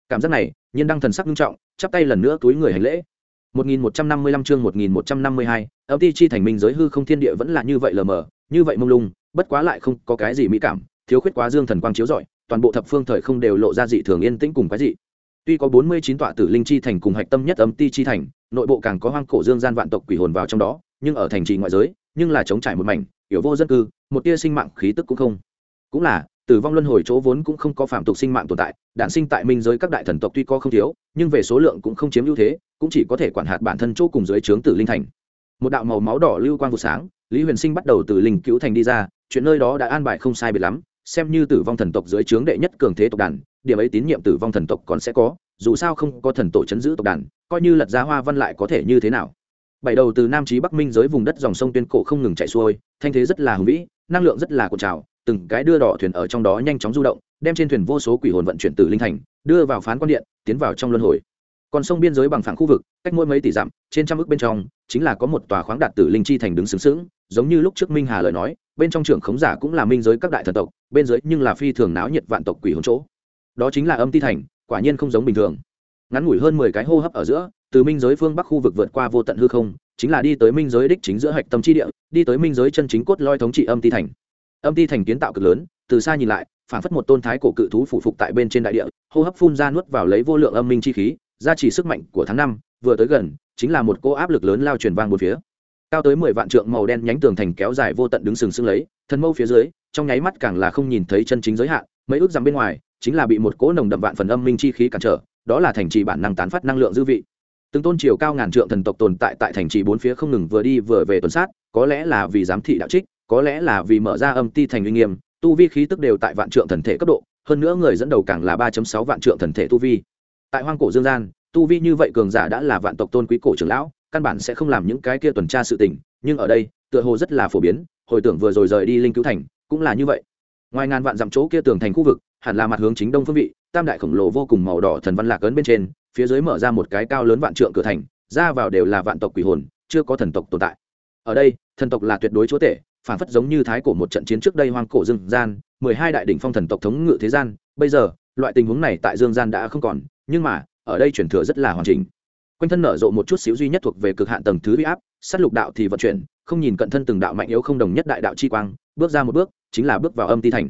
cảm giác này nhiên đăng thần sắc nghiêm trọng chắp tay lần nữa túi người hành lễ 1155 chương 1152, âm ti chi thành minh giới hư không thiên địa vẫn là như vậy lờ mờ, như vậy mông lung, bất quá lại không có cái gì mỹ cảm, thiếu khuyết quá dương thần quang chiếu rọi, toàn bộ thập phương thời không đều lộ ra dị thường yên tĩnh cùng cái dị. Tuy có 49 tọa tử linh chi thành cùng hạch tâm nhất âm ti chi thành, nội bộ càng có hoang cổ dương gian vạn tộc quỷ hồn vào trong đó, nhưng ở thành trì ngoại giới, nhưng là chống trải một mảnh, yếu vô dân cư, một tia sinh mạng khí tức cũng không. Cũng là, tử vong luân hồi chỗ vốn cũng không có phạm tục sinh mạng tồn tại đản sinh tại minh giới các đại thần tộc tuy có không thiếu nhưng về số lượng cũng không chiếm ưu thế cũng chỉ có thể quản hạt bản thân chỗ cùng dưới trướng tử linh thành một đạo màu máu đỏ lưu quang vụ sáng lý huyền sinh bắt đầu từ linh cứu thành đi ra chuyện nơi đó đã an bài không sai biệt lắm xem như tử vong thần tộc dưới trướng đệ nhất cường thế tộc đàn điểm ấy tín nhiệm tử vong thần tộc còn sẽ có dù sao không có thần tổ chấn giữ tộc đàn coi như lật ra hoa văn lại có thể như thế nào bảy đầu từ nam chí bắc minh giới vùng đất dòng sông tuyên cổ không ngừng chạy xuôi, thanh thế rất là hùng vĩ, năng lượng rất là cột trào, từng cái đưa đỏ thuyền ở trong đó nhanh chóng du động, đem trên thuyền vô số quỷ hồn vận chuyển từ linh thành, đưa vào phán quan điện, tiến vào trong luân hồi. Còn sông biên giới bằng phẳng khu vực, cách mỗi mấy tỷ dặm, trên trăm ước bên trong, chính là có một tòa khoáng đạt tử linh chi thành đứng xứng xứng giống như lúc trước minh hà lời nói, bên trong trưởng khống giả cũng là minh giới các đại thần tộc, bên dưới nhưng là phi thường náo nhiệt vạn tộc quỷ hồn chỗ. Đó chính là âm ti thành, quả nhiên không giống bình thường. Ngắn ngủi hơn mười cái hô hấp ở giữa từ minh giới phương bắc khu vực vượt qua vô tận hư không, chính là đi tới minh giới đích chính giữa hạch tâm chi địa, đi tới minh giới chân chính cốt loi thống trị âm ti thành. Âm ti thành kiến tạo cực lớn, từ xa nhìn lại phản phất một tôn thái cổ cự thú phủ phục tại bên trên đại địa, hô hấp phun ra nuốt vào lấy vô lượng âm minh chi khí, gia trì sức mạnh của tháng năm, vừa tới gần, chính là một cô áp lực lớn lao truyền vang một phía. Cao tới mười vạn trượng màu đen nhánh tường thành kéo dài vô tận đứng sừng sững lấy, thân mâu phía dưới, trong nháy mắt càng là không nhìn thấy chân chính giới hạn, mấy ước dặm bên ngoài, chính là bị một cỗ nồng đậm vạn phần âm minh chi khí cản trở, đó là thành trì bản năng tán phát năng lượng dư vị từng tôn triều cao ngàn trượng thần tộc tồn tại tại thành trì bốn phía không ngừng vừa đi vừa về tuần sát, có lẽ là vì giám thị đạo trích, có lẽ là vì mở ra âm ti thành uy nghiêm, tu vi khí tức đều tại vạn trượng thần thể cấp độ, hơn nữa người dẫn đầu càng là ba sáu vạn trượng thần thể tu vi. Tại hoang cổ dương gian, tu vi như vậy cường giả đã là vạn tộc tôn quý cổ trưởng lão, căn bản sẽ không làm những cái kia tuần tra sự tình, nhưng ở đây, tựa hồ rất là phổ biến, hồi tưởng vừa rồi rời đi linh cứu thành, cũng là như vậy. Ngoài ngàn vạn dặm chỗ kia tường thành khu vực, hẳn là mặt hướng chính đông phương vị tam đại khổng lồ vô cùng màu đỏ thần văn lạc ấn bên trên, phía dưới mở ra một cái cao lớn vạn trượng cửa thành, ra vào đều là vạn tộc quỷ hồn, chưa có thần tộc tồn tại. Ở đây, thần tộc là tuyệt đối chúa tể phản phất giống như thái cổ một trận chiến trước đây hoang cổ dương gian, mười hai đại đỉnh phong thần tộc thống ngự thế gian, bây giờ, loại tình huống này tại dương gian đã không còn, nhưng mà, ở đây chuyển thừa rất là hoàn chỉnh. Quanh thân nở rộ một chút xíu duy nhất thuộc về cực hạn tầng thứ huy áp, sát lục đạo thì vận chuyển, không nhìn cận thân từng đạo mạnh yếu không đồng nhất đại đạo chi quang, bước ra một bước, chính là bước vào âm ti thành.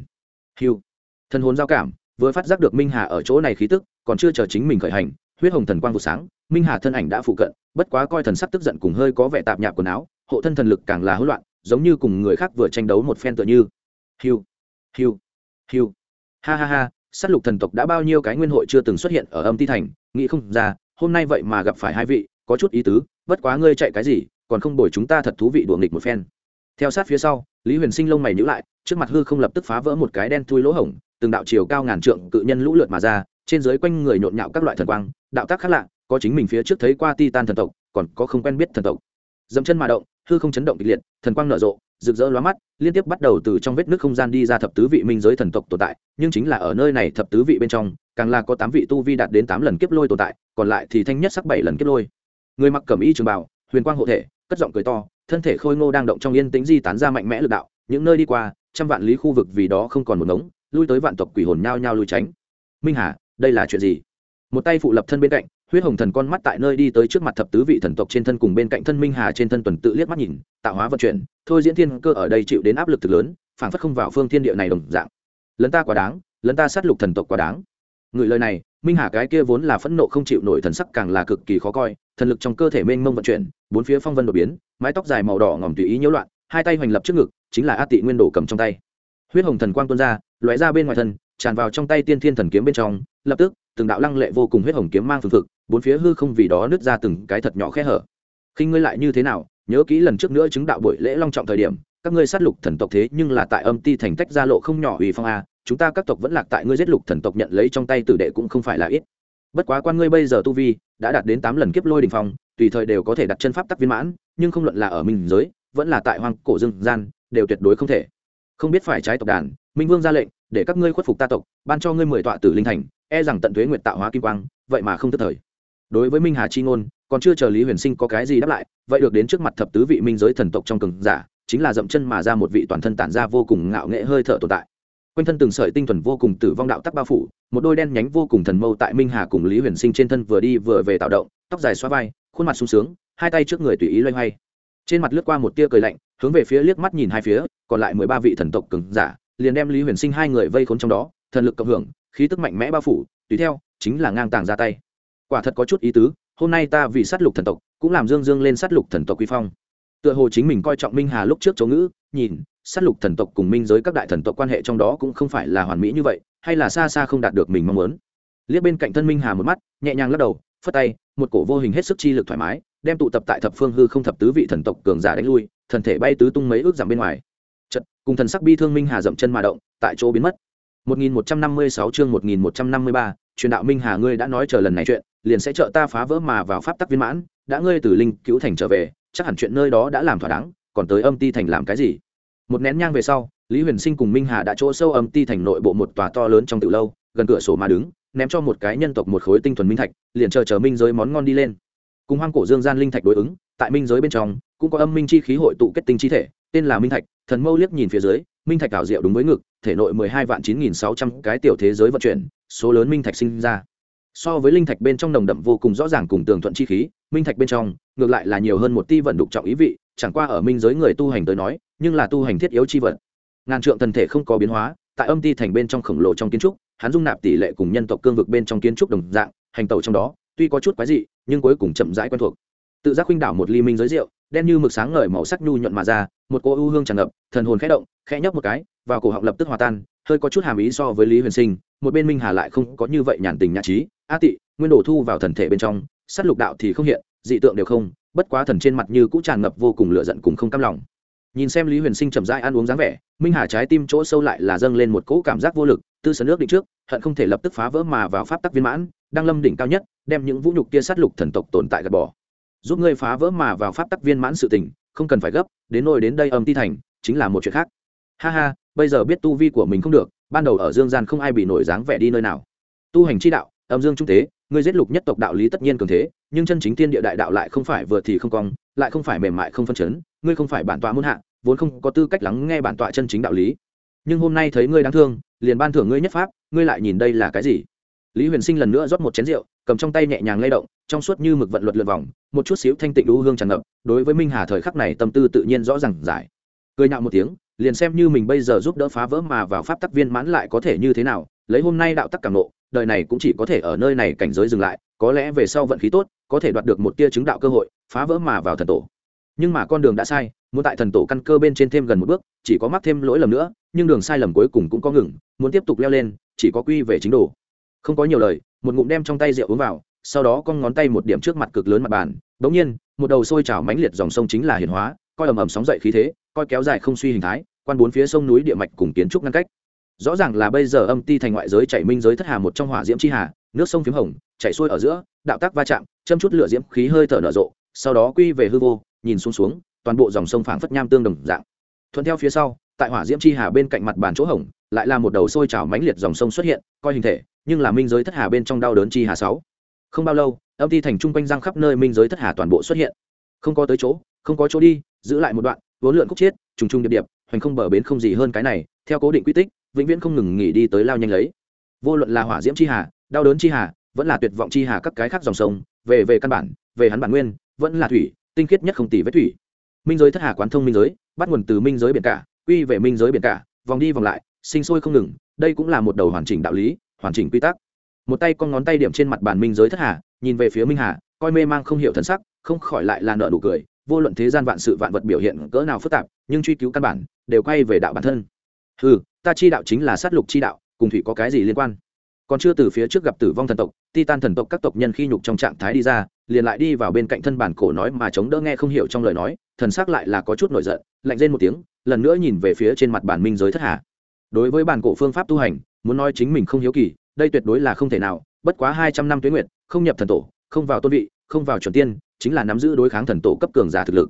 Hiu thân hồn giao cảm vừa phát giác được minh hà ở chỗ này khí tức, còn chưa chờ chính mình khởi hành, huyết hồng thần quang vụ sáng, minh hà thân ảnh đã phụ cận, bất quá coi thần sắc tức giận cùng hơi có vẻ tạp nhạp quần áo, hộ thân thần lực càng là hỗn loạn, giống như cùng người khác vừa tranh đấu một phen tựa như. Hiu hiu hiu. Ha ha ha s á t lục thần tộc đã bao nhiêu cái nguyên hội chưa từng xuất hiện ở âm ti thành, nghĩ không ra, hôm nay vậy mà gặp phải hai vị, có chút ý tứ, bất quá ngươi chạy cái gì, còn không đổi chúng ta thật thú vị đùa nghịch một phen. Theo sát phía sau, lý huyền sinh lông mày nhữ lại, trước mặt hư không lập tức phá vỡ một cái đen thui lỗ hổng từng đạo chiều cao ngàn trượng cự nhân lũ lượt mà ra, trên dưới quanh người nhộn nhạo các loại thần quang, đạo tác khác lạ, có chính mình phía trước thấy qua ti tan thần tộc, còn có không quen biết thần tộc. Dẫm chân mà động, hư không chấn động kịch liệt, thần quang nở rộ, rực rỡ lóa mắt, liên tiếp bắt đầu từ trong vết nước không gian đi ra thập tứ vị minh giới thần tộc tồn tại, nhưng chính là ở nơi này thập tứ vị bên trong, càng là có tám vị tu vi đạt đến tám lần kiếp lôi tồn tại, còn lại thì thanh nhất sắc bảy lần kiếp lôi. Người mặc cẩm y trường bảo huyền quang hộ thể, cất giọng cười to, thân thể khôi ngô đang động trong yên tĩnh di tán ra mạnh mẽ lực đạo, những nơi đi qua, trăm vạn lý khu vực vì đó không còn một ngống lui tới vạn tộc quỷ hồn nhao nhao lui tránh. Minh hà, đây là chuyện gì? Một tay phụ lập thân bên cạnh, huyết hồng thần con mắt tại nơi đi tới trước mặt thập tứ vị thần tộc trên thân cùng bên cạnh thân minh hà trên thân tuần tự liếc mắt nhìn, tạo hóa vận chuyển, thôi diễn thiên cơ ở đây chịu đến áp lực thực lớn phản phất không vào phương thiên địa này đồng dạng. Lấn ta quá đáng lấn ta sát lục thần tộc quá đáng. Người lời này, minh hà cái kia vốn là phẫn nộ không chịu nổi thần sắc càng là cực kỳ khó coi, thần lực trong cơ thể mênh mông vận chuyển, bốn phía phong vân đột biến, mái tóc dài màu đỏ ngòm tùy ý nhiễu loạn, hai tay hoành lập trước ngực, chính là a tị nguyên đồ cầm trong tay. Huyết hồng thần quang tuôn ra lóe ra bên ngoài thân, tràn vào trong tay tiên thiên thần kiếm bên trong, lập tức, từng đạo lăng lệ vô cùng huyết hồng kiếm mang phương thực bốn phía hư không vì đó nứt ra từng cái thật nhỏ khe hở. Khi ngươi lại như thế nào? Nhớ kỹ lần trước nữa chứng đạo buổi lễ long trọng thời điểm, các ngươi sát lục thần tộc thế nhưng là tại âm ti thành tách ra lộ không nhỏ ủy phong a, chúng ta các tộc vẫn lạc tại ngươi giết lục thần tộc nhận lấy trong tay tử đệ cũng không phải là ít. Bất quá quan ngươi bây giờ tu vi, đã đạt đến tám lần kiếp lôi đình phong, tùy thời đều có thể đặt chân pháp tắc viên mãn, nhưng không luận là ở mình giới, vẫn là tại hoang cổ dương gian, đều tuyệt đối không thể. Không biết phải trái tộc đàn minh vương ra lệnh, để các ngươi khuất phục ta tộc, ban cho ngươi mười tọa tử linh thành e rằng tận thuế nguyệt tạo hóa kim quang, vậy mà không tức thời. Đối với minh hà chi ngôn, còn chưa chờ lý huyền sinh có cái gì đáp lại, vậy được đến trước mặt thập tứ vị minh giới thần tộc trong cường giả, chính là dậm chân mà ra một vị toàn thân tản ra vô cùng ngạo nghệ hơi thở tồn tại. Quanh thân từng sợi tinh thuần vô cùng tử vong đạo tắc bao phủ, một đôi đen nhánh vô cùng thần mâu tại minh hà cùng lý huyền sinh trên thân vừa đi vừa về tạo động, tóc dài xoa vai, khuôn mặt sung sướng, hai tay trước người tùy ý loay hoay. Trên mặt lướt qua một tia cười lạnh, hướng về phía liếc mắt nhìn hai phía, còn lại mười ba vị thần tộc cường giả liền đem lý huyền sinh hai người vây khốn trong đó, thần lực cộng hưởng, khí tức mạnh mẽ bao phủ, tùy theo, chính là ngang tàng ra tay. Quả thật có chút ý tứ, hôm nay ta vì sát lục thần tộc, cũng làm dương dương lên sát lục thần tộc quy phong. Tựa hồ chính mình coi trọng minh hà lúc trước chỗ ngữ, nhìn, sát lục thần tộc cùng minh giới các đại thần tộc quan hệ trong đó cũng không phải là hoàn mỹ như vậy, hay là xa xa không đạt được mình mong muốn. Liếc bên cạnh thân minh hà một mắt, nhẹ nhàng lắc đầu, phất tay, một cổ vô hình hết sức chi lực thoải mái, đem tụ tập tại thập phương hư không thập tứ vị thần tộc cường giả đánh lui thần thể bay tứ tung mấy ước giảm bên ngoài cùng thần sắc bi thương minh hà dậm chân mà động tại chỗ biến mất. 1156 chương 1153, truyền đạo minh hà ngươi đã nói chờ lần này chuyện liền sẽ trợ ta phá vỡ mà vào pháp tắc viên mãn đã ngươi từ linh cứu thành trở về chắc hẳn chuyện nơi đó đã làm thỏa đáng còn tới âm ti thành làm cái gì? Một nén nhang về sau lý huyền sinh cùng minh hà đã chỗ sâu âm ti thành nội bộ một tòa to lớn trong tự lâu gần cửa sổ mà đứng ném cho một cái nhân tộc một khối tinh thuần minh thạch liền chờ chờ minh giới món ngon đi lên. Cùng hoang cổ dương gian linh thạch đối ứng tại minh giới bên trong cũng có âm minh chi khí hội tụ kết tinh chi thể tên là minh thạch thần mâu liếc nhìn phía dưới, minh thạch ảo diệu đúng với ngực, thể nội mười hai vạn chín nghìn sáu trăm cái tiểu thế giới vận chuyển, số lớn minh thạch sinh ra. So với linh thạch bên trong nồng đậm vô cùng rõ ràng cùng tường thuận chi khí, minh thạch bên trong, ngược lại là nhiều hơn một ti vận đục trọng ý vị, chẳng qua ở minh giới người tu hành tới nói, nhưng là tu hành thiết yếu chi vận. Ngàn trượng thần thể không có biến hóa, tại âm ti thành bên trong khổng lồ trong kiến trúc, hắn dung nạp tỷ lệ cùng nhân tộc cương vực bên trong kiến trúc đồng dạng, hành tẩu trong đó, tuy có chút quái dị, nhưng cuối cùng chậm rãi quen thuộc. Tự giác khuynh đảo một ly minh giới rượu đen như mực sáng ngời màu sắc nhu nhuận mà ra, một cô ưu hương tràn ngập, thần hồn khẽ động, khẽ nhấp một cái và cổ họng lập tức hòa tan, hơi có chút hàm ý so với lý huyền sinh, một bên minh hà lại không có như vậy nhàn tình nhạc trí. A tị, nguyên đồ thu vào thần thể bên trong, sát lục đạo thì không hiện, dị tượng đều không, bất quá thần trên mặt như cũng tràn ngập vô cùng lửa giận cùng không cam lòng. Nhìn xem lý huyền sinh chậm rãi ăn uống dáng vẻ, minh hà trái tim chỗ sâu lại là dâng lên một cỗ cảm giác vô lực, tư sấn nước định trước, hận không thể lập tức phá vỡ mà vào pháp tắc viên mãn, đang lâm đỉnh cao nhất, đem những vũ nhục kia sát lục thần tộc tồn tại gạt bỏ giúp ngươi phá vỡ mà vào pháp tắc viên mãn sự tình, không cần phải gấp, đến nôi đến đây âm ti thành, chính là một chuyện khác. Ha ha, bây giờ biết tu vi của mình không được, ban đầu ở dương gian không ai bị nổi dáng vẻ đi nơi nào. Tu hành chi đạo, âm dương trung tế ngươi giết lục nhất tộc đạo lý tất nhiên cường thế, nhưng chân chính tiên địa đại đạo lại không phải vừa thì không cong, lại không phải mềm mại không phân chấn, ngươi không phải bản tọa muôn hạ, vốn không có tư cách lắng nghe bản tọa chân chính đạo lý. Nhưng hôm nay thấy ngươi đáng thương, liền ban thưởng ngươi nhất pháp, ngươi lại nhìn đây là cái gì? Lý huyền sinh lần nữa rót một chén rượu, cầm trong tay nhẹ nhàng lay động trong suốt như mực vận luật lượt vòng, một chút xíu thanh tịnh đũ hương tràn ngập, đối với minh hà thời khắc này tâm tư tự nhiên rõ ràng giải. Cười nhạo một tiếng, liền xem như mình bây giờ giúp đỡ phá vỡ mà vào pháp tắc viên mãn lại có thể như thế nào, lấy hôm nay đạo tắc cảm nộ, đời này cũng chỉ có thể ở nơi này cảnh giới dừng lại, có lẽ về sau vận khí tốt, có thể đoạt được một tia chứng đạo cơ hội, phá vỡ mà vào thần tổ. Nhưng mà con đường đã sai, muốn tại thần tổ căn cơ bên trên thêm gần một bước, chỉ có mắc thêm lỗi lầm nữa, nhưng đường sai lầm cuối cùng cũng có ngừng, muốn tiếp tục leo lên, chỉ có quy về chính đồ. Không có nhiều lời, một ngụm đem trong tay rượu uống vào sau đó con ngón tay một điểm trước mặt cực lớn mặt bàn bỗng nhiên, một đầu sôi trào mãnh liệt dòng sông chính là hiển hóa, coi ầm ầm sóng dậy khí thế, coi kéo dài không suy hình thái, quan bốn phía sông núi địa mạch cùng kiến trúc ngăn cách. Rõ ràng là bây giờ âm ti thành ngoại giới chảy minh giới thất hà một trong hỏa diễm chi hà, nước sông p hồng, chảy xuôi ở giữa, đạo tác va chạm, châm chút lửa diễm khí hơi thở nở rộ, sau đó quy về hư vô, nhìn xuống xuống, toàn bộ dòng sông phảng phất nham tương đồng dạng. Thuận theo phía sau, tại hỏa diễm chi hà bên cạnh mặt bàn chỗ hồng lại là một đầu sôi trào mãnh liệt dòng sông xuất hiện, coi hình thể, nhưng là minh giới thất hà bên trong đau đớn chi hà sáu không bao lâu, âm ti thành trung quanh răng khắp nơi minh giới thất hà toàn bộ xuất hiện. Không có tới chỗ, không có chỗ đi, giữ lại một đoạn, vốn lượn khúc chiết, trùng trùng điệp điệp, hoành không bờ bến không gì hơn cái này, theo cố định quy tích, vĩnh viễn không ngừng nghỉ đi tới lao nhanh lấy. Vô luận là hỏa diễm chi hà, đau đớn chi hà, vẫn là tuyệt vọng chi hà các cái khác dòng sông, về về căn bản, về hắn bản nguyên, vẫn là thủy, tinh khiết nhất không tỷ với thủy. Minh giới thất hà quán thông minh giới, bắt nguồn từ minh giới biển cả, quy về minh giới biển cả, vòng đi vòng lại, sinh sôi không ngừng, đây cũng là một đầu hoàn chỉnh đạo lý, hoàn chỉnh quy tắc một tay con ngón tay điểm trên mặt bàn minh giới thất hà, nhìn về phía minh hà, coi mê mang không hiểu thần sắc, không khỏi lại là nợ nụ cười, vô luận thế gian vạn sự vạn vật biểu hiện cỡ nào phức tạp, nhưng truy cứu căn bản, đều quay về đạo bản thân. Ừ ta chi đạo chính là sát lục chi đạo, cùng thủy có cái gì liên quan? Còn chưa từ phía trước gặp tử vong thần tộc, titan thần tộc các tộc nhân khi nhục trong trạng thái đi ra, liền lại đi vào bên cạnh thân bản cổ nói mà chống đỡ nghe không hiểu trong lời nói, thần sắc lại là có chút nổi giận, lạnh lên một tiếng, lần nữa nhìn về phía trên mặt bản minh giới thất hà. Đối với bản cổ phương pháp tu hành, muốn nói chính mình không hiếu kỳ đây tuyệt đối là không thể nào, bất quá hai trăm năm tuyến nguyện không nhập thần tổ, không vào tôn vị, không vào chuẩn tiên, chính là nắm giữ đối kháng thần tổ cấp cường giả thực lực.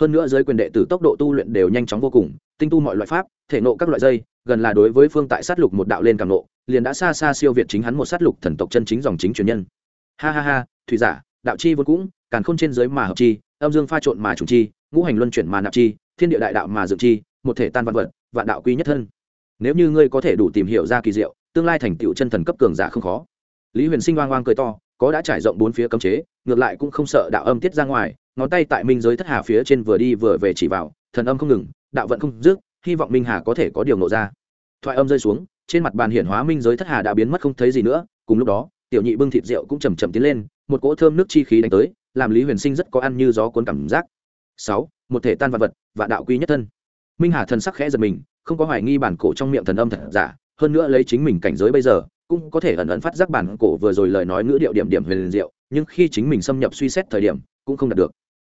Hơn nữa giới quyền đệ tử tốc độ tu luyện đều nhanh chóng vô cùng, tinh tu mọi loại pháp, thể nộ các loại dây, gần là đối với phương tại sát lục một đạo lên càng nộ, liền đã xa xa siêu việt chính hắn một sát lục thần tộc chân chính dòng chính truyền nhân. Ha ha ha, thủy giả, đạo chi vốn cũng, càn khôn trên giới mà hợp chi, âm dương pha trộn mà chủ chi, ngũ hành luân chuyển mà nạp chi, thiên địa đại đạo mà dựng chi, một thể tan văn vật, vạn đạo quy nhất thân. Nếu như ngươi có thể đủ tìm hiểu ra kỳ diệu tương lai thành tựu chân thần cấp cường giả không khó. Lý huyền sinh oang oang cười to, có đã trải rộng bốn phía cấm chế, ngược lại cũng không sợ đạo âm tiết ra ngoài, ngón tay tại minh giới thất hà phía trên vừa đi vừa về chỉ vào, thần âm không ngừng, đạo vận không dứt, hy vọng minh hà có thể có điều nộ ra. Thoại âm rơi xuống, trên mặt bàn hiển hóa minh giới thất hà đã biến mất không thấy gì nữa, cùng lúc đó, tiểu nhị bưng thịt rượu cũng chầm chậm tiến lên, một cỗ thơm nước chi khí đánh tới, làm lý huyền sinh rất có ăn như gió cuốn cảm giác. Sáu, một thể tan vật vật và đạo quy nhất thân. Minh hà thần sắc khẽ giật mình, không có hoài nghi bản cổ trong miệng thần âm thật giả hơn nữa lấy chính mình cảnh giới bây giờ, cũng có thể ẩn ẩn phát giác bản cổ vừa rồi lời nói ngữ điệu điểm điểm huyền diệu, nhưng khi chính mình xâm nhập suy xét thời điểm, cũng không đạt được.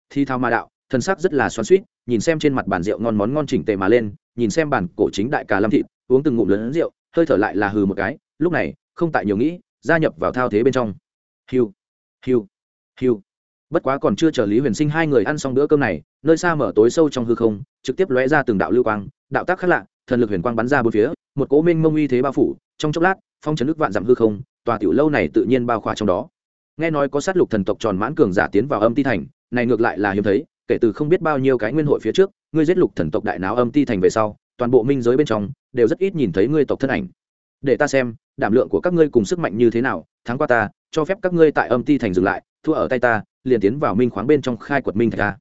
Thi thao ma đạo, thân sắc rất là xoắn suýt nhìn xem trên mặt bàn rượu ngon món ngon chỉnh tề mà lên, nhìn xem bản cổ chính đại cà lâm thịt, uống từng ngụm lớn rượu, hơi thở lại là hừ một cái, lúc này, không tại nhiều nghĩ, gia nhập vào thao thế bên trong. Hiu hiu hiu. Bất quá còn chưa chờ lý huyền sinh hai người ăn xong bữa cơm này, nơi xa mở tối sâu trong hư không, trực tiếp lóe ra từng đạo lưu quang, đạo tác khác lạ thần lực huyền quang bắn ra bốn phía, một cố minh mông uy thế bao phủ, trong chốc lát, phong trấn nước vạn dặm hư không, tòa tiểu lâu này tự nhiên bao khỏa trong đó. Nghe nói có sát lục thần tộc tròn mãn cường giả tiến vào âm ti thành, này ngược lại là hiếm thấy, kể từ không biết bao nhiêu cái nguyên hội phía trước, ngươi giết lục thần tộc đại náo âm ti thành về sau, toàn bộ minh giới bên trong, đều rất ít nhìn thấy ngươi tộc thân ảnh. Để ta xem, đảm lượng của các ngươi cùng sức mạnh như thế nào, thắng qua ta, cho phép các ngươi tại âm ti thành dừng lại, thua ở tay ta, liền tiến vào minh khoáng bên trong khai quật minh thạch ta.